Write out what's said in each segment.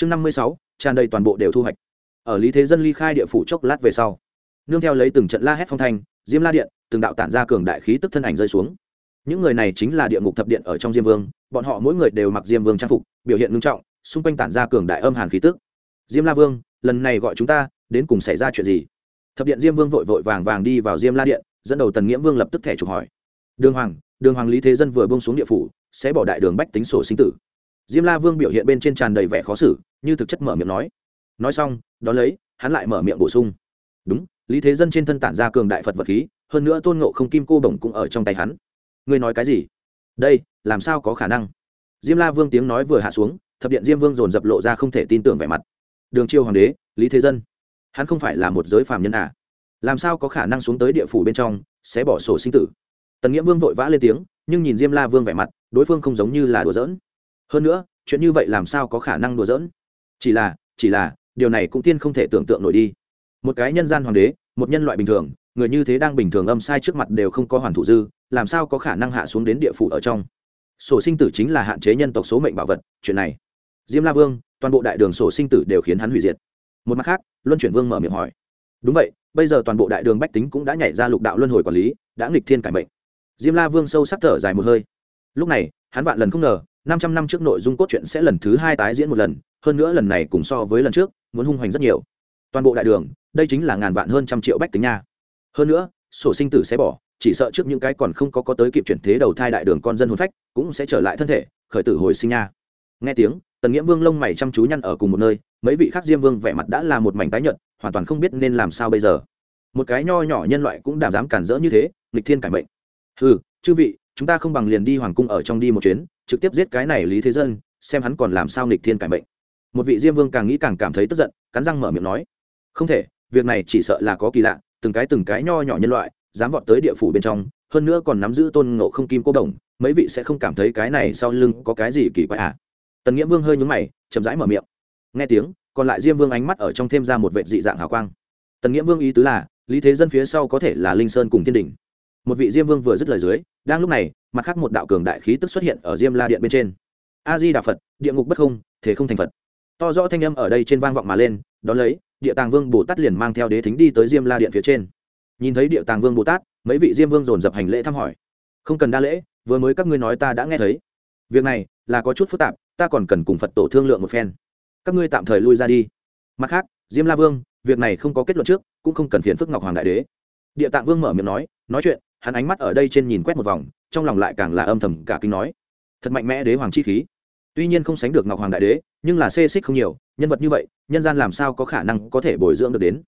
chương năm mươi sáu, tràn đầy toàn bộ đều thu hoạch. Ở lý thế dân ly khai địa phủ chốc lát về sau, nương theo lấy từng trận la hét phong thanh, diêm la điện, từng đạo tản ra cường đại khí tức thân ảnh rơi xuống. Những người này chính là địa ngục thập điện ở trong diêm vương, bọn họ mỗi người đều mặc diêm vương trang phục, biểu hiện ngưng trọng, xung quanh tản ra cường đại âm hàn khí tức. Diêm la vương, lần này gọi chúng ta, đến cùng xảy ra chuyện gì? Thập điện diêm vương vội vội vàng vàng đi vào diêm la điện, dẫn đầu tần nghiễm vương lập tức thẻ chụp hỏi. Đường hoàng đường hoàng lý thế dân vừa bông xuống địa phủ, sẽ bỏ đại đường bách tính sổ sinh tử. Diêm la vương biểu hiện bên trên tràn đầy vẻ khó xử như thực chất mở miệng nói. Nói xong đ ó lấy, hắn lại mở miệng bổ sung. Đúng, lý thế dân trên thân tản ra cường đại phật vật khí, hơn nữa tôn ngộ không kim cô bổng cũng ở trong tay hắn. Ngươi nói cái gì? Đây, làm sao có khả năng? Diêm la vương tiếng nói vừa hạ xuống, thập điện diêm vương dồn dập lộ ra không thể tin tưởng vẻ mặt. Đường chiêu hoàng đế, lý thế dân. Hắn không phải là một giới phàm nhân à? Làm sao có khả năng xuống tới địa phủ bên trong, sẽ bỏ sổ sinh tử? Tần nghĩa vương vội vã lên tiếng, nhưng nhìn diêm la vương vẻ mặt, đối phương không giống như là đùa giỡn. Hơn nữa, chuyện như vậy làm sao có khả năng đùa giỡn? Chỉ là chỉ là, điều này cũng tiên không thể tưởng tượng nổi đi. Một cái nhân gian hoàng đế, một nhân loại bình thường, người như thế đang bình thường âm sai trước mặt đều không có hoàn thủ dư, làm sao có khả năng hạ xuống đến địa phủ ở trong? Sổ sinh tử chính là hạn chế nhân tộc số mệnh bảo vật, chuyện này. Diêm la vương, toàn bộ đại đường sổ sinh tử đều khiến hắn hủy diệt. Một mặt khác, luân chuyển vương mở miệng hỏi. Đúng vậy, bây giờ toàn bộ đại đường bách tính cũng đã nhảy ra lục đạo luân hồi quản lý, đã nghịch thiên cải mệnh. Diêm la vương sâu sắc thở dài một hơi. Lúc này, hắn vạn lần không ngờ, năm trăm năm trước nội dung cốt truyện sẽ lần thứ hai tái diễn một lần hơn nữa lần này cùng so với lần trước, muốn hung hoành rất nhiều. Toàn bộ đại đường, đây chính là ngàn vạn hơn trăm triệu bách tính nha. Hơn nữa, sổ sinh tử sẽ bỏ, chỉ sợ trước những cái còn không có có tới kịp chuyển thế đầu thai đại đường con dân hồn phách, cũng sẽ trở lại thân thể, khởi tử hồi sinh nha. Nghe tiếng, tần nghĩa vương lông mày chăm chú nhăn ở cùng một nơi, mấy vị khác diêm vương vẻ mặt đã là một mảnh tái nhợt, hoàn toàn không biết nên làm sao bây giờ. Một cái nho nhỏ nhân loại cũng đảm dám cản rỡ như thế, nghịch thiên cải mệnh. Ừ chư vị, chúng ta không bằng liền đi hoàng cung ở trong đi một chuyến, trực tiếp giết cái này lý thế dân, xem hắn còn làm sao nghịch thiên cải mệnh một vị diêm vương càng nghĩ càng cảm thấy tức giận, cắn răng mở miệng nói, không thể, việc này chỉ sợ là có kỳ lạ, từng cái từng cái nho nhỏ nhân loại, dám vọt tới địa phủ bên trong, hơn nữa còn nắm giữ tôn ngộ không kim cô đồng, mấy vị sẽ không cảm thấy cái này sau lưng có cái gì kỳ quái à? Tần nghĩa vương hơi nhúng mày, chậm rãi mở miệng. Nghe tiếng, còn lại diêm vương ánh mắt ở trong thêm ra một vệ dị dạng hào quang. Tần nghĩa vương ý tứ là, lý thế dân phía sau có thể là linh sơn cùng thiên đình. Một vị diêm vương vừa dứt lời dưới, đang lúc này, mặt khác một đạo cường đại khí tức xuất hiện ở diêm la điện bên trên. A di đà phật, địa ngục bất không, thế không thành phật to rõ thanh âm ở đây trên vang vọng mà lên, đón lấy, địa tàng vương bồ tát liền mang theo đế thính đi tới diêm la điện phía trên. Nhìn thấy địa tàng vương bồ tát, mấy vị diêm vương dồn dập hành lễ thăm hỏi. Không cần đa lễ, vừa mới các ngươi nói ta đã nghe thấy. Việc này là có chút phức tạp, ta còn cần cùng phật tổ thương lượng một phen. Các ngươi tạm thời lui ra đi. Mặt khác, diêm la vương, việc này không có kết luận trước, cũng không cần phiền phức ngọc hoàng đại đế. Địa tạng vương mở miệng nói nói chuyện, hắn ánh mắt ở đây trên nhìn quét một vòng, trong lòng lại càng là âm thầm cả kinh nói. Thật mạnh mẽ đế hoàng chi khí tuy nhiên không sánh được ngọc hoàng đại đế, nhưng là xê xích không nhiều, nhân vật như vậy, nhân gian làm sao có khả năng có thể bồi dưỡng được đến?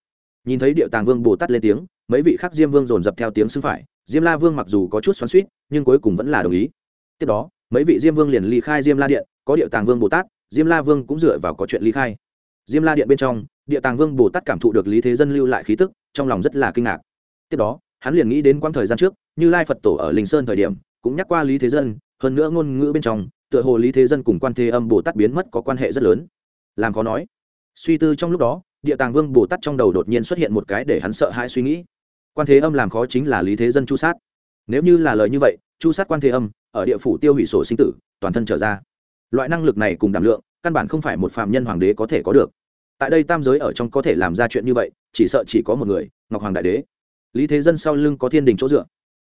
Nhìn thấy địa tàng vương bồ tát lên tiếng, mấy vị khác diêm vương dồn dập theo tiếng xưng phải, diêm la vương mặc dù có chút xoắn suýt nhưng cuối cùng vẫn là đồng ý. Tiếp đó, mấy vị diêm vương liền ly khai diêm la điện, có địa tàng vương bồ tát, diêm la vương cũng dựa vào có chuyện ly khai. Diêm la điện bên trong địa tàng vương bồ tát cảm thụ được lý thế dân lưu lại khí tức, trong lòng rất là kinh ngạc. Tiếp đó, hắn liền nghĩ đến quãng thời gian trước, như lai phật tổ ở linh sơn thời điểm, cũng nhắc qua lý thế dân, hơn nữa ngôn ngữ bên trong tựa hồ lý thế dân cùng quan thế âm bồ tát biến mất có quan hệ rất lớn. Làm khó nói. Suy tư trong lúc đó, địa tàng vương bồ tát trong đầu đột nhiên xuất hiện một cái để hắn sợ hãi suy nghĩ. Quan thế âm làm khó chính là lý thế dân chu sát. Nếu như là lời như vậy, chu sát quan thế âm, ở địa phủ tiêu hủy sổ sinh tử, toàn thân trở ra. Loại năng lực này cùng đảm lượng, căn bản không phải một phạm nhân hoàng đế có thể có được. Tại đây tam giới ở trong có thể làm ra chuyện như vậy, chỉ sợ chỉ có một người, ngọc hoàng đại đế. Lý thế dân sau lưng có thiên đình chỗ dựa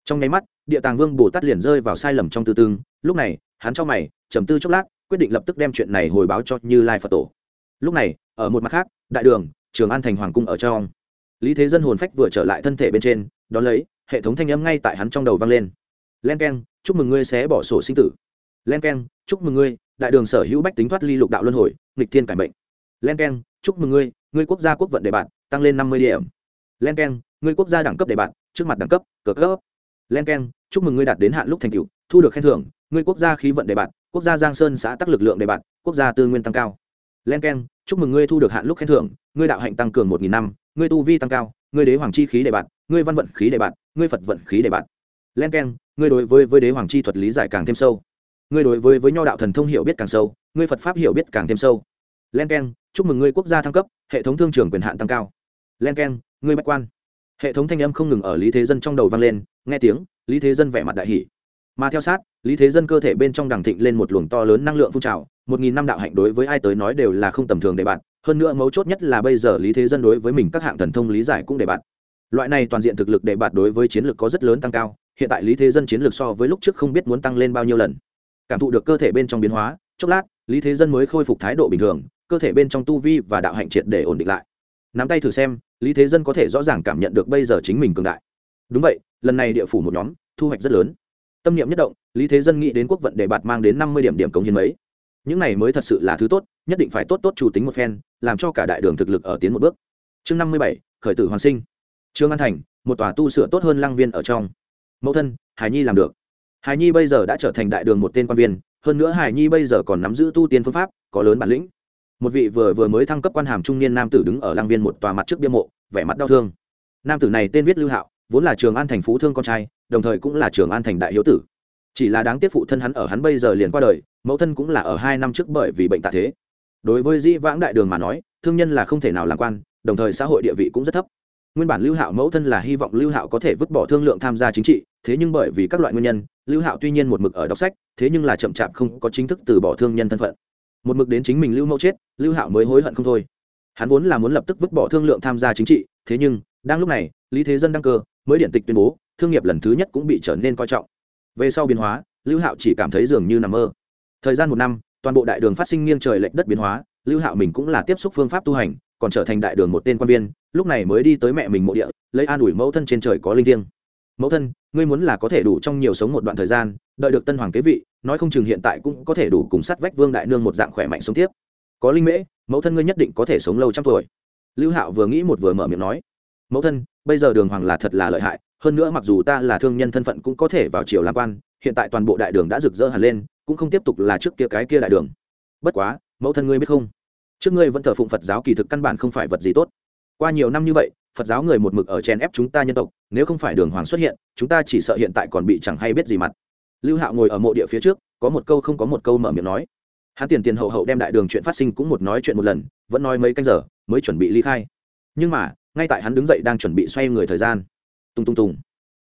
trong nháy mắt, địa tàng vương bồ tát liền rơi vào sai lầm trong tư tương. Lúc này, hắn cho mày, trầm tư chốc lát, quyết định lập tức đem chuyện này hồi báo cho như lai phật tổ. Lúc này, ở một mặt khác, đại đường, trường an thành hoàng cung ở trong. Lý thế dân hồn phách vừa trở lại thân thể bên trên, đón lấy, hệ thống thanh âm ngay tại hắn trong đầu vang lên. Len k e n chúc mừng ngươi sẽ bỏ sổ sinh tử. Len k e n chúc mừng ngươi, đại đường sở hữu bách tính thoát ly lục đạo luân hồi, nghịch thiên cải mệnh. Len k e n chúc mừng ngươi ngươi quốc gia quốc vận đề bạn tăng lên năm mươi điểm. Len k e n ngươi quốc gia đẳng cấp đề bạn trước mặt đẳng cấp, cờ cấp len k e n chúc mừng ngươi đạt đến hạn lúc thành cựu thu được khen thưởng, ngươi quốc gia khí vận đề bạn quốc gia giang sơn xã tắc lực lượng đề bạn quốc gia tư nguyên tăng cao. Len k e n chúc mừng ngươi thu được hạn lúc khen thưởng, ngươi đạo hạnh tăng cường một nghìn năm, ngươi tu vi tăng cao, ngươi đế hoàng chi khí đề bạn ngươi văn vận khí đề bạn ngươi phật vận khí đề bạn len k e n ngươi đối với với đế hoàng chi thuật lý giải càng thêm sâu. Ngươi đối với với nho đạo thần thông hiểu biết càng sâu, ngươi phật pháp hiểu biết càng thêm sâu. Len k e n chúc mừng ngươi quốc gia thăng cấp, hệ thống thương trường quyền hạn tăng cao. Len k e n ngươi bách quan. Hệ thống thanh âm không ngừng ở lý thế dân trong đầu vang lên nghe tiếng, lý thế dân vẻ mặt đại hỷ mà theo sát, lý thế dân cơ thể bên trong đằng thịnh lên một luồng to lớn năng lượng phun trào, một nghìn năm đạo hạnh đối với ai tới nói đều là không tầm thường để bạn. Hơn nữa mấu chốt nhất là bây giờ lý thế dân đối với mình các hạng thần thông lý giải cũng để bạn. Loại này toàn diện thực lực để bạn đối với chiến lược có rất lớn tăng cao, hiện tại lý thế dân chiến lược so với lúc trước không biết muốn tăng lên bao nhiêu lần. Cảm thụ được cơ thể bên trong biến hóa, chốc lát, lý thế dân mới khôi phục thái độ bình thường, cơ thể bên trong tu vi và đạo hạnh triệt để ổn định lại. Nắm tay thử xem, lý thế dân có thể rõ ràng cảm nhận được bây giờ chính mình cường đại. Đúng vậy lần này địa phủ một nhóm, thu hoạch rất lớn. Tâm niệm nhất động, lý thế dân nghĩ đến quốc vận để bạt mang đến năm mươi điểm điểm cống hiến mấy. Những này mới thật sự là thứ tốt, nhất định phải tốt tốt chủ tính một phen, làm cho cả đại đường thực lực ở tiến một bước. Chương năm mươi bảy, khởi tử hoàn sinh. Trương an thành, một tòa tu sửa tốt hơn lăng viên ở trong. Mẫu thân, hải nhi làm được. Hải nhi bây giờ đã trở thành đại đường một tên quan viên, hơn nữa hải nhi bây giờ còn nắm giữ tu tiên phương pháp, có lớn bản lĩnh. Một vị vừa vừa mới thăng cấp quan hàm trung niên nam tử đứng ở lăng viên một tòa mặt trước bia mộ, vẻ mặt đau thương. Nam tử này tên viết lưu hạo vốn là trường an thành phú thương con trai, đồng thời cũng là trường an thành đại hiếu tử. Chỉ là đáng tiếc phụ thân hắn ở hắn bây giờ liền qua đời, mẫu thân cũng là ở hai năm trước bởi vì bệnh tạ thế. Đối với dĩ vãng đại đường mà nói, thương nhân là không thể nào làm quan, đồng thời xã hội địa vị cũng rất thấp. Nguyên bản lưu hạo mẫu thân là hy vọng lưu hạo có thể vứt bỏ thương lượng tham gia chính trị, thế nhưng bởi vì các loại nguyên nhân, lưu hạo tuy nhiên một mực ở đọc sách, thế nhưng là chậm chạp không có chính thức từ bỏ thương nhân thân phận. Một mực đến chính mình lưu mẫu chết, lưu hạo mới hối hận không thôi. Hắn vốn là muốn lập tức vứt bỏ thương lượng tham gia chính trị, thế nhưng, đang lúc này, lý thế dân đăng cơ mới điện tịch tuyên bố, thương nghiệp lần thứ nhất cũng bị trở nên coi trọng. Về sau biến hóa, lưu hạo chỉ cảm thấy dường như nằm mơ. Thời gian một năm, toàn bộ đại đường phát sinh nghiêng trời lệch đất biến hóa, lưu hạo mình cũng là tiếp xúc phương pháp tu hành, còn trở thành đại đường một tên quan viên, lúc này mới đi tới mẹ mình mộ địa, lấy an ủi mẫu thân trên trời có linh thiêng. Mẫu thân, ngươi muốn là có thể đủ trong nhiều sống một đoạn thời gian, đợi được tân hoàng kế vị, nói không chừng hiện tại cũng có thể đủ cùng sát vách vương đại nương một dạng khỏe mạnh sống tiếp. Có linh mễ, mẫu thân ngươi nhất định có thể sống lâu trăm tuổi. Lưu hạo vừa nghĩ một vừa mở miệng nói. Mẫu thân bây giờ đường hoàng là thật là lợi hại, hơn nữa mặc dù ta là thương nhân thân phận cũng có thể vào triều làm quan, hiện tại toàn bộ đại đường đã rực rỡ hẳn lên, cũng không tiếp tục là trước kia cái kia đại đường. Bất quá, mẫu thân ngươi biết không? Trước ngươi vẫn thờ phụng phật giáo kỳ thực căn bản không phải vật gì tốt. Qua nhiều năm như vậy, phật giáo người một mực ở chèn ép chúng ta nhân tộc, nếu không phải đường hoàng xuất hiện, chúng ta chỉ sợ hiện tại còn bị chẳng hay biết gì mặt. Lưu hạo ngồi ở mộ địa phía trước, có một câu không có một câu mở miệng nói. Hắn tiền tiền hậu hậu đem đại đường chuyện phát sinh cũng một nói chuyện một lần, vẫn nói mấy canh giờ, mới chuẩn bị ly khai. Nhưng mà ngay tại hắn đứng dậy đang chuẩn bị xoay người thời gian. Tung tung tùng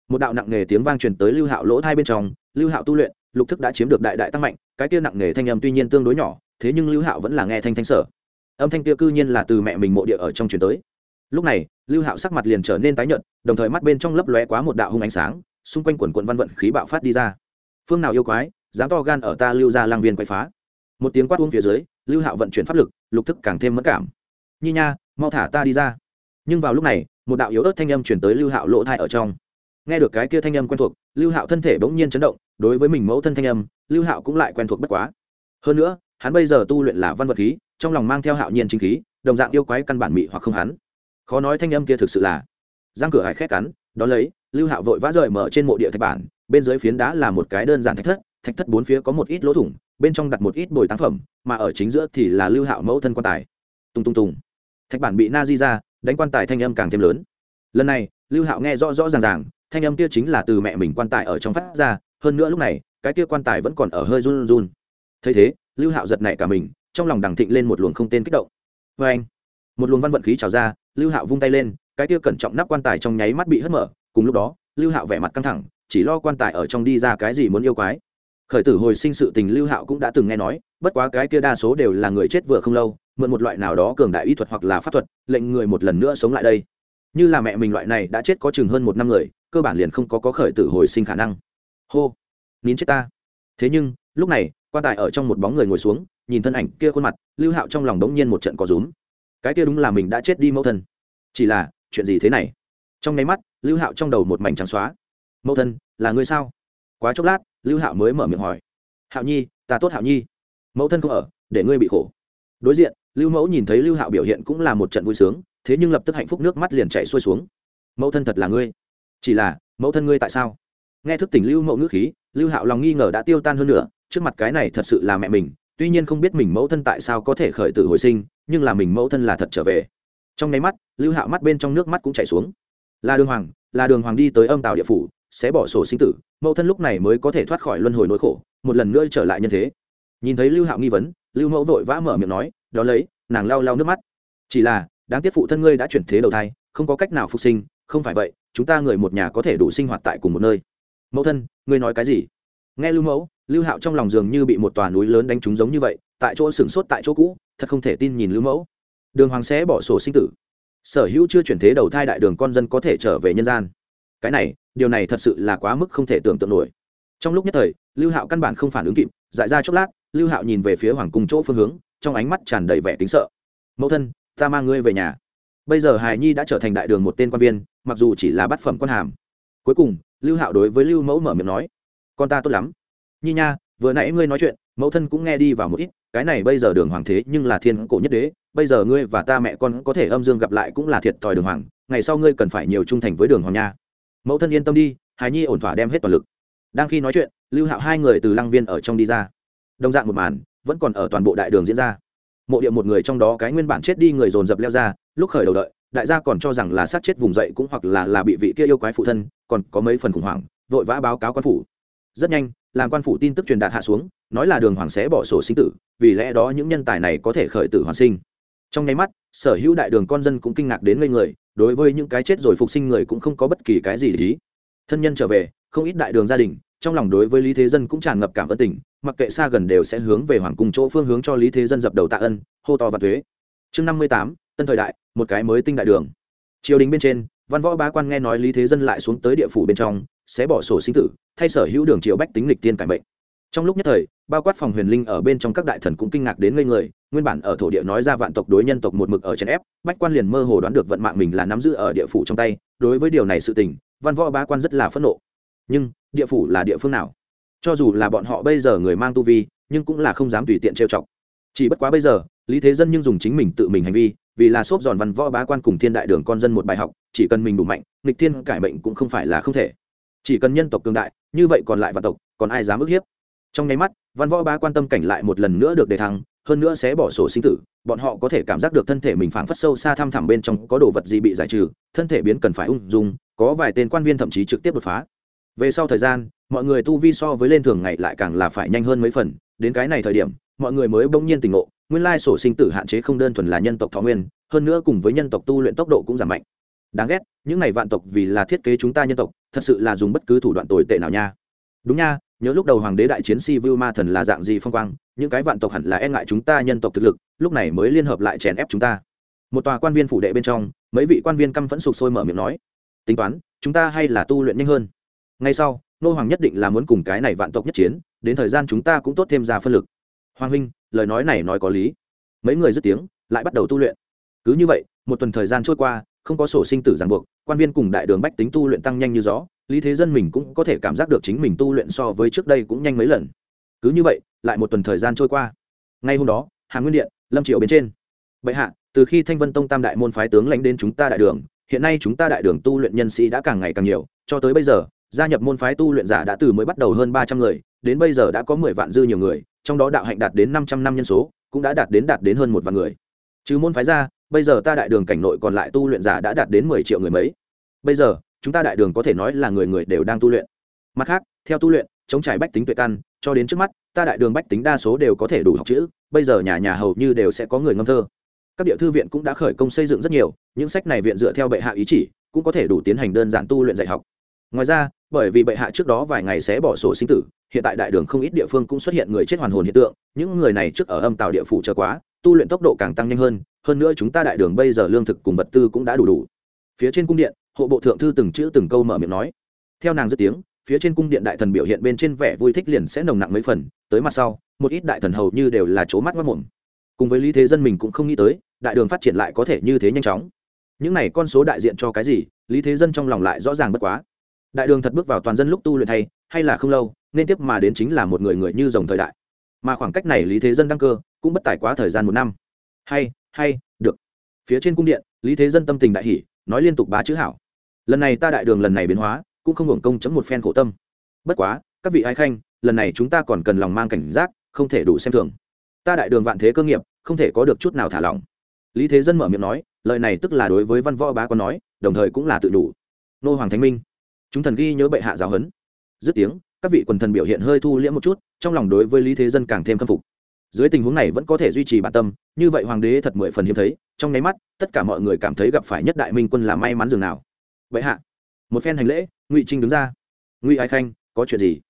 một đạo nặng nề tiếng vang truyền tới lưu hạo lỗ thai bên trong, lưu hạo tu luyện, lục thức đã chiếm được đại đại tăng mạnh, cái kia nặng nề thanh âm tuy nhiên tương đối nhỏ, thế nhưng lưu hạo vẫn là nghe thanh thanh sở. Âm thanh kia cư nhiên là từ mẹ mình mộ địa ở trong truyền tới. Lúc này, lưu hạo sắc mặt liền trở nên tái nhợt, đồng thời mắt bên trong lấp lóe quá một đạo hung ánh sáng, xung quanh quần quận văn vận khí bạo phát đi ra. Phương nào yêu quái, dám to gan ở ta lưu ra lang viên quay phá. Một tiếng quát uống phía dưới, lưu hạo vận chuyển pháp lực, lục thức càng thêm mất cảm. Nhi nha, mau thả ta đi ra nhưng vào lúc này, một đạo yếu ớt thanh âm chuyển tới lưu hạo lỗ thai ở trong. Nghe được cái kia thanh âm quen thuộc, lưu hạo thân thể bỗng nhiên chấn động, đối với mình mẫu thân thanh âm, lưu hạo cũng lại quen thuộc bất quá. Hơn nữa, hắn bây giờ tu luyện là văn vật khí, trong lòng mang theo hạo nhiên chính khí, đồng dạng yêu quái căn bản mị hoặc không hắn. Khó nói thanh âm kia thực sự là giang cửa hải khét cắn đón lấy, lưu hạo vội vã rời mở trên mộ địa thạch bản, bên dưới phiến đá là một cái đơn giản thạch thất thạch thất bốn phía có một ít lỗ thủng, bên trong đặt một ít bồi táng phẩm, mà ở chính giữa thì là lưu hạo mẫu thân quan tài. Tùng tùng tùng. Thạch bản bị na di ra đánh quan tài thanh âm càng thêm lớn. Lần này, lưu hạo nghe rõ rõ ràng ràng, thanh âm kia chính là từ mẹ mình quan tài ở trong phát ra, hơn nữa lúc này, cái kia quan tài vẫn còn ở hơi run run. Thấy thế, lưu hạo giật nảy cả mình, trong lòng đằng thịnh lên một luồng không tên kích động. Vê anh, một luồng văn vận khí trào ra, lưu hạo vung tay lên, cái kia cẩn trọng nắp quan tài trong nháy mắt bị hất mở, cùng lúc đó, lưu hạo vẻ mặt căng thẳng, chỉ lo quan tài ở trong đi ra cái gì muốn yêu quái. Khởi tử hồi sinh sự tình lưu hạo cũng đã từng nghe nói, bất quá cái kia đa số đều là người chết vừa không lâu mượn một loại nào đó cường đại y thuật hoặc là pháp thuật, lệnh người một lần nữa sống lại đây. Như là mẹ mình loại này đã chết có chừng hơn một năm người, cơ bản liền không có có khởi tử hồi sinh khả năng. Hô, nín chết ta. Thế nhưng, lúc này, quan tài ở trong một bóng người ngồi xuống, nhìn thân ảnh kia khuôn mặt, lưu hạo trong lòng đống nhiên một trận có rúm. Cái kia đúng là mình đã chết đi mẫu thân. Chỉ là, chuyện gì thế này? Trong nháy mắt, lưu hạo trong đầu một mảnh trắng xóa. Mẫu thân, là ngươi sao? Quá chốc lát, lưu hạo mới mở miệng hỏi. Hạo nhi, ta tốt hạo nhi. Mẫu thân không ở, để ngươi bị khổ. Đối diện lưu mẫu nhìn thấy lưu hạo biểu hiện cũng là một trận vui sướng, thế nhưng lập tức hạnh phúc nước mắt liền chạy xuôi xuống. Mẫu thân thật là ngươi. Chỉ là, mẫu thân ngươi tại sao? Nghe thức tỉnh lưu mẫu ngữ khí, lưu hạo lòng nghi ngờ đã tiêu tan hơn nữa, trước mặt cái này thật sự là mẹ mình, tuy nhiên không biết mình mẫu thân tại sao có thể khởi tử hồi sinh, nhưng là mình mẫu thân là thật trở về. Trong nháy mắt, lưu hạo mắt bên trong nước mắt cũng chảy xuống. Là đường hoàng, là đường hoàng đi tới âm tàu địa phủ, sẽ bỏ sổ sinh tử, mẫu thân lúc này mới có thể thoát khỏi luân hồi nỗi khổ, một lần nữa trở lại nhân thế. Nhìn thấy lưu hạo nghi vấn, lưu mẫu vội vã mở miệng nói đó lấy, nàng lau lau nước mắt. Chỉ là, đáng tiếc phụ thân ngươi đã chuyển thế đầu thai, không có cách nào phục sinh, không phải vậy, chúng ta người một nhà có thể đủ sinh hoạt tại cùng một nơi. Mẫu thân, ngươi nói cái gì? Nghe lưu mẫu, lưu hạo trong lòng dường như bị một tòa núi lớn đánh trúng giống như vậy, tại chỗ sửng sốt tại chỗ cũ, thật không thể tin nhìn lưu mẫu. Đường hoàng sẽ bỏ sổ sinh tử. Sở hữu chưa chuyển thế đầu thai đại đường con dân có thể trở về nhân gian. Cái này, điều này thật sự là quá mức không thể tưởng tượng nổi. Trong lúc nhất thời, lưu hạo căn bản không phản ứng kịp, dại ra chốc lát, lưu hạo nhìn về phía hoàng cung chỗ phương hướng trong ánh mắt tràn đầy vẻ kính sợ. Mẫu thân, ta mang ngươi về nhà. Bây giờ hài nhi đã trở thành đại đường một tên quan viên, mặc dù chỉ là bát phẩm quan hàm. Cuối cùng, lưu hạo đối với lưu mẫu mở miệng nói, con ta tốt lắm. Nhi nha, vừa nãy ngươi nói chuyện, mẫu thân cũng nghe đi vào một ít, cái này bây giờ đường hoàng thế nhưng là thiên cổ nhất đế, bây giờ ngươi và ta mẹ con có thể âm dương gặp lại cũng là thiệt thòi đường hoàng, ngày sau ngươi cần phải nhiều trung thành với đường hoàng nha. Mẫu thân yên tâm đi hài nhi ổn thỏa đem hết toàn lực. Đang khi nói chuyện, lưu hạo hai người từ lăng viên ở trong đi ra. Đồng dạng một màn vẫn còn ở toàn bộ đại đường diễn ra. Mộ địa một người trong đó cái nguyên bản chết đi người dồn dập leo ra, lúc khởi đầu đợi, đại gia còn cho rằng là sát chết vùng dậy cũng hoặc là là bị vị kia yêu quái phụ thân, còn có mấy phần khủng hoảng, vội vã báo cáo quan phủ. Rất nhanh, làm quan phủ tin tức truyền đạt hạ xuống, nói là đường hoàng sẽ bỏ sổ sinh tử, vì lẽ đó những nhân tài này có thể khởi tử hoàn sinh. Trong nháy mắt, sở hữu đại đường con dân cũng kinh ngạc đến ngây người, đối với những cái chết rồi phục sinh người cũng không có bất kỳ cái gì để ý. Thân nhân trở về, không ít đại đường gia đình, trong lòng đối với lý thế dân cũng tràn ngập cảm ơn tình mặc kệ xa gần đều sẽ hướng về hoàng cung chỗ phương hướng cho lý thế dân dập đầu tạ ân, hô to và thuế. Chương năm mươi tám, tân thời đại, một cái mới tinh đại đường. Triều đình bên trên, văn võ bá quan nghe nói lý thế dân lại xuống tới địa phủ bên trong, sẽ bỏ sổ sinh tử, thay sở hữu đường triều bách tính lịch tiên cải mệnh. Trong lúc nhất thời, bao quát phòng huyền linh ở bên trong các đại thần cũng kinh ngạc đến ngây người, nguyên bản ở thổ địa nói ra vạn tộc đối nhân tộc một mực ở chèn ép, bách quan liền mơ hồ đoán được vận mạng mình là nắm giữ ở địa phủ trong tay, đối với điều này sự tình, văn võ bá quan rất là phẫn nộ. Nhưng, địa phủ là địa phương nào? Cho dù là bọn họ bây giờ người mang tu vi, nhưng cũng là không dám tùy tiện trêu chọc. Chỉ bất quá bây giờ, lý thế dân nhưng dùng chính mình tự mình hành vi, vì là xốp giòn văn võ bá quan cùng thiên đại đường con dân một bài học, chỉ cần mình đủ mạnh, nghịch thiên cải mệnh cũng không phải là không thể. Chỉ cần nhân tộc cường đại, như vậy còn lại vạn tộc, còn ai dám ức hiếp? Trong nháy mắt, văn võ bá quan tâm cảnh lại một lần nữa được đề thăng, hơn nữa sẽ bỏ sổ sinh tử, bọn họ có thể cảm giác được thân thể mình phảng phất sâu xa thăm thẳm bên trong có đồ vật gì bị giải trừ, thân thể biến cần phải ung dung, có vài tên quan viên thậm chí trực tiếp đột phá. Về sau thời gian mọi người tu vi so với lên thường ngày lại càng là phải nhanh hơn mấy phần, đến cái này thời điểm, mọi người mới bỗng nhiên tỉnh ngộ, nguyên lai sổ sinh tử hạn chế không đơn thuần là nhân tộc thọ nguyên, hơn nữa cùng với nhân tộc tu luyện tốc độ cũng giảm mạnh. Đáng ghét, những này vạn tộc vì là thiết kế chúng ta nhân tộc, thật sự là dùng bất cứ thủ đoạn tồi tệ nào nha. Đúng nha, nhớ lúc đầu hoàng đế đại chiến si vu ma thần là dạng gì phong quang, những cái vạn tộc hẳn là e ngại chúng ta nhân tộc thực lực, lúc này mới liên hợp lại chèn ép chúng ta. Một tòa quan viên phủ đệ bên trong, mấy vị quan viên căm phẫn sụp sôi mở miệng nói, tính toán, chúng ta hay là tu luyện nhanh hơn. Ngay sau nô hoàng nhất định là muốn cùng cái này vạn tộc nhất chiến, đến thời gian chúng ta cũng tốt thêm ra phân lực. Hoàng huynh, lời nói này nói có lý. Mấy người dứt tiếng, lại bắt đầu tu luyện. Cứ như vậy, một tuần thời gian trôi qua, không có sổ sinh tử ràng buộc, quan viên cùng đại đường bách tính tu luyện tăng nhanh như gió, lý thế dân mình cũng có thể cảm giác được chính mình tu luyện so với trước đây cũng nhanh mấy lần. Cứ như vậy, lại một tuần thời gian trôi qua. Ngay hôm đó hàng nguyên điện, lâm triệu bên trên. Bệ hạ, từ khi thanh vân tông tam đại môn phái tướng lãnh đến chúng ta đại đường, hiện nay chúng ta đại đường tu luyện nhân sĩ đã càng ngày càng nhiều, cho tới bây giờ gia nhập môn phái tu luyện giả đã từ mới bắt đầu hơn ba trăm người, đến bây giờ đã có mười vạn dư nhiều người, trong đó đạo hạnh đạt đến năm trăm năm nhân số, cũng đã đạt đến đạt đến hơn một vạn người. Trừ môn phái ra, bây giờ ta đại đường cảnh nội còn lại tu luyện giả đã đạt đến mười triệu người mấy. Bây giờ, chúng ta đại đường có thể nói là người người đều đang tu luyện. Mặt khác, theo tu luyện, chống trải bách tính tuệ căn, cho đến trước mắt, ta đại đường bách tính đa số đều có thể đủ học chữ, bây giờ nhà nhà hầu như đều sẽ có người ngâm thơ. Các địa thư viện cũng đã khởi công xây dựng rất nhiều, những sách này viện dựa theo bệ hạ ý chỉ, cũng có thể đủ tiến hành đơn giản tu luyện dạy học. Ngoài ra bởi vì bệ hạ trước đó vài ngày sẽ bỏ sổ sinh tử, hiện tại đại đường không ít địa phương cũng xuất hiện người chết hoàn hồn hiện tượng, những người này trước ở âm tàu địa phủ chờ quá, tu luyện tốc độ càng tăng nhanh hơn hơn nữa chúng ta đại đường bây giờ lương thực cùng vật tư cũng đã đủ đủ. Phía trên cung điện, hộ bộ thượng thư từng chữ từng câu mở miệng nói. Theo nàng dứt tiếng, phía trên cung điện đại thần biểu hiện bên trên vẻ vui thích liền sẽ nồng nặng mấy phần, tới mặt sau, một ít đại thần hầu như đều là chỗ mắt mất mồm. Cùng với lý thế dân mình cũng không nghĩ tới, đại đường phát triển lại có thể như thế nhanh chóng. Những này con số đại diện cho cái gì, lý thế dân trong lòng lại rõ ràng bất quá đại đường thật bước vào toàn dân lúc tu luyện thay, hay là không lâu, nên tiếp mà đến chính là một người người như dòng thời đại. Mà khoảng cách này lý thế dân đăng cơ, cũng bất tài quá thời gian một năm. Hay hay, được. Phía trên cung điện, lý thế dân tâm tình đại hỷ nói liên tục bá chữ hảo. Lần này ta đại đường lần này biến hóa, cũng không hưởng công chấm một phen khổ tâm. Bất quá, các vị ái khanh, lần này chúng ta còn cần lòng mang cảnh giác, không thể đủ xem thường. Ta đại đường vạn thế cơ nghiệp, không thể có được chút nào thả lỏng. Lý thế dân mở miệng nói, lời này tức là đối với văn võ bá có nói, đồng thời cũng là tự đủ. Nô hoàng thánh minh chúng thần ghi nhớ bệ hạ giáo huấn dứt tiếng các vị quần thần biểu hiện hơi thu liễm một chút trong lòng đối với lý thế dân càng thêm khâm phục. Dưới tình huống này vẫn có thể duy trì bản tâm như vậy hoàng đế thật mười phần hiếm thấy trong nháy mắt tất cả mọi người cảm thấy gặp phải nhất đại minh quân là may mắn dường nào. Bệ hạ một phen hành lễ ngụy trinh đứng ra. Ngụy ai khanh có chuyện gì?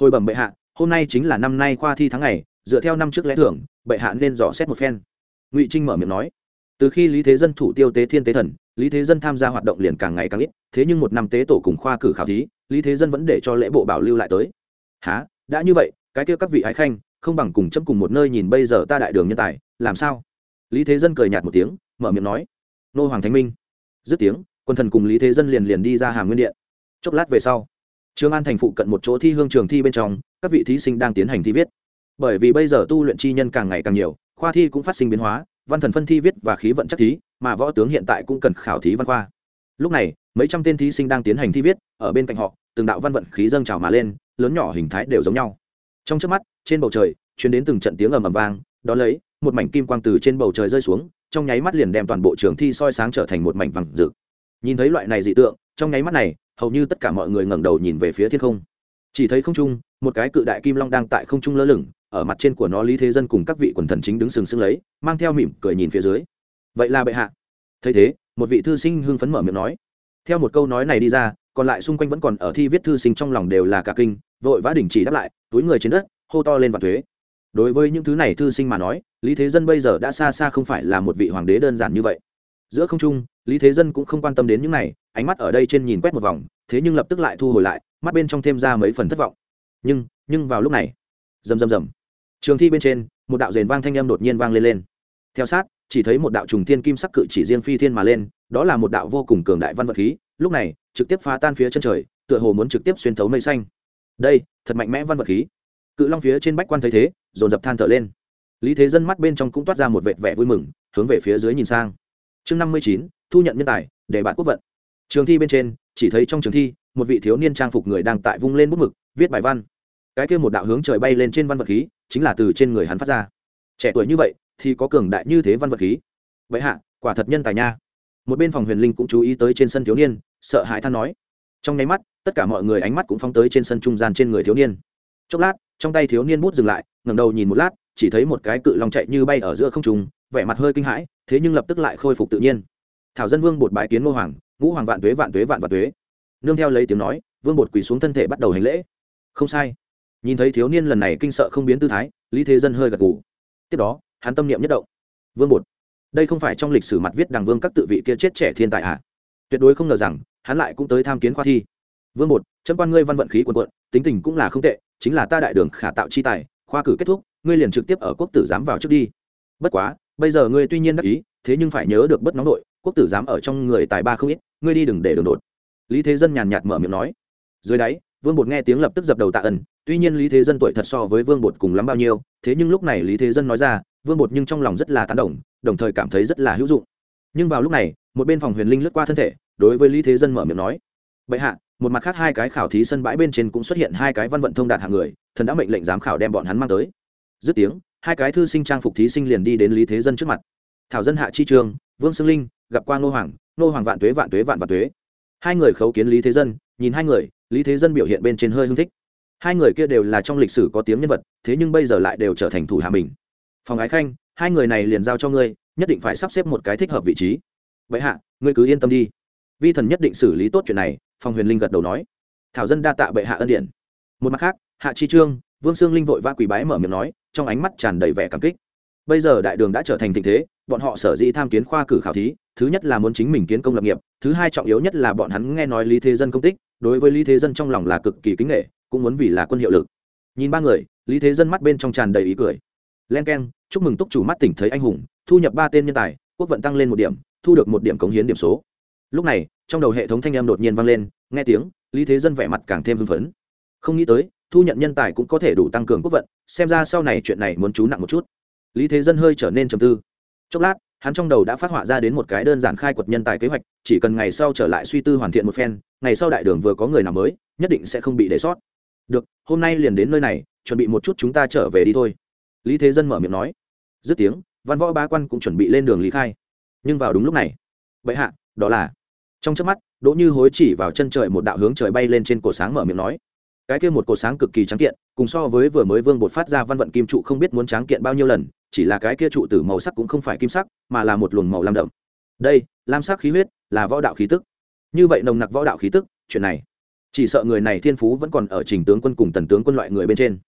Hồi bẩm bệ hạ hôm nay chính là năm nay khoa thi tháng này, dựa theo năm trước lẽ thưởng bệ hạ nên dò xét một phen. Ngụy trinh mở miệng nói. Từ khi lý thế dân thủ tiêu tế thiên tế thần lý thế dân tham gia hoạt động liền càng ngày càng ít thế nhưng một năm tế tổ cùng khoa cử khảo thí, lý thế dân vẫn để cho lễ bộ bảo lưu lại tới. Há đã như vậy, cái kia các vị ái khanh, không bằng cùng chấm cùng một nơi nhìn bây giờ ta đại đường nhân tài, làm sao? Lý thế dân cười nhạt một tiếng, mở miệng nói. Nô hoàng thánh minh. Dứt tiếng, quân thần cùng lý thế dân liền liền đi ra hàm nguyên điện. Chốc lát về sau trường an thành phụ cận một chỗ thi hương trường thi bên trong, các vị thí sinh đang tiến hành thi viết. Bởi vì bây giờ tu luyện chi nhân càng ngày càng nhiều, khoa thi cũng phát sinh biến hóa, văn thần phân thi viết và khí vận chắc thí, mà võ tướng hiện tại cũng cần khảo thí văn khoa. Lúc này mấy trăm tên thí sinh đang tiến hành thi viết, ở bên cạnh họ, từng đạo văn vận khí dâng trào mà lên, lớn nhỏ hình thái đều giống nhau. Trong trước mắt, trên bầu trời chuyến đến từng trận tiếng ầm ầm vang, đón lấy, một mảnh kim quang từ trên bầu trời rơi xuống, trong nháy mắt liền đem toàn bộ trường thi soi sáng trở thành một mảnh vàng rực. Nhìn thấy loại này dị tượng, trong nháy mắt này, hầu như tất cả mọi người ngẩng đầu nhìn về phía thiên không. Chỉ thấy không trung, một cái cự đại kim long đang tại không trung lơ lửng, ở mặt trên của nó lý thế dân cùng các vị quần thần chính đứng sừng sững lấy, mang theo mỉm cười nhìn phía dưới. Vậy là bệ hạ. Thấy thế, một vị thư sinh hưng phấn mở miệng nói theo một câu nói này đi ra, còn lại xung quanh vẫn còn ở thi viết thư sinh trong lòng đều là cả kinh, vội vã đình chỉ đáp lại, túi người trên đất, hô to lên và thuế. Đối với những thứ này thư sinh mà nói, lý thế dân bây giờ đã xa xa không phải là một vị hoàng đế đơn giản như vậy. Giữa không trung, lý thế dân cũng không quan tâm đến những này, ánh mắt ở đây trên nhìn quét một vòng, thế nhưng lập tức lại thu hồi lại, mắt bên trong thêm ra mấy phần thất vọng. Nhưng nhưng vào lúc này, rầm rầm rầm. Trường thi bên trên, một đạo rền vang thanh âm đột nhiên vang lên lên. Theo sát, chỉ thấy một đạo trùng thiên kim sắc cự chỉ riêng phi thiên mà lên đó là một đạo vô cùng cường đại văn vật khí, lúc này, trực tiếp phá tan phía chân trời, tựa hồ muốn trực tiếp xuyên thấu mây xanh. Đây, thật mạnh mẽ văn vật khí. Cự long phía trên bách quan thấy thế, dồn dập than thở lên. Lý thế dân mắt bên trong cũng toát ra một vệt vẻ vui mừng, hướng về phía dưới nhìn sang. Chương năm mươi chín, thu nhận nhân tài, để bạn quốc vận. Trường thi bên trên, chỉ thấy trong trường thi, một vị thiếu niên trang phục người đang tại vung lên bút mực, viết bài văn. Cái kia một đạo hướng trời bay lên trên văn vật khí, chính là từ trên người hắn phát ra. Trẻ tuổi như vậy, thì có cường đại như thế văn vật khí. Vậy hạ, quả thật nhân tài nha một bên phòng huyền linh cũng chú ý tới trên sân thiếu niên, sợ hãi than nói. Trong nháy mắt, tất cả mọi người ánh mắt cũng phóng tới trên sân trung gian trên người thiếu niên. Chốc lát, trong tay thiếu niên bút dừng lại, ngẩng đầu nhìn một lát, chỉ thấy một cái cự long chạy như bay ở giữa không trùng vẻ mặt hơi kinh hãi, thế nhưng lập tức lại khôi phục tự nhiên. Thảo dân vương bột bái kiến ngô hoàng, ngũ hoàng vạn tuế vạn tuế, vạn vạn tuế. Nương theo lấy tiếng nói, vương bột quỳ xuống thân thể bắt đầu hành lễ. Không sai. Nhìn thấy thiếu niên lần này kinh sợ không biến tư thái, lý thế dân hơi gật gù. Tiếp đó, hắn tâm niệm nhất động. Vương bột đây không phải trong lịch sử mặt viết đằng vương các tự vị kia chết trẻ thiên tài à? Tuyệt đối không ngờ rằng, hắn lại cũng tới tham kiến khoa thi. Vương bột, chấm quan ngươi văn vận khí quần quận tính tình cũng là không tệ, chính là ta đại đường khả tạo chi tài, khoa cử kết thúc, ngươi liền trực tiếp ở quốc tử giám vào trước đi. Bất quá, bây giờ ngươi tuy nhiên đắc ý, thế nhưng phải nhớ được bất nóng nội, quốc tử giám ở trong người tài ba không ít, ngươi đi đừng để đường đột. Lý thế dân nhàn nhạt mở miệng nói. Dưới đáy, vương bột nghe tiếng lập tức dập đầu tạ ẩn tuy nhiên lý thế dân tuổi thật so với vương bột cùng lắm bao nhiêu, thế nhưng lúc này lý thế dân nói ra, vương bột nhưng trong lòng rất là tán đồng đồng thời cảm thấy rất là hữu dụng. Nhưng vào lúc này, một bên phòng huyền linh lướt qua thân thể, đối với lý thế dân mở miệng nói, bệ hạ, một mặt khác hai cái khảo thí sân bãi bên trên cũng xuất hiện hai cái văn vận thông đạt hạng người, thần đã mệnh lệnh giám khảo đem bọn hắn mang tới. Dứt tiếng, hai cái thư sinh trang phục thí sinh liền đi đến lý thế dân trước mặt. Thảo dân hạ chi trường, vương sương linh, gặp qua ngô hoàng ngô hoàng vạn tuế vạn tuế vạn vạn tuế. Hai người khấu kiến lý thế dân, nhìn hai người, lý thế dân biểu hiện bên trên hơi hưng thích. Hai người kia đều là trong lịch sử có tiếng nhân vật, thế nhưng bây giờ lại đều trở thành thủ hạ mình. Phòng ái khanh hai người này liền giao cho ngươi, nhất định phải sắp xếp một cái thích hợp vị trí. Vậy hạ, ngươi cứ yên tâm đi. Vi thần nhất định xử lý tốt chuyện này phòng huyền linh gật đầu nói. Thảo dân đa tạ bệ hạ ân điển. một mặt khác, hạ chi trương, vương sương linh vội vã quỳ bái mở miệng nói, trong ánh mắt tràn đầy vẻ cảm kích. Bây giờ đại đường đã trở thành tình thế, bọn họ sở dĩ tham kiến khoa cử khảo thí, thứ nhất là muốn chính mình kiến công lập nghiệp, thứ hai trọng yếu nhất là bọn hắn nghe nói lý thế dân công tích, đối với lý thế dân trong lòng là cực kỳ kính nghệ cũng muốn vì là quân hiệu lực. Nhìn ba người, lý thế dân mắt bên trong tràn đầy ý cười. Len k e n chúc mừng túc chủ mắt tỉnh thấy anh hùng, thu nhập ba tên nhân tài, quốc vận tăng lên một điểm, thu được một điểm cống hiến điểm số. Lúc này, trong đầu hệ thống thanh em đột nhiên vang lên, nghe tiếng, lý thế dân vẻ mặt càng thêm hưng phấn. Không nghĩ tới, thu nhận nhân tài cũng có thể đủ tăng cường quốc vận, xem ra sau này chuyện này muốn chú nặng một chút. Lý thế dân hơi trở nên trầm tư. Chốc lát, hắn trong đầu đã phát họa ra đến một cái đơn giản khai quật nhân tài kế hoạch, chỉ cần ngày sau trở lại suy tư hoàn thiện một phen, ngày sau đại đường vừa có người nào mới, nhất định sẽ không bị để sót. Được, hôm nay liền đến nơi này, chuẩn bị một chút chúng ta trở về đi thôi. Lý thế dân mở miệng nói dứt tiếng, văn võ ba quan cũng chuẩn bị lên đường lý khai. Nhưng vào đúng lúc này vậy hạ, đó là trong chớp mắt, đỗ như hối chỉ vào chân trời một đạo hướng trời bay lên trên cổ sáng mở miệng nói, cái kia một cổ sáng cực kỳ trắng kiện, cùng so với vừa mới vương bột phát ra văn vận kim trụ không biết muốn tráng kiện bao nhiêu lần, chỉ là cái kia trụ tử màu sắc cũng không phải kim sắc, mà là một luồng màu lam đậm. Đây, lam sắc khí huyết, là võ đạo khí tức. Như vậy nồng nặc võ đạo khí tức, chuyện này, chỉ sợ người này thiên phú vẫn còn ở trình tướng quân cùng tần tướng quân loại người bên trên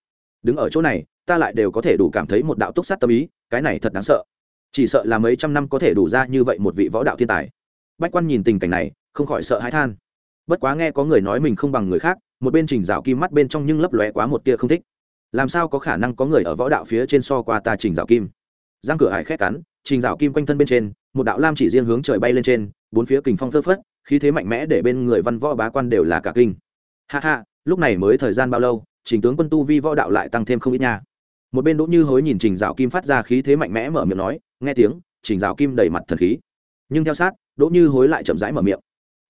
đứng ở chỗ này, ta lại đều có thể đủ cảm thấy một đạo túc sát tâm ý, cái này thật đáng sợ. Chỉ sợ là mấy trăm năm có thể đủ ra như vậy một vị võ đạo thiên tài. Bách quan nhìn tình cảnh này, không khỏi sợ hãi than. Bất quá nghe có người nói mình không bằng người khác, một bên trình dạo kim mắt bên trong nhưng lấp lóe quá một tia không thích. Làm sao có khả năng có người ở võ đạo phía trên so qua ta trình dạo kim? Giang cửa hải khét cắn, trình dạo kim quanh thân bên trên, một đạo lam chỉ riêng hướng trời bay lên trên, bốn phía kình phong phơ phất, khí thế mạnh mẽ để bên người văn võ bá quan đều là cả kinh. Ha ha, lúc này mới thời gian bao lâu trình tướng quân tu vi võ đạo lại tăng thêm không ít nha. Một bên đỗ như hối nhìn trình dạo kim phát ra khí thế mạnh mẽ mở miệng nói, nghe tiếng, trình dạo kim đầy mặt thần khí. Nhưng theo sát, đỗ như hối lại chậm rãi mở miệng.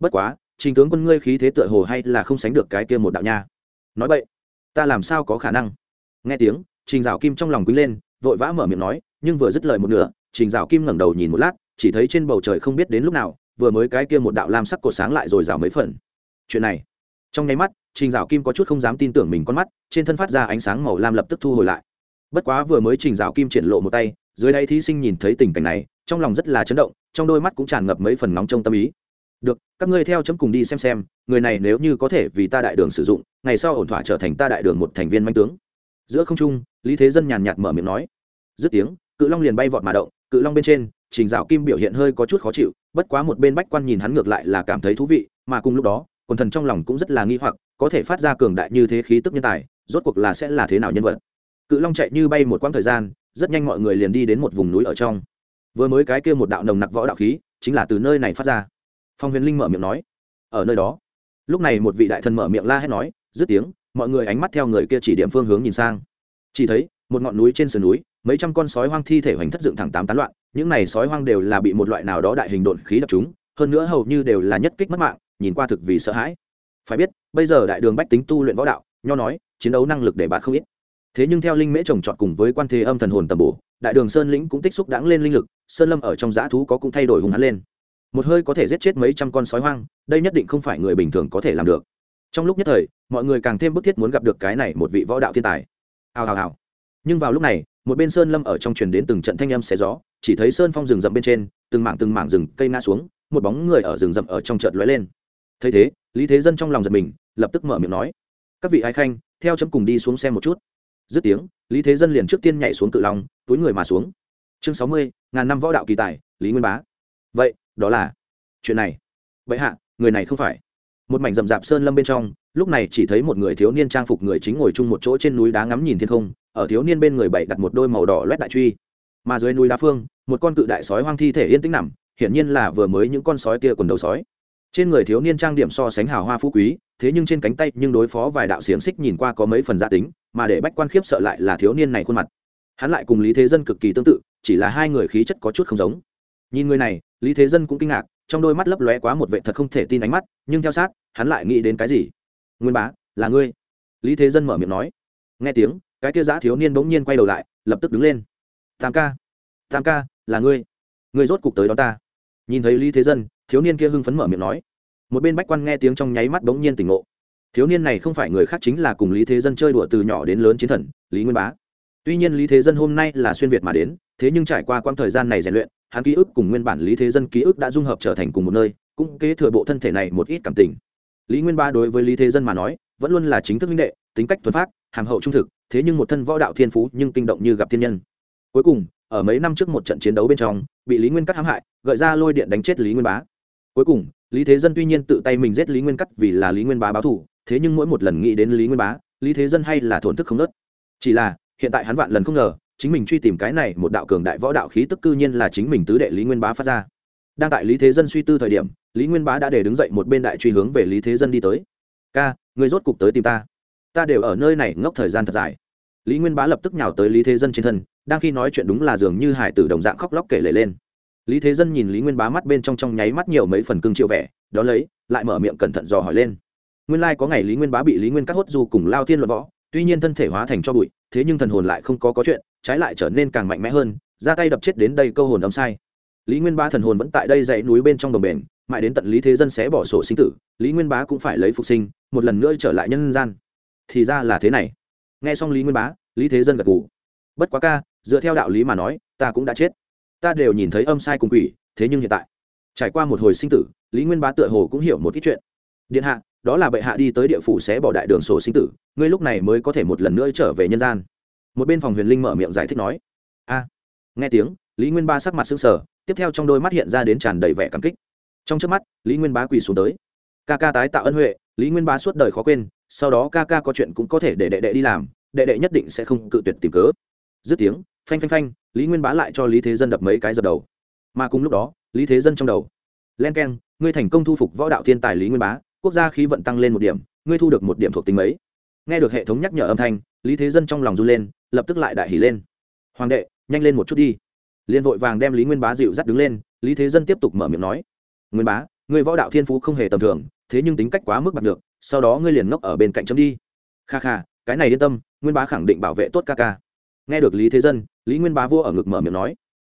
Bất quá, trình tướng quân ngươi khí thế tựa hồ hay là không sánh được cái kia một đạo nha. Nói vậy ta làm sao có khả năng? Nghe tiếng, trình dạo kim trong lòng quý lên, vội vã mở miệng nói, nhưng vừa dứt lời một nửa, trình dạo kim ngẩng đầu nhìn một lát, chỉ thấy trên bầu trời không biết đến lúc nào, vừa mới cái kia một đạo lam sắc cột sáng lại rồi rào mấy phần. Chuyện này, trong nháy mắt trình dạo kim có chút không dám tin tưởng mình con mắt, trên thân phát ra ánh sáng màu lam lập tức thu hồi lại. Bất quá vừa mới trình dạo kim triển lộ một tay, dưới đây thí sinh nhìn thấy tình cảnh này, trong lòng rất là chấn động, trong đôi mắt cũng tràn ngập mấy phần nóng trong tâm ý. Được, các ngươi theo chấm cùng đi xem xem, người này nếu như có thể vì ta đại đường sử dụng, ngày sau ổn thỏa trở thành ta đại đường một thành viên manh tướng. Giữa không trung, lý thế dân nhàn nhạt mở miệng nói. Dứt tiếng, cự long liền bay vọt mà động, cự long bên trên, trình dạo kim biểu hiện hơi có chút khó chịu, bất quá một bên bách quan nhìn hắn ngược lại là cảm thấy thú vị, mà cùng lúc đó, quần thần trong lòng cũng rất là nghi hoặc có thể phát ra cường đại như thế khí tức nhân tài, rốt cuộc là sẽ là thế nào nhân vật? Cự long chạy như bay một quãng thời gian, rất nhanh mọi người liền đi đến một vùng núi ở trong. Vừa mới cái kia một đạo nồng nặc võ đạo khí, chính là từ nơi này phát ra. Phong huyền linh mở miệng nói, ở nơi đó. Lúc này một vị đại thần mở miệng la hét nói, dứt tiếng, mọi người ánh mắt theo người kia chỉ điểm phương hướng nhìn sang. Chỉ thấy, một ngọn núi trên sườn núi, mấy trăm con sói hoang thi thể hoành thất dựng thẳng tám tán loạn, những này sói hoang đều là bị một loại nào đó đại hình độn khí đập chúng, hơn nữa hầu như đều là nhất kích mất mạng, nhìn qua thực vì sợ hãi. Phải biết bây giờ đại đường bách tính tu luyện võ đạo, nho nói, chiến đấu năng lực để bạn không ít. Thế nhưng theo linh mễ trồng trọt cùng với quan thế âm thần hồn tầm bổ, đại đường sơn lĩnh cũng tích xúc đáng lên linh lực, sơn lâm ở trong dã thú có cũng thay đổi hùng hắn lên. Một hơi có thể giết chết mấy trăm con sói hoang, đây nhất định không phải người bình thường có thể làm được. Trong lúc nhất thời, mọi người càng thêm bức thiết muốn gặp được cái này một vị võ đạo thiên tài. Hào hào hào. Nhưng vào lúc này, một bên sơn lâm ở trong truyền đến từng trận thanh âm xé gió, chỉ thấy sơn phong rừng rậm bên trên, từng mảng từng mảng rừng cây ngã xuống, một bóng người ở rừng rậm ở trong chợt lóe lên. Thấy thế, lý thế dân trong lòng giật mình lập tức mở miệng nói, các vị ái khanh, theo chấm cùng đi xuống xem một chút. Dứt tiếng, lý thế dân liền trước tiên nhảy xuống cự long, túi người mà xuống. Chương sáu mươi, ngàn năm võ đạo kỳ tài, lý nguyên bá. Vậy, đó là chuyện này. Vậy hạ, người này không phải. Một mảnh rậm rạp sơn lâm bên trong, lúc này chỉ thấy một người thiếu niên trang phục người chính ngồi chung một chỗ trên núi đá ngắm nhìn thiên không, ở thiếu niên bên người bảy đặt một đôi màu đỏ loét đại truy. Mà dưới núi đá phương, một con cự đại sói hoang thi thể yên tĩnh nằm, hiển nhiên là vừa mới những con sói kia quần đầu sói. Trên người thiếu niên trang điểm so sánh hào hoa phú quý thế nhưng trên cánh tay nhưng đối phó vài đạo xiềng xích nhìn qua có mấy phần gia tính, mà để bách quan khiếp sợ lại là thiếu niên này khuôn mặt. Hắn lại cùng lý thế dân cực kỳ tương tự, chỉ là hai người khí chất có chút không giống. Nhìn người này, lý thế dân cũng kinh ngạc, trong đôi mắt lấp lóe quá một vệ thật không thể tin ánh mắt, nhưng theo sát, hắn lại nghĩ đến cái gì? Nguyên bá, là ngươi. Lý thế dân mở miệng nói. Nghe tiếng, cái kia giã thiếu niên bỗng nhiên quay đầu lại, lập tức đứng lên. Tam ca tam ca, là ngươi. Ngươi rốt cục tới đó ta. Nhìn thấy lý thế dân, thiếu niên kia hưng phấn mở miệng nói một bên bách quan nghe tiếng trong nháy mắt bỗng nhiên tỉnh ngộ. Thiếu niên này không phải người khác chính là cùng lý thế dân chơi đùa từ nhỏ đến lớn chiến thần, lý nguyên bá. Tuy nhiên lý thế dân hôm nay là xuyên việt mà đến, thế nhưng trải qua quãng thời gian này rèn luyện, hắn ký ức cùng nguyên bản lý thế dân ký ức đã dung hợp trở thành cùng một nơi, cũng kế thừa bộ thân thể này một ít cảm tình. Lý nguyên ba đối với lý thế dân mà nói, vẫn luôn là chính thức minh đệ, tính cách thuần phát hàm hậu trung thực, thế nhưng một thân võ đạo thiên phú nhưng kinh động như gặp thiên nhân. Cuối cùng, ở mấy năm trước một trận chiến đấu bên trong, bị lý nguyên cắt hãm hại, gợi ra lôi điện đánh chết lý nguyên bá cuối cùng, lý thế dân tuy nhiên tự tay mình giết lý nguyên cắt vì là lý nguyên bá báo thù, thế nhưng mỗi một lần nghĩ đến lý nguyên bá, lý thế dân hay là thổn thức không nớt. Chỉ là, hiện tại hắn vạn lần không ngờ, chính mình truy tìm cái này một đạo cường đại võ đạo khí tức cư nhiên là chính mình tứ đệ lý nguyên bá phát ra. Đang tại lý thế dân suy tư thời điểm, lý nguyên bá đã để đứng dậy một bên đại truy hướng về lý thế dân đi tới. Ca người rốt cục tới tìm ta. Ta đều ở nơi này ngốc thời gian thật dài. Lý nguyên bá lập tức nhào tới lý thế dân trên thân, đang khi nói chuyện đúng là dường như hải tử đồng dạng khóc lóc kể lể lên lý thế dân nhìn lý nguyên bá mắt bên trong trong nháy mắt nhiều mấy phần cưng triệu vẻ, đó lấy, lại mở miệng cẩn thận dò hỏi lên. Nguyên lai、like、có ngày lý nguyên bá bị lý nguyên cắt hốt du cùng lao thiên luận võ, tuy nhiên thân thể hóa thành cho bụi, thế nhưng thần hồn lại không có có chuyện, trái lại trở nên càng mạnh mẽ hơn, ra tay đập chết đến đây câu hồn đóng sai. Lý nguyên bá thần hồn vẫn tại đây dãy núi bên trong đồng bền, mãi đến tận lý thế dân sẽ bỏ sổ sinh tử, lý nguyên bá cũng phải lấy phục sinh, một lần nữa trở lại nhân gian. Thì ra là thế này. Nghe xong lý nguyên bá, lý thế dân gật gù. Bất quá ca, dựa theo đạo lý mà nói, ta cũng đã chết ta đều nhìn thấy âm sai cùng quỷ, thế nhưng hiện tại, trải qua một hồi sinh tử, lý nguyên bá tựa hồ cũng hiểu một ít chuyện. Điện hạ, đó là bệ hạ đi tới địa phủ sẽ bỏ đại đường sổ sinh tử, ngươi lúc này mới có thể một lần nữa trở về nhân gian. Một bên phòng huyền linh mở miệng giải thích nói. A, nghe tiếng, lý nguyên ba sắc mặt sững sờ, tiếp theo trong đôi mắt hiện ra đến tràn đầy vẻ cảm kích. Trong trước mắt, lý nguyên bá quỳ xuống tới. Ca ca tái tạo ân huệ, lý nguyên bá suốt đời khó quên, sau đó ca ca có chuyện cũng có thể để đệ đệ đi làm, đệ đệ nhất định sẽ không cự tuyệt tìm cớ. Dứt tiếng, phanh phanh phanh lý nguyên bá lại cho lý thế dân đập mấy cái dập đầu mà cùng lúc đó lý thế dân trong đầu len k e n ngươi thành công thu phục võ đạo thiên tài lý nguyên bá quốc gia khí vận tăng lên một điểm ngươi thu được một điểm thuộc tính mấy nghe được hệ thống nhắc nhở âm thanh lý thế dân trong lòng run lên lập tức lại đại hỉ lên hoàng đệ nhanh lên một chút đi liền vội vàng đem lý nguyên bá dịu dắt đứng lên lý thế dân tiếp tục mở miệng nói nguyên bá người võ đạo thiên phú không hề tầm thường thế nhưng tính cách quá mức bạc được sau đó ngươi liền ngốc ở bên cạnh chấm đi kha kha cái này yên tâm nguyên bá khẳng định bảo vệ tốt ca ca nghe được lý thế dân lý nguyên bá vua ở ngực mở miệng nói,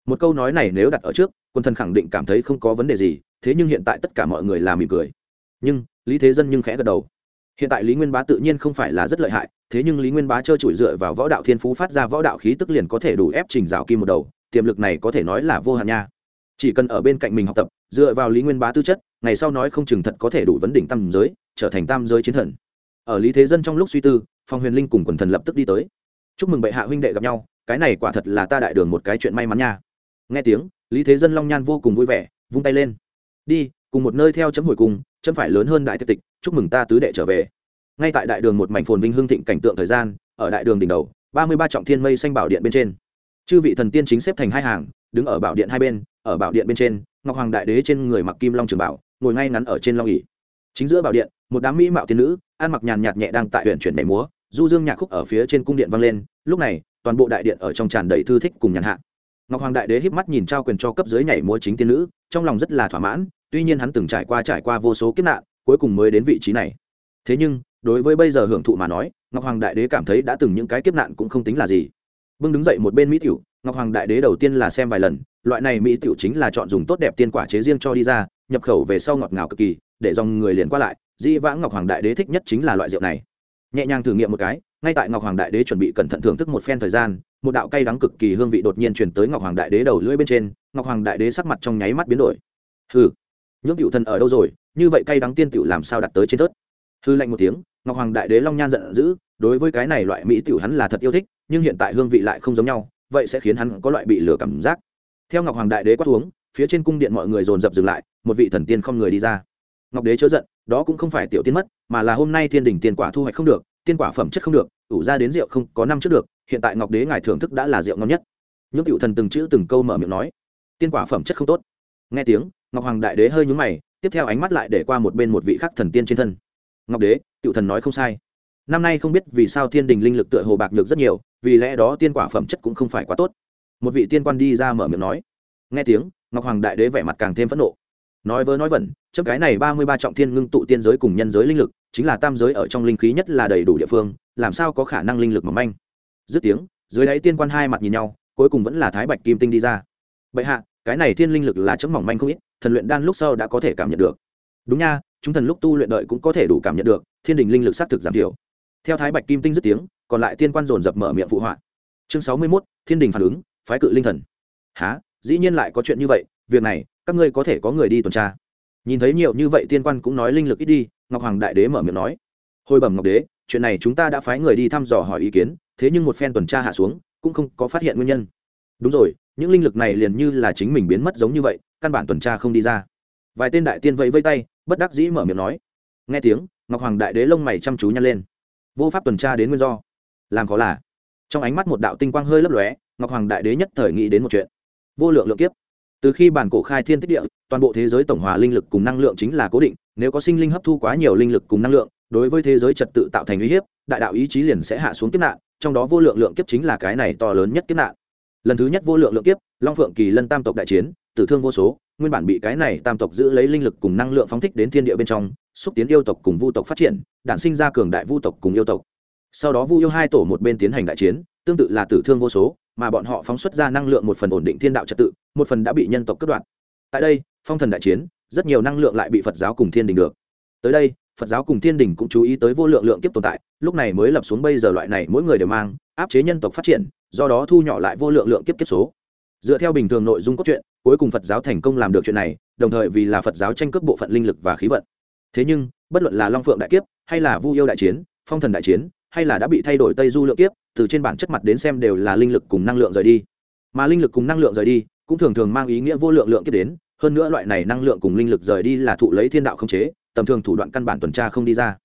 một câu nói này nếu đặt ở trước, quân thần khẳng định cảm thấy không có vấn đề gì, thế nhưng hiện tại tất cả mọi người là mỉm cười. Nhưng, lý thế dân nhưng khẽ gật đầu. Hiện tại lý nguyên bá tự nhiên không phải là rất lợi hại, thế nhưng lý nguyên bá trơ trụi dựa vào võ đạo thiên phú phát ra võ đạo khí tức liền có thể đủ ép trình rào kim một đầu, tiềm lực này có thể nói là vô hạn nha. Chỉ cần ở bên cạnh mình học tập, dựa vào lý nguyên bá tư chất, ngày sau nói không chừng thật có thể đủ vấn đỉnh tam giới, trở thành tam giới chiến thần. Ở lý thế dân trong lúc suy tư, phong huyền linh cùng quần thần lập tức đi tới. Chúc mừng bệ hạ huynh đệ gặp nhau cái này quả thật là ta đại đường một cái chuyện may mắn nha. Nghe tiếng, lý thế dân long nhan vô cùng vui vẻ, vung tay lên. Đi, cùng một nơi theo chấm hồi cùng, chấm phải lớn hơn đại tiệc tịch, chúc mừng ta tứ đệ trở về. Ngay tại đại đường một mảnh phồn vinh hương thịnh cảnh tượng thời gian, ở đại đường đỉnh đầu, ba mươi ba trọng thiên mây xanh bảo điện bên trên. Chư vị thần tiên chính xếp thành hai hàng, đứng ở bảo điện hai bên, ở bảo điện bên trên, ngọc hoàng đại đế trên người mặc kim long trường bảo, ngồi ngay ngắn ở trên long ỉ chính giữa bảo điện, một đám mỹ mạo tiên nữ, ăn mặc nhàn nhạt nhẹ đang tại huyện chuyển mẻ múa, du dương nhạc khúc ở phía trên cung điện vang lên. Lúc này toàn bộ đại điện ở trong tràn đầy thư thích cùng nhàn hạ. Ngọc hoàng đại đế híp mắt nhìn trao quyền cho cấp dưới nhảy múa chính tiên nữ, trong lòng rất là thỏa mãn, tuy nhiên hắn từng trải qua trải qua vô số kiếp nạn, cuối cùng mới đến vị trí này. Thế nhưng, đối với bây giờ hưởng thụ mà nói, ngọc hoàng đại đế cảm thấy đã từng những cái kiếp nạn cũng không tính là gì. Bưng đứng dậy một bên mỹ tiểu, ngọc hoàng đại đế đầu tiên là xem vài lần, loại này mỹ tiểu chính là chọn dùng tốt đẹp tiên quả chế riêng cho đi ra, nhập khẩu về sau ngọt ngào cực kỳ, để dòng người liền qua lại, di vãng ngọc hoàng đại đế thích nhất chính là loại rượu này nhẹ nhàng thử nghiệm một cái, ngay tại ngọc hoàng đại đế chuẩn bị cẩn thận thưởng thức một phen thời gian, một đạo cay đắng cực kỳ hương vị đột nhiên chuyển tới ngọc hoàng đại đế đầu lưỡi bên trên, ngọc hoàng đại đế sắc mặt trong nháy mắt biến đổi. Hừ nhưỡng cựu thần ở đâu rồi? Như vậy cay đắng tiên tiểu làm sao đặt tới trên tớt hư lạnh một tiếng, ngọc hoàng đại đế long nhan giận dữ, đối với cái này loại mỹ tiểu hắn là thật yêu thích, nhưng hiện tại hương vị lại không giống nhau, vậy sẽ khiến hắn có loại bị lửa cảm giác. Theo ngọc hoàng đại đế quát uống, phía trên cung điện mọi người dồn dập dừng lại, một vị thần tiên không người đi ra ngọc đế chớ giận, đó cũng không phải tiểu tiên mất, mà là hôm nay thiên đình Tiền quả thu hoạch không được, tiên quả phẩm chất không được, ủ ra đến rượu không có năm trước được, hiện tại ngọc đế ngài thưởng thức đã là rượu ngon nhất. Những cựu thần từng chữ từng câu mở miệng nói, tiên quả phẩm chất không tốt. Nghe tiếng, ngọc hoàng đại đế hơi nhúng mày, tiếp theo ánh mắt lại để qua một bên một vị khắc thần tiên trên thân. Ngọc đế cựu thần nói không sai. Năm nay không biết vì sao thiên đình linh lực tựa hồ bạc nhược rất nhiều, vì lẽ đó tiên quả phẩm chất cũng không phải quá tốt. Một vị tiên quan đi ra mở miệng nói. Nghe tiếng, ngọc hoàng đại đế vẻ mặt càng thêm phẫn nộ. Nói vớ nói vẩn chấm cái này ba mươi ba trọng thiên ngưng tụ tiên giới cùng nhân giới linh lực, chính là tam giới ở trong linh khí nhất là đầy đủ địa phương, làm sao có khả năng linh lực mỏng manh? Dứt tiếng, dưới đáy tiên quan hai mặt nhìn nhau, cuối cùng vẫn là thái bạch kim tinh đi ra. Bệ hạ, cái này thiên linh lực là chấm mỏng manh không ít, thần luyện đan lúc sau đã có thể cảm nhận được. Đúng nha, chúng thần lúc tu luyện đợi cũng có thể đủ cảm nhận được, thiên đình linh lực xác thực giảm thiểu. Theo thái bạch kim tinh dứt tiếng, còn lại tiên quan dồn dập mở miệng phụ họa. Chương sáu mươi mốt, thiên đình phản ứng, phái cự linh thần. Há dĩ nhiên lại có chuyện như vậy, việc này, các ngươi có thể có người đi tuần tra nhìn thấy nhiều như vậy tiên quan cũng nói linh lực ít đi, ngọc hoàng đại đế mở miệng nói. Hồi bẩm ngọc đế, chuyện này chúng ta đã phái người đi thăm dò hỏi ý kiến, thế nhưng một phen tuần tra hạ xuống, cũng không có phát hiện nguyên nhân. Đúng rồi, những linh lực này liền như là chính mình biến mất giống như vậy, căn bản tuần tra không đi ra. Vài tên đại tiên vẫy vây tay, bất đắc dĩ mở miệng nói. Nghe tiếng, ngọc hoàng đại đế lông mày chăm chú nhăn lên. Vô pháp tuần tra đến nguyên do. Làm khó là. Trong ánh mắt một đạo tinh quang hơi lấp lóe, ngọc hoàng đại đế nhất thời nghĩ đến một chuyện. Vô lượng lượng kiếp từ khi bản cổ khai thiên tích địa, toàn bộ thế giới tổng hòa linh lực cùng năng lượng chính là cố định, nếu có sinh linh hấp thu quá nhiều linh lực cùng năng lượng, đối với thế giới trật tự tạo thành uy hiếp, đại đạo ý chí liền sẽ hạ xuống kiếp nạn, trong đó vô lượng lượng kiếp chính là cái này to lớn nhất kiếp nạn. Lần thứ nhất vô lượng lượng kiếp, long phượng kỳ lân tam tộc đại chiến, tử thương vô số, nguyên bản bị cái này tam tộc giữ lấy linh lực cùng năng lượng phóng thích đến thiên địa bên trong, xúc tiến yêu tộc cùng vu tộc phát triển, đản sinh ra cường đại vu tộc cùng yêu tộc. Sau đó vu yêu hai tổ một bên tiến hành đại chiến, tương tự là tử thương vô số mà bọn họ phóng xuất ra năng lượng một phần ổn định thiên đạo trật tự, một phần đã bị nhân tộc cướp đoạt. Tại đây, phong thần đại chiến, rất nhiều năng lượng lại bị phật giáo cùng thiên đình được. Tới đây, phật giáo cùng thiên đình cũng chú ý tới vô lượng lượng kiếp tồn tại, lúc này mới lập xuống bây giờ loại này mỗi người đều mang, áp chế nhân tộc phát triển, do đó thu nhỏ lại vô lượng lượng kiếp kiếp số. Dựa theo bình thường nội dung cốt truyện, cuối cùng phật giáo thành công làm được chuyện này, đồng thời vì là phật giáo tranh cướp bộ phận linh lực và khí vận. Thế nhưng, bất luận là long phượng đại kiếp, hay là vu yêu đại chiến, phong thần đại chiến, hay là đã bị thay đổi tây du lượng kiếp từ trên bản chất mặt đến xem đều là linh lực cùng năng lượng rời đi. Mà linh lực cùng năng lượng rời đi cũng thường thường mang ý nghĩa vô lượng lượng kiếp đến, hơn nữa loại này năng lượng cùng linh lực rời đi là thụ lấy thiên đạo không chế, tầm thường thủ đoạn căn bản tuần tra không đi ra.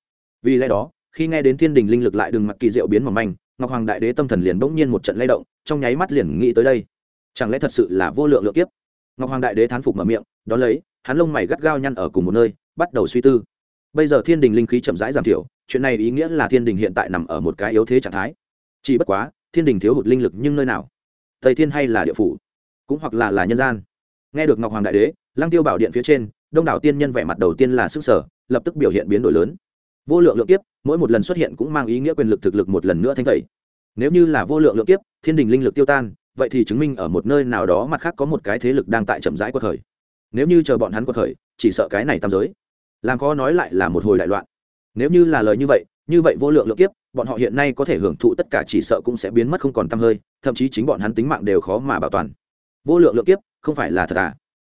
Vì lẽ đó, khi nghe đến thiên đình linh lực lại đừng mặc kỳ diệu biến mỏng manh, ngọc hoàng đại đế tâm thần liền bỗng nhiên một trận lay động, trong nháy mắt liền nghĩ tới đây. Chẳng lẽ thật sự là vô lượng lượng kiếp? Ngọc hoàng đại đế thán phục mở miệng, đón lấy, hắn lông mày gắt gao nhăn ở cùng một nơi, bắt đầu suy tư. Bây giờ thiên đình linh khí chậm rãi giảm thiểu, chuyện này ý nghĩa là thiên đình hiện tại nằm ở một cái yếu thế trạng thái chỉ bất quá, thiên đình thiếu hụt linh lực nhưng nơi nào? Tây thiên hay là địa phủ? Cũng hoặc là là nhân gian? Nghe được ngọc hoàng đại đế, lăng tiêu bảo điện phía trên, đông đảo tiên nhân vẻ mặt đầu tiên là sức sở lập tức biểu hiện biến đổi lớn. Vô lượng lượng kiếp, mỗi một lần xuất hiện cũng mang ý nghĩa quyền lực thực lực một lần nữa thanh tẩy. Nếu như là vô lượng lượng kiếp, thiên đình linh lực tiêu tan, vậy thì chứng minh ở một nơi nào đó mặt khác có một cái thế lực đang tại chậm rãi quật khởi. Nếu như chờ bọn hắn quật khởi, chỉ sợ cái này tam giới. Làm khó nói lại là một hồi đại loạn. Nếu như là lời như vậy như vậy vô lượng lượng kiếp bọn họ hiện nay có thể hưởng thụ tất cả chỉ sợ cũng sẽ biến mất không còn t hơi, thậm chí chính bọn hắn tính mạng đều khó mà bảo toàn. Vô lượng lượng kiếp, không phải là thật à?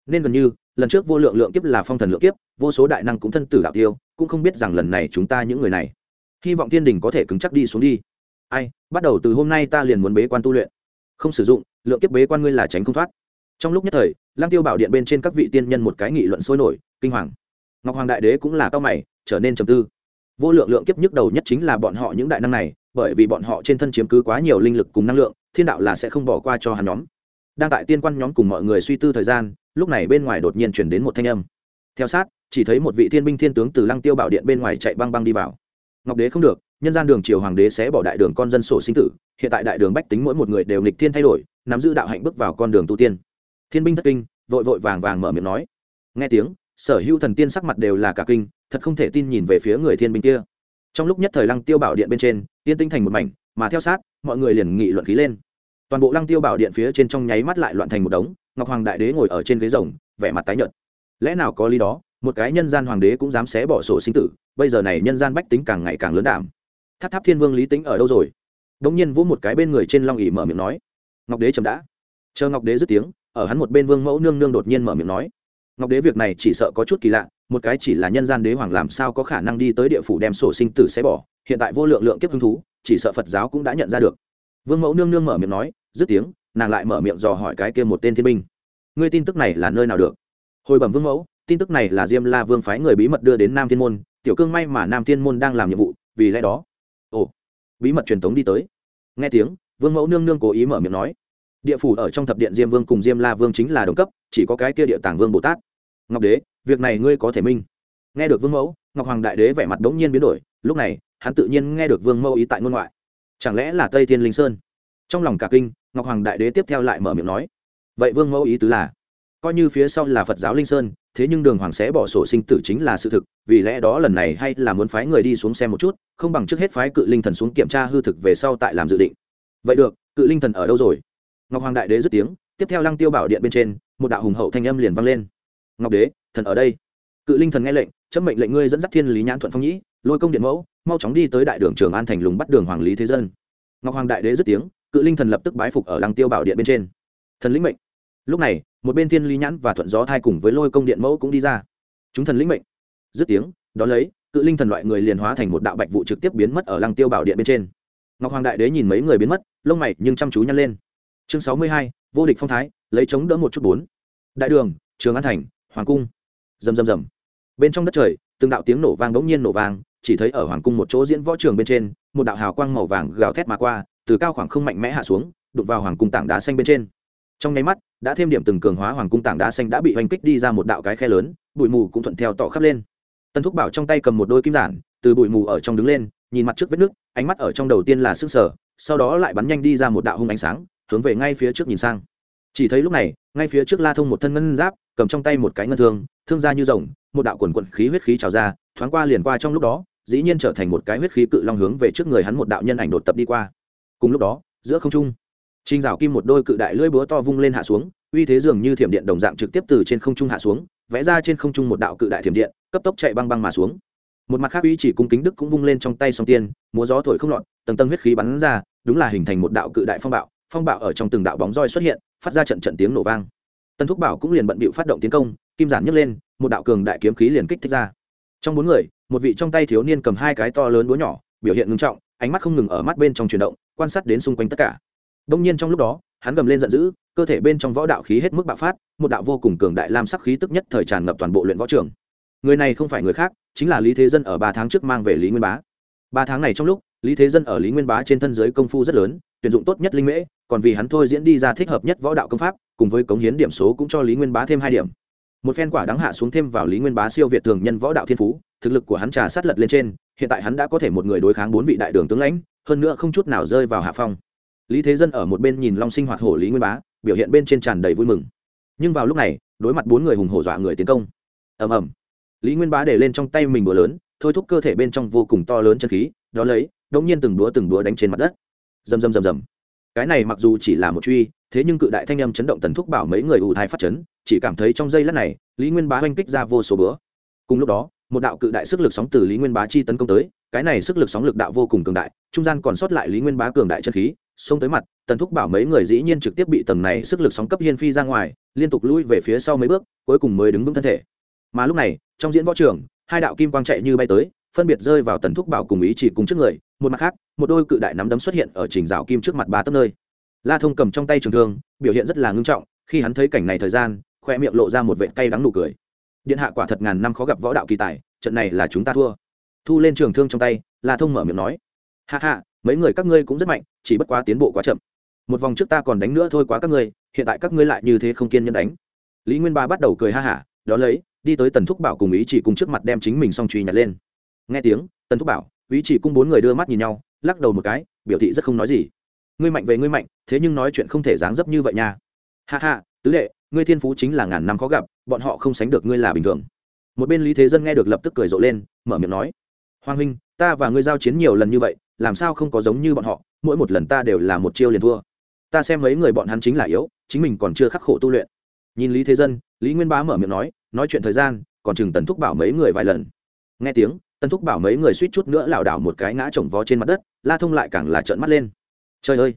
Nên gần như, lần trước vô lượng lượng kiếp là phong thần lượng kiếp, vô số đại năng cũng thân tử đạo tiêu, cũng không biết rằng lần này chúng ta những người này. Hy vọng thiên đình có thể cứng chắc đi xuống đi. Ai, bắt đầu từ hôm nay ta liền muốn bế quan tu luyện. Không sử dụng, lượng kiếp bế quan ngươi là tránh không thoát. Trong lúc nhất thời lang tiêu bảo điện bên trên các vị tiên nhân một cái nghị luận sôi nổi, kinh hoàng. Ngọc hoàng đại đế cũng là cao mày, trở nên trầm tư vô lượng lượng kiếp nhức đầu nhất chính là bọn họ những đại năng này, bởi vì bọn họ trên thân chiếm cứ quá nhiều linh lực cùng năng lượng, thiên đạo là sẽ không bỏ qua cho hắn nhóm. Đang tại tiên quan nhóm cùng mọi người suy tư thời gian, lúc này bên ngoài đột nhiên chuyển đến một thanh âm. Theo sát, chỉ thấy một vị thiên binh thiên tướng từ lăng tiêu bảo điện bên ngoài chạy băng băng đi vào. Ngọc đế không được, nhân gian đường triều hoàng đế sẽ bỏ đại đường con dân sổ sinh tử, hiện tại đại đường bách tính mỗi một người đều nghịch thiên thay đổi, nắm giữ đạo hạnh bước vào con đường tu tiên. Thiên binh thất kinh, vội vội vàng vàng mở miệng nói. Nghe tiếng, sở hữu thần tiên sắc mặt đều là cả kinh thật không thể tin nhìn về phía người thiên binh kia. Trong lúc nhất thời lăng tiêu bảo điện bên trên tiên tinh thành một mảnh, mà theo sát, mọi người liền nghị luận khí lên. Toàn bộ lăng tiêu bảo điện phía trên trong nháy mắt lại loạn thành một đống, ngọc hoàng đại đế ngồi ở trên ghế rồng, vẻ mặt tái nhợt. Lẽ nào có lý đó, một cái nhân gian hoàng đế cũng dám xé bỏ sổ sinh tử, bây giờ này nhân gian bách tính càng ngày càng lớn đảm tháp tháp thiên vương lý tính ở đâu rồi? Đống nhiên vỗ một cái bên người trên long ỉ mở miệng nói. Ngọc đế chậm đã. Chờ ngọc đế dứt tiếng, ở hắn một bên vương mẫu nương nương đột nhiên mở miệng nói ngọc đế việc này chỉ sợ có chút kỳ lạ, một cái chỉ là nhân gian đế hoàng làm sao có khả năng đi tới địa phủ đem sổ sinh tử xé bỏ, hiện tại vô lượng lượng kiếp hứng thú, chỉ sợ phật giáo cũng đã nhận ra được. Vương mẫu nương nương mở miệng nói, dứt tiếng, nàng lại mở miệng dò hỏi cái kia một tên thiên binh. Ngươi tin tức này là nơi nào được? Hồi bẩm vương mẫu, tin tức này là diêm la vương phái người bí mật đưa đến nam thiên môn, tiểu cương may mà nam thiên môn đang làm nhiệm vụ, vì lẽ đó, ồ, bí mật truyền thống đi tới. Nghe tiếng, vương mẫu nương nương cố ý mở miệng nói, địa phủ ở trong thập điện diêm vương cùng diêm la vương chính là đồng cấp, chỉ có cái kia địa tàng vương bồ tát ngọc đế, việc này ngươi có thể minh. Nghe được vương mẫu, ngọc hoàng đại đế vẻ mặt đống nhiên biến đổi, lúc này, hắn tự nhiên nghe được vương mẫu ý tại ngôn ngoại. Chẳng lẽ là tây thiên linh sơn? Trong lòng cả kinh, ngọc hoàng đại đế tiếp theo lại mở miệng nói. Vậy vương mẫu ý tứ là, coi như phía sau là phật giáo linh sơn, thế nhưng đường hoàng sẽ bỏ sổ sinh tử chính là sự thực, vì lẽ đó lần này hay là muốn phái người đi xuống xem một chút, không bằng trước hết phái cự linh thần xuống kiểm tra hư thực về sau tại làm dự định. Vậy được, cự linh thần ở đâu rồi? Ngọc hoàng đại đế dứt tiếng, tiếp theo lăng tiêu bảo điện bên trên, một đạo hùng hậu thanh âm liền vang lên ngọc đế, thần ở đây. Cự linh thần nghe lệnh, chấm mệnh lệnh ngươi dẫn dắt thiên lý nhãn thuận phong nhĩ, lôi công điện mẫu, mau chóng đi tới đại đường trường an thành lùng bắt đường hoàng lý thế dân. Ngọc hoàng đại đế dứt tiếng, cự linh thần lập tức bái phục ở lăng tiêu bảo điện bên trên. Thần lĩnh mệnh. Lúc này, một bên thiên lý nhãn và thuận gió thai cùng với lôi công điện mẫu cũng đi ra. Chúng thần lĩnh mệnh. Dứt tiếng, đón lấy, cự linh thần loại người liền hóa thành một đạo bạch vụ trực tiếp biến mất ở lăng tiêu bảo điện bên trên. Ngọc hoàng đại đế nhìn mấy người biến mất, lông mày nhưng chăm chú nhăn lên. Chương sáu mươi hai, vô địch phong thái, lấy chống đỡ một chút bốn. Đại đường, trường an thành hoàng cung. Rầm rầm rầm. Bên trong đất trời, từng đạo tiếng nổ vang bỗng nhiên nổ vang, chỉ thấy ở hoàng cung một chỗ diễn võ trường bên trên, một đạo hào quang màu vàng gào thét mà qua, từ cao khoảng không mạnh mẽ hạ xuống, đụng vào hoàng cung tảng đá xanh bên trên. Trong nháy mắt, đã thêm điểm từng cường hóa hoàng cung tảng đá xanh đã bị hoành kích đi ra một đạo cái khe lớn, bụi mù cũng thuận theo tỏ khắp lên. Tân thúc bảo trong tay cầm một đôi kim giản, từ bụi mù ở trong đứng lên, nhìn mặt trước vết nước, ánh mắt ở trong đầu tiên là sức sở sau đó lại bắn nhanh đi ra một đạo hung ánh sáng, hướng về ngay phía trước nhìn sang. Chỉ thấy lúc này ngay phía trước la thông một thân ngân giáp cầm trong tay một cái ngân thương thương ra như rồng một đạo quần quận khí huyết khí trào ra thoáng qua liền qua trong lúc đó dĩ nhiên trở thành một cái huyết khí cự long hướng về trước người hắn một đạo nhân ảnh đột tập đi qua cùng lúc đó giữa không trung Trình Dạo Kim một đôi cự đại lưỡi búa to vung lên hạ xuống, uy thế dường như thiểm điện đồng dạng trực tiếp từ trên không trung hạ xuống, vẽ ra trên không trung một đạo cự đại thiểm điện, cấp tốc chạy băng băng mà xuống. Một mặt khác uy chỉ cung kính đức cũng vung lên trong tay song tiên, múa gió thổi không loạn, tầng tầng huyết khí bắn ra, đúng là hình thành một đạo cự đại phong bạo, phong bạo ở trong từng đạo bóng roi xuất hiện, phát ra trận trận tiếng nổ vang. Tân Thúc Bảo cũng liền bận bịu phát động tiến công, kim giản nhấc lên, một đạo cường đại kiếm khí liền kích thích ra. trong bốn người một vị trong tay thiếu niên cầm hai cái to lớn búa nhỏ biểu hiện ngưng trọng ánh mắt không ngừng ở mắt bên trong chuyển động quan sát đến xung quanh tất cả đông nhiên trong lúc đó hắn gầm lên giận dữ cơ thể bên trong võ đạo khí hết mức bạo phát một đạo vô cùng cường đại lam sắc khí tức nhất thời tràn ngập toàn bộ luyện võ trường người này không phải người khác chính là lý thế dân ở ba tháng trước mang về lý nguyên bá ba tháng này trong lúc lý thế dân ở lý nguyên bá trên thân giới công phu rất lớn tuyển dụng tốt nhất linh mễ, còn vì hắn thôi diễn đi ra thích hợp nhất võ đạo công pháp, cùng với cống hiến điểm số cũng cho lý nguyên bá thêm hai điểm. Một phen quả đáng hạ xuống thêm vào lý nguyên bá siêu việt thường nhân võ đạo thiên phú, thực lực của hắn trà sát lật lên trên, hiện tại hắn đã có thể một người đối kháng bốn vị đại đường tướng lãnh, hơn nữa không chút nào rơi vào hạ phong. Lý thế dân ở một bên nhìn long sinh hoạt hổ lý nguyên bá, biểu hiện bên trên tràn đầy vui mừng. Nhưng vào lúc này, đối mặt bốn người hùng hổ dọa người tiến công. Ầm ầm. Lý nguyên bá để lên trong tay mình búa lớn, thôi thúc cơ thể bên trong vô cùng to lớn chân khí đó lấy đống nhiên từng búa từng búa đánh trên mặt đất rầm rầm rầm rầm. Cái này mặc dù chỉ là một truy, thế nhưng cự đại thanh âm chấn động tần thúc bảo mấy người ù thai phát chấn, chỉ cảm thấy trong giây lát này, lý nguyên bá hoành kích ra vô số bữa. Cùng lúc đó, một đạo cự đại sức lực sóng từ lý nguyên bá chi tấn công tới, cái này sức lực sóng lực đạo vô cùng cường đại, trung gian còn sót lại lý nguyên bá cường đại chân khí, xông tới mặt, tần thúc bảo mấy người dĩ nhiên trực tiếp bị tầng này sức lực sóng cấp hiên phi ra ngoài, liên tục lui về phía sau mấy bước, cuối cùng mới đứng vững thân thể. Mà lúc này, trong diễn võ trường, hai đạo kim quang chạy như bay tới phân biệt rơi vào tần thúc bảo cùng ý chỉ cùng trước người, một mặt khác, một đôi cự đại nắm đấm xuất hiện ở trình rào kim trước mặt ba tấc nơi. La thông cầm trong tay trường thương, biểu hiện rất là ngưng trọng, khi hắn thấy cảnh này thời gian khoe miệng lộ ra một vệ cay đắng nụ cười. Điện hạ quả thật ngàn năm khó gặp võ đạo kỳ tài, trận này là chúng ta thua. Thu lên trường thương trong tay, la thông mở miệng nói. Hạ hạ mấy người các ngươi cũng rất mạnh, chỉ bất quá tiến bộ quá chậm. Một vòng trước ta còn đánh nữa thôi quá các ngươi, hiện tại các ngươi lại như thế không kiên nhẫn đánh. Lý nguyên ba bắt đầu cười ha hả đó lấy, đi tới tần thúc bảo cùng ý chỉ cùng trước mặt đem chính mình song truy nhặt lên nghe tiếng tần thúc bảo ý chỉ cung bốn người đưa mắt nhìn nhau lắc đầu một cái biểu thị rất không nói gì. Ngươi mạnh về ngươi mạnh thế nhưng nói chuyện không thể dáng dấp như vậy nha. Ha ha, tứ đệ ngươi thiên phú chính là ngàn năm khó gặp bọn họ không sánh được ngươi là bình thường. Một bên lý thế dân nghe được lập tức cười rộ lên mở miệng nói hoàng huynh ta và ngươi giao chiến nhiều lần như vậy làm sao không có giống như bọn họ mỗi một lần ta đều là một chiêu liền thua. Ta xem mấy người bọn hắn chính là yếu chính mình còn chưa khắc khổ tu luyện. Nhìn lý thế dân lý nguyên bá mở miệng nói nói chuyện thời gian còn chừng tần thúc bảo mấy người vài lần. Nghe tiếng tần thúc bảo mấy người suýt chút nữa lảo đảo một cái ngã chồng vó trên mặt đất, la thông lại càng là trợn mắt lên. Trời ơi!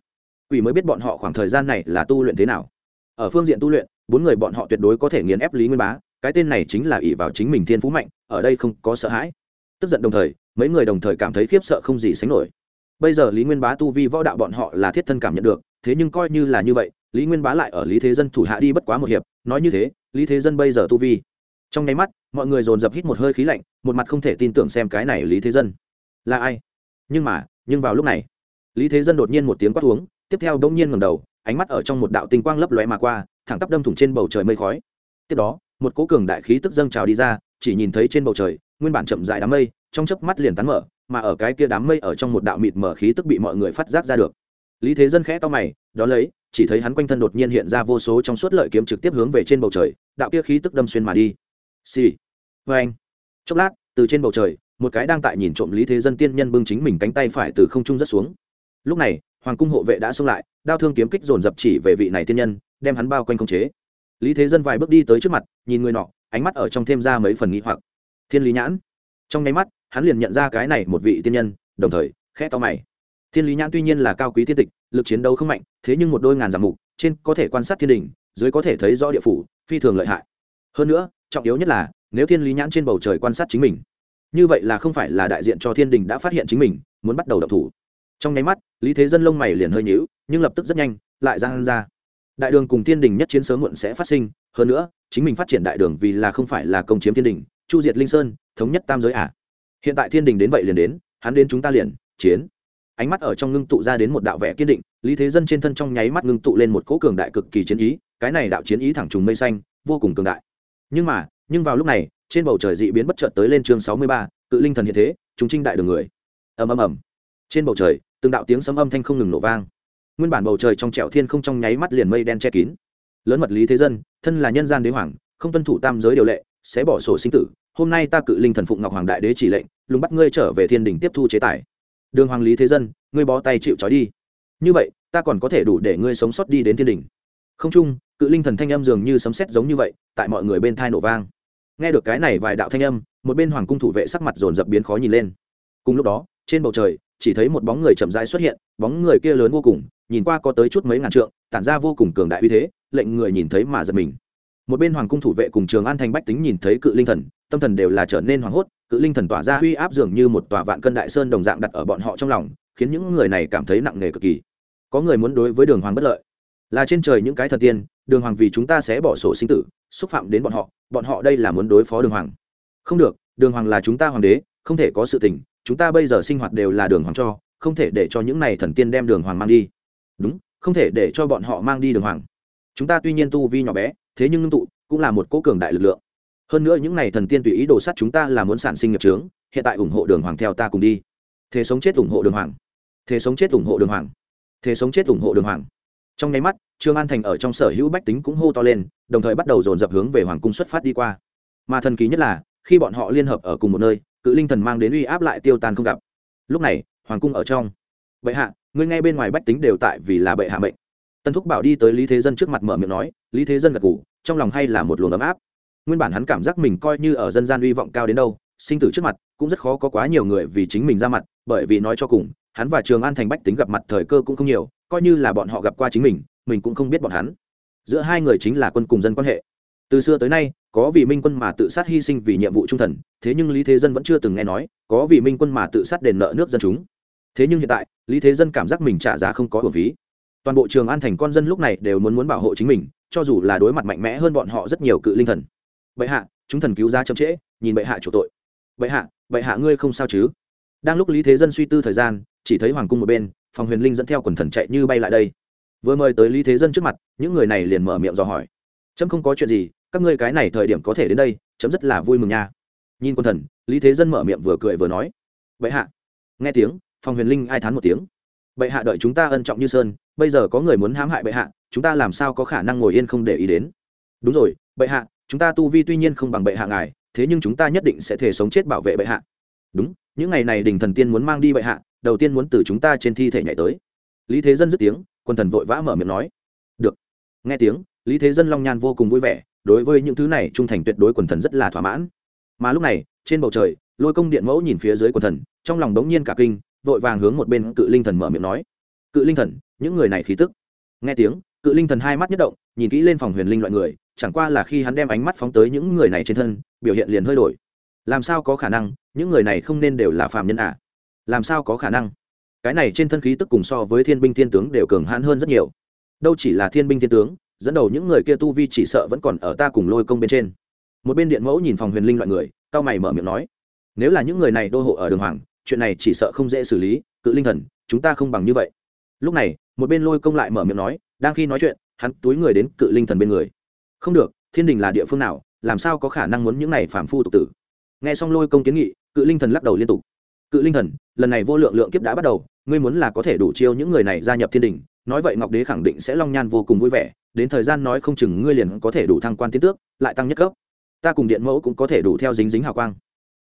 Quỷ mới biết bọn họ khoảng thời gian này là tu luyện thế nào. Ở phương diện tu luyện, bốn người bọn họ tuyệt đối có thể nghiền ép lý nguyên bá, cái tên này chính là ỷ vào chính mình thiên phú mạnh, ở đây không có sợ hãi. Tức giận đồng thời, mấy người đồng thời cảm thấy khiếp sợ không gì sánh nổi. Bây giờ lý nguyên bá tu vi võ đạo bọn họ là thiết thân cảm nhận được, thế nhưng coi như là như vậy, lý nguyên bá lại ở lý thế dân thủ hạ đi bất quá một hiệp, nói như thế, lý thế dân bây giờ tu vi trong nháy mắt, mọi người dồn dập hít một hơi khí lạnh, một mặt không thể tin tưởng xem cái này lý thế dân. Là ai? Nhưng mà, nhưng vào lúc này, lý thế dân đột nhiên một tiếng quát uống, tiếp theo đông nhiên ngầm đầu, ánh mắt ở trong một đạo tinh quang lấp lóe mà qua, thẳng tắp đâm thủng trên bầu trời mây khói. Tiếp đó, một cố cường đại khí tức dâng trào đi ra, chỉ nhìn thấy trên bầu trời, nguyên bản chậm dại đám mây, trong chớp mắt liền tán mở, mà ở cái kia đám mây ở trong một đạo mịt mở khí tức bị mọi người phát giác ra được. Lý thế dân khẽ to mày, đó lấy, chỉ thấy hắn quanh thân đột nhiên hiện ra vô số trong suốt lợi kiếm trực tiếp hướng về trên bầu trời, đạo kia khí tức đâm xuyên mà đi xì. Vê anh. Chốc lát, từ trên bầu trời, một cái đang tại nhìn trộm lý thế dân tiên nhân bưng chính mình cánh tay phải từ không trung rất xuống. Lúc này, hoàng cung hộ vệ đã xông lại, đao thương kiếm kích dồn dập chỉ về vị này tiên nhân, đem hắn bao quanh không chế. Lý thế dân vài bước đi tới trước mặt, nhìn người nọ, ánh mắt ở trong thêm ra mấy phần nghĩ hoặc. Thiên lý nhãn. Trong nháy mắt, hắn liền nhận ra cái này một vị tiên nhân, đồng thời, khẽ to mày. Thiên lý nhãn tuy nhiên là cao quý tiên tịch, lực chiến đấu không mạnh, thế nhưng một đôi ngàn giảm mục, trên có thể quan sát thiên đình dưới có thể thấy rõ địa phủ, phi thường lợi hại. Hơn nữa trọng yếu nhất là, nếu thiên lý nhãn trên bầu trời quan sát chính mình, như vậy là không phải là đại diện cho thiên đình đã phát hiện chính mình, muốn bắt đầu đập thủ. Trong nháy mắt, lý thế dân lông mày liền hơi nhíu, nhưng lập tức rất nhanh, lại ra ra. Đại đường cùng thiên đình nhất chiến sớm muộn sẽ phát sinh, hơn nữa, chính mình phát triển đại đường vì là không phải là công chiếm thiên đình, chu diệt linh sơn, thống nhất tam giới à. hiện tại thiên đình đến vậy liền đến, hắn đến chúng ta liền, chiến. Ánh mắt ở trong ngưng tụ ra đến một đạo vẻ kiên định, lý thế dân trên thân trong nháy mắt ngưng tụ lên một cỗ cường đại cực kỳ chiến ý, cái này đạo chiến ý thẳng trùng mây xanh, vô cùng cường đại nhưng mà, nhưng vào lúc này, trên bầu trời dị biến bất chợt tới lên chương sáu mươi ba, cự linh thần hiện thế, chúng trinh đại đường người. Ầm ầm ầm. Trên bầu trời, từng đạo tiếng sấm âm thanh không ngừng nổ vang. Nguyên bản bầu trời trong trẻo thiên không trong nháy mắt liền mây đen che kín. Lớn mật lý thế dân, thân là nhân gian đế hoàng, không tuân thủ tam giới điều lệ, sẽ bỏ sổ sinh tử. Hôm nay ta cự linh thần phụng ngọc hoàng đại đế chỉ lệnh, lùng bắt ngươi trở về thiên đình tiếp thu chế tài. Đường hoàng lý thế dân, ngươi bó tay chịu trói đi. Như vậy, ta còn có thể đủ để ngươi sống sót đi đến thiên đình. Không chung cự linh thần thanh âm dường như sấm sét giống như vậy, tại mọi người bên thai nổ vang. Nghe được cái này vài đạo thanh âm, một bên hoàng cung thủ vệ sắc mặt dồn dập biến khó nhìn lên. Cùng lúc đó, trên bầu trời, chỉ thấy một bóng người chậm rãi xuất hiện, bóng người kia lớn vô cùng, nhìn qua có tới chút mấy ngàn trượng, tản ra vô cùng cường đại uy thế, lệnh người nhìn thấy mà giật mình. Một bên hoàng cung thủ vệ cùng trường an thành bách tính nhìn thấy cự linh thần, tâm thần đều là trở nên hoảng hốt, cự linh thần tỏa ra uy áp dường như một tòa vạn cân đại sơn đồng dạng đặt ở bọn họ trong lòng, khiến những người này cảm thấy nặng nề cực kỳ. Có người muốn đối với đường hoàng bất lợi. Là trên trời những cái thần tiên đường hoàng vì chúng ta sẽ bỏ sổ sinh tử, xúc phạm đến bọn họ bọn họ đây là muốn đối phó đường hoàng. Không được, đường hoàng là chúng ta hoàng đế, không thể có sự tình, chúng ta bây giờ sinh hoạt đều là đường hoàng cho, không thể để cho những này thần tiên đem đường hoàng mang đi. Đúng, không thể để cho bọn họ mang đi đường hoàng. Chúng ta tuy nhiên tu vi nhỏ bé, thế nhưng ngưng tụ, cũng là một cố cường đại lực lượng. Hơn nữa những này thần tiên tùy ý đồ sắt chúng ta là muốn sản sinh nghiệp trướng hiện tại ủng hộ đường hoàng theo ta cùng đi. Thế sống chết ủng hộ đường hoàng. Thế sống chết ủng hộ đường hoàng. Thế sống chết ủng hộ đường hoàng trong nháy mắt, trương an thành ở trong sở hữu bách tính cũng hô to lên, đồng thời bắt đầu dồn dập hướng về hoàng cung xuất phát đi qua. Mà thần kỳ nhất là, khi bọn họ liên hợp ở cùng một nơi, cự linh thần mang đến uy áp lại tiêu tan không gặp. Lúc này, hoàng cung ở trong. Bệ hạ, ngươi ngay bên ngoài bách tính đều tại vì là bệ hạ mệnh. Tân thúc bảo đi tới lý thế dân trước mặt mở miệng nói, lý thế dân gật ngủ trong lòng hay là một luồng ấm áp. Nguyên bản hắn cảm giác mình coi như ở dân gian uy vọng cao đến đâu, sinh tử trước mặt, cũng rất khó có quá nhiều người vì chính mình ra mặt, bởi vì nói cho cùng, hắn và trường an thành bách tính gặp mặt thời cơ cũng không nhiều coi như là bọn họ gặp qua chính mình mình cũng không biết bọn hắn. Giữa hai người chính là quân cùng dân quan hệ. Từ xưa tới nay, có vì minh quân mà tự sát hy sinh vì nhiệm vụ trung thần, thế nhưng lý thế dân vẫn chưa từng nghe nói, có vì minh quân mà tự sát đền nợ nước dân chúng. Thế nhưng hiện tại, lý thế dân cảm giác mình trả giá không có hưởng phí. Toàn bộ trường an thành con dân lúc này đều muốn muốn bảo hộ chính mình, cho dù là đối mặt mạnh mẽ hơn bọn họ rất nhiều cự linh thần. Bệ hạ, chúng thần cứu ra chậm trễ, nhìn bệ hạ chủ tội. Bệ hạ bệ hạ ngươi không sao chứ? Đang lúc lý thế dân suy tư thời gian, chỉ thấy hoàng cung một bên phòng huyền linh dẫn theo quần thần chạy như bay lại đây. Vừa mời tới lý thế dân trước mặt, những người này liền mở miệng dò hỏi. Chấm không có chuyện gì, các ngươi cái này thời điểm có thể đến đây, chấm rất là vui mừng nha. Nhìn quần thần, lý thế dân mở miệng vừa cười vừa nói. Bệ hạ. Nghe tiếng phòng huyền linh ai thán một tiếng. Bệ hạ đợi chúng ta ân trọng như sơn, bây giờ có người muốn hãm hại bệ hạ, chúng ta làm sao có khả năng ngồi yên không để ý đến? Đúng rồi, bệ hạ, chúng ta tu vi tuy nhiên không bằng bệ hạ ngài, thế nhưng chúng ta nhất định sẽ thể sống chết bảo vệ bệ hạ. Đúng, những ngày này đình thần tiên muốn mang đi bệ hạ đầu tiên muốn từ chúng ta trên thi thể nhảy tới. Lý thế dân dứt tiếng, quân thần vội vã mở miệng nói. Được. Nghe tiếng, lý thế dân long nhan vô cùng vui vẻ, đối với những thứ này trung thành tuyệt đối quần thần rất là thỏa mãn. Mà lúc này, trên bầu trời, lôi công điện mẫu nhìn phía dưới quần thần, trong lòng đống nhiên cả kinh, vội vàng hướng một bên cự linh thần mở miệng nói. Cự linh thần, những người này khí tức. Nghe tiếng, cự linh thần hai mắt nhất động, nhìn kỹ lên phòng huyền linh loại người, chẳng qua là khi hắn đem ánh mắt phóng tới những người này trên thân, biểu hiện liền hơi đổi. Làm sao có khả năng, những người này không nên đều là phàm nhân à? Làm sao có khả năng? Cái này trên thân khí tức cùng so với thiên binh thiên tướng đều cường hãn hơn rất nhiều. Đâu chỉ là thiên binh thiên tướng, dẫn đầu những người kia tu vi chỉ sợ vẫn còn ở ta cùng lôi công bên trên. Một bên điện mẫu nhìn phòng huyền linh loại người, cao mày mở miệng nói, nếu là những người này đô hộ ở đường hoàng, chuyện này chỉ sợ không dễ xử lý, cự linh thần, chúng ta không bằng như vậy. Lúc này, một bên lôi công lại mở miệng nói, đang khi nói chuyện, hắn túi người đến cự linh thần bên người. Không được, thiên đình là địa phương nào, làm sao có khả năng muốn những này phản phu tục tử? Nghe xong lôi công kiến nghị, cự linh thần lắc đầu liên tục cự linh thần, lần này vô lượng lượng kiếp đã bắt đầu, ngươi muốn là có thể đủ chiêu những người này gia nhập thiên đình, nói vậy ngọc đế khẳng định sẽ long nhan vô cùng vui vẻ, đến thời gian nói không chừng ngươi liền có thể đủ thăng quan tiến tước, lại tăng nhất cấp. Ta cùng điện mẫu cũng có thể đủ theo dính dính hào quang.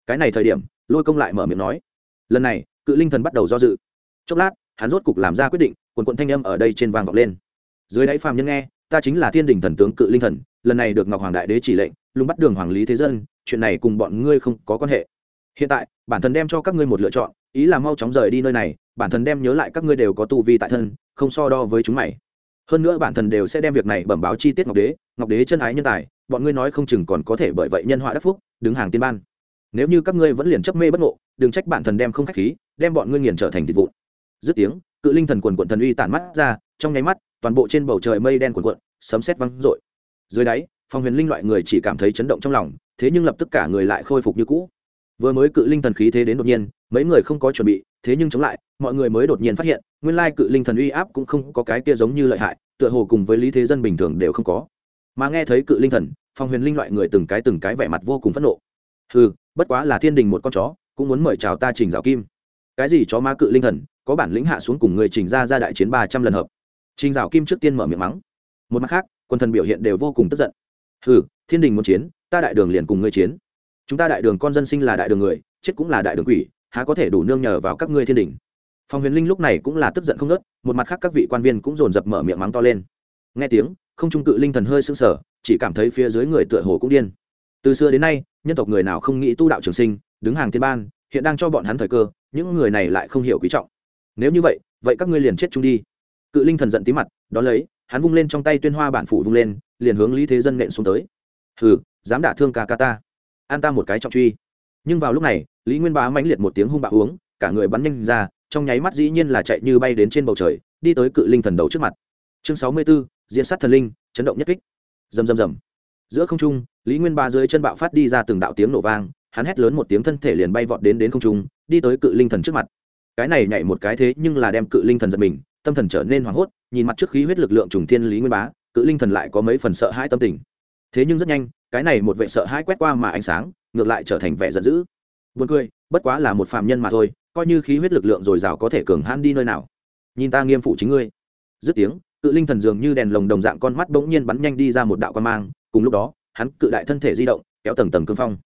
Cái này thời điểm, lôi công lại mở miệng nói, lần này, cự linh thần bắt đầu do dự. Chốc lát, hắn rốt cục làm ra quyết định, quần quận thanh âm ở đây trên vang vọng lên. Dưới đáy phàm nhân nghe, ta chính là thiên đình thần tướng cự linh thần, lần này được ngọc hoàng đại đế chỉ lệnh, lùng bắt đường hoàng lý thế dân, chuyện này cùng bọn ngươi không có quan hệ hiện tại, bản thân đem cho các ngươi một lựa chọn, ý là mau chóng rời đi nơi này, bản thân đem nhớ lại các ngươi đều có tu vi tại thân, không so đo với chúng mày. Hơn nữa bản thân đều sẽ đem việc này bẩm báo chi tiết ngọc đế ngọc đế chân ái nhân tài, bọn ngươi nói không chừng còn có thể bởi vậy nhân họa đắc phúc, đứng hàng tiên ban. Nếu như các ngươi vẫn liền chấp mê bất ngộ, đừng trách bản thân đem không khách khí, đem bọn ngươi nghiền trở thành thịt vụn. Dứt tiếng, cự linh thần quần quận thần uy tản mắt ra, trong nháy mắt, toàn bộ trên bầu trời mây đen quần quận sấm sét văng rội dưới đáy, phong huyền linh loại người chỉ cảm thấy chấn động trong lòng, thế nhưng lập tức cả người lại khôi phục như cũ vừa mới cự linh thần khí thế đến đột nhiên, mấy người không có chuẩn bị, thế nhưng chống lại, mọi người mới đột nhiên phát hiện, nguyên lai cự linh thần uy áp cũng không có cái kia giống như lợi hại, tựa hồ cùng với lý thế dân bình thường đều không có. Mà nghe thấy cự linh thần, phong huyền linh loại người từng cái từng cái vẻ mặt vô cùng phẫn nộ. Ừ bất quá là thiên đình một con chó, cũng muốn mời chào ta trình rào kim. Cái gì chó ma cự linh thần, có bản lĩnh hạ xuống cùng người trình ra ra đại chiến ba trăm lần hợp. Trình rào kim trước tiên mở miệng mắng. Một mặt khác, quân thần biểu hiện đều vô cùng tức giận. Ừ thiên đình muốn chiến, ta đại đường liền cùng ngươi chiến chúng ta đại đường con dân sinh là đại đường người, chết cũng là đại đường quỷ, há có thể đủ nương nhờ vào các ngươi thiên đình? Phòng huyền linh lúc này cũng là tức giận không nớt một mặt khác các vị quan viên cũng dồn dập mở miệng mắng to lên. Nghe tiếng, không trung cự linh thần hơi sưng sở chỉ cảm thấy phía dưới người tựa hồ cũng điên. Từ xưa đến nay, nhân tộc người nào không nghĩ tu đạo trường sinh, đứng hàng thiên ban, hiện đang cho bọn hắn thời cơ, những người này lại không hiểu quý trọng. Nếu như vậy vậy các ngươi liền chết chung đi. Cự linh thần giận tí mặt đ ó lấy, hắn vung lên trong tay tuyên hoa bản phủ vung lên, liền hướng lý thế dân nện xuống tới. Hừ, dám đả thương ca ca ta an ta một cái trọng truy. Nhưng vào lúc này lý nguyên bá mãnh liệt một tiếng hung bạo uống cả người bắn nhanh ra trong nháy mắt dĩ nhiên là chạy như bay đến trên bầu trời đi tới cự linh thần đầu trước mặt. Chương sáu mươi 64, diễn sát thần linh chấn động nhất kích. Rầm rầm rầm. Giữa không trung lý nguyên bá dưới chân bạo phát đi ra từng đạo tiếng nổ vang hắn hét lớn một tiếng thân thể liền bay vọt đến đến không trung đi tới cự linh thần trước mặt. Cái này nhảy một cái thế nhưng là đem cự linh thần giật mình tâm thần trở nên hoảng hốt nhìn mặt trước khí huyết lực lượng trùng thiên lý nguyên bá cự linh thần lại có mấy phần sợ hãi tâm tình. Thế nhưng rất nhanh cái này một vệ sợ hãi quét qua mà ánh sáng ngược lại trở thành vẻ giận dữ Buồn cười, bất quá là một phàm nhân mà thôi, coi như khí huyết lực lượng dồi dào có thể cường hãn đi nơi nào. Nhìn ta nghiêm phụ chính ngươi. Dứt tiếng, cự linh thần dường như đèn lồng đồng dạng con mắt bỗng nhiên bắn nhanh đi ra một đạo quan mang, cùng lúc đó, hắn cự đại thân thể di động, kéo tầng tầng cương phong.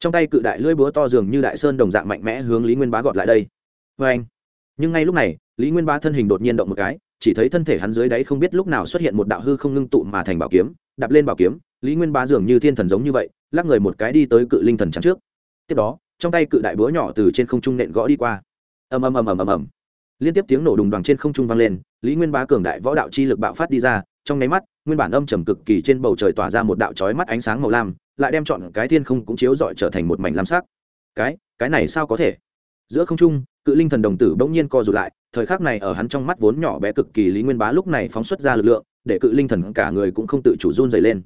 Trong tay cự đại lưỡi búa to dường như đại sơn đồng dạng mạnh mẽ hướng Lý Nguyên Bá gọt lại đây. Oeng. Nhưng ngay lúc này, Lý Nguyên Bá thân hình đột nhiên động một cái, chỉ thấy thân thể hắn dưới đáy không biết lúc nào xuất hiện một đạo hư không ngưng tụ mà thành bảo kiếm, đạp lên bảo kiếm, Lý Nguyên Bá dường như thiên thần giống như vậy, lắc người một cái đi tới cự linh thần chắn trước. Tiếp đó, trong tay cự đại búa nhỏ từ trên không trung nện gõ đi qua. Ầm ầm ầm ầm ầm ầm. Liên tiếp tiếng nổ đùng đoàn trên không trung vang lên lý nguyên bá cường đại võ đạo chi lực bạo phát đi ra trong nháy mắt nguyên bản âm trầm cực kỳ trên bầu trời tỏa ra một đạo chói mắt ánh sáng màu lam lại đem chọn cái thiên không cũng chiếu rọi trở thành một mảnh lam sắc. Cái cái này sao có thể? Giữa không trung cự linh thần đồng tử bỗng nhiên co rụt lại thời khắc này ở hắn trong mắt vốn nhỏ bé cực kỳ lý nguyên bá lúc này phóng xuất ra lực lượng để cự linh thần cả người cũng không tự chủ run dày lên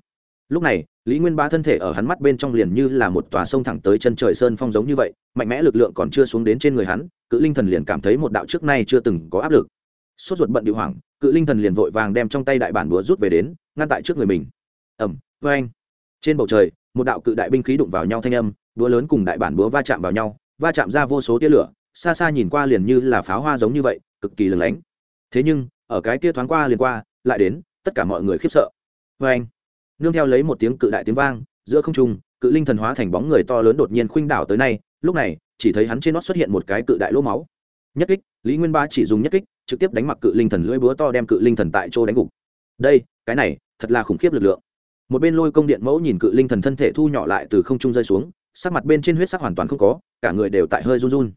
lúc này, lý nguyên bá thân thể ở hắn mắt bên trong liền như là một tòa sông thẳng tới chân trời sơn phong giống như vậy, mạnh mẽ lực lượng còn chưa xuống đến trên người hắn, cự linh thần liền cảm thấy một đạo trước nay chưa từng có áp lực. Sốt ruột bận điệu hoảng, cự linh thần liền vội vàng đem trong tay đại bản búa rút về đến, ngăn tại trước người mình. Ẩm vê anh trên bầu trời, một đạo cự đại binh khí đụng vào nhau thanh âm búa lớn cùng đại bản búa va chạm vào nhau, va chạm ra vô số tia lửa, xa xa nhìn qua liền như là pháo hoa giống như vậy, cực kỳ lừng lánh. Thế nhưng, ở cái tia thoáng qua liền qua, lại đến, tất cả mọi người khiếp sợ. Vê anh nương theo lấy một tiếng cự đại tiếng vang, giữa không trung, cự linh thần hóa thành bóng người to lớn đột nhiên khuynh đảo tới nay, lúc này, chỉ thấy hắn trên nót xuất hiện một cái cự đại lỗ máu. Nhất kích, lý nguyên ba chỉ dùng nhất kích, trực tiếp đánh mặc cự linh thần lưỡi búa to đem cự linh thần tại chỗ đánh gục. Đây, cái này, thật là khủng khiếp lực lượng. Một bên lôi công điện mẫu nhìn cự linh thần thân thể thu nhỏ lại từ không trung rơi xuống, sắc mặt bên trên huyết sắc hoàn toàn không có, cả người đều tại hơi run run.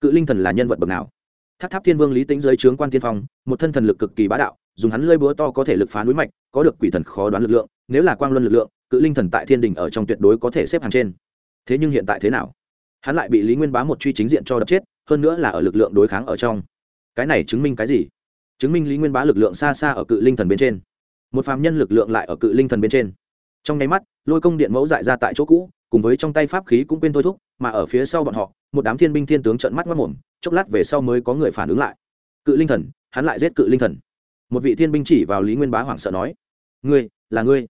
Cự linh thần là nhân vật bậc nào? Tháp tháp thiên vương lý tính dưới trướng quan tiên phong, một thân thần lực cực kỳ bá đạo dùng hắn lơi búa to có thể lực phá núi mạch, có được quỷ thần khó đoán lực lượng, nếu là quang luân lực lượng, cự linh thần tại thiên đình ở trong tuyệt đối có thể xếp hàng trên. Thế nhưng hiện tại thế nào? Hắn lại bị lý nguyên bá một truy chính diện cho đập chết, hơn nữa là ở lực lượng đối kháng ở trong. Cái này chứng minh cái gì? Chứng minh lý nguyên bá lực lượng xa xa ở cự linh thần bên trên. Một phàm nhân lực lượng lại ở cự linh thần bên trên. Trong nháy mắt, lôi công điện mẫu dại ra tại chỗ cũ, cùng với trong tay pháp khí cũng quên thôi thúc, mà ở phía sau bọn họ, một đám thiên binh thiên tướng trận mắt mất mồm chốc lát về sau mới có người phản ứng lại. Cự linh thần, hắn lại giết cự linh thần một vị thiên binh chỉ vào lý nguyên bá hoảng sợ nói ngươi là ngươi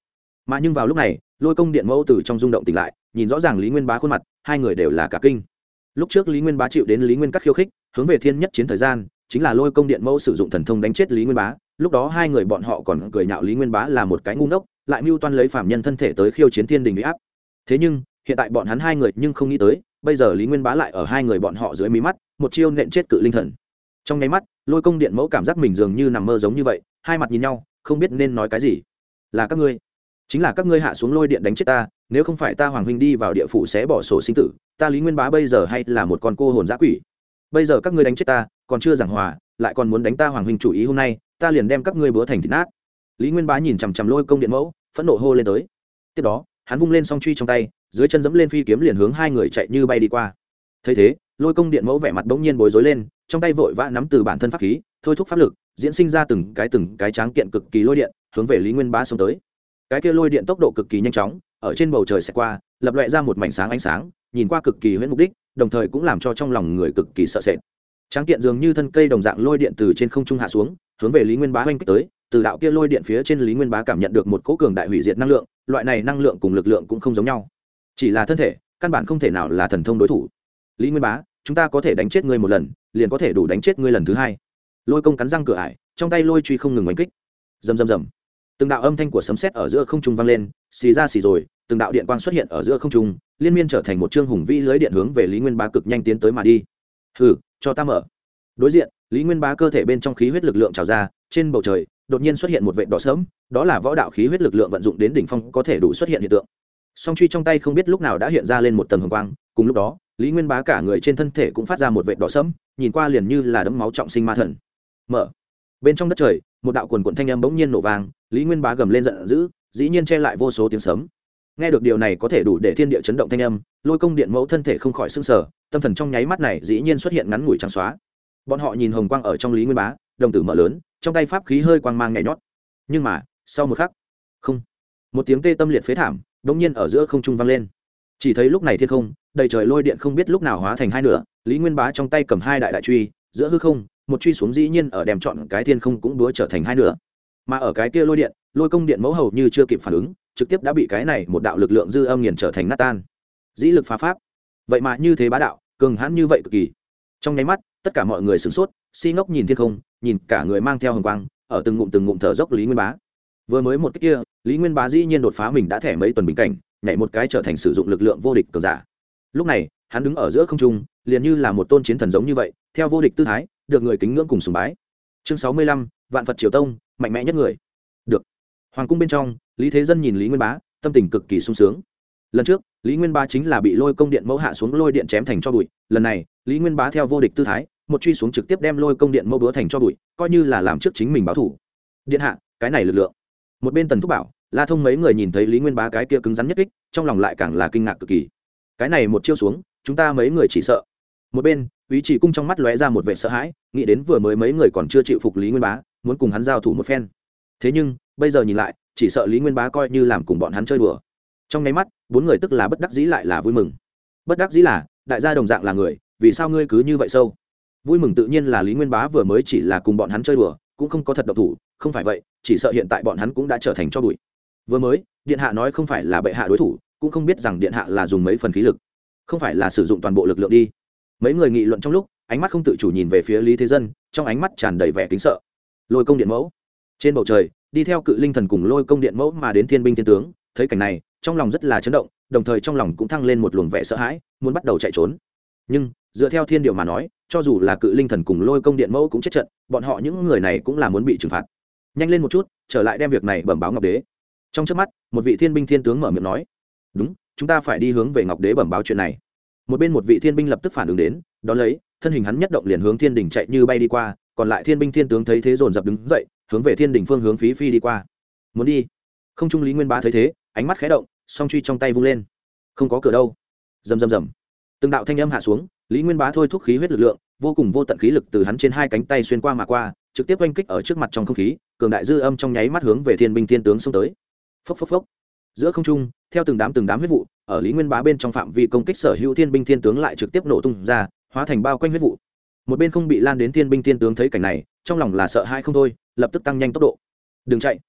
mà nhưng vào lúc này lôi công điện mẫu từ trong rung động tỉnh lại nhìn rõ ràng lý nguyên bá khuôn mặt hai người đều là cả kinh lúc trước lý nguyên bá chịu đến lý nguyên các khiêu khích hướng về thiên nhất chiến thời gian chính là lôi công điện mẫu sử dụng thần thông đánh chết lý nguyên bá lúc đó hai người bọn họ còn cười nhạo lý nguyên bá là một cái ngu ngốc lại mưu toan lấy phạm nhân thân thể tới khiêu chiến thiên đình bị áp thế nhưng hiện tại bọn hắn hai người nhưng không nghĩ tới bây giờ lý nguyên bá lại ở hai người bọn họ dưới mí mắt một chiêu nện chết cự linh thần trong nháy mắt lôi công điện mẫu cảm giác mình dường như nằm mơ giống như vậy, hai mặt nhìn nhau, không biết nên nói cái gì. Là các ngươi. Chính là các ngươi hạ xuống lôi điện đánh chết ta, nếu không phải ta hoàng huynh đi vào địa phủ sẽ bỏ sổ sinh tử, ta lý nguyên bá bây giờ hay là một con cô hồn giã quỷ? Bây giờ các ngươi đánh chết ta, còn chưa giảng hòa, lại còn muốn đánh ta hoàng huynh chủ ý hôm nay, ta liền đem các ngươi bữa thành thịt nát. Lý nguyên bá nhìn chằm chằm lôi công điện mẫu, phẫn nộ hô lên tới. Tiếp đó, hắn vung lên song truy trong tay, dưới chân dẫm lên phi kiếm liền hướng hai người chạy như bay đi qua. Thấy thế lôi công điện mẫu vẻ mặt bỗng nhiên bối rối lên, trong tay vội vã nắm từ bản thân pháp khí, thôi thúc pháp lực, diễn sinh ra từng cái từng cái tráng kiện cực kỳ lôi điện, hướng về lý nguyên bá xông tới. Cái kia lôi điện tốc độ cực kỳ nhanh chóng, ở trên bầu trời sẽ qua, lập loại ra một mảnh sáng ánh sáng, nhìn qua cực kỳ huyễn mục đích, đồng thời cũng làm cho trong lòng người cực kỳ sợ sệt. Tráng kiện dường như thân cây đồng dạng lôi điện từ trên không trung hạ xuống, hướng về lý nguyên bá oanh kích tới, từ đạo kia lôi điện phía trên lý nguyên bá cảm nhận được một cỗ cường đại hủy diệt năng lượng, loại này năng lượng cùng lực lượng cũng không giống nhau. Chỉ là thân thể, căn bản không thể nào là thần thông đối thủ lý nguyên bá chúng ta có thể đánh chết ngươi một lần liền có thể đủ đánh chết ngươi lần thứ hai lôi công cắn răng cửa ải trong tay lôi truy không ngừng oanh kích rầm rầm rầm từng đạo âm thanh của sấm sét ở giữa không trung vang lên xì ra xì rồi từng đạo điện quang xuất hiện ở giữa không trung liên miên trở thành một chương hùng vĩ lưới điện hướng về lý nguyên bá cực nhanh tiến tới mà đi hừ cho ta mở đối diện lý nguyên bá cơ thể bên trong khí huyết lực lượng trào ra trên bầu trời đột nhiên xuất hiện một vệ đỏ sớm đó là võ đạo khí huyết lực lượng vận dụng đến đỉnh phong có thể đủ xuất hiện hiện tượng song truy trong tay không biết lúc nào đã hiện ra lên một tầng hồng quang cùng lúc đó lý nguyên bá cả người trên thân thể cũng phát ra một vệ đỏ sẫm, nhìn qua liền như là đấm máu trọng sinh ma thần. Mở. Bên trong đất trời, một đạo quần quận thanh âm bỗng nhiên nổ vàng lý nguyên bá gầm lên giận dữ, dĩ nhiên che lại vô số tiếng sấm. Nghe được điều này có thể đủ để thiên địa chấn động thanh âm, lôi công điện mẫu thân thể không khỏi s ư n g sở tâm thần trong nháy mắt này dĩ nhiên xuất hiện ngắn ngủi trắng xóa. Bọn họ nhìn hồng quang ở trong lý nguyên bá, đồng tử mở lớn, trong tay pháp khí hơi quang mang nhảy nhót. Nhưng mà, sau một khắc, không. Một tiếng tê tâm liệt phế thảm đ ỗ n g nhiên ở giữa không trung vang lên. Chỉ thấy lúc này thiên không đầy trời lôi điện không biết lúc nào hóa thành hai nửa, lý nguyên bá trong tay cầm hai đại đại truy, giữa hư không, một truy xuống dĩ nhiên ở đem chọn cái thiên không cũng đúa trở thành hai nửa. Mà ở cái kia lôi điện, lôi công điện mẫu hầu như chưa kịp phản ứng, trực tiếp đã bị cái này một đạo lực lượng dư âm nghiền trở thành nát tan. Dĩ lực phá pháp. Vậy mà như thế bá đạo, cường hãn như vậy cực kỳ. Trong nháy mắt, tất cả mọi người sửng sốt, si ngốc nhìn thiên không, nhìn cả người mang theo hồng quang, ở từng ngụm từng ngụm thở dốc lý nguyên bá. Vừa mới một cách kia, lý nguyên bá dĩ nhiên đột phá mình đã thẻ mấy tuần bình cảnh, nhảy một cái trở thành sử dụng lực lượng vô địch cường giả lúc này, hắn đứng ở giữa không trung, liền như là một tôn chiến thần giống như vậy, theo vô địch tư thái, được người kính ngưỡng cùng sùng bái. Chương sáu mươi lăm, vạn phật triều tông, mạnh mẽ nhất người. Được. Hoàng cung bên trong, lý thế dân nhìn lý nguyên bá, tâm tình cực kỳ sung sướng. Lần trước, lý nguyên bá chính là bị lôi công điện mẫu hạ xuống lôi điện chém thành cho bụi, lần này, lý nguyên bá theo vô địch tư thái, một truy xuống trực tiếp đem lôi công điện mẫu búa thành cho bụi, coi như là làm trước chính mình báo thủ. Điện hạ, cái này lực lượng. Một bên tần thúc bảo, la thông mấy người nhìn thấy lý nguyên bá cái kia cứng rắn nhất kích, trong lòng lại càng là kinh ngạc cực kỳ cái này một chiêu xuống, chúng ta mấy người chỉ sợ. Một bên, ý chỉ cung trong mắt lóe ra một vẻ sợ hãi, nghĩ đến vừa mới mấy người còn chưa chịu phục lý nguyên bá, muốn cùng hắn giao thủ một phen. Thế nhưng, bây giờ nhìn lại, chỉ sợ lý nguyên bá coi như làm cùng bọn hắn chơi đùa. Trong nháy mắt, bốn người tức là bất đắc dĩ lại là vui mừng. Bất đắc dĩ là, đại gia đồng dạng là người, vì sao ngươi cứ như vậy sâu? Vui mừng tự nhiên là lý nguyên bá vừa mới chỉ là cùng bọn hắn chơi đùa, cũng không có thật độc thủ, không phải vậy, chỉ sợ hiện tại bọn hắn cũng đã trở thành cho bụi. Vừa mới, điện hạ nói không phải là bệ hạ đối thủ cũng không biết rằng điện hạ là dùng mấy phần khí lực, không phải là sử dụng toàn bộ lực lượng đi. Mấy người nghị luận trong lúc, ánh mắt không tự chủ nhìn về phía lý thế dân, trong ánh mắt tràn đầy vẻ kính sợ. Lôi công điện mẫu. Trên bầu trời, đi theo cự linh thần cùng lôi công điện mẫu mà đến thiên binh thiên tướng, thấy cảnh này, trong lòng rất là chấn động, đồng thời trong lòng cũng thăng lên một luồng vẻ sợ hãi, muốn bắt đầu chạy trốn. Nhưng, dựa theo thiên điều mà nói, cho dù là cự linh thần cùng lôi công điện mẫu cũng chết trận, bọn họ những người này cũng là muốn bị trừng phạt. Nhanh lên một chút, trở lại đem việc này bẩm báo ngọc đế. Trong trước mắt, một vị thiên binh thiên tướng mở miệng nói đúng, chúng ta phải đi hướng về ngọc đế bẩm báo chuyện này. Một bên một vị thiên binh lập tức phản ứng đến đón lấy, thân hình hắn nhất động liền hướng thiên đình chạy như bay đi qua, còn lại thiên binh thiên tướng thấy thế dồn dập đứng dậy, hướng về thiên đình phương hướng phí phi đi qua. Muốn đi? Không trung lý nguyên bá thấy thế, ánh mắt khé động, song truy trong tay vung lên. Không có cửa đâu. Rầm rầm rầm. Từng đạo thanh âm hạ xuống, lý nguyên bá thôi thúc khí huyết lực lượng, vô cùng vô tận khí lực từ hắn trên hai cánh tay xuyên qua mà qua, trực tiếp oanh kích ở trước mặt trong không khí, cường đại dư âm trong nháy mắt hướng về thiên binh thiên tướng xông tới. Phốc phốc phốc giữa không trung, theo từng đám từng đám huyết vụ, ở lý nguyên bá bên trong phạm vi công kích sở hữu thiên binh thiên tướng lại trực tiếp nổ tung ra, hóa thành bao quanh huyết vụ. Một bên không bị lan đến thiên binh thiên tướng thấy cảnh này, trong lòng là sợ hai không thôi, lập tức tăng nhanh tốc độ. Đừng chạy.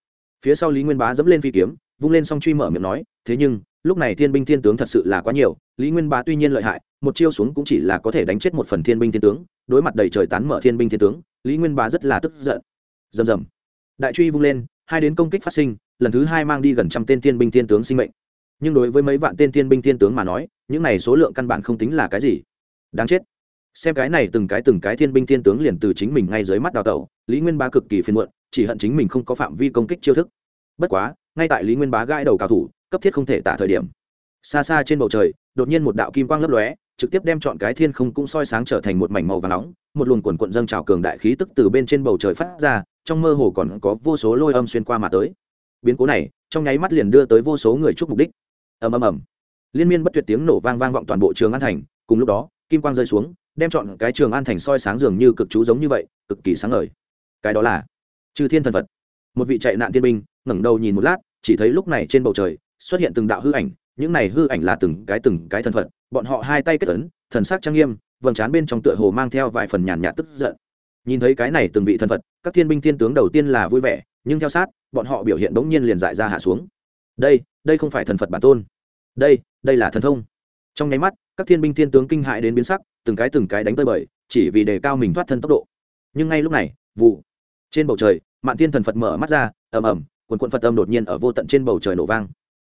Phía sau lý nguyên bá dẫm lên phi kiếm, vung lên xong truy mở miệng nói, thế nhưng, lúc này thiên binh thiên tướng thật sự là quá nhiều, lý nguyên bá tuy nhiên lợi hại, một chiêu xuống cũng chỉ là có thể đánh chết một phần thiên binh thiên tướng, đối mặt đầy trời tán mở thiên binh thiên tướng, lý nguyên bá rất là tức giận. Rầm rầm. Đại truy vung lên, hai đến công kích phát sinh lần thứ hai mang đi gần trăm tên thiên binh thiên tướng sinh mệnh. Nhưng đối với mấy vạn tên thiên binh thiên tướng mà nói, những này số lượng căn bản không tính là cái gì. Đáng chết. Xem cái này từng cái từng cái thiên binh thiên tướng liền từ chính mình ngay dưới mắt đào tẩu, lý nguyên bá cực kỳ phiền muộn, chỉ hận chính mình không có phạm vi công kích chiêu thức. Bất quá, ngay tại lý nguyên bá gãi đầu cao thủ, cấp thiết không thể tả thời điểm. Xa xa trên bầu trời, đột nhiên một đạo kim quang lấp lóe, trực tiếp đem chọn cái thiên không cũng soi sáng trở thành một mảnh màu và nóng, một luồng quần quận dâng trào cường đại khí tức từ bên trên bầu trời phát ra, trong mơ hồ còn có vô số lôi âm xuyên qua mà tới biến cố này, trong nháy mắt liền đưa tới vô số người chúc mục đích. Ầm ầm ầm. Liên miên bất tuyệt tiếng nổ vang vang vọng toàn bộ trường an thành, cùng lúc đó, kim quang rơi xuống, đem chọn cái trường an thành soi sáng dường như cực chú giống như vậy, cực kỳ sáng ngời. Cái đó là chư thiên thần phật. Một vị chạy nạn thiên binh, ngẩng đầu nhìn một lát, chỉ thấy lúc này trên bầu trời, xuất hiện từng đạo hư ảnh, những này hư ảnh là từng cái từng cái thần phật, bọn họ hai tay kết ấn, thần sắc trang nghiêm, vầng trán bên trong tựa hồ mang theo vài phần nhàn nhạt tức giận. Nhìn thấy cái này từng vị thần phật, các thiên binh thiên tướng đầu tiên là vui vẻ nhưng theo sát, bọn họ biểu hiện bỗng nhiên liền dại ra hạ xuống. Đây đây không phải thần phật bản tôn. Đây đây là thần thông. Trong nháy mắt, các thiên binh thiên tướng kinh hại đến biến sắc, từng cái từng cái đánh tơi bời, chỉ vì đề cao mình thoát thân tốc độ. Nhưng ngay lúc này, vụ. Trên bầu trời, mạn thiên thần phật mở mắt ra, ầm ầm, quần quận phật âm đột nhiên ở vô tận trên bầu trời nổ vang.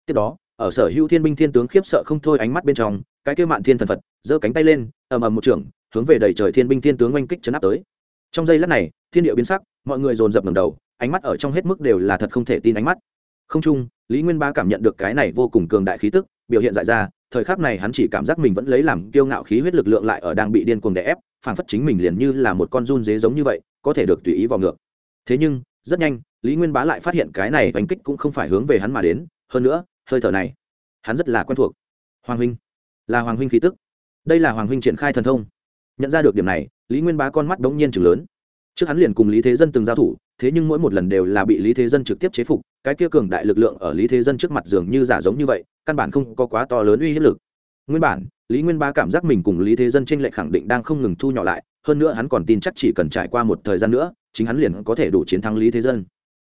Tiếp đó, ở sở hữu thiên binh thiên tướng khiếp sợ không thôi ánh mắt bên trong, cái kêu mạn thiên thần phật giơ cánh tay lên, ầm ầm một trưởng hướng về đầy trời thiên binh thiên tướng oanh kích chấn áp tới. Trong giây lát này, thiên địa biến sắc, mọi người dồn dập ngầm đầu ánh mắt ở trong hết mức đều là thật không thể tin ánh mắt. Không chung, lý nguyên ba cảm nhận được cái này vô cùng cường đại khí tức, biểu hiện dại ra, thời khắc này hắn chỉ cảm giác mình vẫn lấy làm kiêu ngạo khí huyết lực lượng lại ở đang bị điên cuồng đè ép, phản phất chính mình liền như là một con run dế giống như vậy, có thể được tùy ý vào ngược. Thế nhưng, rất nhanh, lý nguyên bá lại phát hiện cái này oanh kích cũng không phải hướng về hắn mà đến, hơn nữa, hơi thở này, hắn rất là quen thuộc. Hoàng huynh, là hoàng huynh khí tức. Đây là hoàng huynh triển khai thần thông. Nhận ra được điểm này, lý nguyên bá con mắt đ ố n g nhiên chừng lớn trước hắn liền cùng lý thế dân từng giao thủ, thế nhưng mỗi một lần đều là bị lý thế dân trực tiếp chế phục, cái kia cường đại lực lượng ở lý thế dân trước mặt dường như giả giống như vậy, căn bản không có quá to lớn uy hiếp lực. Nguyên bản, lý nguyên bá cảm giác mình cùng lý thế dân t r ê n lệch khẳng định đang không ngừng thu nhỏ lại, hơn nữa hắn còn tin chắc chỉ cần trải qua một thời gian nữa, chính hắn liền có thể đủ chiến thắng lý thế dân.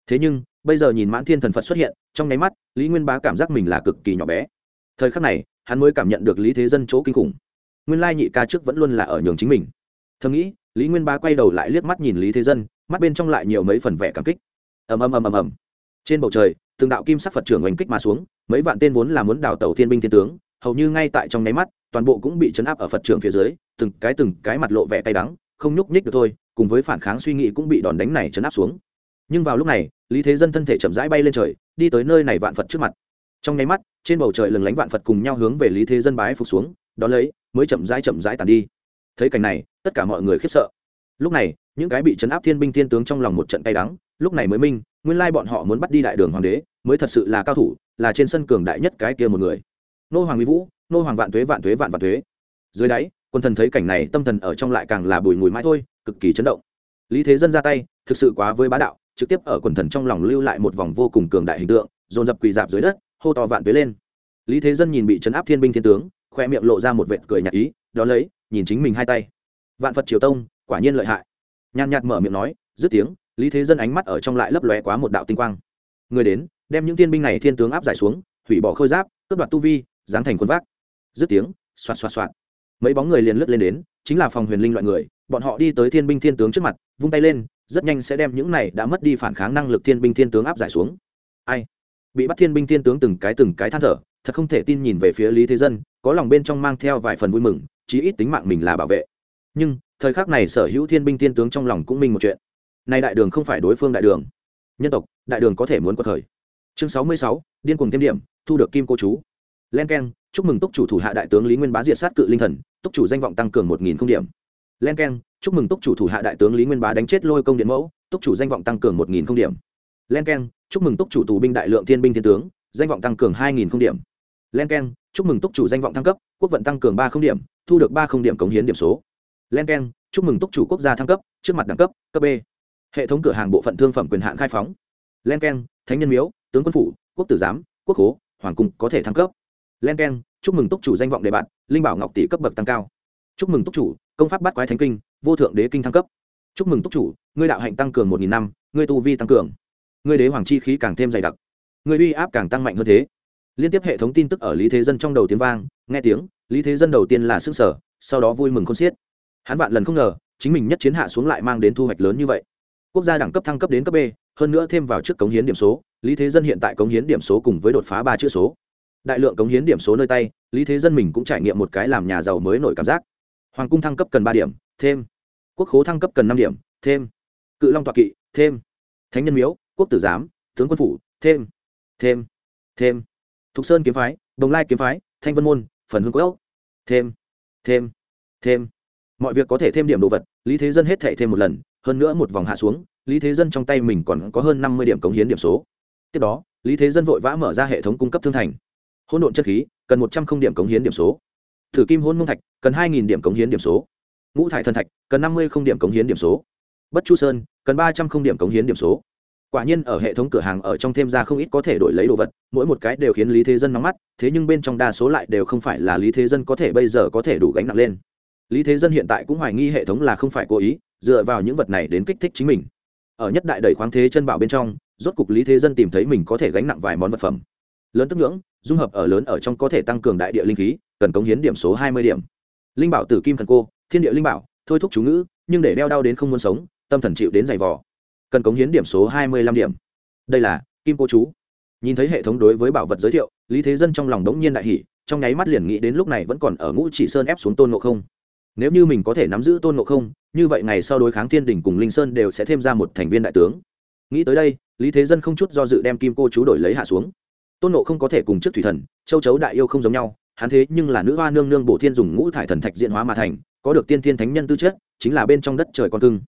Thế nhưng, bây giờ nhìn mãn thiên thần phật xuất hiện, trong nháy mắt, lý nguyên bá cảm giác mình là cực kỳ nhỏ bé. Thời khắc này, hắn mới cảm nhận được lý thế dân chỗ kinh khủng. Nguyên lai nhị ca trước vẫn luôn là ở nhường chính mình. Thầm nghĩ lý nguyên bá quay đầu lại liếc mắt nhìn lý thế dân, mắt bên trong lại nhiều mấy phần vẻ cảm kích. Ầm ầm ầm ầm ầm. Trên bầu trời, từng đạo kim sắc phật trưởng oanh kích mà xuống, mấy vạn tên vốn là muốn đào tàu thiên binh thiên tướng, hầu như ngay tại trong nháy mắt, toàn bộ cũng bị chấn áp ở phật trưởng phía dưới, từng cái từng cái mặt lộ vẻ tay đắng, không nhúc nhích được thôi, cùng với phản kháng suy nghĩ cũng bị đòn đánh này chấn áp xuống. Nhưng vào lúc này, lý thế dân thân thể chậm rãi bay lên trời, đi tới nơi này vạn phật trước mặt. Trong nháy mắt, trên bầu trời lừng lánh vạn phật cùng nhau hướng về lý thế dân bái phục xuống đó lấy, mới chậm rãi chậm rãi tàn đi thấy cảnh này, tất cả mọi người khiếp sợ. Lúc này, những cái bị chấn áp thiên binh thiên tướng trong lòng một trận cay đắng, lúc này mới minh, nguyên lai bọn họ muốn bắt đi đại đường hoàng đế, mới thật sự là cao thủ, là trên sân cường đại nhất cái kia một người. Nô hoàng mỹ vũ, nô hoàng vạn tuế vạn tuế vạn vạn tuế dưới đáy, quân thần thấy cảnh này, tâm thần ở trong lại càng là bùi mùi mãi thôi, cực kỳ chấn động. Lý thế dân ra tay, thực sự quá với bá đạo, trực tiếp ở quần thần trong lòng lưu lại một vòng vô cùng cường đại hình tượng, dồn dập quỳ dạp dưới đất, hô to vạn tuế lên. Lý thế dân nhìn bị chấn áp thiên binh thiên tướng, khoe miệng lộ ra một vệt cười nhạt ý đó lấy nhìn chính mình hai tay. Vạn phật triều tông, quả nhiên lợi hại. Nhàn nhạt mở miệng nói, dứt tiếng, lý thế dân ánh mắt ở trong lại lấp lóe quá một đạo tinh quang. Người đến, đem những thiên binh này thiên tướng áp giải xuống, hủy bỏ khôi giáp, cướp đoạt tu vi, giáng thành quân vác. Dứt tiếng, xoạt xoạt xoạt. Mấy bóng người liền lướt lên đến, chính là phòng huyền linh loại người. Bọn họ đi tới thiên binh thiên tướng trước mặt, vung tay lên, rất nhanh sẽ đem những này đã mất đi phản kháng năng lực thiên binh thiên tướng áp giải xuống. Ai? Bị bắt thiên binh thiên tướng từng cái từng cái than thở, thật không thể tin nhìn về phía lý thế dân, có lòng bên trong mang theo vài phần vui mừng chí ít tính mạng mình là bảo vệ. Nhưng, thời khắc này sở hữu thiên binh thiên tướng trong lòng cũng minh một chuyện. Nay đại đường không phải đối phương đại đường. Nhân tộc, đại đường có thể muốn có thời chương sáu mươi sáu, điên cuồng thêm điểm, thu được kim cô chú. Len k e n chúc mừng túc chủ thủ hạ đại tướng lý nguyên bá diệt sát cự linh thần, túc chủ danh vọng tăng cường một nghìn không điểm. Len k e n chúc mừng túc chủ thủ hạ đại tướng lý nguyên bá đánh chết lôi công điện mẫu, túc chủ danh vọng tăng cường một nghìn không điểm. Len k e n chúc mừng túc chủ tù binh đại lượng thiên binh thiên tướng, danh vọng tăng cường hai nghìn không điểm. Len k e n chúc mừng túc chủ danh vọng thăng cấp, quốc vận tăng cường ba không điểm, thu được ba không điểm cống hiến điểm số. Len k e n chúc mừng túc chủ quốc gia thăng cấp, trước mặt đẳng cấp cấp b. Hệ thống cửa hàng bộ phận thương phẩm quyền hạn khai phóng. Len k e n thánh nhân miếu, tướng quân phủ, quốc tử giám, quốc hố, hoàng cung có thể thăng cấp. Len k e n chúc mừng túc chủ danh vọng đề bạn linh bảo ngọc tỷ cấp bậc tăng cao. Chúc mừng túc chủ, công pháp bắt quái thánh kinh, vô thượng đế kinh thăng cấp. Chúc mừng túc chủ, ngươi đạo hạnh tăng cường một nghìn năm, ngươi tu vi tăng cường. Ngươi đế hoàng chi khí càng thêm dày đặc. Ngươi uy áp càng tăng mạnh hơn thế liên tiếp hệ thống tin tức ở lý thế dân trong đầu tiếng vang, nghe tiếng, lý thế dân đầu tiên là sức sở sau đó vui mừng không xiết. Hắn vạn lần không ngờ, chính mình nhất chiến hạ xuống lại mang đến thu hoạch lớn như vậy. Quốc gia đẳng cấp thăng cấp đến cấp b, hơn nữa thêm vào trước cống hiến điểm số, lý thế dân hiện tại cống hiến điểm số cùng với đột phá ba chữ số. Đại lượng cống hiến điểm số nơi tay, lý thế dân mình cũng trải nghiệm một cái làm nhà giàu mới nổi cảm giác. Hoàng cung thăng cấp cần ba điểm, thêm. Quốc khố thăng cấp cần năm điểm, thêm. Cự long toạc kỵ, thêm. Thánh nhân miếu, quốc tử giám, tướng quân phủ, thêm. Thêm thêm thục sơn kiếm phái, đồng lai kiếm phái, thanh vân môn, phần hương quốc. Thêm thêm thêm. Mọi việc có thể thêm điểm đồ vật, lý thế dân hết thể thêm một lần, hơn nữa một vòng hạ xuống, lý thế dân trong tay mình còn có hơn năm mươi điểm cống hiến điểm số. Tiếp đó, lý thế dân vội vã mở ra hệ thống cung cấp thương thành. Hỗn độn chất khí, cần một trăm không điểm cống hiến điểm số. Thử kim hôn mông thạch, cần hai nghìn điểm cống hiến điểm số. Ngũ thải thần thạch, cần năm mươi không điểm cống hiến điểm số. Bất chu sơn, cần ba trăm không điểm cống hiến điểm số quả nhiên ở hệ thống cửa hàng ở trong thêm ra không ít có thể đổi lấy đồ vật, mỗi một cái đều khiến lý thế dân nóng mắt, thế nhưng bên trong đa số lại đều không phải là lý thế dân có thể bây giờ có thể đủ gánh nặng lên. Lý thế dân hiện tại cũng hoài nghi hệ thống là không phải cố ý, dựa vào những vật này đến kích thích chính mình. Ở nhất đại đầy khoáng thế chân bảo bên trong, rốt cục lý thế dân tìm thấy mình có thể gánh nặng vài món vật phẩm. Lớn tức ngưỡng, dung hợp ở lớn ở trong có thể tăng cường đại địa linh khí, cần cống hiến điểm số hai mươi điểm. Linh bảo tử kim thần cô, thiên địa linh bảo, thôi thúc chú ngữ, nhưng để đeo đau đến không muốn sống, tâm thần chịu đến giày vò cần cống hiến điểm số hai mươi lăm điểm. Đây là, kim cô chú. Nhìn thấy hệ thống đối với bảo vật giới thiệu, lý thế dân trong lòng đống nhiên đại hỷ trong nháy mắt liền nghĩ đến lúc này vẫn còn ở ngũ chỉ sơn ép xuống tôn ngộ không. Nếu như mình có thể nắm giữ tôn ngộ không, như vậy ngày sau đối kháng thiên đình cùng linh sơn đều sẽ thêm ra một thành viên đại tướng. Nghĩ tới đây, lý thế dân không chút do dự đem kim cô chú đổi lấy hạ xuống. Tôn ngộ không có thể cùng trước thủy thần, châu chấu đại yêu không giống nhau, hắn thế nhưng là nữ hoa nương nương bổ thiên dùng ngũ thải thần thạch diện hóa mà thành, có được tiên thiên thánh nhân tư chất, chính là bên trong đất trời con cưng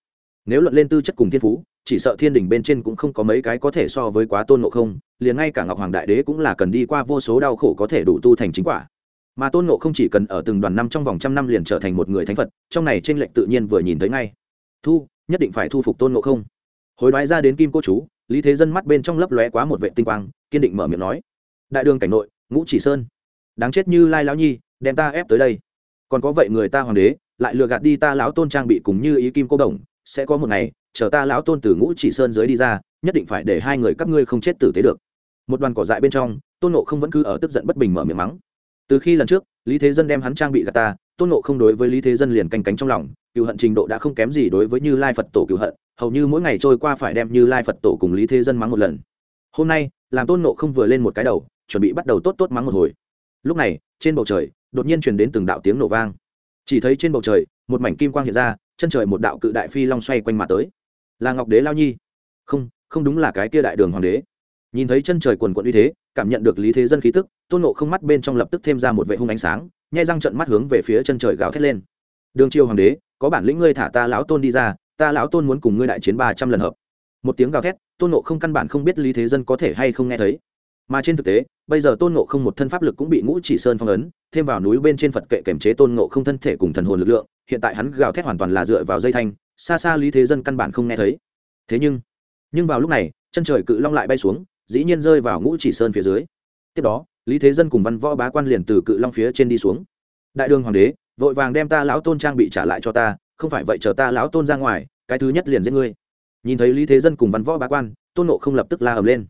nếu luận lên tư chất cùng thiên phú, chỉ sợ thiên đình bên trên cũng không có mấy cái có thể so với quá tôn ngộ không, liền ngay cả ngọc hoàng đại đế cũng là cần đi qua vô số đau khổ có thể đủ tu thành chính quả. Mà tôn ngộ không chỉ cần ở từng đoàn năm trong vòng trăm năm liền trở thành một người thánh phật, trong này t r ê n lệch tự nhiên vừa nhìn thấy ngay. Thu, nhất định phải thu phục tôn ngộ không. Hối đoái ra đến kim cô chú, lý thế dân mắt bên trong lấp lóe quá một vệ tinh quang, kiên định mở miệng nói. Đại đường cảnh nội, ngũ chỉ sơn. Đáng chết như lai lão nhi, đem ta ép tới đây. Còn có vậy người ta hoàng đế, lại lừa gạt đi ta lão tôn trang bị cùng như ý kim cô đồng sẽ có một ngày, chờ ta lão tôn từ ngũ chỉ sơn dưới đi ra, nhất định phải để hai người các ngươi không chết tử tế được. Một đoàn cỏ dại bên trong, tôn nộ không vẫn cứ ở tức giận bất bình mở miệng mắng. Từ khi lần trước, lý thế dân đem hắn trang bị gà ta, tôn nộ không đối với lý thế dân liền canh cánh trong lòng, cựu hận trình độ đã không kém gì đối với như lai phật tổ cựu hận, hầu như mỗi ngày trôi qua phải đem như lai phật tổ cùng lý thế dân mắng một lần. Hôm nay, làm tôn nộ không vừa lên một cái đầu, chuẩn bị bắt đầu tốt tốt mắng một hồi. Lúc này, trên bầu trời, đột nhiên truyền đến từng đạo tiếng nổ vang. Chỉ thấy trên bầu trời, một mảnh kim quang hiện ra chân trời một đạo cự đại phi long xoay quanh mà tới. Là ngọc đế lao nhi. Không không đúng là cái kia đại đường hoàng đế. Nhìn thấy chân trời quần quận uy thế, cảm nhận được lý thế dân khí tức, tôn nộ không mắt bên trong lập tức thêm ra một vệ hung ánh sáng nhai răng trận mắt hướng về phía chân trời gào thét lên. Đường triều hoàng đế, có bản lĩnh ngươi thả ta lão tôn đi ra, ta lão tôn muốn cùng ngươi đại chiến ba trăm lần hợp. Một tiếng gào thét, tôn nộ không căn bản không biết lý thế dân có thể hay không nghe thấy. Mà trên thực tế, bây giờ tôn nộ không một thân pháp lực cũng bị ngũ chỉ sơn phong ấn, thêm vào núi bên trên phật kệ kềm chế tôn nộ không thân thể cùng thần hồn lực lượng hiện tại hắn gào thét hoàn toàn là dựa vào dây thanh, xa xa lý thế dân căn bản không nghe thấy. Thế nhưng nhưng vào lúc này, chân trời cự long lại bay xuống, dĩ nhiên rơi vào ngũ chỉ sơn phía dưới. Tiếp đó, lý thế dân cùng văn võ bá quan liền từ cự long phía trên đi xuống. Đại đường hoàng đế, vội vàng đem ta lão tôn trang bị trả lại cho ta, không phải vậy chờ ta lão tôn ra ngoài, cái thứ nhất liền giết ngươi. Nhìn thấy lý thế dân cùng văn võ bá quan, tôn nộ không lập tức la ầm lên.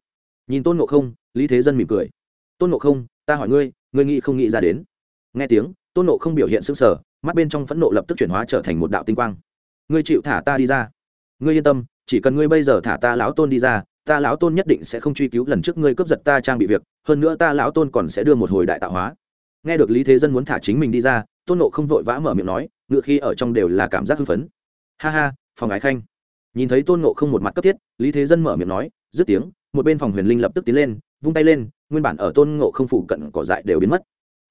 Nhìn tôn nộ không, lý thế dân mỉm cười. Tôn nộ không, ta hỏi ngươi ngươi nghĩ không nghĩ ra đến? Nghe tiếng, tôn nộ không biểu hiện sững sờ mắt bên trong phẫn nộ lập tức chuyển hóa trở thành một đạo tinh quang. Ngươi chịu thả ta đi ra. Ngươi yên tâm, chỉ cần ngươi bây giờ thả ta lão tôn đi ra, ta lão tôn nhất định sẽ không truy cứu lần trước ngươi cướp giật ta trang bị việc, hơn nữa ta lão tôn còn sẽ đưa một hồi đại tạo hóa. Nghe được lý thế dân muốn thả chính mình đi ra, tôn nộ không vội vã mở miệng nói, ngựa khi ở trong đều là cảm giác hưng phấn. Ha ha, phòng ái khanh. Nhìn thấy tôn nộ không một mặt cấp thiết, lý thế dân mở miệng nói, dứt tiếng, một bên phòng huyền linh lập tức tiến lên, vung tay lên, nguyên bản ở tôn ngộ không phủ cận cỏ dại đều biến mất.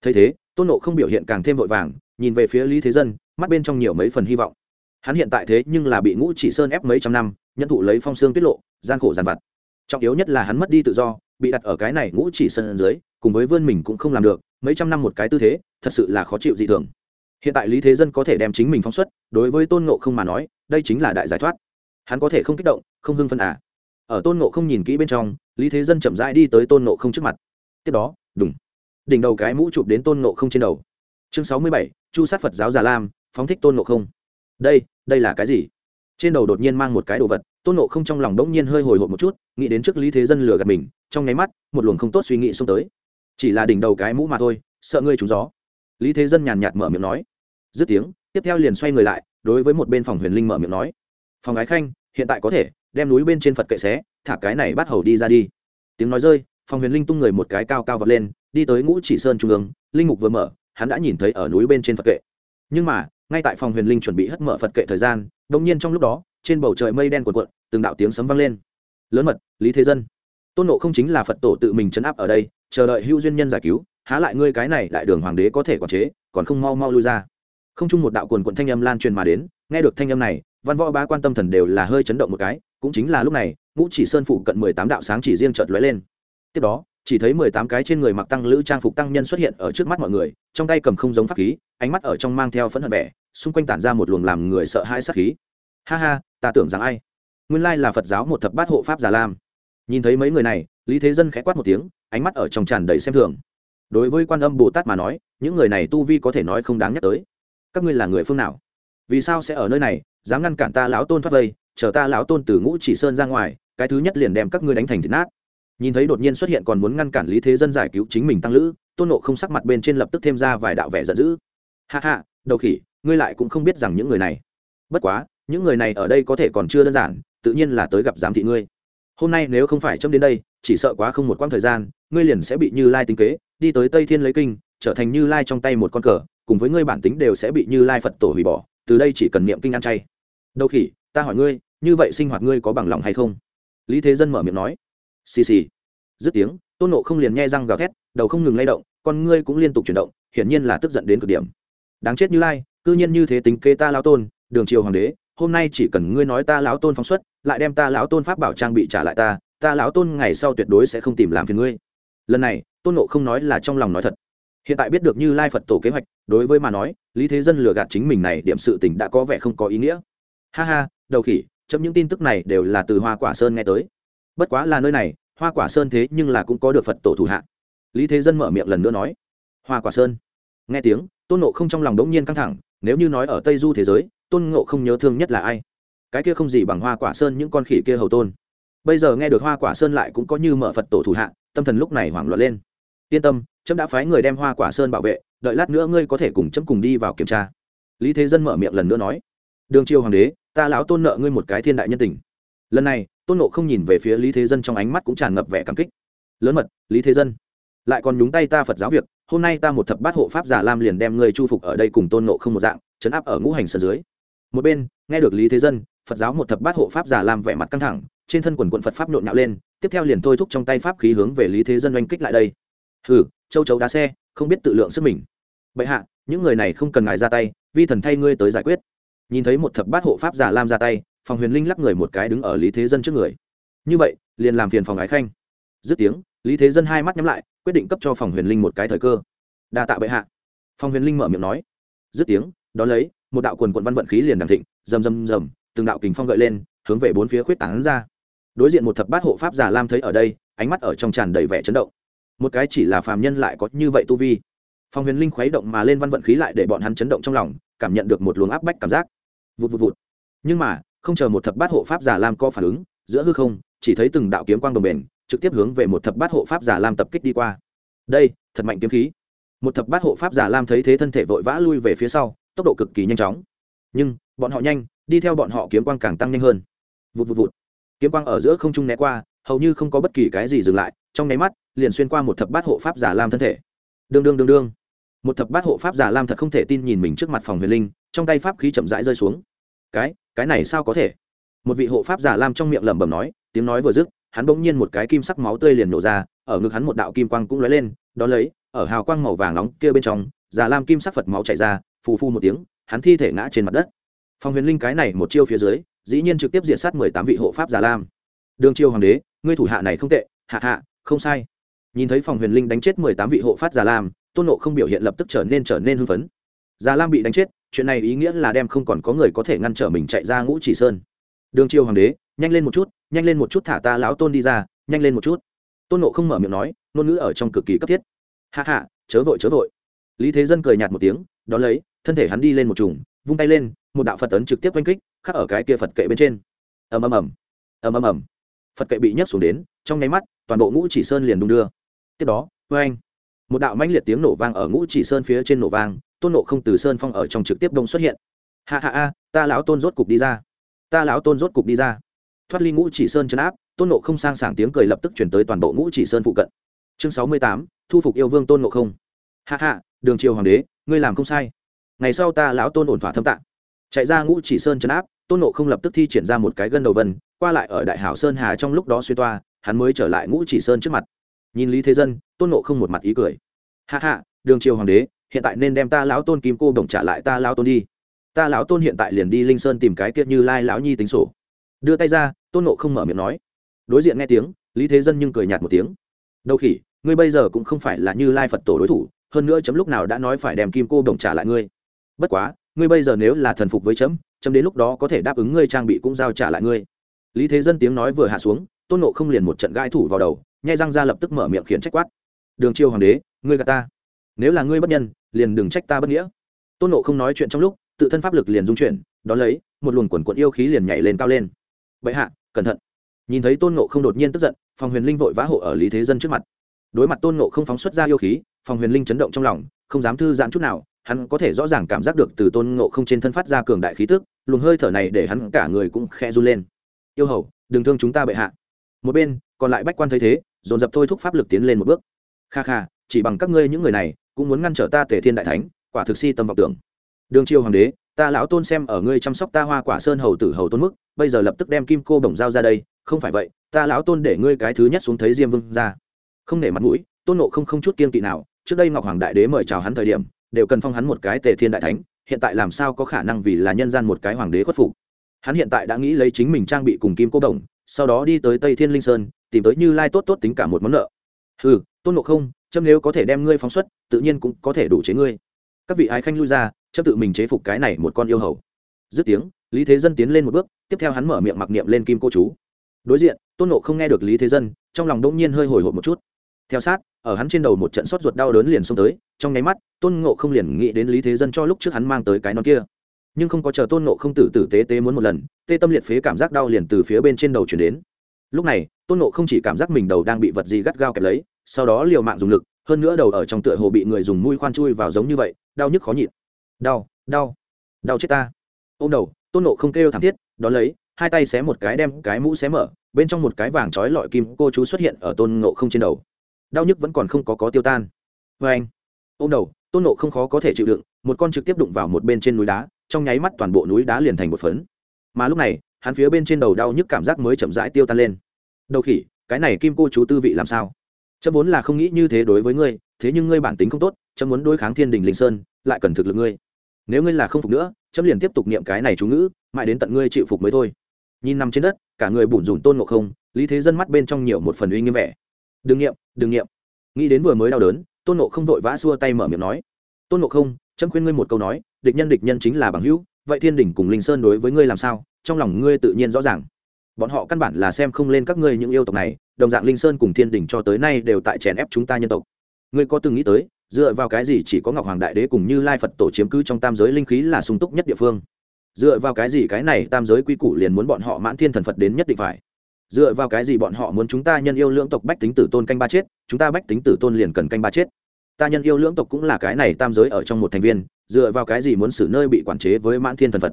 Thấy thế, tôn ngộ không biểu hiện càng thêm vội vàng nhìn về phía lý thế dân, mắt bên trong nhiều mấy phần hy vọng. Hắn hiện tại thế nhưng là bị ngũ chỉ sơn ép mấy trăm năm nhân thụ lấy phong xương tiết lộ, gian khổ giàn vặt. Trọng yếu nhất là hắn mất đi tự do, bị đặt ở cái này ngũ chỉ sơn dưới, cùng với vươn mình cũng không làm được, mấy trăm năm một cái tư thế, thật sự là khó chịu dị thường. Hiện tại lý thế dân có thể đem chính mình phóng xuất, đối với tôn ngộ không mà nói, đây chính là đại giải thoát. Hắn có thể không kích động, không hưng phân à? Ở tôn ngộ không nhìn kỹ bên trong, lý thế dân chậm rãi đi tới tôn ngộ không trước mặt. Tiếp đó đúng đỉnh đầu cái mũ chụp đến tôn ngộ không trên đầu chương sáu mươi bảy, chu sát phật giáo già lam, phóng thích tôn nộ không. Đây đây là cái gì? Trên đầu đột nhiên mang một cái đồ vật, tôn nộ không trong lòng bỗng nhiên hơi hồi hộp một chút, nghĩ đến trước lý thế dân lừa gạt mình, trong nháy mắt, một luồng không tốt suy nghĩ xông tới. Chỉ là đỉnh đầu cái mũ mà thôi, sợ ngươi trúng gió. Lý thế dân nhàn nhạt mở miệng nói. Dứt tiếng, tiếp theo liền xoay người lại, đối với một bên phòng huyền linh mở miệng nói. Phòng ái khanh, hiện tại có thể, đem núi bên trên phật kệ xé, thả cái này bắt hầu đi ra đi. Tiếng nói rơi, phòng huyền linh tung người một cái cao cao vọt lên, đi tới ngũ chỉ sơn trung ương, linh mục vừa mở hắn đã nhìn thấy ở núi bên trên phật kệ. Nhưng mà, ngay tại phòng huyền linh chuẩn bị hất mở phật kệ thời gian đông nhiên trong lúc đó, trên bầu trời mây đen cuộn cuộn, từng đạo tiếng sấm vang lên. Lớn mật, lý thế dân. Tôn nộ không chính là phật tổ tự mình chấn áp ở đây, chờ đợi hữu duyên nhân giải cứu, há lại ngươi cái này đại đường hoàng đế có thể quản chế, còn không mau mau lui ra. Không chung một đạo quần quận thanh âm lan truyền mà đến, nghe được thanh âm này, văn võ bá quan tâm thần đều là hơi chấn động một cái, cũng chính là lúc này, ngũ chỉ sơn phụ cận mười tám đạo sáng chỉ riêng chợt lóe lên. Tiếp đó chỉ thấy mười tám cái trên người mặc tăng lữ trang phục tăng nhân xuất hiện ở trước mắt mọi người, trong tay cầm không giống pháp khí, ánh mắt ở trong mang theo phẫn hận vẻ, xung quanh tản ra một luồng làm người sợ hãi sát khí. Ha ha, ta tưởng rằng ai? Nguyên lai là phật giáo một thập bát hộ pháp già lam. Nhìn thấy mấy người này, lý thế dân khẽ quát một tiếng, ánh mắt ở trong tràn đầy xem thường. Đối với quan âm bồ tát mà nói, những người này tu vi có thể nói không đáng nhắc tới. Các ngươi là người phương nào? Vì sao sẽ ở nơi này, dám ngăn cản ta lão tôn thoát vây, chờ ta lão tôn từ ngũ chỉ sơn ra ngoài, cái thứ nhất liền đem các ngươi đánh thành thịt nát nhìn thấy đột nhiên xuất hiện còn muốn ngăn cản lý thế dân giải cứu chính mình tăng lữ, tôn nộ không sắc mặt bên trên lập tức thêm ra vài đạo vẻ giận dữ. Hạ hạ đầu khỉ, ngươi lại cũng không biết rằng những người này. Bất quá, những người này ở đây có thể còn chưa đơn giản, tự nhiên là tới gặp giám thị ngươi. Hôm nay nếu không phải châm đến đây, chỉ sợ quá không một quãng thời gian, ngươi liền sẽ bị như lai tính kế, đi tới tây thiên lấy kinh, trở thành như lai trong tay một con cờ, cùng với ngươi bản tính đều sẽ bị như lai phật tổ hủy bỏ, từ đây chỉ cần niệm kinh ăn chay. Đầu khỉ, ta hỏi ngươi, như vậy sinh hoạt ngươi có bằng lòng hay không? Lý thế dân mở miệng nói xì xì. Dứt tiếng, tôn nộ không liền nghe răng gào thét, đầu không ngừng lay động, con ngươi cũng liên tục chuyển động, hiển nhiên là tức giận đến cực điểm. Đáng chết như lai, cư nhiên như thế tính kê ta lao tôn, đường triều hoàng đế, hôm nay chỉ cần ngươi nói ta lão tôn phóng xuất, lại đem ta lão tôn pháp bảo trang bị trả lại ta ta lão tôn ngày sau tuyệt đối sẽ không tìm làm phiền ngươi. Lần này, tôn nộ không nói là trong lòng nói thật. Hiện tại biết được như lai phật tổ kế hoạch, đối với mà nói, lý thế dân lừa gạt chính mình này điểm sự tình đã có vẻ không có ý nghĩa. Ha ha, đầu khỉ, chấm những tin tức này đều là từ hoa quả sơn nghe tới bất quá là nơi này, hoa quả sơn thế nhưng là cũng có được phật tổ thủ hạ. Lý thế dân mở miệng lần nữa nói, hoa quả sơn. Nghe tiếng, tôn nộ không trong lòng đống nhiên căng thẳng, nếu như nói ở tây du thế giới, tôn ngộ không nhớ thương nhất là ai? Cái kia không gì bằng hoa quả sơn những con khỉ kia hầu tôn. Bây giờ nghe được hoa quả sơn lại cũng có như mở phật tổ thủ hạ, tâm thần lúc này hoảng loạn lên. Yên tâm trẫm đã phái người đem hoa quả sơn bảo vệ, đợi lát nữa ngươi có thể cùng trẫm cùng đi vào kiểm tra. Lý thế dân mở miệng lần nữa nói, đường triều hoàng đế, ta lão tôn nợ ngươi một cái thiên đại nhân tình. Lần này tôn nộ không nhìn về phía lý thế dân trong ánh mắt cũng tràn ngập vẻ cảm kích. Lớn mật, lý thế dân, lại còn nhúng tay ta phật giáo việc, hôm nay ta một thập bát hộ pháp giả lam liền đem ngươi chu phục ở đây cùng tôn nộ không một dạng chấn áp ở ngũ hành sở dưới. Một bên, nghe được lý thế dân, phật giáo một thập bát hộ pháp giả lam vẻ mặt căng thẳng, trên thân quần quận phật pháp nhộn nhạo lên, tiếp theo liền thôi thúc trong tay pháp khí hướng về lý thế dân oanh kích lại đây. Hừ, châu chấu đá xe, không biết tự lượng sức mình. Bệ hạ, những người này không cần ngài ra tay, vi thần thay ngươi tới giải quyết. Nhìn thấy một thập bát hộ pháp giả lam ra tay phòng huyền linh lắc người một cái đứng ở lý thế dân trước người. Như vậy, liền làm phiền phòng ái khanh. Dứt tiếng, lý thế dân hai mắt nhắm lại, quyết định cấp cho phòng huyền linh một cái thời cơ. Đa tạ bệ hạ. Phòng huyền linh mở miệng nói. Dứt tiếng, đón lấy, một đạo quần quận văn vận khí liền đằng thịnh, rầm rầm rầm, từng đạo kình phong gợi lên, hướng về bốn phía khuyết tảng ra. Đối diện một thập bát hộ pháp giả lam thấy ở đây, ánh mắt ở trong tràn đầy vẻ chấn động. Một cái chỉ là phàm nhân lại có như vậy tu vi. Phong huyền linh khuấy động mà lên văn vận khí lại để bọn hắn chấn động trong lòng, cảm nhận được một luồng áp bách cảm giác. Vụt vụt vụt. Nhưng mà không chờ một thập bát hộ pháp giả lam có phản ứng, giữa hư không, chỉ thấy từng đạo kiếm quang đồng bền, trực tiếp hướng về một thập bát hộ pháp giả lam tập kích đi qua. Đây, thật mạnh kiếm khí. Một thập bát hộ pháp giả lam thấy thế thân thể vội vã lui về phía sau, tốc độ cực kỳ nhanh chóng. Nhưng, bọn họ nhanh, đi theo bọn họ kiếm quang càng tăng nhanh hơn. Vụt vụt vụt. Kiếm quang ở giữa không trung né qua, hầu như không có bất kỳ cái gì dừng lại, trong nháy mắt, liền xuyên qua một thập bát hộ pháp giả lam thân thể. Đương đương đương đương. Một thập bát hộ pháp giả lam thật không thể tin nhìn mình trước mặt phòng huyền linh, trong tay pháp khí chậm rãi rơi xuống. Cái cái này sao có thể? Một vị hộ pháp giả lam trong miệng lẩm bẩm nói, tiếng nói vừa dứt, hắn bỗng nhiên một cái kim sắc máu tươi liền nổ ra, ở ngực hắn một đạo kim quang cũng lóe lên, đó lấy, ở hào quang màu vàng nóng kia bên trong, giả lam kim sắc phật máu chảy ra, phù phu một tiếng, hắn thi thể ngã trên mặt đất. Phong huyền linh cái này một chiêu phía dưới, dĩ nhiên trực tiếp diện sát mười tám vị hộ pháp giả lam. Đường chiêu hoàng đế, ngươi thủ hạ này không tệ, hạ hạ, không sai. Nhìn thấy phòng huyền linh đánh chết mười tám vị hộ pháp giả lam, tôn nộ không biểu hiện lập tức trở nên trở nên hưng phấn. Già lam bị đánh chết chuyện này ý nghĩa là đem không còn có người có thể ngăn trở mình chạy ra ngũ chỉ sơn. Đường triều hoàng đế, nhanh lên một chút, nhanh lên một chút thả ta lão tôn đi ra, nhanh lên một chút. Tôn nộ không mở miệng nói, ngôn ngữ ở trong cực kỳ cấp thiết. Hạ hạ chớ vội chớ vội. Lý thế dân cười nhạt một tiếng, đón lấy, thân thể hắn đi lên một trùng, vung tay lên, một đạo phật tấn trực tiếp oanh kích, khắc ở cái kia phật kệ bên trên. Ầm ầm ầm. Ầm ầm ầm. Phật kệ bị nhấc xuống đến, trong nháy mắt, toàn bộ ngũ chỉ sơn liền đung đưa. Tiếp đó vê anh một đạo mãnh liệt tiếng nổ vang ở ngũ chỉ sơn phía trên nổ vang, tôn nộ không từ sơn phong ở trong trực tiếp đông xuất hiện. Hạ hạ a ta lão tôn rốt cục đi ra. Ta lão tôn rốt cục đi ra. Thoát ly ngũ chỉ sơn chấn áp, tôn nộ không sang sảng tiếng cười lập tức chuyển tới toàn bộ ngũ chỉ sơn phụ cận. Chương sáu mươi tám, thu phục yêu vương tôn nộ không. Hạ hạ đường triều hoàng đế, ngươi làm không sai. Ngày sau ta lão tôn ổn thỏa thâm tạng chạy ra ngũ chỉ sơn chấn áp, tôn nộ không lập tức thi triển ra một cái gân đầu vân, qua lại ở đại hảo sơn hà trong lúc đó suy toa, hắn mới trở lại ngũ chỉ sơn trước mặt nhìn lý thế dân, tôn nộ không một mặt ý cười. Hạ hạ đường triều hoàng đế, hiện tại nên đem ta lão tôn kim cô đồng trả lại ta lão tôn đi. Ta lão tôn hiện tại liền đi linh sơn tìm cái kiệt như lai lão nhi tính sổ. Đưa tay ra, tôn nộ không mở miệng nói. Đối diện nghe tiếng, lý thế dân nhưng cười nhạt một tiếng. Đâu khỉ, ngươi bây giờ cũng không phải là như lai phật tổ đối thủ, hơn nữa chấm lúc nào đã nói phải đem kim cô đồng trả lại ngươi. Bất quá, ngươi bây giờ nếu là thần phục với chấm chấm đến lúc đó có thể đáp ứng ngươi trang bị cũng giao trả lại ngươi. Lý thế dân tiếng nói vừa hạ xuống, tôn nộ không liền một trận gai thủ vào đầu nhai răng ra lập tức mở miệng khiển trách quát. Đường chiêu hoàng đế, ngươi gà ta. Nếu là ngươi bất nhân, liền đừng trách ta bất nghĩa. Tôn nộ không nói chuyện trong lúc, tự thân pháp lực liền dung chuyển, đón lấy, một luồng quần quận yêu khí liền nhảy lên cao lên. Bệ hạ, cẩn thận. Nhìn thấy tôn nộ không đột nhiên tức giận phòng huyền linh vội vã hộ ở lý thế dân trước mặt. Đối mặt tôn nộ không phóng xuất ra yêu khí phòng huyền linh chấn động trong lòng, không dám thư giãn chút nào, hắn có thể rõ ràng cảm giác được từ tôn ngộ không trên thân phát ra cường đại khí tức, luồng hơi thở này để hắn cả người cũng khe run lên. Yêu hầu, đừng thương chúng ta bệ hạ. Một bên, còn lại bách quan thấy thế dồn dập thôi thúc pháp lực tiến lên một bước. Kha kha, chỉ bằng các ngươi những người này, cũng muốn ngăn trở ta tề thiên đại thánh, quả thực si tâm vọng tưởng. Đường triều hoàng đế, ta lão tôn xem ở ngươi chăm sóc ta hoa quả sơn hầu tử hầu tôn mức, bây giờ lập tức đem kim cô bổng giao ra đây, không phải vậy, ta lão tôn để ngươi cái thứ nhất xuống thấy diêm vương ra. Không nể mặt mũi, tôn nộ không không chút kiên kỵ nào, trước đây ngọc hoàng đại đế mời chào hắn thời điểm, đều cần phong hắn một cái tề thiên đại thánh, hiện tại làm sao có khả năng vì là nhân gian một cái hoàng đế khuất phục. Hắn hiện tại đã nghĩ lấy chính mình trang bị cùng kim cô đồng sau đó đi tới tây thiên linh sơn, tìm tới như lai tốt tốt tính cả một món nợ. Ừ tôn ngộ không châm nếu có thể đem ngươi phóng xuất, tự nhiên cũng có thể đủ chế ngươi. Các vị ái khanh lui ra chấp tự mình chế phục cái này một con yêu hầu. Dứt tiếng, lý thế dân tiến lên một bước, tiếp theo hắn mở miệng mặc niệm lên kim cô chú. Đối diện, tôn nộ không nghe được lý thế dân, trong lòng đông nhiên hơi hồi hộp một chút. Theo sát, ở hắn trên đầu một trận sốt ruột đau đớn liền xông tới, trong nháy mắt, tôn ngộ không liền nghĩ đến lý thế dân cho lúc trước hắn mang tới cái nón kia nhưng không có chờ tôn nộ không tử tử tế tế muốn một lần, tê tâm liệt phế cảm giác đau liền từ phía bên trên đầu chuyển đến. Lúc này, tôn nộ không chỉ cảm giác mình đầu đang bị vật gì gắt gao kẹp lấy, sau đó liều mạng dùng lực, hơn nữa đầu ở trong tựa hồ bị người dùng mũi khoan chui vào giống như vậy, đau nhức khó nhịn. Đau đau đau chết ta. Ô m đầu, tôn nộ không kêu thảm thiết, đón lấy, hai tay xé một cái đem cái mũ xé mở, bên trong một cái vàng trói lọi kim cô chú xuất hiện ở tôn nộ không trên đầu. Đau nhức vẫn còn không có có tiêu tan. Vâng. Vê anh ô m đầu, tôn nộ không khó có thể chịu đựng, một con trực tiếp đụng vào một bên trên núi đá trong nháy mắt toàn bộ núi đá liền thành một phấn. Mà lúc này, hắn phía bên trên đầu đau nhức cảm giác mới chậm rãi tiêu tan lên. Đầu khỉ, cái này kim cô chú tư vị làm sao? Chấm vốn là không nghĩ như thế đối với ngươi, thế nhưng ngươi bản tính không tốt, chấm muốn đối kháng thiên đình linh sơn, lại cần thực lực ngươi. Nếu ngươi là không phục nữa, chấm liền tiếp tục niệm cái này chú ngữ, mãi đến tận ngươi chịu phục mới thôi. Nhìn nằm trên đất, cả người bủn rủn tôn ngộ không, lý thế dân mắt bên trong nhiều một phần uy nghiêm vẻ. Đừng niệm đừng niệm. Nghĩ đến vừa mới đau đớn, tôn ngộ không vội vã xua tay mở miệng nói. Tôn ngộ không, chấm khuyên ngươi một câu nói địch nhân địch nhân chính là bằng hữu, vậy thiên đình cùng linh sơn đối với ngươi làm sao? Trong lòng ngươi tự nhiên rõ ràng. Bọn họ căn bản là xem không lên các ngươi những yêu tộc này, đồng dạng linh sơn cùng thiên đình cho tới nay đều tại chèn ép chúng ta nhân tộc. Ngươi có từng nghĩ tới, dựa vào cái gì chỉ có ngọc hoàng đại đế cùng như lai phật tổ chiếm cứ trong tam giới linh khí là sung túc nhất địa phương? Dựa vào cái gì cái này tam giới quy củ liền muốn bọn họ mãn thiên thần phật đến nhất định phải? Dựa vào cái gì bọn họ muốn chúng ta nhân yêu lưỡng tộc bách tính tử tôn canh ba chết, chúng ta bách tính tử tôn liền cần canh ba chết. Ta nhân yêu lưỡng tộc cũng là cái này tam giới ở trong một thành viên dựa vào cái gì muốn xử nơi bị quản chế với mãn thiên thần phật?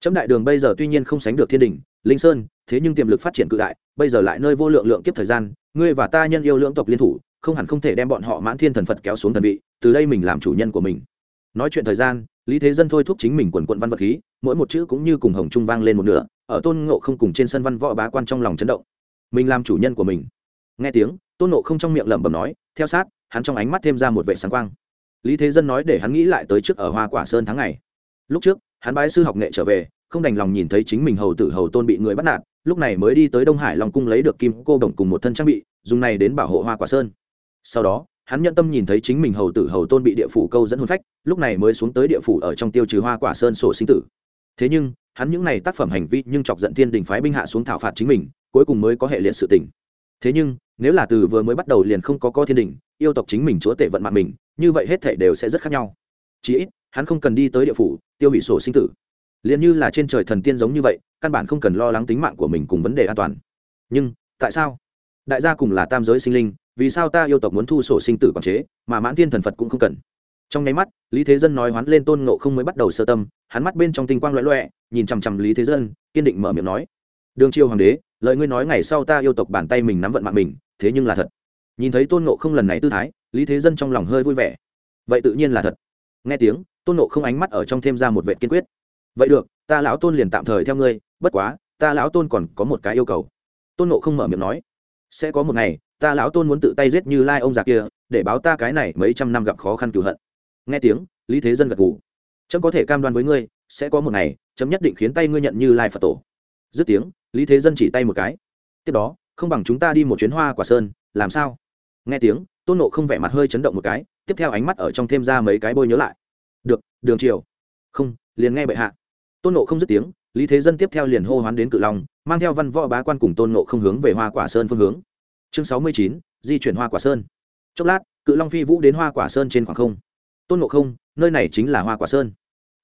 Chấm đại đường bây giờ tuy nhiên không sánh được thiên đình, linh sơn, thế nhưng tiềm lực phát triển cự đại, bây giờ lại nơi vô lượng lượng kiếp thời gian, ngươi và ta nhân yêu lưỡng tộc liên thủ, không hẳn không thể đem bọn họ mãn thiên thần phật kéo xuống thần vị, từ đây mình làm chủ nhân của mình. Nói chuyện thời gian, lý thế dân thôi thúc chính mình quần quận văn vật khí, mỗi một chữ cũng như cùng hồng trung vang lên một nửa, ở tôn ngộ không cùng trên sân văn võ bá quan trong lòng chấn động. Mình làm chủ nhân của mình. Nghe tiếng, tôn ngộ không trong miệng lẩm bẩm nói, theo sát, hắn trong ánh mắt thêm ra một vệ sáng quang lý thế dân nói để hắn nghĩ lại tới trước ở hoa quả sơn tháng ngày. Lúc trước, hắn bái sư học nghệ trở về, không đành lòng nhìn thấy chính mình hầu tử hầu tôn bị người bắt nạt, lúc này mới đi tới đông hải long cung lấy được kim cô đồng cùng một thân trang bị, dùng này đến bảo hộ hoa quả sơn. Sau đó, hắn nhận tâm nhìn thấy chính mình hầu tử hầu tôn bị địa phủ câu dẫn hôn phách, lúc này mới xuống tới địa phủ ở trong tiêu trừ hoa quả sơn sổ sinh tử. Thế nhưng, hắn những n à y tác phẩm hành vi nhưng chọc giận thiên đình phái binh hạ xuống thảo phạt chính mình, cuối cùng mới có hệ liệt sự tình. Thế nhưng, nếu là từ vừa mới bắt đầu liền không có co thiên đình, yêu tộc chính mình chúa tể vận mạng mình như vậy hết thể đều sẽ rất khác nhau. Chí ít, hắn không cần đi tới địa phủ, tiêu hủy sổ sinh tử. Liền như là trên trời thần tiên giống như vậy, căn bản không cần lo lắng tính mạng của mình cùng vấn đề an toàn. Nhưng, tại sao? Đại gia cùng là tam giới sinh linh, vì sao ta yêu tộc muốn thu sổ sinh tử quản chế, mà mãn thiên thần phật cũng không cần? Trong nháy mắt, lý thế dân nói hoán lên tôn ngộ không mới bắt đầu sơ tâm, hắn mắt bên trong tinh quang loẹ loẹ nhìn chằm chằm lý thế dân, kiên định mở miệng nói. Đường triều hoàng đế, lời ngươi nói ngày sau ta yêu tộc bàn tay mình nắm vận mạng mình, thế nhưng là thật. Nhìn thấy tôn ngộ không lần này tư thái lý thế dân trong lòng hơi vui vẻ. Vậy tự nhiên là thật. Nghe tiếng, tôn Nộ không ánh mắt ở trong thêm ra một vệ kiên quyết. Vậy được, ta lão tôn liền tạm thời theo ngươi, bất quá, ta lão tôn còn có một cái yêu cầu. Tôn Nộ không mở miệng nói. Sẽ có một ngày, ta lão tôn muốn tự tay giết như lai ông già kia, để báo ta cái này mấy trăm năm gặp khó khăn cửu hận. Nghe tiếng, lý thế dân gật gù. Trâm có thể cam đoan với ngươi, sẽ có một ngày trâm nhất định khiến tay ngươi nhận như lai phật tổ. Dứt tiếng, lý thế dân chỉ tay một cái. Tiếp đó, không bằng chúng ta đi một chuyến hoa quả sơn, làm sao? Nghe tiếng, tôn nộ không vẻ mặt hơi chấn động một cái, tiếp theo ánh mắt ở trong thêm ra mấy cái bôi nhớ lại. Được, đường triều. Không, liền nghe bệ hạ. Tôn nộ không dứt tiếng, lý thế dân tiếp theo liền hô hoán đến cự long, mang theo văn võ bá quan cùng tôn nộ không hướng về hoa quả sơn phương hướng. Chương sáu mươi chín, di chuyển hoa quả sơn. Chốc lát, cự long phi vũ đến hoa quả sơn trên khoảng không. Tôn nộ không, nơi này chính là hoa quả sơn.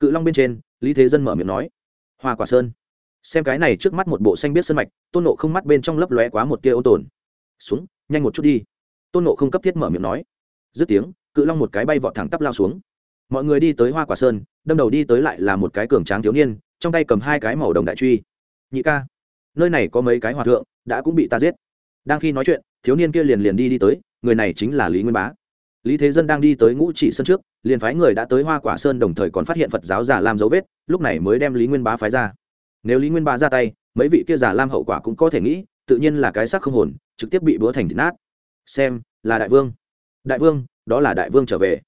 Cự long bên trên, lý thế dân mở miệng nói. Hoa quả sơn. Xem cái này trước mắt một bộ xanh biết sân mạch, tôn nộ không mắt bên trong lấp lóe quá một tia ô tồn. Xuống, nhanh một chút đi tôn nộ không cấp thiết mở miệng nói dứt tiếng cự long một cái bay vọt thẳng tắp lao xuống mọi người đi tới hoa quả sơn đâm đầu đi tới lại là một cái cường tráng thiếu niên trong tay cầm hai cái màu đồng đại truy nhị ca nơi này có mấy cái hòa thượng đã cũng bị ta giết đang khi nói chuyện thiếu niên kia liền liền đi đi tới người này chính là lý nguyên bá lý thế dân đang đi tới ngũ chỉ sơn trước liền phái người đã tới hoa quả sơn đồng thời còn phát hiện phật giáo giả làm dấu vết lúc này mới đem lý nguyên bá phái ra nếu lý nguyên bá ra tay mấy vị kia giả lam hậu quả cũng có thể nghĩ tự nhiên là cái sắc không hồn trực tiếp bị búa thành thịt nát xem, là đại vương. Đại vương, đó là đại vương trở về.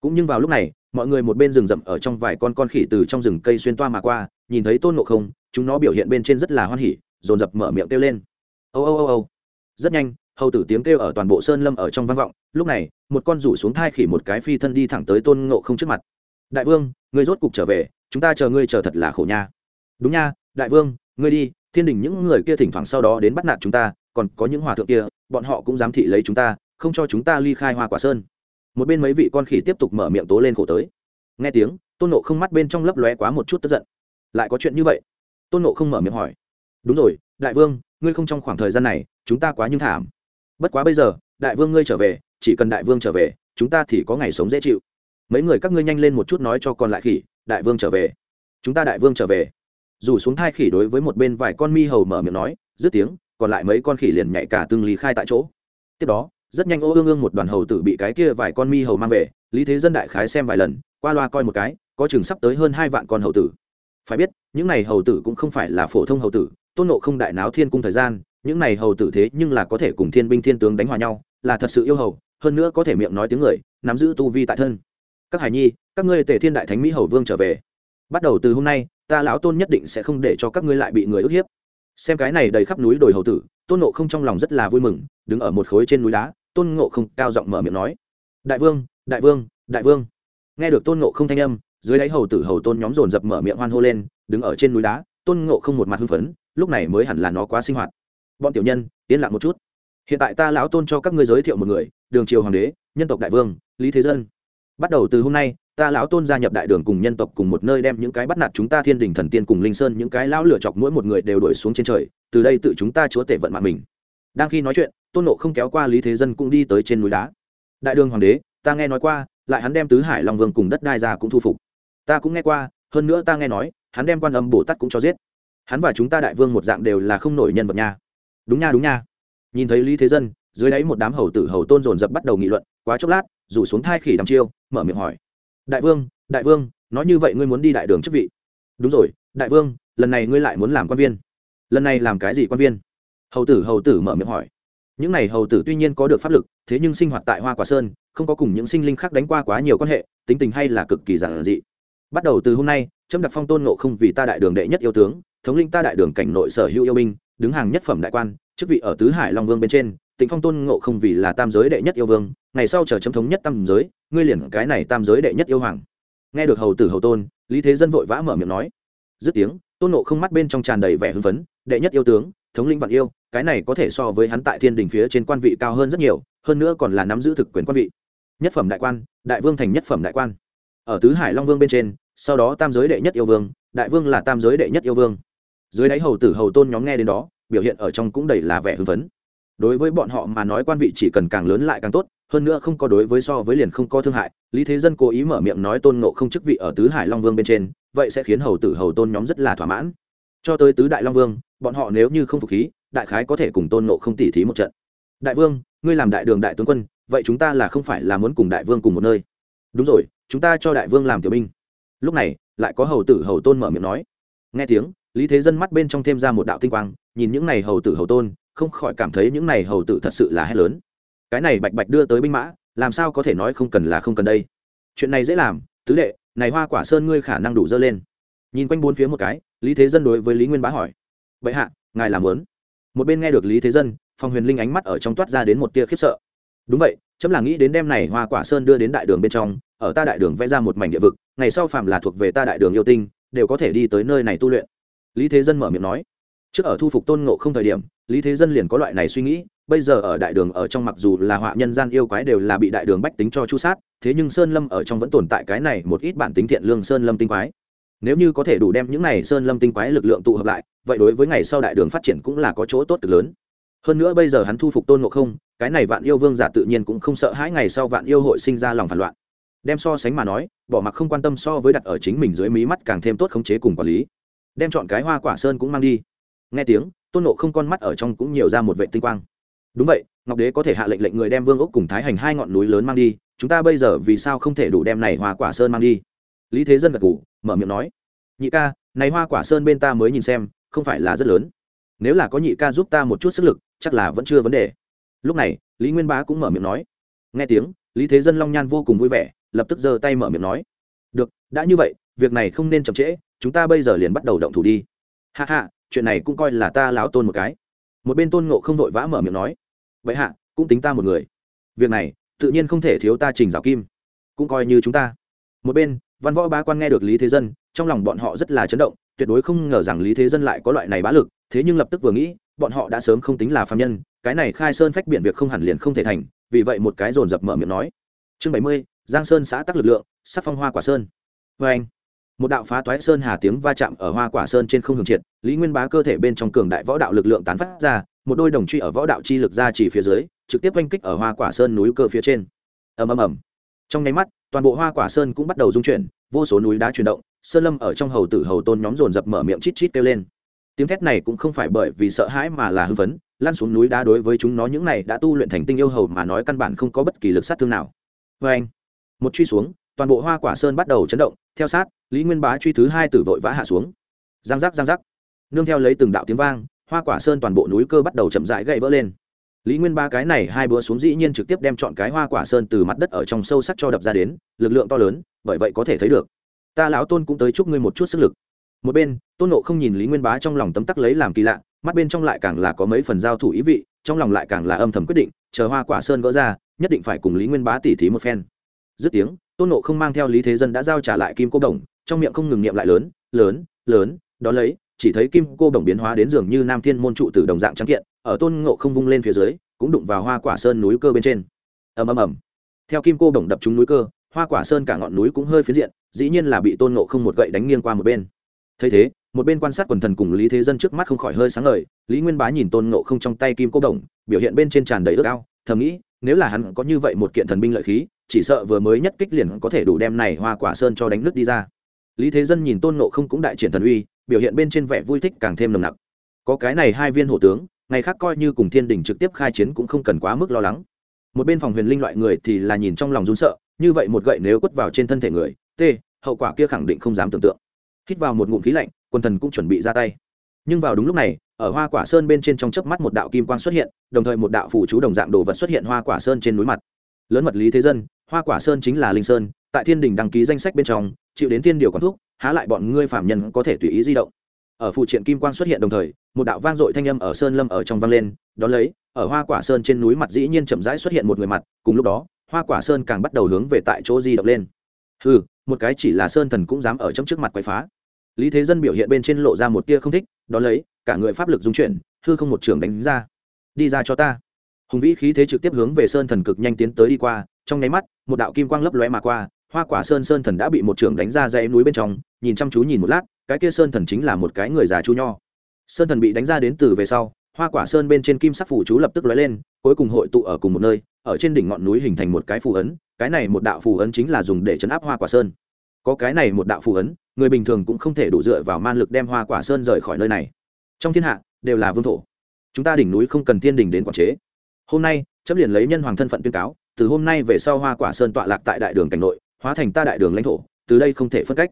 Cũng nhưng vào lúc này, mọi người một bên rừng rậm ở trong vài con con khỉ từ trong rừng cây xuyên toa mà qua, nhìn thấy tôn ngộ không, chúng nó biểu hiện bên trên rất là hoan hỉ, dồn dập mở miệng kêu lên. Âu âu âu âu. Rất nhanh, hầu tử tiếng kêu ở toàn bộ sơn lâm ở trong vang vọng, lúc này, một con rủ xuống thai khỉ một cái phi thân đi thẳng tới tôn ngộ không trước mặt. Đại vương ngươi rốt cục trở về, chúng ta chờ ngươi chờ thật là khổ nha. Đúng nha, đại vương, ngươi đi thiên đình những người kia thỉnh thoảng sau đó đến bắt nạt chúng ta, còn có những hòa thượng kia, bọn họ cũng dám thị lấy chúng ta, không cho chúng ta ly khai hoa quả sơn. Một bên mấy vị con khỉ tiếp tục mở miệng tố lên khổ tới. Nghe tiếng, tôn nộ không mắt bên trong lấp lóe quá một chút tức giận. Lại có chuyện như vậy? Tôn nộ không mở miệng hỏi. Đúng rồi, đại vương, ngươi không trong khoảng thời gian này, chúng ta quá nhưng thảm. Bất quá bây giờ, đại vương ngươi trở về, chỉ cần đại vương trở về, chúng ta thì có ngày sống dễ chịu. Mấy người các ngươi nhanh lên một chút nói cho còn lại khỉ, đại vương trở về. Chúng ta đại vương trở về dù xuống thai khỉ đối với một bên vài con mi hầu mở miệng nói, dứt tiếng, còn lại mấy con khỉ liền nhảy cả từng lý khai tại chỗ. Tiếp đó, rất nhanh ô ương ương một đoàn hầu tử bị cái kia vài con mi hầu mang về, lý thế dân đại khái xem vài lần, qua loa coi một cái, có chừng sắp tới hơn hai vạn con hầu tử. Phải biết, những này hầu tử cũng không phải là phổ thông hầu tử, tôn nộ không đại náo thiên cung thời gian, những này hầu tử thế nhưng là có thể cùng thiên binh thiên tướng đánh hòa nhau, là thật sự yêu hầu, hơn nữa có thể miệng nói tiếng người, nắm giữ tu vi tại thân. Các hải nhi, các ngươi tề thiên đại thánh mỹ hầu vương trở về. Bắt đầu từ hôm nay ta lão tôn nhất định sẽ không để cho các ngươi lại bị người ức hiếp. Xem cái này đầy khắp núi đồi hầu tử, tôn nộ không trong lòng rất là vui mừng, đứng ở một khối trên núi đá, tôn ngộ không cao giọng mở miệng nói, đại vương đại vương đại vương. Nghe được tôn ngộ không thanh âm, dưới đáy hầu tử hầu tôn nhóm dồn dập mở miệng hoan hô lên, đứng ở trên núi đá, tôn ngộ không một mặt hưng phấn, lúc này mới hẳn là nó quá sinh hoạt. Bọn tiểu nhân, yên lặng một chút. Hiện tại ta lão tôn cho các ngươi giới thiệu một người, đường triều hoàng đế, nhân tộc đại vương, lý thế dân. Bắt đầu từ hôm nay ta lão tôn gia nhập đại đường cùng nhân tộc cùng một nơi đem những cái bắt nạt chúng ta thiên đình thần tiên cùng linh sơn, những cái lão lửa chọc mỗi một người đều đuổi xuống trên trời, từ đây tự chúng ta chúa tể vận mạng mình. Đang khi nói chuyện, tôn nộ không kéo qua lý thế dân cũng đi tới trên núi đá. Đại đường hoàng đế, ta nghe nói qua, lại hắn đem tứ hải long vương cùng đất đai ra cũng thu phục. Ta cũng nghe qua, hơn nữa ta nghe nói, hắn đem quan âm bồ tát cũng cho giết. Hắn và chúng ta đại vương một dạng đều là không nổi nhân vật nha. Đúng nha đúng nha. Nhìn thấy lý thế dân, dưới đáy một đám hầu tử hầu tôn dồn dập bắt đầu nghị luận, quá chốc lát, rủ xuống thai khỉ đăm chiêu, mở miệng hỏi đại vương đại vương, nói như vậy ngươi muốn đi đại đường chức vị. Đúng rồi, đại vương, lần này ngươi lại muốn làm quan viên. Lần này làm cái gì quan viên? Hầu tử hầu tử mở miệng hỏi. Những này hầu tử tuy nhiên có được pháp lực, thế nhưng sinh hoạt tại hoa quả sơn, không có cùng những sinh linh khác đánh qua quá nhiều quan hệ, tính tình hay là cực kỳ giản dị. Bắt đầu từ hôm nay, trâm đặc phong tôn nộ không vì ta đại đường đệ nhất yêu tướng, thống linh ta đại đường cảnh nội sở hữu yêu binh, đứng hàng nhất phẩm đại quan, chức vị ở tứ hải long vương bên trên tịnh phong tôn ngộ không vì là tam giới đệ nhất yêu vương, ngày sau chờ chấm thống nhất tam giới, ngươi liền cái này tam giới đệ nhất yêu hoàng. Nghe được hầu tử hầu tôn, lý thế dân vội vã mở miệng nói. Dứt tiếng, tôn nộ không mắt bên trong tràn đầy vẻ hưng phấn, đệ nhất yêu tướng, thống linh vạn yêu, cái này có thể so với hắn tại thiên đình phía trên quan vị cao hơn rất nhiều, hơn nữa còn là nắm giữ thực quyền quan vị. Nhất phẩm đại quan, đại vương thành nhất phẩm đại quan. Ở tứ hải long vương bên trên, sau đó tam giới đệ nhất yêu vương, đại vương là tam giới đệ nhất yêu vương. Dưới đáy hầu tử hầu tôn nhóm nghe đến đó, biểu hiện ở trong cũng đầy là vẻ hưng phấn đối với bọn họ mà nói quan vị chỉ cần càng lớn lại càng tốt, hơn nữa không có đối với so với liền không có thương hại. Lý thế dân cố ý mở miệng nói tôn nộ không chức vị ở tứ hải long vương bên trên, vậy sẽ khiến hầu tử hầu tôn nhóm rất là thỏa mãn. Cho tới tứ đại long vương, bọn họ nếu như không phục khí, đại khái có thể cùng tôn nộ không tỉ thí một trận. Đại vương, ngươi làm đại đường đại tướng quân, vậy chúng ta là không phải là muốn cùng đại vương cùng một nơi. Đúng rồi, chúng ta cho đại vương làm tiểu binh. Lúc này, lại có hầu tử hầu tôn mở miệng nói. Nghe tiếng, lý thế dân mắt bên trong thêm ra một đạo tinh quang, nhìn những này hầu tử hầu tôn không khỏi cảm thấy những này hầu tử thật sự là hét lớn. Cái này bạch bạch đưa tới binh mã, làm sao có thể nói không cần là không cần đây? Chuyện này dễ làm, tứ đệ, này hoa quả sơn ngươi khả năng đủ dơ lên. Nhìn quanh bốn phía một cái, lý thế dân đối với lý nguyên bá hỏi. Vậy hạ, ngài làm lớn một bên nghe được lý thế dân, phong huyền linh ánh mắt ở trong toát ra đến một tia khiếp sợ. Đúng vậy, chấm là nghĩ đến đêm này hoa quả sơn đưa đến đại đường bên trong, ở ta đại đường vẽ ra một mảnh địa vực, ngày sau phạm là thuộc về ta đại đường yêu tinh, đều có thể đi tới nơi này tu luyện. Lý thế dân mở miệng nói trước ở thu phục tôn ngộ không thời điểm, lý thế dân liền có loại này suy nghĩ, bây giờ ở đại đường ở trong mặc dù là họa nhân gian yêu quái đều là bị đại đường bách tính cho chu sát, thế nhưng sơn lâm ở trong vẫn tồn tại cái này một ít bản tính thiện lương sơn lâm tinh quái. Nếu như có thể đủ đem những này sơn lâm tinh quái lực lượng tụ hợp lại, vậy đối với ngày sau đại đường phát triển cũng là có chỗ tốt cực lớn. Hơn nữa bây giờ hắn thu phục tôn ngộ không, cái này vạn yêu vương giả tự nhiên cũng không sợ hãi ngày sau vạn yêu hội sinh ra lòng phản loạn. Đem so sánh mà nói, bỏ mặc không quan tâm so với đặt ở chính mình dưới mí mắt càng thêm tốt khống chế cùng quản lý. Đem chọn cái hoa quả sơn cũng mang đi nghe tiếng, tôn nộ không con mắt ở trong cũng nhiều ra một vệ tinh quang. Đúng vậy, ngọc đế có thể hạ lệnh lệnh người đem vương ốc cùng thái hành hai ngọn núi lớn mang đi, chúng ta bây giờ vì sao không thể đủ đem này hoa quả sơn mang đi? Lý thế dân gật ngủ mở miệng nói, nhị ca, này hoa quả sơn bên ta mới nhìn xem, không phải là rất lớn. Nếu là có nhị ca giúp ta một chút sức lực, chắc là vẫn chưa vấn đề. Lúc này, lý nguyên bá cũng mở miệng nói. Nghe tiếng, lý thế dân long nhan vô cùng vui vẻ, lập tức giơ tay mở miệng nói, được, đã như vậy, việc này không nên chậm trễ, chúng ta bây giờ liền bắt đầu động thủ đi. Hạ hạ chuyện này cũng coi là ta lão tôn một cái. Một bên tôn ngộ không vội vã mở miệng nói vậy hạ, cũng tính ta một người. Việc này, tự nhiên không thể thiếu ta trình rào kim, cũng coi như chúng ta. Một bên, văn võ ba quan nghe được lý thế dân, trong lòng bọn họ rất là chấn động, tuyệt đối không ngờ rằng lý thế dân lại có loại này bá lực, thế nhưng lập tức vừa nghĩ, bọn họ đã sớm không tính là phạm nhân, cái này khai sơn phách biện việc không hẳn liền không thể thành, vì vậy một cái dồn dập mở miệng nói. Chương bảy mươi, giang sơn xã tắc lực lượng, sắc phong hoa quả sơn. Vê anh một đạo phá toái sơn hà tiếng va chạm ở hoa quả sơn trên không hưởng triệt, lý nguyên bá cơ thể bên trong cường đại võ đạo lực lượng tán phát ra, một đôi đồng truy ở võ đạo chi lực ra chỉ phía dưới, trực tiếp oanh kích ở hoa quả sơn núi cơ phía trên. Ầm ầm ầm. Trong nháy mắt, toàn bộ hoa quả sơn cũng bắt đầu rung chuyển, vô số núi đá chuyển động, sơn lâm ở trong hầu tử hầu tôn nhóm dồn dập mở miệng chít chít kêu lên. Tiếng thét này cũng không phải bởi vì sợ hãi mà là hưng phấn lan xuống núi đá đối với chúng nó những này đã tu luyện thành tinh yêu hầu mà nói căn bản không có bất kỳ lực sát thương nào. Vê anh một truy xuống toàn bộ hoa quả sơn bắt đầu chấn động, theo sát, lý nguyên bá truy thứ hai tử vội vã hạ xuống. Giang giác giang giác. Nương theo lấy từng đạo tiếng vang, hoa quả sơn toàn bộ núi cơ bắt đầu chậm rãi gậy vỡ lên. Lý nguyên ba cái này hai bữa xuống dĩ nhiên trực tiếp đem chọn cái hoa quả sơn từ mặt đất ở trong sâu sắc cho đập ra đến, lực lượng to lớn, bởi vậy có thể thấy được. Ta lão tôn cũng tới chúc ngươi một chút sức lực. Một bên, tôn nộ không nhìn lý nguyên bá trong lòng tấm tắc lấy làm kỳ lạ, mắt bên trong lại càng là có mấy phần giao thủ ý vị, trong lòng lại càng là âm thầm quyết định, chờ hoa quả sơn gỡ ra, nhất định phải cùng lý nguyên bá tỉ thí một phen. Dứt tiếng tôn nộ không mang theo lý thế dân đã giao trả lại kim cô đồng, trong miệng không ngừng niệm lại lớn lớn lớn, đó lấy, chỉ thấy kim cô đồng biến hóa đến dường như nam thiên môn trụ từ đồng dạng trắng kiện, ở tôn ngộ không vung lên phía dưới, cũng đụng vào hoa quả sơn núi cơ bên trên. Ầm ầm ầm. Theo kim cô đồng đập trúng núi cơ, hoa quả sơn cả ngọn núi cũng hơi phiến diện, dĩ nhiên là bị tôn ngộ không một gậy đánh nghiêng qua một bên. Thấy thế, một bên quan sát quần thần cùng lý thế dân trước mắt không khỏi hơi sáng ngời, lý nguyên bá nhìn tôn ngộ không trong tay kim cô đồng, biểu hiện bên trên tràn đầy ước ao, thầm nghĩ nếu là hắn có như vậy một kiện thần binh lợi khí, chỉ sợ vừa mới nhất kích liền có thể đủ đem này hoa quả sơn cho đánh nước đi ra. Lý thế dân nhìn tôn ngộ không cũng đại triển thần uy, biểu hiện bên trên vẻ vui thích càng thêm nồng nặc. Có cái này hai viên hổ tướng, ngày khác coi như cùng thiên đình trực tiếp khai chiến cũng không cần quá mức lo lắng. Một bên phòng huyền linh loại người thì là nhìn trong lòng run sợ, như vậy một gậy nếu quất vào trên thân thể người, t, hậu quả kia khẳng định không dám tưởng tượng. Hít vào một ngụm khí lạnh quân thần cũng chuẩn bị ra tay. Nhưng vào đúng lúc này ở hoa quả sơn bên trên trong chớp mắt một đạo kim quang xuất hiện, đồng thời một đạo phù chú đồng dạng đồ vật xuất hiện hoa quả sơn trên núi mặt. Lớn mật lý thế dân, hoa quả sơn chính là linh sơn, tại thiên đình đăng ký danh sách bên trong, chịu đến thiên điều quán thuốc há lại bọn ngươi phạm nhân có thể tùy ý di động. Ở phụ triện kim quang xuất hiện đồng thời, một đạo vang dội thanh âm ở sơn lâm ở trong vang lên, đón lấy, ở hoa quả sơn trên núi mặt dĩ nhiên chậm rãi xuất hiện một người mặt, cùng lúc đó, hoa quả sơn càng bắt đầu hướng về tại chỗ di động lên. Ừ một cái chỉ là sơn thần cũng dám ở trong trước mặt quậy phá. Lý thế dân biểu hiện bên trên lộ ra một tia không thích đón lấy, cả người pháp lực dung chuyển, hư không một trường đánh ra. Đi ra cho ta. Hùng vĩ khí thế trực tiếp hướng về sơn thần cực nhanh tiến tới đi qua, trong nháy mắt, một đạo kim quang lấp lóe mà qua, hoa quả sơn sơn thần đã bị một trường đánh ra dãy núi bên trong, nhìn chăm chú nhìn một lát, cái kia sơn thần chính là một cái người già chu nho. Sơn thần bị đánh ra đến từ về sau, hoa quả sơn bên trên kim sắc phủ chú lập tức lóe lên, cuối cùng hội tụ ở cùng một nơi, ở trên đỉnh ngọn núi hình thành một cái phù ấn, cái này một đạo phù ấn chính là dùng để chấn áp hoa quả sơn có cái này một đạo phù ấn, người bình thường cũng không thể đủ dựa vào man lực đem hoa quả sơn rời khỏi nơi này. Trong thiên hạ, đều là vương thổ. Chúng ta đỉnh núi không cần thiên đình đến quản chế. Hôm nay, chấp liền lấy nhân hoàng thân phận tuyên cáo, từ hôm nay về sau hoa quả sơn tọa lạc tại đại đường cảnh nội, hóa thành ta đại đường lãnh thổ, từ đây không thể phân cách.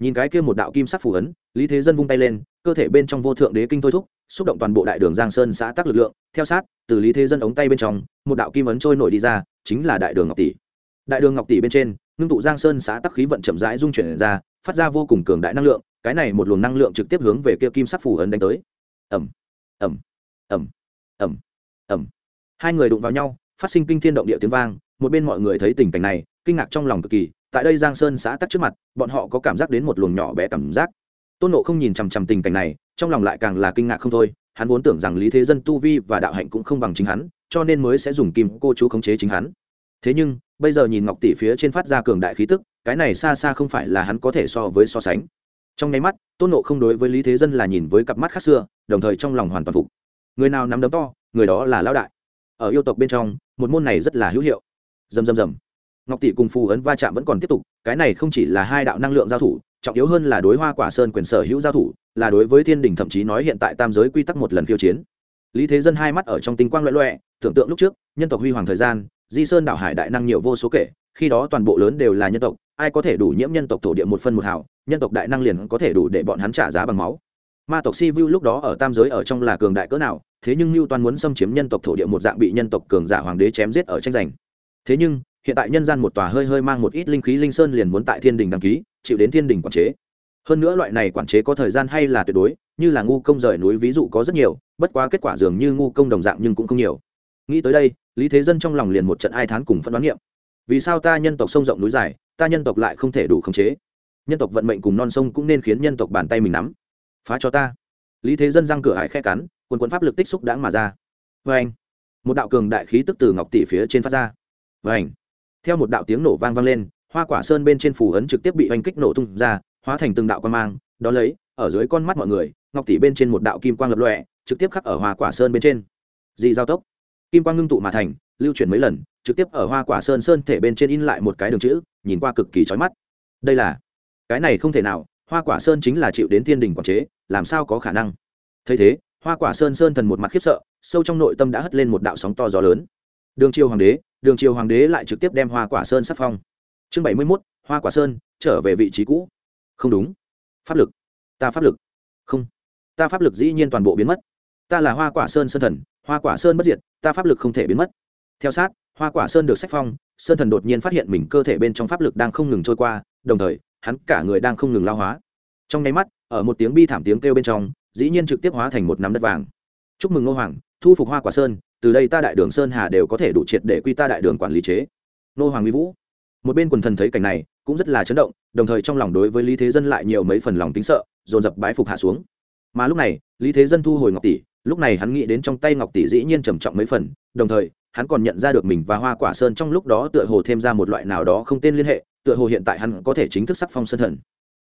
Nhìn cái kia một đạo kim sắc phù ấn, lý thế dân vung tay lên, cơ thể bên trong vô thượng đế kinh thôi thúc, xúc động toàn bộ đại đường giang sơn xã tắc lực lượng. Theo sát, từ lý thế dân ống tay bên trong, một đạo kim ấn trôi nổi đi ra, chính là đại đường ngọc tỷ. Đại đường ngọc tỷ bên trên ngưng tụ giang sơn xã tắc khí vận chậm rãi dung chuyển ra, phát ra vô cùng cường đại năng lượng, cái này một luồng năng lượng trực tiếp hướng về kia kim sắc phù ấn đánh tới. Ẩm ẩm ẩm ẩm ẩm hai người đụng vào nhau, phát sinh kinh thiên động địa tiếng vang, một bên mọi người thấy tình cảnh này, kinh ngạc trong lòng cực kỳ, tại đây giang sơn xã tắc trước mặt, bọn họ có cảm giác đến một luồng nhỏ bé cảm giác. Tôn nộ không nhìn chằm chằm tình cảnh này, trong lòng lại càng là kinh ngạc không thôi, hắn vốn tưởng rằng lý thế dân tu vi và đạo hạnh cũng không bằng chính hắn, cho nên mới sẽ dùng kim cô chú khống chế chính hắn. Thế nhưng bây giờ nhìn ngọc tỷ phía trên phát ra cường đại khí tức, cái này xa xa không phải là hắn có thể so với so sánh. Trong nháy mắt, tôn nộ không đối với lý thế dân là nhìn với cặp mắt khác xưa, đồng thời trong lòng hoàn toàn phục. Người nào nắm đấm to, người đó là lão đại. Ở yêu tộc bên trong, một môn này rất là hữu hiệu. Dầm dầm dầm ngọc tỷ cùng phù ấn va chạm vẫn còn tiếp tục, cái này không chỉ là hai đạo năng lượng giao thủ, trọng yếu hơn là đối hoa quả sơn quyền sở hữu giao thủ, là đối với thiên đình thậm chí nói hiện tại tam giới quy tắc một lần khiêu chiến. Lý thế dân hai mắt ở trong tinh quang loẹ loẹ tưởng tượng lúc trước, nhân tộc huy hoàng thời gian di sơn đảo hải đại năng nhiều vô số kể, khi đó toàn bộ lớn đều là nhân tộc, ai có thể đủ nhiễm nhân tộc thổ địa một phân một hào, nhân tộc đại năng liền có thể đủ để bọn hắn trả giá bằng máu. Ma tộc si vu lúc đó ở tam giới ở trong là cường đại cỡ nào, thế nhưng mưu toàn muốn xâm chiếm nhân tộc thổ địa một dạng bị nhân tộc cường giả hoàng đế chém giết ở tranh giành. Thế nhưng, hiện tại nhân gian một tòa hơi hơi mang một ít linh khí linh sơn liền muốn tại thiên đình đăng ký, chịu đến thiên đình quản chế. Hơn nữa loại này quản chế có thời gian hay là tuyệt đối, như là ngu công rời núi ví dụ có rất nhiều, bất quá kết quả dường như ngu công đồng dạng nhưng cũng không nhiều nghĩ tới đây, lý thế dân trong lòng liền một trận ai thán cùng phân đoán niệm. Vì sao ta nhân tộc sông rộng núi dài, ta nhân tộc lại không thể đủ khống chế? Nhân tộc vận mệnh cùng non sông cũng nên khiến nhân tộc bàn tay mình nắm. Phá cho ta. Lý thế dân răng cửa hải khe cắn, quần quân pháp lực tích xúc đãng mà ra. Vê anh một đạo cường đại khí tức từ ngọc tỷ phía trên phát ra. Vê anh theo một đạo tiếng nổ vang vang lên, hoa quả sơn bên trên phủ ấn trực tiếp bị oanh kích nổ tung ra, hóa thành từng đạo quan mang. Đó lấy, ở dưới con mắt mọi người, ngọc tỷ bên trên một đạo kim quang lập lọe trực tiếp khắc ở hoa quả sơn bên trên. Dị giao tốc kim quang ngưng tụ mà thành, lưu chuyển mấy lần, trực tiếp ở hoa quả sơn sơn thể bên trên in lại một cái đường chữ, nhìn qua cực kỳ trói mắt. Đây là, cái này không thể nào, hoa quả sơn chính là chịu đến thiên đình quản chế, làm sao có khả năng? Thấy thế, hoa quả sơn sơn thần một mặt khiếp sợ, sâu trong nội tâm đã hất lên một đạo sóng to gió lớn. Đường triều hoàng đế, đường triều hoàng đế lại trực tiếp đem hoa quả sơn sắc phong. Chương bảy mươi mốt, hoa quả sơn, trở về vị trí cũ. Không đúng. Pháp lực. Ta pháp lực. Không. Ta pháp lực dĩ nhiên toàn bộ biến mất ta là hoa quả sơn sơn thần, hoa quả sơn bất diệt, ta pháp lực không thể biến mất. Theo sát, hoa quả sơn được sách phong, sơn thần đột nhiên phát hiện mình cơ thể bên trong pháp lực đang không ngừng trôi qua, đồng thời, hắn cả người đang không ngừng lao hóa. Trong nháy mắt, ở một tiếng bi thảm tiếng kêu bên trong, dĩ nhiên trực tiếp hóa thành một nắm đất vàng. Chúc mừng ngô hoàng, thu phục hoa quả sơn, từ đây ta đại đường sơn hà đều có thể đủ triệt để quy ta đại đường quản lý chế. Nô hoàng mỹ vũ. Một bên quần thần thấy cảnh này, cũng rất là chấn động, đồng thời trong lòng đối với lý thế dân lại nhiều mấy phần lòng tính sợ, dồn dập bái phục hạ xuống. Mà lúc này, lý thế dân thu hồi ngọc tỷ lúc này hắn nghĩ đến trong tay ngọc tỷ dĩ nhiên trầm trọng mấy phần, đồng thời, hắn còn nhận ra được mình và hoa quả sơn trong lúc đó tựa hồ thêm ra một loại nào đó không tên liên hệ, tựa hồ hiện tại hắn có thể chính thức sắc phong sơn thần.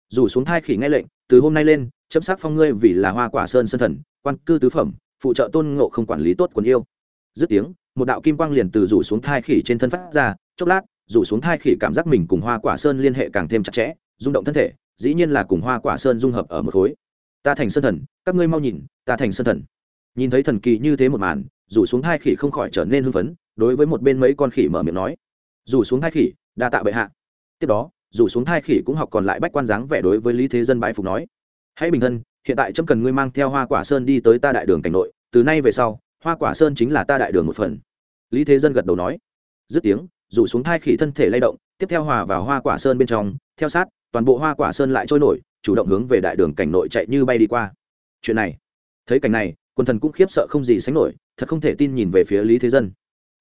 Dù xuống thai khỉ nghe lệnh, từ hôm nay lên, chấm sắc phong ngươi vì là hoa quả sơn sơn thần, quan cư tứ phẩm, phụ trợ tôn ngộ không quản lý tốt quần yêu. Dứt tiếng, một đạo kim quang liền từ rủ xuống thai khỉ trên thân phát ra, chốc lát, rủ xuống thai khỉ cảm giác mình cùng hoa quả sơn liên hệ càng thêm chặt chẽ, rung động thân thể, dĩ nhiên là cùng hoa quả sơn dung hợp ở một khối. Ta thành sơn thần, các ngươi mau nhìn, ta thành sơn thần nhìn thấy thần kỳ như thế một màn rủ xuống thai khỉ không khỏi trở nên hưng phấn, đối với một bên mấy con khỉ mở miệng nói rủ xuống thai khỉ, đa tạ bệ hạ. Tiếp đó rủ xuống thai khỉ cũng học còn lại bách quan dáng vẻ đối với lý thế dân bái phục nói, hãy bình thân, hiện tại trâm cần ngươi mang theo hoa quả sơn đi tới ta đại đường cảnh nội, từ nay về sau, hoa quả sơn chính là ta đại đường một phần. Lý thế dân gật đầu nói. Dứt tiếng rủ xuống thai khỉ thân thể lay động, tiếp theo hòa vào hoa quả sơn bên trong, theo sát, toàn bộ hoa quả sơn lại trôi nổi, chủ động hướng về đại đường cảnh nội chạy như bay đi qua. Chuyện này, thấy cảnh này quần thần cũng khiếp sợ không gì sánh nổi, thật không thể tin nhìn về phía lý thế dân.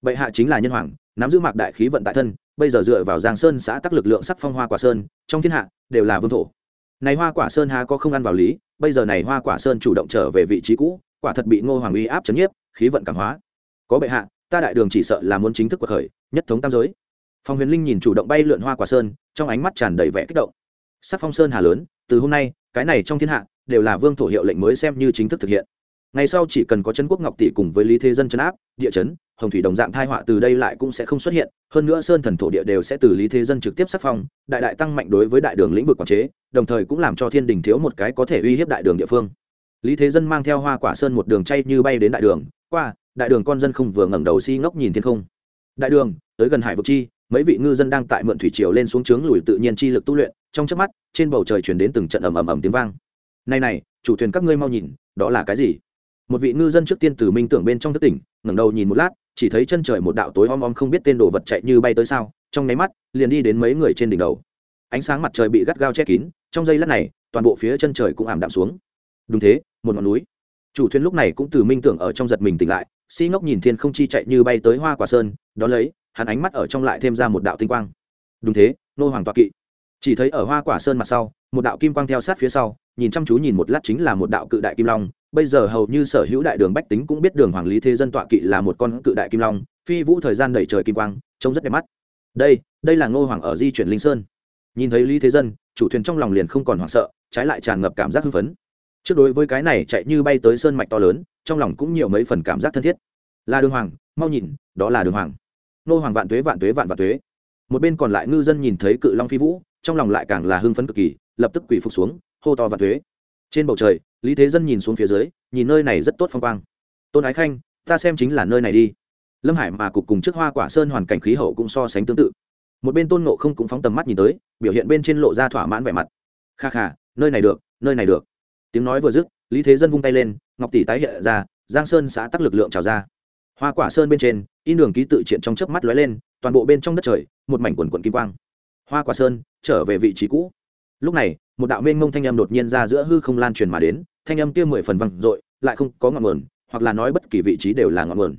Bệ hạ chính là nhân hoàng, nắm giữ mạc đại khí vận tại thân, bây giờ dựa vào giang sơn xã tắc lực lượng sắc phong hoa quả sơn, trong thiên hạ, đều là vương thổ. Này hoa quả sơn há có không ăn vào lý, bây giờ này hoa quả sơn chủ động trở về vị trí cũ, quả thật bị ngô hoàng uy áp chấn nhiếp, khí vận cảm hóa. Có bệ hạ, ta đại đường chỉ sợ là muốn chính thức cuộc khởi, nhất thống tam giới. Phong huyền linh nhìn chủ động bay lượn hoa quả sơn, trong ánh mắt tràn đầy vẻ kích động. Sắc phong sơn hà lớn, từ hôm nay, cái này trong thiên hạ, đều là vương thổ hiệu lệnh mới xem như chính thức thực hiện ngày sau chỉ cần có chân quốc ngọc tỷ cùng với lý thế dân chấn áp, địa chấn, hồng thủy đồng dạng thai họa từ đây lại cũng sẽ không xuất hiện. Hơn nữa sơn thần thổ địa đều sẽ từ lý thế dân trực tiếp sắc phong, đại đại tăng mạnh đối với đại đường lĩnh vực quản chế, đồng thời cũng làm cho thiên đình thiếu một cái có thể uy hiếp đại đường địa phương. Lý thế dân mang theo hoa quả sơn một đường chay như bay đến đại đường. Qua, đại đường con dân không vừa ngẩng đầu si ngốc nhìn thiên không. Đại đường, tới gần hải vực chi, mấy vị ngư dân đang tại mượn thủy triều lên xuống trướng lùi tự nhiên chi lực tu luyện. Trong chớp mắt, trên bầu trời chuyển đến từng trận ầm ầm ầm tiếng vang. Này này, chủ thuyền các ngươi mau nhìn, đó là cái gì? Một vị ngư dân trước tiên từ minh tưởng bên trong thức tỉnh, ngẩng đầu nhìn một lát, chỉ thấy chân trời một đạo tối om om không biết tên đồ vật chạy như bay tới sao, trong nháy mắt, liền đi đến mấy người trên đỉnh đầu. Ánh sáng mặt trời bị gắt gao che kín, trong giây lát này, toàn bộ phía chân trời cũng ảm đạm xuống. Đúng thế, một ngọn núi. Chủ thuyền lúc này cũng từ minh tưởng ở trong giật mình tỉnh lại, si ngốc nhìn thiên không chi chạy như bay tới hoa quả sơn đó lấy, hắn ánh mắt ở trong lại thêm ra một đạo tinh quang. Đúng thế, nô hoàng toạ kỵ chỉ thấy ở hoa quả sơn mặt sau, một đạo kim quang theo sát phía sau, nhìn chăm chú nhìn một lát chính là một đạo cự đại kim long. Bây giờ hầu như sở hữu đại đường bách tính cũng biết đường hoàng lý thế dân tọa kỵ là một con cự đại kim long, phi vũ thời gian đẩy trời kim quang, trông rất đẹp mắt. Đây đây là ngô hoàng ở di chuyển linh sơn. Nhìn thấy lý thế dân, chủ thuyền trong lòng liền không còn hoảng sợ, trái lại tràn ngập cảm giác hưng phấn. Trước đối với cái này chạy như bay tới sơn mạch to lớn, trong lòng cũng nhiều mấy phần cảm giác thân thiết. Là đường hoàng, mau nhìn, đó là đường hoàng. Nô hoàng vạn tuế vạn tuế vạn vạn tuế. Một bên còn lại ngư dân nhìn thấy cự long phi vũ trong lòng lại càng là hưng phấn cực kỳ, lập tức quỷ phục xuống, hô to và thuế. trên bầu trời, lý thế dân nhìn xuống phía dưới, nhìn nơi này rất tốt phong quang. Tôn ái khanh, ta xem chính là nơi này đi. Lâm hải mà cục cùng trước hoa quả sơn hoàn cảnh khí hậu cũng so sánh tương tự. Một bên tôn nộ không cũng phóng tầm mắt nhìn tới, biểu hiện bên trên lộ ra thỏa mãn vẻ mặt. Kha kha, nơi này được, nơi này được. Tiếng nói vừa dứt, lý thế dân vung tay lên, ngọc tỷ tái hiện ra, giang sơn xã tắc lực lượng trào ra. Hoa quả sơn bên trên, in đường ký tự triện trong chớp mắt lóe lên, toàn bộ bên trong đất trời, một mảnh quần quần kim quang hoa quả sơn, trở về vị trí cũ. Lúc này, một đạo mênh mông thanh âm đột nhiên ra giữa hư không lan truyền mà đến, thanh âm kia mười phần văng dội, lại không có ngọn nguồn, hoặc là nói bất kỳ vị trí đều là ngọn nguồn.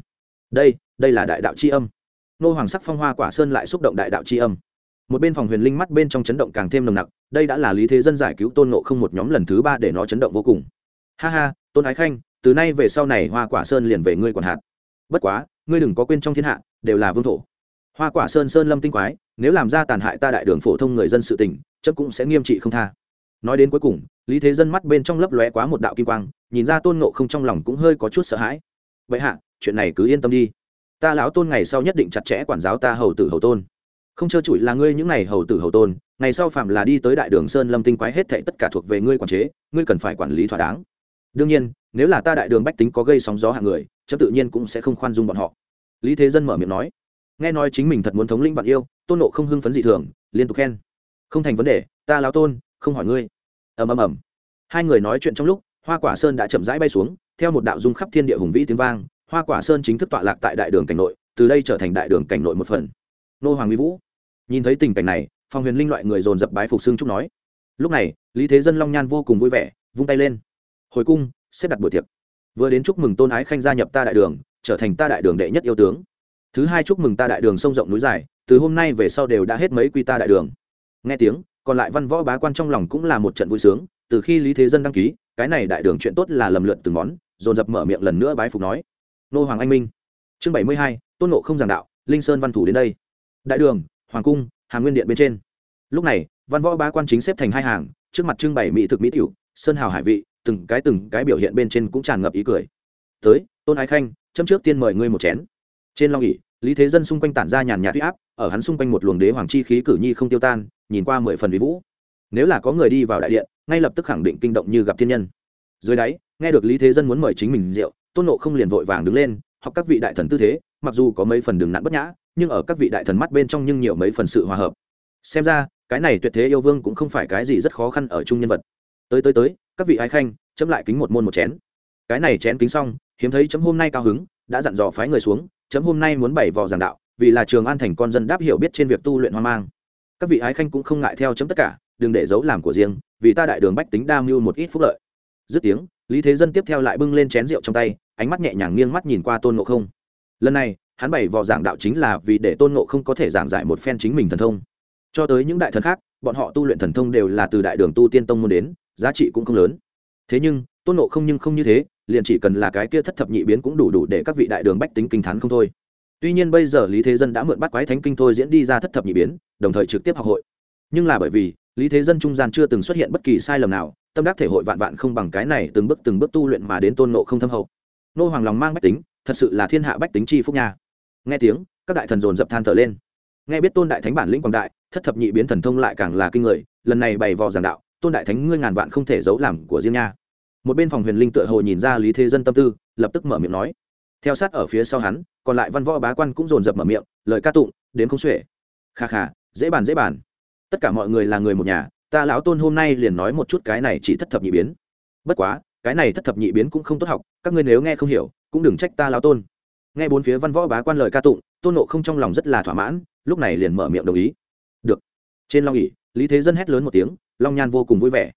Đây đây là đại đạo c h i âm. Nô hoàng sắc phong hoa quả sơn lại xúc động đại đạo c h i âm. Một bên phòng huyền linh mắt bên trong chấn động càng thêm nồng nặc, đây đã là lý thế dân giải cứu tôn nộ không một nhóm lần thứ ba để nó chấn động vô cùng. Ha ha, tôn ái khanh, từ nay về sau này hoa quả sơn liền về ngươi còn hạt. Bất quá, ngươi đừng có quên trong thiên hạ, đều là vương thổ hoa quả sơn sơn lâm tinh quái, nếu làm ra tàn hại ta đại đường phổ thông người dân sự tình chấp cũng sẽ nghiêm trị không tha. Nói đến cuối cùng, lý thế dân mắt bên trong lấp lóe quá một đạo kim quang, nhìn ra tôn nộ không trong lòng cũng hơi có chút sợ hãi. Vậy hạ, chuyện này cứ yên tâm đi. Ta lão tôn ngày sau nhất định chặt chẽ quản giáo ta hầu tử hầu tôn. Không trơ trụi là ngươi những n à y hầu tử hầu tôn, ngày sau phạm là đi tới đại đường sơn lâm tinh quái hết thệ tất cả thuộc về ngươi quản chế, ngươi cần phải quản lý thỏa đáng. Đương nhiên, nếu là ta đại đường bách tính có gây sóng gió hạng người chấp tự nhiên cũng sẽ không khoan dung bọn họ. Lý thế dân mở miệng nói nghe nói chính mình thật muốn thống lĩnh vạn yêu, tôn nộ không hưng phấn dị thường, liên tục khen. Không thành vấn đề, ta lao tôn, không hỏi ngươi. Ầm ầm ầm. Hai người nói chuyện trong lúc, hoa quả sơn đã chậm rãi bay xuống, theo một đạo dung khắp thiên địa hùng vĩ tiếng vang, hoa quả sơn chính thức tọa lạc tại đại đường cảnh nội, từ đây trở thành đại đường cảnh nội một phần. Nô hoàng mỹ vũ. Nhìn thấy tình cảnh này, phong huyền linh loại người dồn dập bái phục xương trúc nói. Lúc này, lý thế dân long nhan vô cùng vui vẻ, vung tay lên. Hồi cung, xếp đặt buổi tiệc. Vừa đến chúc mừng tôn ái khanh gia nhập ta đại đường, trở thành ta đại đường đệ nhất yêu tướng thứ hai chúc mừng ta đại đường sông rộng núi dài, từ hôm nay về sau đều đã hết mấy quy ta đại đường. Nghe tiếng, còn lại văn võ bá quan trong lòng cũng là một trận vui sướng, từ khi lý thế dân đăng ký, cái này đại đường chuyện tốt là lầm lượt từng món, dồn dập mở miệng lần nữa bái phục nói. Nô hoàng anh minh. Chương bảy mươi hai, tôn nộ không giảng đạo, linh sơn văn thủ đến đây. Đại đường, hoàng cung, hàn nguyên điện bên trên. Lúc này, văn võ bá quan chính xếp thành hai hàng, trước mặt trưng bày mỹ thực mỹ tiểu, sơn hào hải vị, từng cái từng cái biểu hiện bên trên cũng tràn ngập ý cười. Tới, tôn ái khanh châm trước tiên mời ngươi một chén trên long ỉ lý thế dân xung quanh tản ra nhàn nhạt huy áp, ở hắn xung quanh một luồng đế hoàng chi khí cử nhi không tiêu tan, nhìn qua mười phần vĩ vũ. Nếu là có người đi vào đại điện, ngay lập tức khẳng định kinh động như gặp thiên nhân. Dưới đáy, nghe được lý thế dân muốn mời chính mình rượu, tôn nộ không liền vội vàng đứng lên, học các vị đại thần tư thế, mặc dù có mấy phần đường nặn bất nhã, nhưng ở các vị đại thần mắt bên trong nhưng nhiều mấy phần sự hòa hợp. Xem ra, cái này tuyệt thế yêu vương cũng không phải cái gì rất khó khăn ở chung nhân vật. Tới tới tới, các vị ái khanh, chấm lại kính một môn một chén. Cái này chén kính xong, hiếm thấy chấm hôm nay cao hứng, đã dặn dò phái người xuống chấm hôm nay muốn bày vò giảng đạo, vì là trường an thành con dân đáp hiểu biết trên việc tu luyện hoang mang. Các vị ái khanh cũng không ngại theo chấm tất cả, đừng để giấu làm của riêng, vì ta đại đường bách tính đa mưu một ít phúc lợi. Dứt tiếng, lý thế dân tiếp theo lại bưng lên chén rượu trong tay, ánh mắt nhẹ nhàng nghiêng mắt nhìn qua tôn ngộ không. Lần này, hắn bày vò giảng đạo chính là vì để tôn ngộ không có thể giảng giải một phen chính mình thần thông. Cho tới những đại thần khác, bọn họ tu luyện thần thông đều là từ đại đường tu tiên tông môn đến, giá trị cũng không lớn. Thế nhưng, tôn ngộ không nhưng không như thế liền chỉ cần là cái kia thất thập nhị biến cũng đủ đủ để các vị đại đường bách tính kinh t h n không thôi. Tuy nhiên bây giờ lý thế dân đã mượn bắt quái thánh kinh thôi diễn đi ra thất thập nhị biến, đồng thời trực tiếp học hội. Nhưng là bởi vì, lý thế dân trung gian chưa từng xuất hiện bất kỳ sai lầm nào, tâm đắc thể hội vạn vạn không bằng cái này từng bước từng bước tu luyện mà đến tôn nộ không thâm hậu. Nô hoàng lòng mang bách tính, thật sự là thiên hạ bách tính chi phúc nha. Nghe tiếng, các đại thần dồn dập than thở lên. Nghe biết tôn đại thánh bản lĩnh quảng đại, thất thập nhị biến thần thông lại càng là kinh người, lần này bày vò giảng đạo, tôn đại thánh ngươi ngàn vạn không thể giấu làm của riêng nha một bên phòng huyền linh tựa hồ nhìn ra lý thế dân tâm tư, lập tức mở miệng nói. Theo sát ở phía sau hắn, còn lại văn võ bá quan cũng dồn dập mở miệng, lời ca tụng, đến không xuể. Kha kha, dễ bàn dễ bàn. Tất cả mọi người là người một nhà, ta lão tôn hôm nay liền nói một chút cái này chỉ thất thập nhị biến. Bất quá, cái này thất thập nhị biến cũng không tốt học, các ngươi nếu nghe không hiểu, cũng đừng trách ta lão tôn. Nghe bốn phía văn võ bá quan lời ca tụng, tôn nộ không trong lòng rất là thỏa mãn, lúc này liền mở miệng đồng ý. Được. Trên long ỉ lý thế dân hét lớn một tiếng, long nhan vô cùng vui vẻ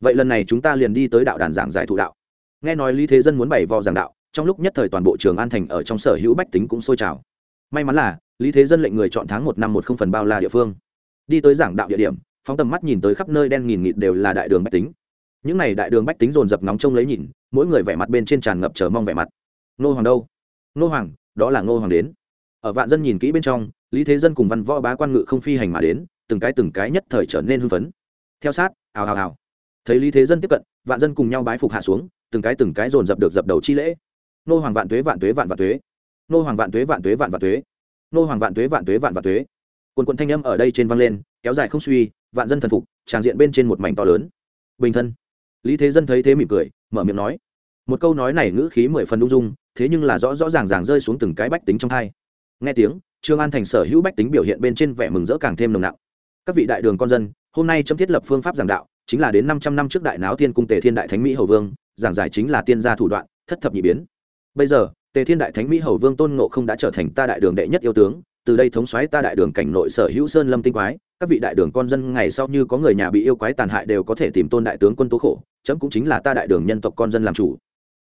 vậy lần này chúng ta liền đi tới đạo đàn giảng giải thụ đạo. Nghe nói lý thế dân muốn bày vò giảng đạo, trong lúc nhất thời toàn bộ trường an thành ở trong sở hữu bách tính cũng sôi trào. May mắn là, lý thế dân lệnh người chọn tháng một năm một không phần bao la địa phương. Đi tới giảng đạo địa điểm, phóng tầm mắt nhìn tới khắp nơi đen nghìn nghịt đều là đại đường bách tính. Những n à y đại đường bách tính dồn dập nóng trông lấy nhìn, mỗi người vẻ mặt bên trên tràn ngập chờ mong vẻ mặt. Nô hoàng đâu? Nô hoàng, đó là Ngô hoàng đến. Ở vạn dân nhìn kỹ bên trong, lý thế dân cùng văn võ bá quan ngự không phi hành mà đến, từng cái từng cái nhất thời trở nên hưng phấn. Theo sát ào ào ào thấy lý thế dân tiếp cận, vạn dân cùng nhau bái phục hạ xuống, từng cái từng cái dồn dập được dập đầu chi lễ. Nô hoàng vạn tuế vạn tuế, vạn vạn tuế. Nô hoàng vạn tuế vạn tuế, vạn vạn tuế. Nô hoàng vạn tuế vạn tuế, vạn vạn tuế. Quần quần thanh âm ở đây trên vang lên, kéo dài không suy, vạn dân thần phục, tràng diện bên trên một mảnh to lớn. Bình thân. Lý thế dân thấy thế mỉm cười, mở miệng nói. Một câu nói này ngữ khí mười phần ung dung, thế nhưng là rõ rõ ràng ràng rơi xuống từng cái bách tính trong thai nghe tiếng, trương an thành sở hữu bách tính biểu hiện bên trên vẻ mừng rỡ càng thêm nồng nặng. Các vị đại đường con dân, hôm nay chấm thiết lập phương pháp giảng đạo chính là đến năm trăm năm trước đại náo thiên cung tề thiên đại thánh mỹ hầu vương, giảng giải chính là tiên gia thủ đoạn, thất thập nhị biến. Bây giờ, tề thiên đại thánh mỹ hầu vương tôn ngộ không đã trở thành ta đại đường đệ nhất yêu tướng, từ đây thống xoáy ta đại đường cảnh nội sở hữu sơn lâm tinh quái, các vị đại đường con dân ngày sau như có người nhà bị yêu quái tàn hại đều có thể tìm tôn đại tướng quân tố khổ, chấm cũng chính là ta đại đường nhân tộc con dân làm chủ.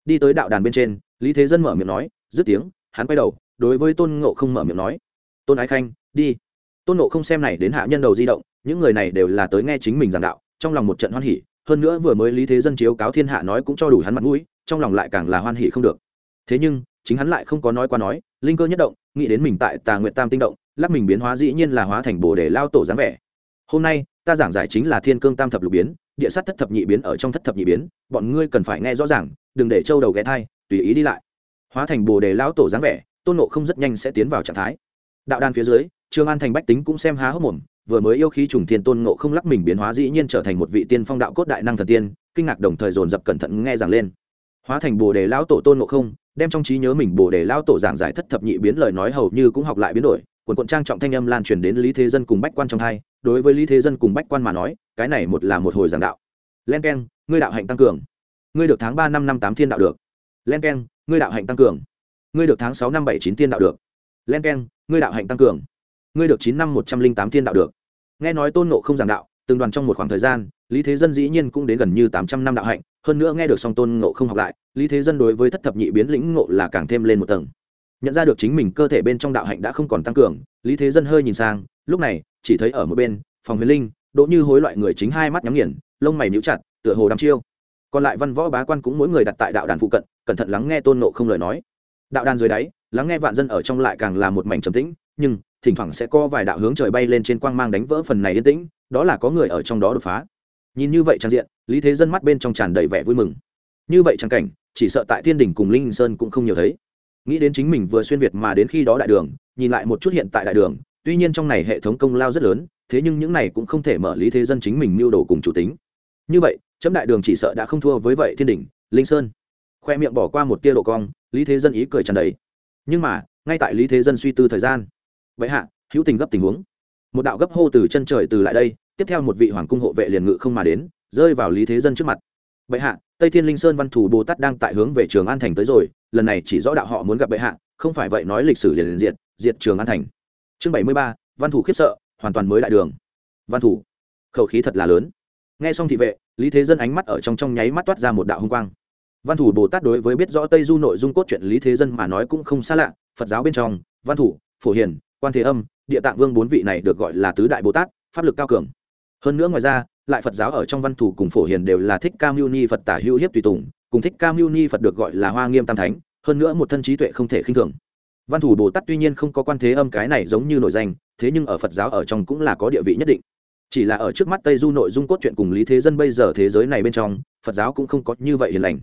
Đi tới đạo đàn bên trên, lý thế dân mở miệng nói, dứt tiếng, hắn quay đầu, đối với tôn ngộ không mở miệng nói, tôn ái khanh, đi. Tôn ngộ không xem này đến hạ nhân đầu di động, những người này đều là tới nghe chính mình giảng đạo trong lòng một trận hoan hỉ, hơn nữa vừa mới lý thế dân chiếu cáo thiên hạ nói cũng cho đủ hắn mặt mũi, trong lòng lại càng là hoan hỉ không được. Thế nhưng, chính hắn lại không có nói qua nói, linh cơ nhất động, nghĩ đến mình tại tà nguyện tam tinh động, lắc mình biến hóa dĩ nhiên là hóa thành bồ để lao tổ dáng vẻ. Hôm nay, ta giảng giải chính là thiên cương tam thập lục biến, địa sát thất thập nhị biến ở trong thất thập nhị biến, bọn ngươi cần phải nghe rõ ràng, đừng để trâu đầu ghé thai, tùy ý đi lại. Hóa thành bồ đề lao tổ dáng vẻ, tôn nộ không rất nhanh sẽ tiến vào trạng thái. Đạo đan phía dưới, trương an thành bách tính cũng xem há hốc mồm vừa mới yêu khí trùng thiên tôn ngộ không lắc mình biến hóa dĩ nhiên trở thành một vị tiên phong đạo cốt đại năng thần tiên, kinh ngạc đồng thời dồn dập cẩn thận nghe giảng lên. Hóa thành bồ đề lão tổ tôn ngộ không, đem trong trí nhớ mình bồ đề lão tổ giảng giải thất thập nhị biến lời nói hầu như cũng học lại biến đổi quần quận trang trọng thanh âm lan truyền đến lý thế dân cùng bách quan trong hai, đối với lý thế dân cùng bách quan mà nói, cái này một là một hồi giảng đạo. Len k e n ngươi đạo hạnh tăng cường. Ngươi được tháng ba năm năm tám thiên đạo được. Len k e n ngươi đạo hạnh tăng cường. Ngươi được tháng sáu năm bảy chín thiên đạo được. Len k e n ngươi đạo hạnh tăng cường. Ngươi được chín năm một trăm linh tám thiên đạo được nghe nói tôn nộ không giảng đạo, từng đoàn trong một khoảng thời gian, lý thế dân dĩ nhiên cũng đến gần như tám trăm năm đạo hạnh, hơn nữa nghe được song tôn nộ không học lại, lý thế dân đối với thất thập nhị biến lĩnh ngộ là càng thêm lên một tầng. Nhận ra được chính mình cơ thể bên trong đạo hạnh đã không còn tăng cường, lý thế dân hơi nhìn sang, lúc này, chỉ thấy ở một bên, phòng huyền linh, đỗ như hối loại người chính hai mắt nhắm nghiền, lông mày níu chặt, tựa hồ đăm chiêu. Còn lại văn võ bá quan cũng mỗi người đặt tại đạo đàn phụ cận, cẩn thận lắng nghe tôn nộ không lời nói. Đạo đàn dưới đáy, lắng nghe vạn dân ở trong lại càng là một mảnh trầm tĩnh, nhưng thỉnh thoảng sẽ có vài đạo hướng trời bay lên trên quang mang đánh vỡ phần này yên tĩnh, đó là có người ở trong đó đột phá. Nhìn như vậy trang diện, lý thế dân mắt bên trong tràn đầy vẻ vui mừng. Như vậy trang cảnh, chỉ sợ tại thiên đình cùng linh sơn cũng không nhiều thấy. Nghĩ đến chính mình vừa xuyên việt mà đến khi đó đại đường, nhìn lại một chút hiện tại đại đường, tuy nhiên trong này hệ thống công lao rất lớn, thế nhưng những này cũng không thể mở lý thế dân chính mình mưu đồ cùng chủ tính. Như vậy, chấm đại đường chỉ sợ đã không thua với vậy thiên đình, linh sơn. Khoe miệng bỏ qua một tia độ cong, lý thế dân ý cười tràn đầy. Nhưng mà, ngay tại lý thế dân suy tư thời gian vậy hạ, hữu tình gấp tình huống. Một đạo gấp hô từ chân trời từ lại đây, tiếp theo một vị hoàng cung hộ vệ liền ngự không mà đến, rơi vào lý thế dân trước mặt. Bệ hạ, tây thiên linh sơn văn thủ bồ tát đang tại hướng về trường an thành tới rồi, lần này chỉ rõ đạo họ muốn gặp bệ hạ, không phải vậy nói lịch sử liền liền diệt diệt trường an thành. Chương bảy mươi ba, văn thủ khiếp sợ, hoàn toàn mới đại đường. Văn thủ, khẩu khí thật là lớn. Nghe xong thị vệ, lý thế dân ánh mắt ở trong trong nháy mắt toát ra một đạo hung quang. Văn thủ bồ tát đối với biết rõ tây du nội dung cốt truyện lý thế dân mà nói cũng không xa lạ, phật giáo bên trong, văn thủ, phổ hiền quan thế âm, địa tạng vương bốn vị này được gọi là tứ đại bồ tát, pháp lực cao cường. Hơn nữa ngoài ra, lại phật giáo ở trong văn thủ cùng phổ hiền đều là thích cam mưu ni phật tả hữu hiếp tùy tùng, cùng thích cam mưu ni phật được gọi là hoa nghiêm tam thánh, hơn nữa một thân trí tuệ không thể khinh thường. Văn thủ bồ tát tuy nhiên không có quan thế âm cái này giống như nổi danh, thế nhưng ở phật giáo ở trong cũng là có địa vị nhất định. Chỉ là ở trước mắt tây du nội dung cốt truyện cùng lý thế dân bây giờ thế giới này bên trong, phật giáo cũng không có như vậy hiền lành.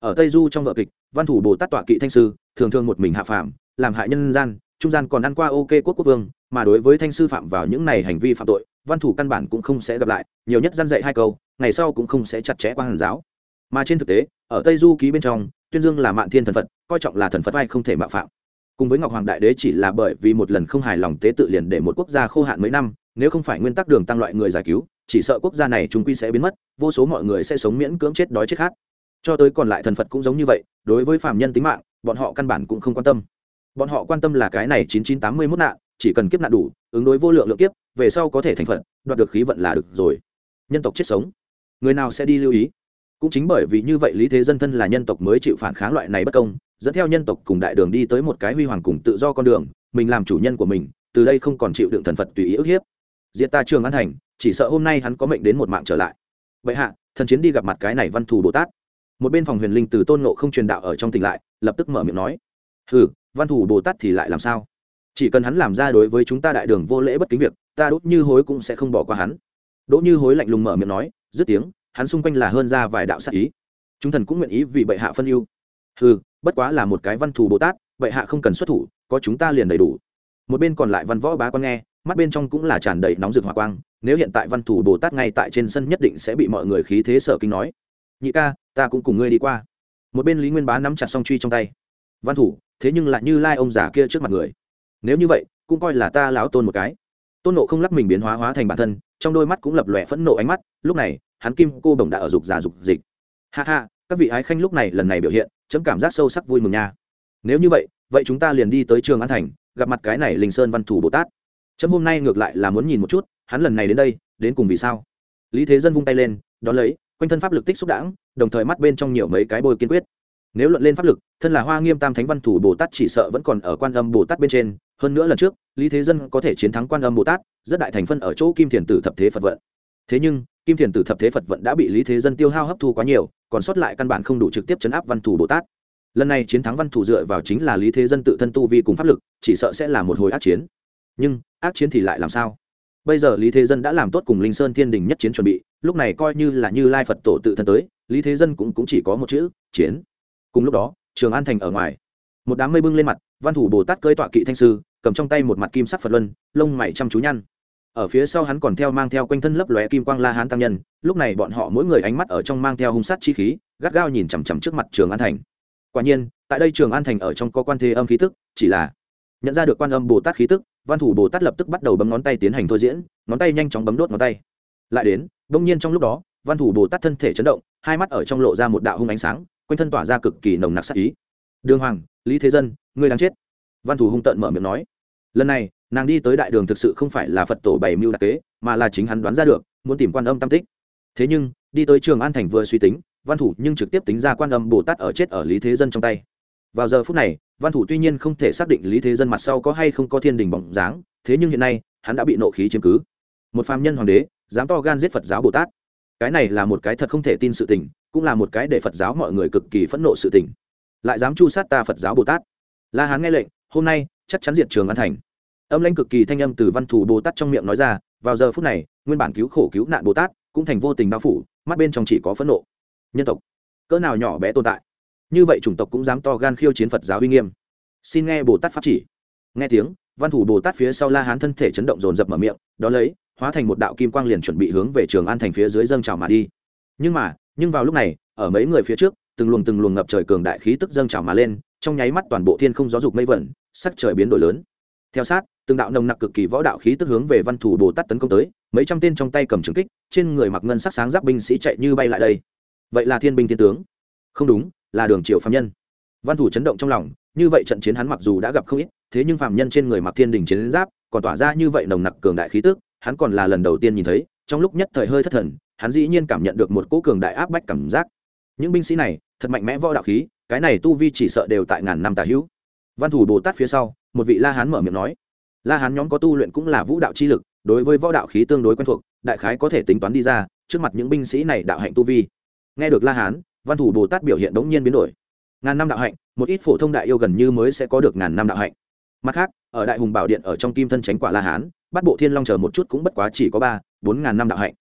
Ở tây du trong vợ kịch, văn thủ bồ tát tọa kỵ thanh sư, thường thường một mình hạ phàm, làm hại nhân gian trung gian còn ăn qua ok quốc quốc vương, mà đối với thanh sư phạm vào những này hành vi phạm tội, văn thủ căn bản cũng không sẽ gặp lại, nhiều nhất gian dạy hai câu, ngày sau cũng không sẽ chặt chẽ quan hàn giáo. Mà trên thực tế, ở tây du ký bên trong, tuyên dương là mạn thiên thần phật, coi trọng là thần phật ai không thể mạo phạm. Cùng với ngọc hoàng đại đế chỉ là bởi vì một lần không hài lòng tế tự liền để một quốc gia khô hạn mấy năm, nếu không phải nguyên tắc đường tăng loại người giải cứu, chỉ sợ quốc gia này chúng quy sẽ biến mất, vô số mọi người sẽ sống miễn cưỡng chết đói chết khát. Cho tới còn lại thần phật cũng giống như vậy, đối với phạm nhân tính mạng, bọn họ căn bản cũng không quan tâm bọn họ quan tâm là cái này chín chín tám mươi mốt nạn, chỉ cần kiếp nạn đủ, ứng đối vô lượng lượng kiếp, về sau có thể thành phận đoạt được khí vận là được rồi. Nhân tộc chết sống. Người nào sẽ đi lưu ý? Cũng chính bởi vì như vậy lý thế dân thân là nhân tộc mới chịu phản kháng loại này bất công, dẫn theo nhân tộc cùng đại đường đi tới một cái huy hoàng cùng tự do con đường, mình làm chủ nhân của mình, từ đây không còn chịu đựng thần phật tùy ý ức hiếp. Diệt ta trường an thành, chỉ sợ hôm nay hắn có mệnh đến một mạng trở lại. Vậy hạ, thần chiến đi gặp mặt cái này văn thù bồ tát. Một bên phòng huyền linh từ tôn nộ không truyền đạo ở trong tỉnh lại, lập tức mở miệng nói. Hừ văn thủ bồ tát thì lại làm sao? Chỉ cần hắn làm ra đối với chúng ta đại đường vô lễ bất kính việc, ta đốt như hối cũng sẽ không bỏ qua hắn. Đỗ như hối lạnh lùng mở miệng nói, dứt tiếng, hắn xung quanh là hơn ra vài đạo sát ý. Chúng thần cũng nguyện ý vì bệ hạ phân ưu. Hừ, bất quá là một cái văn thù bồ tát, bệ hạ không cần xuất thủ, có chúng ta liền đầy đủ. Một bên còn lại văn võ bá quan nghe, mắt bên trong cũng là tràn đầy nóng rực hỏa quang, nếu hiện tại văn thù bồ tát ngay tại trên sân nhất định sẽ bị mọi người khí thế sở kinh nói. Nhị ca, ta cũng cùng ngươi đi qua. Một bên lý nguyên bá nắm chặt song truy trong tay. Văn thủ thế nhưng lại như lai ông già kia trước mặt người. Nếu như vậy, cũng coi là ta láo tôn một cái. Tôn nộ không lắc mình biến hóa hóa thành bản thân, trong đôi mắt cũng lập lòe phẫn nộ ánh mắt, lúc này, hắn kim cô đồng đã ở dục già dục dịch. Ha ha, các vị ái khanh lúc này lần này biểu hiện, chấm cảm giác sâu sắc vui mừng nha. Nếu như vậy vậy chúng ta liền đi tới trường an thành, gặp mặt cái này linh sơn văn thủ bồ tát. Chấm hôm nay ngược lại là muốn nhìn một chút, hắn lần này đến đây, đến cùng vì sao? Lý thế dân vung tay lên, đón lấy, quanh thân pháp lực tích xúc đãng, đồng thời mắt bên trong nhiều mấy cái bôi kiên quyết nếu luận lên pháp lực thân là hoa nghiêm tam thánh văn thủ bồ tát chỉ sợ vẫn còn ở quan âm bồ tát bên trên. Hơn nữa lần trước lý thế dân có thể chiến thắng quan âm bồ tát rất đại thành phân ở chỗ kim thiền tử thập thế phật vận. Thế nhưng kim thiền tử thập thế phật vận đã bị lý thế dân tiêu hao hấp thu quá nhiều còn sót lại căn bản không đủ trực tiếp chấn áp văn thủ bồ tát. Lần này chiến thắng văn thủ dựa vào chính là lý thế dân tự thân tu vi cùng pháp lực chỉ sợ sẽ là một hồi ác chiến. Nhưng ác chiến thì lại làm sao? Bây giờ lý thế dân đã làm tốt cùng linh sơn thiên đình nhất chiến chuẩn bị lúc này coi như là như lai phật tổ tự thân tới lý thế dân cũng, cũng chỉ có một chữ chiến cùng lúc đó, trường an thành ở ngoài. Một đám mây bưng lên mặt, văn thủ bồ tát cơi tọa kỵ thanh sư, cầm trong tay một mặt kim sắc phật luân, lông mày chăm chú nhăn. Ở phía sau hắn còn theo mang theo quanh thân lấp lóe kim quang la hán tăng nhân, lúc này bọn họ mỗi người ánh mắt ở trong mang theo hung sát chi khí, gắt gao nhìn chằm chằm trước mặt trường an thành. Quả nhiên, tại đây trường an thành ở trong có quan thế âm khí tức, chỉ là nhận ra được quan âm bồ tát khí tức, văn thủ bồ tát lập tức bắt đầu bấm ngón tay tiến hành thôi diễn, ngón tay nhanh chóng bấm đốt ngón tay. Lại đến, đông nhiên trong lúc đó, văn thủ bồ tát thân thể chấn động, hai mắt ở trong lộ ra một đạo hung ánh sáng quanh thân tỏa ra cực kỳ nồng nặc sắc ý. Đường hoàng, lý thế dân, ngươi đang chết. Văn thủ hung tợn mở miệng nói. Lần này, nàng đi tới đại đường thực sự không phải là phật tổ bảy mưu đặc kế, mà là chính hắn đoán ra được, muốn tìm quan âm tam tích. Thế nhưng, đi tới trường an thành vừa suy tính, văn thủ nhưng trực tiếp tính ra quan âm bồ tát ở chết ở lý thế dân trong tay. Vào giờ phút này, văn thủ tuy nhiên không thể xác định lý thế dân mặt sau có hay không có thiên đình bỏng dáng, thế nhưng hiện nay, hắn đã bị nộ khí chiếm cứ. Một phàm nhân hoàng đế, dám to gan giết phật giáo bồ tát. Cái này là một cái thật không thể tin sự tình cũng là một cái để phật giáo mọi người cực kỳ phẫn nộ sự tình. Lại dám chu sát ta phật giáo bồ tát. La hán nghe lệnh, hôm nay, chắc chắn diệt trường an thành. Âm lãnh cực kỳ thanh âm từ văn thủ bồ tát trong miệng nói ra, vào giờ phút này, nguyên bản cứu khổ cứu nạn bồ tát cũng thành vô tình bao phủ, mắt bên trong chỉ có phẫn nộ. Nhân tộc, cỡ nào nhỏ bé tồn tại. Như vậy chủng tộc cũng dám to gan khiêu chiến phật giáo uy nghiêm. Xin nghe bồ tát pháp chỉ. Nghe tiếng, văn thủ bồ tát phía sau la hán thân thể chấn động dồn dập mở miệng, đó lấy, hóa thành một đạo kim quang liền chuẩn bị hướng về trường an thành phía dưới dâng trào mà đi. Nhưng mà nhưng vào lúc này, ở mấy người phía trước, từng luồng từng luồng ngập trời cường đại khí tức dâng trào mà lên, trong nháy mắt toàn bộ thiên không gió dục mây vẩn, sắc trời biến đổi lớn. Theo sát, từng đạo nồng nặc cực kỳ võ đạo khí tức hướng về văn thủ bồ tát tấn công tới, mấy trăm tên trong tay cầm trường kích, trên người mặc ngân sắc sáng giáp binh sĩ chạy như bay lại đây. Vậy là thiên binh thiên tướng? Không đúng, là đường triều phạm nhân. Văn thủ chấn động trong lòng, như vậy trận chiến hắn mặc dù đã gặp không ít, thế nhưng phạm nhân trên người mặc thiên đình chiến giáp, còn tỏa ra như vậy nồng nặc cường đại khí tức, hắn còn là lần đầu tiên nhìn thấy, trong lúc nhất thời hơi thất thần hắn dĩ nhiên cảm nhận được một cỗ cường đại áp bách cảm giác. Những binh sĩ này, thật mạnh mẽ võ đạo khí, cái này tu vi chỉ sợ đều tại ngàn năm tà hữu. Văn thủ bồ tát phía sau, một vị la hán mở miệng nói, la hán nhóm có tu luyện cũng là vũ đạo chi lực, đối với võ đạo khí tương đối quen thuộc, đại khái có thể tính toán đi ra, trước mặt những binh sĩ này đạo hạnh tu vi. Nghe được la hán, văn thủ bồ tát biểu hiện đống nhiên biến đổi. Ngàn năm đạo hạnh, một ít phổ thông đại yêu gần như mới sẽ có được ngàn năm đạo hạnh. Mặt khác, ở đại hùng bảo điện ở trong kim thân tránh quả la hán bắt bộ thiên long chờ một chút cũng bất quá chỉ có ba, bốn ngàn năm đạo hạnh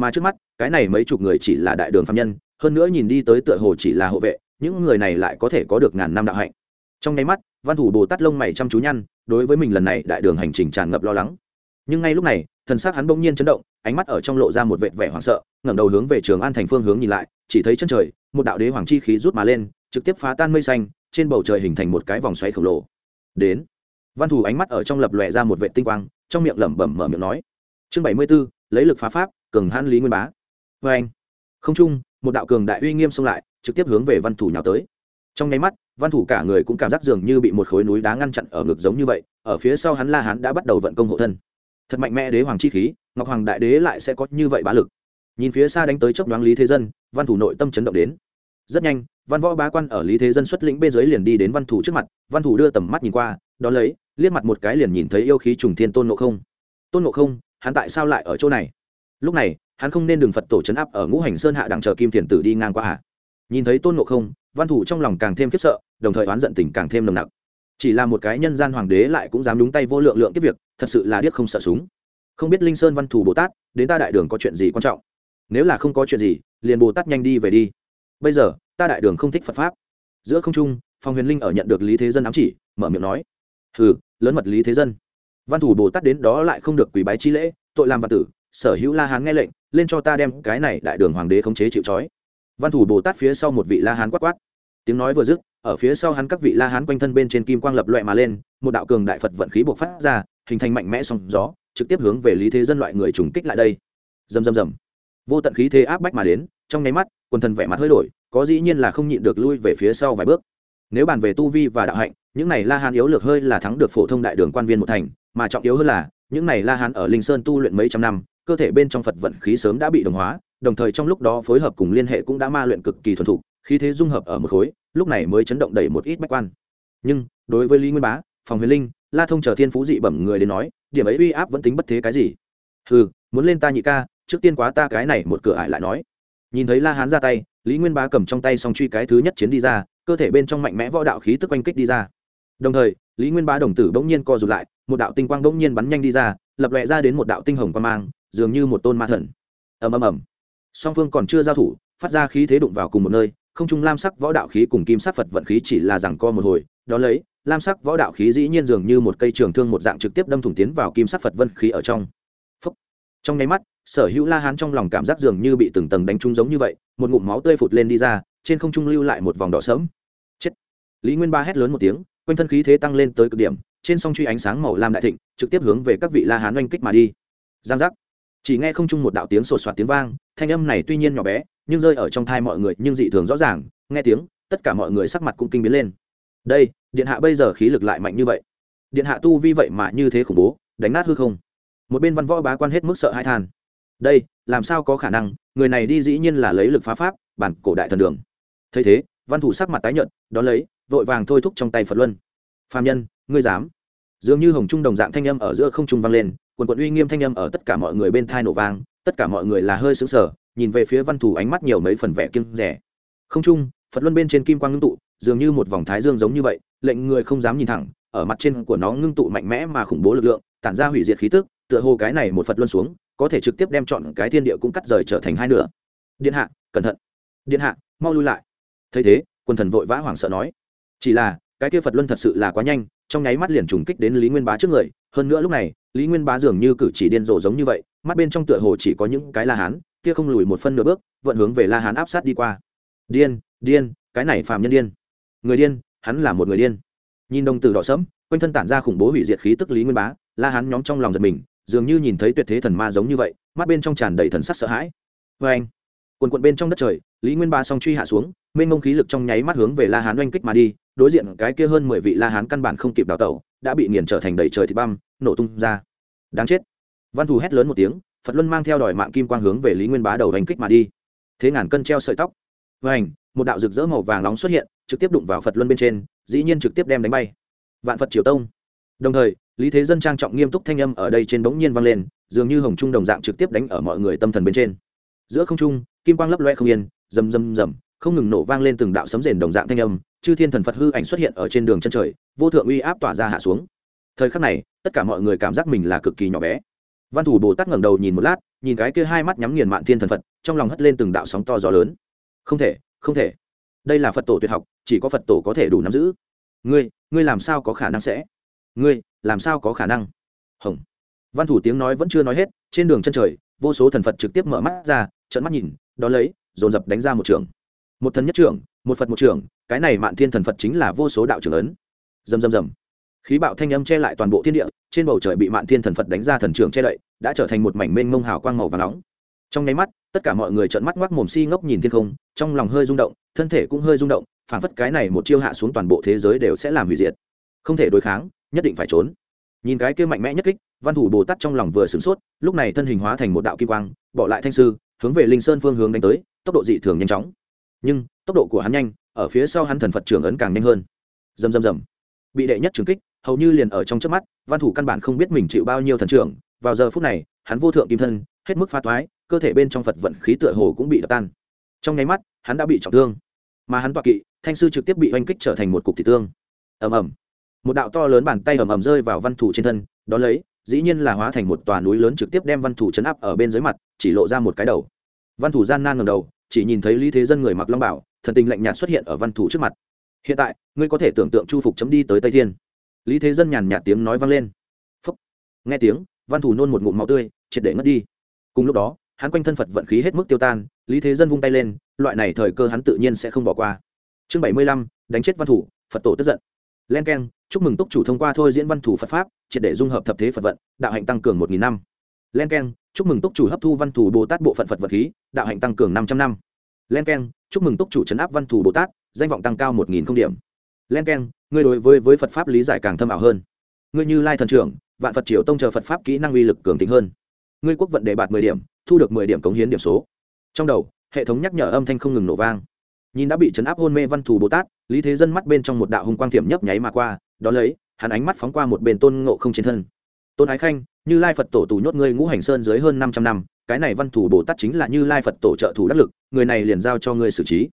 mà trước mắt, cái này mấy chục người chỉ là đại đường phạm nhân, hơn nữa nhìn đi tới tựa hồ chỉ là hộ vệ, những người này lại có thể có được ngàn năm đạo hạnh. Trong nháy mắt, văn thủ bồ tát lông mày chăm chú nhăn, đối với mình lần này đại đường hành trình tràn ngập lo lắng. Nhưng ngay lúc này, thần xác hắn bỗng nhiên chấn động, ánh mắt ở trong lộ ra một vệt vẻ hoảng sợ, ngẩng đầu hướng về trường an thành phương hướng nhìn lại, chỉ thấy chân trời, một đạo đế hoàng chi khí rút mà lên, trực tiếp phá tan mây xanh, trên bầu trời hình thành một cái vòng xoáy khổng lồ. Đến, văn thủ ánh mắt ở trong lập lòe ra một vệ tinh quang, trong miệng lẩm bẩm mở miệng nói, chương bảy mươi b ố lấy lực phá pháp cường hãn lý nguyên bá. Vê anh, không trung một đạo cường đại uy nghiêm xông lại, trực tiếp hướng về văn thủ nhào tới. Trong nháy mắt, văn thủ cả người cũng cảm giác dường như bị một khối núi đá ngăn chặn ở ngực giống như vậy, ở phía sau hắn la hắn đã bắt đầu vận công hộ thân. Thật mạnh mẽ đế hoàng chi khí, ngọc hoàng đại đế lại sẽ có như vậy bá lực. Nhìn phía xa đánh tới chốc đoán lý thế dân, văn thủ nội tâm chấn động đến. Rất nhanh, văn võ bá quan ở lý thế dân xuất lĩnh bên dưới liền đi đến văn thủ trước mặt, văn thủ đưa tầm mắt nhìn qua đón lấy, liếc mặt một cái liền nhìn thấy yêu khí trùng thiên tôn nộ không. Tôn nộ không, hắn tại sao lại ở chỗ này? Lúc này, hắn không nên đường phật tổ chấn áp ở ngũ hành sơn hạ đặng chờ kim thiền tử đi ngang qua hạ nhìn thấy tôn ngộ không, văn thủ trong lòng càng thêm khiếp sợ, đồng thời oán giận tình càng thêm nồng nặc. Chỉ là một cái nhân gian hoàng đế lại cũng dám đúng tay vô lượng lượng cái việc, thật sự là điếc không sợ súng. Không biết linh sơn văn thủ bồ tát, đến ta đại đường có chuyện gì quan trọng? Nếu là không có chuyện gì, liền bồ tát nhanh đi về đi. Bây giờ, ta đại đường không thích phật pháp. Giữa không trung, phong huyền linh ở nhận được lý thế dân ám chỉ, mở miệng nói, hừ, lớn mật lý thế dân. Văn thủ bồ tát đến đó lại không được quỳ bái chi lễ, tội làm văn tử sở hữu la hán nghe lệnh, lên cho ta đem cái này đại đường hoàng đế khống chế chịu trói. Văn thủ bồ tát phía sau một vị la hán quát quát. Tiếng nói vừa dứt, ở phía sau hắn các vị la hán quanh thân bên trên kim quang lập loại mà lên, một đạo cường đại phật vận khí buộc phát ra, hình thành mạnh mẽ song gió, trực tiếp hướng về lý thế dân loại người trùng kích lại đây. Dầm dầm dầm vô tận khí thế áp bách mà đến, trong nháy mắt, quần thần vẻ mặt hơi đổi, có dĩ nhiên là không nhịn được lui về phía sau vài bước. Nếu bàn về tu vi và đạo hạnh, những này la hán yếu lược hơi là thắng được phổ thông đại đường quan viên một thành, mà trọng yếu hơn là, những này la hán ở linh sơn tu luyện mấy trăm năm cơ thể bên trong phật vận khí sớm đã bị đồng hóa, đồng thời trong lúc đó phối hợp cùng liên hệ cũng đã ma luyện cực kỳ thuần thục, khí thế dung hợp ở một khối, lúc này mới chấn động đầy một ít bách quan. Nhưng, đối với lý nguyên bá, phòng huyền linh, la thông chờ thiên phú dị bẩm người đến nói, điểm ấy uy áp vẫn tính bất thế cái gì? Ừ muốn lên ta nhị ca, trước tiên quá ta cái này một cửa ải lại nói. Nhìn thấy la hán ra tay, lý nguyên bá cầm trong tay song truy cái thứ nhất chiến đi ra, cơ thể bên trong mạnh mẽ võ đạo khí tức oanh kích đi ra. Đồng thời, lý nguyên bá đồng tử bỗng nhiên co rụt lại, một đạo tinh quang bỗng nhiên bắn nhanh đi ra, lập lệ ra đến một đạo tinh hồng quan mang dường như một tôn ma thần. Ầm ầm ầm. Song phương còn chưa giao thủ, phát ra khí thế đụng vào cùng một nơi, không trung lam sắc võ đạo khí cùng kim sắc phật vận khí chỉ là rằng co một hồi, đó lấy, lam sắc võ đạo khí dĩ nhiên dường như một cây trường thương một dạng trực tiếp đâm thủng tiến vào kim sắc phật vân khí ở trong. Phúc. trong nháy mắt, sở hữu la hán trong lòng cảm giác dường như bị từng tầng đánh trúng giống như vậy, một ngụm máu tươi phụt lên đi ra, trên không trung lưu lại một vòng đỏ sớm chết. Lý nguyên ba hét lớn một tiếng, quanh thân khí thế tăng lên tới cực điểm, trên song truy ánh sáng màu lam đại thịnh, trực tiếp hướng về các vị la hán oanh kích mà đi. Giang giác chỉ nghe không chung một đạo tiếng sột soạt tiếng vang, thanh âm này tuy nhiên nhỏ bé, nhưng rơi ở trong thai mọi người nhưng dị thường rõ ràng, nghe tiếng, tất cả mọi người sắc mặt cũng kinh biến lên. Đây, điện hạ bây giờ khí lực lại mạnh như vậy. Điện hạ tu vi vậy mà như thế khủng bố, đánh nát hư không. Một bên văn võ bá quan hết mức sợ hai than. Đây, làm sao có khả năng, người này đi dĩ nhiên là lấy lực phá pháp, bản cổ đại thần đường. Thấy thế, văn thủ sắc mặt tái nhợt, đón lấy, vội vàng thôi thúc trong tay phật luân. Phạm nhân, ngươi dám. Dường như hồng trung đồng dạng thanh âm ở giữa không trung vang lên quần quận uy nghiêm thanh âm ở tất cả mọi người bên thai nổ vang tất cả mọi người là hơi sững sờ nhìn về phía văn thủ ánh mắt nhiều mấy phần vẻ kiêng rẻ. Không chung, phật luân bên trên kim quang ngưng tụ dường như một vòng thái dương giống như vậy lệnh người không dám nhìn thẳng ở mặt trên của nó ngưng tụ mạnh mẽ mà khủng bố lực lượng tản ra hủy diệt khí tức tựa hồ cái này một phật luân xuống có thể trực tiếp đem chọn cái thiên địa cũng cắt rời trở thành hai nửa. Điện hạ cẩn thận. Điện hạ mau lui lại. Thấy thế quân thần vội vã hoảng sợ nói. Chỉ là cái kia phật luân thật sự là quá nhanh trong nháy mắt liền trùng kích đến lý nguyên bá trước người hơn nữa lúc này lý nguyên bá dường như cử chỉ điên rồ giống như vậy, mắt bên trong tựa hồ chỉ có những cái la hán, kia không lùi một phân nửa bước, vận hướng về la hán áp sát đi qua. Điên điên, cái này phàm nhân điên. Người điên, hắn là một người điên. Nhìn đồng tử đỏ sẫm, quanh thân tản ra khủng bố hủy diệt khí tức lý nguyên bá, la hán nhóm trong lòng giật mình, dường như nhìn thấy tuyệt thế thần ma giống như vậy, mắt bên trong tràn đầy thần sắc sợ hãi. Vê anh quần quận bên trong đất trời, lý nguyên bá song truy hạ xuống, mênh mông khí lực trong nháy mắt hướng về la hán oanh kích mà đi, đối diện cái kia hơn mười vị la hán căn bản không kịp đào tẩu đã bị nghiền trở thành đầy trời thịt băm, nổ tung ra. Đáng chết. Văn thù hét lớn một tiếng, phật luân mang theo đòi mạng kim quang hướng về lý nguyên bá đầu hành kích mà đi. Thế ngàn cân treo sợi tóc. Vảnh một đạo rực rỡ màu vàng nóng xuất hiện, trực tiếp đụng vào phật luân bên trên, dĩ nhiên trực tiếp đem đánh bay. Vạn phật triều tông. Đồng thời, lý thế dân trang trọng nghiêm túc thanh âm ở đây trên bỗng nhiên vang lên, dường như hồng trung đồng dạng trực tiếp đánh ở mọi người tâm thần bên trên. Giữa không trung, kim quang lấp loe không yên, rầm rầm rầm, không ngừng nổ vang lên từng đạo sấm rền đồng dạng thanh âm chư thiên thần phật hư ảnh xuất hiện ở trên đường chân trời, vô thượng uy áp tỏa ra hạ xuống. Thời khắc này, tất cả mọi người cảm giác mình là cực kỳ nhỏ bé. Văn thủ bồ tát ngẩng đầu nhìn một lát, nhìn cái kia hai mắt nhắm nghiền mạn thiên thần phật, trong lòng hất lên từng đạo sóng to gió lớn. Không thể không thể. Đây là phật tổ tuyệt học, chỉ có phật tổ có thể đủ nắm giữ. Ngươi ngươi làm sao có khả năng sẽ? Ngươi, làm sao có khả năng? Hồng. Văn thủ tiếng nói vẫn chưa nói hết, trên đường chân trời, vô số thần phật trực tiếp mở mắt ra trận mắt nhìn đ ó lấy, dồn dập đánh ra một trường. Một thần nhất trưởng, một phật một trưởng cái này mạn thiên thần phật chính là vô số đạo trưởng ấn. Dầm dầm dầm khí bạo thanh âm che lại toàn bộ thiên địa, trên bầu trời bị mạn thiên thần phật đánh ra thần trường che đậy, đã trở thành một mảnh mênh mông hào quang màu và nóng. Trong nháy mắt, tất cả mọi người trợn mắt ngoác mồm si ngốc nhìn thiên không, trong lòng hơi rung động, thân thể cũng hơi rung động phản phất cái này một chiêu hạ xuống toàn bộ thế giới đều sẽ làm hủy diệt. Không thể đối kháng, nhất định phải trốn. Nhìn cái kia mạnh mẽ nhất kích, văn thủ bồ tát trong lòng vừa sửng sốt, lúc này thân hình hóa thành một đạo kim quang, bỏ lại thanh sư, hướng về linh sơn phương hướng đánh tới, tốc độ dị thường nhanh chóng. Nhưng, tốc độ của hắn nhanh ở phía sau hắn thần phật trưởng ấn càng nhanh hơn. Dầm dầm dầm bị đệ nhất trường kích, hầu như liền ở trong trước mắt, văn thủ căn bản không biết mình chịu bao nhiêu thần trưởng, vào giờ phút này, hắn vô thượng kim thân, hết mức phá toái, cơ thể bên trong phật vận khí tựa hồ cũng bị đập tan. Trong nháy mắt, hắn đã bị trọng thương. Mà hắn tọa kỵ, thanh sư trực tiếp bị oanh kích trở thành một cục thị tương. Ầm ầm. Một đạo to lớn bàn tay ầm ầm rơi vào văn thủ trên thân, đó lấy, dĩ nhiên là hóa thành một tòa núi lớn trực tiếp đem văn thủ chấn áp ở bên dưới mặt, chỉ lộ ra một cái đầu. Văn thủ gian nan ngầm đầu chỉ nhìn thấy lý thế dân người mặc long bảo, thần tình lạnh nhạt xuất hiện ở văn thủ trước mặt. Hiện tại, ngươi có thể tưởng tượng chu phục chấm đi tới tây thiên. Lý thế dân nhàn nhạt tiếng nói vang lên. Phúc. nghe tiếng, văn thủ nôn một ngụm máu tươi, triệt để ngất đi. Cùng lúc đó, hắn quanh thân phật vận khí hết mức tiêu tan, lý thế dân vung tay lên, loại này thời cơ hắn tự nhiên sẽ không bỏ qua. Chương bảy mươi lăm, đánh chết văn thủ, phật tổ tức giận. Len k e n chúc mừng túc chủ thông qua thôi diễn văn thủ phật pháp, triệt để dung hợp thập thế phật vận, đạo hạnh tăng cường một nghìn năm. Len k e n chúc mừng túc chủ hấp thu văn thủ bồ tát bộ phận phật vật khí, đạo hạnh tăng cường năm trăm năm. Len k e n chúc mừng túc chủ chấn áp văn thủ bồ tát, danh vọng tăng cao một nghìn không điểm. Len k e n ngươi đối với với phật pháp lý giải càng thâm ảo hơn. Ngươi như lai thần trưởng, vạn phật triều tông chờ phật pháp kỹ năng uy lực cường tính hơn. Ngươi quốc vận đề bạt mười điểm, thu được mười điểm cống hiến điểm số. Trong đầu, hệ thống nhắc nhở âm thanh không ngừng nổ vang. Nhìn đã bị chấn áp hôn mê văn thù bồ tát, lý thế dân mắt bên trong một đạo hùng quang thiểm nhấp nháy mà qua đón lấy, hắn ánh mắt phóng qua một bên tôn ngộ không trên thân tôn ái khanh, như lai phật tổ tù nhốt ngươi ngũ hành sơn dưới hơn năm trăm năm, cái này văn thủ bồ tát chính là như lai phật tổ trợ thủ đắc lực, người này liền giao cho ngươi xử trí.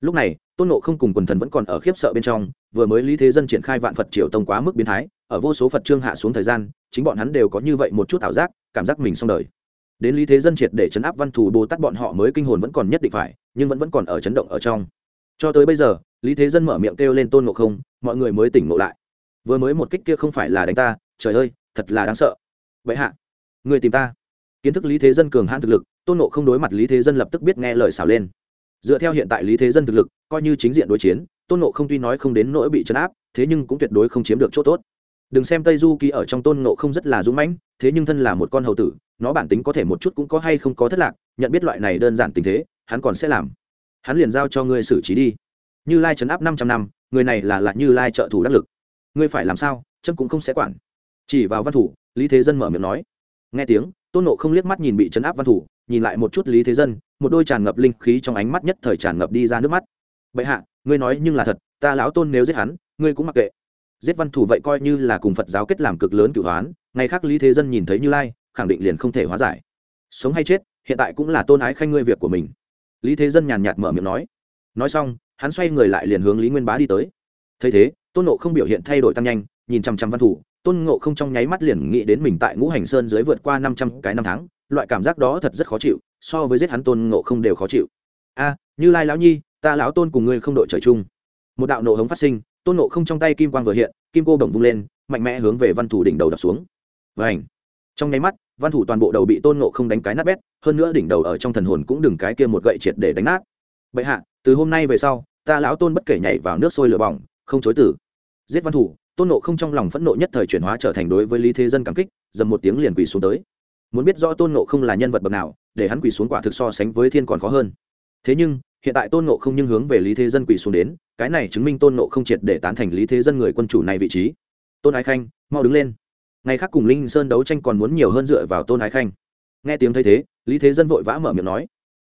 Lúc này, tôn nộ không cùng quần thần vẫn còn ở khiếp sợ bên trong, vừa mới lý thế dân triển khai vạn phật triều tông quá mức biến thái, ở vô số phật trương hạ xuống thời gian, chính bọn hắn đều có như vậy một chút ảo giác, cảm giác mình xong đời. Đến lý thế dân triệt để chấn áp văn thủ bồ tát bọn họ mới kinh hồn vẫn còn nhất định phải, nhưng vẫn vẫn còn ở chấn động ở trong. Cho tới bây giờ, lý thế dân mở miệng kêu lên tôn ngộ không, mọi người mới tỉnh ngộ lại. Vừa mới một kích kia không phải là đánh ta, trời ơi thật là đáng sợ. Vậy hạ, người tìm ta. Kiến thức lý thế dân cường hãn thực lực, tôn nộ không đối mặt lý thế dân lập tức biết nghe lời xảo lên. Dựa theo hiện tại lý thế dân thực lực, coi như chính diện đối chiến, tôn nộ không tuy nói không đến nỗi bị chấn áp, thế nhưng cũng tuyệt đối không chiếm được chỗ tốt. Đừng xem tây du ký ở trong tôn nộ không rất là dũng mãnh, thế nhưng thân là một con hầu tử, nó bản tính có thể một chút cũng có hay không có thất lạc, nhận biết loại này đơn giản tình thế, hắn còn sẽ làm. Hắn liền giao cho ngươi xử trí đi. Như lai chấn áp năm trăm năm, người này là là như lai trợ thủ đắc lực. Ngươi phải làm sao trâm cũng không sẽ quản chỉ vào văn thủ, lý thế dân mở miệng nói. Nghe tiếng, tôn nộ không liếc mắt nhìn bị chấn áp văn thủ, nhìn lại một chút lý thế dân, một đôi tràn ngập linh khí trong ánh mắt nhất thời tràn ngập đi ra nước mắt. Bệ hạ, ngươi nói nhưng là thật, ta lão tôn nếu giết hắn, ngươi cũng mặc kệ. Giết văn thủ vậy coi như là cùng phật giáo kết làm cực lớn cửu hoán ngày khác lý thế dân nhìn thấy như lai, khẳng định liền không thể hóa giải. Sống hay chết, hiện tại cũng là tôn ái khanh ngươi việc của mình. Lý thế dân nhàn nhạt mở miệng nói. Nói xong, hắn xoay người lại liền hướng lý nguyên bá đi tới. Thấy thế, tôn nộ không biểu hiện thay đổi tăng nhanh, nhìn chăm chăm văn thủ tôn ngộ không trong nháy mắt liền nghĩ đến mình tại ngũ hành sơn dưới vượt qua năm trăm cái năm tháng, loại cảm giác đó thật rất khó chịu, so với giết hắn tôn ngộ không đều khó chịu. A, như lai lão nhi, ta lão tôn cùng ngươi không đội trời chung. Một đạo nộ hống phát sinh, tôn ngộ không trong tay kim quang vừa hiện, kim cô bổng vung lên, mạnh mẽ hướng về văn thủ đỉnh đầu đập xuống. Và ảnh trong nháy mắt, văn thủ toàn bộ đầu bị tôn ngộ không đánh cái nát bét, hơn nữa đỉnh đầu ở trong thần hồn cũng đừng cái kia một gậy triệt để đánh nát. Bệ hạ, từ hôm nay về sau, ta lão tôn bất kể nhảy vào nước sôi lửa bỏng, không chối tử. Giết văn thủ tôn nộ không trong lòng phẫn nộ nhất thời chuyển hóa trở thành đối với lý thế dân cảm kích, dầm một tiếng liền quỳ xuống tới. Muốn biết rõ tôn nộ không là nhân vật bậc nào, để hắn quỳ xuống quả thực so sánh với thiên còn khó hơn. Thế nhưng, hiện tại tôn nộ không nhưng hướng về lý thế dân quỳ xuống đến, cái này chứng minh tôn nộ không triệt để tán thành lý thế dân người quân chủ này vị trí. Tôn ái khanh, mau đứng lên. Ngày khác cùng linh sơn đấu tranh còn muốn nhiều hơn dựa vào tôn ái khanh. Nghe tiếng thấy thế, lý thế dân vội vã mở miệng nói,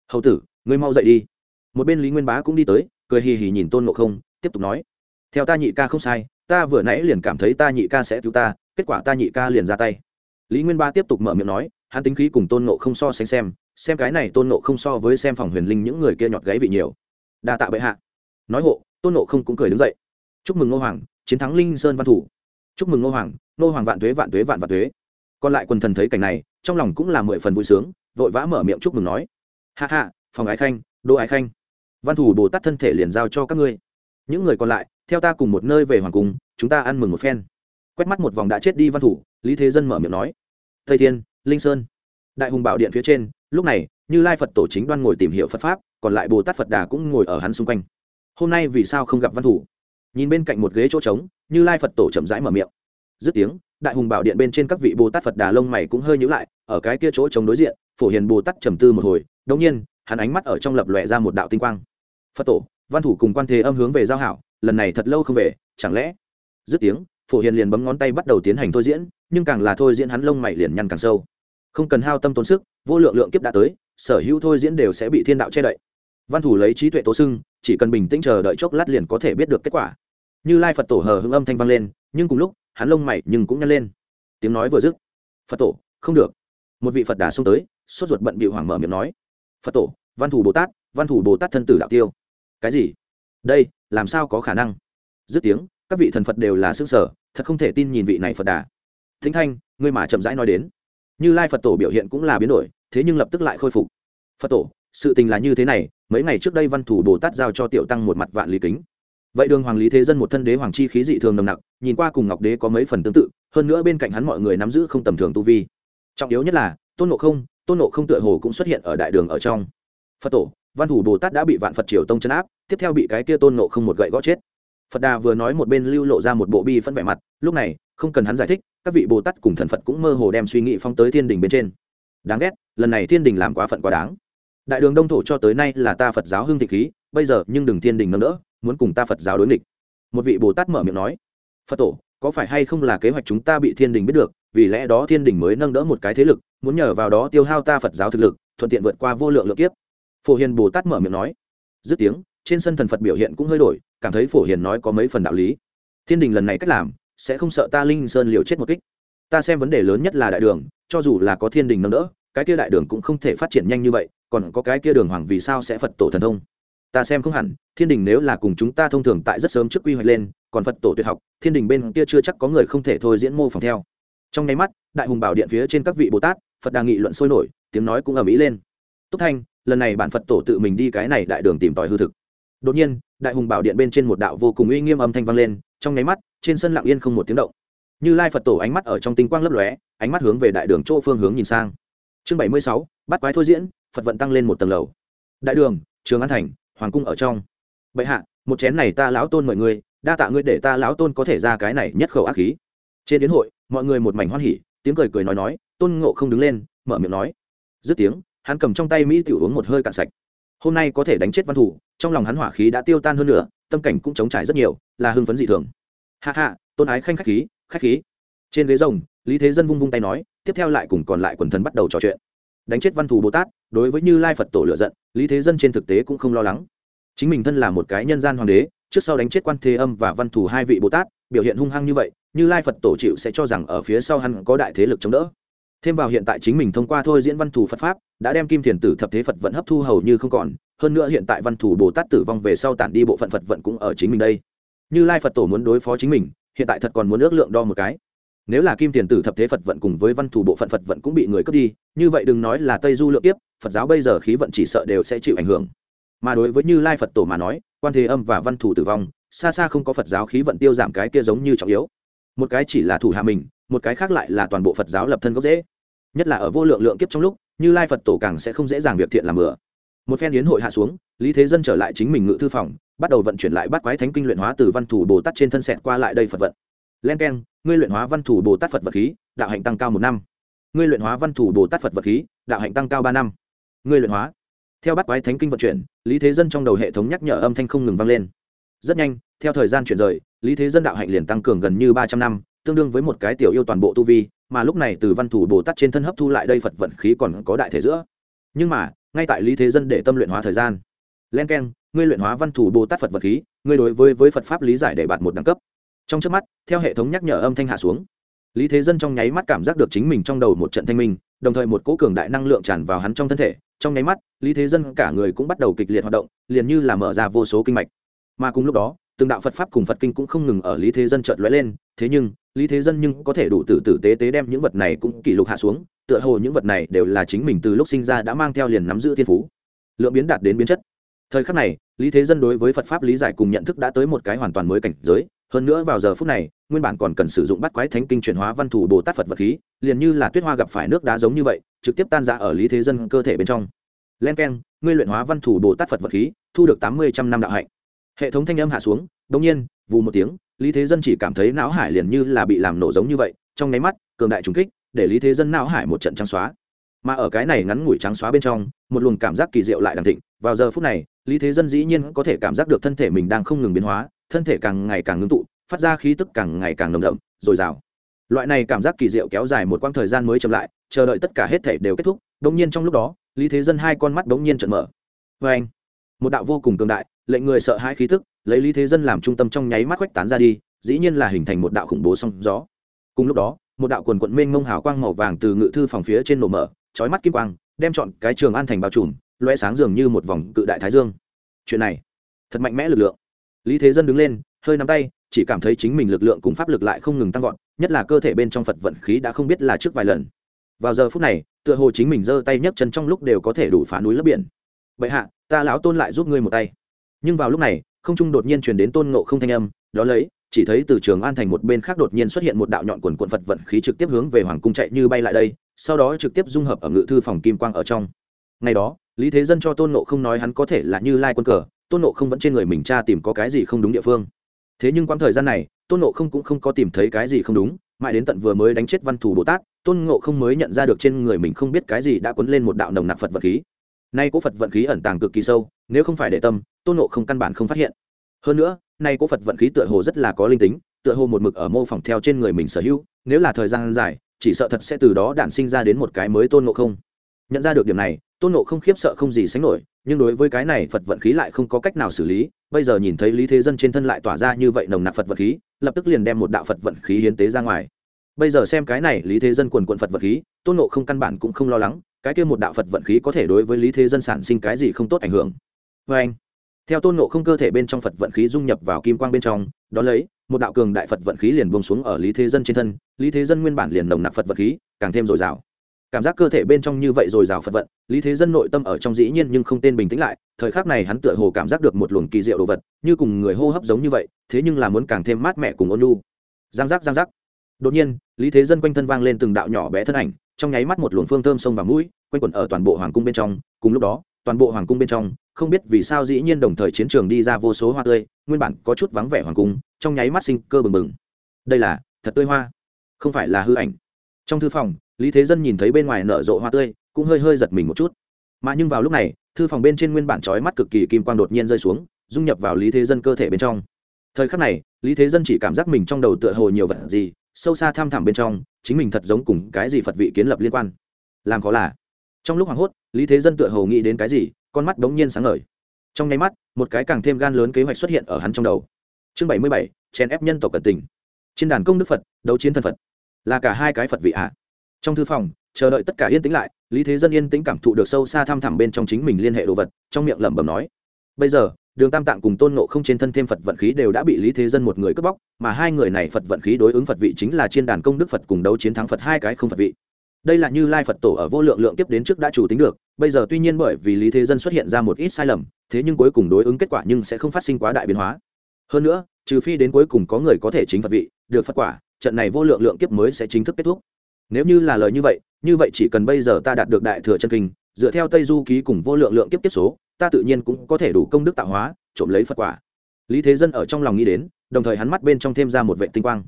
hầu tử, ngươi mau dậy đi. Một bên lý nguyên bá cũng đi tới, cười hì hì nhìn tôn nộ không, tiếp tục nói, theo ta nhị ca không sai ta vừa nãy liền cảm thấy ta nhị ca sẽ cứu ta, kết quả ta nhị ca liền ra tay. Lý nguyên ba tiếp tục mở miệng nói, hắn tính khí cùng tôn nộ không so sánh xem xem cái này tôn nộ không so với xem phòng huyền linh những người kia nhọt gáy vị nhiều. Đa tạ bệ hạ. Nói hộ, tôn nộ không cũng cười đứng dậy. Chúc mừng ngô hoàng, chiến thắng linh sơn văn thủ. Chúc mừng ngô hoàng ngô hoàng vạn tuế vạn tuế vạn vạn tuế. Còn lại quần thần thấy cảnh này, trong lòng cũng là mười phần vui sướng, vội vã mở miệng chúc mừng nói. Hạ hạ phòng ái khanh đô ái khanh. Văn thủ bồ tát thân thể liền giao cho các ngươi. Những người còn lại theo ta cùng một nơi về hoàng cung, chúng ta ăn mừng một phen. Quét mắt một vòng đã chết đi văn thủ, lý thế dân mở miệng nói. Tây thiên, linh sơn. Đại hùng bảo điện phía trên, lúc này, như lai phật tổ chính đoan ngồi tìm hiểu phật pháp, còn lại bồ tát phật đà cũng ngồi ở hắn xung quanh. Hôm nay vì sao không gặp văn thủ? Nhìn bên cạnh một ghế chỗ trống, như lai phật tổ chậm rãi mở miệng. Dứt tiếng, đại hùng bảo điện bên trên các vị bồ tát phật đà lông mày cũng hơi nhữ lại, ở cái kia chỗ trống đối diện, phổ hiền bồ tát trầm tư một hồi đông nhiên, hắn ánh mắt ở trong lập lòe ra một đạo tinh quang. Phật tổ, văn thủ cùng quan thế âm hướng về giao hảo lần này thật lâu không về, chẳng lẽ? Dứt tiếng, phổ hiền liền bấm ngón tay bắt đầu tiến hành thôi diễn, nhưng càng là thôi diễn hắn lông mày liền nhăn càng sâu. Không cần hao tâm tốn sức, vô lượng lượng kiếp đã tới, sở hữu thôi diễn đều sẽ bị thiên đạo che đậy. Văn thủ lấy trí tuệ tố xưng, chỉ cần bình tĩnh chờ đợi chốc lát liền có thể biết được kết quả. Như lai phật tổ hờ hưng âm thanh vang lên, nhưng cùng lúc, hắn lông mày nhưng cũng nhăn lên. Tiếng nói vừa dứt, phật tổ, không được. Một vị phật đà xông tới, sốt ruột bận bị hoảng mở miệng nói, phật tổ, văn thủ bồ tát, văn thủ bồ tát thân tử đạo tiêu. Cái gì? Đây làm sao có khả năng? Dứt tiếng, các vị thần phật đều là xương sở thật không thể tin nhìn vị này phật đà. Thính thanh, ngươi mà chậm rãi nói đến. Như lai phật tổ biểu hiện cũng là biến đổi, thế nhưng lập tức lại khôi phục. Phật tổ, sự tình là như thế này, mấy ngày trước đây văn thủ bồ tát giao cho tiểu tăng một mặt vạn lý kính. Vậy đường hoàng lý thế dân một thân đế hoàng chi khí dị thường nồng nặc, nhìn qua cùng ngọc đế có mấy phần tương tự, hơn nữa bên cạnh hắn mọi người nắm giữ không tầm thường tu vi. Trọng yếu nhất là, tôn nộ không, tôn nộ không tựa hồ cũng xuất hiện ở đại đường ở trong. Phật tổ văn thủ bồ tát đã bị vạn phật triều tông chấn áp tiếp theo bị cái kia tôn nộ không một gậy gõ chết phật đà vừa nói một bên lưu lộ ra một bộ bi phân vẻ mặt lúc này không cần hắn giải thích các vị bồ tát cùng thần phật cũng mơ hồ đem suy nghĩ phong tới thiên đình bên trên đáng ghét lần này thiên đình làm quá phận quá đáng đại đường đông thổ cho tới nay là ta phật giáo hưng thị khí bây giờ nhưng đừng thiên đình nâng đỡ muốn cùng ta phật giáo đối nghịch một vị bồ tát mở miệng nói phật tổ có phải hay không là kế hoạch chúng ta bị thiên đình biết được vì lẽ đó thiên đình mới nâng đỡ một cái thế lực muốn nhờ vào đó tiêu hao ta phật giáo thực lực thuận tiện vượt qua vô lượng lượng kiếp phổ hiền bồ tát mở miệng nói. Dứt tiếng, trên sân thần phật biểu hiện cũng hơi đổi, cảm thấy phổ hiền nói có mấy phần đạo lý. Thiên đình lần này cách làm, sẽ không sợ ta linh sơn liều chết một kích. Ta xem vấn đề lớn nhất là đại đường, cho dù là có thiên đình nâng đỡ, cái kia đại đường cũng không thể phát triển nhanh như vậy, còn có cái kia đường hoàng vì sao sẽ phật tổ thần thông? Ta xem không hẳn, thiên đình nếu là cùng chúng ta thông thường tại rất sớm trước quy hoạch lên, còn phật tổ tuyệt học, thiên đình bên kia chưa chắc có người không thể thôi diễn mô phỏng theo. Trong nháy mắt, đại hùng bảo điện phía trên các vị bồ tát, phật đà nghị luận sôi nổi, tiếng nói cũng ầm ĩ lên. Túc thanh lần này bản phật tổ tự mình đi cái này đại đường tìm tòi hư thực. Đột nhiên, đại hùng bảo điện bên trên một đạo vô cùng uy nghiêm âm thanh vang lên, trong nháy mắt, trên sân lặng yên không một tiếng động. Như lai phật tổ ánh mắt ở trong tinh quang lấp lóe, ánh mắt hướng về đại đường chỗ phương hướng nhìn sang. Chương bảy mươi sáu, bắt quái thôi diễn, phật vận tăng lên một tầng lầu. Đại đường, trường an thành, hoàng cung ở trong. Bệ hạ, một chén này ta lão tôn mời ngươi, đa tạ ngươi để ta lão tôn có thể ra cái này nhất khẩu ác khí. Trên đến hội, mọi người một mảnh hoan hỉ, tiếng cười cười nói nói, tôn ngộ không đứng lên, mở miệng nói. Dứt tiếng hắn cầm trong tay mỹ tiểu uống một hơi cạn sạch. Hôm nay có thể đánh chết văn thủ, trong lòng hắn hỏa khí đã tiêu tan hơn nữa, tâm cảnh cũng chống trải rất nhiều, là hưng phấn dị thường. Hạ hạ tôn ái khanh khách khí khách khí. Trên ghế rồng, lý thế dân vung vung tay nói, tiếp theo lại cùng còn lại quần thần bắt đầu trò chuyện. Đánh chết văn thù bồ tát, đối với như lai phật tổ lựa giận, lý thế dân trên thực tế cũng không lo lắng. Chính mình thân là một cái nhân gian hoàng đế, trước sau đánh chết quan thế âm và văn thù hai vị bồ tát, biểu hiện hung hăng như vậy, như lai phật tổ chịu sẽ cho rằng ở phía sau hắn có đại thế lực chống đỡ thêm vào hiện tại chính mình thông qua thôi diễn văn thù phật pháp, đã đem kim thiền tử thập thế phật vận hấp thu hầu như không còn, hơn nữa hiện tại văn thù bồ tát tử vong về sau tản đi bộ phận phật vận cũng ở chính mình đây. Như lai phật tổ muốn đối phó chính mình, hiện tại thật còn muốn ước lượng đo một cái. Nếu là kim tiền tử thập thế phật vận cùng với văn thủ bộ phận phật vận cũng bị người cướp đi, như vậy đừng nói là tây du lượng tiếp phật giáo bây giờ khí vận chỉ sợ đều sẽ chịu ảnh hưởng. Mà đối với như lai phật tổ mà nói, quan thế âm và văn thủ tử vong, xa xa không có phật giáo khí vận tiêu giảm cái kia giống như trọng yếu. Một cái chỉ là thủ hạ mình, một cái khác lại là toàn bộ phật giáo lập thân gốc dễ nhất là ở vô lượng lượng kiếp trong lúc, như lai phật tổ càng sẽ không dễ dàng việc thiện làm bừa. Một phen yến hội hạ xuống, lý thế dân trở lại chính mình ngự thư phòng, bắt đầu vận chuyển lại bắt quái thánh kinh luyện hóa từ văn thủ bồ tát trên thân sẹt qua lại đây phật vận. Len k e n ngươi luyện hóa văn thủ bồ tát phật vật khí, đạo hạnh tăng cao một năm. Ngươi luyện hóa văn thủ bồ tát phật vật khí, đạo hạnh tăng cao ba năm. Ngươi luyện hóa. Theo bắt quái thánh kinh vận chuyển, lý thế dân trong đầu hệ thống nhắc nhở âm thanh không ngừng vang lên. Rất nhanh, theo thời gian chuyển rời, lý thế dân đạo hạnh liền tăng cường gần như ba trăm năm tương đương với một cái tiểu yêu toàn bộ tu vi, mà lúc này từ văn thủ bồ tát trên thân hấp thu lại đây phật vận khí còn có đại thể giữa. Nhưng mà, ngay tại lý thế dân để tâm luyện hóa thời gian. Len k e n ngươi luyện hóa văn thủ bồ tát phật vật khí, ngươi đối với với phật pháp lý giải để bạt một đẳng cấp. Trong trước mắt, theo hệ thống nhắc nhở âm thanh hạ xuống, lý thế dân trong nháy mắt cảm giác được chính mình trong đầu một trận thanh minh, đồng thời một cỗ cường đại năng lượng tràn vào hắn trong thân thể. Trong nháy mắt, lý thế dân cả người cũng bắt đầu kịch liệt hoạt động, liền như là mở ra vô số kinh mạch. Mà cùng lúc đó, từng đạo phật pháp cùng phật kinh cũng không ngừng ở lý thế dân chợt lóe lên, thế nhưng lý thế dân nhưng có thể đủ tử tử tế tế đem những vật này cũng kỷ lục hạ xuống, tựa hồ những vật này đều là chính mình từ lúc sinh ra đã mang theo liền nắm giữ thiên phú. Lượng biến đạt đến biến chất. Thời khắc này, lý thế dân đối với phật pháp lý giải cùng nhận thức đã tới một cái hoàn toàn mới cảnh giới, hơn nữa vào giờ phút này, nguyên bản còn cần sử dụng bắt quái thánh kinh chuyển hóa văn thủ bồ tát phật vật khí, liền như là tuyết hoa gặp phải nước đá giống như vậy, trực tiếp tan ra ở lý thế dân cơ thể bên trong. Len k e n ngươi luyện hóa văn thủ bồ tát phật vật khí, thu được tám mươi trăm năm đạo hạnh. Hệ thống thanh âm hạ xuống đ ỗ n g nhiên, vù một tiếng lý thế dân chỉ cảm thấy não hải liền như là bị làm nổ giống như vậy, trong nháy mắt, cường đại trùng kích, để lý thế dân não hải một trận trắng xóa. Mà ở cái này ngắn ngủi trắng xóa bên trong, một luồng cảm giác kỳ diệu lại đàng thịnh. Vào giờ phút này, lý thế dân dĩ nhiên có thể cảm giác được thân thể mình đang không ngừng biến hóa, thân thể càng ngày càng ngưng tụ, phát ra khí tức càng ngày càng nồng đậm dồi dào loại này cảm giác kỳ diệu kéo dài một quãng thời gian mới chậm lại, chờ đợi tất cả hết thể đều kết thúc đống nhiên trong lúc đó, lý thế dân hai con mắt đống nhiên trận mở. Vê anh một đạo vô cùng cường đại, lệnh người sợ hãi khí tức lấy lý thế dân làm trung tâm trong nháy mắt quách tán ra đi, dĩ nhiên là hình thành một đạo khủng bố song gió. Cùng lúc đó, một đạo quần quận mênh mông hào quang màu vàng từ ngự thư phòng phía trên nổ mở, chói mắt kim quang, đem chọn cái trường an thành bao trùm loe sáng dường như một vòng cự đại thái dương. Chuyện này, thật mạnh mẽ lực lượng. Lý thế dân đứng lên, hơi nắm tay, chỉ cảm thấy chính mình lực lượng cùng pháp lực lại không ngừng tăng vọt, nhất là cơ thể bên trong phật vận khí đã không biết là trước vài lần. Vào giờ phút này, tựa hồ chính mình giơ tay nhấc chân trong lúc đều có thể đủ phá núi lấp biển. Vậy hạ, ta lão tôn lại giúp ngươi một tay nhưng vào lúc này, không trung đột nhiên truyền đến tôn ngộ không thanh âm, đó lấy, chỉ thấy từ trường an thành một bên khác đột nhiên xuất hiện một đạo nhọn quần quận phật vận khí trực tiếp hướng về hoàng cung chạy như bay lại đây, sau đó trực tiếp dung hợp ở ngự thư phòng kim quang ở trong. Ngày đó, lý thế dân cho tôn ngộ không nói hắn có thể là như lai quân cờ, tôn nộ không vẫn trên người mình cha tìm có cái gì không đúng địa phương. Thế nhưng quãng thời gian này, tôn nộ không cũng không có tìm thấy cái gì không đúng, mãi đến tận vừa mới đánh chết văn thủ bồ tát, tôn ngộ không mới nhận ra được trên người mình không biết cái gì đã quấn lên một đạo nồng nặc phật vận khí. Nay cố phật vận khí ẩn tàng cực kỳ sâu nếu không phải để tâm, tôn nộ không căn bản không phát hiện. Hơn nữa, nay cố phật vận khí tựa hồ rất là có linh tính, tựa hồ một mực ở mô phỏng theo trên người mình sở hữu, nếu là thời gian dài, chỉ sợ thật sẽ từ đó đản sinh ra đến một cái mới tôn ngộ không. Nhận ra được điểm này, tôn nộ không khiếp sợ không gì sánh nổi, nhưng đối với cái này phật vận khí lại không có cách nào xử lý, bây giờ nhìn thấy lý thế dân trên thân lại tỏa ra như vậy nồng nặc phật vận khí, lập tức liền đem một đạo phật vận khí hiến tế ra ngoài. Bây giờ xem cái này lý thế dân quần quận phật vận khí, tôn nộ không căn bản cũng không lo lắng, cái kia một đạo phật vận khí có thể đối với lý thế dân sản sinh cái gì không tốt ảnh hưởng vê anh, theo tôn nộ không cơ thể bên trong phật vận khí dung nhập vào kim quang bên trong, đó lấy, một đạo cường đại phật vận khí liền bông xuống ở lý thế dân trên thân. Lý thế dân nguyên bản liền nồng nặc phật vận khí, càng thêm dồi dào. Cảm giác cơ thể bên trong như vậy dồi dào phật vận, lý thế dân nội tâm ở trong dĩ nhiên nhưng không tên bình tĩnh lại. Thời khắc này hắn tựa hồ cảm giác được một luồng kỳ diệu đồ vật, như cùng người hô hấp giống như vậy, thế nhưng là muốn càng thêm mát mẻ cùng ôn nhu. Giang giác giang giác. Đột nhiên, lý thế dân quanh thân vang lên từng đạo nhỏ bé thân ảnh, trong nháy mắt một luồng phương thơm sông vào mũi, quanh quẩn ở toàn bộ hoàng cung bên trong. Cùng lúc đó, toàn bộ hoàng cung bên trong không biết vì sao dĩ nhiên đồng thời chiến trường đi ra vô số hoa tươi, nguyên bản có chút vắng vẻ hoàng cung, trong nháy mắt sinh cơ bừng bừng. Đây là, thật tươi hoa. Không phải là hư ảnh. Trong thư phòng, lý thế dân nhìn thấy bên ngoài nở rộ hoa tươi, cũng hơi hơi giật mình một chút. Mà nhưng vào lúc này, thư phòng bên trên nguyên bản trói mắt cực kỳ kim quang đột nhiên rơi xuống, dung nhập vào lý thế dân cơ thể bên trong. Thời khắc này, lý thế dân chỉ cảm giác mình trong đầu tựa hồ nhiều vật gì, sâu xa tham thẳm bên trong, chính mình thật giống cùng cái gì phật vị kiến lập liên quan. Làm khó là. Trong lúc hoảng hốt, lý thế dân tựa hồ nghĩ đến cái gì con mắt đống nhiên sáng ngời. Trong nháy mắt, một cái càng thêm gan lớn kế hoạch xuất hiện ở hắn trong đầu. Chương bảy mươi bảy, chèn ép nhân tộc cận tình. Trên đàn công đức phật, đấu chiến thần phật. Là cả hai cái phật vị à? trong thư phòng, chờ đợi tất cả yên tĩnh lại, lý thế dân yên tĩnh cảm thụ được sâu xa thăm thẳm bên trong chính mình liên hệ đồ vật, trong miệng lẩm bẩm nói, bây giờ, đường tam tạng cùng tôn nộ không trên thân thêm phật vận khí đều đã bị lý thế dân một người cướp bóc, mà hai người này phật vận khí đối ứng phật vị chính là trên đàn công đức phật cùng đấu chiến thắng phật hai cái không phật vị đây là như lai phật tổ ở vô lượng lượng tiếp đến trước đã chủ tính được, bây giờ tuy nhiên bởi vì lý thế dân xuất hiện ra một ít sai lầm, thế nhưng cuối cùng đối ứng kết quả nhưng sẽ không phát sinh quá đại biến hóa. Hơn nữa, trừ phi đến cuối cùng có người có thể chính phật vị, được phật quả, trận này vô lượng lượng kiếp mới sẽ chính thức kết thúc. Nếu như là lời như vậy như vậy chỉ cần bây giờ ta đạt được đại thừa chân kinh, dựa theo tây du ký cùng vô lượng lượng kiếp kiếp số, ta tự nhiên cũng có thể đủ công đức tạo hóa, trộm lấy phật quả. Lý thế dân ở trong lòng nghĩ đến, đồng thời hắn mắt bên trong thêm ra một vệ tinh quang.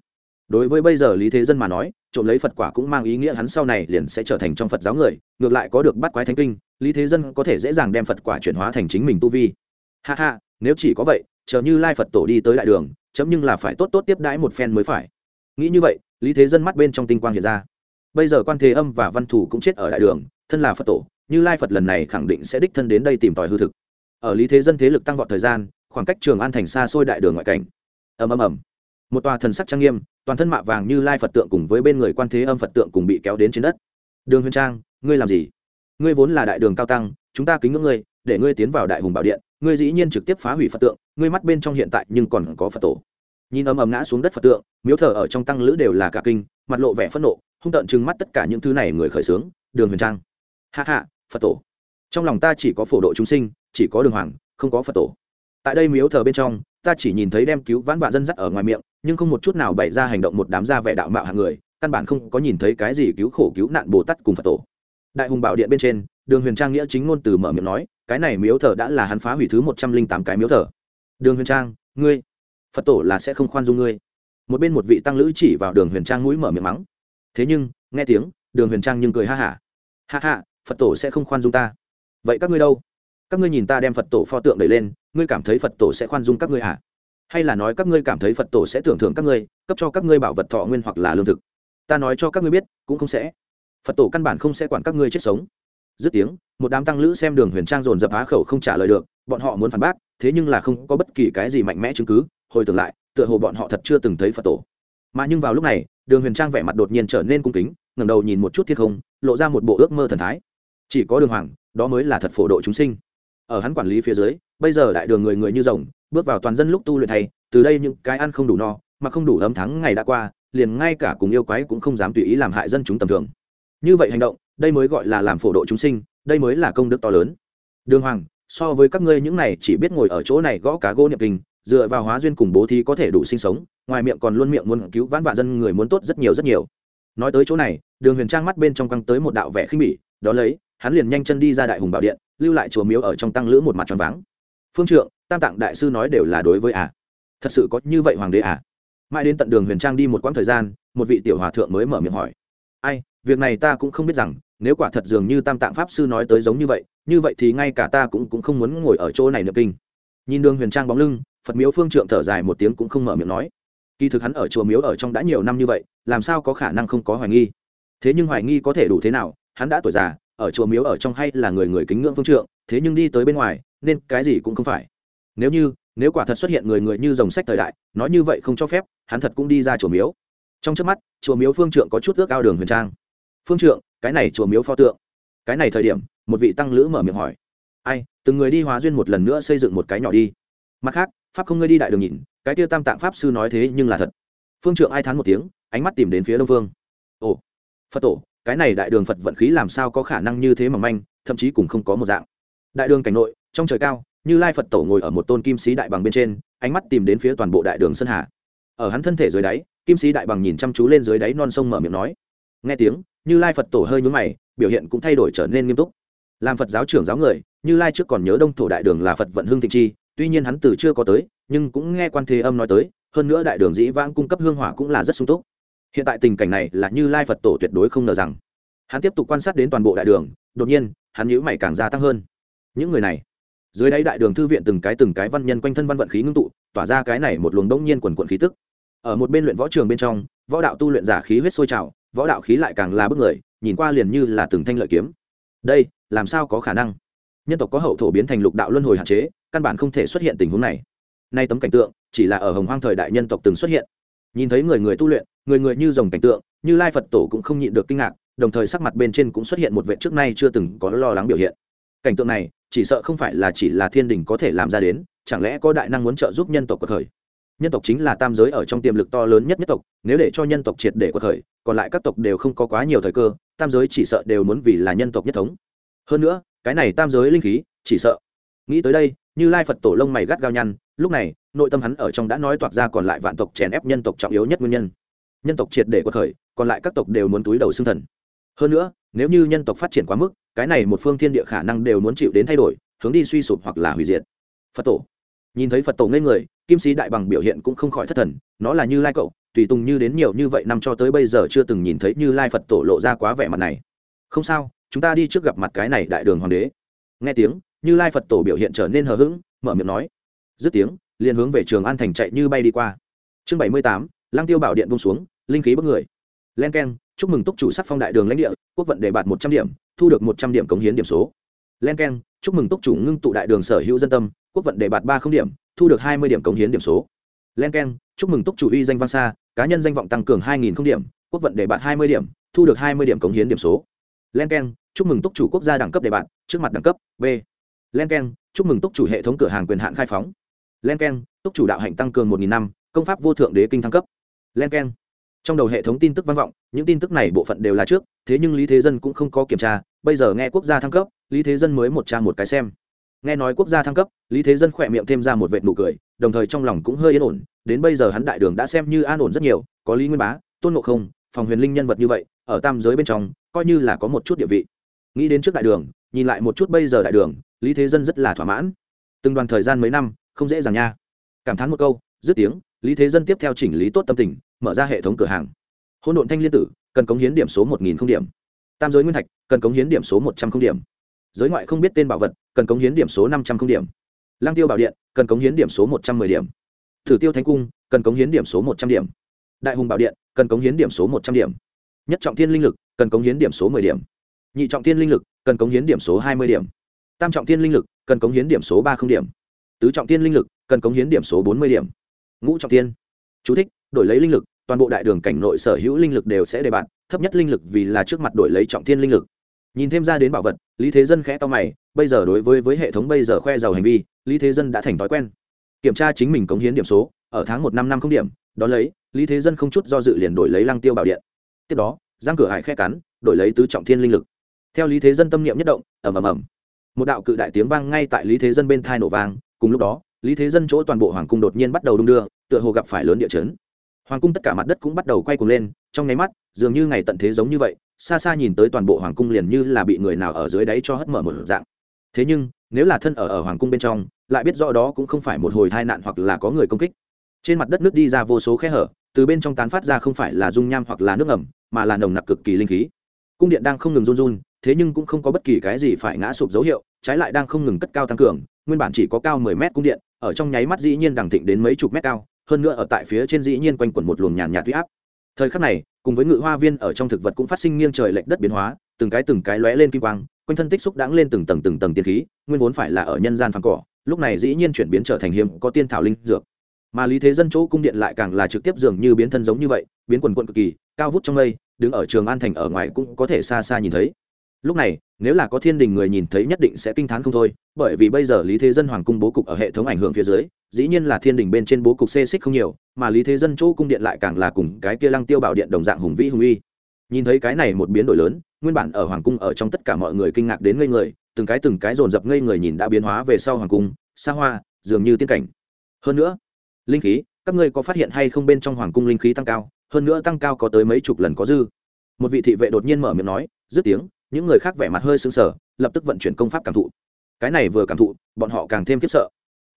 Đối với bây giờ lý thế dân mà nói trộm lấy phật quả cũng mang ý nghĩa hắn sau này liền sẽ trở thành trong phật giáo người, ngược lại có được bắt quái thánh kinh, lý thế dân có thể dễ dàng đem phật quả chuyển hóa thành chính mình tu vi. Ha ha, nếu chỉ có vậy, chờ như lai phật tổ đi tới đại đường, chấm nhưng là phải tốt tốt tiếp đãi một phen mới phải. Nghĩ như vậy, lý thế dân mắt bên trong tinh quang hiện ra. Bây giờ quan thế âm và văn thủ cũng chết ở đại đường, thân là phật tổ, như lai phật lần này khẳng định sẽ đích thân đến đây tìm tòi hư thực. Ở lý thế dân thế lực tăng vọt thời gian, khoảng cách trường an thành xa xôi đại đường ngoại cảnh. Ầm ầm ầm. Một tòa thần sắc trang nghiêm toàn thân mạ vàng như lai phật tượng cùng với bên người quan thế âm phật tượng cùng bị kéo đến trên đất. Đường huyền trang, ngươi làm gì? Ngươi vốn là đại đường cao tăng, chúng ta kính ngưỡng ngươi, để ngươi tiến vào đại hùng bảo điện, ngươi dĩ nhiên trực tiếp phá hủy phật tượng, ngươi mắt bên trong hiện tại nhưng còn có phật tổ. Nhìn ầm ầm ngã xuống đất phật tượng, miếu thờ ở trong tăng lữ đều là cả kinh, mặt lộ vẻ phẫn nộ, hung tợn trừng mắt tất cả những thứ này người khởi xướng, đường huyền trang. Hạ hạ phật tổ. Trong lòng ta chỉ có phổ độ chúng sinh, chỉ có đường hoàng, không có phật tổ. Tại đây miếu thờ bên trong, ta chỉ nhìn thấy đem cứu vãn vạn dân dắt ở ngoài miệng nhưng không một chút nào bày ra hành động một đám gia vẻ đạo mạo hạng người, căn bản không có nhìn thấy cái gì cứu khổ cứu nạn bồ tát cùng phật tổ. Đại hùng bảo điện bên trên, đường huyền trang nghĩa chính ngôn từ mở miệng nói, cái này miếu thờ đã là hắn phá hủy thứ một trăm linh tám cái miếu thờ. Đường huyền trang, ngươi, phật tổ là sẽ không khoan dung ngươi. Một bên một vị tăng lữ chỉ vào đường huyền trang mũi mở miệng mắng. Thế nhưng, nghe tiếng, đường huyền trang nhưng cười ha hả. Ha. ha ha, phật tổ sẽ không khoan dung ta. Vậy các ngươi đâu? Các ngươi nhìn ta đem phật tổ pho tượng đẩy lên, ngươi cảm thấy phật tổ sẽ khoan dung các ngươi hả? Hay là nói các ngươi cảm thấy phật tổ sẽ tưởng thưởng các ngươi, cấp cho các ngươi bảo vật thọ nguyên hoặc là lương thực? Ta nói cho các ngươi biết, cũng không sẽ. Phật tổ căn bản không sẽ quản các ngươi chết sống. Dứt tiếng, một đám tăng lữ xem đường huyền trang dồn dập á khẩu không trả lời được, bọn họ muốn phản bác, thế nhưng là không có bất kỳ cái gì mạnh mẽ chứng cứ, hồi tưởng lại, tựa hồ bọn họ thật chưa từng thấy phật tổ. Mà nhưng vào lúc này, đường huyền trang vẻ mặt đột nhiên trở nên cung kính, ngẩng đầu nhìn một chút thiên không, lộ ra một bộ ước mơ thần thái. Chỉ có đường hoàng, đó mới là thật phổ độ chúng sinh. Ở hắn quản lý phía dưới, bây giờ đại đường người người như rồng bước vào toàn dân lúc tu luyện thay từ đây những cái ăn không đủ no, mà không đủ ấm thắng ngày đã qua, liền ngay cả cùng yêu quái cũng không dám tùy ý làm hại dân chúng tầm thường. Như vậy hành động, đây mới gọi là làm phổ độ chúng sinh, đây mới là công đức to lớn. Đường hoàng, so với các ngươi những này chỉ biết ngồi ở chỗ này gõ cá gỗ niệm kinh, dựa vào hóa duyên cùng bố thí có thể đủ sinh sống, ngoài miệng còn luôn miệng muốn cứu vãn vạn dân người muốn tốt rất nhiều rất nhiều. Nói tới chỗ này, đường huyền trang mắt bên trong căng tới một đạo vẻ khinh bỉ, đó lấy, hắn liền nhanh chân đi ra đại hùng bảo điện, lưu lại chùa miếu ở trong tăng lữ một mặt tròn váng. Phương trượng tam tạng đại sư nói đều là đối với à. thật sự có như vậy hoàng đế à? Mãi đến tận đường huyền trang đi một quãng thời gian, một vị tiểu hòa thượng mới mở miệng hỏi. Ai, việc này ta cũng không biết rằng, nếu quả thật dường như tam tạng pháp sư nói tới giống như vậy như vậy thì ngay cả ta cũng cũng không muốn ngồi ở chỗ này niệm kinh. Nhìn đường huyền trang bóng lưng, phật miếu phương trượng thở dài một tiếng cũng không mở miệng nói. Kỳ thực hắn ở chùa miếu ở trong đã nhiều năm như vậy, làm sao có khả năng không có hoài nghi? Thế nhưng hoài nghi có thể đủ thế nào? Hắn đã tuổi già, ở chùa miếu ở trong hay là người người kính ngưỡng phương trượng, thế nhưng đi tới bên ngoài, nên cái gì cũng không phải nếu như, nếu quả thật xuất hiện người người như dòng sách thời đại, nói như vậy không cho phép, hắn thật cũng đi ra chùa miếu. Trong trước mắt, chùa miếu phương trượng có chút ước ao đường huyền trang. Phương trượng, cái này chùa miếu pho tượng. Cái này thời điểm, một vị tăng lữ mở miệng hỏi. Ai, từng người đi hóa duyên một lần nữa xây dựng một cái nhỏ đi. Mặt khác, pháp không ngươi đi đại đường nhìn, cái tiêu tam tạng pháp sư nói thế nhưng là thật. Phương trượng ai thán một tiếng, ánh mắt tìm đến phía đông phương. Ồ, phật tổ, cái này đại đường phật vận khí làm sao có khả năng như thế mà manh, thậm chí cũng không có một dạng. Đại đường cảnh nội, trong trời cao như lai phật tổ ngồi ở một tôn kim sĩ đại bằng bên trên, ánh mắt tìm đến phía toàn bộ đại đường sơn hà. Ở hắn thân thể dưới đáy, kim sĩ đại bằng nhìn chăm chú lên dưới đáy non sông mở miệng nói. Nghe tiếng, như lai phật tổ hơi nhún mày, biểu hiện cũng thay đổi trở nên nghiêm túc. Làm phật giáo trưởng giáo người, như lai trước còn nhớ đông thổ đại đường là phật vận hương thịnh chi, tuy nhiên hắn từ chưa có tới, nhưng cũng nghe quan thế âm nói tới, hơn nữa đại đường dĩ vãng cung cấp hương hỏa cũng là rất sung túc. Hiện tại tình cảnh này là như lai phật tổ tuyệt đối không ngờ rằng. Hắn tiếp tục quan sát đến toàn bộ đại đường, đột nhiên, hắn nhữ mày càng gia tăng hơn. Những người này dưới đáy đại đường thư viện từng cái từng cái văn nhân quanh thân văn vận khí ngưng tụ, tỏa ra cái này một luồng đông nhiên quần quận khí tức. Ở một bên luyện võ trường bên trong, võ đạo tu luyện giả khí huyết sôi trào, võ đạo khí lại càng là bức người, nhìn qua liền như là từng thanh lợi kiếm. Đây, làm sao có khả năng? Nhân tộc có hậu thổ biến thành lục đạo luân hồi hạn chế, căn bản không thể xuất hiện tình huống này. Nay tấm cảnh tượng, chỉ là ở hồng hoang thời đại nhân tộc từng xuất hiện. Nhìn thấy người người tu luyện, người người như dòng cảnh tượng, như lai phật tổ cũng không nhịn được kinh ngạc, đồng thời sắc mặt bên trên cũng xuất hiện một vệ trước nay chưa từng có lo lắng biểu hiện. Cảnh tượng này chỉ sợ không phải là chỉ là thiên đình có thể làm ra đến, chẳng lẽ có đại năng muốn trợ giúp nhân tộc của thời? Nhân tộc chính là tam giới ở trong tiềm lực to lớn nhất nhất tộc, nếu để cho nhân tộc triệt để của thời, còn lại các tộc đều không có quá nhiều thời cơ, tam giới chỉ sợ đều muốn vì là nhân tộc nhất thống. Hơn nữa, cái này tam giới linh khí, chỉ sợ. Nghĩ tới đây, như lai phật tổ lông mày gắt gao nhăn, lúc này, nội tâm hắn ở trong đã nói toạc ra còn lại vạn tộc chèn ép nhân tộc trọng yếu nhất nguyên nhân. Nhân tộc triệt để của thời, còn lại các tộc đều muốn túi đầu xương thần. Hơn nữa, nếu như nhân tộc phát triển quá mức cái này một phương thiên địa khả năng đều muốn chịu đến thay đổi, hướng đi suy sụp hoặc là hủy diệt. Phật tổ. Nhìn thấy phật tổ ngây người, kim sĩ đại bằng biểu hiện cũng không khỏi thất thần, nó là như lai cậu, tùy tùng như đến nhiều như vậy năm cho tới bây giờ chưa từng nhìn thấy như lai phật tổ lộ ra quá vẻ mặt này. Không sao, chúng ta đi trước gặp mặt cái này đại đường hoàng đế. Nghe tiếng, như lai phật tổ biểu hiện trở nên hờ hững, mở miệng nói. Dứt tiếng, liền hướng về trường an thành chạy như bay đi qua. Chương bảy mươi tám lang tiêu bảo điện bông xuống, linh khí bất người. Len k e n chúc mừng túc chủ sắc phong đại đường lãnh địa, quốc vận đề bạt một trăm điểm, thu được một trăm điểm cống hiến điểm số. Len k e n chúc mừng túc chủ ngưng tụ đại đường sở hữu dân tâm, quốc vận đề bạt ba không điểm, thu được hai mươi điểm cống hiến điểm số. Len k e n chúc mừng túc chủ uy danh văn xa, cá nhân danh vọng tăng cường hai nghìn không điểm, quốc vận đề bạt hai mươi điểm, thu được hai mươi điểm cống hiến điểm số. Len k e n chúc mừng túc chủ quốc gia đẳng cấp đề bạt, trước mặt đẳng cấp b. Len k e n chúc mừng túc chủ hệ thống cửa hàng quyền hạn khai phóng. Len k e n túc chủ đạo hạnh tăng cường một nghìn năm, công pháp vô thượng đế kinh thăng cấp. Len k e n trong đầu hệ thống tin tức vang vọng, những tin tức này bộ phận đều là trước, thế nhưng lý thế dân cũng không có kiểm tra, bây giờ nghe quốc gia thăng cấp, lý thế dân mới một trang một cái xem. Nghe nói quốc gia thăng cấp, lý thế dân khỏe miệng thêm ra một vệt nụ cười, đồng thời trong lòng cũng hơi yên ổn, đến bây giờ hắn đại đường đã xem như an ổn rất nhiều, có lý nguyên bá, tôn ngộ không, phòng huyền linh nhân vật như vậy, ở tam giới bên trong, coi như là có một chút địa vị. Nghĩ đến trước đại đường, nhìn lại một chút bây giờ đại đường, lý thế dân rất là thỏa mãn. Từng đoàn thời gian mấy năm, không dễ dàng nha. Cảm thán một câu, dứt tiếng, lý thế dân tiếp theo chỉnh lý tốt tâm tình mở ra hệ thống cửa hàng hỗn độn thanh liên tử cần cống hiến điểm số một nghìn không điểm tam giới nguyên thạch cần cống hiến điểm số một trăm không điểm giới ngoại không biết tên bảo vật cần cống hiến điểm số năm trăm không điểm lang tiêu bảo điện cần cống hiến điểm số một trăm m ư ơ i điểm thử tiêu thánh cung cần cống hiến điểm số một trăm điểm đại hùng bảo điện cần cống hiến điểm số một trăm điểm nhất trọng thiên linh lực cần cống hiến điểm số m ộ ư ơ i điểm nhị trọng thiên linh lực cần cống hiến điểm số hai mươi điểm tam trọng thiên linh lực cần cống hiến điểm số ba không điểm tứ trọng thiên linh lực cần cống hiến điểm số bốn mươi điểm ngũ trọng thiên Chú thích, đổi lấy linh lực, toàn bộ đại đường cảnh nội sở hữu linh lực đều sẽ đề bạt, thấp nhất linh lực vì là trước mặt đổi lấy trọng thiên linh lực. Nhìn thêm ra đến bảo vật, Lý Thế Dân khẽ to mày, bây giờ đối với với hệ thống bây giờ khoe giàu hành vi, Lý Thế Dân đã thành thói quen. Kiểm tra chính mình cống hiến điểm số, ở tháng một năm năm không điểm, đó lấy, Lý Thế Dân không chút do dự liền đổi lấy Lăng Tiêu Bảo Điện. Tiếp đó, giang cửa hải khẽ cắn, đổi lấy tứ trọng thiên linh lực. Theo Lý Thế Dân tâm niệm nhất động, ầm ầm ầm. Một đạo cự đại tiếng vang ngay tại Lý Thế Dân bên thai nổ vang, cùng lúc đó, Lý Thế Dân chỗ toàn bộ hoàng cung đột nhiên bắt đầu đung đưa, tựa hồ gặp phải lớn địa chấn hoàng cung tất cả mặt đất cũng bắt đầu quay cuồng lên, trong nháy mắt, dường như ngày tận thế giống như vậy, xa xa nhìn tới toàn bộ hoàng cung liền như là bị người nào ở dưới đáy cho hất mở một dạng. Thế nhưng, nếu là thân ở ở hoàng cung bên trong, lại biết rõ đó cũng không phải một hồi tai nạn hoặc là có người công kích. Trên mặt đất nước đi ra vô số khe hở, từ bên trong tán phát ra không phải là dung nham hoặc là nước ẩm mà là nồng nặc cực kỳ linh khí. Cung điện đang không ngừng run run, thế nhưng cũng không có bất kỳ cái gì phải ngã sụp dấu hiệu, trái lại đang không ngừng cất cao tăng cường, nguyên bản chỉ có cao mười mét cung điện, ở trong nháy mắt dĩ nhiên đằng thịnh đến mấy chục mét cao hơn nữa ở tại phía trên dĩ nhiên quanh quẩn một luồng nhàn nhạt huy áp. Thời khắc này, cùng với ngự hoa viên ở trong thực vật cũng phát sinh nghiêng trời lệch đất biến hóa, từng cái từng cái lóe lên kim quang, quanh thân tích xúc đãng lên từng tầng từng tầng tiên khí, nguyên vốn phải là ở nhân gian phẳng cỏ, lúc này dĩ nhiên chuyển biến trở thành hiếm có tiên thảo linh dược. Mà lý thế dân chỗ cung điện lại càng là trực tiếp dường như biến thân giống như vậy, biến quần quận cực kỳ, cao vút trong mây, đứng ở trường an thành ở ngoài cũng có thể xa xa nhìn thấy lúc này, nếu là có thiên đình người nhìn thấy nhất định sẽ kinh t h á n không thôi, bởi vì bây giờ lý thế dân hoàng cung bố cục ở hệ thống ảnh hưởng phía dưới, dĩ nhiên là thiên đình bên trên bố cục xê xích không nhiều, mà lý thế dân chỗ cung điện lại càng là cùng cái kia lăng tiêu bảo điện đồng dạng hùng vĩ hùng uy. Nhìn thấy cái này một biến đổi lớn, nguyên bản ở hoàng cung ở trong tất cả mọi người kinh ngạc đến ngây người, từng cái từng cái dồn dập ngây người nhìn đã biến hóa về sau hoàng cung, xa hoa, dường như tiên cảnh. Hơn nữa, linh khí, các ngươi có phát hiện hay không bên trong hoàng cung linh khí tăng cao? Hơn nữa tăng cao có tới mấy chục lần có dư. Một vị thị vệ đột nhiên mở miệng nói, dứt tiếng những người khác vẻ mặt hơi sững sờ, lập tức vận chuyển công pháp cảm thụ. Cái này vừa cảm thụ, bọn họ càng thêm khiếp sợ.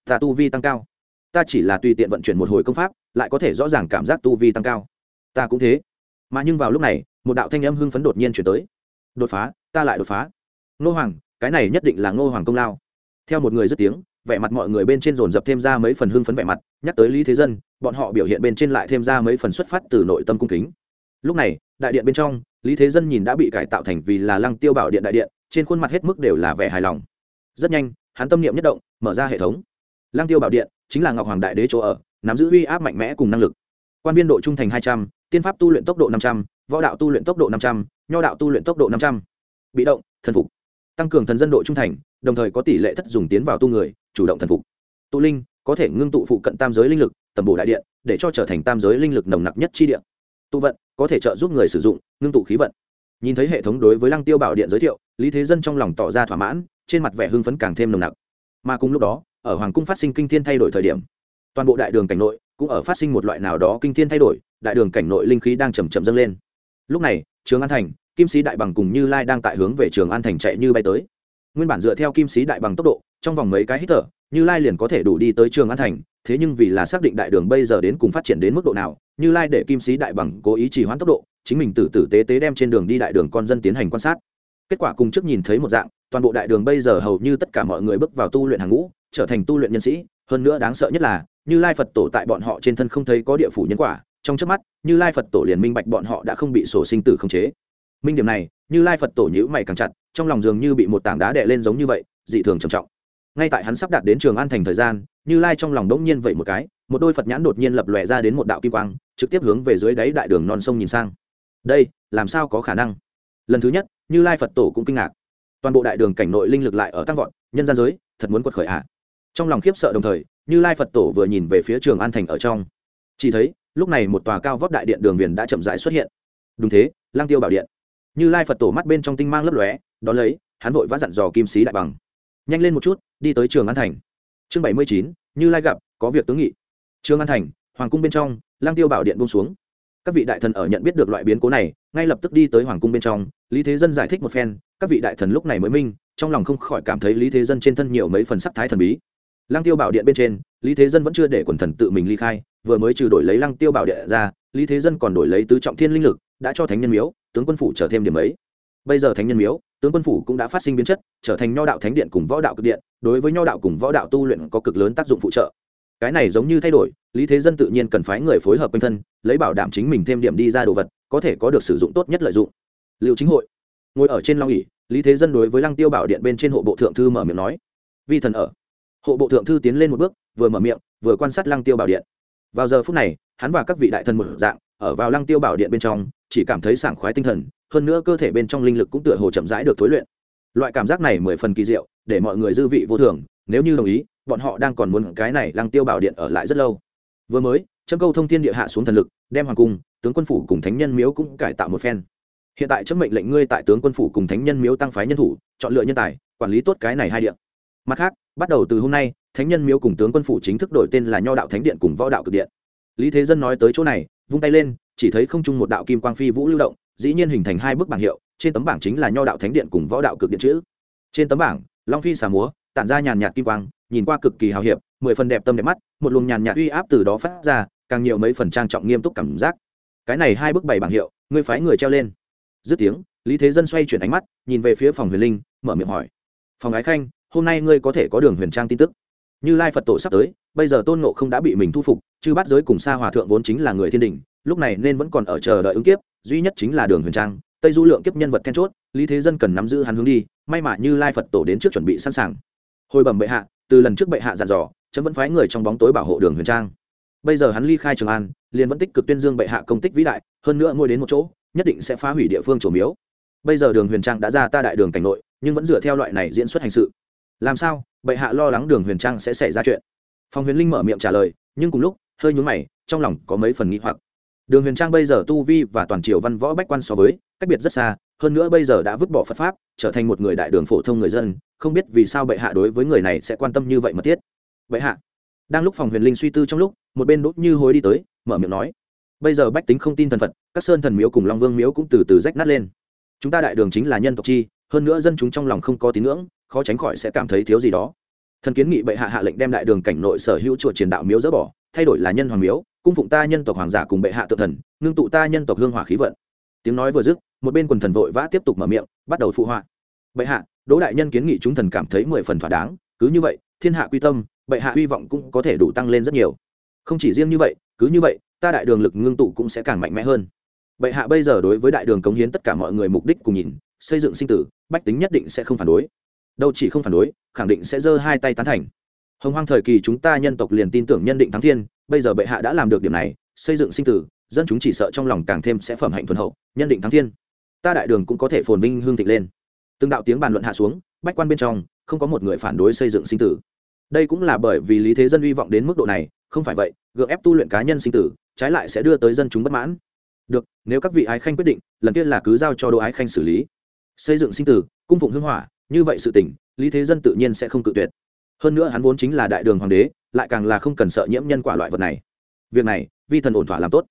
Ta tu vi tăng cao. Ta chỉ là tùy tiện vận chuyển một hồi công pháp, lại có thể rõ ràng cảm giác tu vi tăng cao. Ta cũng thế. Mà nhưng vào lúc này, một đạo thanh âm hưng phấn đột nhiên chuyển tới. Đột phá, ta lại đột phá. Ngô hoàng, cái này nhất định là ngô hoàng công lao. Theo một người dứt tiếng, vẻ mặt mọi người bên trên dồn dập thêm ra mấy phần hưng phấn vẻ mặt, nhắc tới lý thế dân, bọn họ biểu hiện bên trên lại thêm ra mấy phần xuất phát từ nội tâm cung kính. Lúc này đại điện bên trong, lý thế dân nhìn đã bị cải tạo thành vì là lăng tiêu bảo điện đại điện, trên khuôn mặt hết mức đều là vẻ hài lòng. Rất nhanh, hắn tâm niệm nhất động, mở ra hệ thống. Lăng tiêu bảo điện chính là ngọc hoàng đại đế chỗ ở, nắm giữ uy áp mạnh mẽ cùng năng lực. Quan viên độ trung thành hai trăm, tiên pháp tu luyện tốc độ năm trăm, võ đạo tu luyện tốc độ năm trăm, nho đạo tu luyện tốc độ năm trăm. Bị động, thần phục. Tăng cường thần dân độ trung thành, đồng thời có tỷ lệ thất dùng tiến vào tu người, chủ động thần phục. Tụ linh, có thể ngưng tụ phụ cận tam giới linh lực, tầm bổ đại điện, để cho trở thành tam giới linh lực nồng nặc nhất chi điện tụ vận, có thể trợ giúp người sử dụng, ngưng tụ khí vận. Nhìn thấy hệ thống đối với lăng tiêu bảo điện giới thiệu, lý thế dân trong lòng tỏ ra thỏa mãn, trên mặt vẻ hưng phấn càng thêm nồng nặc. Mà cùng lúc đó, ở hoàng cung phát sinh kinh thiên thay đổi thời điểm, toàn bộ đại đường cảnh nội cũng ở phát sinh một loại nào đó kinh thiên thay đổi, đại đường cảnh nội linh khí đang chầm chậm dâng lên. Lúc này, trường an thành, kim sĩ đại bằng cùng như lai đang tại hướng về trường an thành chạy như bay tới. Nguyên bản dựa theo kim sĩ đại bằng tốc độ, trong vòng mấy cái hít thở, như lai liền có thể đủ đi tới trường an thành thế nhưng vì là xác định đại đường bây giờ đến cùng phát triển đến mức độ nào, như lai để kim sĩ đại bằng cố ý trì hoãn tốc độ, chính mình tử tử tế tế đem trên đường đi đại đường con dân tiến hành quan sát. Kết quả cùng trước nhìn thấy một dạng, toàn bộ đại đường bây giờ hầu như tất cả mọi người bước vào tu luyện hàng ngũ, trở thành tu luyện nhân sĩ. Hơn nữa đáng sợ nhất là, như lai phật tổ tại bọn họ trên thân không thấy có địa phủ nhân quả. Trong trước mắt, như lai phật tổ liền minh bạch bọn họ đã không bị sổ sinh tử khống chế. Minh điểm này, như lai phật tổ nhữ mày càng chặt, trong lòng dường như bị một tảng đá đè lên giống như vậy, dị thường trầm trọng ngay tại hắn sắp đạt đến trường an thành thời gian, như lai trong lòng đống nhiên vậy một cái, một đôi phật nhãn đột nhiên lập lòe ra đến một đạo kim quang, trực tiếp hướng về dưới đáy đại đường non sông nhìn sang. Đây, làm sao có khả năng? Lần thứ nhất, như lai phật tổ cũng kinh ngạc. Toàn bộ đại đường cảnh nội linh lực lại ở tăng vọt, nhân gian giới, thật muốn quật khởi ạ. À. trong lòng khiếp sợ đồng thời, như lai phật tổ vừa nhìn về phía trường an thành ở trong. Chỉ thấy, lúc này một tòa cao vóc đại điện đường viền đã chậm rãi xuất hiện. Đúng thế lang tiêu bảo điện. Như lai phật tổ mắt bên trong tinh mang lấp lóe, đón lấy, hắn vội vã dặn dò kim sĩ đại bằng nhanh lên một chút, đi tới trường an thành. Chương bảy mươi chín, như lai gặp, có việc tướng nghị. Trường an thành, hoàng cung bên trong lang tiêu bảo điện buông xuống. Các vị đại thần ở nhận biết được loại biến cố này, ngay lập tức đi tới hoàng cung bên trong, lý thế dân giải thích một phen, các vị đại thần lúc này mới minh, trong lòng không khỏi cảm thấy lý thế dân trên thân nhiều mấy phần sắc thái thần bí. Lăng tiêu bảo điện bên trên, lý thế dân vẫn chưa để quần thần tự mình ly khai, vừa mới trừ đổi lấy lăng tiêu bảo điện ra, lý thế dân còn đổi lấy tứ trọng thiên linh lực, đã cho thánh nhân miếu, tướng quân phủ trở thêm điểm ấy. Bây giờ thánh nhân miếu tướng quân phủ cũng đã phát sinh biến chất, trở thành nho đạo thánh điện cùng võ đạo cực điện, đối với nho đạo cùng võ đạo tu luyện có cực lớn tác dụng phụ trợ. Cái này giống như thay đổi, lý thế dân tự nhiên cần phái người phối hợp quanh thân, lấy bảo đảm chính mình thêm điểm đi ra đồ vật, có thể có được sử dụng tốt nhất lợi dụng. Liệu chính hội. Ngồi ở trên long ỉ lý thế dân đối với lăng tiêu bảo điện bên trên hộ bộ thượng thư mở miệng nói, vi thần ở. Hộ bộ thượng thư tiến lên một bước, vừa mở miệng, vừa quan sát lăng tiêu bảo điện. Vào giờ phút này, hắn và các vị đại thần một dạng, ở vào lăng tiêu bảo điện bên trong, chỉ cảm thấy sảng khoái tinh thần hơn nữa cơ thể bên trong linh lực cũng tựa hồ chậm rãi được thối luyện. Loại cảm giác này mười phần kỳ diệu, để mọi người dư vị vô thường, nếu như đồng ý, bọn họ đang còn muốn cái này lăng tiêu bảo điện ở lại rất lâu. Vừa mới, chấm câu thông thiên địa hạ xuống thần lực, đem hoàng cung, tướng quân phủ cùng thánh nhân miếu cũng cải tạo một phen. Hiện tại chấm mệnh lệnh ngươi tại tướng quân phủ cùng thánh nhân miếu tăng phái nhân thủ, chọn lựa nhân tài, quản lý tốt cái này hai điện mặt khác, bắt đầu từ hôm nay, thánh nhân miếu cùng tướng quân phủ chính thức đổi tên là nho đạo thánh điện cùng võ đạo cực điện. Lý thế dân nói tới chỗ này, vung tay lên, chỉ thấy không chung một đạo kim quang phi vũ lưu động dĩ nhiên hình thành hai bức bảng hiệu, trên tấm bảng chính là nho đạo thánh điện cùng võ đạo cực điện chữ. Trên tấm bảng, long phi xà múa, tản ra nhàn nhạt kim quang, nhìn qua cực kỳ hào hiệp, mười phần đẹp tâm đẹp mắt, một luồng nhàn nhạt uy áp từ đó phát ra, càng nhiều mấy phần trang trọng nghiêm túc cảm giác. Cái này hai bức bảy bảng hiệu, ngươi phái người treo lên. Dứt tiếng, lý thế dân xoay chuyển ánh mắt, nhìn về phía phòng huyền linh, mở miệng hỏi. Phòng ái khanh, hôm nay ngươi có thể có đường huyền trang tin tức. Như lai phật tổ sắp tới, bây giờ tôn ngộ không đã bị mình thu phục chứ bắt giới cùng xa hòa thượng vốn chính là người thiên đình lúc này nên vẫn còn ở chờ đợi ứng kiếp, duy nhất chính là đường huyền trang, tây du lượng kiếp nhân vật then chốt, lý thế dân cần nắm giữ hắn hướng đi, may mà như lai phật tổ đến trước chuẩn bị sẵn sàng. Hồi bẩm bệ hạ, từ lần trước bệ hạ dàn dò, chấm vẫn phái người trong bóng tối bảo hộ đường huyền trang. Bây giờ hắn ly khai trường an, liền vẫn tích cực tuyên dương bệ hạ công tích vĩ đại, hơn nữa ngồi đến một chỗ, nhất định sẽ phá hủy địa phương chủ miếu. Bây giờ đường huyền trang đã ra ta đại đường cảnh nội, nhưng vẫn dựa theo loại này diễn xuất hành sự. Làm sao? Bệ hạ lo lắng đường huyền trang sẽ xảy ra chuyện. Phòng huyền linh mở miệng trả lời, nhưng cùng lúc, hơi nhún mày, trong lòng có mấy phần nghĩ hoặc đường huyền trang bây giờ tu vi và toàn triều văn võ bách quan so với, cách biệt rất xa, hơn nữa bây giờ đã vứt bỏ phật pháp, trở thành một người đại đường phổ thông người dân, không biết vì sao bệ hạ đối với người này sẽ quan tâm như vậy mà thiết. Bệ hạ. Đang lúc phòng huyền linh suy tư trong lúc, một bên đốt như hối đi tới, mở miệng nói. Bây giờ bách tính không tin thần phật, các sơn thần miếu cùng long vương miếu cũng từ từ rách nát lên. Chúng ta đại đường chính là nhân tộc chi, hơn nữa dân chúng trong lòng không có tín ngưỡng, khó tránh khỏi sẽ cảm thấy thiếu gì đó. Thần kiến nghị bệ hạ hạ lệnh đem đại đường cảnh nội sở hữu chùa truyền đạo miếu dỡ bỏ, thay đổi là nhân hoàng miếu cung phụng ta nhân tộc hoàng giả cùng bệ hạ tự thần, ngưng tụ ta nhân tộc hương hỏa khí vận. Tiếng nói vừa dứt, một bên quần thần vội vã tiếp tục mở miệng, bắt đầu phụ họa. Bệ hạ, đỗ đại nhân kiến nghị chúng thần cảm thấy mười phần thỏa đáng, cứ như vậy, thiên hạ quy tâm, bệ hạ hy vọng cũng có thể đủ tăng lên rất nhiều. Không chỉ riêng như vậy, cứ như vậy, ta đại đường lực ngưng tụ cũng sẽ càng mạnh mẽ hơn. Bệ hạ bây giờ đối với đại đường cống hiến tất cả mọi người mục đích cùng nhìn, xây dựng sinh tử, bách tính nhất định sẽ không phản đối. Đâu chỉ không phản đối, khẳng định sẽ giơ hai tay tán thành hồng hoang thời kỳ chúng ta nhân tộc liền tin tưởng nhân định thắng thiên, bây giờ bệ hạ đã làm được điểm này, xây dựng sinh tử, dân chúng chỉ sợ trong lòng càng thêm sẽ phẩm hạnh thuần hậu, nhân định thắng thiên. Ta đại đường cũng có thể phồn vinh hương thịnh lên. Từng đạo tiếng bàn luận hạ xuống, bách quan bên trong, không có một người phản đối xây dựng sinh tử. Đây cũng là bởi vì lý thế dân hy vọng đến mức độ này, không phải vậy, gượng ép tu luyện cá nhân sinh tử, trái lại sẽ đưa tới dân chúng bất mãn. Được, nếu các vị ái khanh quyết định, lần kia là cứ giao cho đỗ ái khanh xử lý. Xây dựng sinh tử, cung phụng hưng hỏa, như vậy sự tỉnh lý thế dân tự nhiên sẽ không cự tuyệt hơn nữa hắn vốn chính là đại đường hoàng đế, lại càng là không cần sợ nhiễm nhân quả loại vật này. Việc này, vi thần ổn thỏa làm tốt.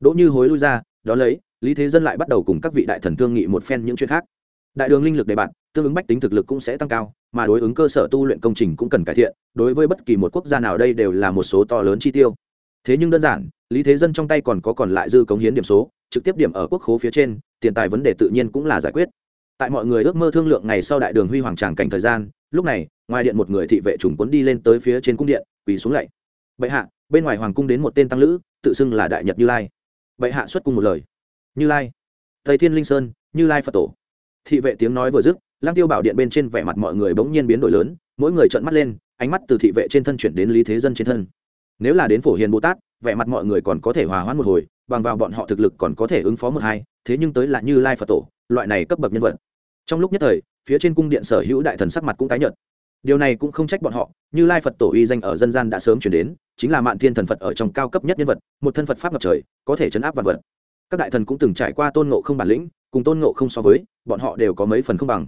Đỗ như hối lui ra đó lấy, lý thế dân lại bắt đầu cùng các vị đại thần thương nghị một phen những chuyện khác. Đại đường linh lực đề bạt, tương ứng bách tính thực lực cũng sẽ tăng cao, mà đối ứng cơ sở tu luyện công trình cũng cần cải thiện, đối với bất kỳ một quốc gia nào đây đều là một số to lớn chi tiêu. Thế nhưng đơn giản, lý thế dân trong tay còn có còn lại dư cống hiến điểm số, trực tiếp điểm ở quốc khố phía trên, tiền tài vấn đề tự nhiên cũng là giải quyết. Tại mọi người ước mơ thương lượng ngày sau đại đường huy hoàng tràng cảnh thời gian lúc này, ngoài điện một người thị vệ trùng quấn đi lên tới phía trên cung điện, quỳ xuống lạy. Bệ hạ, bên ngoài hoàng cung đến một tên tăng lữ, tự xưng là đại nhật như lai. Bệ hạ xuất cung một lời. Như lai? Thầy thiên linh sơn, như lai phật tổ. Thị vệ tiếng nói vừa dứt lang tiêu bảo điện bên trên vẻ mặt mọi người bỗng nhiên biến đổi lớn, mỗi người trợn mắt lên, ánh mắt từ thị vệ trên thân chuyển đến lý thế dân trên thân. Nếu là đến phổ hiền bồ tát, vẻ mặt mọi người còn có thể hòa hoãn một hồi, bằng vào bọn họ thực lực còn có thể ứng phó một hai, thế nhưng tới là như lai phật tổ, loại này cấp bậc nhân vật. Trong lúc nhất thời phía trên cung điện sở hữu đại thần sắc mặt cũng tái nhợt. Điều này cũng không trách bọn họ như lai phật tổ uy danh ở dân gian đã sớm chuyển đến chính là mạn thiên thần phật ở trong cao cấp nhất nhân vật một thân phật pháp ngập trời có thể chấn áp vật vật. Các đại thần cũng từng trải qua tôn ngộ không bản lĩnh cùng tôn ngộ không so với bọn họ đều có mấy phần không bằng.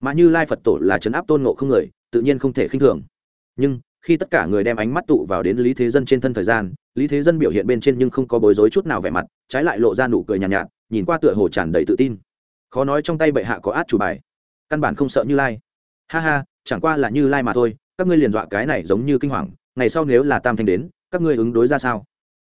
Mà như lai phật tổ là chấn áp tôn ngộ không người tự nhiên không thể khinh thường. Nhưng khi tất cả người đem ánh mắt tụ vào đến lý thế dân trên thân thời gian lý thế dân biểu hiện bên trên nhưng không có bối rối chút nào vẻ mặt trái lại lộ ra nụ cười nhàn nhạt, nhạt nhìn qua tựa hồ tràn đầy tự tin. Khó nói trong tay bệ hạ có át chủ bài căn bản không sợ như lai. Ha ha, chẳng qua là như lai mà thôi, các ngươi liền dọa cái này giống như kinh hoàng, ngày sau nếu là tam thanh đến, các ngươi ứng đối ra sao?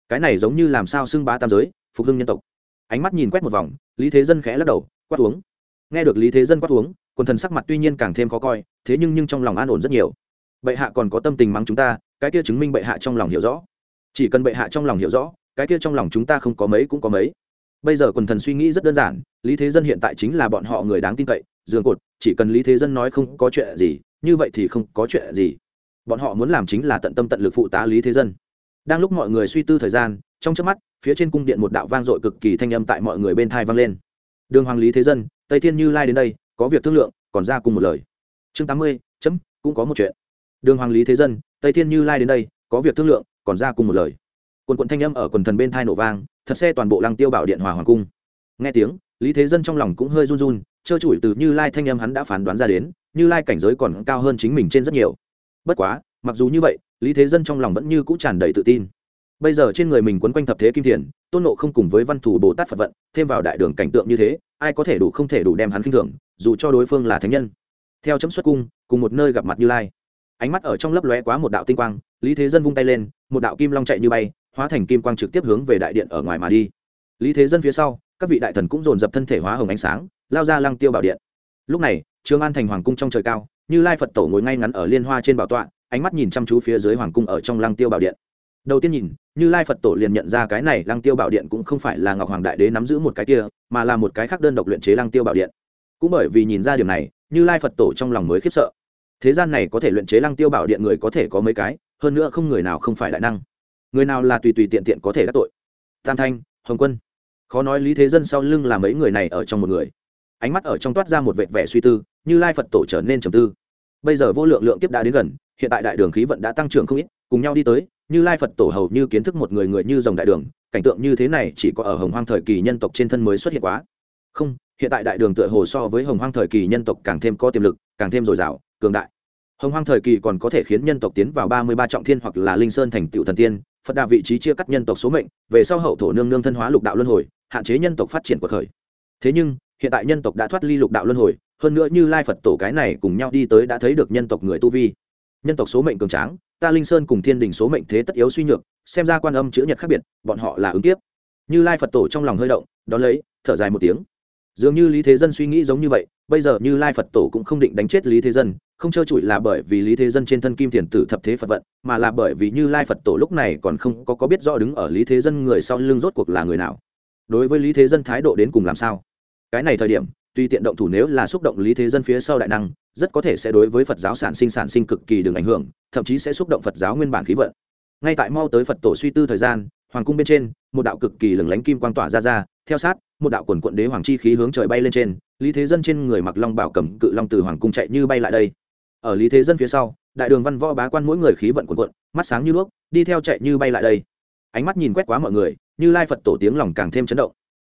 Cái này giống như làm sao xưng bá tam giới, phục hưng nhân tộc. Ánh mắt nhìn quét một vòng, lý thế dân khẽ lắc đầu, quát uống. Nghe được lý thế dân quát uống, quần thần sắc mặt tuy nhiên càng thêm khó coi, thế nhưng nhưng trong lòng an ổn rất nhiều. Bệ hạ còn có tâm tình mắng chúng ta, cái kia chứng minh bệ hạ trong lòng hiểu rõ. Chỉ cần bệ hạ trong lòng hiểu rõ, cái kia trong lòng chúng ta không có mấy cũng có mấy. Bây giờ quần thần suy nghĩ rất đơn giản, lý thế dân hiện tại chính là bọn họ người đáng tin cậy giường cột, chỉ cần lý thế dân nói không có chuyện gì, như vậy thì không có chuyện gì. Bọn họ muốn làm chính là tận tâm tận lực phụ tá lý thế dân. Đang lúc mọi người suy tư thời gian, trong trước mắt, phía trên cung điện một đạo vang dội cực kỳ thanh âm tại mọi người bên thai vang lên. Đường hoàng lý thế dân, tây thiên như lai đến đây, có việc thương lượng, còn ra cùng một lời. Chương tám mươi, chấm, cũng có một chuyện. Đường hoàng lý thế dân, tây thiên như lai đến đây, có việc thương lượng, còn ra cùng một lời. Quần quận thanh âm ở quần thần bên thai nổ vang, thật xe toàn bộ lăng tiêu bảo điện hòa hoàng cung. Nghe tiếng, lý thế dân trong lòng cũng hơi run run trơ trụi từ như lai thanh âm hắn đã phán đoán ra đến, như lai cảnh giới còn cao hơn chính mình trên rất nhiều. Bất quá, mặc dù như vậy, lý thế dân trong lòng vẫn như cũ tràn đầy tự tin. Bây giờ trên người mình quấn quanh thập thế kim thiền, tôn nộ không cùng với văn thủ bồ tát phật vận, thêm vào đại đường cảnh tượng như thế, ai có thể đủ không thể đủ đem hắn k i n h thường, dù cho đối phương là thánh nhân. Theo chấm xuất cung, cùng một nơi gặp mặt như lai. Ánh mắt ở trong lấp lóe quá một đạo tinh quang, lý thế dân vung tay lên, một đạo kim long chạy như bay, hóa thành kim quang trực tiếp hướng về đại điện ở ngoài mà đi. Lý thế dân phía sau, các vị đại thần cũng dồn dập thân thể hóa hồng ánh sáng lao ra lăng tiêu bảo điện. Lúc này trương an thành hoàng cung trong trời cao, như lai phật tổ ngồi ngay ngắn ở liên hoa trên bảo tọa, ánh mắt nhìn chăm chú phía dưới hoàng cung ở trong lăng tiêu bảo điện. Đầu tiên nhìn, như lai phật tổ liền nhận ra cái này lăng tiêu bảo điện cũng không phải là ngọc hoàng đại đế nắm giữ một cái kia, mà là một cái khác đơn độc luyện chế lăng tiêu bảo điện. Cũng bởi vì nhìn ra điều này, như lai phật tổ trong lòng mới khiếp sợ. Thế gian này có thể luyện chế lăng tiêu bảo điện người có thể có mấy cái, hơn nữa không người nào không phải đại năng. Người nào là tùy tùy tiện tiện có thể đắc tội. Tam thanh, hồng quân. Khó nói lý thế dân sau lưng là mấy người này ở trong một người ánh mắt ở trong toát ra một vệt vẻ suy tư, như lai phật tổ trở nên trầm tư. Bây giờ vô lượng lượng kiếp đã đến gần, hiện tại đại đường khí vận đã tăng trưởng không ít, cùng nhau đi tới, như lai phật tổ hầu như kiến thức một người người như dòng đại đường, cảnh tượng như thế này chỉ có ở hồng hoang thời kỳ nhân tộc trên thân mới xuất hiện quá. Không, hiện tại đại đường tựa hồ so với hồng hoang thời kỳ nhân tộc càng thêm có tiềm lực, càng thêm dồi dào, cường đại. Hồng hoang thời kỳ còn có thể khiến nhân tộc tiến vào ba mươi ba trọng thiên hoặc là linh sơn thành tựu thần tiên, phật đà vị trí chia cắt nhân tộc số mệnh, về sau hậu thổ nương nương thân hóa lục đạo luân hồi, hạn chế nhân tộc phát triển cuộc khởi thế nhưng hiện tại nhân tộc đã thoát ly lục đạo luân hồi, hơn nữa như lai phật tổ cái này cùng nhau đi tới đã thấy được nhân tộc người tu vi. Nhân tộc số mệnh cường tráng, ta linh sơn cùng thiên đình số mệnh thế tất yếu suy nhược, xem ra quan âm chữ nhật khác biệt, bọn họ là ứng kiếp. Như lai phật tổ trong lòng hơi động đón lấy, thở dài một tiếng. Dường như lý thế dân suy nghĩ giống như vậy, bây giờ như lai phật tổ cũng không định đánh chết lý thế dân, không trơ trụi là bởi vì lý thế dân trên thân kim thiền tử thập thế phật vận, mà là bởi vì như lai phật tổ lúc này còn không có có biết rõ đứng ở lý thế dân người sau lưng rốt cuộc là người nào. Đối với lý thế dân thái độ đến cùng làm sao? Cái này thời điểm tuy tiện động thủ nếu là xúc động lý thế dân phía sau đại năng, rất có thể sẽ đối với phật giáo sản sinh sản sinh cực kỳ đường ảnh hưởng, thậm chí sẽ xúc động phật giáo nguyên bản khí vận. Ngay tại mau tới phật tổ suy tư thời gian, hoàng cung bên trên, một đạo cực kỳ lừng lánh kim quang tỏa ra ra, theo sát, một đạo quần quận đế hoàng chi khí hướng trời bay lên trên, lý thế dân trên người mặc long bảo cầm cự long từ hoàng cung chạy như bay lại đây. Ở lý thế dân phía sau, đại đường văn võ bá quan mỗi người khí vận quần quận mắt sáng như đuốc, đi theo chạy như bay lại đây. Ánh mắt nhìn quét quá mọi người, như lai phật tổ tiếng lòng càng thêm chấn động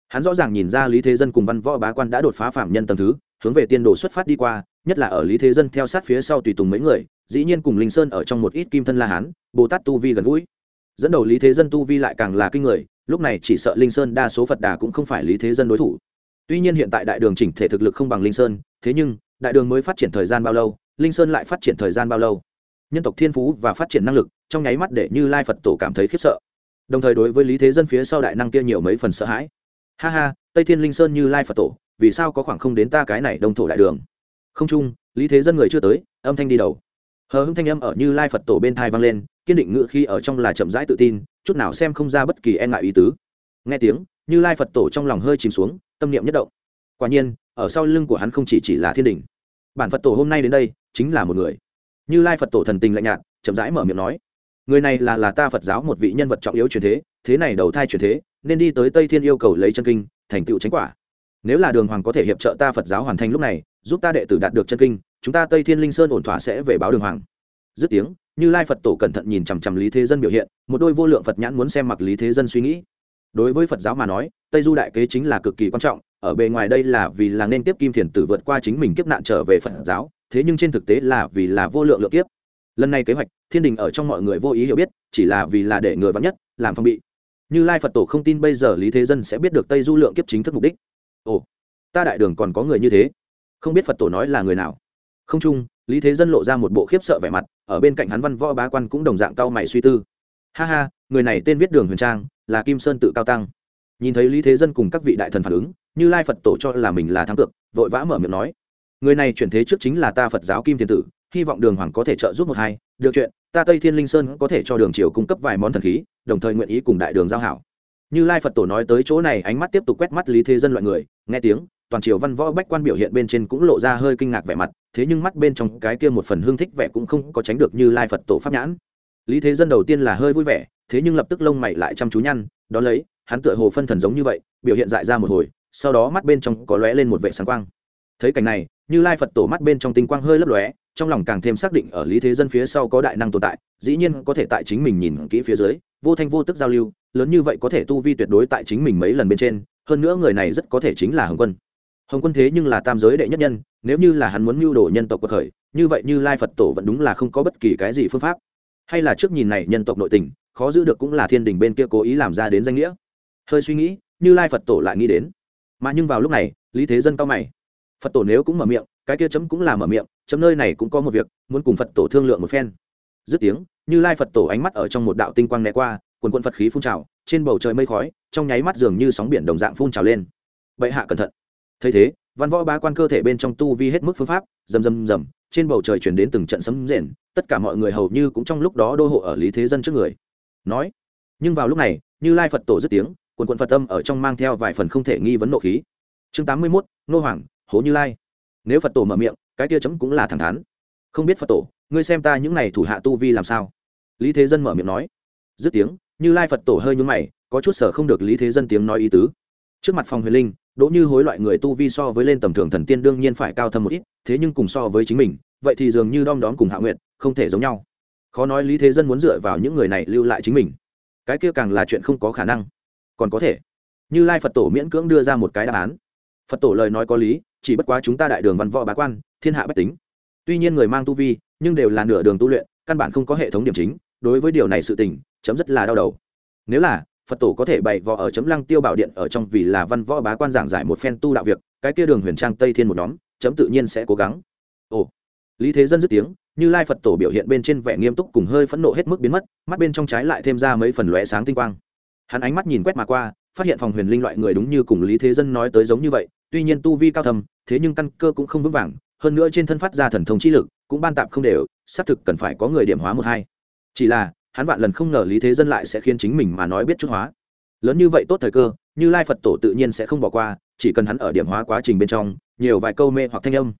hắn rõ ràng nhìn ra lý thế dân cùng văn võ bá quan đã đột phá phạm nhân tầng thứ, hướng về tiên đồ xuất phát đi qua, nhất là ở lý thế dân theo sát phía sau tùy tùng mấy người, dĩ nhiên cùng linh sơn ở trong một ít kim thân la hán, bồ tát tu vi gần gũi. Dẫn đầu lý thế dân tu vi lại càng là kinh người, lúc này chỉ sợ linh sơn đa số phật đà cũng không phải lý thế dân đối thủ. Tuy nhiên hiện tại đại đường chỉnh thể thực lực không bằng linh sơn, thế nhưng, đại đường mới phát triển thời gian bao lâu, linh sơn lại phát triển thời gian bao lâu? Nhân tộc thiên phú và phát triển năng lực, trong nháy mắt để như lai phật tổ cảm thấy khiếp sợ. Đồng thời đối với lý thế dân phía sau đại năng kia nhiều mấy phần sợ hãi ha ha, tây thiên linh sơn như lai phật tổ, vì sao có khoảng không đến ta cái này đông thổ đại đường? Không chung, lý thế dân người chưa tới, âm thanh đi đầu. Hờ hưng thanh âm ở như lai phật tổ bên thai vang lên, kiên định ngự khi ở trong là chậm rãi tự tin, chút nào xem không ra bất kỳ e ngại ý tứ. Nghe tiếng, như lai phật tổ trong lòng hơi chìm xuống, tâm niệm nhất động. Quả nhiên, ở sau lưng của hắn không chỉ chỉ là thiên đình. Bản phật tổ hôm nay đến đây, chính là một người. Như lai phật tổ thần tình lạnh nhạt, chậm rãi mở miệng nói, người này là là ta phật giáo một vị nhân vật trọng yếu truyền thế thế này đầu thai truyền thế nên đi tới tây thiên yêu cầu lấy chân kinh, thành tựu tránh quả. Nếu là đường hoàng có thể hiệp trợ ta phật giáo hoàn thành lúc này, giúp ta đệ tử đạt được chân kinh, chúng ta tây thiên linh sơn ổn thỏa sẽ về báo đường hoàng. Dứt tiếng, như lai phật tổ cẩn thận nhìn chằm chằm lý thế dân biểu hiện, một đôi vô lượng phật nhãn muốn xem mặc lý thế dân suy nghĩ. Đối với phật giáo mà nói, tây du đại kế chính là cực kỳ quan trọng, ở bề ngoài đây là vì là nên tiếp kim thiền tử vượt qua chính mình kiếp nạn trở về phật giáo, thế nhưng trên thực tế là vì là vô lượng lượng kiếp. Lần này kế hoạch, thiên đình ở trong mọi người vô ý hiểu biết, chỉ là vì là để người vắng nhất, làm phong bị như lai phật tổ không tin bây giờ lý thế dân sẽ biết được tây du lượng kiếp chính thức mục đích. Ồ, ta đại đường còn có người như thế. Không biết phật tổ nói là người nào. Không chung, lý thế dân lộ ra một bộ khiếp sợ vẻ mặt, ở bên cạnh hắn văn võ bá quan cũng đồng dạng cao mày suy tư. Ha ha, người này tên viết đường huyền trang, là kim sơn tự cao tăng. Nhìn thấy lý thế dân cùng các vị đại thần phản ứng, như lai phật tổ cho là mình là thắng cược, vội vã mở miệng nói. Người này chuyển thế trước chính là ta phật giáo kim thiên tử, hy vọng đường hoàng có thể trợ giúp một hai, được chuyện ta tây thiên linh sơn có thể cho đường triều cung cấp vài món thần khí, đồng thời nguyện ý cùng đại đường giao hảo. Như lai phật tổ nói tới chỗ này, ánh mắt tiếp tục quét mắt lý thế dân loại người, nghe tiếng, toàn triều văn võ bách quan biểu hiện bên trên cũng lộ ra hơi kinh ngạc vẻ mặt, thế nhưng mắt bên trong cái kia một phần hương thích vẻ cũng không có tránh được như lai phật tổ pháp nhãn. Lý thế dân đầu tiên là hơi vui vẻ, thế nhưng lập tức lông mày lại chăm chú nhăn, đón lấy, hắn tựa hồ phân thần giống như vậy, biểu hiện dại ra một hồi, sau đó mắt bên trong có lóe lên một vệ sáng quang. Thấy cảnh này, như lai phật tổ mắt bên trong tinh quang hơi lấp lóe trong lòng càng thêm xác định ở lý thế dân phía sau có đại năng tồn tại, dĩ nhiên có thể tại chính mình nhìn kỹ phía dưới, vô thanh vô tức giao lưu, lớn như vậy có thể tu vi tuyệt đối tại chính mình mấy lần bên trên, hơn nữa người này rất có thể chính là hồng quân. Hồng quân thế nhưng là tam giới đệ nhất nhân, nếu như là hắn muốn mưu đồ nhân tộc cuộc khởi, như vậy như lai phật tổ vẫn đúng là không có bất kỳ cái gì phương pháp. Hay là trước nhìn này nhân tộc nội tình, khó giữ được cũng là thiên đình bên kia cố ý làm ra đến danh nghĩa. Hơi suy nghĩ, như lai phật tổ lại nghĩ đến. Mà nhưng vào lúc này, lý thế dân cao mày. Phật tổ nếu cũng mở miệng cái kia chấm cũng là mở miệng, chấm nơi này cũng có một việc, muốn cùng phật tổ thương lượng một phen. Dứt tiếng, như lai phật tổ ánh mắt ở trong một đạo tinh quang né qua, quần quận phật khí phun trào, trên bầu trời mây khói, trong nháy mắt dường như sóng biển đồng dạng phun trào lên. Bệ hạ cẩn thận. Thấy thế, văn võ ba quan cơ thể bên trong tu vi hết mức phương pháp, rầm rầm rầm, trên bầu trời chuyển đến từng trận sấm rền, tất cả mọi người hầu như cũng trong lúc đó đô hộ ở lý thế dân trước người. Nói, nhưng vào lúc này, như lai phật tổ dứt tiếng, quần quận phật tâm ở trong mang theo vài phần không thể nghi vấn nộ khí. Chương tám mươi mốt, nô hoàng, hố như lai nếu phật tổ mở miệng, cái kia chấm cũng là thẳng thắn. Không biết phật tổ, ngươi xem ta những n à y thủ hạ tu vi làm sao? Lý thế dân mở miệng nói. Dứt tiếng, như lai phật tổ hơi nhúng mày, có chút sở không được lý thế dân tiếng nói ý tứ. Trước mặt phòng huyền linh, đỗ như hối loại người tu vi so với lên tầm thường thần tiên đương nhiên phải cao thâm một ít, thế nhưng cùng so với chính mình, vậy thì dường như đom đóm cùng hạ nguyện, không thể giống nhau. Khó nói lý thế dân muốn dựa vào những người này lưu lại chính mình. Cái kia càng là chuyện không có khả năng. Còn có thể. Như lai phật tổ miễn cưỡng đưa ra một cái đáp án. Phật tổ lời nói có lý chỉ bất quá chúng ta đại đường văn võ bá quan, thiên hạ bách tính. Tuy nhiên người mang tu vi, nhưng đều là nửa đường tu luyện, căn bản không có hệ thống điểm chính, đối với điều này sự tình, chấm rất là đau đầu. Nếu là, phật tổ có thể bày võ ở chấm lăng tiêu bảo điện ở trong vì là văn võ bá quan giảng giải một phen tu đạo việc, cái kia đường huyền trang tây thiên một nhóm, chấm tự nhiên sẽ cố gắng. Ồ. Lý thế dân dứt tiếng, như lai phật tổ biểu hiện bên trên vẻ nghiêm túc cùng hơi phẫn nộ hết mức biến mất, mắt bên trong trái lại thêm ra mấy phần lóe sáng tinh quang. Hắn ánh mắt nhìn quét mà qua, phát hiện phòng huyền linh loại người đúng như cùng lý thế dân nói tới giống như vậy tuy nhiên tu vi cao thầm thế nhưng căn cơ cũng không vững vàng, hơn nữa trên thân phát ra thần thông chi lực, cũng ban tạp không đều, xác thực cần phải có người điểm hóa một hai. Chỉ là, hắn vạn lần không ngờ lý thế dân lại sẽ khiến chính mình mà nói biết chút hóa. Lớn như vậy tốt thời cơ, như lai phật tổ tự nhiên sẽ không bỏ qua, chỉ cần hắn ở điểm hóa quá trình bên trong, nhiều vài câu mê hoặc thanh âm.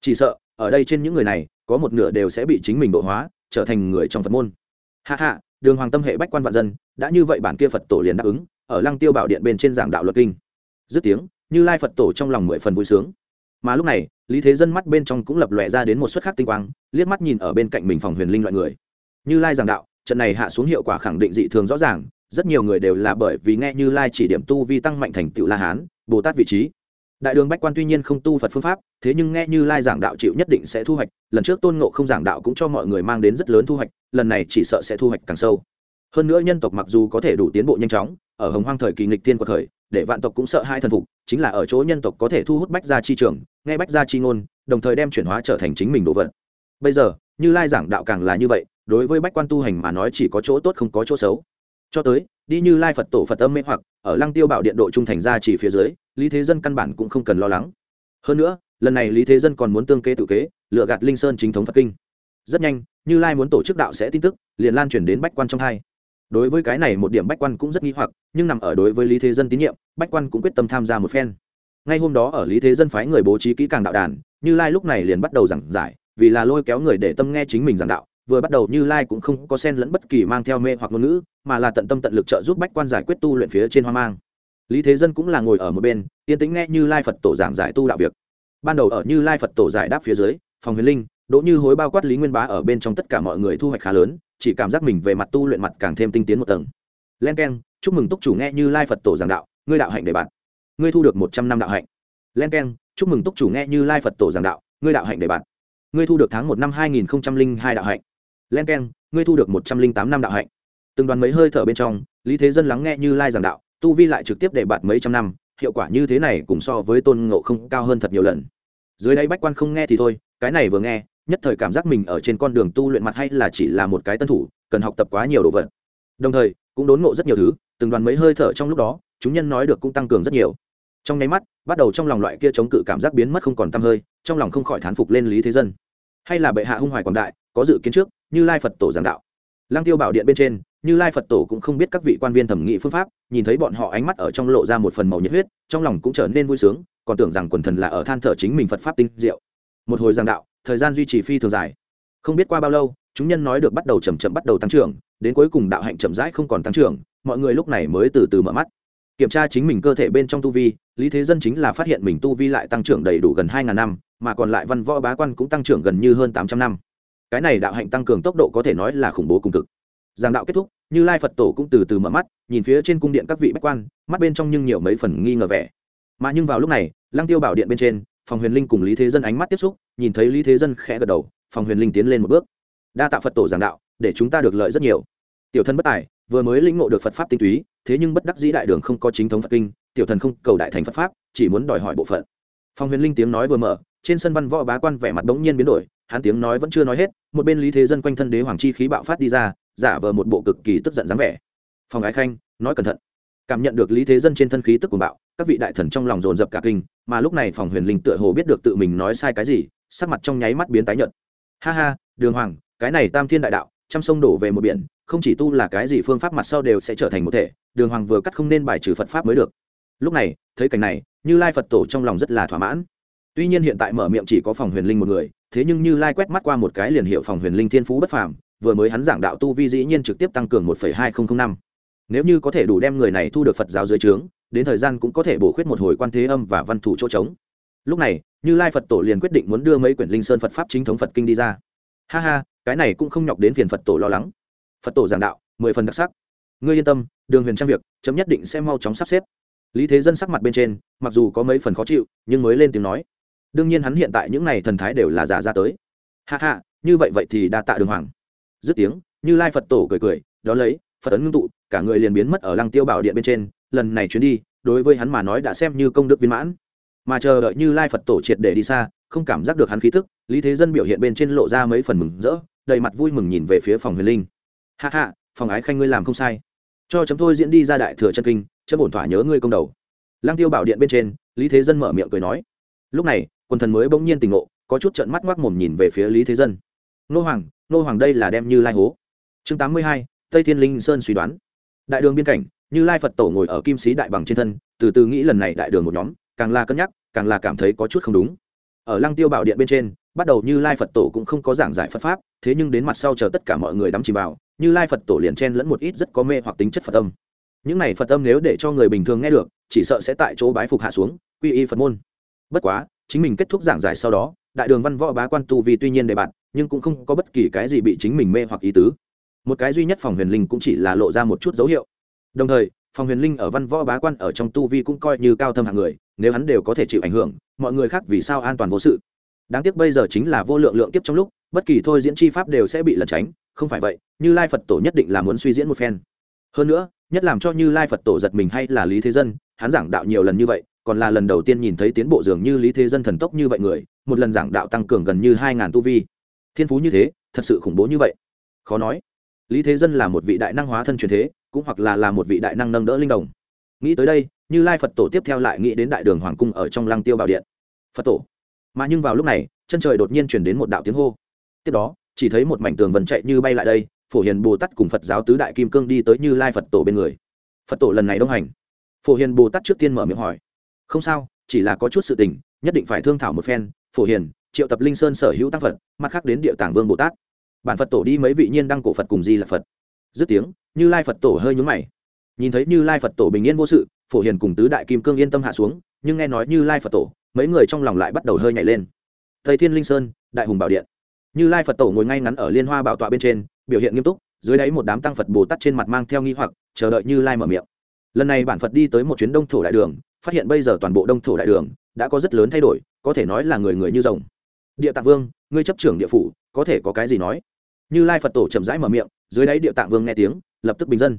Chỉ sợ, ở đây trên những người này, có một nửa đều sẽ bị chính mình độ hóa, trở thành người trong phật môn. Hạ hạ đường hoàng tâm hệ bách quan vạn dân, đã như vậy bản kia phật tổ liền đáp ứng, ở lăng tiêu bảo điện bên trên giảng đạo luật kinh. Dứt tiếng như lai phật tổ trong lòng mười phần vui sướng mà lúc này lý thế dân mắt bên trong cũng lập lòe ra đến một suất khác tinh quang liếc mắt nhìn ở bên cạnh mình phòng huyền linh loại người như lai giảng đạo trận này hạ xuống hiệu quả khẳng định dị thường rõ ràng rất nhiều người đều là bởi vì nghe như lai chỉ điểm tu vi tăng mạnh thành tựu la hán bồ tát vị trí đại đường bách quan tuy nhiên không tu phật phương pháp thế nhưng nghe như lai giảng đạo chịu nhất định sẽ thu hoạch lần trước tôn ngộ không giảng đạo cũng cho mọi người mang đến rất lớn thu hoạch lần này chỉ sợ sẽ thu hoạch càng sâu hơn nữa nhân tộc mặc dù có thể đủ tiến bộ nhanh chóng ở hồng hoang thời kỳ nghịch tiên của thời để vạn tộc cũng sợ hai thần phục, chính là ở chỗ nhân tộc có thể thu hút bách gia chi trường, nghe bách gia chi ngôn, đồng thời đem chuyển hóa trở thành chính mình đồ vật. Bây giờ, như lai giảng đạo càng là như vậy, đối với bách quan tu hành mà nói chỉ có chỗ tốt không có chỗ xấu. Cho tới, đi như lai phật tổ phật âm mê hoặc, ở lăng tiêu bảo điện độ trung thành ra chỉ phía dưới, lý thế dân căn bản cũng không cần lo lắng. Hơn nữa, lần này lý thế dân còn muốn tương kế tự kế, lựa gạt linh sơn chính thống phật kinh. Rất nhanh, như lai muốn tổ chức đạo sẽ tin tức, liền lan truyền đến bách quan trong hai đối với cái này một điểm bách quan cũng rất nghi hoặc, nhưng nằm ở đối với lý thế dân tín nhiệm, bách quan cũng quyết tâm tham gia một phen. Ngay hôm đó ở lý thế dân phái người bố trí kỹ càng đạo đàn, như lai lúc này liền bắt đầu giảng giải, vì là lôi kéo người để tâm nghe chính mình giảng đạo, vừa bắt đầu như lai cũng không có sen lẫn bất kỳ mang theo mê hoặc ngôn ngữ, mà là tận tâm tận lực trợ giúp bách quan giải quyết tu luyện phía trên hoa mang. Lý thế dân cũng là ngồi ở một bên, yên tĩnh nghe như lai phật tổ giảng giải tu đạo việc. Ban đầu ở như lai phật tổ giải đáp phía dưới, phòng huyền linh, đỗ như hối bao quát lý nguyên bá ở bên trong tất cả mọi người thu hoạch khá lớn chỉ cảm giác mình về mặt tu luyện mặt càng thêm tinh tiến một tầng. Len k e n chúc mừng túc chủ nghe như lai phật tổ giảng đạo, ngươi đạo hạnh để bạn. Ngươi thu được một trăm năm đạo hạnh. Len k e n chúc mừng túc chủ nghe như lai phật tổ giảng đạo, ngươi đạo hạnh để bạn. Ngươi thu được tháng một năm hai nghìn hai đạo hạnh. Len k e n ngươi thu được một trăm linh tám năm đạo hạnh. Từng đoàn mấy hơi thở bên trong, lý thế dân lắng nghe như lai giảng đạo, tu vi lại trực tiếp để bạt mấy trăm năm, hiệu quả như thế này cùng so với tôn ngộ không cao hơn thật nhiều lần. Dưới đây bách quan không nghe thì thôi, cái này vừa nghe nhất thời cảm giác mình ở trên con đường tu luyện mặt hay là chỉ là một cái tân thủ, cần học tập quá nhiều đồ vật. Đồng thời, cũng đốn ngộ rất nhiều thứ, từng đoàn mấy hơi thở trong lúc đó, chúng nhân nói được cũng tăng cường rất nhiều. Trong nháy mắt, bắt đầu trong lòng loại kia chống cự cảm giác biến mất không còn tăm hơi, trong lòng không khỏi thán phục lên lý thế dân. Hay là bệ hạ hung hoài quảng đại, có dự kiến trước, như lai phật tổ giảng đạo. Lang tiêu bảo điện bên trên, như lai phật tổ cũng không biết các vị quan viên thẩm nghị phương pháp, nhìn thấy bọn họ ánh mắt ở trong lộ ra một phần màu nhiệt huyết, trong lòng cũng trở nên vui sướng, còn tưởng rằng quần thần là ở than thở chính mình phật pháp tinh diệu một hồi giảng đạo, thời gian duy trì phi thường dài. Không biết qua bao lâu, chúng nhân nói được bắt đầu chậm chậm bắt đầu tăng trưởng, đến cuối cùng đạo hạnh chậm rãi không còn tăng trưởng, mọi người lúc này mới từ từ mở mắt. Kiểm tra chính mình cơ thể bên trong tu vi, lý thế dân chính là phát hiện mình tu vi lại tăng trưởng đầy đủ gần hai ngàn năm, mà còn lại văn võ bá quan cũng tăng trưởng gần như hơn tám trăm năm. Cái này đạo hạnh tăng cường tốc độ có thể nói là khủng bố cùng cực. Giảng đạo kết thúc, như lai phật tổ cũng từ từ mở mắt, nhìn phía trên cung điện các vị bách quan, mắt bên trong nhưng nhiều mấy phần nghi ngờ vẻ. Mà nhưng vào lúc này, lăng tiêu bảo điện bên trên phòng huyền linh cùng lý thế dân ánh mắt tiếp xúc, nhìn thấy lý thế dân khẽ gật đầu, phòng huyền linh tiến lên một bước. Đa tạ phật tổ giảng đạo, để chúng ta được lợi rất nhiều. Tiểu thân bất tài, vừa mới lĩnh ngộ được phật pháp tinh túy, thế nhưng bất đắc dĩ đại đường không có chính thống phật kinh, tiểu thần không cầu đại thành phật pháp, chỉ muốn đòi hỏi bộ phận. Phòng huyền linh tiếng nói vừa mở, trên sân văn võ bá quan vẻ mặt bỗng nhiên biến đổi, hắn tiếng nói vẫn chưa nói hết, một bên lý thế dân quanh thân đế hoàng chi khí bạo phát đi ra, giả vờ một bộ cực kỳ tức giận dáng vẻ. Phòng ái khanh, nói cẩn thận. Cảm nhận được lý thế dân trên thân khí tức của bạo, các vị đại thần trong lòng dồn dập cả kinh mà lúc này phòng huyền linh tựa hồ biết được tự mình nói sai cái gì, sắc mặt trong nháy mắt biến tái nhợt. Ha ha, đường hoàng, cái này tam thiên đại đạo, trăm sông đổ về một biển, không chỉ tu là cái gì phương pháp mặt sau đều sẽ trở thành một thể, đường hoàng vừa cắt không nên bài trừ phật pháp mới được. Lúc này, thấy cảnh này, như lai phật tổ trong lòng rất là thỏa mãn. Tuy nhiên hiện tại mở miệng chỉ có phòng huyền linh một người, thế nhưng như lai quét mắt qua một cái liền hiệu phòng huyền linh thiên phú bất phàm, vừa mới hắn giảng đạo tu vi dĩ nhiên trực tiếp tăng cường một hai nghìn năm. Nếu như có thể đủ đem người này thu được phật giáo dưới trướng đến thời gian cũng có thể bổ khuyết một hồi quan thế âm và văn thủ chỗ trống. Lúc này, như lai phật tổ liền quyết định muốn đưa mấy quyển linh sơn phật pháp chính thống phật kinh đi ra. Ha ha, cái này cũng không nhọc đến phiền phật tổ lo lắng. Phật tổ giảng đạo, mười phần đặc sắc. Ngươi yên tâm, đường huyền trang việc, chấm nhất định sẽ mau chóng sắp xếp. Lý thế dân sắc mặt bên trên, mặc dù có mấy phần khó chịu, nhưng mới lên tiếng nói. Đương nhiên hắn hiện tại những n à y thần thái đều là giả ra tới. Hạ hạ như vậy vậy thì đa tạ đường hoàng. Dứt tiếng, như lai phật tổ cười cười, đón lấy, phật ấn ngưng tụ, cả người liền biến mất ở lăng tiêu bảo điện bên trên lần này chuyến đi, đối với hắn mà nói đã xem như công đức viên mãn. Mà chờ đợi như lai phật tổ triệt để đi xa, không cảm giác được hắn khí thức lý thế dân biểu hiện bên trên lộ ra mấy phần mừng rỡ, đầy mặt vui mừng nhìn về phía phòng huyền linh. Hạ hạ phòng ái khanh ngươi làm không sai. Cho chấm thôi diễn đi ra đại thừa chân kinh, chấm bổn thỏa nhớ ngươi công đầu. Lang tiêu bảo điện bên trên, lý thế dân mở miệng cười nói. Lúc này, quần thần mới bỗng nhiên tỉnh ngộ, có chút trận mắt ngoác mồm nhìn về phía lý thế dân. Nô hoàng nô hoàng đây là đem như lai hố. Chương tám mươi hai, tây thiên linh sơn suy đoán. Đại đường biên cảnh như lai phật tổ ngồi ở kim sĩ đại bằng trên thân, từ từ nghĩ lần này đại đường một nhóm, càng là cân nhắc, càng là cảm thấy có chút không đúng. Ở lăng tiêu bảo điện bên trên, bắt đầu như lai phật tổ cũng không có giảng giải phật pháp, thế nhưng đến mặt sau chờ tất cả mọi người đắm chìm vào, như lai phật tổ liền chen lẫn một ít rất có mê hoặc tính chất phật âm. Những này phật âm nếu để cho người bình thường nghe được, chỉ sợ sẽ tại chỗ bái phục hạ xuống, quy y phật môn. Bất quá, chính mình kết thúc giảng giải sau đó, đại đường văn võ bá quan tu vì tuy nhiên đề bạn nhưng cũng không có bất kỳ cái gì bị chính mình mê hoặc ý tứ. Một cái duy nhất phòng huyền linh cũng chỉ là lộ ra một chút dấu hiệu đồng thời phòng huyền linh ở văn võ bá quan ở trong tu vi cũng coi như cao thâm hạng người, nếu hắn đều có thể chịu ảnh hưởng, mọi người khác vì sao an toàn vô sự? Đáng tiếc bây giờ chính là vô lượng lượng kiếp trong lúc, bất kỳ thôi diễn chi pháp đều sẽ bị lẩn tránh, không phải vậy, như lai phật tổ nhất định là muốn suy diễn một phen. Hơn nữa, nhất làm cho như lai phật tổ giật mình hay là lý thế dân, hắn giảng đạo nhiều lần như vậy, còn là lần đầu tiên nhìn thấy tiến bộ dường như lý thế dân thần tốc như vậy người, một lần giảng đạo tăng cường gần như hai ngàn tu vi. Thiên phú như thế, thật sự khủng bố như vậy. Khó nói lý thế dân là một vị đại năng hóa thân truyền thế, cũng hoặc là là một vị đại năng nâng đỡ linh đồng. Nghĩ tới đây, như lai phật tổ tiếp theo lại nghĩ đến đại đường hoàng cung ở trong lăng tiêu bảo điện. Phật tổ. Mà nhưng vào lúc này, chân trời đột nhiên chuyển đến một đạo tiếng hô. Tiếp đó, chỉ thấy một mảnh tường vần chạy như bay lại đây, phổ hiền bồ tát cùng phật giáo tứ đại kim cương đi tới như lai phật tổ bên người. Phật tổ lần này đông hành. Phổ hiền bồ tát trước tiên mở miệng hỏi. Không sao, chỉ là có chút sự tình, nhất định phải thương thảo một phen. Phổ hiền, triệu tập linh sơn sở hữu tăng phật, mặt khác đến địa tàng vương bồ tát bản phật tổ đi mấy vị nhiên đăng cổ phật cùng di là phật dứt tiếng như lai phật tổ hơi nhúng mày nhìn thấy như lai phật tổ bình yên vô sự phổ hiền cùng tứ đại kim cương yên tâm hạ xuống nhưng nghe nói như lai phật tổ mấy người trong lòng lại bắt đầu hơi nhảy lên thầy thiên linh sơn đại hùng bảo điện như lai phật tổ ngồi ngay ngắn ở liên hoa bảo tọa bên trên biểu hiện nghiêm túc dưới đáy một đám tăng phật bồ tát trên mặt mang theo nghi hoặc chờ đợi như lai mở miệng lần này bản phật đi tới một chuyến đông thổ đại đường phát hiện bây giờ toàn bộ đông thổ đại đường đã có rất lớn thay đổi có thể nói là người người như rồng địa tạng vương ngươi chấp trưởng địa phủ có thể có cái gì nói như lai phật tổ chậm rãi mở miệng, dưới đáy địa tạng vương nghe tiếng, lập tức bình dân.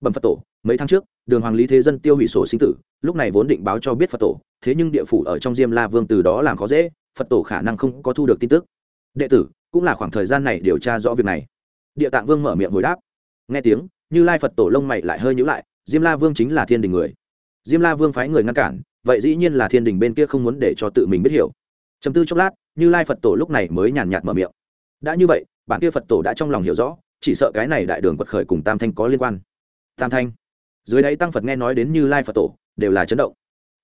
Bẩm phật tổ, mấy tháng trước, đường hoàng lý thế dân tiêu hủy sổ sinh tử, lúc này vốn định báo cho biết phật tổ, thế nhưng địa phủ ở trong diêm la vương từ đó làm khó dễ, phật tổ khả năng không có thu được tin tức. Đệ tử, cũng là khoảng thời gian này điều tra rõ việc này. Địa tạng vương mở miệng hồi đáp. Nghe tiếng, như lai phật tổ lông mày lại hơi nhữ lại, diêm la vương chính là thiên đình người. Diêm la vương phái người ngăn cản, vậy dĩ nhiên là thiên đình bên kia không muốn để cho tự mình biết hiểu. Chấm tư chốc lát, như lai phật tổ lúc này mới nhàn nhạt mở miệng. Đã như vậy bản kia phật tổ đã trong lòng hiểu rõ, chỉ sợ cái này đại đường quật khởi cùng tam thanh có liên quan. Tam thanh, dưới đáy tăng phật nghe nói đến như lai phật tổ, đều là chấn động.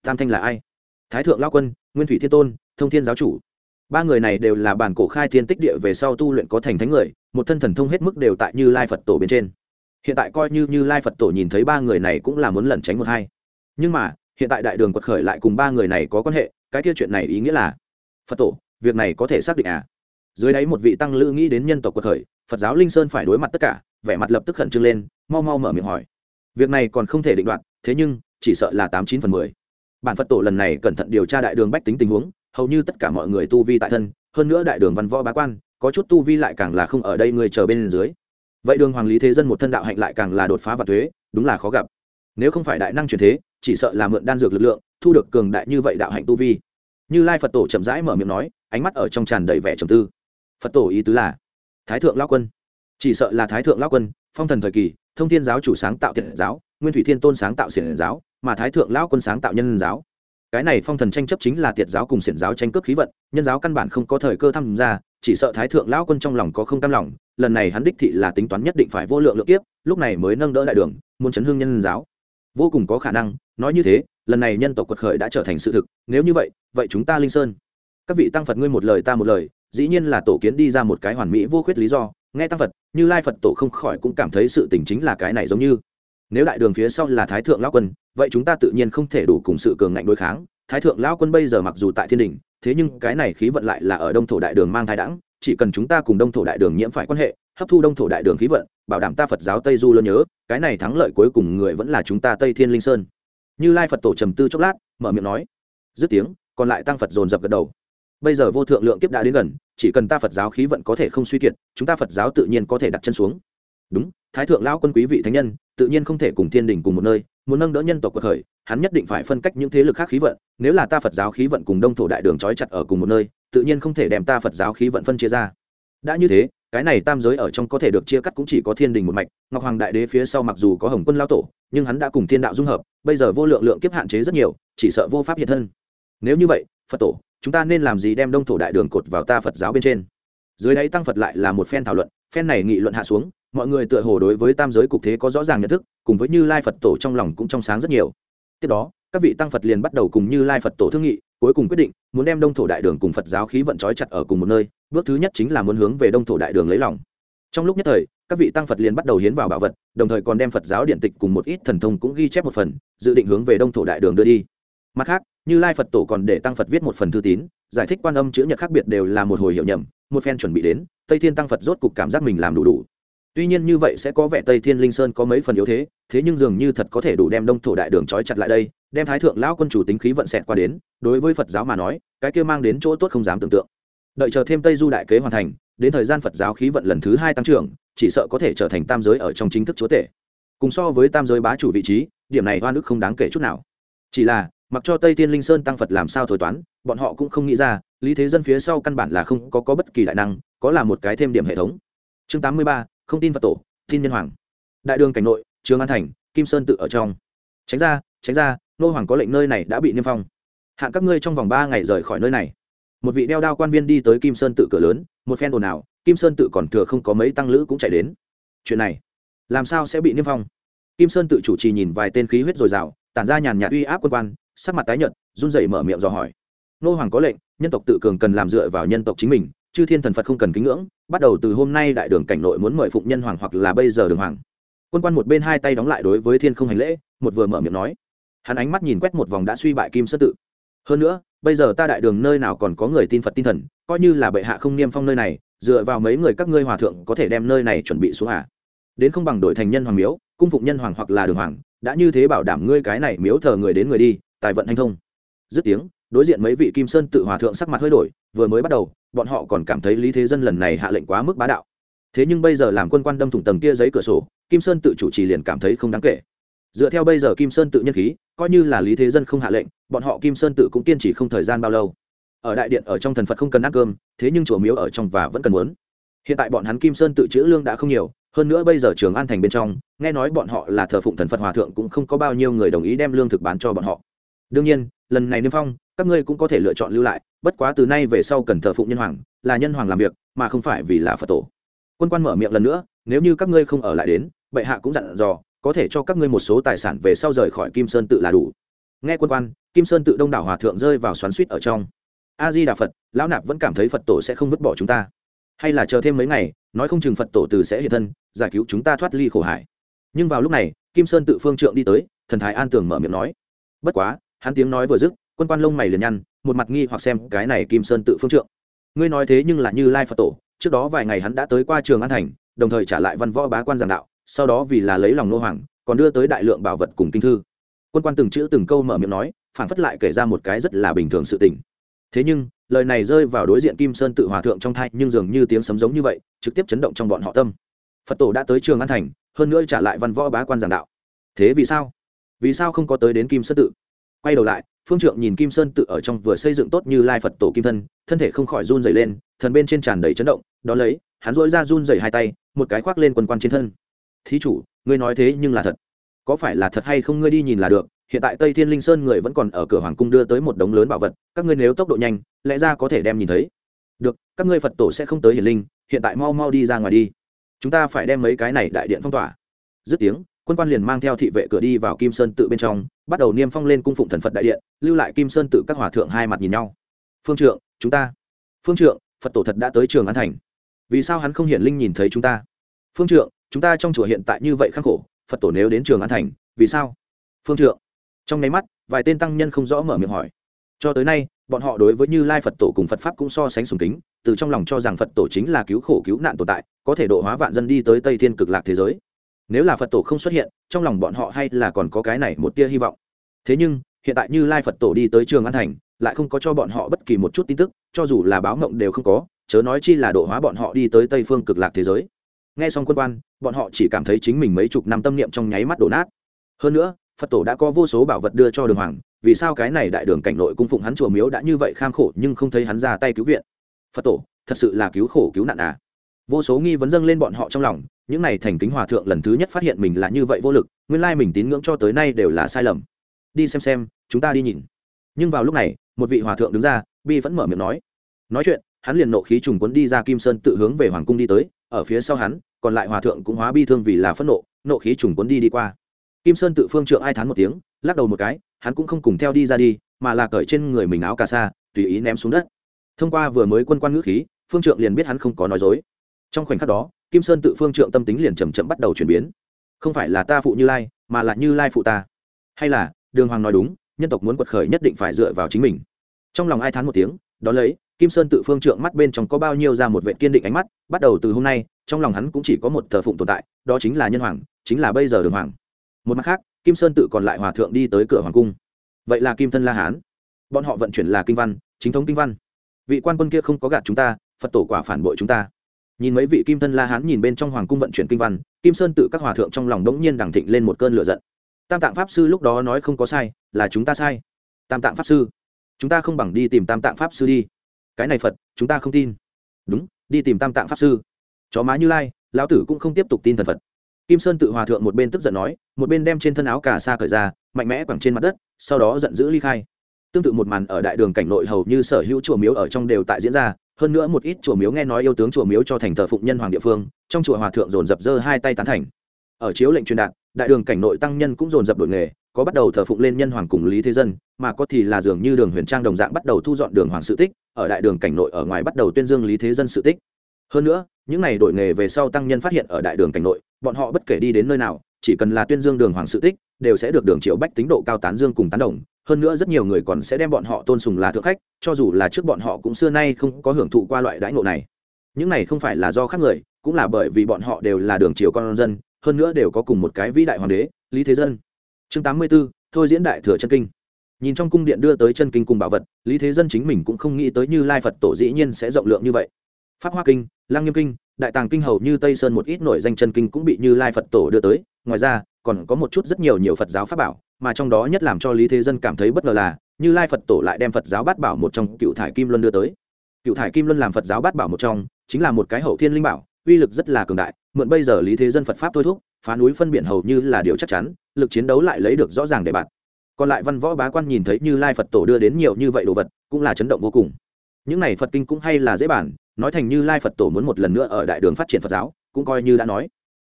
Tam thanh là ai? Thái thượng lao quân, nguyên thủy thiên tôn, thông thiên giáo chủ. Ba người này đều là bản cổ khai thiên tích địa về sau tu luyện có thành thánh người, một thân thần thông hết mức đều tại như lai phật tổ bên trên. Hiện tại coi như như lai phật tổ nhìn thấy ba người này cũng là muốn lẩn tránh một hai. Nhưng mà, hiện tại đại đường quật khởi lại cùng ba người này có quan hệ, cái kia chuyện này ý nghĩa là, phật tổ, việc này có thể xác định à? Dưới đáy một vị tăng lữ nghĩ đến nhân tộc quật khởi phật giáo linh sơn phải đối mặt tất cả, vẻ mặt lập tức khẩn trương lên, mau mau mở miệng hỏi. Việc này còn không thể định đoạt, thế nhưng, chỉ sợ là tám chín phần mười. Bản phật tổ lần này cẩn thận điều tra đại đường bách tính tình huống, hầu như tất cả mọi người tu vi tại thân, hơn nữa đại đường văn võ bá quan, có chút tu vi lại càng là không ở đây người chờ bên dưới. Vậy đường hoàng lý thế dân một thân đạo hạnh lại càng là đột phá và thuế, đúng là khó gặp. Nếu không phải đại năng truyền thế, chỉ sợ là mượn đan dược lực lượng, thu được cường đại như vậy đạo hạnh tu vi. Như lai phật tổ chậm rãi mở miệng nói, ánh mắt ở trong tràn đầy vẻ trầm tư phật tổ ý tứ là, thái thượng lao quân. Chỉ sợ là thái thượng lao quân, phong thần thời kỳ, thông thiên giáo chủ sáng tạo thiện giáo, nguyên thủy thiên tôn sáng tạo xiển giáo, mà thái thượng lao quân sáng tạo nhân giáo. Cái này phong thần tranh chấp chính là tiệt giáo cùng xiển giáo tranh cướp khí vận, nhân giáo căn bản không có thời cơ tham gia, chỉ sợ thái thượng lão quân trong lòng có không cam lòng, lần này hắn đích thị là tính toán nhất định phải vô lượng lượng kiếp, lúc này mới nâng đỡ đại đường, muốn chấn hương nhân giáo. Vô cùng có khả năng, nói như thế, lần này nhân tộc quật khởi đã trở thành sự thực, nếu như vậy vậy chúng ta linh sơn. Các vị tăng phật ngươi một lời ta một lời dĩ nhiên là tổ kiến đi ra một cái hoàn mỹ vô khuyết lý do, nghe tăng phật, như lai phật tổ không khỏi cũng cảm thấy sự tình chính là cái này giống như. Nếu đại đường phía sau là thái thượng lão quân, vậy chúng ta tự nhiên không thể đủ cùng sự cường ngạnh đối kháng. Thái thượng lão quân bây giờ mặc dù tại thiên đình, thế nhưng cái này khí vận lại là ở đông thổ đại đường mang thai đẳng, chỉ cần chúng ta cùng đông thổ đại đường nhiễm phải quan hệ, hấp thu đông thổ đại đường khí vận, bảo đảm ta phật giáo tây du luôn nhớ, cái này thắng lợi cuối cùng người vẫn là chúng ta tây thiên linh sơn. Như lai phật tổ trầm tư chốc lát, mở miệng nói. Dứt tiếng, còn lại tăng phật dồn dập gật đầu bây giờ vô thượng lượng kiếp đã đến gần, chỉ cần ta phật giáo khí vận có thể không suy kiệt, chúng ta phật giáo tự nhiên có thể đặt chân xuống. Đúng, thái thượng lão quân quý vị thánh nhân, tự nhiên không thể cùng thiên đình cùng một nơi, muốn nâng đỡ nhân tộc cuộc khởi hắn nhất định phải phân cách những thế lực khác khí vận, nếu là ta phật giáo khí vận cùng đông thổ đại đường trói chặt ở cùng một nơi, tự nhiên không thể đem ta phật giáo khí vận phân chia ra. Đã như thế, cái này tam giới ở trong có thể được chia cắt cũng chỉ có thiên đình một mạch, ngọc hoàng đại đế phía sau mặc dù có hồng quân lao tổ, nhưng hắn đã cùng thiên đạo dung hợp, bây giờ vô lượng lượng kiếp hạn chế rất nhiều, chỉ sợ vô pháp hiện thân. Nếu như vậy, phật tổ chúng ta nên làm gì đem đông thổ đại đường cột vào ta phật giáo bên trên? Dưới đáy tăng phật lại là một phen thảo luận, phen này nghị luận hạ xuống, mọi người tựa hồ đối với tam giới cục thế có rõ ràng nhận thức, cùng với như lai phật tổ trong lòng cũng trong sáng rất nhiều. Tiếp đó, các vị tăng phật liền bắt đầu cùng như lai phật tổ thương nghị, cuối cùng quyết định muốn đem đông thổ đại đường cùng phật giáo khí vận trói chặt ở cùng một nơi, bước thứ nhất chính là muốn hướng về đông thổ đại đường lấy lòng. Trong lúc nhất thời, các vị tăng phật liền bắt đầu hiến vào bảo vật, đồng thời còn đem phật giáo điện tịch cùng một ít thần thông cũng ghi chép một phần, dự định hướng về đông thổ đại đường đưa đi. Mặt khác như lai phật tổ còn để tăng phật viết một phần thư tín, giải thích quan âm chữ nhật khác biệt đều là một hồi hiệu nhầm, một phen chuẩn bị đến, tây thiên tăng phật rốt cục cảm giác mình làm đủ đủ. Tuy nhiên như vậy sẽ có vẻ tây thiên linh sơn có mấy phần yếu thế thế nhưng dường như thật có thể đủ đem đông thổ đại đường trói chặt lại đây, đem thái thượng lão quân chủ tính khí vận xẹt qua đến, đối với phật giáo mà nói, cái kia mang đến chỗ tốt không dám tưởng tượng. Đợi chờ thêm tây du đại kế hoàn thành, đến thời gian phật giáo khí vận lần thứ hai tăng trưởng, chỉ sợ có thể trở thành tam giới ở trong chính thức chúa tể. Cùng so với tam giới bá chủ vị trí, điểm này hoa nước không đáng kể chút nào. Chỉ là mặc cho tây tiên linh sơn tăng phật làm sao thổi toán bọn họ cũng không nghĩ ra lý thế dân phía sau căn bản là không có, có bất kỳ đại năng có là một cái thêm điểm hệ thống. Chương tám mươi ba không tin phật tổ tin nhân hoàng. Đại đường cảnh nội trường an thành kim sơn tự ở trong. Tránh ra tránh ra nô hoàng có lệnh nơi này đã bị niêm phong. Hạn các ngươi trong vòng ba ngày rời khỏi nơi này. Một vị đeo đao quan viên đi tới kim sơn tự cửa lớn một phen ồn ào kim sơn tự còn thừa không có mấy tăng lữ cũng chạy đến. Chuyện này làm sao sẽ bị niêm phong? Kim sơn tự chủ trì nhìn vài tên khí huyết dồi dào tản ra nhàn nhạt uy áp quân quan sắc mặt tái nhợt, run rẩy mở miệng dò hỏi. Nô hoàng có lệnh, nhân tộc tự cường cần làm dựa vào nhân tộc chính mình, chư thiên thần phật không cần kính ngưỡng, bắt đầu từ hôm nay đại đường cảnh nội muốn mời phụng nhân hoàng hoặc là bây giờ đường hoàng. Quân quan một bên hai tay đóng lại đối với thiên không hành lễ, một vừa mở miệng nói. Hắn ánh mắt nhìn quét một vòng đã suy bại kim sơn tự. Hơn nữa, bây giờ ta đại đường nơi nào còn có người tin phật tin thần, coi như là bệ hạ không niêm phong nơi này, dựa vào mấy người các ngươi hòa thượng có thể đem nơi này chuẩn bị xuống à? Đến không bằng đổi thành nhân hoàng miếu, cung phụng nhân hoàng hoặc là đường hoàng, đã như thế bảo đảm ngươi cái này miếu thờ người đến người đi tài vận hành thông. Dứt tiếng, đối diện mấy vị kim sơn tự hòa thượng sắc mặt hơi đổi, vừa mới bắt đầu, bọn họ còn cảm thấy lý thế dân lần này hạ lệnh quá mức bá đạo. Thế nhưng bây giờ làm quân quan đâm thủng tầng kia giấy cửa sổ, kim sơn tự chủ trì liền cảm thấy không đáng kể. Dựa theo bây giờ kim sơn tự nhân khí, coi như là lý thế dân không hạ lệnh, bọn họ kim sơn tự cũng kiên trì không thời gian bao lâu. Ở đại điện, ở trong thần phật không cần ăn cơm, thế nhưng chùa miếu ở trong và vẫn cần muốn. Hiện tại bọn hắn kim sơn tự chữ lương đã không nhiều, hơn nữa bây giờ trường an thành bên trong, nghe nói bọn họ là thờ phụng thần phật hòa thượng cũng không có bao nhiêu người đồng ý đem lương thực bán cho bọn họ đương nhiên, lần này niêm phong, các ngươi cũng có thể lựa chọn lưu lại, bất quá từ nay về sau cần thờ phụng nhân hoàng, là nhân hoàng làm việc, mà không phải vì là phật tổ. Quân quan mở miệng lần nữa, nếu như các ngươi không ở lại đến, bệ hạ cũng dặn dò, có thể cho các ngươi một số tài sản về sau rời khỏi kim sơn tự là đủ. Nghe quân quan, kim sơn tự đông đảo hòa thượng rơi vào xoắn suýt ở trong. A di đà phật, lão nạp vẫn cảm thấy phật tổ sẽ không vứt bỏ chúng ta. Hay là chờ thêm mấy ngày, nói không chừng phật tổ từ sẽ hiện thân, giải cứu chúng ta thoát ly khổ hải. Nhưng vào lúc này, kim sơn tự phương trượng đi tới, thần thái an tường mở miệng nói. Bất quá hắn tiếng nói vừa dứt, quân quan lông mày liền nhăn, một mặt nghi hoặc xem cái này kim sơn tự phương trượng. Ngươi nói thế nhưng là như lai phật tổ, trước đó vài ngày hắn đã tới qua trường an thành, đồng thời trả lại văn võ bá quan giảng đạo, sau đó vì là lấy lòng nô hoàng, còn đưa tới đại lượng bảo vật cùng kinh thư. Quân quan từng chữ từng câu mở miệng nói phản phất lại kể ra một cái rất là bình thường sự tình. Thế nhưng, lời này rơi vào đối diện kim sơn tự hòa thượng trong thai, nhưng dường như tiếng sấm giống như vậy, trực tiếp chấn động trong bọn họ tâm. Phật tổ đã tới trường an thành, hơn nữa trả lại văn võ bá quan giảng đạo. Thế vì sao? Vì sao không có tới đến kim sơn tự? Quay đầu lại, phương trượng nhìn kim sơn tự ở trong vừa xây dựng tốt như lai phật tổ kim thân thân thể không khỏi run dày lên, thần bên trên tràn đầy chấn động đ ó lấy, hắn dỗi ra run dày hai tay, một cái khoác lên quần quan trên thân. Thí chủ, ngươi nói thế nhưng là thật. Có phải là thật hay không ngươi đi nhìn là được, hiện tại tây thiên linh sơn người vẫn còn ở cửa hoàng cung đưa tới một đống lớn bảo vật, các ngươi nếu tốc độ nhanh, lẽ ra có thể đem nhìn thấy. Được, các ngươi phật tổ sẽ không tới hiển linh, hiện tại mau mau đi ra ngoài đi. Chúng ta phải đem mấy cái này đại điện phong tỏa. Dứt tiếng quân quan liền mang theo thị vệ cửa đi vào kim sơn tự bên trong, bắt đầu niêm phong lên cung phụng thần phật đại điện, lưu lại kim sơn tự các hòa thượng hai mặt nhìn nhau. Phương trượng, chúng ta. Phương trượng, phật tổ thật đã tới trường an thành. Vì sao hắn không hiển linh nhìn thấy chúng ta? Phương trượng, chúng ta trong chùa hiện tại như vậy khắc khổ, phật tổ nếu đến trường an thành, vì sao? Phương trượng. Trong nháy mắt, vài tên tăng nhân không rõ mở miệng hỏi. Cho tới nay, bọn họ đối với như lai phật tổ cùng phật pháp cũng so sánh sùng kính, từ trong lòng cho rằng phật tổ chính là cứu khổ cứu nạn tồn tại, có thể độ hóa vạn dân đi tới tây thiên cực lạc thế giới nếu là phật tổ không xuất hiện, trong lòng bọn họ hay là còn có cái này một tia hy vọng. Thế nhưng, hiện tại như lai phật tổ đi tới trường an thành, lại không có cho bọn họ bất kỳ một chút tin tức, cho dù là báo mộng đều không có, chớ nói chi là độ hóa bọn họ đi tới tây phương cực lạc thế giới. Nghe xong quân quan, bọn họ chỉ cảm thấy chính mình mấy chục năm tâm niệm trong nháy mắt đổ nát. Hơn nữa, phật tổ đã có vô số bảo vật đưa cho đường hoàng, vì sao cái này đại đường cảnh nội cung phụng hắn chùa miếu đã như vậy kham khổ nhưng không thấy hắn ra tay cứu viện? Phật tổ, thật sự là cứu khổ cứu nạn à? Vô số nghi vấn dâng lên bọn họ trong lòng, những này thành kính hòa thượng lần thứ nhất phát hiện mình là như vậy vô lực, nguyên lai mình tín ngưỡng cho tới nay đều là sai lầm. Đi xem xem, chúng ta đi nhìn. Nhưng vào lúc này, một vị hòa thượng đứng ra, bi vẫn mở miệng nói. Nói chuyện, hắn liền nộ khí trùng quấn đi ra kim sơn tự hướng về hoàng cung đi tới, ở phía sau hắn, còn lại hòa thượng cũng hóa bi thương vì là phẫn nộ nộ khí trùng quấn đi đi qua. Kim sơn tự phương trượng ai thán một tiếng, lắc đầu một cái, hắn cũng không cùng theo đi ra đi, mà là cởi trên người mình áo cà sa, tùy ý ném xuống đất. Thông qua vừa mới quân quan ngữ khí, phương trượng liền biết hắn không có nói dối trong khoảnh khắc đó, kim sơn tự phương trượng tâm tính liền chầm chậm bắt đầu chuyển biến. Không phải là ta phụ như lai, mà là như lai phụ ta. Hay là, đường hoàng nói đúng, nhân tộc muốn quật khởi nhất định phải dựa vào chính mình. Trong lòng ai thán một tiếng đón lấy, kim sơn tự phương trượng mắt bên trong có bao nhiêu ra một vệ kiên định ánh mắt, bắt đầu từ hôm nay, trong lòng hắn cũng chỉ có một thờ phụng tồn tại, đó chính là nhân hoàng, chính là bây giờ đường hoàng. Một mặt khác, kim sơn tự còn lại hòa thượng đi tới cửa hoàng cung. Vậy là kim thân la hán. Bọn họ vận chuyển là kinh văn, chính thống kinh văn. Vị quan quân kia không có gạt chúng ta, phật tổ quả phản bội chúng ta nhìn mấy vị kim thân la hán nhìn bên trong hoàng cung vận chuyển kinh văn, kim sơn tự các hòa thượng trong lòng đống nhiên đằng thịnh lên một cơn lửa giận. Tam tạng pháp sư lúc đó nói không có sai, là chúng ta sai. Tam tạng pháp sư, chúng ta không bằng đi tìm tam tạng pháp sư đi. Cái này phật, chúng ta không tin. Đúng, đi tìm tam tạng pháp sư. Chó má như lai, lão tử cũng không tiếp tục tin thần phật. Kim sơn tự hòa thượng một bên tức giận nói, một bên đem trên thân áo cà sa cởi ra, mạnh mẽ quẳng trên mặt đất, sau đó giận dữ ly khai. Tương tự một màn ở đại đường cảnh nội hầu như sở hữu chùa miếu ở trong đều tại diễn ra hơn nữa một ít chùa miếu nghe nói yêu tướng chùa miếu cho thành thờ phụng nhân hoàng địa phương, trong chùa hòa thượng dồn dập dơ hai tay tán thành. Ở chiếu lệnh truyền đạt, đại đường cảnh nội tăng nhân cũng dồn dập đổi nghề, có bắt đầu thờ phụng lên nhân hoàng cùng lý thế dân, mà có thì là dường như đường huyền trang đồng dạng bắt đầu thu dọn đường hoàng sự tích, ở đại đường cảnh nội ở ngoài bắt đầu tuyên dương lý thế dân sự tích. Hơn nữa, những này đổi nghề về sau tăng nhân phát hiện ở đại đường cảnh nội, bọn họ bất kể đi đến nơi nào, chỉ cần là tuyên dương đường hoàng sự tích, đều sẽ được đường triệu bách tính độ cao tán dương cùng tán đồng hơn nữa rất nhiều người còn sẽ đem bọn họ tôn sùng là thượng khách cho dù là trước bọn họ cũng xưa nay không có hưởng thụ qua loại đãi ngộ này. Những này không phải là do khác người cũng là bởi vì bọn họ đều là đường triều con dân hơn nữa đều có cùng một cái vĩ đại hoàng đế lý thế dân. Chương tám mươi 84, thôi diễn đại thừa chân kinh. Nhìn trong cung điện đưa tới chân kinh cùng bảo vật lý thế dân chính mình cũng không nghĩ tới như lai phật tổ dĩ nhiên sẽ rộng lượng như vậy. Pháp hoa kinh Lang nghiêm kinh đại tàng kinh hầu như tây sơn một ít nổi danh chân kinh cũng bị như lai phật tổ đưa tới. Ngoài ra còn có một chút rất nhiều nhiều phật giáo pháp bảo mà trong đó nhất làm cho lý thế dân cảm thấy bất ngờ là, như lai phật tổ lại đem phật giáo bát bảo một trong cựu thải kim luân đưa tới. Cựu thải kim luân làm phật giáo bát bảo một trong, chính là một cái hậu thiên linh bảo, uy lực rất là cường đại, mượn bây giờ lý thế dân phật pháp thôi thúc, phá núi phân biển hầu như là điều chắc chắn, lực chiến đấu lại lấy được rõ ràng để bạn. Còn lại văn võ bá quan nhìn thấy như lai phật tổ đưa đến nhiều như vậy đồ vật, cũng là chấn động vô cùng. Những này phật kinh cũng hay là dễ bản nói thành như lai phật tổ muốn một lần nữa ở đại đường phát triển phật giáo, cũng coi như đã nói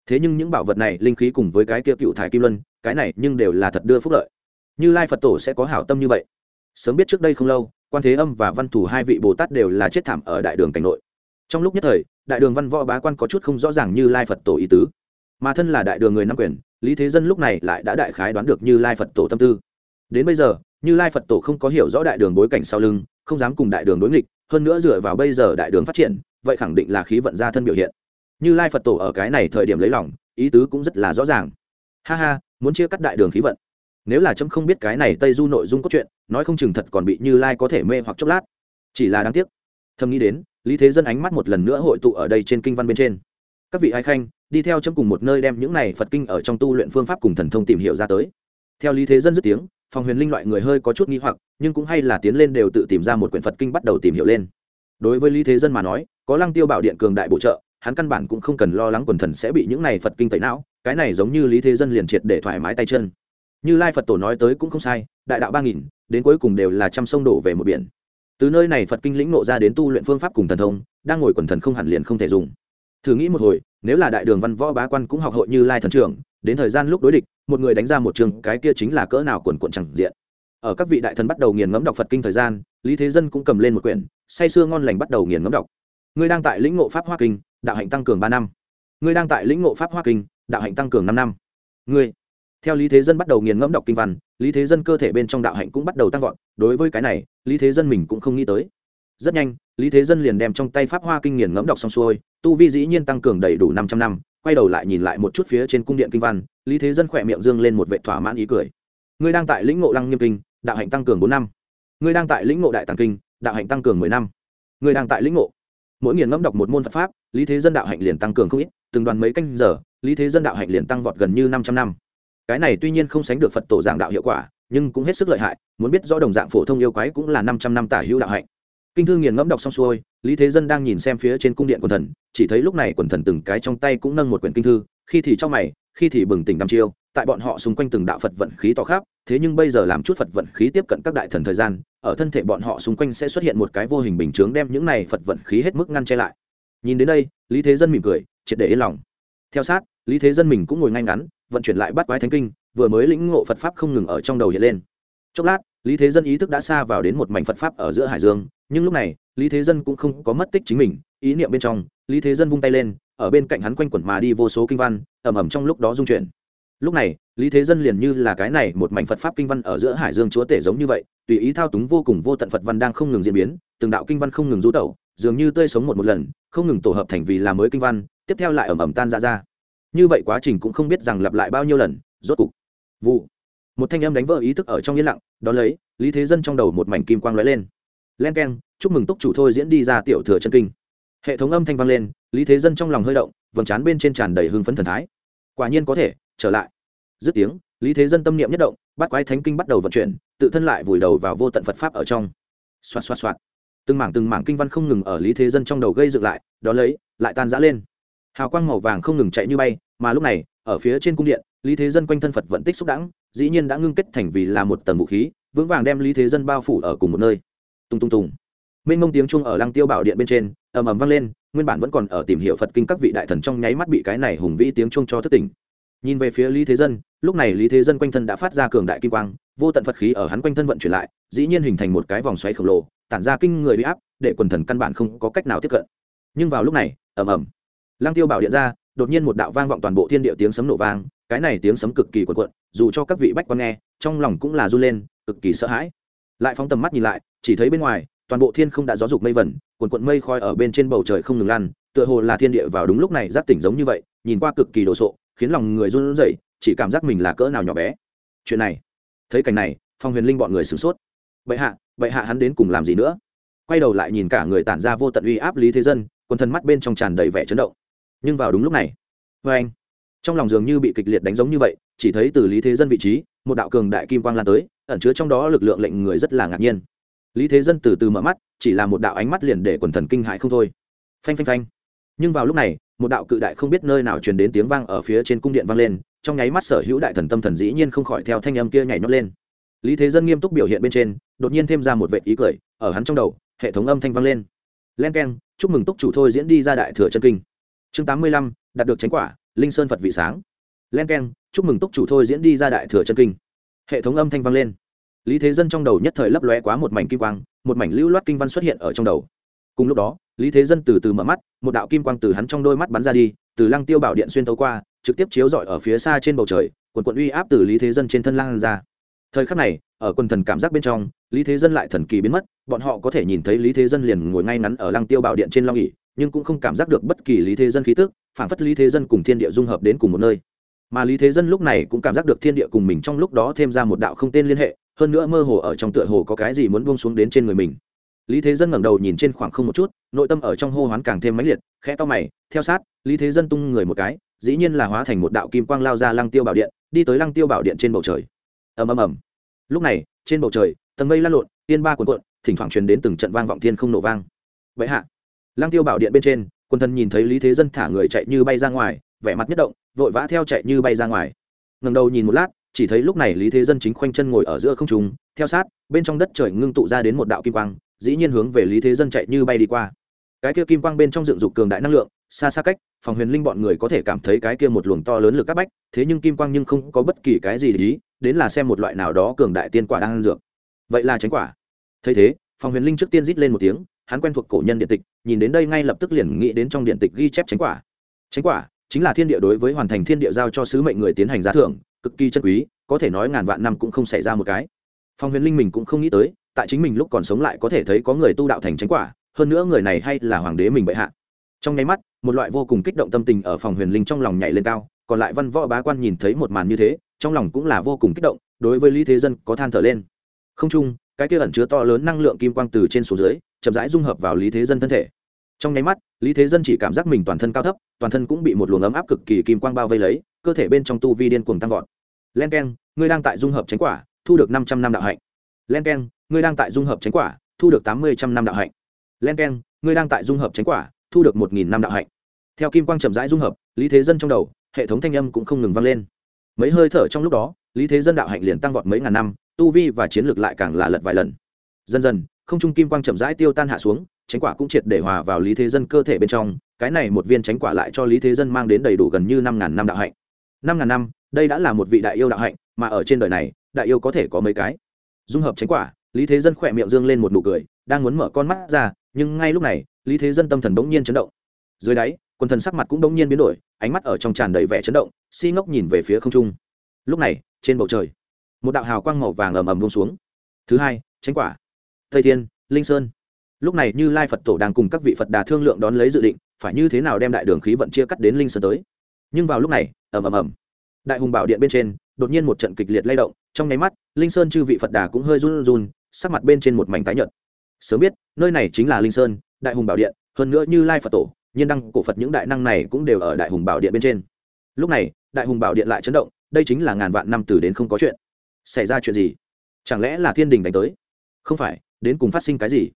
thế nhưng những bảo vật này, linh khí cùng với cái kia cựu thải kim luân, cái này nhưng đều là thật đưa phúc lợi. Như lai phật tổ sẽ có hảo tâm như vậy. Sớm biết trước đây không lâu, quan thế âm và văn thủ hai vị bồ tát đều là chết thảm ở đại đường cảnh nội. Trong lúc nhất thời, đại đường văn võ bá quan có chút không rõ ràng như lai phật tổ ý tứ. Mà thân là đại đường người nắm quyền, lý thế dân lúc này lại đã đại khái đoán được như lai phật tổ tâm tư. Đến bây giờ, như lai phật tổ không có hiểu rõ đại đường bối cảnh sau lưng, không dám cùng đại đường đối nghịch, hơn nữa dựa vào bây giờ đại đường phát triển, vậy khẳng định là khí vận gia thân biểu hiện như lai phật tổ ở cái này thời điểm lấy lòng, ý tứ cũng rất là rõ ràng. Ha ha, muốn chia cắt đại đường khí vận. Nếu là trâm không biết cái này tây du nội dung cốt truyện, nói không chừng thật còn bị như lai có thể mê hoặc chốc lát. Chỉ là đáng tiếc. Thầm nghĩ đến, lý thế dân ánh mắt một lần nữa hội tụ ở đây trên kinh văn bên trên. Các vị ai khanh, đi theo chấm cùng một nơi đem những này phật kinh ở trong tu luyện phương pháp cùng thần thông tìm hiểu ra tới. Theo lý thế dân dứt tiếng phòng huyền linh loại người hơi có chút nghi hoặc, nhưng cũng hay là tiến lên đều tự tìm ra một quyển phật kinh bắt đầu tìm hiểu lên. Đối với lý thế dân mà nói, có lăng tiêu bảo điện cường đại bổ trợ hắn căn bản cũng không cần lo lắng quần thần sẽ bị những này phật kinh tẩy não, cái này giống như lý thế dân liền triệt để thoải mái tay chân. Như lai phật tổ nói tới cũng không sai, đại đạo ba nghìn, đến cuối cùng đều là trăm sông đổ về một biển. Từ nơi này phật kinh lĩnh nộ ra đến tu luyện phương pháp cùng thần thông, đang ngồi quần thần không hẳn liền không thể dùng. Thử nghĩ một hồi, nếu là đại đường văn võ bá quan cũng học hội như lai thần trưởng, đến thời gian lúc đối địch, một người đánh ra một trường, cái kia chính là cỡ nào quần quận chẳng diện. Ở các vị đại thần bắt đầu nghiền ngẫm đọc phật kinh thời gian, lý thế dân cũng cầm lên một quyển, say sưa ngon lành bắt đầu nghiền ngẫm đọc. Ngươi đang tại lĩnh ngộ pháp hoa kinh đạo hạnh tăng cường ba năm. Ngươi đang tại lĩnh ngộ pháp hoa kinh, đạo hạnh tăng cường năm năm. Ngươi, theo lý thế dân bắt đầu nghiền ngẫm đọc kinh văn, lý thế dân cơ thể bên trong đạo hạnh cũng bắt đầu tăng vọt, đối với cái này, lý thế dân mình cũng không nghĩ tới. Rất nhanh, lý thế dân liền đem trong tay pháp hoa kinh nghiền ngẫm đọc xong xuôi, tu vi dĩ nhiên tăng cường đầy đủ năm trăm năm, quay đầu lại nhìn lại một chút phía trên cung điện kinh văn, lý thế dân khỏe miệng dương lên một vệ thỏa mãn ý cười. Ngươi đang tại lĩnh ngộ lăng nghiêm kinh, đạo hạnh tăng cường bốn năm. Ngươi đang tại lĩnh ngộ đại tàng kinh, đạo hạnh tăng cường mười năm. Ngươi đang tại lĩnh ngộ mỗi nghiền ngẫm đọc một môn phật pháp, lý thế dân đạo hạnh liền tăng cường không ít, từng đoàn mấy canh giờ, lý thế dân đạo hạnh liền tăng vọt gần như năm trăm năm. Cái này tuy nhiên không sánh được phật tổ giảng đạo hiệu quả, nhưng cũng hết sức lợi hại, muốn biết rõ đồng dạng phổ thông yêu quái cũng là năm trăm năm tả hữu đạo hạnh. Kinh thư nghiền ngẫm đọc xong xuôi, lý thế dân đang nhìn xem phía trên cung điện quần thần, chỉ thấy lúc này quần thần từng cái trong tay cũng nâng một quyển kinh thư, khi thì trong mày, khi thì bừng tỉnh đăm chiêu tại bọn họ xung quanh từng đạo phật vận khí tỏ khắp, thế nhưng bây giờ làm chút phật vận khí tiếp cận các đại thần thời gian, ở thân thể bọn họ xung quanh sẽ xuất hiện một cái vô hình bình chướng đem những này phật vận khí hết mức ngăn che lại. Nhìn đến đây, lý thế dân mỉm cười, triệt để yên lòng. Theo sát, lý thế dân mình cũng ngồi ngay ngắn, vận chuyển lại bắt quái thánh kinh, vừa mới lĩnh ngộ phật pháp không ngừng ở trong đầu hiện lên. Chốc lát, lý thế dân ý thức đã xa vào đến một mảnh phật pháp ở giữa hải dương, nhưng lúc này, lý thế dân cũng không có mất tích chính mình, ý niệm bên trong, lý thế dân vung tay lên, ở bên cạnh hắn quanh quẩn mà đi vô số kinh văn ẩm ẩm trong lúc đó dung chuyển lúc này, lý thế dân liền như là cái này một mảnh phật pháp kinh văn ở giữa hải dương chúa tể giống như vậy, tùy ý thao túng vô cùng vô tận phật văn đang không ngừng diễn biến, từng đạo kinh văn không ngừng rú tẩu, dường như tươi sống một một lần, không ngừng tổ hợp thành vì làm mới kinh văn, tiếp theo lại ẩm ẩm tan ra ra. Như vậy quá trình cũng không biết rằng lặp lại bao nhiêu lần, rốt cục, vụ, một thanh âm đánh vỡ ý thức ở trong yên lặng, đón lấy, lý thế dân trong đầu một mảnh kim quang lóe lên. Len k e n chúc mừng túc chủ thôi diễn đi ra tiểu thừa chân kinh. Hệ thống âm thanh vang lên, lý thế dân trong lòng hơi động, vầng trán bên trên tràn đầy hưng phấn thần thái. Quả nhiên có thể trở lại. Dứt tiếng, lý thế dân tâm niệm nhất động, bắt quái thánh kinh bắt đầu vận chuyển, tự thân lại vùi đầu vào vô tận phật pháp ở trong. Xoạt xoạt xoạt. Từng mảng từng mảng kinh văn không ngừng ở lý thế dân trong đầu gây dựng lại, đó lấy, lại tan rã lên. Hào quang màu vàng không ngừng chạy như bay, mà lúc này, ở phía trên cung điện, lý thế dân quanh thân phật vận tích xúc đẳng, dĩ nhiên đã ngưng kết thành vì là một tầng vũ khí, vững vàng đem lý thế dân bao phủ ở cùng một nơi. Tung tung tùng mênh mông tiếng chuông ở lăng tiêu bảo điện bên trên, ầm ầm vang lên, nguyên bản vẫn còn ở tìm hiểu phật kinh các vị đại thần trong nháy mắt bị cái này hùng vĩ tiếng chuông cho thất tỉnh nhìn về phía lý thế dân, lúc này lý thế dân quanh thân đã phát ra cường đại kim quang, vô tận phật khí ở hắn quanh thân vận chuyển lại, dĩ nhiên hình thành một cái vòng xoáy khổng lồ, tản ra kinh người bị áp, để quần thần căn bản không có cách nào tiếp cận. Nhưng vào lúc này, ầm ầm, lăng tiêu bảo điện ra, đột nhiên một đạo vang vọng toàn bộ thiên địa tiếng sấm nổ vang, cái này tiếng sấm cực kỳ quần quận dù cho các vị bách quan nghe, trong lòng cũng là run lên, cực kỳ sợ hãi. Lại phóng tầm mắt nhìn lại, chỉ thấy bên ngoài, toàn bộ thiên không đã gió dục mây vẩn quần quận mây khói ở bên trên bầu trời không ngừng lan, tựa hồ là thiên địa vào đúng lúc này giác tỉnh giống như vậy, nhìn qua cực kỳ đồ sộ khiến lòng người run rẩy, chỉ cảm giác mình là cỡ nào nhỏ bé. Chuyện này, thấy cảnh này, phong huyền linh bọn người sửng sốt. Bệ hạ bệ hạ hắn đến cùng làm gì nữa? Quay đầu lại nhìn cả người tản ra vô tận uy áp lý thế dân, quần thân mắt bên trong tràn đầy vẻ chấn động. Nhưng vào đúng lúc này vê anh, trong lòng dường như bị kịch liệt đánh giống như vậy, chỉ thấy từ lý thế dân vị trí, một đạo cường đại kim quang lan tới, ẩn chứa trong đó lực lượng lệnh người rất là ngạc nhiên. Lý thế dân từ từ mở mắt, chỉ là một đạo ánh mắt liền để quần thần kinh hại không thôi. Phanh phanh phanh nhưng vào lúc này, một đạo cự đại không biết nơi nào truyền đến tiếng vang ở phía trên cung điện vang lên, trong nháy mắt sở hữu đại thần tâm thần dĩ nhiên không khỏi theo thanh âm kia nhảy nhót lên. Lý thế dân nghiêm túc biểu hiện bên trên, đột nhiên thêm ra một vệ ý cười, ở hắn trong đầu, hệ thống âm thanh vang lên. Len k e n chúc mừng túc chủ thôi diễn đi ra đại thừa chân kinh. Chương tám mươi lăm, đạt được tránh quả, linh sơn phật vị sáng. Len k e n chúc mừng túc chủ thôi diễn đi ra đại thừa chân kinh. Hệ thống âm thanh vang lên. Lý thế dân trong đầu nhất thời lấp lóe quá một mảnh kim quang, một mảnh lưu loát kinh văn xuất hiện ở trong đầu cùng lúc đó, lý thế dân từ từ mở mắt, một đạo kim quang từ hắn trong đôi mắt bắn ra đi, từ lăng tiêu bảo điện xuyên tấu qua, trực tiếp chiếu rọi ở phía xa trên bầu trời, quần quận uy áp từ lý thế dân trên thân lang ra. Thời khắc này, ở quần thần cảm giác bên trong, lý thế dân lại thần kỳ biến mất, bọn họ có thể nhìn thấy lý thế dân liền ngồi ngay ngắn ở lăng tiêu bảo điện trên long ỉ nhưng cũng không cảm giác được bất kỳ lý thế dân khí tức phản phất lý thế dân cùng thiên địa dung hợp đến cùng một nơi. Mà lý thế dân lúc này cũng cảm giác được thiên địa cùng mình trong lúc đó thêm ra một đạo không tên liên hệ, hơn nữa mơ hồ ở trong tựa hồ có cái gì muốn buông xuống đến trên người mình lý thế dân ngẩng đầu nhìn trên khoảng không một chút, nội tâm ở trong hô hoán càng thêm mãnh liệt, khẽ to mày, theo sát, lý thế dân tung người một cái, dĩ nhiên là hóa thành một đạo kim quang lao ra lăng tiêu bảo điện, đi tới lăng tiêu bảo điện trên bầu trời. Ầm ầm ầm. Lúc này, trên bầu trời, tầng mây lan lộn tiên ba cuộn cuộn, thỉnh thoảng truyền đến từng trận vang vọng thiên không nổ vang. Vậy hạ, lăng tiêu bảo điện bên trên quân thân nhìn thấy lý thế dân thả người chạy như bay ra ngoài, vẻ mặt nhất động, vội vã theo chạy như bay ra ngoài. Ngẩng đầu nhìn một lát, chỉ thấy lúc này lý thế dân chính khoanh chân ngồi ở giữa không trung, theo sát, bên trong đất trời ngưng tụ ra đến một đạo kim quang dĩ nhiên hướng về lý thế dân chạy như bay đi qua. Cái kia kim quang bên trong dựng dục cường đại năng lượng, xa xa cách, phòng huyền linh bọn người có thể cảm thấy cái kia một luồng to lớn lực các bách, thế nhưng kim quang nhưng không có bất kỳ cái gì để ý, đến là xem một loại nào đó cường đại tiên quả đang ăn dược. Vậy là tránh quả. Thấy thế, phòng huyền linh trước tiên rít lên một tiếng, hắn quen thuộc cổ nhân điện tịch, nhìn đến đây ngay lập tức liền nghĩ đến trong điện tịch ghi chép tránh quả. Tránh quả chính là thiên địa đối với hoàn thành thiên địa giao cho sứ mệnh người tiến hành giá thưởng, cực kỳ chân quý, có thể nói ngàn vạn năm cũng không xảy ra một cái. Phòng huyền linh mình cũng không nghĩ tới tại chính mình lúc còn sống lại có thể thấy có người tu đạo thành chánh quả, hơn nữa người này hay là hoàng đế mình bệ hạ. Trong nháy mắt, một loại vô cùng kích động tâm tình ở phòng huyền linh trong lòng nhảy lên cao, còn lại văn võ bá quan nhìn thấy một màn như thế, trong lòng cũng là vô cùng kích động, đối với lý thế dân có than thở lên. Không chung, cái kia ẩn chứa to lớn năng lượng kim quang từ trên xuống dưới, chậm rãi dung hợp vào lý thế dân thân thể. Trong nháy mắt, lý thế dân chỉ cảm giác mình toàn thân cao thấp, toàn thân cũng bị một luồng ấm áp cực kỳ kim quang bao vây lấy, cơ thể bên trong tu vi điên cuồng tăng vọt. Len k e n ngươi đang tại dung hợp tránh quả, thu được năm trăm năm đạo hạnh. Len k e n ngươi đang tại dung hợp tránh quả, thu được tám mươi trăm năm đạo hạnh. Len k e n ngươi đang tại dung hợp tránh quả, thu được một nghìn năm đạo hạnh. Theo kim quang chậm rãi dung hợp, lý thế dân trong đầu, hệ thống thanh âm cũng không ngừng vang lên. Mấy hơi thở trong lúc đó, lý thế dân đạo hạnh liền tăng vọt mấy ngàn năm, tu vi và chiến lược lại càng là lật vài lần. Dần dần, không trung kim quang chậm rãi tiêu tan hạ xuống tránh quả cũng triệt để hòa vào lý thế dân cơ thể bên trong, cái này một viên tránh quả lại cho lý thế dân mang đến đầy đủ gần như năm ngàn năm đạo hạnh. Năm ngàn năm, đây đã là một vị đại yêu đạo hạnh, mà ở trên đời này, đại yêu có thể có mấy cái? Dung hợp tránh quả lý thế dân khỏe miệng dương lên một nụ cười, đang muốn mở con mắt ra, nhưng ngay lúc này, lý thế dân tâm thần bỗng nhiên chấn động. Dưới đáy, quần thần sắc mặt cũng bỗng nhiên biến đổi, ánh mắt ở trong tràn đầy vẻ chấn động, si ngốc nhìn về phía không trung. Lúc này, trên bầu trời, một đạo hào quang màu vàng ầm ầm buông xuống. Thứ hai tránh quả. Tây thiên, linh sơn. Lúc này như lai phật tổ đang cùng các vị phật đà thương lượng đón lấy dự định, phải như thế nào đem đại đường khí vận chia cắt đến linh sơn tới. Nhưng vào lúc này, ầm ầm ầm. Đại hùng bảo điện bên trên, đột nhiên một trận kịch liệt lay động, trong nháy mắt, linh sơn chư vị phật đà cũng hơi run run sắc mặt bên trên một mảnh tái nhợt. Sớm biết, nơi này chính là linh sơn, đại hùng bảo điện, hơn nữa như lai phật tổ, nhiên đăng, cổ phật những đại năng này cũng đều ở đại hùng bảo điện bên trên. Lúc này, đại hùng bảo điện lại chấn động, đây chính là ngàn vạn năm từ đến không có chuyện. Xảy ra chuyện gì? Chẳng lẽ là thiên đình đánh tới? Không phải, đến cùng phát sinh cái gì?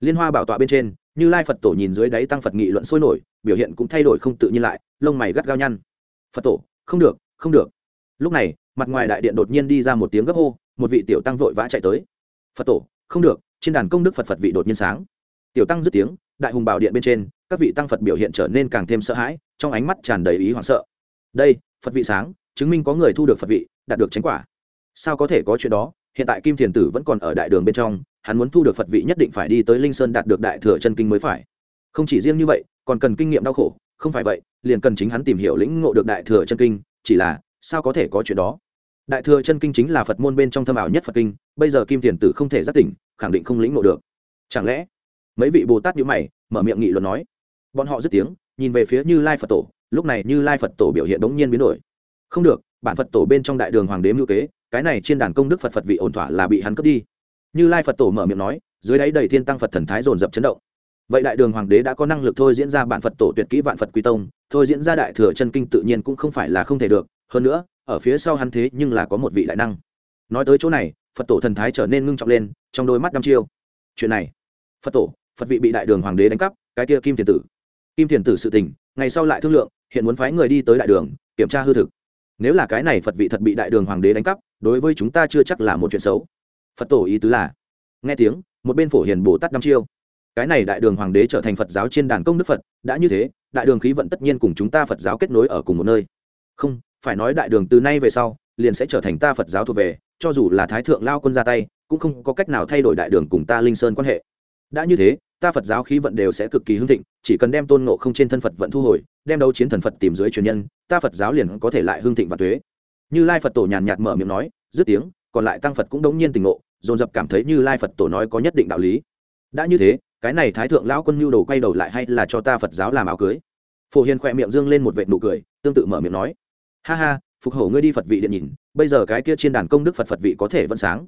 Liên hoa bảo tọa bên trên, như lai phật tổ nhìn dưới đáy tăng phật nghị luận sôi nổi, biểu hiện cũng thay đổi không tự nhiên lại, lông mày gắt gao nhăn. Phật tổ, không được không được. Lúc này, mặt ngoài đại điện đột nhiên đi ra một tiếng gấp hô, một vị tiểu tăng vội vã chạy tới phật tổ, không được, trên đàn công đức phật phật vị đột nhiên sáng. Tiểu tăng dứt tiếng, đại hùng bảo điện bên trên, các vị tăng phật biểu hiện trở nên càng thêm sợ hãi, trong ánh mắt tràn đầy ý hoảng sợ. Đây, phật vị sáng, chứng minh có người thu được phật vị, đạt được chánh quả. Sao có thể có chuyện đó? Hiện tại kim thiền tử vẫn còn ở đại đường bên trong, hắn muốn thu được phật vị nhất định phải đi tới linh sơn đạt được đại thừa chân kinh mới phải. Không chỉ riêng như vậy, còn cần kinh nghiệm đau khổ, không phải vậy, liền cần chính hắn tìm hiểu lĩnh ngộ được đại thừa chân kinh, chỉ là, sao có thể có chuyện đó? Đại thừa chân kinh chính là phật môn bên trong thâm ảo nhất phật kinh, bây giờ kim thiền tử không thể giác tỉnh, khẳng định không lĩnh ngộ được. Chẳng lẽ, mấy vị bồ tát nhữ mày, mở miệng nghị luận nói, bọn họ dứt tiếng, nhìn về phía như lai phật tổ, lúc này như lai phật tổ biểu hiện đống nhiên biến đổi. Không được, bản phật tổ bên trong đại đường hoàng đế mưu kế, cái này trên đàn công đức phật phật vị ổn thỏa là bị hắn cướp đi. Như lai phật tổ mở miệng nói, dưới đáy đầy thiên tăng phật thần thái dồn dập chấn động. Vậy đại đường hoàng đế đã có năng lực thôi diễn ra bản phật tổ tuyệt kỹ vạn phật quy tông, thôi diễn ra đại thừa chân kinh tự nhiên cũng không phải là không thể được hơn nữa, ở phía sau hắn thế nhưng là có một vị đại năng. Nói tới chỗ này, phật tổ thần thái trở nên ngưng trọng lên, trong đôi mắt đăm chiêu. Chuyện này, phật tổ, phật vị bị đại đường hoàng đế đánh cắp, cái kia kim thiền tử. Kim thiền tử sự tình, ngày sau lại thương lượng, hiện muốn phái người đi tới đại đường, kiểm tra hư thực. Nếu là cái này phật vị thật bị đại đường hoàng đế đánh cắp, đối với chúng ta chưa chắc là một chuyện xấu. Phật tổ ý tứ là, nghe tiếng, một bên phổ hiền bồ tát năm chiêu. Cái này đại đường hoàng đế trở thành phật giáo trên đàn công đức phật, đã như thế, đại đường khí vận tất nhiên cùng chúng ta phật giáo kết nối ở cùng một nơi. Không phải nói đại đường từ nay về sau, liền sẽ trở thành ta phật giáo thuộc về, cho dù là thái thượng lao quân ra tay, cũng không có cách nào thay đổi đại đường cùng ta linh sơn quan hệ. Đã như thế, ta phật giáo khí vận đều sẽ cực kỳ hưng thịnh, chỉ cần đem tôn ngộ không trên thân phật vận thu hồi, đem đấu chiến thần phật tìm dưới truyền nhân, ta phật giáo liền có thể lại hưng thịnh và thuế như lai phật tổ nhàn nhạt mở miệng nói, dứt tiếng, còn lại tăng phật cũng đống nhiên tình ngộ, dồn dập cảm thấy như lai phật tổ nói có nhất định đạo lý. Đã như thế, cái này thái thượng lão quân nhu đầu quay đầu lại hay là cho ta phật giáo làm áo cưới? Phổ hiền khỏe miệng dương lên một vệt nụ cười, tương tự mở miệng nói ha ha, phục hổ ngươi đi phật vị điện nhìn, bây giờ cái kia trên đàn công đức phật phật vị có thể vẫn sáng.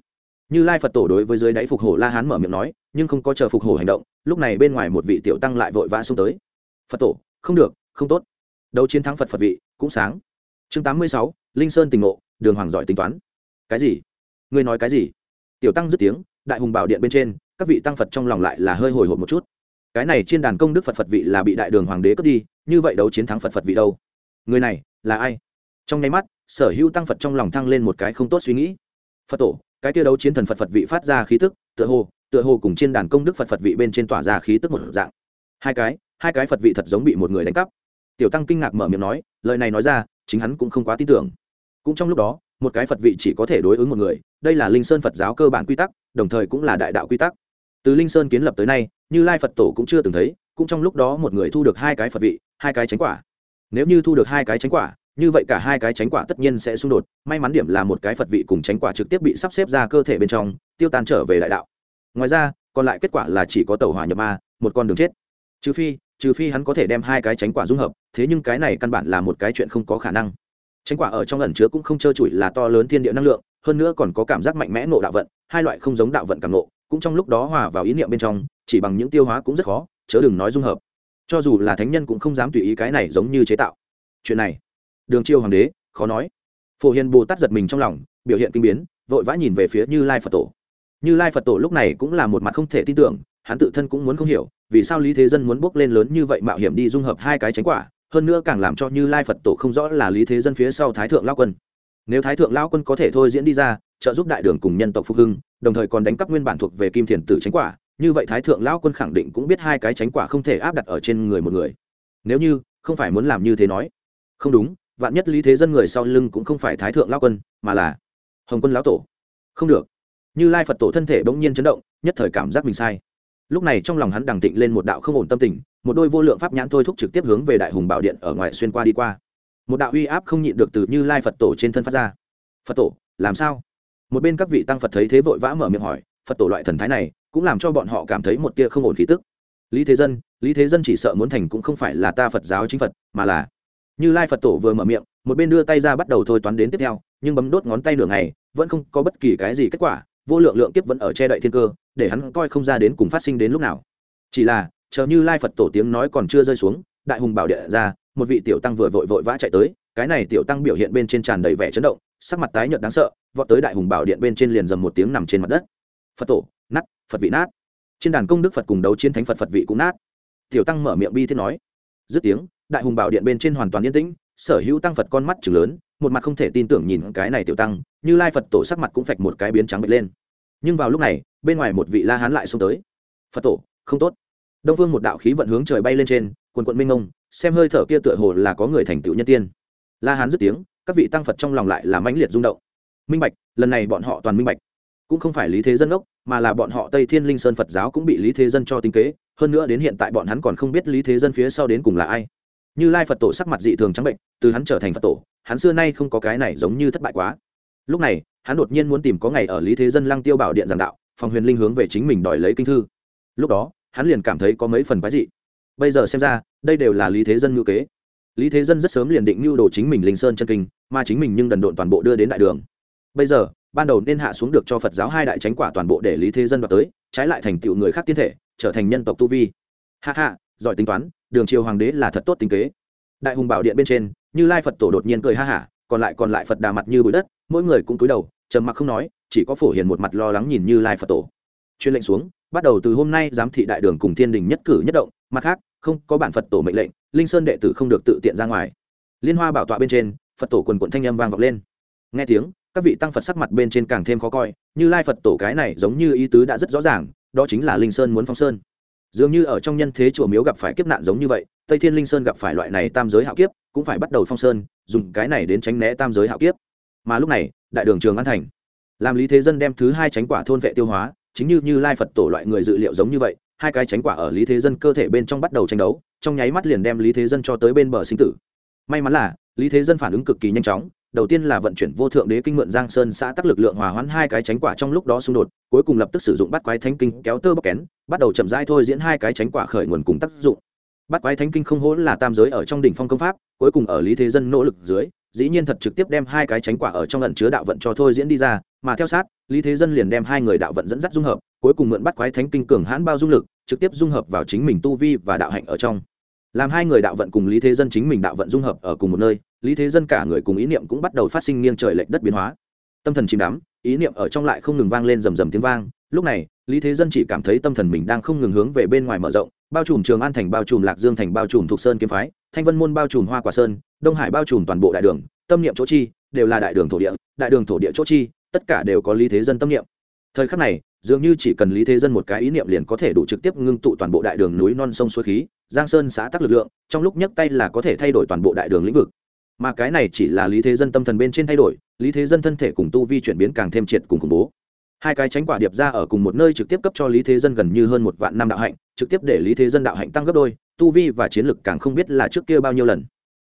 Như lai phật tổ đối với dưới đáy phục hổ la hán mở miệng nói, nhưng không có chờ phục hổ hành động, lúc này bên ngoài một vị tiểu tăng lại vội vã xông tới. Phật tổ, không được, không tốt. Đấu chiến thắng phật phật vị, cũng sáng. Chương tám mươi sáu, linh sơn tình ngộ, đường hoàng giỏi tính toán. Cái gì? Ngươi nói cái gì? Tiểu tăng dứt tiếng, đại hùng bảo điện bên trên, các vị tăng phật trong lòng lại là hơi hồi hộp một chút. Cái này trên đàn công đức phật phật vị là bị đại đường hoàng đế cướp đi, như vậy đấu chiến thắng phật phật vị đâu? Người này, là ai? Trong nháy mắt, sở hữu tăng phật trong lòng thăng lên một cái không tốt suy nghĩ. Phật tổ, cái tia đấu chiến thần phật phật vị phát ra khí tức, tựa hồ tựa hồ cùng trên đàn công đức phật phật vị bên trên tỏa ra khí tức một dạng. Hai cái hai cái phật vị thật giống bị một người đánh cắp. Tiểu tăng kinh ngạc mở miệng nói, lời này nói ra, chính hắn cũng không quá tin tưởng. Cũng trong lúc đó, một cái phật vị chỉ có thể đối ứng một người, đây là linh sơn phật giáo cơ bản quy tắc, đồng thời cũng là đại đạo quy tắc. Từ linh sơn kiến lập tới nay, như lai phật tổ cũng chưa từng thấy, cũng trong lúc đó một người thu được hai cái phật vị, hai cái tránh quả. Nếu như thu được hai cái tránh quả như vậy cả hai cái tránh quả tất nhiên sẽ xung đột, may mắn điểm là một cái phật vị cùng tránh quả trực tiếp bị sắp xếp ra cơ thể bên trong, tiêu tan trở về đại đạo. Ngoài ra, còn lại kết quả là chỉ có tàu hỏa nhập ma, một con đường chết. Trừ phi trừ phi hắn có thể đem hai cái tránh quả dung hợp, thế nhưng cái này căn bản là một cái chuyện không có khả năng. Tránh quả ở trong ẩn chứa cũng không trơ trụi là to lớn thiên địa năng lượng, hơn nữa còn có cảm giác mạnh mẽ nộ đạo vận, hai loại không giống đạo vận cảm nộ cũng trong lúc đó hòa vào ý niệm bên trong, chỉ bằng những tiêu hóa cũng rất khó, chớ đừng nói dung hợp. Cho dù là thánh nhân cũng không dám tùy ý cái này giống như chế tạo. Chuyện này đường chiêu hoàng đế, khó nói. Phổ hiền bồ tát giật mình trong lòng, biểu hiện kinh biến, vội vã nhìn về phía như lai phật tổ. Như lai phật tổ lúc này cũng là một mặt không thể tin tưởng, hắn tự thân cũng muốn không hiểu, vì sao lý thế dân muốn bước lên lớn như vậy mạo hiểm đi dung hợp hai cái tránh quả, hơn nữa càng làm cho như lai phật tổ không rõ là lý thế dân phía sau thái thượng lao quân. Nếu thái thượng lao quân có thể thôi diễn đi ra, trợ giúp đại đường cùng nhân tộc phục hưng, đồng thời còn đánh cắp nguyên bản thuộc về kim thiền tử tránh quả, như vậy thái thượng lao quân khẳng định cũng biết hai cái tránh quả không thể áp đặt ở trên người một người. Nếu như không phải muốn làm như thế nói. Không đúng vạn nhất lý thế dân người sau lưng cũng không phải thái thượng lao quân, mà là hồng quân lão tổ. Không được. Như lai phật tổ thân thể bỗng nhiên chấn động, nhất thời cảm giác mình sai. Lúc này trong lòng hắn đằng tịnh lên một đạo không ổn tâm tình, một đôi vô lượng pháp nhãn thôi thúc trực tiếp hướng về đại hùng bảo điện ở ngoài xuyên qua đi qua. Một đạo uy áp không nhịn được từ như lai phật tổ trên thân phát ra. Phật tổ, làm sao? Một bên các vị tăng phật thấy thế vội vã mở miệng hỏi, phật tổ loại thần thái này cũng làm cho bọn họ cảm thấy một tia không ổn khí tức. Lý thế dân, lý thế dân chỉ sợ muốn thành cũng không phải là ta phật giáo chính phật, mà là như lai phật tổ vừa mở miệng, một bên đưa tay ra bắt đầu thôi toán đến tiếp theo, nhưng bấm đốt ngón tay nửa ngày, vẫn không có bất kỳ cái gì kết quả, vô lượng lượng kiếp vẫn ở che đậy thiên cơ, để hắn coi không ra đến cùng phát sinh đến lúc nào. Chỉ là, chờ như lai phật tổ tiếng nói còn chưa rơi xuống, đại hùng bảo địa ra, một vị tiểu tăng vừa vội vội vã chạy tới, cái này tiểu tăng biểu hiện bên trên tràn đầy vẻ chấn động, sắc mặt tái nhợt đáng sợ, vọt tới đại hùng bảo điện bên trên liền dầm một tiếng nằm trên mặt đất. Phật tổ, nát, phật vị nát. Trên đàn công đức phật cùng đấu chiến thánh phật phật vị cũng nát. Tiểu tăng mở miệng bi thiết nói. Dứt tiếng đại hùng bảo điện bên trên hoàn toàn yên tĩnh, sở hữu tăng phật con mắt chừng lớn, một mặt không thể tin tưởng nhìn cái này tiểu tăng, như lai phật tổ sắc mặt cũng phạch một cái biến trắng bệch lên. Nhưng vào lúc này, bên ngoài một vị la hán lại xông tới. Phật tổ, không tốt. Đông vương một đạo khí vận hướng trời bay lên trên, quần quận minh ông xem hơi thở kia tựa hồ là có người thành tựu nhân tiên. La hán dứt tiếng, các vị tăng phật trong lòng lại là mãnh liệt rung động. Minh bạch, lần này bọn họ toàn minh bạch. Cũng không phải lý thế dân ốc, mà là bọn họ tây thiên linh sơn phật giáo cũng bị lý thế dân cho tinh kế, hơn nữa đến hiện tại bọn hắn còn không biết lý thế dân phía sau đến cùng là ai như lai phật tổ sắc mặt dị thường trắng bệnh, từ hắn trở thành phật tổ, hắn xưa nay không có cái này giống như thất bại quá. Lúc này, hắn đột nhiên muốn tìm có ngày ở lý thế dân lăng tiêu bảo điện giảng đạo, phòng huyền linh hướng về chính mình đòi lấy kinh thư. Lúc đó, hắn liền cảm thấy có mấy phần quái dị. Bây giờ xem ra, đây đều là lý thế dân ngữ kế. Lý thế dân rất sớm liền định mưu đồ chính mình linh sơn chân kinh, mà chính mình nhưng đần độn toàn bộ đưa đến đại đường. Bây giờ, ban đầu nên hạ xuống được cho phật giáo hai đại chánh quả toàn bộ để lý thế dân đoạt tới, trái lại thành tựu người khác tiên thể, trở thành nhân tộc tu vi. Hạ hạ giỏi tính toán, đường triều hoàng đế là thật tốt tính kế. Đại hùng bảo điện bên trên, như lai phật tổ đột nhiên cười ha hả, còn lại còn lại phật đà mặt như bụi đất, mỗi người cũng cúi đầu, trầm mặc không nói, chỉ có phổ hiền một mặt lo lắng nhìn như lai phật tổ. Chuyên lệnh xuống, bắt đầu từ hôm nay giám thị đại đường cùng thiên đình nhất cử nhất động, mặt khác, không có bản phật tổ mệnh lệnh, linh sơn đệ tử không được tự tiện ra ngoài. Liên hoa bảo tọa bên trên, phật tổ quần quận thanh âm vang vọng lên. Nghe tiếng, các vị tăng phật sắc mặt bên trên càng thêm khó coi, như lai phật tổ cái này giống như ý tứ đã rất rõ ràng, đó chính là linh sơn muốn phong sơn dường như ở trong nhân thế chùa miếu gặp phải kiếp nạn giống như vậy, tây thiên linh sơn gặp phải loại này tam giới hạo kiếp, cũng phải bắt đầu phong sơn, dùng cái này đến tránh né tam giới hạo kiếp. Mà lúc này, đại đường trường an thành, làm lý thế dân đem thứ hai tránh quả thôn vệ tiêu hóa, chính như như lai phật tổ loại người dự liệu giống như vậy, hai cái tránh quả ở lý thế dân cơ thể bên trong bắt đầu tranh đấu, trong nháy mắt liền đem lý thế dân cho tới bên bờ sinh tử. May mắn là, lý thế dân phản ứng cực kỳ nhanh chóng đầu tiên là vận chuyển vô thượng đế kinh mượn giang sơn xã tắc lực lượng hòa hoãn hai cái tránh quả trong lúc đó xung đột, cuối cùng lập tức sử dụng bắt quái thánh kinh kéo tơ bóc kén, bắt đầu chậm rãi thôi diễn hai cái tránh quả khởi nguồn cùng tác dụng. Bắt quái thánh kinh không hỗn là tam giới ở trong đỉnh phong công pháp, cuối cùng ở lý thế dân nỗ lực dưới, dĩ nhiên thật trực tiếp đem hai cái tránh quả ở trong ẩn chứa đạo vận cho thôi diễn đi ra, mà theo sát, lý thế dân liền đem hai người đạo vận dẫn dắt dung hợp, cuối cùng mượn bắt quái thánh kinh cường hãn bao dung lực, trực tiếp dung hợp vào chính mình tu vi và đạo hạnh ở trong làm hai người đạo vận cùng lý thế dân chính mình đạo vận dung hợp ở cùng một nơi, lý thế dân cả người cùng ý niệm cũng bắt đầu phát sinh nghiêng trời lệch đất biến hóa. Tâm thần chìm đắm, ý niệm ở trong lại không ngừng vang lên rầm rầm tiếng vang. Lúc này, lý thế dân chỉ cảm thấy tâm thần mình đang không ngừng hướng về bên ngoài mở rộng, bao trùm trường an thành, bao trùm lạc dương thành, bao trùm thục sơn kiếm phái, thanh vân môn bao trùm hoa quả sơn, đông hải bao trùm toàn bộ đại đường, tâm niệm chỗ chi đều là đại đường thổ địa, đại đường thổ địa chỗ chi, tất cả đều có lý thế dân tâm niệm. Thời khắc này dường như chỉ cần lý thế dân một cái ý niệm liền có thể đủ trực tiếp ngưng tụ toàn bộ đại đường núi non sông suối khí, giang sơn xã tắc lực lượng, trong lúc nhấc tay là có thể thay đổi toàn bộ đại đường lĩnh vực. Mà cái này chỉ là lý thế dân tâm thần bên trên thay đổi, lý thế dân thân thể cùng tu vi chuyển biến càng thêm triệt cùng khủng bố. Hai cái tránh quả điệp ra ở cùng một nơi trực tiếp cấp cho lý thế dân gần như hơn một vạn năm đạo hạnh, trực tiếp để lý thế dân đạo hạnh tăng gấp đôi, tu vi và chiến lực càng không biết là trước kia bao nhiêu lần.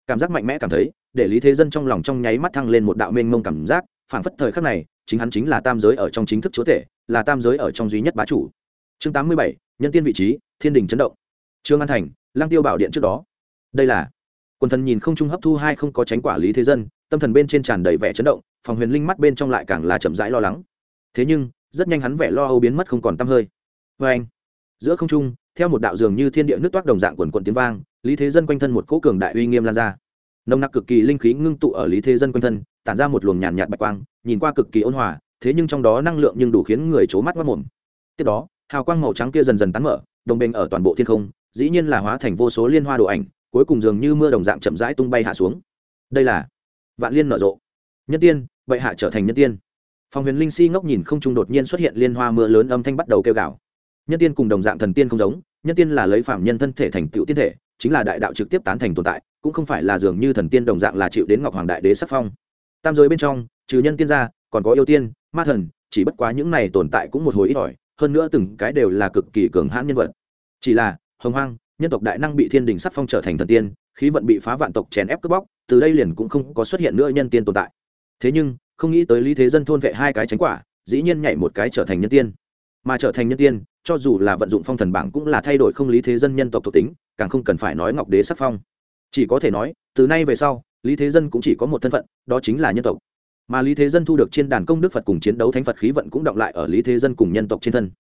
Cảm giác mạnh mẽ cảm thấy, để lý thế dân trong lòng trong nháy mắt thăng lên một đạo mênh mông cảm giác, phảng phất thời khắc này, chính hắn chính là tam giới ở trong chính thức chúa tể là tam giới ở trong duy nhất bá chủ. Chương tám mươi bảy, nhân tiên vị trí, thiên đình chấn động. Trương an thành lang tiêu bảo điện trước đó. Đây là, quần thần nhìn không trung hấp thu hai không có tránh quả lý thế dân, tâm thần bên trên tràn đầy vẻ chấn động, phòng huyền linh mắt bên trong lại càng là chậm rãi lo lắng. Thế nhưng, rất nhanh hắn vẻ lo âu biến mất không còn t hơi. Vê anh, giữa không trung, theo một đạo dường như thiên địa nước toát đồng dạng quần quần tiếng vang, lý thế dân quanh thân một cỗ cường đại uy nghiêm lan ra. Nồng nặc cực kỳ linh khí ngưng tụ ở lý thế dân quanh thân, tản ra một luồng nhàn nhạt bạch quang, nhìn qua cực kỳ ôn hòa thế nhưng trong đó năng lượng nhưng đủ khiến người c mắt mất mồm. Tiếp đó, hào quang màu trắng kia dần dần tán mở, đồng bình ở toàn bộ thiên không, dĩ nhiên là hóa thành vô số liên hoa đồ ảnh, cuối cùng dường như mưa đồng dạng chậm rãi tung bay hạ xuống. Đây là vạn liên nở rộ. Nhân tiên, bệ hạ trở thành nhân tiên. Phòng huyền linh si ngốc nhìn không trung đột nhiên xuất hiện liên hoa mưa lớn âm thanh bắt đầu kêu gào. Nhân tiên cùng đồng dạng thần tiên không giống, nhân tiên là lấy phạm nhân thân thể thành tựu tiên thể, chính là đại đạo trực tiếp tán thành tồn tại, cũng không phải là dường như thần tiên đồng dạng là chịu đến ngọc hoàng đại đế sắc phong. Tam giới bên trong, trừ nhân tiên ra, còn có yêu tiên ma thần, chỉ bất quá những này tồn tại cũng một hồi ít ỏi, hơn nữa từng cái đều là cực kỳ cường hãn nhân vật. Chỉ là, hồng hoang, nhân tộc đại năng bị thiên đình sắc phong trở thành thần tiên, khí vận bị phá vạn tộc chèn ép cướp bóc, từ đây liền cũng không có xuất hiện nữa nhân tiên tồn tại. Thế nhưng, không nghĩ tới lý thế dân thôn vệ hai cái tránh quả, dĩ nhiên nhảy một cái trở thành nhân tiên. Mà trở thành nhân tiên, cho dù là vận dụng phong thần bảng cũng là thay đổi không lý thế dân nhân tộc thuộc tính, càng không cần phải nói ngọc đế sắc phong. Chỉ có thể nói, từ nay về sau, lý thế dân cũng chỉ có một thân phận, đó chính là nhân tộc mà lý thế dân thu được trên đàn công đức phật cùng chiến đấu thánh phật khí vận cũng động lại ở lý thế dân cùng nhân tộc trên thân.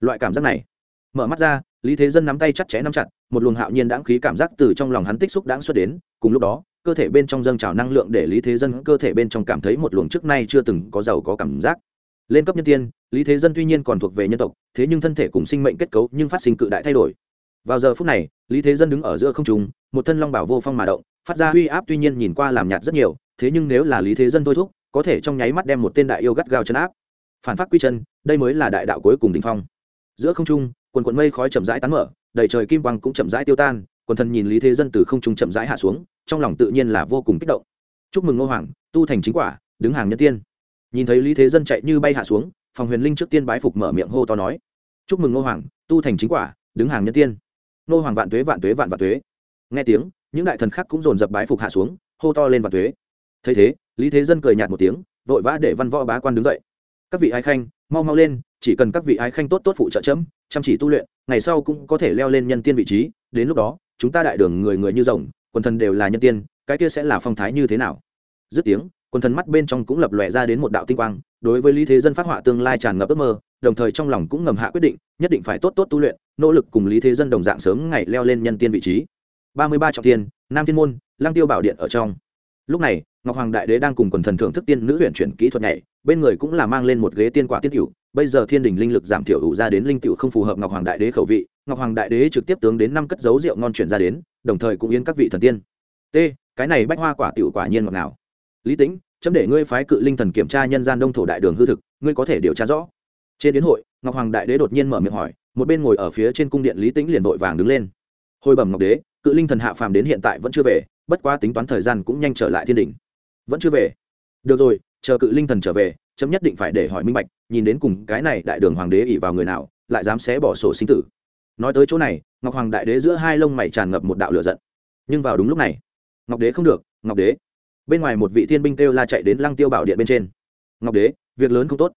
Loại cảm giác này, mở mắt ra, lý thế dân nắm tay chặt chẽ nắm chặt, một luồng hạo nhiên đãng khí cảm giác từ trong lòng hắn tích xúc đãng xuất đến, cùng lúc đó, cơ thể bên trong dâng trào năng lượng để lý thế dân cơ thể bên trong cảm thấy một luồng trước nay chưa từng có giàu có cảm giác. Lên cấp nhân tiên, lý thế dân tuy nhiên còn thuộc về nhân tộc, thế nhưng thân thể cùng sinh mệnh kết cấu nhưng phát sinh cự đại thay đổi. Vào giờ phút này, lý thế dân đứng ở giữa không trung, một thân long bảo vô phong mà động, phát ra uy áp tuy nhiên nhìn qua làm nhạt rất nhiều, thế nhưng nếu là lý thế dân thôi thúc có thể trong nháy mắt đem một tên đại yêu gắt gao chấn áp. Phản phát quy chân, đây mới là đại đạo cuối cùng đ phong. Giữa không trung, quần quần mây khói chậm rãi tán mở, đầy trời kim quang cũng chậm rãi tiêu tan, quần thần nhìn lý thế dân từ không trung chậm rãi hạ xuống, trong lòng tự nhiên là vô cùng kích động. Chúc mừng ngô hoàng, tu thành chính quả, đứng hàng nhân tiên. Nhìn thấy lý thế dân chạy như bay hạ xuống, phòng huyền linh trước tiên bái phục mở miệng hô to nói. Chúc mừng ngô hoàng, tu thành chính quả, đứng hàng nhân tiên. Ngô hoàng vạn tuế vạn tuế, vạn vạn tuế. Nghe tiếng, những đại thần khác cũng dồn dập bái phục hạ xuống, hô to lên vạn tuế. Thấy thế lý thế dân cười nhạt một tiếng, vội vã để văn võ bá quan đứng dậy. Các vị ái khanh, mau mau lên, chỉ cần các vị ái khanh tốt tốt phụ trợ chấm, chăm chỉ tu luyện, ngày sau cũng có thể leo lên nhân tiên vị trí. Đến lúc đó, chúng ta đại đường người người như rồng, quần thần đều là nhân tiên, cái kia sẽ là phong thái như thế nào? Dứt tiếng, quần thần mắt bên trong cũng lập lòe ra đến một đạo tinh quang, đối với lý thế dân phát họa tương lai tràn ngập ước mơ, đồng thời trong lòng cũng ngầm hạ quyết định, nhất định phải tốt tốt tu luyện, nỗ lực cùng lý thế dân đồng dạng sớm ngày leo lên nhân tiên vị trí. Ba mươi ba trọng tiên, nam thiên môn lang tiêu bảo điện ở trong. Lúc này ngọc hoàng đại đế đang cùng quần thần thưởng thức tiên nữ huyện chuyển kỹ thuật nhảy, bên người cũng là mang lên một ghế tiên quả tiên tiểu. Bây giờ thiên đình linh lực giảm thiểu ủ ra đến linh tiểu không phù hợp ngọc hoàng đại đế khẩu vị, ngọc hoàng đại đế trực tiếp tướng đến năm cất dấu rượu ngon chuyển ra đến, đồng thời cũng yên các vị thần tiên. T, cái này bách hoa quả tiểu quả nhiên ngọt nào lý tĩnh, chấm để ngươi phái cự linh thần kiểm tra nhân gian đông thổ đại đường hư thực, ngươi có thể điều tra rõ. Trên đến hội, ngọc hoàng đại đế đột nhiên mở miệng hỏi, một bên ngồi ở phía trên cung điện lý tĩnh liền vội vàng đứng lên. Hồi bẩm ngọc đế, cự linh thần hạ phàm đến hiện tại vẫn chưa về, bất quá tính toán thời gian cũng nhanh trở lại thiên đình vẫn chưa về. Được rồi, chờ cự linh thần trở về, chấm nhất định phải để hỏi minh bạch, nhìn đến cùng cái này đại đường hoàng đế ỉ vào người nào, lại dám xé bỏ sổ sinh tử. Nói tới chỗ này, ngọc hoàng đại đế giữa hai lông mày tràn ngập một đạo lửa giận. Nhưng vào đúng lúc này, ngọc đế không được, ngọc đế. Bên ngoài một vị thiên binh kêu la chạy đến lăng tiêu bảo điện bên trên. Ngọc đế, việc lớn không tốt.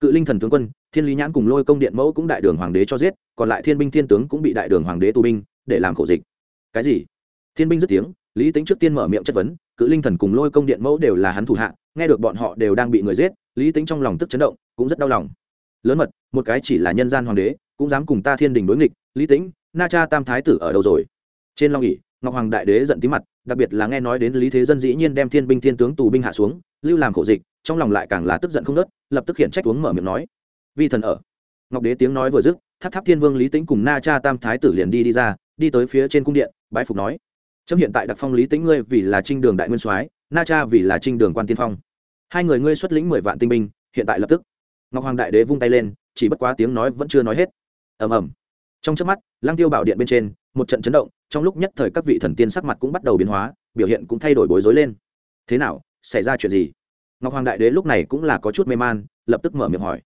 Cự linh thần tướng quân, thiên lý nhãn cùng lôi công điện mẫu cũng đại đường hoàng đế cho giết, còn lại thiên binh thiên tướng cũng bị đại đường hoàng đế tù binh, để làm khổ dịch. Cái gì? Thiên binh dứt tiếng, lý tính trước tiên mở miệng chất vấn cự linh thần cùng lôi công điện mẫu đều là hắn thủ hạ, nghe được bọn họ đều đang bị người giết, lý tính trong lòng tức chấn động, cũng rất đau lòng. Lớn mật, một cái chỉ là nhân gian hoàng đế, cũng dám cùng ta thiên đình đối nghịch, lý tính na cha tam thái tử ở đâu rồi? Trên long ỉ ngọc hoàng đại đế giận tí mặt, đặc biệt là nghe nói đến lý thế dân dĩ nhiên đem thiên binh thiên tướng tù binh hạ xuống, lưu làm khổ dịch, trong lòng lại càng là tức giận không nớt lập tức hiện trách uống mở miệng nói. Vi thần ở. Ngọc đế tiếng nói vừa dứt, tháp tháp thiên vương lý tĩnh cùng na cha tam thái tử liền đi đi ra, đi tới phía trên cung điện, bái phục nói chấm hiện tại đặc phong lý tĩnh ngươi vì là trinh đường đại nguyên soái, na cha vì là trinh đường quan tiên phong. Hai người ngươi xuất lĩnh mười vạn tinh binh, hiện tại lập tức. Ngọc hoàng đại đế vung tay lên, chỉ bất quá tiếng nói vẫn chưa nói hết. Ầm ầm. Trong chớp mắt lang tiêu bảo điện bên trên, một trận chấn động, trong lúc nhất thời các vị thần tiên sắc mặt cũng bắt đầu biến hóa, biểu hiện cũng thay đổi bối rối lên. Thế nào, xảy ra chuyện gì? Ngọc hoàng đại đế lúc này cũng là có chút mê man, lập tức mở miệng hỏi.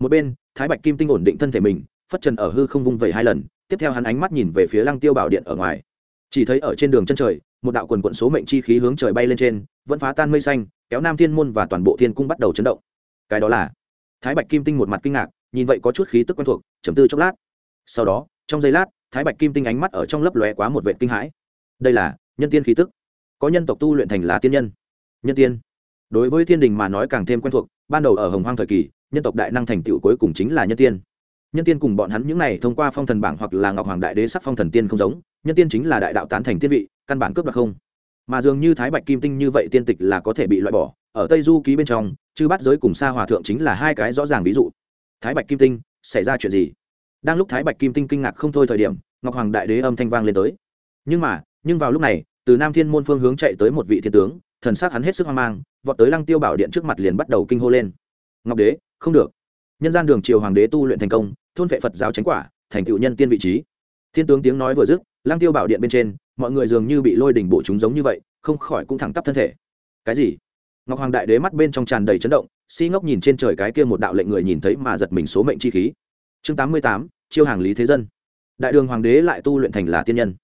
Một bên, thái bạch kim tinh ổn định thân thể mình, phất trần ở hư không vung vẩy hai lần, tiếp theo hắn ánh mắt nhìn về phía lăng tiêu bảo điện ở ngoài chỉ thấy ở trên đường chân trời, một đạo quần quận số mệnh chi khí hướng trời bay lên trên, vẫn phá tan mây xanh, kéo nam thiên môn và toàn bộ thiên cung bắt đầu chấn động. Cái đó là? Thái bạch kim tinh một mặt kinh ngạc, nhìn vậy có chút khí tức quen thuộc chấm tư chốc lát. Sau đó, trong giây lát, thái bạch kim tinh ánh mắt ở trong lấp lóe quá một vệ kinh hãi. Đây là nhân tiên khí tức. Có nhân tộc tu luyện thành là tiên nhân. Nhân tiên. Đối với thiên đình mà nói càng thêm quen thuộc, ban đầu ở hồng hoang thời kỳ, nhân tộc đại năng thành tựu cuối cùng chính là nhân tiên nhân tiên cùng bọn hắn những này thông qua phong thần bảng hoặc là ngọc hoàng đại đế sắc phong thần tiên không giống, nhân tiên chính là đại đạo tán thành tiên vị, căn bản cướp đoạt không. Mà dường như thái bạch kim tinh như vậy tiên tịch là có thể bị loại bỏ, ở tây du ký bên trong, chư bát giới cùng sa hòa thượng chính là hai cái rõ ràng ví dụ. Thái bạch kim tinh, xảy ra chuyện gì? Đang lúc thái bạch kim tinh kinh ngạc không thôi thời điểm, ngọc hoàng đại đế âm thanh vang lên tới. Nhưng mà, nhưng vào lúc này, từ nam thiên môn phương hướng chạy tới một vị thiên tướng, thần s á c hắn hết sức hoang mang, vọt tới lăng tiêu bảo điện trước mặt liền bắt đầu kinh hô lên. Ngọc đế, không được nhân gian đường triều hoàng đế tu luyện thành công, thôn vệ phật giáo tránh quả, thành cựu nhân tiên vị trí. Thiên tướng tiếng nói vừa dứt lang tiêu bảo điện bên trên, mọi người dường như bị lôi đỉnh bộ chúng giống như vậy, không khỏi cũng thẳng tắp thân thể. Cái gì? Ngọc hoàng đại đế mắt bên trong tràn đầy chấn động, si ngốc nhìn trên trời cái kia một đạo lệnh người nhìn thấy mà giật mình số mệnh chi khí. Chương tám mươi tám, chiêu hàng lý thế dân. Đại đường hoàng đế lại tu luyện thành là tiên nhân.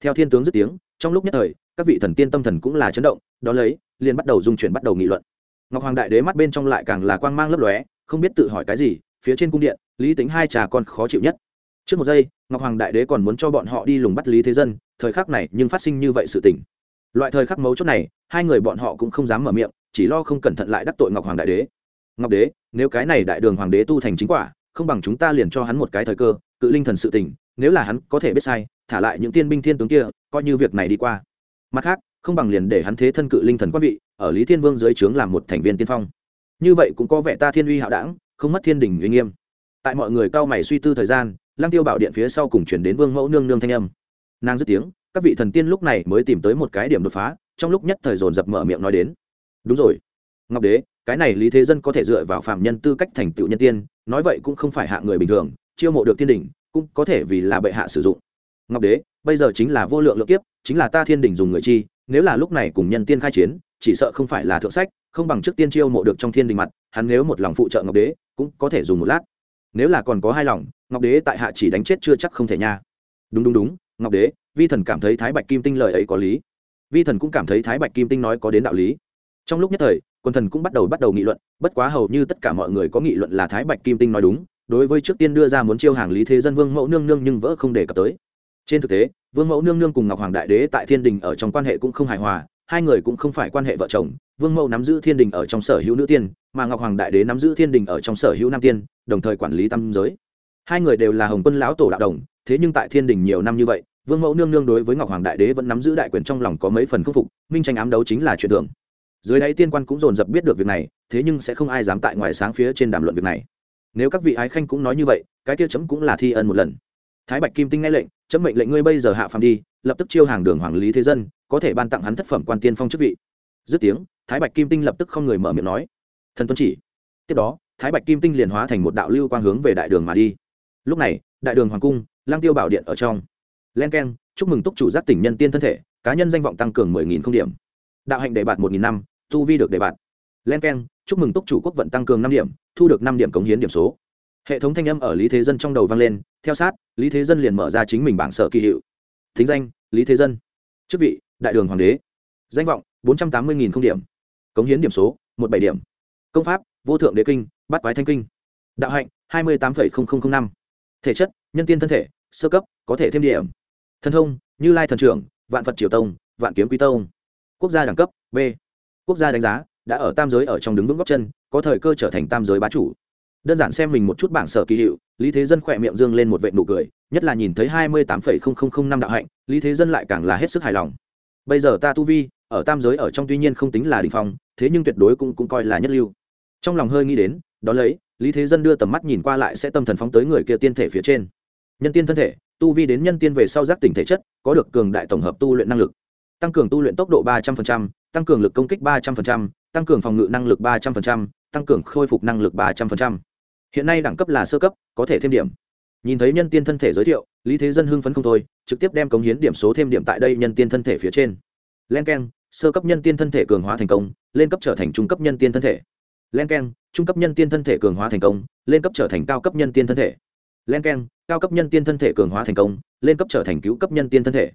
Theo thiên tướng dứt tiếng, trong lúc nhất thời, các vị thần tiên tâm thần cũng là chấn động đ ó lấy, liền bắt đầu dung chuyển bắt đầu nghị luận. Ngọc hoàng đại đế mắt bên trong lại càng là quang mang lấp lóe không biết tự hỏi cái gì, phía trên cung điện, lý tính hai trà con khó chịu nhất. Trước một giây, ngọc hoàng đại đế còn muốn cho bọn họ đi lùng bắt lý thế dân, thời khắc này nhưng phát sinh như vậy sự tỉnh loại thời khắc mấu chốt này, hai người bọn họ cũng không dám mở miệng, chỉ lo không cẩn thận lại đắc tội ngọc hoàng đại đế. Ngọc đế, nếu cái này đại đường hoàng đế tu thành chính quả, không bằng chúng ta liền cho hắn một cái thời cơ, cự linh thần sự tỉnh nếu là hắn có thể biết sai, thả lại những tiên binh thiên tướng kia, coi như việc này đi qua. Mặt khác, không bằng liền để hắn thế thân cự linh thần quan vị, ở lý thiên vương dưới trướng làm một thành viên tiên phong như vậy cũng có vẻ ta thiên uy hạo đảng, không mất thiên đình uy nghiêm. Tại mọi người cao mày suy tư thời gian lang tiêu bảo điện phía sau cùng chuyển đến vương mẫu nương nương thanh âm. Nàng dứt tiếng, các vị thần tiên lúc này mới tìm tới một cái điểm đột phá, trong lúc nhất thời dồn dập mở miệng nói đến. Đúng rồi. Ngọc đế, cái này lý thế dân có thể dựa vào phạm nhân tư cách thành tựu nhân tiên, nói vậy cũng không phải hạ người bình thường, chiêu mộ được thiên đình, cũng có thể vì là bệ hạ sử dụng. Ngọc đế, bây giờ chính là vô lượng lượng kiếp, chính là ta thiên đình dùng người chi, nếu là lúc này cùng nhân tiên khai chiến, chỉ sợ không phải là thượng sách không bằng trước tiên chiêu mộ được trong thiên đình mặt, hắn nếu một lòng phụ trợ ngọc đế, cũng có thể dùng một lát. Nếu là còn có hai lòng, ngọc đế tại hạ chỉ đánh chết chưa chắc không thể nha. Đúng đúng đúng, ngọc đế, vi thần cảm thấy thái bạch kim tinh lời ấy có lý. Vi thần cũng cảm thấy thái bạch kim tinh nói có đến đạo lý. Trong lúc nhất thời, quân thần cũng bắt đầu bắt đầu nghị luận, bất quá hầu như tất cả mọi người có nghị luận là thái bạch kim tinh nói đúng, đối với trước tiên đưa ra muốn chiêu hàng lý thế dân vương mẫu nương nương nhưng vỡ không đề cập tới. Trên thực tế, vương mẫu nương nương cùng ngọc hoàng đại đế tại thiên đình ở trong quan hệ cũng không hài hòa hai người cũng không phải quan hệ vợ chồng, vương mẫu nắm giữ thiên đình ở trong sở hữu nữ tiên, mà ngọc hoàng đại đế nắm giữ thiên đình ở trong sở hữu nam tiên, đồng thời quản lý tam giới. Hai người đều là hồng quân lão tổ đạo đồng, thế nhưng tại thiên đình nhiều năm như vậy, vương mẫu nương nương đối với ngọc hoàng đại đế vẫn nắm giữ đại quyền trong lòng có mấy phần khắc phục, minh tranh ám đấu chính là chuyện thường. Dưới đáy tiên quan cũng dồn dập biết được việc này, thế nhưng sẽ không ai dám tại ngoài sáng phía trên đàm luận việc này. Nếu các vị ái khanh cũng nói như vậy, cái kia chấm cũng là thi ân một lần thái bạch kim tinh nghe lệnh, chấm mệnh lệnh ngươi bây giờ hạ phàm đi, lập tức chiêu hàng đường hoàng lý thế dân, có thể ban tặng hắn thất phẩm quan tiên phong chức vị. Dứt tiếng, thái bạch kim tinh lập tức không người mở miệng nói. Thần tuân chỉ. Tiếp đó, thái bạch kim tinh liền hóa thành một đạo lưu quang hướng về đại đường mà đi. Lúc này, đại đường hoàng cung, lang tiêu bảo điện ở trong. Len k e n chúc mừng túc chủ giác tỉnh nhân tiên thân thể, cá nhân danh vọng tăng cường mười nghìn không điểm. Đạo hạnh đề bạt một nghìn năm, tu vi được đề bạt. Len k e n chúc mừng túc chủ quốc vận tăng cường năm điểm, thu được năm điểm cống hiến điểm số hệ thống thanh âm ở lý thế dân trong đầu vang lên, theo sát, lý thế dân liền mở ra chính mình bảng sở kỳ hiệu. Thính danh, lý thế dân. Chức vị, đại đường hoàng đế. Danh vọng, bốn trăm tám mươi nghìn không điểm. Cống hiến điểm số, một bảy điểm. Công pháp, vô thượng đế kinh bắt quái thanh kinh. Đạo hạnh, hai mươi tám năm. Thể chất, nhân tiên thân thể, sơ cấp, có thể thêm điểm. Thân thông, như lai thần trưởng, vạn phật triều tông, vạn kiếm quý tông. Quốc gia đẳng cấp, b. Quốc gia đánh giá, đã ở tam giới ở trong đứng vững góc chân, có thời cơ trở thành tam giới bá chủ đơn giản xem mình một chút bảng sở kỳ hiệu, lý thế dân khỏe miệng dương lên một vệ nụ cười, nhất là nhìn thấy hai mươi tám năm đạo hạnh, lý thế dân lại càng là hết sức hài lòng. Bây giờ ta tu vi, ở tam giới ở trong tuy nhiên không tính là đình phong, thế nhưng tuyệt đối cũng cũng coi là nhất lưu. Trong lòng hơi nghĩ đến, đó lấy, lý thế dân đưa tầm mắt nhìn qua lại sẽ tâm thần phóng tới người kia tiên thể phía trên. Nhân tiên thân thể, tu vi đến nhân tiên về sau giác tỉnh thể chất, có được cường đại tổng hợp tu luyện năng lực. Tăng cường tu luyện tốc độ ba trăm linh tăng cường lực công kích ba trăm linh tăng cường phòng ngự năng lực ba trăm linh tăng cường khôi phục năng lực ba trăm linh hiện nay đẳng cấp là sơ cấp, có thể thêm điểm. Nhìn thấy nhân tiên thân thể giới thiệu, lý thế dân hưng phấn không thôi, trực tiếp đem cống hiến điểm số thêm điểm tại đây nhân tiên thân thể phía trên. Len k e n sơ cấp nhân tiên thân thể cường hóa thành công, lên cấp trở thành trung cấp nhân tiên thân thể. Len k e n trung cấp nhân tiên thân thể cường hóa thành công, lên cấp trở thành cao cấp nhân tiên thân thể. Len k e n cao cấp nhân tiên thân thể cường hóa thành công, lên cấp trở thành cứu cấp nhân tiên thân thể.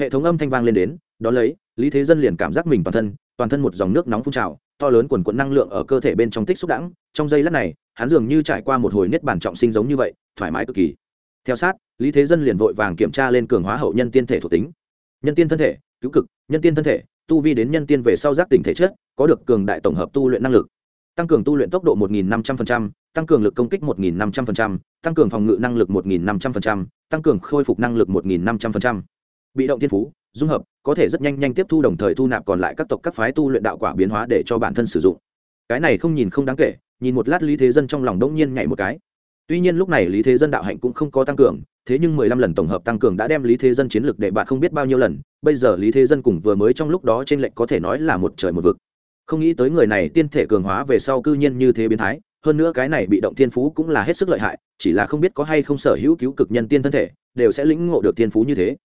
Hệ thống âm thanh vang lên đến, đón lấy, lý thế dân liền cảm giác mình toàn thân toàn thân một dòng nước nóng phun trào, to lớn quần quận năng lượng ở cơ thể bên trong tích xúc đẳng trong giây lát này hắn dường như trải qua một hồi niết bản trọng sinh giống như vậy thoải mái cực kỳ. Theo sát lý thế dân liền vội vàng kiểm tra lên cường hóa hậu nhân tiên thể thuộc tính. Nhân tiên thân thể cứu cực nhân tiên thân thể tu vi đến nhân tiên về sau giác tỉnh thể chất có được cường đại tổng hợp tu luyện năng lực. Tăng cường tu luyện tốc độ 1.500%, tăng cường lực công kích 1.500%, tăng cường phòng ngự năng lực 1.500%, tăng cường khôi phục năng lực 1.500%. bị động thiên phú dung hợp có thể rất nhanh nhanh tiếp thu đồng thời thu nạp còn lại các tộc các phái tu luyện đạo quả biến hóa để cho bản thân sử dụng cái này không nhìn không đáng kể, nhìn một lát lý thế dân trong lòng đông nhiên nhảy một cái. Tuy nhiên lúc này lý thế dân đạo hạnh cũng không có tăng cường, thế nhưng mười lăm lần tổng hợp tăng cường đã đem lý thế dân chiến lược để bạn không biết bao nhiêu lần, bây giờ lý thế dân cùng vừa mới trong lúc đó trên lệnh có thể nói là một trời một vực. Không nghĩ tới người này tiên thể cường hóa về sau cư nhiên như thế biến thái, hơn nữa cái này bị động thiên phú cũng là hết sức lợi hại, chỉ là không biết có hay không sở hữu cứu cực nhân tiên thân thể, đều sẽ lĩnh ngộ được thiên phú như thế.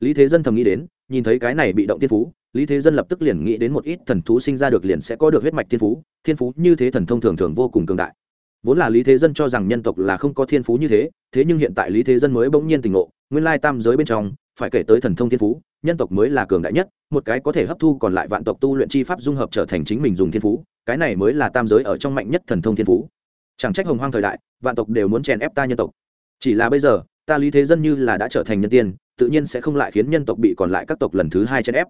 Lý thế dân thầm nghĩ đến nhìn thấy cái này bị động thiên phú, lý thế dân lập tức liền nghĩ đến một ít thần thú sinh ra được liền sẽ có được huyết mạch thiên phú thiên phú như thế thần thông thường thường vô cùng cường đại. Vốn là lý thế dân cho rằng nhân tộc là không có thiên phú như thế thế nhưng hiện tại lý thế dân mới bỗng nhiên tình ngộ, nguyên lai tam giới bên trong, phải kể tới thần thông thiên phú, nhân tộc mới là cường đại nhất, một cái có thể hấp thu còn lại vạn tộc tu luyện chi pháp dung hợp trở thành chính mình dùng thiên phú, cái này mới là tam giới ở trong mạnh nhất thần thông thiên phú. Chẳng trách hồng hoang thời đại, vạn tộc đều muốn chèn ép ta nhân tộc. Chỉ là bây giờ, ta lý thế dân như là đã trở thành nhân tiên tự nhiên sẽ không lại khiến nhân tộc bị còn lại các tộc lần thứ hai chèn ép.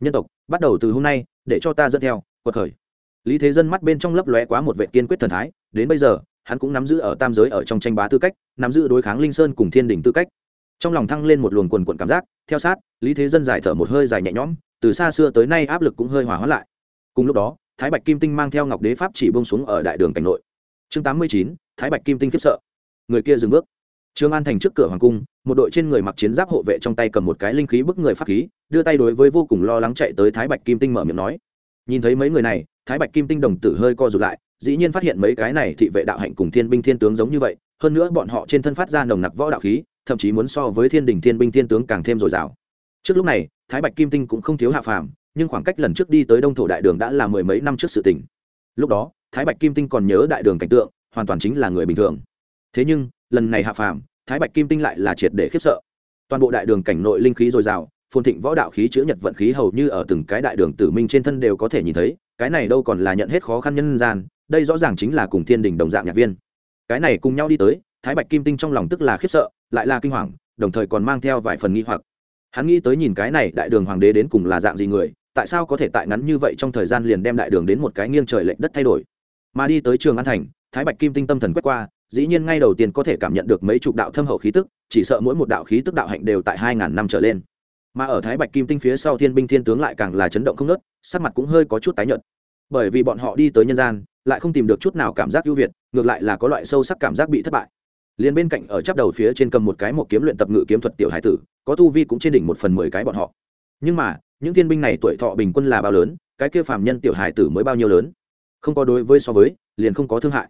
Nhân tộc, bắt đầu từ hôm nay, để cho ta dẫn theo, quật khởi. Lý thế dân mắt bên trong lấp lóe quá một vệ kiên quyết thần thái, đến bây giờ, hắn cũng nắm giữ ở tam giới ở trong tranh bá tư cách, nắm giữ đối kháng linh sơn cùng thiên đình tư cách. Trong lòng thăng lên một luồng quần quận cảm giác, theo sát, lý thế dân giải thở một hơi dài nhẹ nhõm, từ xa xưa tới nay áp lực cũng hơi hòa hoãn lại. Cùng lúc đó, thái bạch kim tinh mang theo ngọc đế pháp chỉ bông xuống ở đại đường cảnh nội. Chương tám mươi chín, thái bạch kim tinh khiếp sợ. Người kia dừng bước trương an thành trước cửa hoàng cung, một đội trên người mặc chiến giáp hộ vệ trong tay cầm một cái linh khí bức người pháp khí, đưa tay đối với vô cùng lo lắng chạy tới thái bạch kim tinh mở miệng nói. Nhìn thấy mấy người này, thái bạch kim tinh đồng tử hơi co rụt lại, dĩ nhiên phát hiện mấy cái này thị vệ đạo hạnh cùng thiên binh thiên tướng giống như vậy, hơn nữa bọn họ trên thân phát ra nồng nặc võ đạo khí, thậm chí muốn so với thiên đình thiên binh thiên tướng càng thêm dồi dào. Trước lúc này, thái bạch kim tinh cũng không thiếu hạ phàm, nhưng khoảng cách lần trước đi tới đông thổ đại đường đã là mười mấy năm trước sự tình. Lúc đó, thái bạch kim tinh còn nhớ đại đường cảnh tượng, hoàn toàn chính là người bình thường. Thế nhưng lần này hạ phàm, thái bạch kim tinh lại là triệt để khiếp sợ. Toàn bộ đại đường cảnh nội linh khí dồi dào, phồn thịnh võ đạo khí chữ nhật vận khí hầu như ở từng cái đại đường tử minh trên thân đều có thể nhìn thấy, cái này đâu còn là nhận hết khó khăn nhân gian, đây rõ ràng chính là cùng thiên đình đồng dạng nhạc viên. Cái này cùng nhau đi tới, thái bạch kim tinh trong lòng tức là khiếp sợ, lại là kinh hoàng, đồng thời còn mang theo vài phần nghi hoặc. Hắn nghĩ tới nhìn cái này đại đường hoàng đế đến cùng là dạng gì người, tại sao có thể tại ngắn như vậy trong thời gian liền đem đại đường đến một cái nghiêng trời lệnh đất thay đổi. Mà đi tới trường an thành, thái bạch kim tinh tâm thần quét qua dĩ nhiên ngay đầu tiên có thể cảm nhận được mấy chục đạo thâm hậu khí tức, chỉ sợ mỗi một đạo khí tức đạo hạnh đều tại hai ngàn năm trở lên. Mà ở thái bạch kim tinh phía sau thiên binh thiên tướng lại càng là chấn động không nớt sắc mặt cũng hơi có chút tái nhợt. Bởi vì bọn họ đi tới nhân gian, lại không tìm được chút nào cảm giác ưu việt, ngược lại là có loại sâu sắc cảm giác bị thất bại. Liền bên cạnh ở chắp đầu phía trên cầm một cái một kiếm luyện tập ngự kiếm thuật tiểu hải tử, có tu vi cũng trên đỉnh một phần mười cái bọn họ. Nhưng mà, những thiên binh này tuổi thọ bình quân là bao lớn, cái kia phàm nhân tiểu hải tử mới bao nhiêu lớn? Không có đối với so với, liền không có thương hại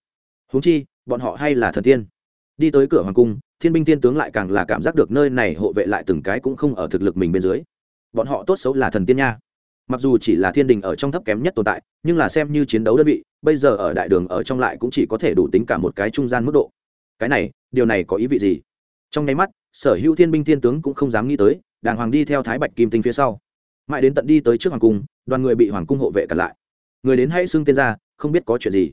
huống chi, bọn họ hay là thần tiên. Đi tới cửa hoàng cung, thiên binh tiên tướng lại càng là cảm giác được nơi này hộ vệ lại từng cái cũng không ở thực lực mình bên dưới. Bọn họ tốt xấu là thần tiên nha. Mặc dù chỉ là thiên đình ở trong thấp kém nhất tồn tại, nhưng là xem như chiến đấu đơn vị, bây giờ ở đại đường ở trong lại cũng chỉ có thể đủ tính cả một cái trung gian mức độ. Cái này, điều này có ý vị gì? Trong nháy mắt, sở hữu thiên binh thiên tướng cũng không dám nghĩ tới, đàng hoàng đi theo thái bạch kim tinh phía sau. Mãi đến tận đi tới trước hoàng cung, đoàn người bị hoàng cung hộ vệ cản lại. Người đến hãy xưng tên ra, không biết có chuyện gì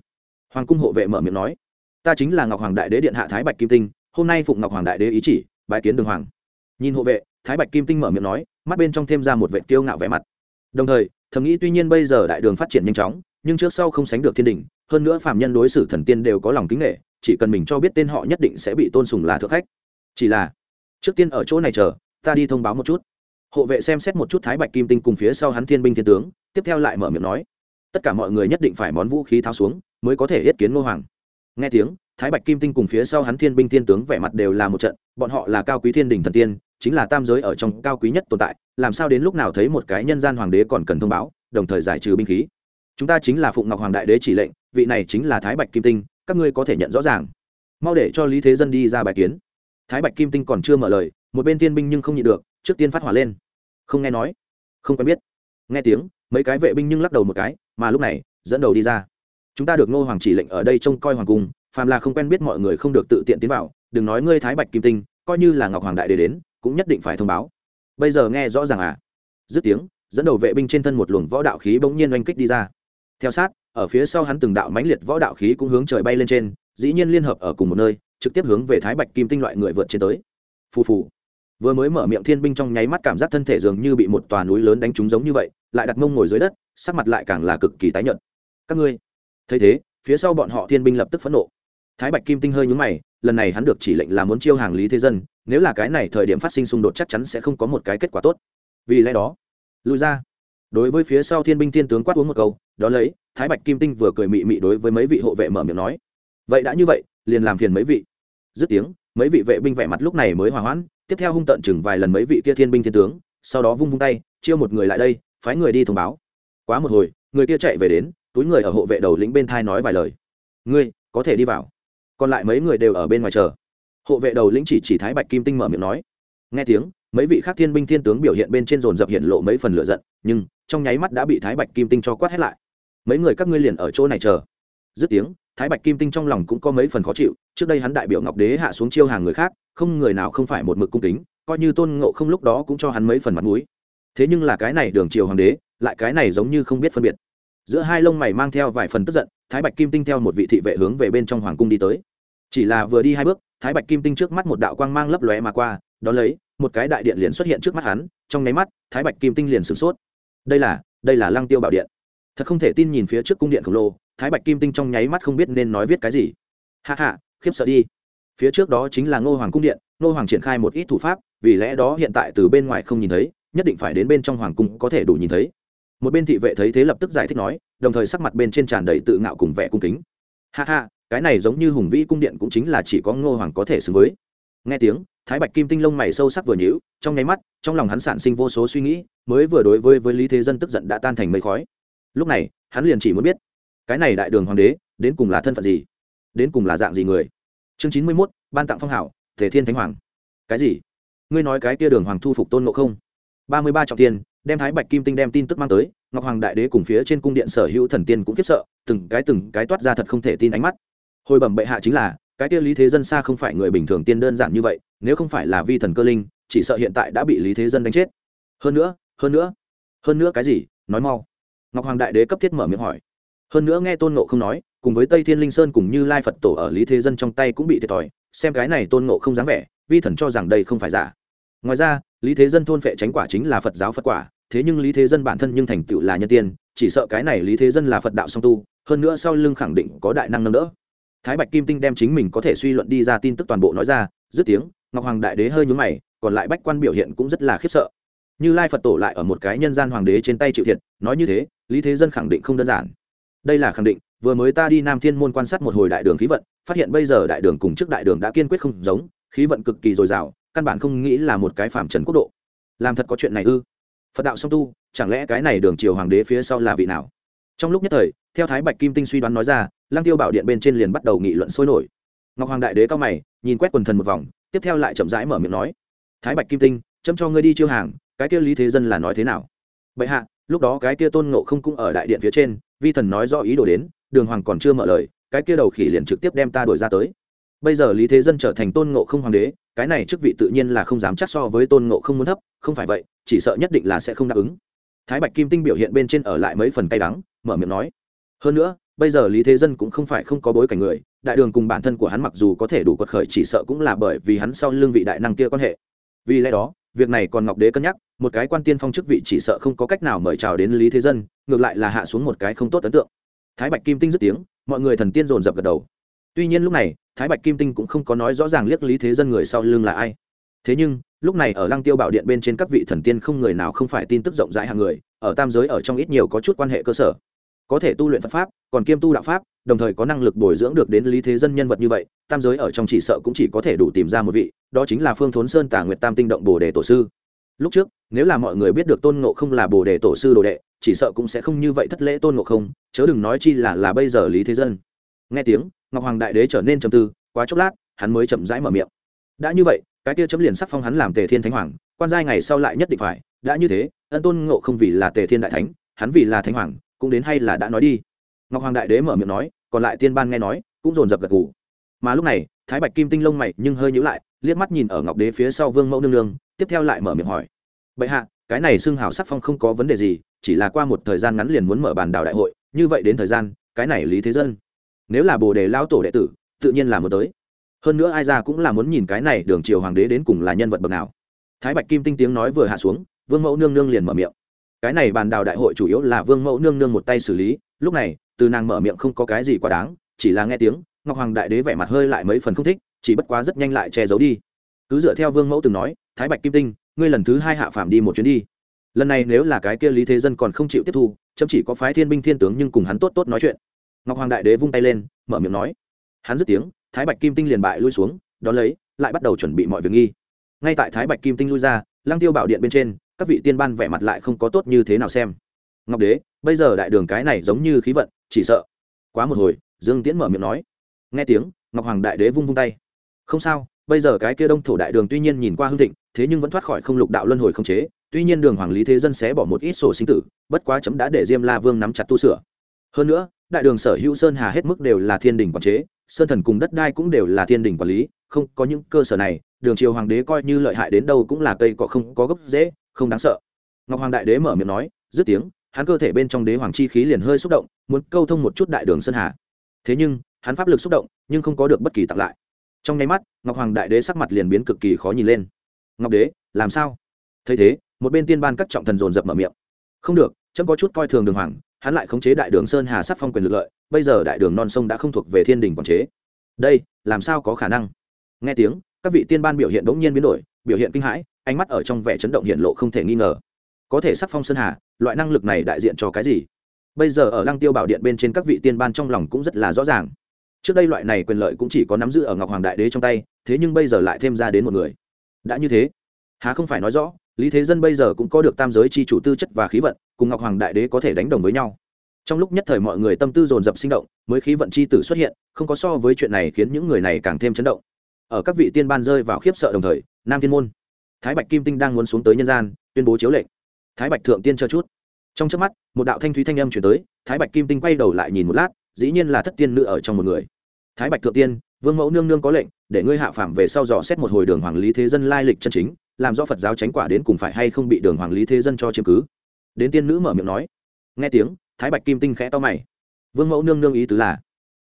hoàng cung hộ vệ mở miệng nói, ta chính là ngọc hoàng đại đế điện hạ thái bạch kim tinh, hôm nay phụng ngọc hoàng đại đế ý chỉ bãi kiến đường hoàng. Nhìn hộ vệ, thái bạch kim tinh mở miệng nói, mắt bên trong thêm ra một vệ kiêu ngạo vẻ mặt. Đồng thời, thầm nghĩ tuy nhiên bây giờ đại đường phát triển nhanh chóng, nhưng trước sau không sánh được thiên đình, hơn nữa phạm nhân đối xử thần tiên đều có lòng kính nghệ chỉ cần mình cho biết tên họ nhất định sẽ bị tôn sùng là thượng khách. Chỉ là, trước tiên ở chỗ này chờ, ta đi thông báo một chút. Hộ vệ xem xét một chút thái bạch kim tinh cùng phía sau hắn thiên binh thiên tướng, tiếp theo lại mở miệng nói, tất cả mọi người nhất định phải món vũ khí tháo xuống mới có thể yết kiến ngô hoàng. Nghe tiếng, thái bạch kim tinh cùng phía sau hắn thiên binh thiên tướng vẻ mặt đều là một trận, bọn họ là cao quý thiên đình thần tiên, chính là tam giới ở trong cao quý nhất tồn tại, làm sao đến lúc nào thấy một cái nhân gian hoàng đế còn cần thông báo, đồng thời giải trừ binh khí. Chúng ta chính là phụng ngọc hoàng đại đế chỉ lệnh, vị này chính là thái bạch kim tinh, các ngươi có thể nhận rõ ràng. Mau để cho lý thế dân đi ra bài kiến. Thái bạch kim tinh còn chưa mở lời, một bên tiên binh nhưng không nhịn được, trước tiên phát hỏa lên. Không nghe nói. Không quen biết. Nghe tiếng, mấy cái vệ binh nhưng lắc đầu một cái, mà lúc này, dẫn đầu đi ra chúng ta được ngô hoàng chỉ lệnh ở đây trông coi hoàng cung, phàm là không quen biết mọi người không được tự tiện tiến vào, đừng nói ngươi thái bạch kim tinh, coi như là ngọc hoàng đại đế đến, cũng nhất định phải thông báo. Bây giờ nghe rõ ràng à? Dứt tiếng, dẫn đầu vệ binh trên thân một luồng võ đạo khí bỗng nhiên oanh kích đi ra. Theo sát, ở phía sau hắn từng đạo mãnh liệt võ đạo khí cũng hướng trời bay lên trên, dĩ nhiên liên hợp ở cùng một nơi, trực tiếp hướng về thái bạch kim tinh loại người vượt trên tới. Phù phù. Vừa mới mở miệng thiên binh trong nháy mắt cảm giác thân thể dường như bị một tòa núi lớn đánh trúng giống như vậy, lại đặt mông ngồi dưới đất, sắc mặt lại càng là cực kỳ tái nhợt. Các ngươi thấy thế, phía sau bọn họ thiên binh lập tức phẫn nộ. Thái bạch kim tinh hơi nhúng mày, lần này hắn được chỉ lệnh là muốn chiêu hàng lý thế dân, nếu là cái này thời điểm phát sinh xung đột chắc chắn sẽ không có một cái kết quả tốt. Vì lẽ đó lùi ra. Đối với phía sau thiên binh thiên tướng quát uống một câu, đó lấy, thái bạch kim tinh vừa cười mị mị đối với mấy vị hộ vệ mở miệng nói, vậy đã như vậy, liền làm phiền mấy vị. Dứt tiếng, mấy vị vệ binh vẻ mặt lúc này mới hòa hoãn, tiếp theo hung tận chừng vài lần mấy vị kia thiên binh thiên tướng, sau đó vung vung tay, chiêu một người lại đây, phái người đi thông báo. Quá một hồi, người kia chạy về đến túi người ở hộ vệ đầu lĩnh bên thai nói vài lời. Ngươi, có thể đi vào. Còn lại mấy người đều ở bên ngoài chờ. Hộ vệ đầu lĩnh chỉ chỉ thái bạch kim tinh mở miệng nói. Nghe tiếng, mấy vị khác thiên binh thiên tướng biểu hiện bên trên dồn dập hiện lộ mấy phần lửa giận, nhưng trong nháy mắt đã bị thái bạch kim tinh cho quát hết lại. Mấy người các ngươi liền ở chỗ này chờ. Dứt tiếng, thái bạch kim tinh trong lòng cũng có mấy phần khó chịu, trước đây hắn đại biểu ngọc đế hạ xuống chiêu hàng người khác, không người nào không phải một mực cung kính, coi như tôn ngộ không lúc đó cũng cho hắn mấy phần mặt mũi. Thế nhưng là cái này đường triều hoàng đế, lại cái này giống như không biết phân biệt giữa hai lông mày mang theo vài phần tức giận, thái bạch kim tinh theo một vị thị vệ hướng về bên trong hoàng cung đi tới. Chỉ là vừa đi hai bước, thái bạch kim tinh trước mắt một đạo quang mang lấp lóe mà qua đón lấy, một cái đại điện liền xuất hiện trước mắt hắn, trong nháy mắt, thái bạch kim tinh liền sửng sốt. Đây là đây là lăng tiêu bảo điện. Thật không thể tin nhìn phía trước cung điện khổng lồ, thái bạch kim tinh trong nháy mắt không biết nên nói viết cái gì. Hạ hạ khiếp sợ đi. Phía trước đó chính là ngô hoàng cung điện, ngô hoàng triển khai một ít thủ pháp, vì lẽ đó hiện tại từ bên ngoài không nhìn thấy, nhất định phải đến bên trong hoàng cung có thể đủ nhìn thấy một bên thị vệ thấy thế lập tức giải thích nói, đồng thời sắc mặt bên trên tràn đầy tự ngạo cùng vẻ cung kính. Ha ha, cái này giống như hùng vĩ cung điện cũng chính là chỉ có ngô hoàng có thể xứng với. Nghe tiếng, thái bạch kim tinh lông mày sâu sắc vừa nhíu, trong nháy mắt, trong lòng hắn sản sinh vô số suy nghĩ, mới vừa đối với với lý thế dân tức giận đã tan thành mây khói. Lúc này, hắn liền chỉ muốn biết, cái này đại đường hoàng đế, đến cùng là thân phận gì? Đến cùng là dạng gì người? Chương chín mươi mốt, ban tặng phong hảo thể thiên thánh hoàng. Cái gì? Ngươi nói cái kia đường hoàng thu phục tôn ngộ không? ba mươi ba trọng tiên đem thái bạch kim tinh đem tin tức mang tới, ngọc hoàng đại đế cùng phía trên cung điện sở hữu thần tiên cũng kiếp sợ, từng cái từng cái toát ra thật không thể tin ánh mắt. Hồi bẩm bệ hạ chính là, cái kia lý thế dân xa không phải người bình thường tiên đơn giản như vậy, nếu không phải là vi thần cơ linh, chỉ sợ hiện tại đã bị lý thế dân đánh chết. Hơn nữa hơn nữa hơn nữa cái gì? Nói mau. Ngọc hoàng đại đế cấp thiết mở miệng hỏi. Hơn nữa nghe tôn nộ không nói, cùng với tây thiên linh sơn cùng như lai phật tổ ở lý thế dân trong tay cũng bị thiệt thòi, xem cái này tôn nộ không dáng vẻ, vi thần cho rằng đây không phải giả. Ngoài ra lý thế dân thôn phệ tránh quả chính là phật giáo phật quả, thế nhưng lý thế dân bản thân nhưng thành tựu là nhân tiên, chỉ sợ cái này lý thế dân là phật đạo song tu, hơn nữa sau lưng khẳng định có đại năng nâng đỡ. Thái bạch kim tinh đem chính mình có thể suy luận đi ra tin tức toàn bộ nói ra, dứt tiếng, ngọc hoàng đại đế hơi nhún mày, còn lại bách quan biểu hiện cũng rất là khiếp sợ. Như lai phật tổ lại ở một cái nhân gian hoàng đế trên tay chịu thiệt, nói như thế, lý thế dân khẳng định không đơn giản. Đây là khẳng định, vừa mới ta đi nam thiên môn quan sát một hồi đại đường khí vận, phát hiện bây giờ đại đường cùng trước đại đường đã kiên quyết không giống, khí vận cực kỳ dồi dào căn bản không nghĩ là một cái phạm trần quốc độ. Làm thật có chuyện này ư? Phật đạo song tu, chẳng lẽ cái này đường triều hoàng đế phía sau là vị nào? Trong lúc nhất thời, theo thái bạch kim tinh suy đoán nói ra lang tiêu bảo điện bên trên liền bắt đầu nghị luận sôi nổi. Ngọc hoàng đại đế cao mày, nhìn quét quần thần một vòng, tiếp theo lại chậm rãi mở miệng nói, thái bạch kim tinh chấm cho ngươi đi chiêu hàng, cái kia lý thế dân là nói thế nào? Bệ hạ, lúc đó cái kia tôn ngộ không cũng ở đại điện phía trên, vi thần nói do ý đồ đến, đường hoàng còn chưa mở lời, cái kia đầu khỉ liền trực tiếp đem ta đuổi ra tới. Bây giờ lý thế dân trở thành tôn ngộ không hoàng đế cái này chức vị tự nhiên là không dám chắc so với tôn ngộ không muốn thấp, không phải vậy, chỉ sợ nhất định là sẽ không đáp ứng. Thái bạch kim tinh biểu hiện bên trên ở lại mấy phần cay đắng, mở miệng nói, hơn nữa, bây giờ lý thế dân cũng không phải không có bối cảnh người, đại đường cùng bản thân của hắn mặc dù có thể đủ quật khởi chỉ sợ cũng là bởi vì hắn sau lương vị đại năng kia quan hệ. Vì lẽ đó, việc này còn ngọc đế cân nhắc, một cái quan tiên phong chức vị chỉ sợ không có cách nào mời chào đến lý thế dân, ngược lại là hạ xuống một cái không tốt ấn tượng. Thái bạch kim tinh dứt tiếng, mọi người thần tiên dồn dập gật đầu tuy nhiên lúc này, thái bạch kim tinh cũng không có nói rõ ràng liếc lý thế dân người sau lưng là ai. Thế nhưng, lúc này ở lăng tiêu bảo điện bên trên các vị thần tiên không người nào không phải tin tức rộng rãi hàng người, ở tam giới ở trong ít nhiều có chút quan hệ cơ sở. Có thể tu luyện phật pháp, còn kiêm tu đạo pháp, đồng thời có năng lực bồi dưỡng được đến lý thế dân nhân vật như vậy, tam giới ở trong chỉ sợ cũng chỉ có thể đủ tìm ra một vị, đó chính là phương thốn sơn tà nguyệt tam tinh động bồ đề tổ sư. Lúc trước, nếu là mọi người biết được tôn ngộ không là bồ đề tổ sư đồ đệ, chỉ sợ cũng sẽ không như vậy thất lễ tôn ngộ không, chớ đừng nói chi là là bây giờ lý thế dân. Nghe tiếng ngọc hoàng đại đế trở nên trầm tư, quá chốc lát, hắn mới chậm rãi mở miệng. Đã như vậy, cái kia chấm liền sắc phong hắn làm tề thiên thánh hoàng, quan giai ngày sau lại nhất định phải, đã như thế, ân tôn ngộ không vì là tề thiên đại thánh, hắn vì là thánh hoàng, cũng đến hay là đã nói đi. Ngọc hoàng đại đế mở miệng nói, còn lại tiên ban nghe nói, cũng dồn dập gật gù. Mà lúc này, thái bạch kim tinh lông mày nhưng hơi nhữ lại, liếc mắt nhìn ở ngọc đế phía sau vương mẫu nương nương, tiếp theo lại mở miệng hỏi. Bệ hạ, cái này xưng hào sắc phong không có vấn đề gì, chỉ là qua một thời gian ngắn liền muốn mở bàn đảo đại hội, như vậy đến thời gian, cái này lý thế dân nếu là bồ đề lao tổ đệ tử, tự nhiên là muốn tới. Hơn nữa ai ra cũng là muốn nhìn cái này đường triều hoàng đế đến cùng là nhân vật bậc nào. Thái bạch kim tinh tiếng nói vừa hạ xuống, vương mẫu nương nương liền mở miệng. Cái này bàn đào đại hội chủ yếu là vương mẫu nương nương một tay xử lý, lúc này, từ nàng mở miệng không có cái gì quá đáng, chỉ là nghe tiếng, ngọc hoàng đại đế vẻ mặt hơi lại mấy phần không thích, chỉ bất quá rất nhanh lại che giấu đi. Cứ dựa theo vương mẫu từng nói, thái bạch kim tinh, ngươi lần thứ hai hạ phàm đi một chuyến đi. Lần này nếu là cái kia lý thế dân còn không chịu tiếp thu, chấm chỉ có phái thiên binh thiên tướng nhưng cùng hắn tốt tốt nói chuyện ngọc hoàng đại đế vung tay lên, mở miệng nói. Hắn dứt tiếng, thái bạch kim tinh liền bại lui xuống, đón lấy, lại bắt đầu chuẩn bị mọi việc nghi. Ngay tại thái bạch kim tinh lui ra, lăng tiêu bảo điện bên trên, các vị tiên ban vẻ mặt lại không có tốt như thế nào xem. Ngọc đế, bây giờ đại đường cái này giống như khí vận, chỉ sợ. Quá một hồi, dương tiễn mở miệng nói. Nghe tiếng, ngọc hoàng đại đế vung vung tay. Không sao, bây giờ cái kia đông thổ đại đường tuy nhiên nhìn qua hưng thịnh, thế nhưng vẫn thoát khỏi không lục đạo luân hồi không chế, tuy nhiên đường hoàng lý thế dân sẽ bỏ một ít sổ sinh tử, bất quá chấm đã để diêm la vương nắm chặt tu sửa. Hơn nữa đại đường sở hữu sơn hà hết mức đều là thiên đình quản chế, sơn thần cùng đất đai cũng đều là thiên đình quản lý, không có những cơ sở này, đường triều hoàng đế coi như lợi hại đến đâu cũng là cây cọ không có gốc dễ không đáng sợ. Ngọc hoàng đại đế mở miệng nói, dứt tiếng, hắn cơ thể bên trong đế hoàng chi khí liền hơi xúc động, muốn câu thông một chút đại đường sơn hà. Thế nhưng, hắn pháp lực xúc động, nhưng không có được bất kỳ tặng lại. Trong nháy mắt, ngọc hoàng đại đế sắc mặt liền biến cực kỳ khó nhìn lên. Ngọc đế, làm sao? Thấy thế, một bên tiên ban các trọng thần dồn dập mở miệng. Không được, chấm có chút coi thường đường hoàng hắn lại khống chế đại đường sơn hà sắc phong quyền lực lợi, bây giờ đại đường non sông đã không thuộc về thiên đình quản chế. Đây, làm sao có khả năng? Nghe tiếng, các vị tiên ban biểu hiện đ n g nhiên biến đổi, biểu hiện kinh hãi, ánh mắt ở trong vẻ chấn động hiện lộ không thể nghi ngờ. Có thể sắc phong sơn hà, loại năng lực này đại diện cho cái gì? Bây giờ ở lăng tiêu bảo điện bên trên các vị tiên ban trong lòng cũng rất là rõ ràng. Trước đây loại này quyền lợi cũng chỉ có nắm giữ ở ngọc hoàng đại đế trong tay, thế nhưng bây giờ lại thêm ra đến một người. Đã như thế, há không phải nói rõ lý thế dân bây giờ cũng có được tam giới c h i chủ tư chất và khí vận, cùng ngọc hoàng đại đế có thể đánh đồng với nhau. Trong lúc nhất thời mọi người tâm tư dồn dập sinh động, mới khí vận c h i tử xuất hiện, không có so với chuyện này khiến những người này càng thêm chấn động. Ở các vị tiên ban rơi vào khiếp sợ đồng thời, nam thiên môn, thái bạch kim tinh đang muốn xuống tới nhân gian, tuyên bố chiếu lệnh. Thái bạch thượng tiên cho chút. Trong trước mắt, một đạo thanh thúy thanh âm chuyển tới, thái bạch kim tinh quay đầu lại nhìn một lát, dĩ nhiên là thất tiên nữ ở trong một người. Thái bạch thượng tiên, vương mẫu nương nương có lệnh, để ngươi hạ phạm về sau dò xét một hồi đường hoàng lý thế dân lai lịch chân chính làm do phật giáo tránh quả đến cùng phải hay không bị đường hoàng lý thế dân cho chiếm cứ. Đến tiên nữ mở miệng nói. Nghe tiếng, thái bạch kim tinh khẽ to mày. Vương mẫu nương nương ý tứ là,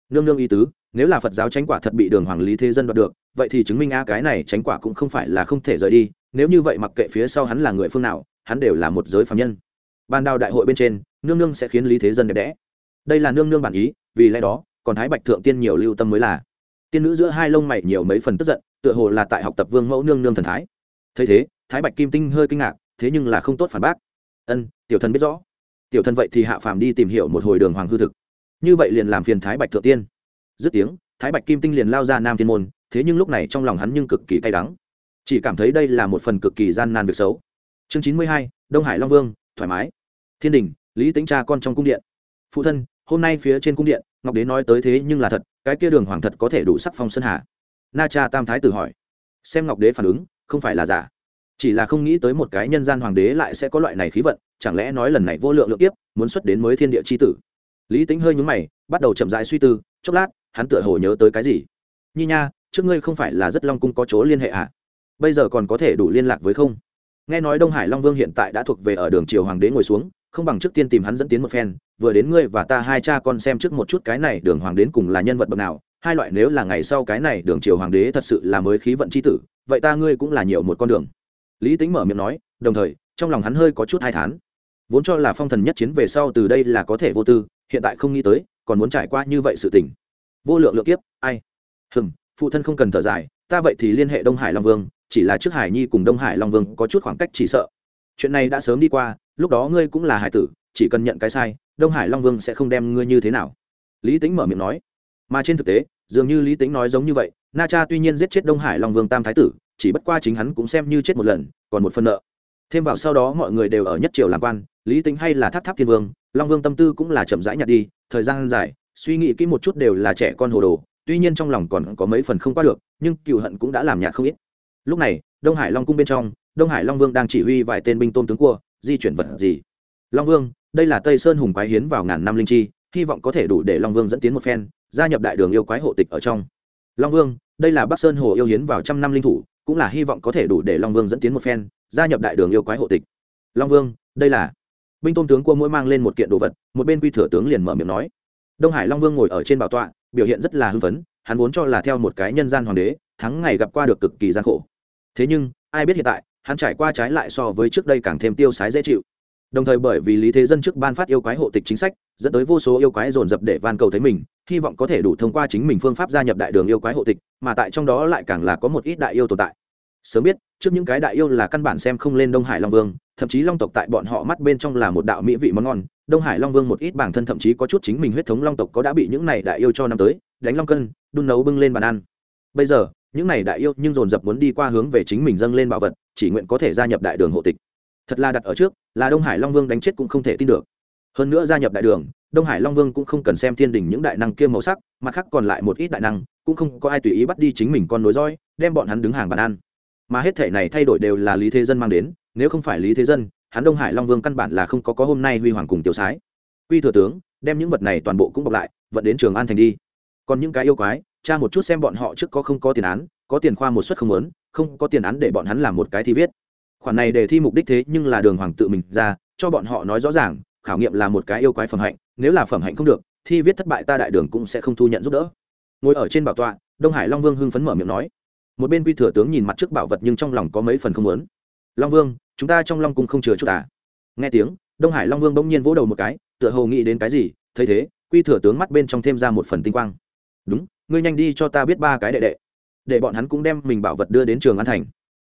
nương nương ý tứ, nếu là phật giáo tránh quả thật bị đường hoàng lý thế dân đoạt được, vậy thì chứng minh a cái này tránh quả cũng không phải là không thể rời đi, nếu như vậy mặc kệ phía sau hắn là người phương nào, hắn đều là một giới phạm nhân. Ban đào đại hội bên trên, nương nương sẽ khiến lý thế dân đẹp đẽ. Đây là nương nương bản ý, vì lẽ đó, còn thái bạch thượng tiên nhiều lưu tâm mới là. Tiên nữ giữa hai lông mày nhiều mấy phần tức giận, tựa hồ là tại học tập vương mẫu nương nương thần thái thấy thế, thái bạch kim tinh hơi kinh ngạc, thế nhưng là không tốt phản bác. Ân, tiểu thần biết rõ. Tiểu thần vậy thì hạ phàm đi tìm hiểu một hồi đường hoàng hư thực. Như vậy liền làm phiền thái bạch thượng tiên. Dứt tiếng, thái bạch kim tinh liền lao ra nam thiên môn, thế nhưng lúc này trong lòng hắn nhưng cực kỳ cay đắng. Chỉ cảm thấy đây là một phần cực kỳ gian nan việc xấu. Chương chín mươi hai, đông hải long vương, thoải mái. Thiên đình, lý tính cha con trong cung điện. Phụ thân, hôm nay phía trên cung điện, ngọc đế nói tới thế nhưng là thật, cái kia đường hoàng thật có thể đủ sắc phong sơn hà. Na cha tam thái tử hỏi. Xem ngọc đế phản ứng không phải là giả. Chỉ là không nghĩ tới một cái nhân gian hoàng đế lại sẽ có loại này khí vận, chẳng lẽ nói lần này vô lượng lượng tiếp muốn xuất đến mới thiên địa c h i tử? Lý tính hơi nhúng mày, bắt đầu chậm dại suy tư, chốc lát, hắn tựa hồ nhớ tới cái gì. Nhi nha, trước ngươi không phải là rất long cung có chỗ liên hệ ạ à? bây giờ còn có thể đủ liên lạc với không? Nghe nói đông hải long vương hiện tại đã thuộc về ở đường triều hoàng đế ngồi xuống, không bằng trước tiên tìm hắn dẫn tiến một phen, vừa đến ngươi và ta hai cha con xem trước một chút cái này đường hoàng đến cùng là nhân vật bậc nào, hai loại nếu là ngày sau cái này đường triều hoàng đế thật sự là mới khí vận c h i tử vậy ta ngươi cũng là nhiều một con đường. Lý tính mở miệng nói, đồng thời, trong lòng hắn hơi có chút hai thán. Vốn cho là phong thần nhất chiến về sau từ đây là có thể vô tư, hiện tại không nghĩ tới, còn muốn trải qua như vậy sự tình. Vô lượng lượng kiếp, ai? Hừm, phụ thân không cần thở dài, ta vậy thì liên hệ đông hải long vương, chỉ là trước hải nhi cùng đông hải long vương có chút khoảng cách chỉ sợ. Chuyện này đã sớm đi qua, lúc đó ngươi cũng là hải tử, chỉ cần nhận cái sai, đông hải long vương sẽ không đem ngươi như thế nào. Lý tính mở miệng nói, mà trên thực tế, dường như lý tính nói giống như vậy na cha tuy nhiên giết chết đông hải long vương tam thái tử, chỉ bất qua chính hắn cũng xem như chết một lần, còn một phần nợ. Thêm vào sau đó mọi người đều ở nhất triều làm quan, lý tính hay là tháp tháp thiên vương, long vương tâm tư cũng là chậm rãi nhạt đi, thời gian dài, suy nghĩ kỹ một chút đều là trẻ con hồ đồ, tuy nhiên trong lòng còn có mấy phần không qua được, nhưng cựu hận cũng đã làm nhạt không ít. Lúc này, đông hải long cung bên trong, đông hải long vương đang chỉ huy vài tên binh tôn tướng cua, di chuyển vật gì. Long vương, đây là tây sơn hùng quái hiến vào ngàn năm linh chi, hy vọng có thể đủ để long vương dẫn tiến một phen, gia nhập đại đường yêu quái hộ tịch ở trong long vương, đây là bắc sơn hồ yêu hiến vào trăm năm linh thủ, cũng là hy vọng có thể đủ để long vương dẫn tiến một phen, gia nhập đại đường yêu quái hộ tịch. Long vương, đây là binh tôn tướng cua mỗi mang lên một kiện đồ vật, một bên quy thừa tướng liền mở miệng nói. Đông hải long vương ngồi ở trên bảo tọa, biểu hiện rất là hưng phấn, hắn vốn cho là theo một cái nhân gian hoàng đế, thắng ngày gặp qua được cực kỳ gian khổ. Thế nhưng, ai biết hiện tại, hắn trải qua trái lại so với trước đây càng thêm tiêu sái dễ chịu. Đồng thời bởi vì lý thế dân trước ban phát yêu quái hộ tịch chính sách, dẫn tới vô số yêu quái dồn dập để van cầu thấy mình hy vọng có thể đủ thông qua chính mình phương pháp gia nhập đại đường yêu quái hộ tịch, mà tại trong đó lại càng là có một ít đại yêu tồn tại. Sớm biết, trước những cái đại yêu là căn bản xem không lên đông hải long vương, thậm chí long tộc tại bọn họ mắt bên trong là một đạo mỹ vị món ngon. Đông hải long vương một ít bản thân thậm chí có chút chính mình huyết thống long tộc có đã bị những này đại yêu cho năm tới, đánh long cân, đun nấu bưng lên bàn ăn. Bây giờ, những này đại yêu nhưng dồn dập muốn đi qua hướng về chính mình dâng lên bảo vật, chỉ nguyện có thể gia nhập đại đường hộ tịch. Thật là đặt ở trước, là đông hải long vương đánh chết cũng không thể tin được hơn nữa gia nhập đại đường, đông hải long vương cũng không cần xem thiên đình những đại năng kia màu sắc mà khác còn lại một ít đại năng, cũng không có ai tùy ý bắt đi chính mình con nối roi đem bọn hắn đứng hàng bàn ăn. Mà hết thể này thay đổi đều là lý thế dân mang đến, nếu không phải lý thế dân, hắn đông hải long vương căn bản là không có có hôm nay huy hoàng cùng tiểu sái. Quy thừa tướng, đem những vật này toàn bộ cũng bọc lại, vận đến trường an thành đi. Còn những cái yêu quái cha một chút xem bọn họ trước có không có tiền án, có tiền khoa một suất không lớn không có tiền án để bọn hắn làm một cái thi viết. Khoản này để thi mục đích thế nhưng là đường hoàng tự mình ra, cho bọn họ nói rõ ràng khảo nghiệm là một cái yêu quái phẩm hạnh, nếu là phẩm hạnh không được, thi viết thất bại ta đại đường cũng sẽ không thu nhận giúp đỡ. Ngồi ở trên bảo tọa, đông hải long vương hưng phấn mở miệng nói. Một bên quy thừa tướng nhìn mặt trước bảo vật nhưng trong lòng có mấy phần không lớn long vương, chúng ta trong long cung không chứa chút à? Nghe tiếng, đông hải long vương bỗng nhiên vỗ đầu một cái, tựa hồ nghĩ đến cái gì, thấy thế, quy thừa tướng mắt bên trong thêm ra một phần tinh quang. Đúng, ngươi nhanh đi cho ta biết ba cái đệ đệ. Để bọn hắn cũng đem mình bảo vật đưa đến trường an thành.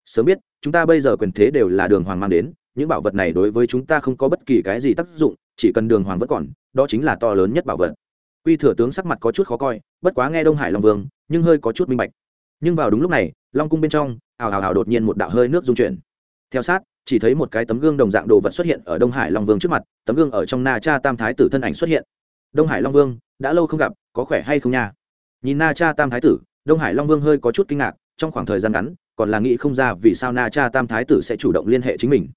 Sớm biết, chúng ta bây giờ quyền thế đều là đường hoàng mang đến những bảo vật này đối với chúng ta không có bất kỳ cái gì tác dụng, chỉ cần đường hoàng vẫn còn, đó chính là to lớn nhất bảo vật. Quy thừa tướng sắc mặt có chút khó coi, bất quá nghe đông hải long vương, nhưng hơi có chút minh bạch. Nhưng vào đúng lúc này, long cung bên trong, ào ào ào đột nhiên một đạo hơi nước dung chuyển. Theo sát, chỉ thấy một cái tấm gương đồng dạng đồ vật xuất hiện ở đông hải long vương trước mặt, tấm gương ở trong na cha tam thái tử thân ảnh xuất hiện. Đông hải long vương, đã lâu không gặp, có khỏe hay không nha? Nhìn na cha tam thái tử, đông hải long vương hơi có chút kinh ngạc, trong khoảng thời gian ngắn, còn là nghĩ không ra vì sao na cha tam thái tử sẽ chủ động liên hệ chính mình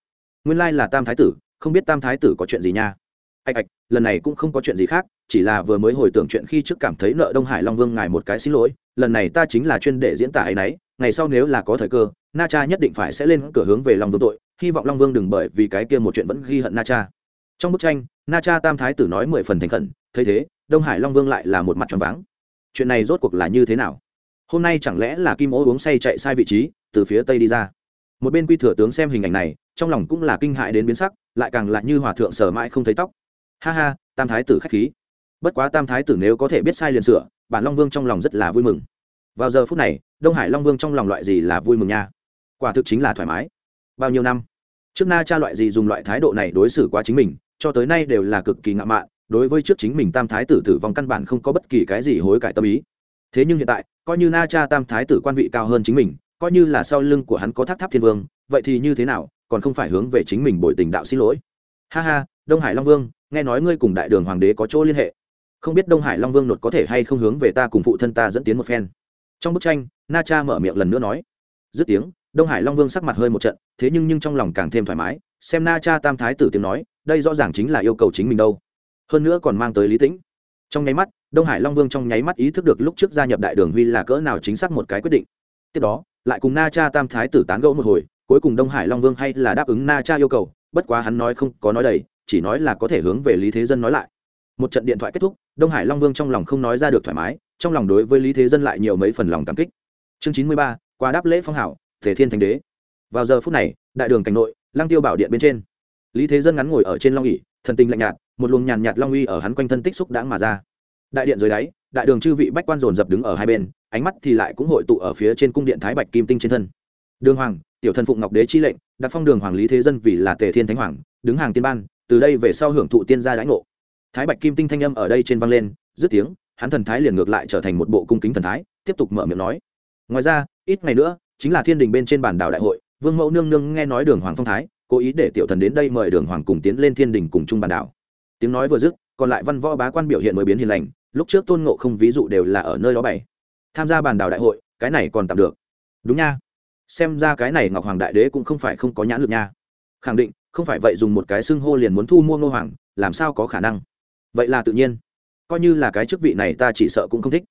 nguyên lai là tam thái tử, không biết tam thái tử có chuyện gì nha. Ạch ạch, lần này cũng không có chuyện gì khác, chỉ là vừa mới hồi tưởng chuyện khi trước cảm thấy nợ đông hải long vương ngài một cái xin lỗi, lần này ta chính là chuyên để diễn tả ấy nấy, ngày sau nếu là có thời cơ, na cha nhất định phải sẽ lên cửa hướng về long vương tội, hy vọng long vương đừng bởi vì cái kia một chuyện vẫn ghi hận na cha. Trong bức tranh, na cha tam thái tử nói mười phần thành khẩn, thấy thế, đông hải long vương lại là một mặt tròn váng. Chuyện này rốt cuộc là như thế nào? Hôm nay chẳng lẽ là kim ô uống say chạy sai vị trí, từ phía tây đi ra? Một bên quy thừa tướng xem hình ảnh này, trong lòng cũng là kinh hại đến biến sắc, lại càng là như hòa thượng sở mãi không thấy tóc. Ha ha, tam thái tử k h á c h khí. Bất quá tam thái tử nếu có thể biết sai liền sửa, bản long vương trong lòng rất là vui mừng. Vào giờ phút này, đông hải long vương trong lòng loại gì là vui mừng nha? Quả thực chính là thoải mái. Bao nhiêu năm? Trước na cha loại gì dùng loại thái độ này đối xử qua chính mình, cho tới nay đều là cực kỳ ngạo mạn, đối với trước chính mình tam thái tử tử vong căn bản không có bất kỳ cái gì hối cải tâm ý. Thế nhưng hiện tại, coi như na cha tam thái tử quan vị cao hơn chính mình coi như là sau lưng của hắn có tháp tháp thiên vương, vậy thì như thế nào, còn không phải hướng về chính mình bồi tình đạo xin lỗi? Ha ha, đông hải long vương, nghe nói ngươi cùng đại đường hoàng đế có chỗ liên hệ. Không biết đông hải long vương nột có thể hay không hướng về ta cùng phụ thân ta dẫn tiến một phen. Trong bức tranh, na cha mở miệng lần nữa nói. Dứt tiếng, đông hải long vương sắc mặt hơi một trận, thế nhưng nhưng trong lòng càng thêm thoải mái, xem na cha tam thái tử tiếng nói, đây rõ ràng chính là yêu cầu chính mình đâu. Hơn nữa còn mang tới lý tĩnh. Trong nháy mắt, đông hải long vương trong nháy mắt ý thức được lúc trước gia nhập đại đường huy là cỡ nào chính xác một cái quyết định. Tiếp đó lại cùng na cha tam thái tử tán gẫu một hồi, cuối cùng đông hải long vương hay là đáp ứng na cha yêu cầu, bất quá hắn nói không có nói đầy, chỉ nói là có thể hướng về lý thế dân nói lại. Một trận điện thoại kết thúc, đông hải long vương trong lòng không nói ra được thoải mái, trong lòng đối với lý thế dân lại nhiều mấy phần lòng cảm kích. Chương chín mươi ba, qua đáp lễ phong hảo, thể thiên thành đế. Vào giờ phút này, đại đường cảnh nội lang tiêu bảo điện bên trên. Lý thế dân ngắn ngồi ở trên long ỉ thần tình lạnh nhạt, một luồng nhàn nhạt long uy ở hắn quanh thân tích xúc đãng mà ra. Đại điện dưới đáy, đại đường chư vị bách quan dồn dập đứng ở hai bên ánh mắt thì lại cũng hội tụ ở phía trên cung điện thái bạch kim tinh trên thân. Đường hoàng, tiểu thần phụng ngọc đế chi lệnh, đặt phong đường hoàng lý thế dân vì là tề thiên thánh hoàng, đứng hàng tiên ban, từ đây về sau hưởng thụ tiên gia đãi ngộ. Thái bạch kim tinh thanh âm ở đây trên vang lên, dứt tiếng, hắn thần thái liền ngược lại trở thành một bộ cung kính thần thái, tiếp tục mở miệng nói. Ngoài ra, ít ngày nữa, chính là thiên đình bên trên bản đảo đại hội, vương mẫu nương nương nghe nói đường hoàng phong thái, cố ý để tiểu thần đến đây mời đường hoàng cùng tiến lên thiên đình cùng chung bản đảo. Tiếng nói vừa dứt, còn lại văn võ bá quan biểu hiện mới biến hiền lành, lúc trước tôn ngộ không ví dụ đều là ở nơi đó bày tham gia bàn đào đại hội, cái này còn tạm được. Đúng nha. Xem ra cái này ngọc hoàng đại đế cũng không phải không có nhãn lực nha. Khẳng định, không phải vậy dùng một cái xưng hô liền muốn thu mua ngô hoàng, làm sao có khả năng? Vậy là tự nhiên. Coi như là cái chức vị này ta chỉ sợ cũng không thích.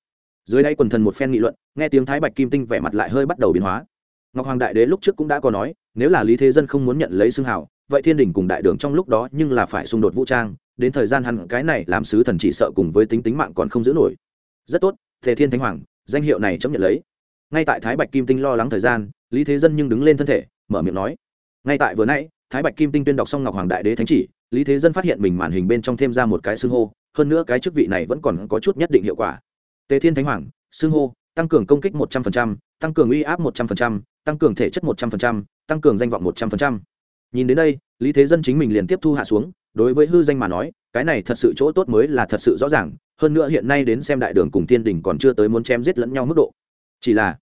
Dưới đây quần thần một phen nghị luận, nghe tiếng thái bạch kim tinh vẻ mặt lại hơi bắt đầu biến hóa. Ngọc hoàng đại đế lúc trước cũng đã có nói, nếu là lý thế dân không muốn nhận lấy xưng hào, vậy thiên đình cùng đại đường trong lúc đó nhưng là phải xung đột vũ trang, đến thời gian hẳn cái này làm sứ thần chỉ sợ cùng với tính tính mạng còn không giữ nổi. Rất tốt thể thiên thánh hoàng danh hiệu này chấp nhận lấy. Ngay tại thái bạch kim tinh lo lắng thời gian, lý thế dân nhưng đứng lên thân thể, mở miệng nói. Ngay tại vừa nãy, thái bạch kim tinh tuyên đọc xong ngọc hoàng đại đế thánh chỉ, lý thế dân phát hiện mình màn hình bên trong thêm ra một cái xưng hô, hơn nữa cái chức vị này vẫn còn có chút nhất định hiệu quả. Tề thiên thánh hoàng, xưng hô, tăng cường công kích một trăm linh tăng cường uy áp một trăm linh tăng cường thể chất một trăm linh tăng cường danh vọng một trăm linh nhìn đến đây, lý thế dân chính mình liền tiếp thu hạ xuống, đối với hư danh mà nói cái này thật sự chỗ tốt mới là thật sự rõ ràng, hơn nữa hiện nay đến xem đại đường cùng thiên đình còn chưa tới muốn chém giết lẫn nhau mức độ. Chỉ là,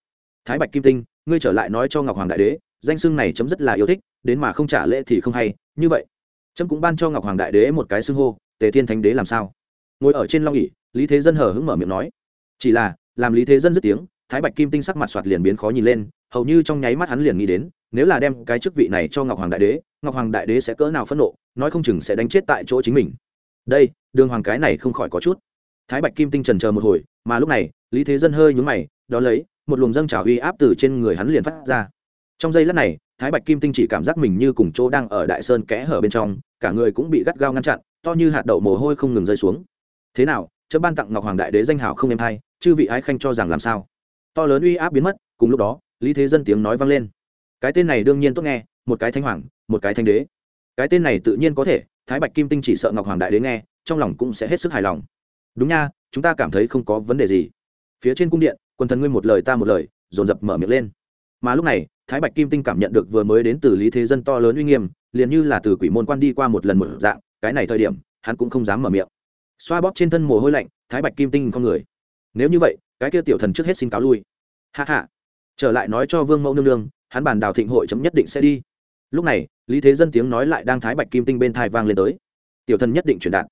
thái bạch kim tinh, ngươi trở lại nói cho ngọc hoàng đại đế, danh xưng này chấm rất là yêu thích, đến mà không trả lễ thì không hay, như vậy, chấm cũng ban cho ngọc hoàng đại đế một cái xưng hô, tề thiên thánh đế làm sao? Ngồi ở trên long ỉ lý thế dân hờ hững mở miệng nói. Chỉ là, làm lý thế dân dứt tiếng, thái bạch kim tinh sắc mặt soạt liền biến khó nhìn lên, hầu như trong nháy mắt hắn liền nghĩ đến, nếu là đem cái chức vị này cho ngọc hoàng đại đế, ngọc hoàng đại đế sẽ cỡ nào phẫn nộ, nói không chừng sẽ đánh chết tại chỗ chính mình đây, đường hoàng cái này không khỏi có chút. Thái bạch kim tinh trần chờ một hồi, mà lúc này, lý thế dân hơi nhúng mày đón lấy, một luồng dâng trào uy áp từ trên người hắn liền phát ra. Trong giây lát này, thái bạch kim tinh chỉ cảm giác mình như cùng chỗ đang ở đại sơn kẽ hở bên trong, cả người cũng bị gắt gao ngăn chặn, to như hạt đậu mồ hôi không ngừng rơi xuống. Thế nào chớ ban tặng ngọc hoàng đại đế danh hào không em hay, chư vị ái khanh cho rằng làm sao? To lớn uy áp biến mất, cùng lúc đó, lý thế dân tiếng nói vang lên. Cái tên này đương nhiên tốt nghe, một cái thanh hoàng, một cái thanh đế. Cái tên này tự nhiên có thể thái bạch kim tinh chỉ sợ ngọc hoàng đại đến nghe, trong lòng cũng sẽ hết sức hài lòng. Đúng nha, chúng ta cảm thấy không có vấn đề gì. Phía trên cung điện, quần thần ngươi một lời ta một lời, dồn dập mở miệng lên. Mà lúc này, thái bạch kim tinh cảm nhận được vừa mới đến từ lý thế dân to lớn uy nghiêm, liền như là từ quỷ môn quan đi qua một lần một dạng, cái này thời điểm, hắn cũng không dám mở miệng. Xoa bóp trên thân mồ hôi lạnh, thái bạch kim tinh con người. Nếu như vậy, cái kia tiểu thần trước hết xin cáo lui. Hạ hạ trở lại nói cho vương mẫu nương nương, hắn bàn đào thịnh hội chấm nhất định sẽ đi. Lúc này lý thế dân tiếng nói lại đang thái bạch kim tinh bên thai vang lên tới. Tiểu thần nhất định truyền đạt.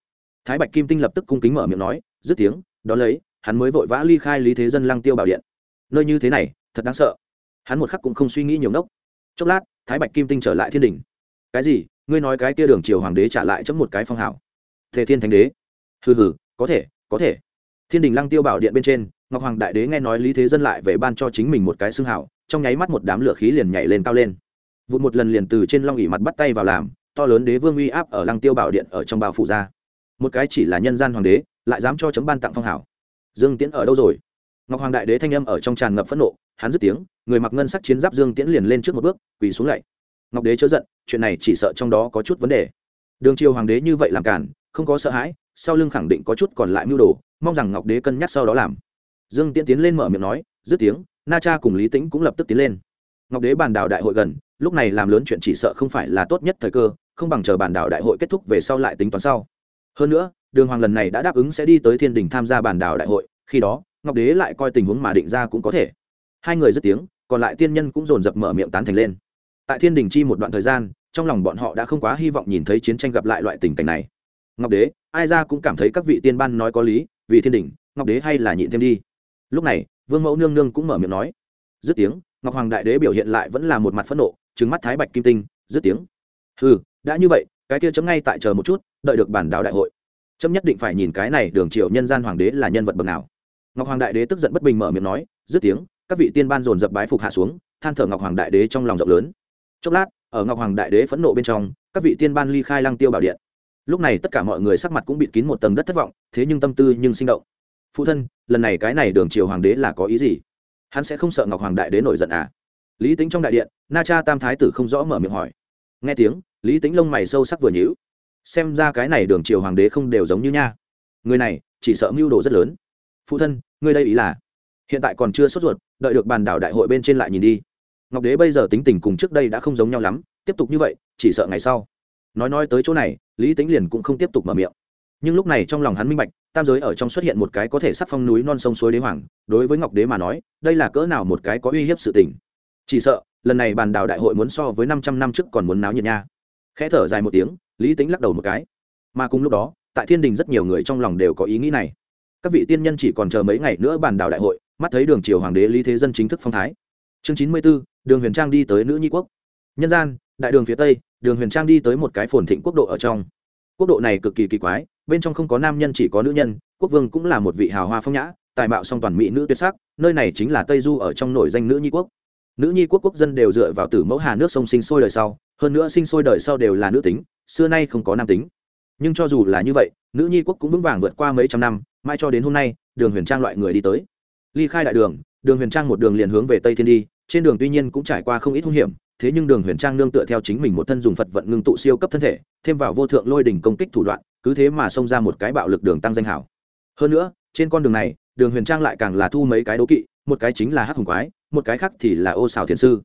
Thái bạch kim tinh lập tức cung kính mở miệng nói, dứt tiếng, đón lấy, hắn mới vội vã ly khai lý thế dân lăng tiêu bảo điện. Nơi như thế này, thật đáng sợ. Hắn một khắc cũng không suy nghĩ nhiều nốc. Chốc lát, thái bạch kim tinh trở lại thiên đình. Cái gì? Ngươi nói cái kia đường triều hoàng đế trả lại chấm một cái phong hảo thề thiên thánh đế. Hừ hừ, có thể có thể. Thiên đình lăng tiêu bảo điện bên trên, ngọc hoàng đại đế nghe nói lý thế dân lại về ban cho chính mình một cái xương hảo trong nháy mắt một đám lửa khí liền nhảy lên cao lên vụt một lần liền từ trên long ỉ mặt bắt tay vào làm, to lớn đế vương uy áp ở lăng tiêu bảo điện ở trong bao phủ ra. Một cái chỉ là nhân gian hoàng đế, lại dám cho chấm ban tặng phong hảo. Dương tiễn ở đâu rồi? Ngọc hoàng đại đế thanh âm ở trong tràn ngập phẫn nộ, hắn dứt tiếng, người mặc ngân sắc chiến giáp dương tiễn liền lên trước một bước, quỳ xuống lạy ngọc đế chớ giận, chuyện này chỉ sợ trong đó có chút vấn đề. Đường triều hoàng đế như vậy làm cản, không có sợ hãi, sau lưng khẳng định có chút còn lại mưu đồ, mong rằng ngọc đế cân nhắc sau đó làm. Dương tiễn tiến lên mở miệng nói, dứt tiếng, na cha cùng lý tĩnh cũng lập tức tiến lên. Ngọc đế bàn đảo đại hội gần lúc này làm lớn chuyện chỉ sợ không phải là tốt nhất thời cơ, không bằng chờ bàn đảo đại hội kết thúc về sau lại tính toán sau. Hơn nữa, đường hoàng lần này đã đáp ứng sẽ đi tới thiên đình tham gia bàn đảo đại hội, khi đó, ngọc đế lại coi tình huống mà định ra cũng có thể. Hai người dứt tiếng, còn lại tiên nhân cũng dồn dập mở miệng tán thành lên. Tại thiên đình chi một đoạn thời gian, trong lòng bọn họ đã không quá hy vọng nhìn thấy chiến tranh gặp lại loại tình cảnh này. Ngọc đế, ai ra cũng cảm thấy các vị tiên ban nói có lý, vì thiên đình, ngọc đế hay là nhịn thêm đi. Lúc này, vương mẫu nương nương cũng mở miệng nói. Dứt tiếng ngọc hoàng đại đế biểu hiện lại vẫn là một mặt phẫn nộ trứng mắt thái bạch kim tinh, dứt tiếng. Ừ đã như vậy, cái kia chấm ngay tại chờ một chút, đợi được bản đạo đại hội. Chấm nhất định phải nhìn cái này đường triều nhân gian hoàng đế là nhân vật bậc nào. Ngọc hoàng đại đế tức giận bất bình mở miệng nói, dứt tiếng, các vị tiên ban dồn dập bái phục hạ xuống, than thở ngọc hoàng đại đế trong lòng rộng lớn. Chốc lát, ở ngọc hoàng đại đế phẫn nộ bên trong, các vị tiên ban ly khai lăng tiêu bảo điện. Lúc này tất cả mọi người sắc mặt cũng bịt kín một tầng đất thất vọng, thế nhưng tâm tư nhưng sinh động. Phụ thân, lần này cái này đường triều hoàng đế là có ý gì? Hắn sẽ không sợ ngọc hoàng đại đế nổi giận à? Lý tính trong đại điện, na cha tam thái tử không rõ mở miệng hỏi. Nghe tiếng, lý tính lông mày sâu sắc vừa nhíu. Xem ra cái này đường triều hoàng đế không đều giống như nha. Người này, chỉ sợ mưu đồ rất lớn. Phụ thân, ngươi đây ý là? Hiện tại còn chưa sốt ruột, đợi được bàn đảo đại hội bên trên lại nhìn đi. Ngọc đế bây giờ tính tình cùng trước đây đã không giống nhau lắm, tiếp tục như vậy, chỉ sợ ngày sau. Nói nói tới chỗ này, lý tính liền cũng không tiếp tục mở miệng nhưng lúc này trong lòng hắn minh bạch, tam giới ở trong xuất hiện một cái có thể sắc phong núi non sông suối đế hoàng, đối với ngọc đế mà nói, đây là cỡ nào một cái có uy hiếp sự tình. Chỉ sợ, lần này bàn đảo đại hội muốn so với năm trăm năm trước còn muốn náo nhiệt nha. Khẽ thở dài một tiếng, lý tính lắc đầu một cái. Mà cùng lúc đó, tại thiên đình rất nhiều người trong lòng đều có ý nghĩ này. Các vị tiên nhân chỉ còn chờ mấy ngày nữa bàn đảo đại hội, mắt thấy đường triều hoàng đế lý thế dân chính thức phong thái. Chương chín mươi b ố đường huyền trang đi tới nữ nhi quốc. Nhân gian, đại đường phía tây, đường huyền trang đi tới một cái phồn thịnh quốc độ ở trong. Quốc độ này cực kỳ kỳ quái bên trong không có nam nhân, chỉ có nữ nhân. Quốc vương cũng là một vị hào hoa phong nhã, tài mạo song toàn mỹ nữ tuyệt sắc, nơi này chính là tây du ở trong nổi danh nữ nhi quốc. Nữ nhi quốc quốc dân đều dựa vào tử mẫu hà nước sông sinh sôi đời sau, hơn nữa sinh sôi đời sau đều là nữ tính, xưa nay không có nam tính. Nhưng cho dù là như vậy, nữ nhi quốc cũng vững vàng vượt qua mấy trăm năm, mãi cho đến hôm nay, đường huyền trang loại người đi tới. Ly khai đại đường đường huyền trang một đường liền hướng về tây thiên đi, trên đường tuy nhiên cũng trải qua không ít hung hiểm, thế nhưng đường huyền trang nương tựa theo chính mình một thân dùng phật vận ngưng tụ siêu cấp thân thể, thêm vào vô thượng lôi đỉnh công kích thủ đoạn cứ thế mà xông ra một cái bạo lực đường tăng danh hảo. Hơn nữa, trên con đường này, đường huyền trang lại càng là thu mấy cái đố kỵ, một cái chính là hắc hùng quái, một cái khác thì là ô xào thiền sư.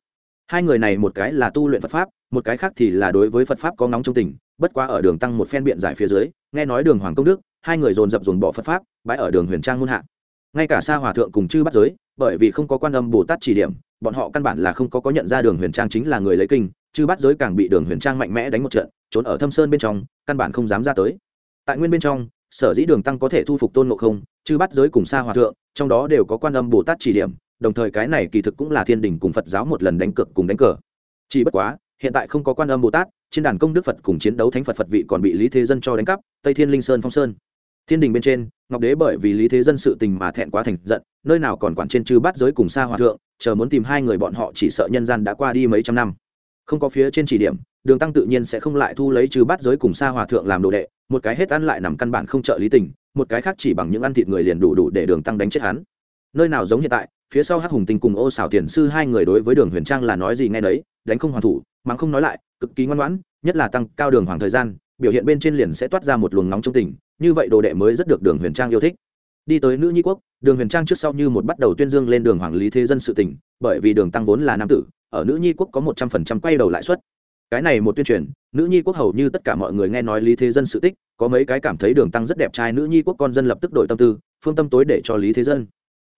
Hai người này một cái là tu luyện phật pháp, một cái khác thì là đối với phật pháp có nóng trong tình, bất quá ở đường tăng một phen biện giải phía dưới, nghe nói đường hoàng công đức, hai người dồn dập dồn bỏ phật pháp, bãi ở đường huyền trang muôn hạ. Ngay cả sa hòa thượng cùng chư bắt giới, bởi vì không có quan âm bồ tát chỉ điểm, bọn họ căn bản là không có có nhận ra đường huyền trang chính là người lấy kinh, chư bắt giới càng bị đường huyền trang mạnh mẽ đánh một trận, trốn ở thâm sơn bên trong, căn bản không dám ra tới tại nguyên bên trong, sở dĩ đường tăng có thể thu phục tôn ngộ không chư bắt giới cùng sa hòa thượng, trong đó đều có quan âm bồ tát chỉ điểm, đồng thời cái này kỳ thực cũng là thiên đình cùng phật giáo một lần đánh cược cùng đánh cờ. Chỉ bất quá, hiện tại không có quan âm bồ tát, trên đàn công đức phật cùng chiến đấu thánh phật phật vị còn bị lý thế dân cho đánh cắp, tây thiên linh sơn phong sơn. Thiên đình bên trên, ngọc đế bởi vì lý thế dân sự tình mà thẹn quá thành giận, nơi nào còn quản trên chư bát giới cùng xa hòa thượng, chờ muốn tìm hai người bọn họ chỉ sợ nhân gian đã qua đi mấy trăm năm. Không có phía trên chỉ điểm đường tăng tự nhiên sẽ không lại thu lấy trừ bát giới cùng xa hòa thượng làm đồ đệ, một cái hết ăn lại nằm căn bản không trợ lý tình, một cái khác chỉ bằng những ăn thịt người liền đủ đủ để đường tăng đánh chết hắn. Nơi nào giống hiện tại, phía sau hắc hùng tinh cùng ô xảo tiền sư hai người đối với đường huyền trang là nói gì nghe đấy đánh không hoàn thủ, mắng không nói lại, cực kỳ ngoan ngoãn, nhất là tăng cao đường hoàng thời gian, biểu hiện bên trên liền sẽ toát ra một luồng nóng trong tình, như vậy đồ đệ mới rất được đường huyền trang yêu thích. Đi tới nữ nhi quốc, đường huyền trang trước sau như một bắt đầu tuyên dương lên đường hoàng lý thế dân sự tình, bởi vì đường tăng vốn là nam tử, ở nữ nhi quốc có một trăm phần trăm quay đầu lãi suất cái này một tuyên truyền, nữ nhi quốc hầu như tất cả mọi người nghe nói lý thế dân sự tích, có mấy cái cảm thấy đường tăng rất đẹp trai nữ nhi quốc con dân lập tức đổi tâm tư, phương tâm tối để cho lý thế dân.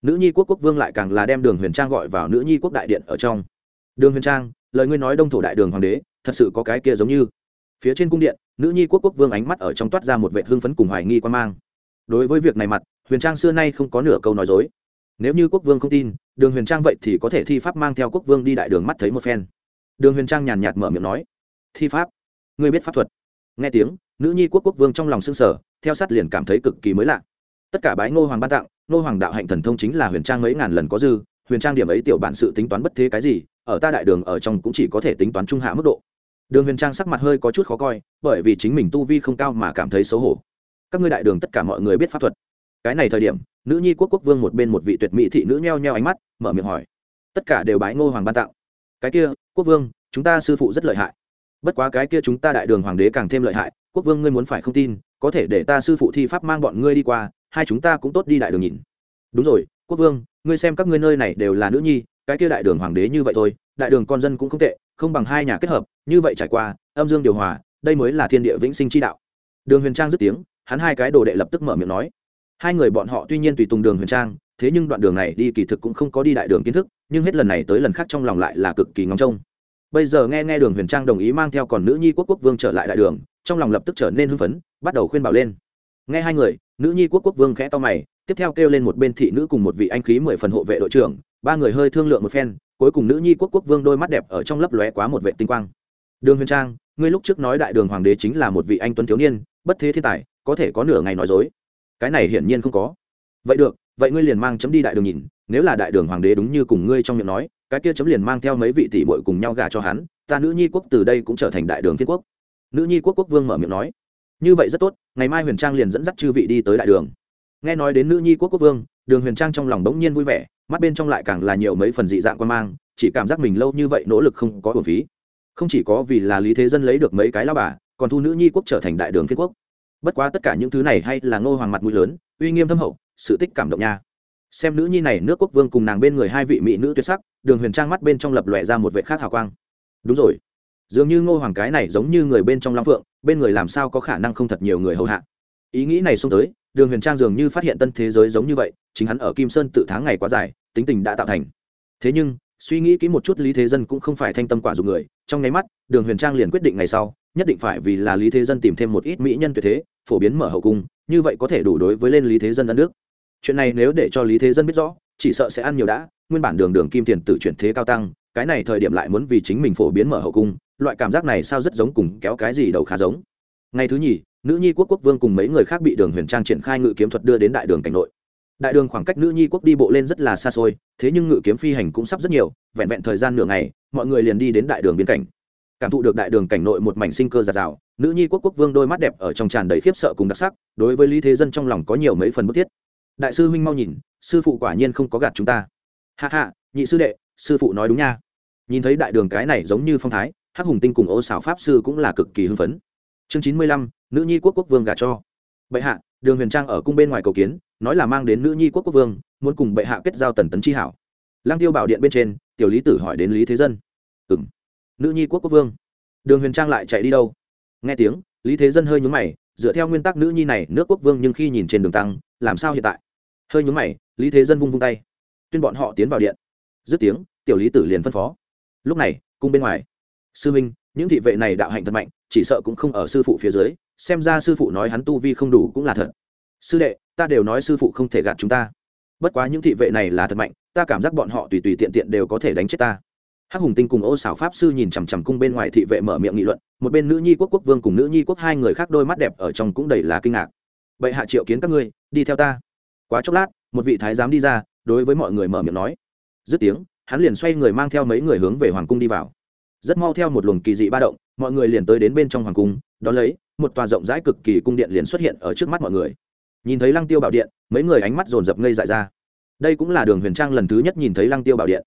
Nữ nhi quốc quốc vương lại càng là đem đường huyền trang gọi vào nữ nhi quốc đại điện ở trong. Đường huyền trang, lời ngươi nói đông thổ đại đường hoàng đế, thật sự có cái kia giống như. Phía trên cung điện, nữ nhi quốc quốc vương ánh mắt ở trong toát ra một vệ hương phấn cùng hoài nghi quan mang. Đối với việc này mặt, huyền trang xưa nay không có nửa câu nói dối. Nếu như quốc vương không tin, đường huyền trang vậy thì có thể thi pháp mang theo quốc vương đi đại đường mắt thấy một phen đường huyền trang nhàn nhạt mở miệng nói, thi pháp, ngươi biết pháp thuật. Nghe tiếng, nữ nhi quốc quốc vương trong lòng xương sở theo sát liền cảm thấy cực kỳ mới lạ. Tất cả bái ngô hoàng ban tặng, ngô hoàng đạo hạnh thần thông chính là huyền trang mấy ngàn lần có dư, huyền trang điểm ấy tiểu bản sự tính toán bất thế cái gì, ở ta đại đường ở trong cũng chỉ có thể tính toán trung hạ mức độ. Đường huyền trang sắc mặt hơi có chút khó coi, bởi vì chính mình tu vi không cao mà cảm thấy xấu hổ. Các ngươi đại đường tất cả mọi người biết pháp thuật. Cái này thời điểm, nữ nhi quốc quốc vương một bên một vị tuyệt mỹ thị nữ nheo nheo ánh mắt, mở miệng hỏi, tất cả đều bái ngô hoàng ban tặng cái kia, quốc vương, chúng ta sư phụ rất lợi hại. Bất quá cái kia chúng ta đại đường hoàng đế càng thêm lợi hại, quốc vương ngươi muốn phải không tin, có thể để ta sư phụ thi pháp mang bọn ngươi đi qua, hai chúng ta cũng tốt đi đại đường nhìn. Đúng rồi, quốc vương, ngươi xem các ngươi nơi này đều là nữ nhi, cái kia đại đường hoàng đế như vậy thôi, đại đường con dân cũng không tệ, không bằng hai nhà kết hợp, như vậy trải qua, âm dương điều hòa, đây mới là thiên địa vĩnh sinh chi đạo. Đường huyền trang dứt tiếng, hắn hai cái đồ đệ lập tức mở miệng nói. Hai người bọn họ tuy nhiên tùy tùng đường huyền trang thế nhưng đoạn đường này đi kỳ thực cũng không có đi đại đường kiến thức, nhưng hết lần này tới lần khác trong lòng lại là cực kỳ ngóng trông. Bây giờ nghe nghe đường huyền trang đồng ý mang theo còn nữ nhi quốc quốc vương trở lại đại đường, trong lòng lập tức trở nên hưng phấn, bắt đầu khuyên bảo lên. Nghe hai người, nữ nhi quốc quốc vương khẽ to mày, tiếp theo kêu lên một bên thị nữ cùng một vị anh khí mười phần hộ vệ đội trưởng, ba người hơi thương lượng một phen, cuối cùng nữ nhi quốc quốc vương đôi mắt đẹp ở trong lấp lóe quá một vệ tinh quang. Đường huyền trang, ngươi lúc trước nói đại đường hoàng đế chính là một vị anh tuấn thiếu niên, bất thế thiên tài, có thể có nửa ngày nói dối. Cái này hiển nhiên không có. Vậy được vậy ngươi liền mang chấm đi đại đường nhìn, nếu là đại đường hoàng đế đúng như cùng ngươi trong miệng nói, cái kia chấm liền mang theo mấy vị tỷ muội cùng nhau gả cho hắn, ta nữ nhi quốc từ đây cũng trở thành đại đường thiên quốc. Nữ nhi quốc quốc vương mở miệng nói. Như vậy rất tốt, ngày mai huyền trang liền dẫn dắt chư vị đi tới đại đường. Nghe nói đến nữ nhi quốc quốc vương, đường huyền trang trong lòng bỗng nhiên vui vẻ, mắt bên trong lại càng là nhiều mấy phần dị dạng quan mang, chỉ cảm giác mình lâu như vậy nỗ lực không có hồn phí. Không chỉ có vì là lý thế dân lấy được mấy cái lao bà, còn thu nữ nhi quốc trở thành đại đường phiên quốc bất quá tất cả những thứ này hay là ngô hoàng mặt mũi lớn, uy nghiêm thâm hậu, sự tích cảm động nha. Xem nữ nhi này nước quốc vương cùng nàng bên người hai vị mỹ nữ tuyệt sắc, đường huyền trang mắt bên trong lập lòe ra một vệ khác hào quang. Đúng rồi. Dường như ngô hoàng cái này giống như người bên trong long phượng, bên người làm sao có khả năng không thật nhiều người hầu hạ. Ý nghĩ này xông tới, đường huyền trang dường như phát hiện tân thế giới giống như vậy, chính hắn ở kim sơn tự tháng ngày quá dài, tính tình đã tạo thành. Thế nhưng, suy nghĩ kỹ một chút lý thế dân cũng không phải thanh tâm quả dụng người, trong nháy mắt, đường huyền trang liền quyết định ngày sau nhất định phải vì là lý thế dân tìm thêm một ít mỹ nhân tuyệt thế, phổ biến mở hậu cung, như vậy có thể đủ đối với lên lý thế dân đất nước. Chuyện này nếu để cho lý thế dân biết rõ, chỉ sợ sẽ ăn nhiều đã, nguyên bản đường đường kim tiền tử chuyển thế cao tăng, cái này thời điểm lại muốn vì chính mình phổ biến mở hậu cung, loại cảm giác này sao rất giống cùng kéo cái gì đầu khá giống. Ngày thứ nhì, nữ nhi quốc quốc vương cùng mấy người khác bị đường huyền trang triển khai ngự kiếm thuật đưa đến đại đường cảnh nội. Đại đường khoảng cách nữ nhi quốc đi bộ lên rất là xa xôi, thế nhưng ngự kiếm phi hành cũng sắp rất nhiều, vẹn vẹn thời gian nửa ngày, mọi người liền đi đến đại đường biên cảnh cảm thụ được đại đường cảnh nội một mảnh sinh cơ giạt rào. Nữ nhi quốc quốc vương đôi mắt đẹp ở trong tràn đầy khiếp sợ cùng đặc sắc, đối với lý thế dân trong lòng có nhiều mấy phần bức thiết. Đại sư huynh mau nhìn, sư phụ quả nhiên không có gạt chúng ta. Hạ hạ nhị sư đệ, sư phụ nói đúng nha. Nhìn thấy đại đường cái này giống như phong thái, hắc hùng tinh cùng ô xảo pháp sư cũng là cực kỳ hưng phấn. Chương chín mươi lăm, nữ nhi quốc quốc vương gả cho. Bệ hạ, đường huyền trang ở cung bên ngoài cầu kiến, nói là mang đến nữ nhi quốc quốc vương, muốn cùng bệ hạ kết giao tần tấn chi hảo. Lang tiêu bảo điện bên trên, tiểu lý tử hỏi đến lý thế dân. Ừ m nữ nhi quốc quốc vương. Đường huyền trang lại chạy đi đâu? Nghe tiếng, lý thế dân hơi nhúng mày, dựa theo nguyên tắc nữ nhi này, nước quốc vương nhưng khi nhìn trên đường tăng, làm sao hiện tại? Hơi nhúng mày, lý thế dân vung vung tay. Tuyên bọn họ tiến vào điện. Dứt tiếng, tiểu lý tử liền phân phó. Lúc này cung bên ngoài. Sư minh, những thị vệ này đạo hạnh thật mạnh, chỉ sợ cũng không ở sư phụ phía dưới, xem ra sư phụ nói hắn tu vi không đủ cũng là thật. Sư đệ, ta đều nói sư phụ không thể gạt chúng ta. Bất quá những thị vệ này là thật mạnh, ta cảm giác bọn họ tùy tùy tiện tiện đều có thể đánh chết ta hắc hùng tinh cùng ô xảo pháp sư nhìn chằm chằm cung bên ngoài thị vệ mở miệng nghị luận, một bên nữ nhi quốc quốc vương cùng nữ nhi quốc hai người khác đôi mắt đẹp ở trong cũng đầy là kinh ngạc. Vậy hạ triệu kiến các ngươi, đi theo ta. Quá chốc lát, một vị thái giám đi ra, đối với mọi người mở miệng nói. Dứt tiếng, hắn liền xoay người mang theo mấy người hướng về hoàng cung đi vào. Rất mau theo một luồng kỳ dị ba động, mọi người liền tới đến bên trong hoàng cung đón lấy, một tòa rộng rãi cực kỳ cung điện liền xuất hiện ở trước mắt mọi người. Nhìn thấy lăng tiêu bảo điện, mấy người ánh mắt dồn dập ngây dại ra. Đây cũng là đường huyền trang lần thứ nhất nhìn thấy lăng tiêu bảo điện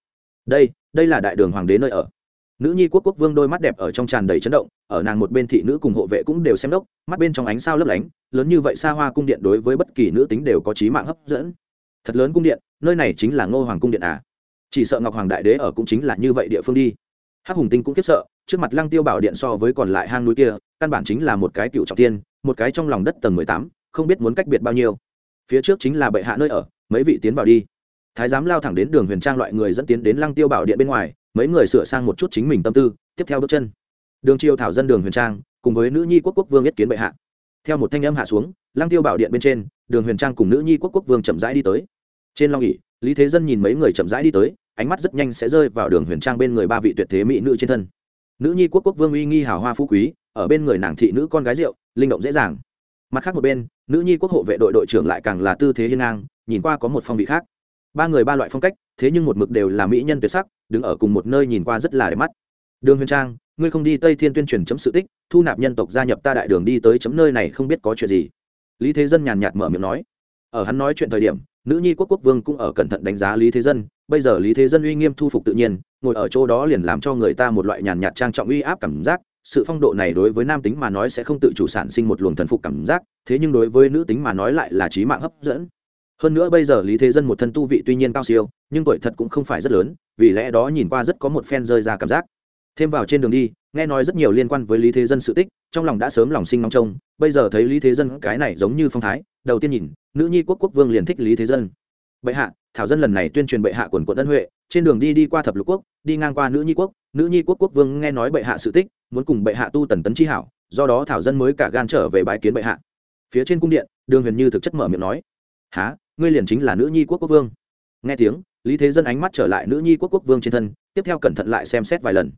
đây đây là đại đường hoàng đế nơi ở. Nữ nhi quốc quốc vương đôi mắt đẹp ở trong tràn đầy chấn động, ở nàng một bên thị nữ cùng hộ vệ cũng đều xem đốc, mắt bên trong ánh sao lấp lánh, lớn như vậy xa hoa cung điện đối với bất kỳ nữ tính đều có trí mạng hấp dẫn. Thật lớn cung điện, nơi này chính là ngô hoàng cung điện à? Chỉ sợ ngọc hoàng đại đế ở cũng chính là như vậy địa phương đi. Hắc hùng tinh cũng kiếp sợ, trước mặt lăng tiêu bảo điện so với còn lại hang núi kia, căn bản chính là một cái cựu trọng tiên, một cái trong lòng đất tầng mười tám, không biết muốn cách biệt bao nhiêu. Phía trước chính là bệ hạ nơi ở, mấy vị tiến vào đi thái giám lao thẳng đến đường huyền trang loại người dẫn tiến đến lăng tiêu bảo điện bên ngoài, mấy người sửa sang một chút chính mình tâm tư, tiếp theo bước chân. Đường triều thảo dân đường huyền trang, cùng với nữ nhi quốc quốc vương nhất kiến bệ hạ. Theo một thanh âm hạ xuống, lăng tiêu bảo điện bên trên, đường huyền trang cùng nữ nhi quốc quốc vương chậm rãi đi tới. Trên long ỉ lý thế dân nhìn mấy người chậm rãi đi tới, ánh mắt rất nhanh sẽ rơi vào đường huyền trang bên người ba vị tuyệt thế mỹ nữ trên thân. Nữ nhi quốc quốc vương uy nghi hào hoa phú quý, ở bên người nàng thị nữ con gái rượu, linh động dễ dàng. Mặt khác một bên, nữ nhi quốc hộ vệ đội đội trưởng lại càng là tư thế hiên ngang, nhìn qua có một phong vị khác ba người ba loại phong cách, thế nhưng một mực đều là mỹ nhân tuyệt sắc, đứng ở cùng một nơi nhìn qua rất là đẹp mắt. Đường huyền trang, ngươi không đi tây thiên tuyên truyền chấm sự tích, thu nạp nhân tộc gia nhập ta đại đường đi tới chấm nơi này không biết có chuyện gì. Lý thế dân nhàn nhạt mở miệng nói. Ở hắn nói chuyện thời điểm, nữ nhi quốc quốc vương cũng ở cẩn thận đánh giá lý thế dân, bây giờ lý thế dân uy nghiêm thu phục tự nhiên, ngồi ở chỗ đó liền làm cho người ta một loại nhàn nhạt trang trọng uy áp cảm giác, sự phong độ này đối với nam tính mà nói sẽ không tự chủ sản sinh một luồng thần phục cảm giác, thế nhưng đối với nữ tính mà nói lại là trí mạng hấp dẫn hơn nữa bây giờ lý thế dân một thân tu vị tuy nhiên cao siêu, nhưng tuổi thật cũng không phải rất lớn, vì lẽ đó nhìn qua rất có một phen rơi ra cảm giác. Thêm vào trên đường đi, nghe nói rất nhiều liên quan với lý thế dân sự tích, trong lòng đã sớm lòng sinh nóng trông, bây giờ thấy lý thế dân cái này giống như phong thái, đầu tiên nhìn, nữ nhi quốc quốc vương liền thích lý thế dân. Bệ hạ, thảo dân lần này tuyên truyền bệ hạ quần quận ân huệ, trên đường đi đi qua thập lục quốc, đi ngang qua nữ nhi quốc, nữ nhi quốc quốc vương nghe nói bệ hạ sự tích, muốn cùng bệ hạ tu tần tấn chi hảo, do đó thảo dân mới cả gan trở về bãi kiến bệ hạ. Phía trên cung điện, đường huyền như thực chất mở miệng nói. Há ngươi liền chính là nữ nhi quốc quốc vương. Nghe tiếng, lý thế dân ánh mắt trở lại nữ nhi quốc quốc vương trên thân, tiếp theo cẩn thận lại xem xét vài lần.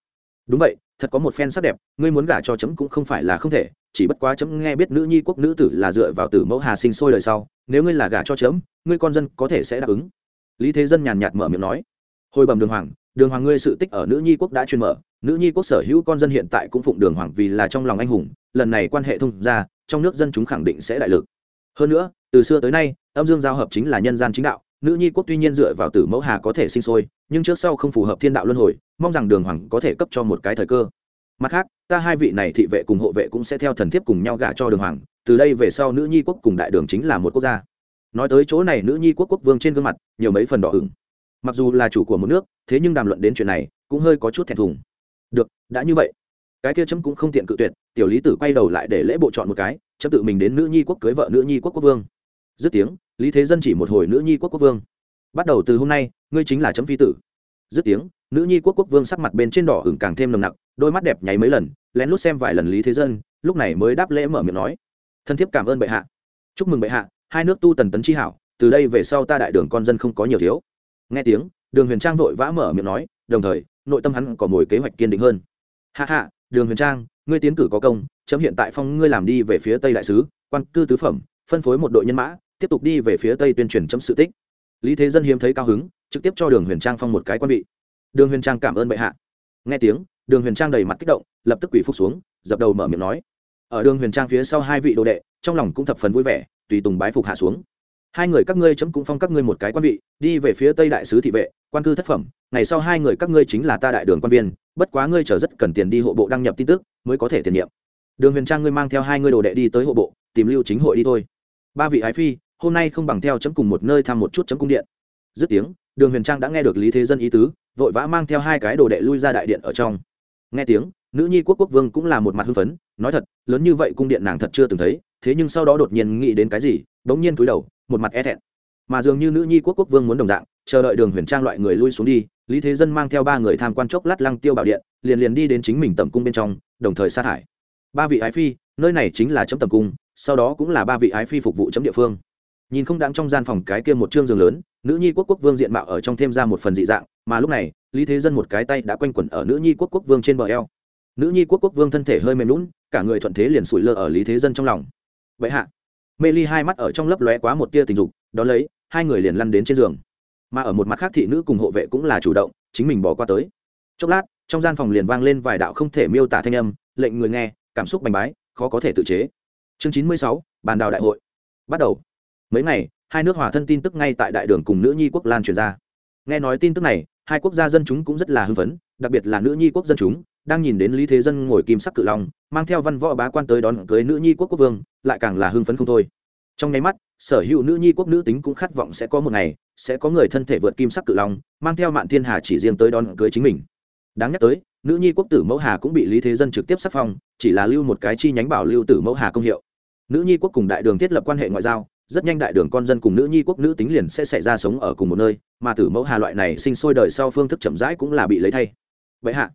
Đúng vậy, thật có một phen sắc đẹp, ngươi muốn gả cho chấm cũng không phải là không thể, chỉ bất quá chấm nghe biết nữ nhi quốc nữ tử là dựa vào tử mẫu hà sinh sôi đời sau, nếu ngươi là gả cho chấm, ngươi con dân có thể sẽ đáp ứng. Lý thế dân nhàn nhạt mở miệng nói. Hồi bẩm đường hoàng đường hoàng ngươi sự tích ở nữ nhi quốc đã truyền mở, nữ nhi quốc sở hữu con dân hiện tại cũng phụng đường hoàng vì là trong lòng anh hùng, lần này quan hệ thông ra trong nước dân chúng khẳng định sẽ đại lực. Hơn nữa, từ xưa tới nay âm dương giao hợp chính là nhân gian chính đạo, nữ nhi quốc tuy nhiên dựa vào tử mẫu hà có thể sinh sôi, nhưng trước sau không phù hợp thiên đạo luân hồi, mong rằng đường hoàng có thể cấp cho một cái thời cơ. Mặt khác, ta hai vị này thị vệ cùng hộ vệ cũng sẽ theo thần thiếp cùng nhau gả cho đường hoàng, từ đây về sau nữ nhi quốc cùng đại đường chính là một quốc gia. Nói tới chỗ này nữ nhi quốc quốc vương trên gương mặt, nhiều mấy phần đỏ ửng. Mặc dù là chủ của một nước, thế nhưng đàm luận đến chuyện này, cũng hơi có chút thẹn thùng. Được, đã như vậy. Cái kia chấm cũng không tiện cự tuyệt, tiểu lý tử quay đầu lại để lễ bộ chọn một cái, chấm tự mình đến nữ nhi quốc cưới vợ nữ nhi quốc quốc vương dứt tiếng, lý thế dân chỉ một hồi nữ nhi quốc quốc vương. Bắt đầu từ hôm nay, ngươi chính là chấm phi tử. Dứt tiếng, nữ nhi quốc quốc vương sắc mặt bên trên đỏ ửng càng thêm nồng nặc, đôi mắt đẹp nháy mấy lần, lén lút xem vài lần lý thế dân, lúc này mới đáp lễ mở miệng nói. Thân thiết cảm ơn bệ hạ. Chúc mừng bệ hạ, hai nước tu tần tấn chi hảo, từ đây về sau ta đại đường con dân không có nhiều thiếu. Nghe tiếng, đường huyền trang vội vã mở miệng nói, đồng thời, nội tâm hắn có mồi kế hoạch kiên định hơn. Hạ hạ đường huyền trang, ngươi tiến cử có công, chấm hiện tại phong ngươi làm đi về phía tây đại sứ, quan cư tứ phẩm, phân phối một đội nhân mã tiếp tục đi về phía tây tuyên truyền chấm sự tích. Lý thế dân hiếm thấy cao hứng, trực tiếp cho đường huyền trang phong một cái quan vị. Đường huyền trang cảm ơn bệ hạ. Nghe tiếng, đường huyền trang đầy mặt kích động, lập tức quỷ phúc xuống, dập đầu mở miệng nói. Ở đường huyền trang phía sau hai vị đồ đệ, trong lòng cũng thập phần vui vẻ, tùy tùng bái phục hạ xuống. Hai người các ngươi chấm cũng phong các ngươi một cái quan vị, đi về phía tây đại sứ thị vệ, quan cư thất phẩm, ngày sau hai người các ngươi chính là ta đại đường quan viên, bất quá ngươi chờ rất cần tiền đi hộ bộ đăng nhập tin tức, mới có thể tiền nhiệm. Đường huyền trang ngươi mang theo hai ngươi đồ đệ đi tới hộ bộ, tìm lưu chính hội đi thôi. Ba vị ái phi hôm nay không bằng theo chấm cùng một nơi thăm một chút chấm cung điện. Dứt tiếng, đường huyền trang đã nghe được lý thế dân ý tứ, vội vã mang theo hai cái đồ đệ lui ra đại điện ở trong. Nghe tiếng, nữ nhi quốc quốc vương cũng là một mặt hưng phấn, nói thật, lớn như vậy cung điện nàng thật chưa từng thấy, thế nhưng sau đó đột nhiên nghĩ đến cái gì, bỗng nhiên cúi đầu, một mặt e thẹn. Mà dường như nữ nhi quốc quốc vương muốn đồng dạng, chờ đợi đường huyền trang loại người lui xuống đi, lý thế dân mang theo ba người tham quan chốc lát lăng tiêu bảo điện, liền liền đi đến chính mình tầm cung bên trong, đồng thời sa thải. Ba vị ái phi, nơi này chính là chấm tầm cung, sau đó cũng là ba vị ái phi phục vụ chấm địa phương nhìn không đáng trong gian phòng cái kia một chương giường lớn, nữ nhi quốc quốc vương diện mạo ở trong thêm ra một phần dị dạng, mà lúc này, lý thế dân một cái tay đã quanh quẩn ở nữ nhi quốc quốc vương trên bờ eo. Nữ nhi quốc quốc vương thân thể hơi mềm lún cả người thuận thế liền sủi lơ ở lý thế dân trong lòng. Vậy hạ. Mê ly hai mắt ở trong lấp lóe quá một tia tình dục, đón lấy, hai người liền lăn đến trên giường. Mà ở một mặt khác thị nữ cùng hộ vệ cũng là chủ động, chính mình bỏ qua tới. Chốc lát, trong gian phòng liền vang lên vài đạo không thể miêu tả thanh âm, lệnh người nghe, cảm xúc bành bái, khó có thể tự chế. Chương chín mươi sáu, bàn đào đại hội. Bắt đầu mấy ngày, hai nước hòa thân tin tức ngay tại đại đường cùng nữ nhi quốc lan truyền ra. Nghe nói tin tức này, hai quốc gia dân chúng cũng rất là hưng phấn, đặc biệt là nữ nhi quốc dân chúng, đang nhìn đến lý thế dân ngồi kim sắc cự long, mang theo văn võ bá quan tới đón cưới nữ nhi quốc quốc vương, lại càng là hưng phấn không thôi. Trong nháy mắt, sở hữu nữ nhi quốc nữ tính cũng khát vọng sẽ có một ngày, sẽ có người thân thể vượt kim sắc cự long, mang theo mạn thiên hà chỉ riêng tới đón cưới chính mình. Đáng nhắc tới, nữ nhi quốc tử mẫu hà cũng bị lý thế dân trực tiếp sắc phong, chỉ là lưu một cái chi nhánh bảo lưu tử mẫu hà công hiệu. Nữ nhi quốc cùng đại đường thiết lập quan hệ ngoại giao rất nhanh đại đường con dân cùng nữ nhi quốc nữ tính liền sẽ xảy ra sống ở cùng một nơi, mà tử mẫu hà loại này sinh sôi đời sau phương thức chậm rãi cũng là bị lấy thay. Vậy hạ,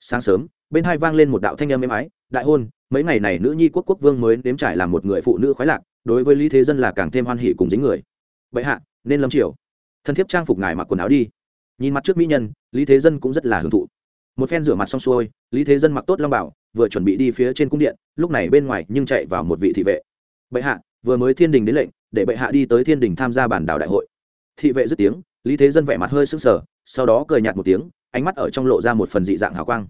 sáng sớm, bên hai vang lên một đạo thanh âm êm ái, đại hôn, mấy ngày này nữ nhi quốc quốc vương mới nếm trải làm một người phụ nữ khoái lạc, đối với lý thế dân là càng thêm hoan hỉ cùng dính người. Vậy hạ, nên lâm triều. Thân thiết trang phục ngài mặc quần áo đi. Nhìn mặt trước mỹ nhân, lý thế dân cũng rất là hưởng thụ. Một phen rửa mặt xong xuôi, lý thế dân mặc tốt long bảo, vừa chuẩn bị đi phía trên cung điện, lúc này bên ngoài nhưng chạy vào một vị thị vệ. Bệ hạ, vừa mới thiên đình đến lệnh để bệ hạ đi tới thiên đình tham gia bản đảo đại hội. Thị vệ dứt tiếng, lý thế dân vẻ mặt hơi sưng sờ, sau đó cười nhạt một tiếng, ánh mắt ở trong lộ ra một phần dị dạng hào quang.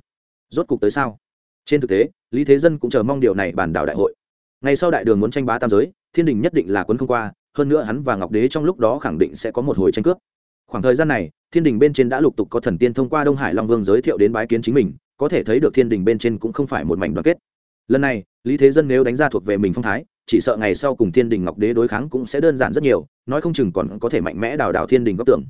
Rốt cục tới sao? Trên thực tế, lý thế dân cũng chờ mong điều này bản đảo đại hội. Ngày sau đại đường muốn tranh bá tam giới, thiên đình nhất định là quân không qua, hơn nữa hắn và ngọc đế trong lúc đó khẳng định sẽ có một hồi tranh cướp. Khoảng thời gian này, thiên đình bên trên đã lục tục có thần tiên thông qua đông hải long vương giới thiệu đến bái kiến chính mình, có thể thấy được thiên đình bên trên cũng không phải một mảnh đoàn kết lần này, lý thế dân nếu đánh ra thuộc về mình phong thái, chỉ sợ ngày sau cùng thiên đình ngọc đế đối kháng cũng sẽ đơn giản rất nhiều, nói không chừng còn có thể mạnh mẽ đào đào thiên đình góc tưởng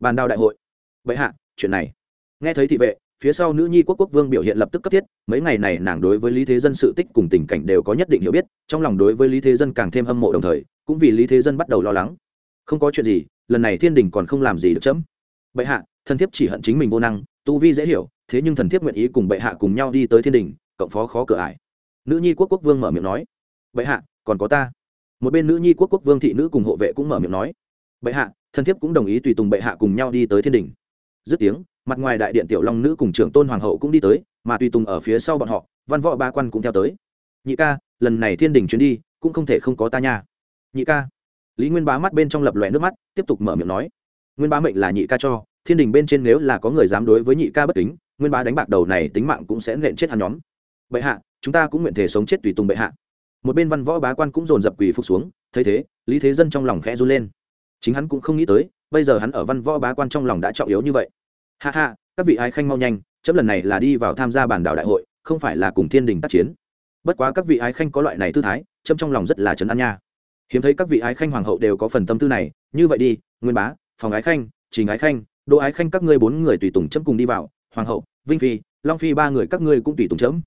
bàn đào đại hội. Vậy hạ, chuyện này. Nghe thấy thị vệ, phía sau nữ nhi quốc quốc vương biểu hiện lập tức cấp thiết, mấy ngày này nàng đối với lý thế dân sự tích cùng tình cảnh đều có nhất định hiểu biết, trong lòng đối với lý thế dân càng thêm hâm mộ đồng thời, cũng vì lý thế dân bắt đầu lo lắng. Không có chuyện gì, lần này thiên đình còn không làm gì được chấm. Bệ hạ, thần thiếp chỉ hận chính mình vô năng, tu vi dễ hiểu, thế nhưng thần thiếp nguyện ý cùng bệ hạ cùng nhau đi tới thiên đình, cộng phó khó cửa ải nữ nhi quốc quốc vương mở miệng nói. Bệ hạ, còn có ta. Một bên nữ nhi quốc quốc vương thị nữ cùng hộ vệ cũng mở miệng nói. Bệ hạ thân thiếp cũng đồng ý tùy tùng bệ hạ cùng nhau đi tới thiên đình. Dứt tiếng, mặt ngoài đại điện tiểu long nữ cùng trưởng tôn hoàng hậu cũng đi tới, mà tùy tùng ở phía sau bọn họ, văn võ ba quan cũng theo tới. Nhị ca, lần này thiên đình chuyến đi, cũng không thể không có ta nha. Nhị ca. Lý nguyên bá mắt bên trong lập lòe nước mắt, tiếp tục mở miệng nói. Nguyên bá mệnh là nhị ca cho, thiên đình bên trên nếu là có người dám đối với nhị ca bất kính, nguyên bá đánh bạc đầu này tính mạng cũng sẽ nện chết hắn nhóm. Bệ hạ chúng ta cũng nguyện thể sống chết tùy tùng bệ hạ. Một bên văn võ bá quan cũng dồn dập quỳ phục xuống thấy thế lý thế dân trong lòng khẽ run lên. Chính hắn cũng không nghĩ tới bây giờ hắn ở văn võ bá quan trong lòng đã trọng yếu như vậy. Ha ha, các vị ái khanh mau nhanh chấm lần này là đi vào tham gia bản đảo đại hội không phải là cùng thiên đình tác chiến. Bất quá các vị ái khanh có loại này tư thái chấm trong lòng rất là trấn an nha. Hiếm thấy các vị ái khanh hoàng hậu đều có phần tâm tư này như vậy đi nguyên bá phòng ái khanh trình ái khanh đỗ ái khanh các ngươi bốn người tùy tùng chấm cùng đi vào hoàng hậu vinh phi long phi ba người các ngươi cũng tùy tùng chấm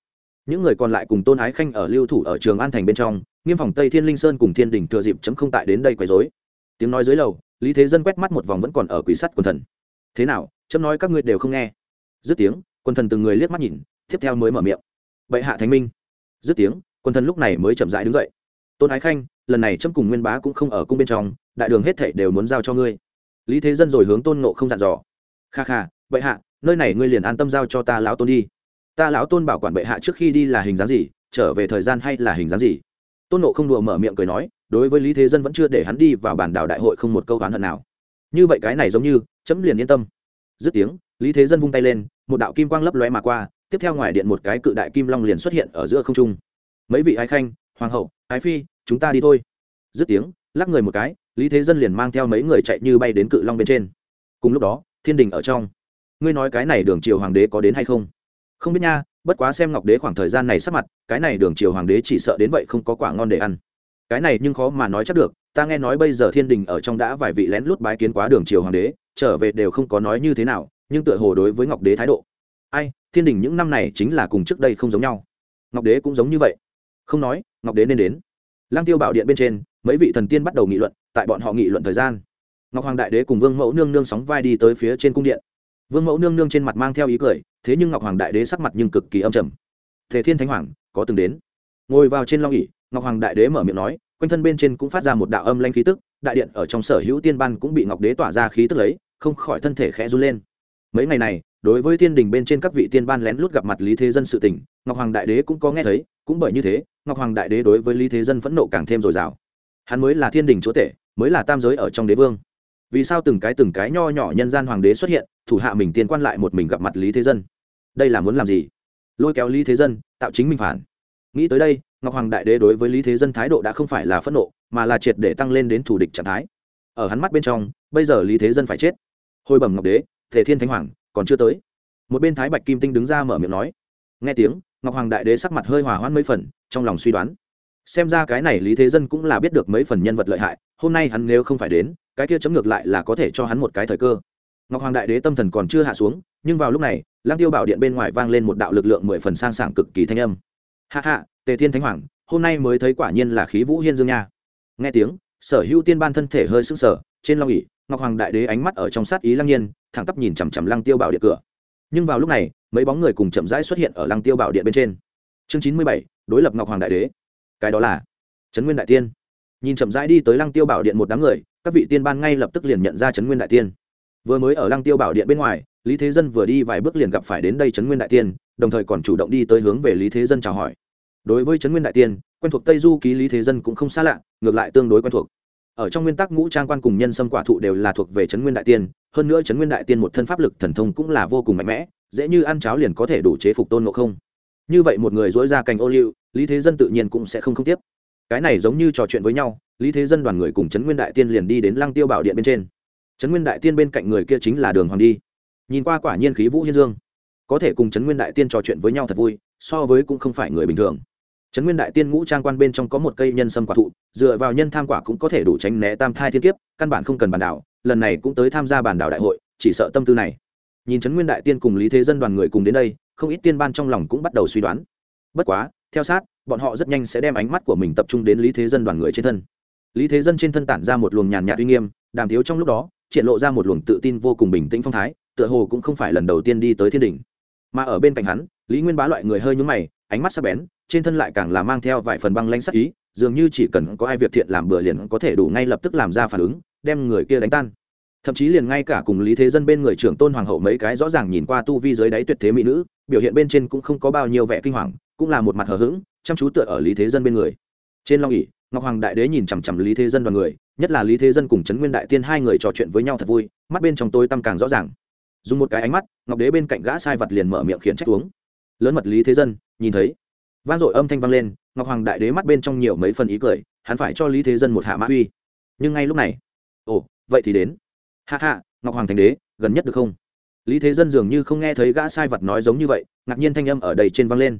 những người còn lại cùng tôn ái khanh ở lưu thủ ở trường an thành bên trong, nghiêm phòng tây thiên linh sơn cùng thiên đình thừa dịp chấm không tại đến đây quấy dối tiếng nói dưới lầu, lý thế dân quét mắt một vòng vẫn còn ở quỷ sắt quần thần. Thế nào, chấm nói các ngươi đều không nghe? Dứt tiếng, quần thần từng người liếc mắt nhìn, tiếp theo mới mở miệng. Bệ hạ thánh minh. Dứt tiếng, quần thần lúc này mới chậm rãi đứng dậy. Tôn ái khanh, lần này chấm cùng nguyên bá cũng không ở cung bên trong, đại đường hết thảy đều muốn giao cho ngươi. Lý thế dân rồi hướng tôn nộ không dặn dò. Kha kha, bệ hạ, nơi này ngươi liền an tâm giao cho ta lão tôn đi ta lão tôn bảo quản bệ hạ trước khi đi là hình dáng gì, trở về thời gian hay là hình dáng gì? Tôn nộ không đùa mở miệng cười nói, đối với lý thế dân vẫn chưa để hắn đi vào bản đảo đại hội không một câu oán hận nào. Như vậy cái này giống như, chấm liền yên tâm. Dứt tiếng, lý thế dân vung tay lên, một đạo kim quang lấp lóe mà qua, tiếp theo ngoài điện một cái cự đại kim long liền xuất hiện ở giữa không trung. Mấy vị ái khanh, hoàng hậu, ái phi, chúng ta đi thôi. Dứt tiếng, lắc người một cái, lý thế dân liền mang theo mấy người chạy như bay đến cự long bên trên. Cùng lúc đó, thiên đình ở trong. Ngươi nói cái này đường triều hoàng đế có đến hay không? Không biết nha, bất quá xem ngọc đế khoảng thời gian này sắp mặt, cái này đường triều hoàng đế chỉ sợ đến vậy không có quả ngon để ăn. Cái này nhưng khó mà nói chắc được, ta nghe nói bây giờ thiên đình ở trong đã vài vị lén lút bái kiến quá đường triều hoàng đế, trở về đều không có nói như thế nào, nhưng tựa hồ đối với ngọc đế thái độ. Ai, thiên đình những năm này chính là cùng trước đây không giống nhau. Ngọc đế cũng giống như vậy. Không nói, ngọc đế nên đến. Lang tiêu bảo điện bên trên, mấy vị thần tiên bắt đầu nghị luận, tại bọn họ nghị luận thời gian. Ngọc hoàng đại đế cùng vương mẫu nương nương sóng vai đi tới phía trên cung điện vương mẫu nương nương trên mặt mang theo ý cười, thế nhưng ngọc hoàng đại đế sắc mặt nhưng cực kỳ âm trầm. Thế thiên thánh hoàng, có từng đến. Ngồi vào trên long ỉ ngọc hoàng đại đế mở miệng nói, quanh thân bên trên cũng phát ra một đạo âm lanh khí tức, đại điện ở trong sở hữu tiên ban cũng bị ngọc đế tỏa ra khí tức lấy, không khỏi thân thể khẽ run lên. Mấy ngày này, đối với thiên đình bên trên các vị tiên ban lén lút gặp mặt lý thế dân sự tỉnh ngọc hoàng đại đế cũng có nghe thấy, cũng bởi như thế, ngọc hoàng đại đế đối với lý thế dân phẫn nộ càng thêm dồi dào. Hắn mới là thiên đình chúa tể, mới là tam giới ở trong đế vương. Vì sao từng cái từng cái nho nhỏ nhân gian hoàng đế xuất hiện thủ hạ mình tiên quan lại một mình gặp mặt lý thế dân. Đây là muốn làm gì? Lôi kéo lý thế dân, tạo chính mình phản. Nghĩ tới đây, ngọc hoàng đại đế đối với lý thế dân thái độ đã không phải là phẫn nộ, mà là triệt để tăng lên đến thủ địch trạng thái. Ở hắn mắt bên trong, bây giờ lý thế dân phải chết. Hồi bẩm ngọc đế, thể thiên thánh hoàng, còn chưa tới. Một bên thái bạch kim tinh đứng ra mở miệng nói. Nghe tiếng, ngọc hoàng đại đế sắc mặt hơi hòa hoãn mấy phần, trong lòng suy đoán. Xem ra cái này lý thế dân cũng là biết được mấy phần nhân vật lợi hại, hôm nay hắn nếu không phải đến, cái kia chấm ngược lại là có thể cho hắn một cái thời cơ ngọc hoàng đại đế tâm thần còn chưa hạ xuống, nhưng vào lúc này lang tiêu bảo điện bên ngoài vang lên một đạo lực lượng mười phần sang sảng cực kỳ thanh âm. Hạ hạ tề thiên thánh hoàng, hôm nay mới thấy quả nhiên là khí vũ hiên dương nha. Nghe tiếng, sở hữu tiên ban thân thể hơi sững sờ, trên long ỉ ngọc hoàng đại đế ánh mắt ở trong sát ý lăng nhiên, thẳng tắp nhìn chằm chằm lăng tiêu bảo điện cửa. Nhưng vào lúc này, mấy bóng người cùng chậm rãi xuất hiện ở lăng tiêu bảo điện bên trên. Chương chín mươi bảy, đối lập ngọc hoàng đại đế. Cái đó là trấn nguyên đại tiên. Nhìn chậm rãi đi tới lăng tiêu bảo điện một đám người, các vị tiên ban ngay lập tức liền nhận ra trấn nguyên đại tiên vừa mới ở lăng tiêu bảo điện bên ngoài, lý thế dân vừa đi vài bước liền gặp phải đến đây trấn nguyên đại tiên, đồng thời còn chủ động đi tới hướng về lý thế dân chào hỏi. Đối với trấn nguyên đại tiên, quen thuộc tây du ký lý thế dân cũng không xa lạ, ngược lại tương đối quen thuộc. Ở trong nguyên tắc ngũ trang quan cùng nhân sâm quả thụ đều là thuộc về trấn nguyên đại tiên, hơn nữa trấn nguyên đại tiên một thân pháp lực thần thông cũng là vô cùng mạnh mẽ, dễ như ăn cháo liền có thể đủ chế phục tôn ngộ không. Như vậy một người dối ra cành ô liu, lý thế dân tự nhiên cũng sẽ không không tiếp. Cái này giống như trò chuyện với nhau, lý thế dân đoàn người cùng trấn nguyên đại tiên liền đi đến lăng tiêu bảo điện bên trên trấn nguyên đại tiên bên cạnh người kia chính là đường hoàng đi. Nhìn qua quả nhiên khí vũ hiên dương, có thể cùng trấn nguyên đại tiên trò chuyện với nhau thật vui, so với cũng không phải người bình thường. Trấn nguyên đại tiên ngũ trang quan bên trong có một cây nhân sâm quả thụ, dựa vào nhân tham quả cũng có thể đủ tránh né tam thai thiên kiếp, căn bản không cần bản đảo, lần này cũng tới tham gia bản đảo đại hội, chỉ sợ tâm tư này. Nhìn trấn nguyên đại tiên cùng lý thế dân đoàn người cùng đến đây, không ít tiên ban trong lòng cũng bắt đầu suy đoán. Bất quá, theo sát, bọn họ rất nhanh sẽ đem ánh mắt của mình tập trung đến lý thế dân đoàn người trên thân. Lý thế dân trên thân tản ra một luồng nhàn nhạt uy nghiêm, đàm thiếu trong lúc đó triển lộ ra một luồng tự tin vô cùng bình tĩnh phong thái, tựa hồ cũng không phải lần đầu tiên đi tới thiên đình mà ở bên cạnh hắn, lý nguyên bá loại người hơi nhúng mày, ánh mắt sắc bén, trên thân lại càng là mang theo vài phần băng lanh sắc ý, dường như chỉ cần có ai việc thiện làm bừa liền có thể đủ ngay lập tức làm ra phản ứng, đem người kia đánh tan. Thậm chí liền ngay cả cùng lý thế dân bên người trưởng tôn hoàng hậu mấy cái rõ ràng nhìn qua tu vi dưới đáy tuyệt thế mỹ nữ, biểu hiện bên trên cũng không có bao nhiêu vẻ kinh hoàng, cũng là một mặt hờ hững, chăm chú tựa ở lý thế dân bên người. Trên long ỉ ngọc hoàng đại đế nhìn chằm chằm lý thế dân đoàn người nhất là lý thế dân cùng trấn nguyên đại tiên hai người trò chuyện với nhau thật vui, mắt bên trong tôi tâm càng rõ ràng. Dùng một cái ánh mắt, ngọc đế bên cạnh gã sai vật liền mở miệng khiển trách uống lớn mật lý thế dân, nhìn thấy. Vang dội âm thanh vang lên, ngọc hoàng đại đế mắt bên trong nhiều mấy phần ý cười, hắn phải cho lý thế dân một hạ mã uy. Nhưng ngay lúc này, ồ, vậy thì đến. Hạ hạ ngọc hoàng thành đế, gần nhất được không? Lý thế dân dường như không nghe thấy gã sai vật nói giống như vậy, ngạc nhiên thanh âm ở đầy trên vang lên.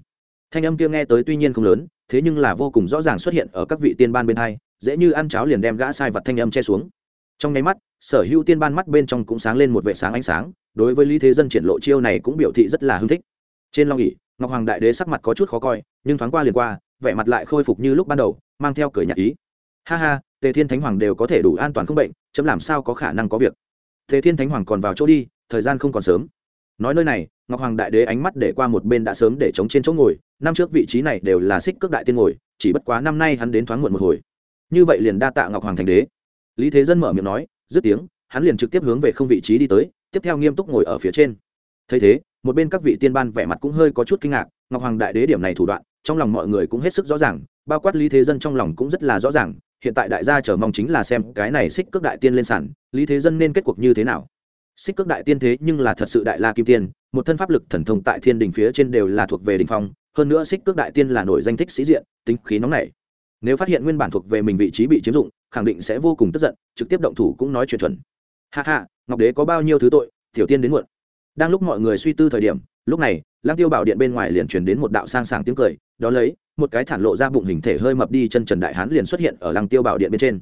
Thanh âm kia nghe tới tuy nhiên không lớn, thế nhưng là vô cùng rõ ràng xuất hiện ở các vị tiên ban bên hai dễ như ăn cháo liền đem gã sai vật thanh âm che xuống. Trong nháy mắt, sở hữu tiên ban mắt bên trong cũng sáng lên một vệ sáng ánh sáng, đối với lý thế dân triển lộ chiêu này cũng biểu thị rất là hưng thích. Trên long ỉ ngọc hoàng đại đế sắc mặt có chút khó coi, nhưng thoáng qua liền qua, vẻ mặt lại khôi phục như lúc ban đầu, mang theo cười nhạc ý. Ha ha, tề thiên thánh hoàng đều có thể đủ an toàn không bệnh, chấm làm sao có khả năng có việc. Tề thiên thánh hoàng còn vào chỗ đi, thời gian không còn sớm. Nói nơi này, ngọc hoàng đại đế ánh mắt để qua một bên đã sớm để chống trên chỗ ngồi, năm trước vị trí này đều là xích cước đại tiên ngồi, chỉ bất quá năm nay hắn đến thoáng muộn một hồi như vậy liền đa tạ ngọc hoàng thành đế. Lý thế dân mở miệng nói, dứt tiếng, hắn liền trực tiếp hướng về không vị trí đi tới, tiếp theo nghiêm túc ngồi ở phía trên. Thấy thế, một bên các vị tiên ban vẻ mặt cũng hơi có chút kinh ngạc, ngọc hoàng đại đế điểm này thủ đoạn, trong lòng mọi người cũng hết sức rõ ràng, bao quát lý thế dân trong lòng cũng rất là rõ ràng, hiện tại đại gia chờ mong chính là xem cái này xích cước đại tiên lên sàn, lý thế dân nên kết cuộc như thế nào? Xích cước đại tiên thế nhưng là thật sự đại la kim tiên, một thân pháp lực thần thông tại thiên đình phía trên đều là thuộc về đình phong, hơn nữa xích cước đại tiên là nổi danh thích sĩ diện, tính khí nóng nảy nếu phát hiện nguyên bản thuộc về mình vị trí bị chiếm dụng, khẳng định sẽ vô cùng tức giận, trực tiếp động thủ cũng nói chuyện chuẩn. Hạ hạ ngọc đế có bao nhiêu thứ tội, tiểu tiên đến muộn. Đang lúc mọi người suy tư thời điểm, lúc này lang tiêu bảo điện bên ngoài liền truyền đến một đạo sang sảng tiếng cười, đó lấy, một cái thản lộ ra bụng hình thể hơi mập đi chân trần đại hán liền xuất hiện ở lăng tiêu bảo điện bên trên.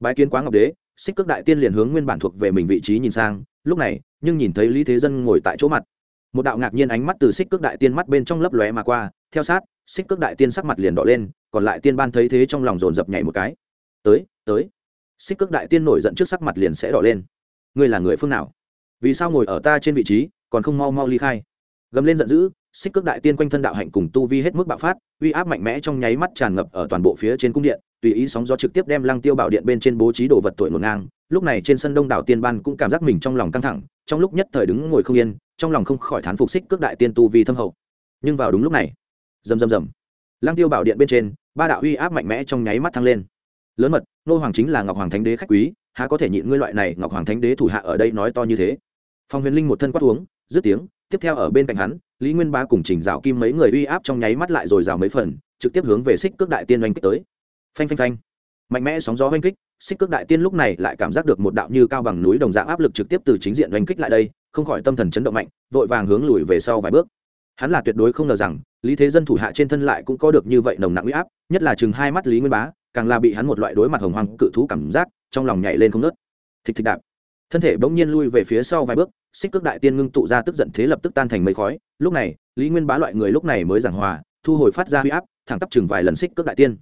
Bái kiến quá ngọc đế, xích cước đại tiên liền hướng nguyên bản thuộc về mình vị trí nhìn sang, lúc này, nhưng nhìn thấy lý thế dân ngồi tại chỗ mặt. Một đạo ngạc nhiên ánh mắt từ xích cước đại tiên mắt bên trong lấp lóe mà qua, theo sát, xích cước đại tiên sắc mặt liền đỏ lên còn lại tiên ban thấy thế trong lòng dồn dập nhảy một cái. Tới tới. Xích cước đại tiên nổi giận trước sắc mặt liền sẽ đỏ lên. Ngươi là người phương nào? Vì sao ngồi ở ta trên vị trí, còn không mau mau ly khai? Gầm lên giận dữ, xích cước đại tiên quanh thân đạo hạnh cùng tu vi hết mức bạo phát, uy áp mạnh mẽ trong nháy mắt tràn ngập ở toàn bộ phía trên cung điện, tùy ý sóng gió trực tiếp đem lăng tiêu bảo điện bên trên bố trí đồ vật tuổi ngổn ngang. Lúc này trên sân đông đảo tiên ban cũng cảm giác mình trong lòng căng thẳng, trong lúc nhất thời đứng ngồi không yên, trong lòng không khỏi thán phục xích cước đại tiên tu vi thâm hậu. Nhưng vào đúng lúc này, rầm rầm rầm. Lăng tiêu bảo điện bên trên ba đạo uy áp mạnh mẽ trong nháy mắt thăng lên. Lớn mật nô hoàng chính là ngọc hoàng thánh đế khách quý, há có thể nhịn ngươi loại này ngọc hoàng thánh đế thủ hạ ở đây nói to như thế? Phong huyền linh một thân quát uống, dứt tiếng, tiếp theo ở bên cạnh hắn, lý nguyên bá cùng trình rào kim mấy người uy áp trong nháy mắt lại rồi rào mấy phần, trực tiếp hướng về xích cước đại tiên oanh kích tới. Phanh phanh phanh. Mạnh mẽ sóng gió oanh kích, xích cước đại tiên lúc này lại cảm giác được một đạo như cao bằng núi đồng dạng áp lực trực tiếp từ chính diện oanh kích lại đây, không khỏi tâm thần chấn động mạnh, vội vàng hướng lùi về sau vài bước hắn là tuyệt đối không ngờ rằng lý thế dân thủ hạ trên thân lại cũng có được như vậy nồng nặng uy áp nhất là chừng hai mắt lý nguyên bá càng là bị hắn một loại đối mặt hồng hoang cự thú cảm giác trong lòng nhảy lên không nớt thịt thịt đạp. Thân thể bỗng nhiên lui về phía sau vài bước xích cước đại tiên ngưng tụ ra tức giận thế lập tức tan thành mây khói. Lúc này lý nguyên bá loại người lúc này mới giảng hòa thu hồi phát ra huy áp thẳng tắp chừng vài lần xích cước đại tiên.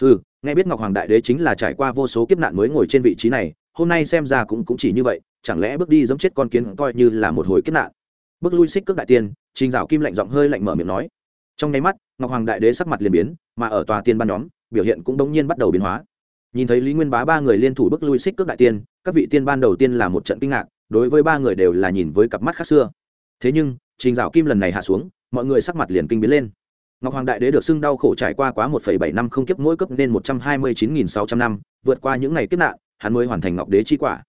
Ừ nghe biết ngọc hoàng đại đế chính là trải qua vô số kiếp nạn mới ngồi trên vị trí này hôm nay xem ra cũng, cũng chỉ như vậy chẳng lẽ bước đi giống chết con kiến coi như là một hồi kiếp nạn? Bước lui xích cước đại tiên, trình dạo kim lạnh giọng hơi lạnh mở miệng nói. Trong nháy mắt, ngọc hoàng đại đế sắc mặt liền biến, mà ở tòa tiên ban nhóm, biểu hiện cũng bỗng nhiên bắt đầu biến hóa. Nhìn thấy lý nguyên bá ba người liên thủ bước lui xích cước đại tiên, các vị tiên ban đầu tiên là một trận kinh ngạc, đối với ba người đều là nhìn với cặp mắt khác xưa. Thế nhưng, trình dạo kim lần này hạ xuống, mọi người sắc mặt liền kinh biến lên. Ngọc hoàng đại đế được xưng đau khổ trải qua quá một bảy năm không kiếp, mỗi cấp nên một trăm hai mươi chín nghìn sáu trăm năm, vượt qua những ngày kiếp nạn, hắn mới hoàn thành ngọc đế chi quả.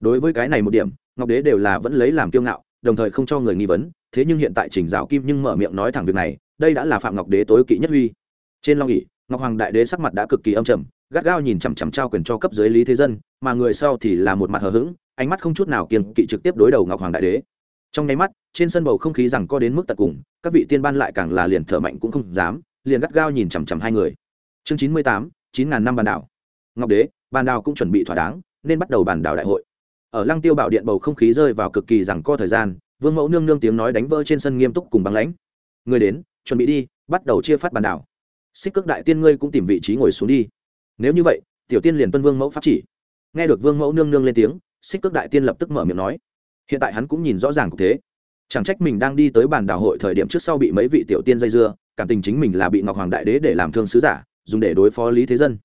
Đối với cái này một điểm, ngọc đế đều là vẫn lấy làm kiêu ngạo đồng thời không cho người nghi vấn, thế nhưng hiện tại trình giáo kim nhưng mở miệng nói thẳng việc này, đây đã là phạm ngọc đế tối kỵ nhất huy. Trên long ỉ ngọc hoàng đại đế sắc mặt đã cực kỳ âm trầm, gắt gao nhìn chằm chằm trao quyền cho cấp dưới lý thế dân, mà người sau thì là một mặt hờ hững, ánh mắt không chút nào kiên kỵ trực tiếp đối đầu ngọc hoàng đại đế. Trong nháy mắt, trên sân bầu không khí rằng co đến mức tận cùng, các vị tiên ban lại càng là liền thở mạnh cũng không dám, liền gắt gao nhìn chằm chằm hai người. Chương chín mươi tám, chín ngàn năm bàn đảo. Ngọc đế, bàn đảo cũng chuẩn bị thỏa đáng, nên bắt đầu bàn đảo đại hội ở lăng tiêu bảo điện bầu không khí rơi vào cực kỳ rằng co thời gian, vương mẫu nương nương tiếng nói đánh vỡ trên sân nghiêm túc cùng băng lãnh. Người đến, chuẩn bị đi, bắt đầu chia phát bàn đảo. Xích cước đại tiên ngươi cũng tìm vị trí ngồi xuống đi. Nếu như vậy, tiểu tiên liền tuân vương mẫu pháp chỉ. Nghe được vương mẫu nương nương lên tiếng, xích cước đại tiên lập tức mở miệng nói. Hiện tại hắn cũng nhìn rõ ràng cục thế. Chẳng trách mình đang đi tới bàn đảo hội thời điểm trước sau bị mấy vị tiểu tiên dây dưa, cảm tình chính mình là bị ngọc hoàng đại đế để làm thương sứ giả, dùng để đối phó lý thế dân.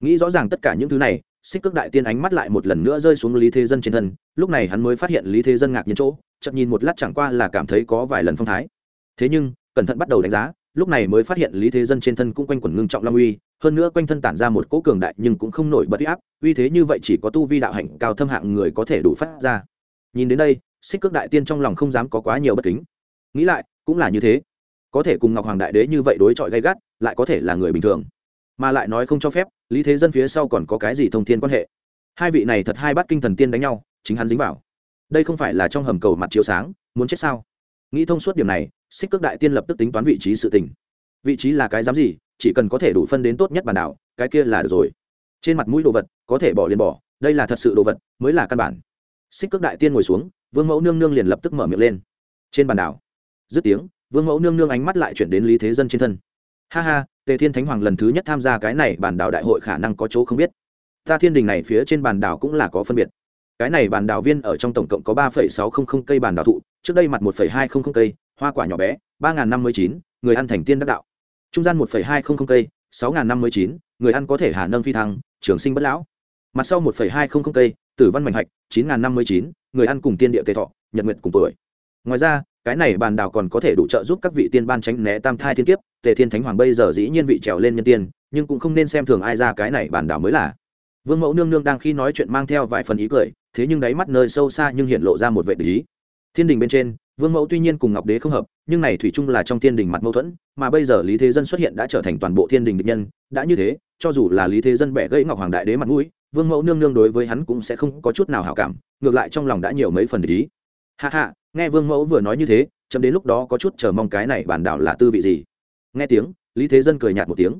Nghĩ rõ ràng tất cả những thứ này xích cước đại tiên ánh mắt lại một lần nữa rơi xuống lý thế dân trên thân, lúc này hắn mới phát hiện lý thế dân ngạc nhiên chỗ chậm nhìn một lát chẳng qua là cảm thấy có vài lần phong thái. Thế nhưng, cẩn thận bắt đầu đánh giá, lúc này mới phát hiện lý thế dân trên thân cũng quanh quẩn ngưng trọng long uy, hơn nữa quanh thân tản ra một cỗ cường đại nhưng cũng không nổi bật áp, uy thế như vậy chỉ có tu vi đạo hạnh cao thâm hạng người có thể đủ phát ra. Nhìn đến đây, xích cước đại tiên trong lòng không dám có quá nhiều bất kính. Nghĩ lại, cũng là như thế. Có thể cùng ngọc hoàng đại đế như vậy đối chọi gay gắt, lại có thể là người bình thường mà lại nói không cho phép, lý thế dân phía sau còn có cái gì thông thiên quan hệ? Hai vị này thật hai bắt kinh thần tiên đánh nhau, chính hắn dính vào. Đây không phải là trong hầm cầu mặt chiếu sáng, muốn chết sao? Nghĩ thông suốt điểm này, xích cước đại tiên lập tức tính toán vị trí sự tình. Vị trí là cái dám gì, chỉ cần có thể đủ phân đến tốt nhất bản đảo, cái kia là được rồi. Trên mặt mũi đồ vật, có thể bỏ liền bỏ, đây là thật sự đồ vật, mới là căn bản. Xích cước đại tiên ngồi xuống, vương mẫu nương nương liền lập tức mở miệng lên. Trên bàn đảo, dứt tiếng, vương mẫu nương nương ánh mắt lại chuyển đến lý thế dân trên thân. Ha ha tề thiên thánh hoàng lần thứ nhất tham gia cái này bàn đảo đại hội khả năng có chỗ không biết. Ta thiên đình này phía trên bàn đảo cũng là có phân biệt. Cái này bàn đảo viên ở trong tổng cộng có ba sáu trăm linh cây bàn đảo thụ, trước đây mặt một hai trăm linh cây, hoa quả nhỏ bé, ba năm mươi chín, người ăn thành tiên đắc đạo. Trung gian một hai trăm linh cây, sáu năm mươi chín, người ăn có thể hà nâng phi thăng, trường sinh bất lão. Mặt sau một hai trăm linh cây, tử văn mạnh hạch, chín n năm mươi chín, người ăn cùng tiên địa tề thọ, nhật nguyện cùng tuổi. Ngoài ra, cái này bàn đào còn có thể đủ trợ giúp các vị tiên ban tránh né tam thai thiên kiếp tề thiên thánh hoàng bây giờ dĩ nhiên vị trèo lên nhân tiên, nhưng cũng không nên xem thường ai ra cái này bản đảo mới là. Vương mẫu nương nương đang khi nói chuyện mang theo vài phần ý cười, thế nhưng đáy mắt nơi sâu xa nhưng hiện lộ ra một vệ ý. Thiên đình bên trên, vương mẫu tuy nhiên cùng ngọc đế không hợp, nhưng này thủy chung là trong thiên đình mặt mâu thuẫn, mà bây giờ lý thế dân xuất hiện đã trở thành toàn bộ thiên đình địch nhân, đã như thế, cho dù là lý thế dân bẻ gãy ngọc hoàng đại đế mặt mũi, vương mẫu nương nương đối với hắn cũng sẽ không có chút nào hảo cảm, ngược lại trong lòng đã nhiều mấy phần ý. Hạ hạ nghe vương mẫu vừa nói như thế, chấm đến lúc đó có chút chờ mong cái này bản đảo là tư vị gì nghe tiếng, lý thế dân cười nhạt một tiếng.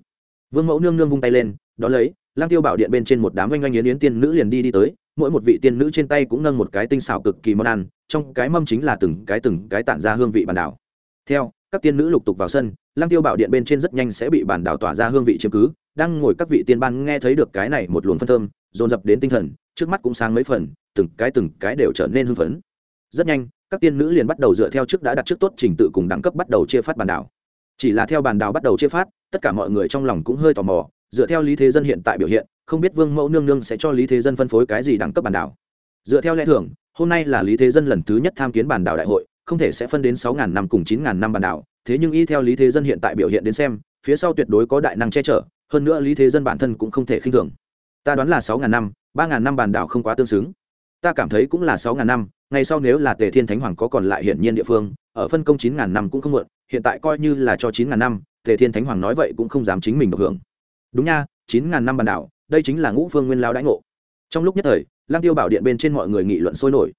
Vương mẫu nương nương vung tay lên, đón lấy lang tiêu bảo điện bên trên một đám oanh oanh yến yến tiên nữ liền đi đi tới, mỗi một vị tiên nữ trên tay cũng nâng một cái tinh xảo cực kỳ món ăn, trong cái mâm chính là từng cái từng cái tản ra hương vị bản đảo. Theo, các tiên nữ lục tục vào sân lang tiêu bảo điện bên trên rất nhanh sẽ bị bản đảo tỏa ra hương vị chiếm cứ, đang ngồi các vị tiên ban nghe thấy được cái này một luồng phân thơm, dồn dập đến tinh thần, trước mắt cũng sáng mấy phần, từng cái từng cái đều trở nên hưng phấn. Rất nhanh, các tiên nữ liền bắt đầu dựa theo trước đã đặt trước tốt trình tự cùng đẳng cấp bắt đầu chia phát bản đảo chỉ là theo bàn đào bắt đầu chia phát, tất cả mọi người trong lòng cũng hơi tò mò, dựa theo lý thế dân hiện tại biểu hiện, không biết vương mẫu nương nương sẽ cho lý thế dân phân phối cái gì đẳng cấp bàn đảo dựa theo lẽ thường, hôm nay là lý thế dân lần thứ nhất tham kiến bàn đảo đại hội, không thể sẽ phân đến sáu ngàn năm cùng chín ngàn năm bàn đảo thế nhưng y theo lý thế dân hiện tại biểu hiện đến xem, phía sau tuyệt đối có đại năng che chở, hơn nữa lý thế dân bản thân cũng không thể khinh thường. Ta đoán là sáu ngàn năm, ba ngàn năm bàn đảo không quá tương xứng. Ta cảm thấy cũng là sáu ngàn năm, ngày sau nếu là tề thiên thánh hoàng có còn lại hiển nhiên địa phương ở phân công chín ngàn năm cũng không muộn, hiện tại coi như là cho chín ngàn năm, tề thiên thánh hoàng nói vậy cũng không dám chính mình được hưởng. Đúng nha, chín ngàn năm bản đảo, đây chính là ngũ phương nguyên lao đãi ngộ. Trong lúc nhất thời lang tiêu bảo điện bên trên mọi người nghị luận sôi nổi.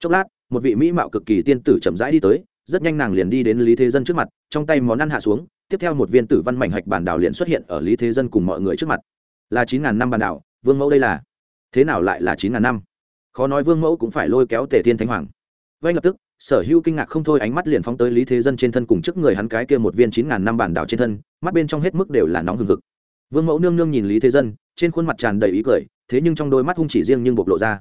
Chốc lát, một vị mỹ mạo cực kỳ tiên tử chậm rãi đi tới, rất nhanh nàng liền đi đến lý thế dân trước mặt, trong tay món ăn hạ xuống, tiếp theo một viên tử văn mảnh hạch bản đảo liền xuất hiện ở lý thế dân cùng mọi người trước mặt. Là chín ngàn năm bản đảo, vương mẫu đây là. Thế nào lại là chín ngàn năm? Khó nói vương mẫu cũng phải lôi kéo tề thiên thánh hoàng. Vây lập tức sở hữu kinh ngạc không thôi, ánh mắt liền phóng tới lý thế dân trên thân cùng trước người hắn cái kia một viên chín ngàn năm bản đảo trên thân, mắt bên trong hết mức đều là nóng hừng hực. Vương mẫu nương nương nhìn lý thế dân, trên khuôn mặt tràn đầy ý cười, thế nhưng trong đôi mắt hung chỉ riêng nhưng bộc lộ ra.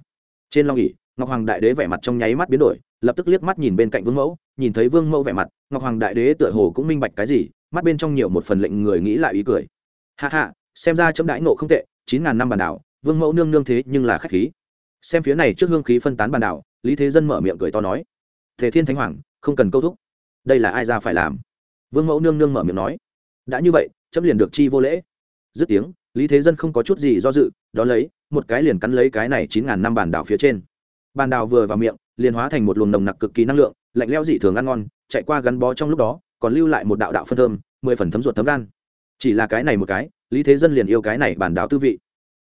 Trên long ỉ ngọc hoàng đại đế vẻ mặt trong nháy mắt biến đổi, lập tức liếc mắt nhìn bên cạnh vương mẫu, nhìn thấy vương mẫu vẻ mặt, ngọc hoàng đại đế tựa hồ cũng minh bạch cái gì, mắt bên trong nhiều một phần lệnh người nghĩ lại ý cười. Hạ hạ xem ra chấm đãi nộ không tệ, chín ngàn năm bản đảo, vương mẫu nương nương thế nhưng là khách khí. Xem phía này trước hương khí phân tán bản đảo, lý thế dân mở miệng cười to nói thế thiên thánh hoàng, không cần câu thúc. Đây là ai ra phải làm? Vương mẫu nương nương mở miệng nói. Đã như vậy, chấm liền được chi vô lễ. Dứt tiếng, lý thế dân không có chút gì do dự, đón lấy, một cái liền cắn lấy cái này chín ngàn năm bản đảo phía trên. Bản đào vừa vào miệng, liền hóa thành một luồng nồng nặc cực kỳ năng lượng, lạnh leo dị thường ăn ngon, chạy qua gắn bó trong lúc đó, còn lưu lại một đạo đạo phân thơm, mười phần thấm ruột thấm gan. Chỉ là cái này một cái, lý thế dân liền yêu cái này bản đào tư vị.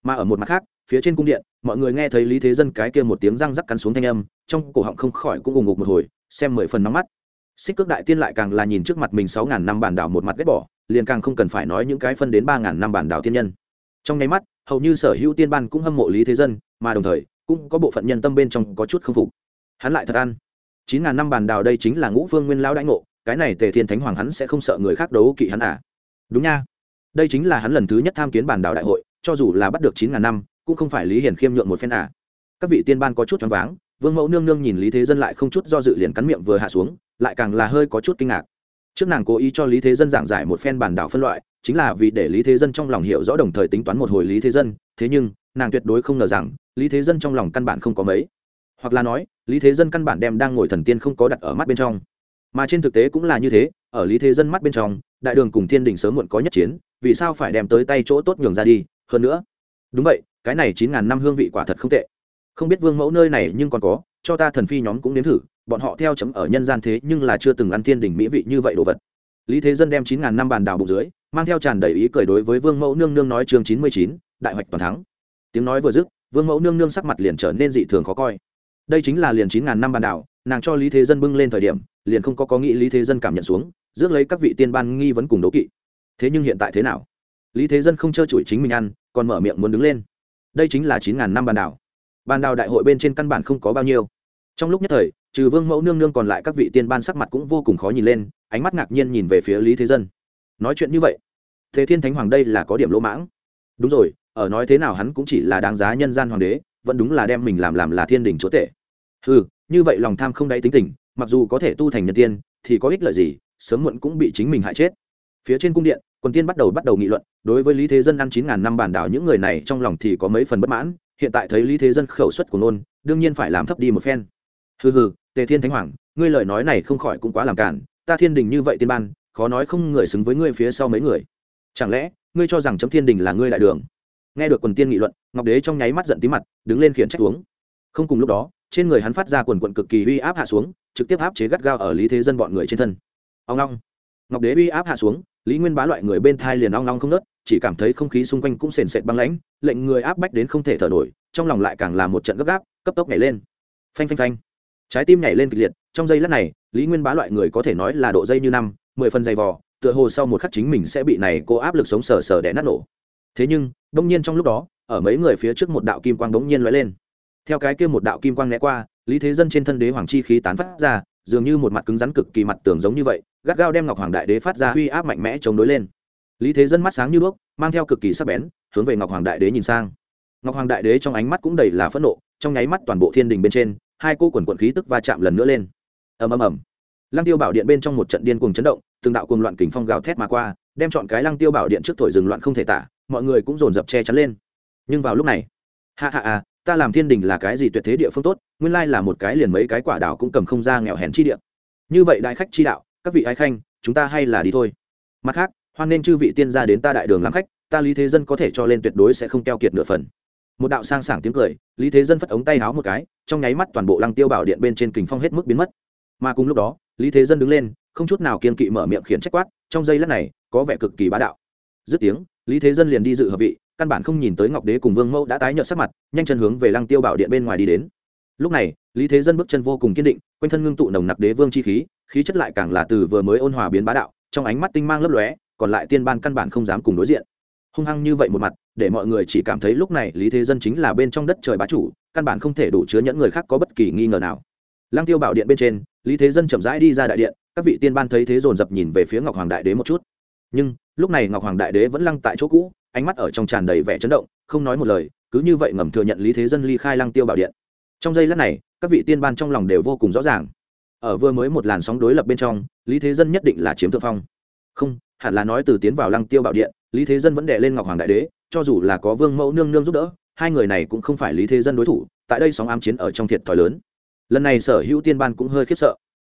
Mà ở một mặt khác phía trên cung điện, mọi người nghe thấy lý thế dân cái kia một tiếng răng rắc cắn xuống thanh âm, trong cổ họng không khỏi cũng ùng ngục một hồi, xem mười phần nóng mắt. Xích cước đại tiên lại càng là nhìn trước mặt mình sáu ngàn năm bản đảo một mặt ghét bỏ, liền càng không cần phải nói những cái phân đến ba ngàn năm bản đảo tiên nhân. Trong nháy mắt, hầu như sở hữu tiên ban cũng hâm mộ lý thế dân, mà đồng thời, cũng có bộ phận nhân tâm bên trong có chút k phục. Hắn lại thật ăn. Chín ngàn năm bản đảo đây chính là ngũ phương nguyên lão đãi ngộ, cái này tề thiên thánh hoàng hắn sẽ không sợ người khác đấu kỵ hắn à? Đúng nha. Đây chính là hắn lần thứ nhất tham kiến bản đảo đại hội, cho dù là bắt được chín ngàn năm cũng không phải lý hiển khiêm nhượng một phen à. Các vị tiên ban có chút choáng váng, vương mẫu nương nương nhìn lý thế dân lại không chút do dự liền cắn miệng vừa hạ xuống, lại càng là hơi có chút kinh ngạc. Trước nàng cố ý cho lý thế dân giảng giải một phen bản đảo phân loại, chính là vì để lý thế dân trong lòng hiểu rõ đồng thời tính toán một hồi lý thế dân, thế nhưng, nàng tuyệt đối không ngờ rằng, lý thế dân trong lòng căn bản không có mấy. Hoặc là nói, lý thế dân căn bản đem đang ngồi thần tiên không có đặt ở mắt bên trong. Mà trên thực tế cũng là như thế, ở lý thế dân mắt bên trong, đại đường cùng thiên đình sớm muộn có nhất chiến, vì sao phải đem tới tay chỗ tốt nhường ra đi, hơn nữa. Đúng vậy cái này chín ngàn năm hương vị quả thật không tệ. Không biết vương mẫu nơi này nhưng còn có, cho ta thần phi nhóm cũng nếm thử, bọn họ theo chấm ở nhân gian thế nhưng là chưa từng ăn thiên đình mỹ vị như vậy đồ vật. Lý thế dân đem chín ngàn năm bàn đào bụng dưới, mang theo tràn đầy ý cười đối với vương mẫu nương nương nói chương chín mươi chín, đại hoạch toàn thắng. Tiếng nói vừa dứt, vương mẫu nương nương sắc mặt liền trở nên dị thường khó coi. Đây chính là liền chín ngàn năm bàn đảo nàng cho lý thế dân bưng lên thời điểm, liền không có có nghĩ lý thế dân cảm nhận xuống, rước lấy các vị tiên ban nghi vấn cùng đố kỵ. Thế nhưng hiện tại thế nào? Lý thế dân không trơ trụi chính mình ăn, còn mở miệng muốn đứng lên đây chính là chín ngàn năm bàn đảo. Bàn đảo đại hội bên trên căn bản không có bao nhiêu. Trong lúc nhất thời, trừ vương mẫu nương nương còn lại các vị tiên ban sắc mặt cũng vô cùng khó nhìn lên, ánh mắt ngạc nhiên nhìn về phía lý thế dân. Nói chuyện như vậy, thế thiên thánh hoàng đây là có điểm lỗ mãng. Đúng rồi, ở nói thế nào hắn cũng chỉ là đáng giá nhân gian hoàng đế, vẫn đúng là đem mình làm làm là thiên đình chúa tể. Ừ như vậy lòng tham không đáy tính tình, mặc dù có thể tu thành nhân tiên, thì có ích lợi gì, sớm muộn cũng bị chính mình hại chết phía trên cung điện, quần tiên bắt đầu bắt đầu nghị luận, đối với lý thế dân ăn chín ngàn năm bản đảo những người này trong lòng thì có mấy phần bất mãn, hiện tại thấy lý thế dân khẩu suất của nôn, đương nhiên phải làm thấp đi một phen. Hừ hừ, tề thiên thánh hoàng, ngươi lời nói này không khỏi cũng quá làm cản ta thiên đình như vậy tiên ban, khó nói không người xứng với ngươi phía sau mấy người. Chẳng lẽ, ngươi cho rằng chấm thiên đình là ngươi đại đường? Nghe được quần tiên nghị luận, ngọc đế trong nháy mắt giận tí mặt, đứng lên khiển trách uống. Không cùng lúc đó, trên người hắn phát ra quần quận cực kỳ uy áp hạ xuống, trực tiếp áp chế gắt gao ở lý thế dân bọn người trên thân. Ông long ngọc đế uy áp hạ xuống, lý nguyên bá loại người bên thai liền ong long không nớt, chỉ cảm thấy không khí xung quanh cũng sền sệt băng lãnh, lệnh người áp bách đến không thể thở nổi, trong lòng lại càng là một trận gấp gáp, cấp tốc nhảy lên. Phanh phanh phanh. Trái tim nhảy lên kịch liệt, trong giây lát này, lý nguyên bá loại người có thể nói là độ dây như năm, mười phần dày vò, tựa hồ sau một khắc chính mình sẽ bị này cô áp lực sống sờ sờ đẻ nát nổ. Thế nhưng, đông nhiên trong lúc đó, ở mấy người phía trước một đạo kim quang đống nhiên lóe lên. Theo cái kia một đạo kim quang né qua, lý thế dân trên thân đế hoàng chi khí tán phát ra dường như một mặt cứng rắn cực kỳ mặt tường giống như vậy, gắt gao đem ngọc hoàng đại đế phát ra uy áp mạnh mẽ chống đối lên. Lý thế dân mắt sáng như đuốc, mang theo cực kỳ sắc bén, hướng về ngọc hoàng đại đế nhìn sang. Ngọc hoàng đại đế trong ánh mắt cũng đầy là phẫn nộ, trong nháy mắt toàn bộ thiên đình bên trên, hai cô quần quận khí tức va chạm lần nữa lên. Ầm ầm ầm. Lăng tiêu bảo điện bên trong một trận điên cuồng chấn động, từng đạo cuồng loạn kình phong gào thét mà qua, đem chọn cái lăng tiêu bảo điện trước thổi rừng loạn không thể tả, mọi người cũng dồn dập che chắn lên. Nhưng vào lúc này hạ hạ à ta làm thiên đình là cái gì tuyệt thế địa phương tốt, nguyên lai là một cái liền mấy cái quả đảo cũng cầm không ra nghèo hèn chi địa. Như vậy đại khách chi đạo, các vị ái khanh, chúng ta hay là đi thôi. Mặt khác, hoan nên chư vị tiên gia đến ta đại đường làm khách, ta lý thế dân có thể cho lên tuyệt đối sẽ không keo kiệt nửa phần. Một đạo sang sảng tiếng cười, lý thế dân phất ống tay háo một cái, trong nháy mắt toàn bộ lăng tiêu bảo điện bên trên kình phong hết mức biến mất. Mà cùng lúc đó, lý thế dân đứng lên, không chút nào kiên kỵ mở miệng khiển trách quát, trong giây lát này, có vẻ cực kỳ bá đạo. Dứt tiếng, lý thế dân liền đi dự hợp vị căn bản không nhìn tới ngọc đế cùng vương mẫu đã tái nhợt sắc mặt, nhanh chân hướng về lăng tiêu bảo điện bên ngoài đi đến. Lúc này, lý thế dân bước chân vô cùng kiên định, quanh thân ngưng tụ nồng nặc đế vương chi khí khí chất lại càng là từ vừa mới ôn hòa biến bá đạo, trong ánh mắt tinh mang lấp lóe, còn lại tiên ban căn bản không dám cùng đối diện. Hung hăng như vậy một mặt, để mọi người chỉ cảm thấy lúc này lý thế dân chính là bên trong đất trời bá chủ, căn bản không thể đủ chứa nhẫn người khác có bất kỳ nghi ngờ nào. Lăng tiêu bảo điện bên trên, lý thế dân chậm rãi đi ra đại điện, các vị tiên ban thấy thế dồn dập nhìn về phía ngọc hoàng đại đế một chút. Nhưng, lúc này ngọc hoàng đại đế vẫn lăng tại chỗ cũ ánh mắt ở trong tràn đầy vẻ chấn động, không nói một lời, cứ như vậy ngầm thừa nhận lý thế dân ly khai lăng tiêu bảo điện. Trong giây lát này, các vị tiên ban trong lòng đều vô cùng rõ ràng. Ở vừa mới một làn sóng đối lập bên trong, lý thế dân nhất định là chiếm thượng phong. Không, hẳn là nói từ tiến vào lăng tiêu bảo điện, lý thế dân vẫn đệ lên ngọc hoàng đại đế, cho dù là có vương mẫu nương nương giúp đỡ, hai người này cũng không phải lý thế dân đối thủ, tại đây sóng ám chiến ở trong thiệt thòi lớn. Lần này sở hữu tiên ban cũng hơi khiếp sợ.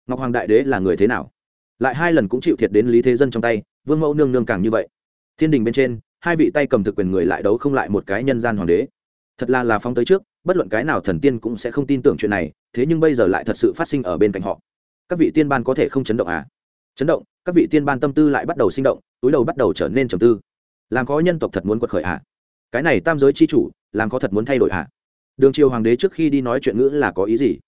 Ngọc hoàng đại đế là người thế nào? Lại hai lần cũng chịu thiệt đến lý thế dân trong tay, vương mẫu nương nương càng như vậy. Thiên đình bên trên hai vị tay cầm thực quyền người lại đấu không lại một cái nhân gian hoàng đế. Thật là là phóng tới trước, bất luận cái nào thần tiên cũng sẽ không tin tưởng chuyện này, thế nhưng bây giờ lại thật sự phát sinh ở bên cạnh họ. Các vị tiên ban có thể không chấn động à? Chấn động, các vị tiên ban tâm tư lại bắt đầu sinh động, túi đầu bắt đầu trở nên trầm tư. Làm khó nhân tộc thật muốn quật khởi à? Cái này tam giới c h i chủ, làm khó thật muốn thay đổi à? Đường triều hoàng đế trước khi đi nói chuyện ngữ là có ý gì?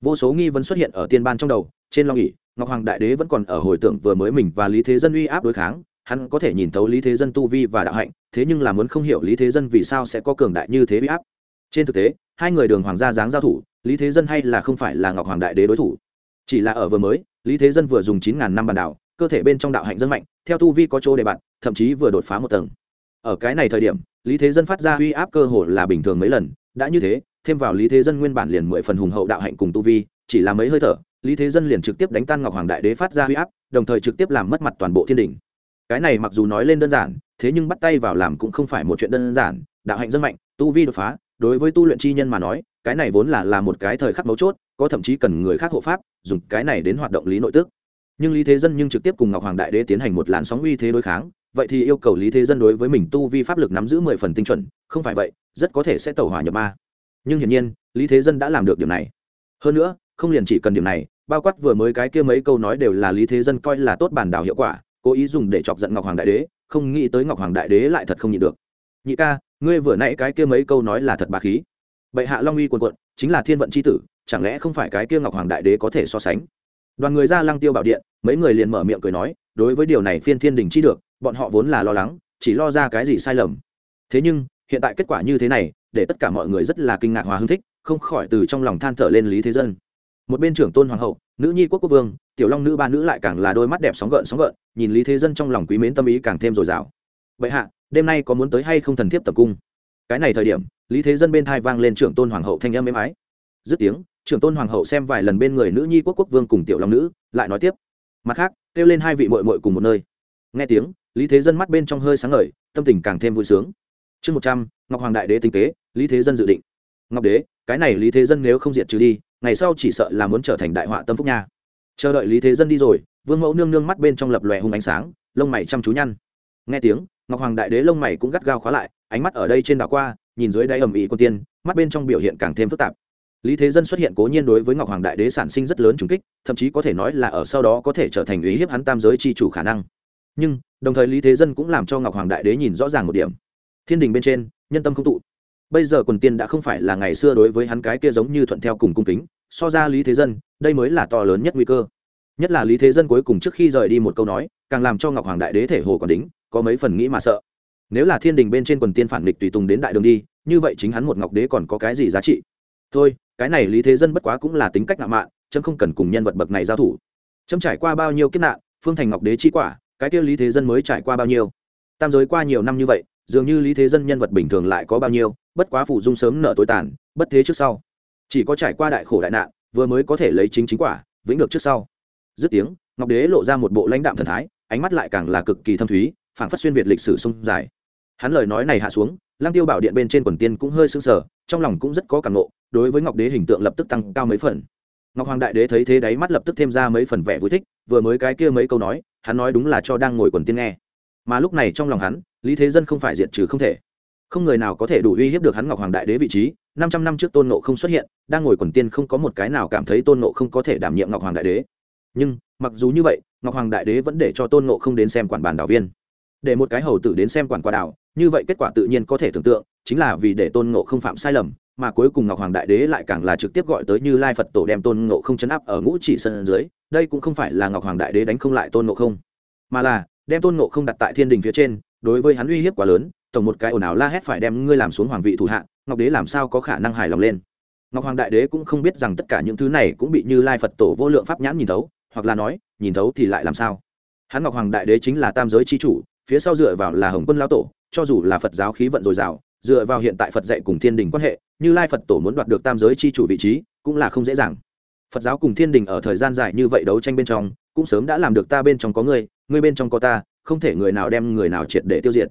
Vô số nghi vấn xuất hiện ở tiên ban trong đầu, trên long ỉ ngọc hoàng đại đế vẫn còn ở hồi tưởng vừa mới mình và lý thế dân uy áp đối kháng hắn có thể nhìn thấu lý thế dân tu vi và đạo hạnh, thế nhưng là muốn không hiểu lý thế dân vì sao sẽ có cường đại như thế bị áp. Trên thực tế, hai người đường hoàng gia dáng giao thủ, lý thế dân hay là không phải là ngọc hoàng đại đế đối thủ. Chỉ là ở vừa mới, lý thế dân vừa dùng chín ngàn năm bàn đảo, cơ thể bên trong đạo hạnh dân mạnh, theo tu vi có chỗ để bạn, thậm chí vừa đột phá một tầng. Ở cái này thời điểm, lý thế dân phát ra uy áp cơ hồ là bình thường mấy lần, đã như thế, thêm vào lý thế dân nguyên bản liền mười phần hùng hậu đạo hạnh cùng tu vi, chỉ là mấy hơi thở, lý thế dân liền trực tiếp đánh tan ngọc hoàng đại đế phát ra huy áp, đồng thời trực tiếp làm mất mặt toàn bộ thiên đình cái này mặc dù nói lên đơn giản, thế nhưng bắt tay vào làm cũng không phải một chuyện đơn giản. Đạo hạnh dân mạnh, tu vi đột phá, đối với tu luyện chi nhân mà nói, cái này vốn là là một cái thời khắc mấu chốt, có thậm chí cần người khác hộ pháp, dùng cái này đến hoạt động lý nội tức. Nhưng lý thế dân nhưng trực tiếp cùng ngọc hoàng đại đế tiến hành một làn sóng uy thế đối kháng, vậy thì yêu cầu lý thế dân đối với mình tu vi pháp lực nắm giữ mười phần tinh chuẩn, không phải vậy, rất có thể sẽ tẩu hỏa nhập ma. Nhưng hiển nhiên, lý thế dân đã làm được điểm này. Hơn nữa, không liền chỉ cần điểm này, bao quát vừa mới cái kia mấy câu nói đều là lý thế dân coi là tốt bản đảo hiệu quả cố ý dùng để chọc giận ngọc hoàng đại đế, không nghĩ tới ngọc hoàng đại đế lại thật không nhịn được. Nhị ca, ngươi vừa nãy cái kia mấy câu nói là thật bà khí. Bệ hạ long uy quần quận, chính là thiên vận c h i tử, chẳng lẽ không phải cái kia ngọc hoàng đại đế có thể so sánh? Đoàn người ra lăng tiêu bảo điện, mấy người liền mở miệng cười nói, đối với điều này phiên thiên đình chi được, bọn họ vốn là lo lắng, chỉ lo ra cái gì sai lầm. Thế nhưng, hiện tại kết quả như thế này, để tất cả mọi người rất là kinh ngạc hòa hưng thích, không khỏi từ trong lòng than thở lên lý thế dân. Một bên trưởng tôn hoàng hậu nữ nhi quốc quốc vương, tiểu long nữ ba nữ lại càng là đôi mắt đẹp sóng gợn sóng gợn, nhìn lý thế dân trong lòng quý mến tâm ý càng thêm dồi dào. Vậy hạ, đêm nay có muốn tới hay không thần thiếp tập cung? Cái này thời điểm, lý thế dân bên thai vang lên trưởng tôn hoàng hậu thanh âm êm ái. Dứt tiếng, trưởng tôn hoàng hậu xem vài lần bên người nữ nhi quốc quốc vương cùng tiểu long nữ, lại nói tiếp. Mặt khác, kêu lên hai vị mội mội cùng một nơi. Nghe tiếng, lý thế dân mắt bên trong hơi sáng ngời, tâm tình càng thêm vui sướng. Chương một trăm, ngọc hoàng đại đế tinh kế, lý thế dân dự định. Ngọc đế, cái này lý thế dân nếu không diệt trừ đi ngày sau chỉ sợ là muốn trở thành đại họa tâm phúc nha. Chờ đợi lý thế dân đi rồi, vương mẫu nương nương mắt bên trong lập lòe hung ánh sáng, lông mày chăm chú nhăn. Nghe tiếng, ngọc hoàng đại đế lông mày cũng gắt gao khóa lại, ánh mắt ở đây trên đảo qua, nhìn dưới đáy ầm ĩ con tiên, mắt bên trong biểu hiện càng thêm phức tạp. Lý thế dân xuất hiện cố nhiên đối với ngọc hoàng đại đế sản sinh rất lớn trùng kích, thậm chí có thể nói là ở sau đó có thể trở thành ý hiếp hắn tam giới c h i chủ khả năng. Nhưng, đồng thời lý thế dân cũng làm cho ngọc hoàng đại đế nhìn rõ ràng một điểm. Thiên đình bên trên, nhân tâm không tụ bây giờ quần tiên đã không phải là ngày xưa đối với hắn cái kia giống như thuận theo cùng cung kính, so ra lý thế dân, đây mới là to lớn nhất nguy cơ. Nhất là lý thế dân cuối cùng trước khi rời đi một câu nói, càng làm cho ngọc hoàng đại đế thể hồ còn đính, có mấy phần nghĩ mà sợ. Nếu là thiên đình bên trên quần tiên phản địch tùy tùng đến đại đường đi, như vậy chính hắn một ngọc đế còn có cái gì giá trị? Thôi, cái này lý thế dân bất quá cũng là tính cách ngạo mạn, chấm không cần cùng nhân vật bậc này giao thủ. Chấm trải qua bao nhiêu kiếp nạn, phương thành ngọc đế chi quả, cái kia lý thế dân mới trải qua bao nhiêu? Tam giới qua nhiều năm như vậy dường như lý thế dân nhân vật bình thường lại có bao nhiêu, bất quá phụ dung sớm nợ tối tàn, bất thế trước sau. Chỉ có trải qua đại khổ đại nạn, vừa mới có thể lấy chính chính quả, vĩnh được trước sau. Dứt tiếng, ngọc đế lộ ra một bộ lãnh đạm thần thái, ánh mắt lại càng là cực kỳ thâm thúy, phảng phất xuyên việt lịch sử sông dài. Hắn lời nói này hạ xuống lang tiêu bảo điện bên trên quần tiên cũng hơi sưng sờ, trong lòng cũng rất có cảm ngộ, đối với ngọc đế hình tượng lập tức tăng cao mấy phần. Ngọc hoàng đại đế thấy thế đáy mắt lập tức thêm ra mấy phần vẻ vui thích, vừa mới cái kia mấy câu nói, hắn nói đúng là cho đang ngồi quần tiên nghe. Mà lúc này trong lòng hắn lý thế dân không phải diệt trừ không thể. Không người nào có thể đủ uy hiếp được hắn ngọc hoàng đại đế vị trí, năm trăm năm trước tôn nộ không xuất hiện, đang ngồi quần tiên không có một cái nào cảm thấy tôn nộ không có thể đảm nhiệm ngọc hoàng đại đế. Nhưng, mặc dù như vậy, ngọc hoàng đại đế vẫn để cho tôn nộ không đến xem quản bàn đảo viên. Để một cái hầu tử đến xem quản quả đảo, như vậy kết quả tự nhiên có thể tưởng tượng, chính là vì để tôn nộ không phạm sai lầm, mà cuối cùng ngọc hoàng đại đế lại càng là trực tiếp gọi tới như lai phật tổ đem tôn nộ không chấn áp ở ngũ chỉ sân dưới, đây cũng không phải là ngọc hoàng đại đế đánh không lại tôn nộ không, mà là đem tôn nộ không đặt tại thiên đình phía trên đối với hắn uy hiếp quá lớn, tổng một cái ồn ào la hét phải đem ngươi làm xuống hoàng vị thủ hạ, ngọc đế làm sao có khả năng hài lòng lên? Ngọc hoàng đại đế cũng không biết rằng tất cả những thứ này cũng bị như lai phật tổ vô lượng pháp nhãn nhìn thấu, hoặc là nói, nhìn thấu thì lại làm sao? Hắn ngọc hoàng đại đế chính là tam giới c h i chủ, phía sau dựa vào là hồng quân lao tổ, cho dù là phật giáo khí vận dồi dào, dựa vào hiện tại phật dạy cùng thiên đình quan hệ, như lai phật tổ muốn đoạt được tam giới c h i chủ vị trí, cũng là không dễ dàng. Phật giáo cùng thiên đình ở thời gian dài như vậy đấu tranh bên trong, cũng sớm đã làm được ta bên trong có ngươi ngươi bên trong có ta không thể người nào đem người nào triệt để tiêu diệt.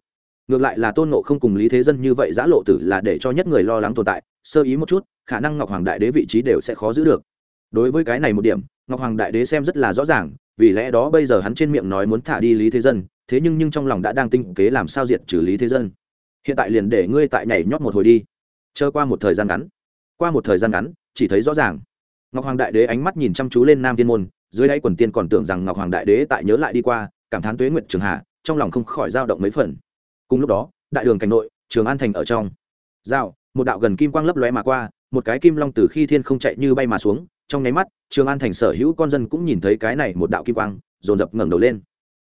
Ngược lại là tôn nộ không cùng lý thế dân như vậy giã lộ tử là để cho nhất người lo lắng tồn tại, sơ ý một chút, khả năng ngọc hoàng đại đế vị trí đều sẽ khó giữ được. Đối với cái này một điểm, ngọc hoàng đại đế xem rất là rõ ràng, vì lẽ đó bây giờ hắn trên miệng nói muốn thả đi lý thế dân, thế nhưng nhưng trong lòng đã đang tinh kế làm sao diệt trừ lý thế dân. Hiện tại liền để ngươi tại nhảy nhót một hồi đi. Chờ qua một thời gian ngắn, qua một thời gian ngắn, chỉ thấy rõ ràng. Ngọc hoàng đại đế ánh mắt nhìn chăm chú lên nam thiên môn, dưới đáy quần tiên còn tưởng rằng ngọc hoàng đại đế tại nhớ lại đi qua cảm thán tuế nguyện trường hạ trong lòng không khỏi dao động mấy phần. Cùng lúc đó, đại đường cảnh nội, trường an thành ở trong. Dao một đạo gần kim quang lấp lóe mà qua, một cái kim long từ khi thiên không chạy như bay mà xuống, trong nháy mắt, trường an thành sở hữu con dân cũng nhìn thấy cái này một đạo kim quang, dồn dập ngẩng đầu lên.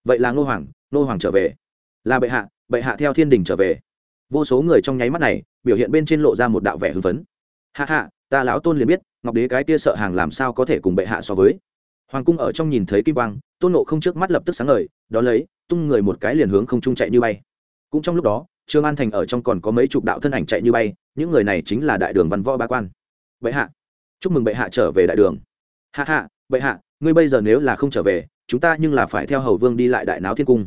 Vậy là ngô hoàng ngô hoàng trở về. Là bệ hạ bệ hạ theo thiên đình trở về. Vô số người trong nháy mắt này, biểu hiện bên trên lộ ra một đạo vẻ hưng phấn. Hạ hạ ta lão tôn liền biết, ngọc đế cái kia sợ hàng làm sao có thể cùng bệ hạ so với hoàng cung ở trong nhìn thấy kim quang, tôn nộ không trước mắt lập tức sáng ngời đ ó lấy, tung người một cái liền hướng không trung chạy như bay. Cũng trong lúc đó, trương an thành ở trong còn có mấy chục đạo thân ảnh chạy như bay, những người này chính là đại đường văn võ ba quan. Bệ hạ, chúc mừng bệ hạ trở về đại đường. Hạ hạ bệ hạ, ngươi bây giờ nếu là không trở về, chúng ta nhưng là phải theo hầu vương đi lại đại náo thiên cung.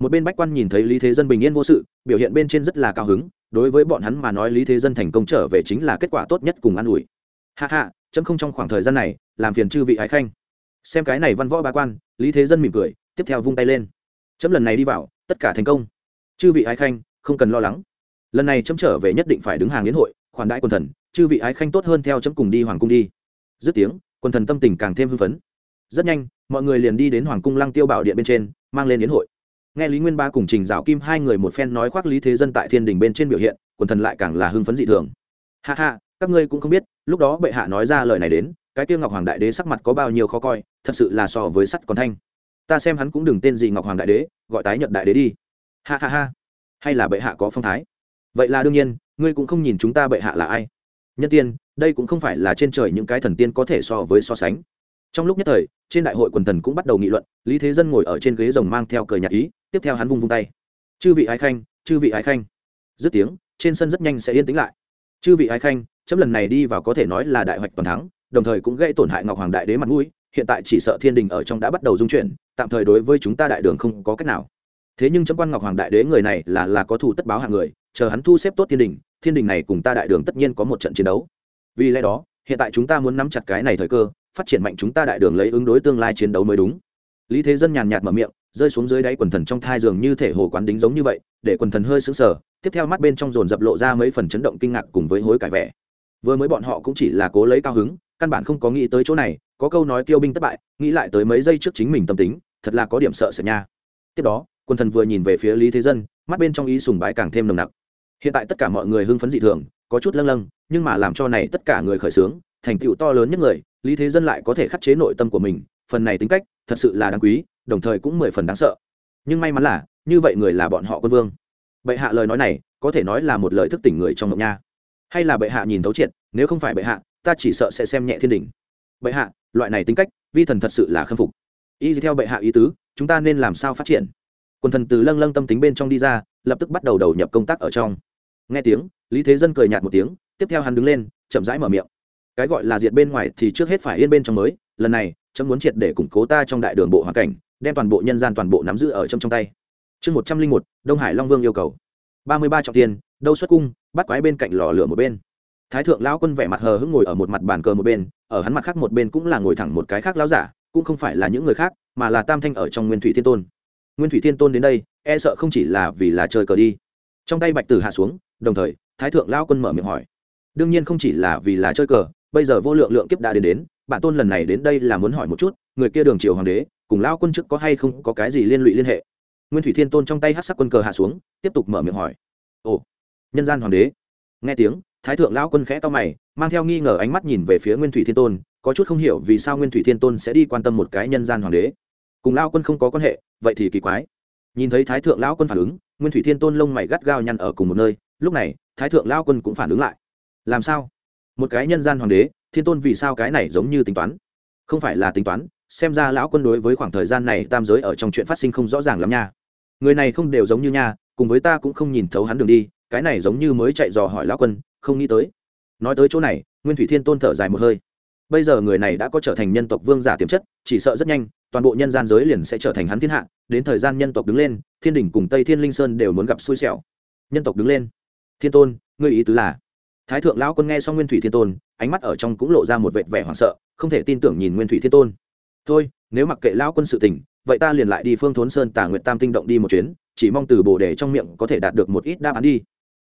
Một bên bách quan nhìn thấy lý thế dân bình yên vô sự, biểu hiện bên trên rất là cao hứng, đối với bọn hắn mà nói lý thế dân thành công trở về chính là kết quả tốt nhất cùng an ủi. Hạ hạ chấm không trong khoảng thời gian này, làm phiền chư vị ái khanh xem cái này văn võ ba quan, lý thế dân mỉm cười, tiếp theo vung tay lên. Chấm lần này đi vào, tất cả thành công. Chư vị ái khanh, không cần lo lắng. Lần này chấm trở về nhất định phải đứng hàng đến hội, khoản đãi quần thần, chư vị ái khanh tốt hơn theo chấm cùng đi hoàng cung đi. Dứt tiếng, quần thần tâm tình càng thêm hưng phấn. Rất nhanh, mọi người liền đi đến hoàng cung lăng tiêu bảo điện bên trên, mang lên đến hội. Nghe lý nguyên ba cùng trình dạo kim hai người một phen nói khoác lý thế dân tại thiên đình bên trên biểu hiện, quần thần lại càng là hưng phấn dị thường. Hạ hạ các ngươi cũng không biết, lúc đó bệ hạ nói ra lời này đến cái tiêu ngọc hoàng đại đế sắc mặt có bao nhiêu khó coi, thật sự là so với sắt còn thanh. Ta xem hắn cũng đừng tên gì ngọc hoàng đại đế, gọi tái nhật đại đế đi. Ha ha ha. Hay là bệ hạ có phong thái? Vậy là đương nhiên, ngươi cũng không nhìn chúng ta bệ hạ là ai. Nhân tiên, đây cũng không phải là trên trời những cái thần tiên có thể so với so sánh. Trong lúc nhất thời, trên đại hội quần thần cũng bắt đầu nghị luận, lý thế dân ngồi ở trên ghế rồng mang theo cờ nhạc ý, tiếp theo hắn vung vung tay. Chư vị ái khanh, chư vị ái khanh. Dứt tiếng, trên sân rất nhanh sẽ yên tĩnh lại. Chư vị ái khanh, chấm lần này đi vào có thể nói là đại hoạch toàn thắng đồng thời cũng gây tổn hại ngọc hoàng đại đế mặt mũi, hiện tại chỉ sợ thiên đình ở trong đã bắt đầu dung chuyển, tạm thời đối với chúng ta đại đường không có cách nào. Thế nhưng chấm quan ngọc hoàng đại đế người này là là có thủ tất báo hạng người, chờ hắn thu xếp tốt thiên đình thiên đình này cùng ta đại đường tất nhiên có một trận chiến đấu. Vì lẽ đó, hiện tại chúng ta muốn nắm chặt cái này thời cơ, phát triển mạnh chúng ta đại đường lấy ứng đối tương lai chiến đấu mới đúng. Lý thế dân nhàn nhạt mở miệng, rơi xuống dưới đáy quần thần trong thai giường như thể hồ quán đính giống như vậy, để quần thần hơi sững sờ, tiếp theo mắt bên trong dồn dập lộ ra mấy phần chấn động kinh ngạc cùng với hối cải vẻ. Vừa mới bọn họ cũng chỉ là cố lấy cao hứng căn bản không có nghĩ tới chỗ này, có câu nói tiêu binh thất bại, nghĩ lại tới mấy giây trước chính mình tâm tính, thật là có điểm sợ sợ nha. Tiếp đó quần thần vừa nhìn về phía lý thế dân, mắt bên trong ý sùng bái càng thêm nồng nặc. Hiện tại tất cả mọi người hưng phấn dị thường, có chút lâng lâng, nhưng mà làm cho này tất cả người khởi sướng, thành tựu to lớn nhất người, lý thế dân lại có thể khắc chế nội tâm của mình, phần này tính cách, thật sự là đáng quý, đồng thời cũng mười phần đáng sợ. Nhưng may mắn là, như vậy người là bọn họ quân vương. Bệ hạ lời nói này, có thể nói là một lời thức tỉnh người trong mộng nha. Hay là bệ hạ nhìn thấu triệt, nếu không phải bệ hạ ta chỉ sợ sẽ xem nhẹ thiên đình. Bệ hạ, loại này tính cách, vi thần thật sự là khâm phục. Y theo bệ hạ ý tứ, chúng ta nên làm sao phát triển? Quần thần từ lâng lâng tâm tính bên trong đi ra, lập tức bắt đầu đầu nhập công tác ở trong. Nghe tiếng, lý thế dân cười nhạt một tiếng, tiếp theo hắn đứng lên, chậm rãi mở miệng. Cái gọi là diệt bên ngoài thì trước hết phải yên bên trong mới, lần này, chấm muốn triệt để củng cố ta trong đại đường bộ hoàn cảnh, đem toàn bộ nhân gian toàn bộ nắm giữ ở trong trong tay. Chương một trăm linh một, đông hải long vương yêu cầu. ba mươi ba trọng tiền, đâu xuất cung, bắt quái bên cạnh lò lửa một bên thái thượng lão quân vẻ mặt hờ hững ngồi ở một mặt bàn cờ một bên, ở hắn mặt khác một bên cũng là ngồi thẳng một cái khác lão giả, cũng không phải là những người khác, mà là tam thanh ở trong nguyên thủy thiên tôn. Nguyên thủy thiên tôn đến đây e sợ không chỉ là vì là chơi cờ đi. Trong tay bạch tử hạ xuống, đồng thời, thái thượng lão quân mở miệng hỏi. Đương nhiên không chỉ là vì là chơi cờ, bây giờ vô lượng lượng kiếp đã đến đến, bản tôn lần này đến đây là muốn hỏi một chút, người kia đường triều hoàng đế, cùng lao quân chức có hay không có cái gì liên lụy liên hệ? Nguyên thủy thiên tôn trong tay hát sắc quân cờ hạ xuống, tiếp tục mở miệng hỏi. Ồ, nhân gian hoàng đế. Nghe tiếng thái thượng lão quân khẽ to mày, mang theo nghi ngờ ánh mắt nhìn về phía nguyên thủy thiên tôn, có chút không hiểu vì sao nguyên thủy thiên tôn sẽ đi quan tâm một cái nhân gian hoàng đế. Cùng lao quân không có quan hệ, vậy thì kỳ quái. Nhìn thấy thái thượng lão quân phản ứng, nguyên thủy thiên tôn lông mày gắt gao nhăn ở cùng một nơi, lúc này, thái thượng lao quân cũng phản ứng lại. Làm sao? Một cái nhân gian hoàng đế, thiên tôn vì sao cái này giống như tính toán? Không phải là tính toán, xem ra lão quân đối với khoảng thời gian này tam giới ở trong chuyện phát sinh không rõ ràng lắm nha. Người này không đều giống như nha, cùng với ta cũng không nhìn thấu hắn đường đi cái này giống như mới chạy dò hỏi lão quân, không nghĩ tới. Nói tới chỗ này, nguyên thủy thiên tôn thở dài một hơi. Bây giờ người này đã có trở thành nhân tộc vương giả tiềm chất, chỉ sợ rất nhanh, toàn bộ nhân gian giới liền sẽ trở thành hắn thiên hạ, đến thời gian nhân tộc đứng lên, thiên đình cùng tây thiên linh sơn đều muốn gặp xui xẻo. Nhân tộc đứng lên. Thiên tôn, ngươi ý tứ là? Thái thượng lão quân nghe xong nguyên thủy thiên tôn, ánh mắt ở trong cũng lộ ra một vệt vẻ hoảng sợ, không thể tin tưởng nhìn nguyên thủy thiên tôn. Thôi, nếu mặc kệ lão quân sự tình, vậy ta liền lại đi phương thốn sơn tà nguyện tam tinh động đi một chuyến, chỉ mong từ bồ đề trong miệng có thể đạt được một ít đáp án đi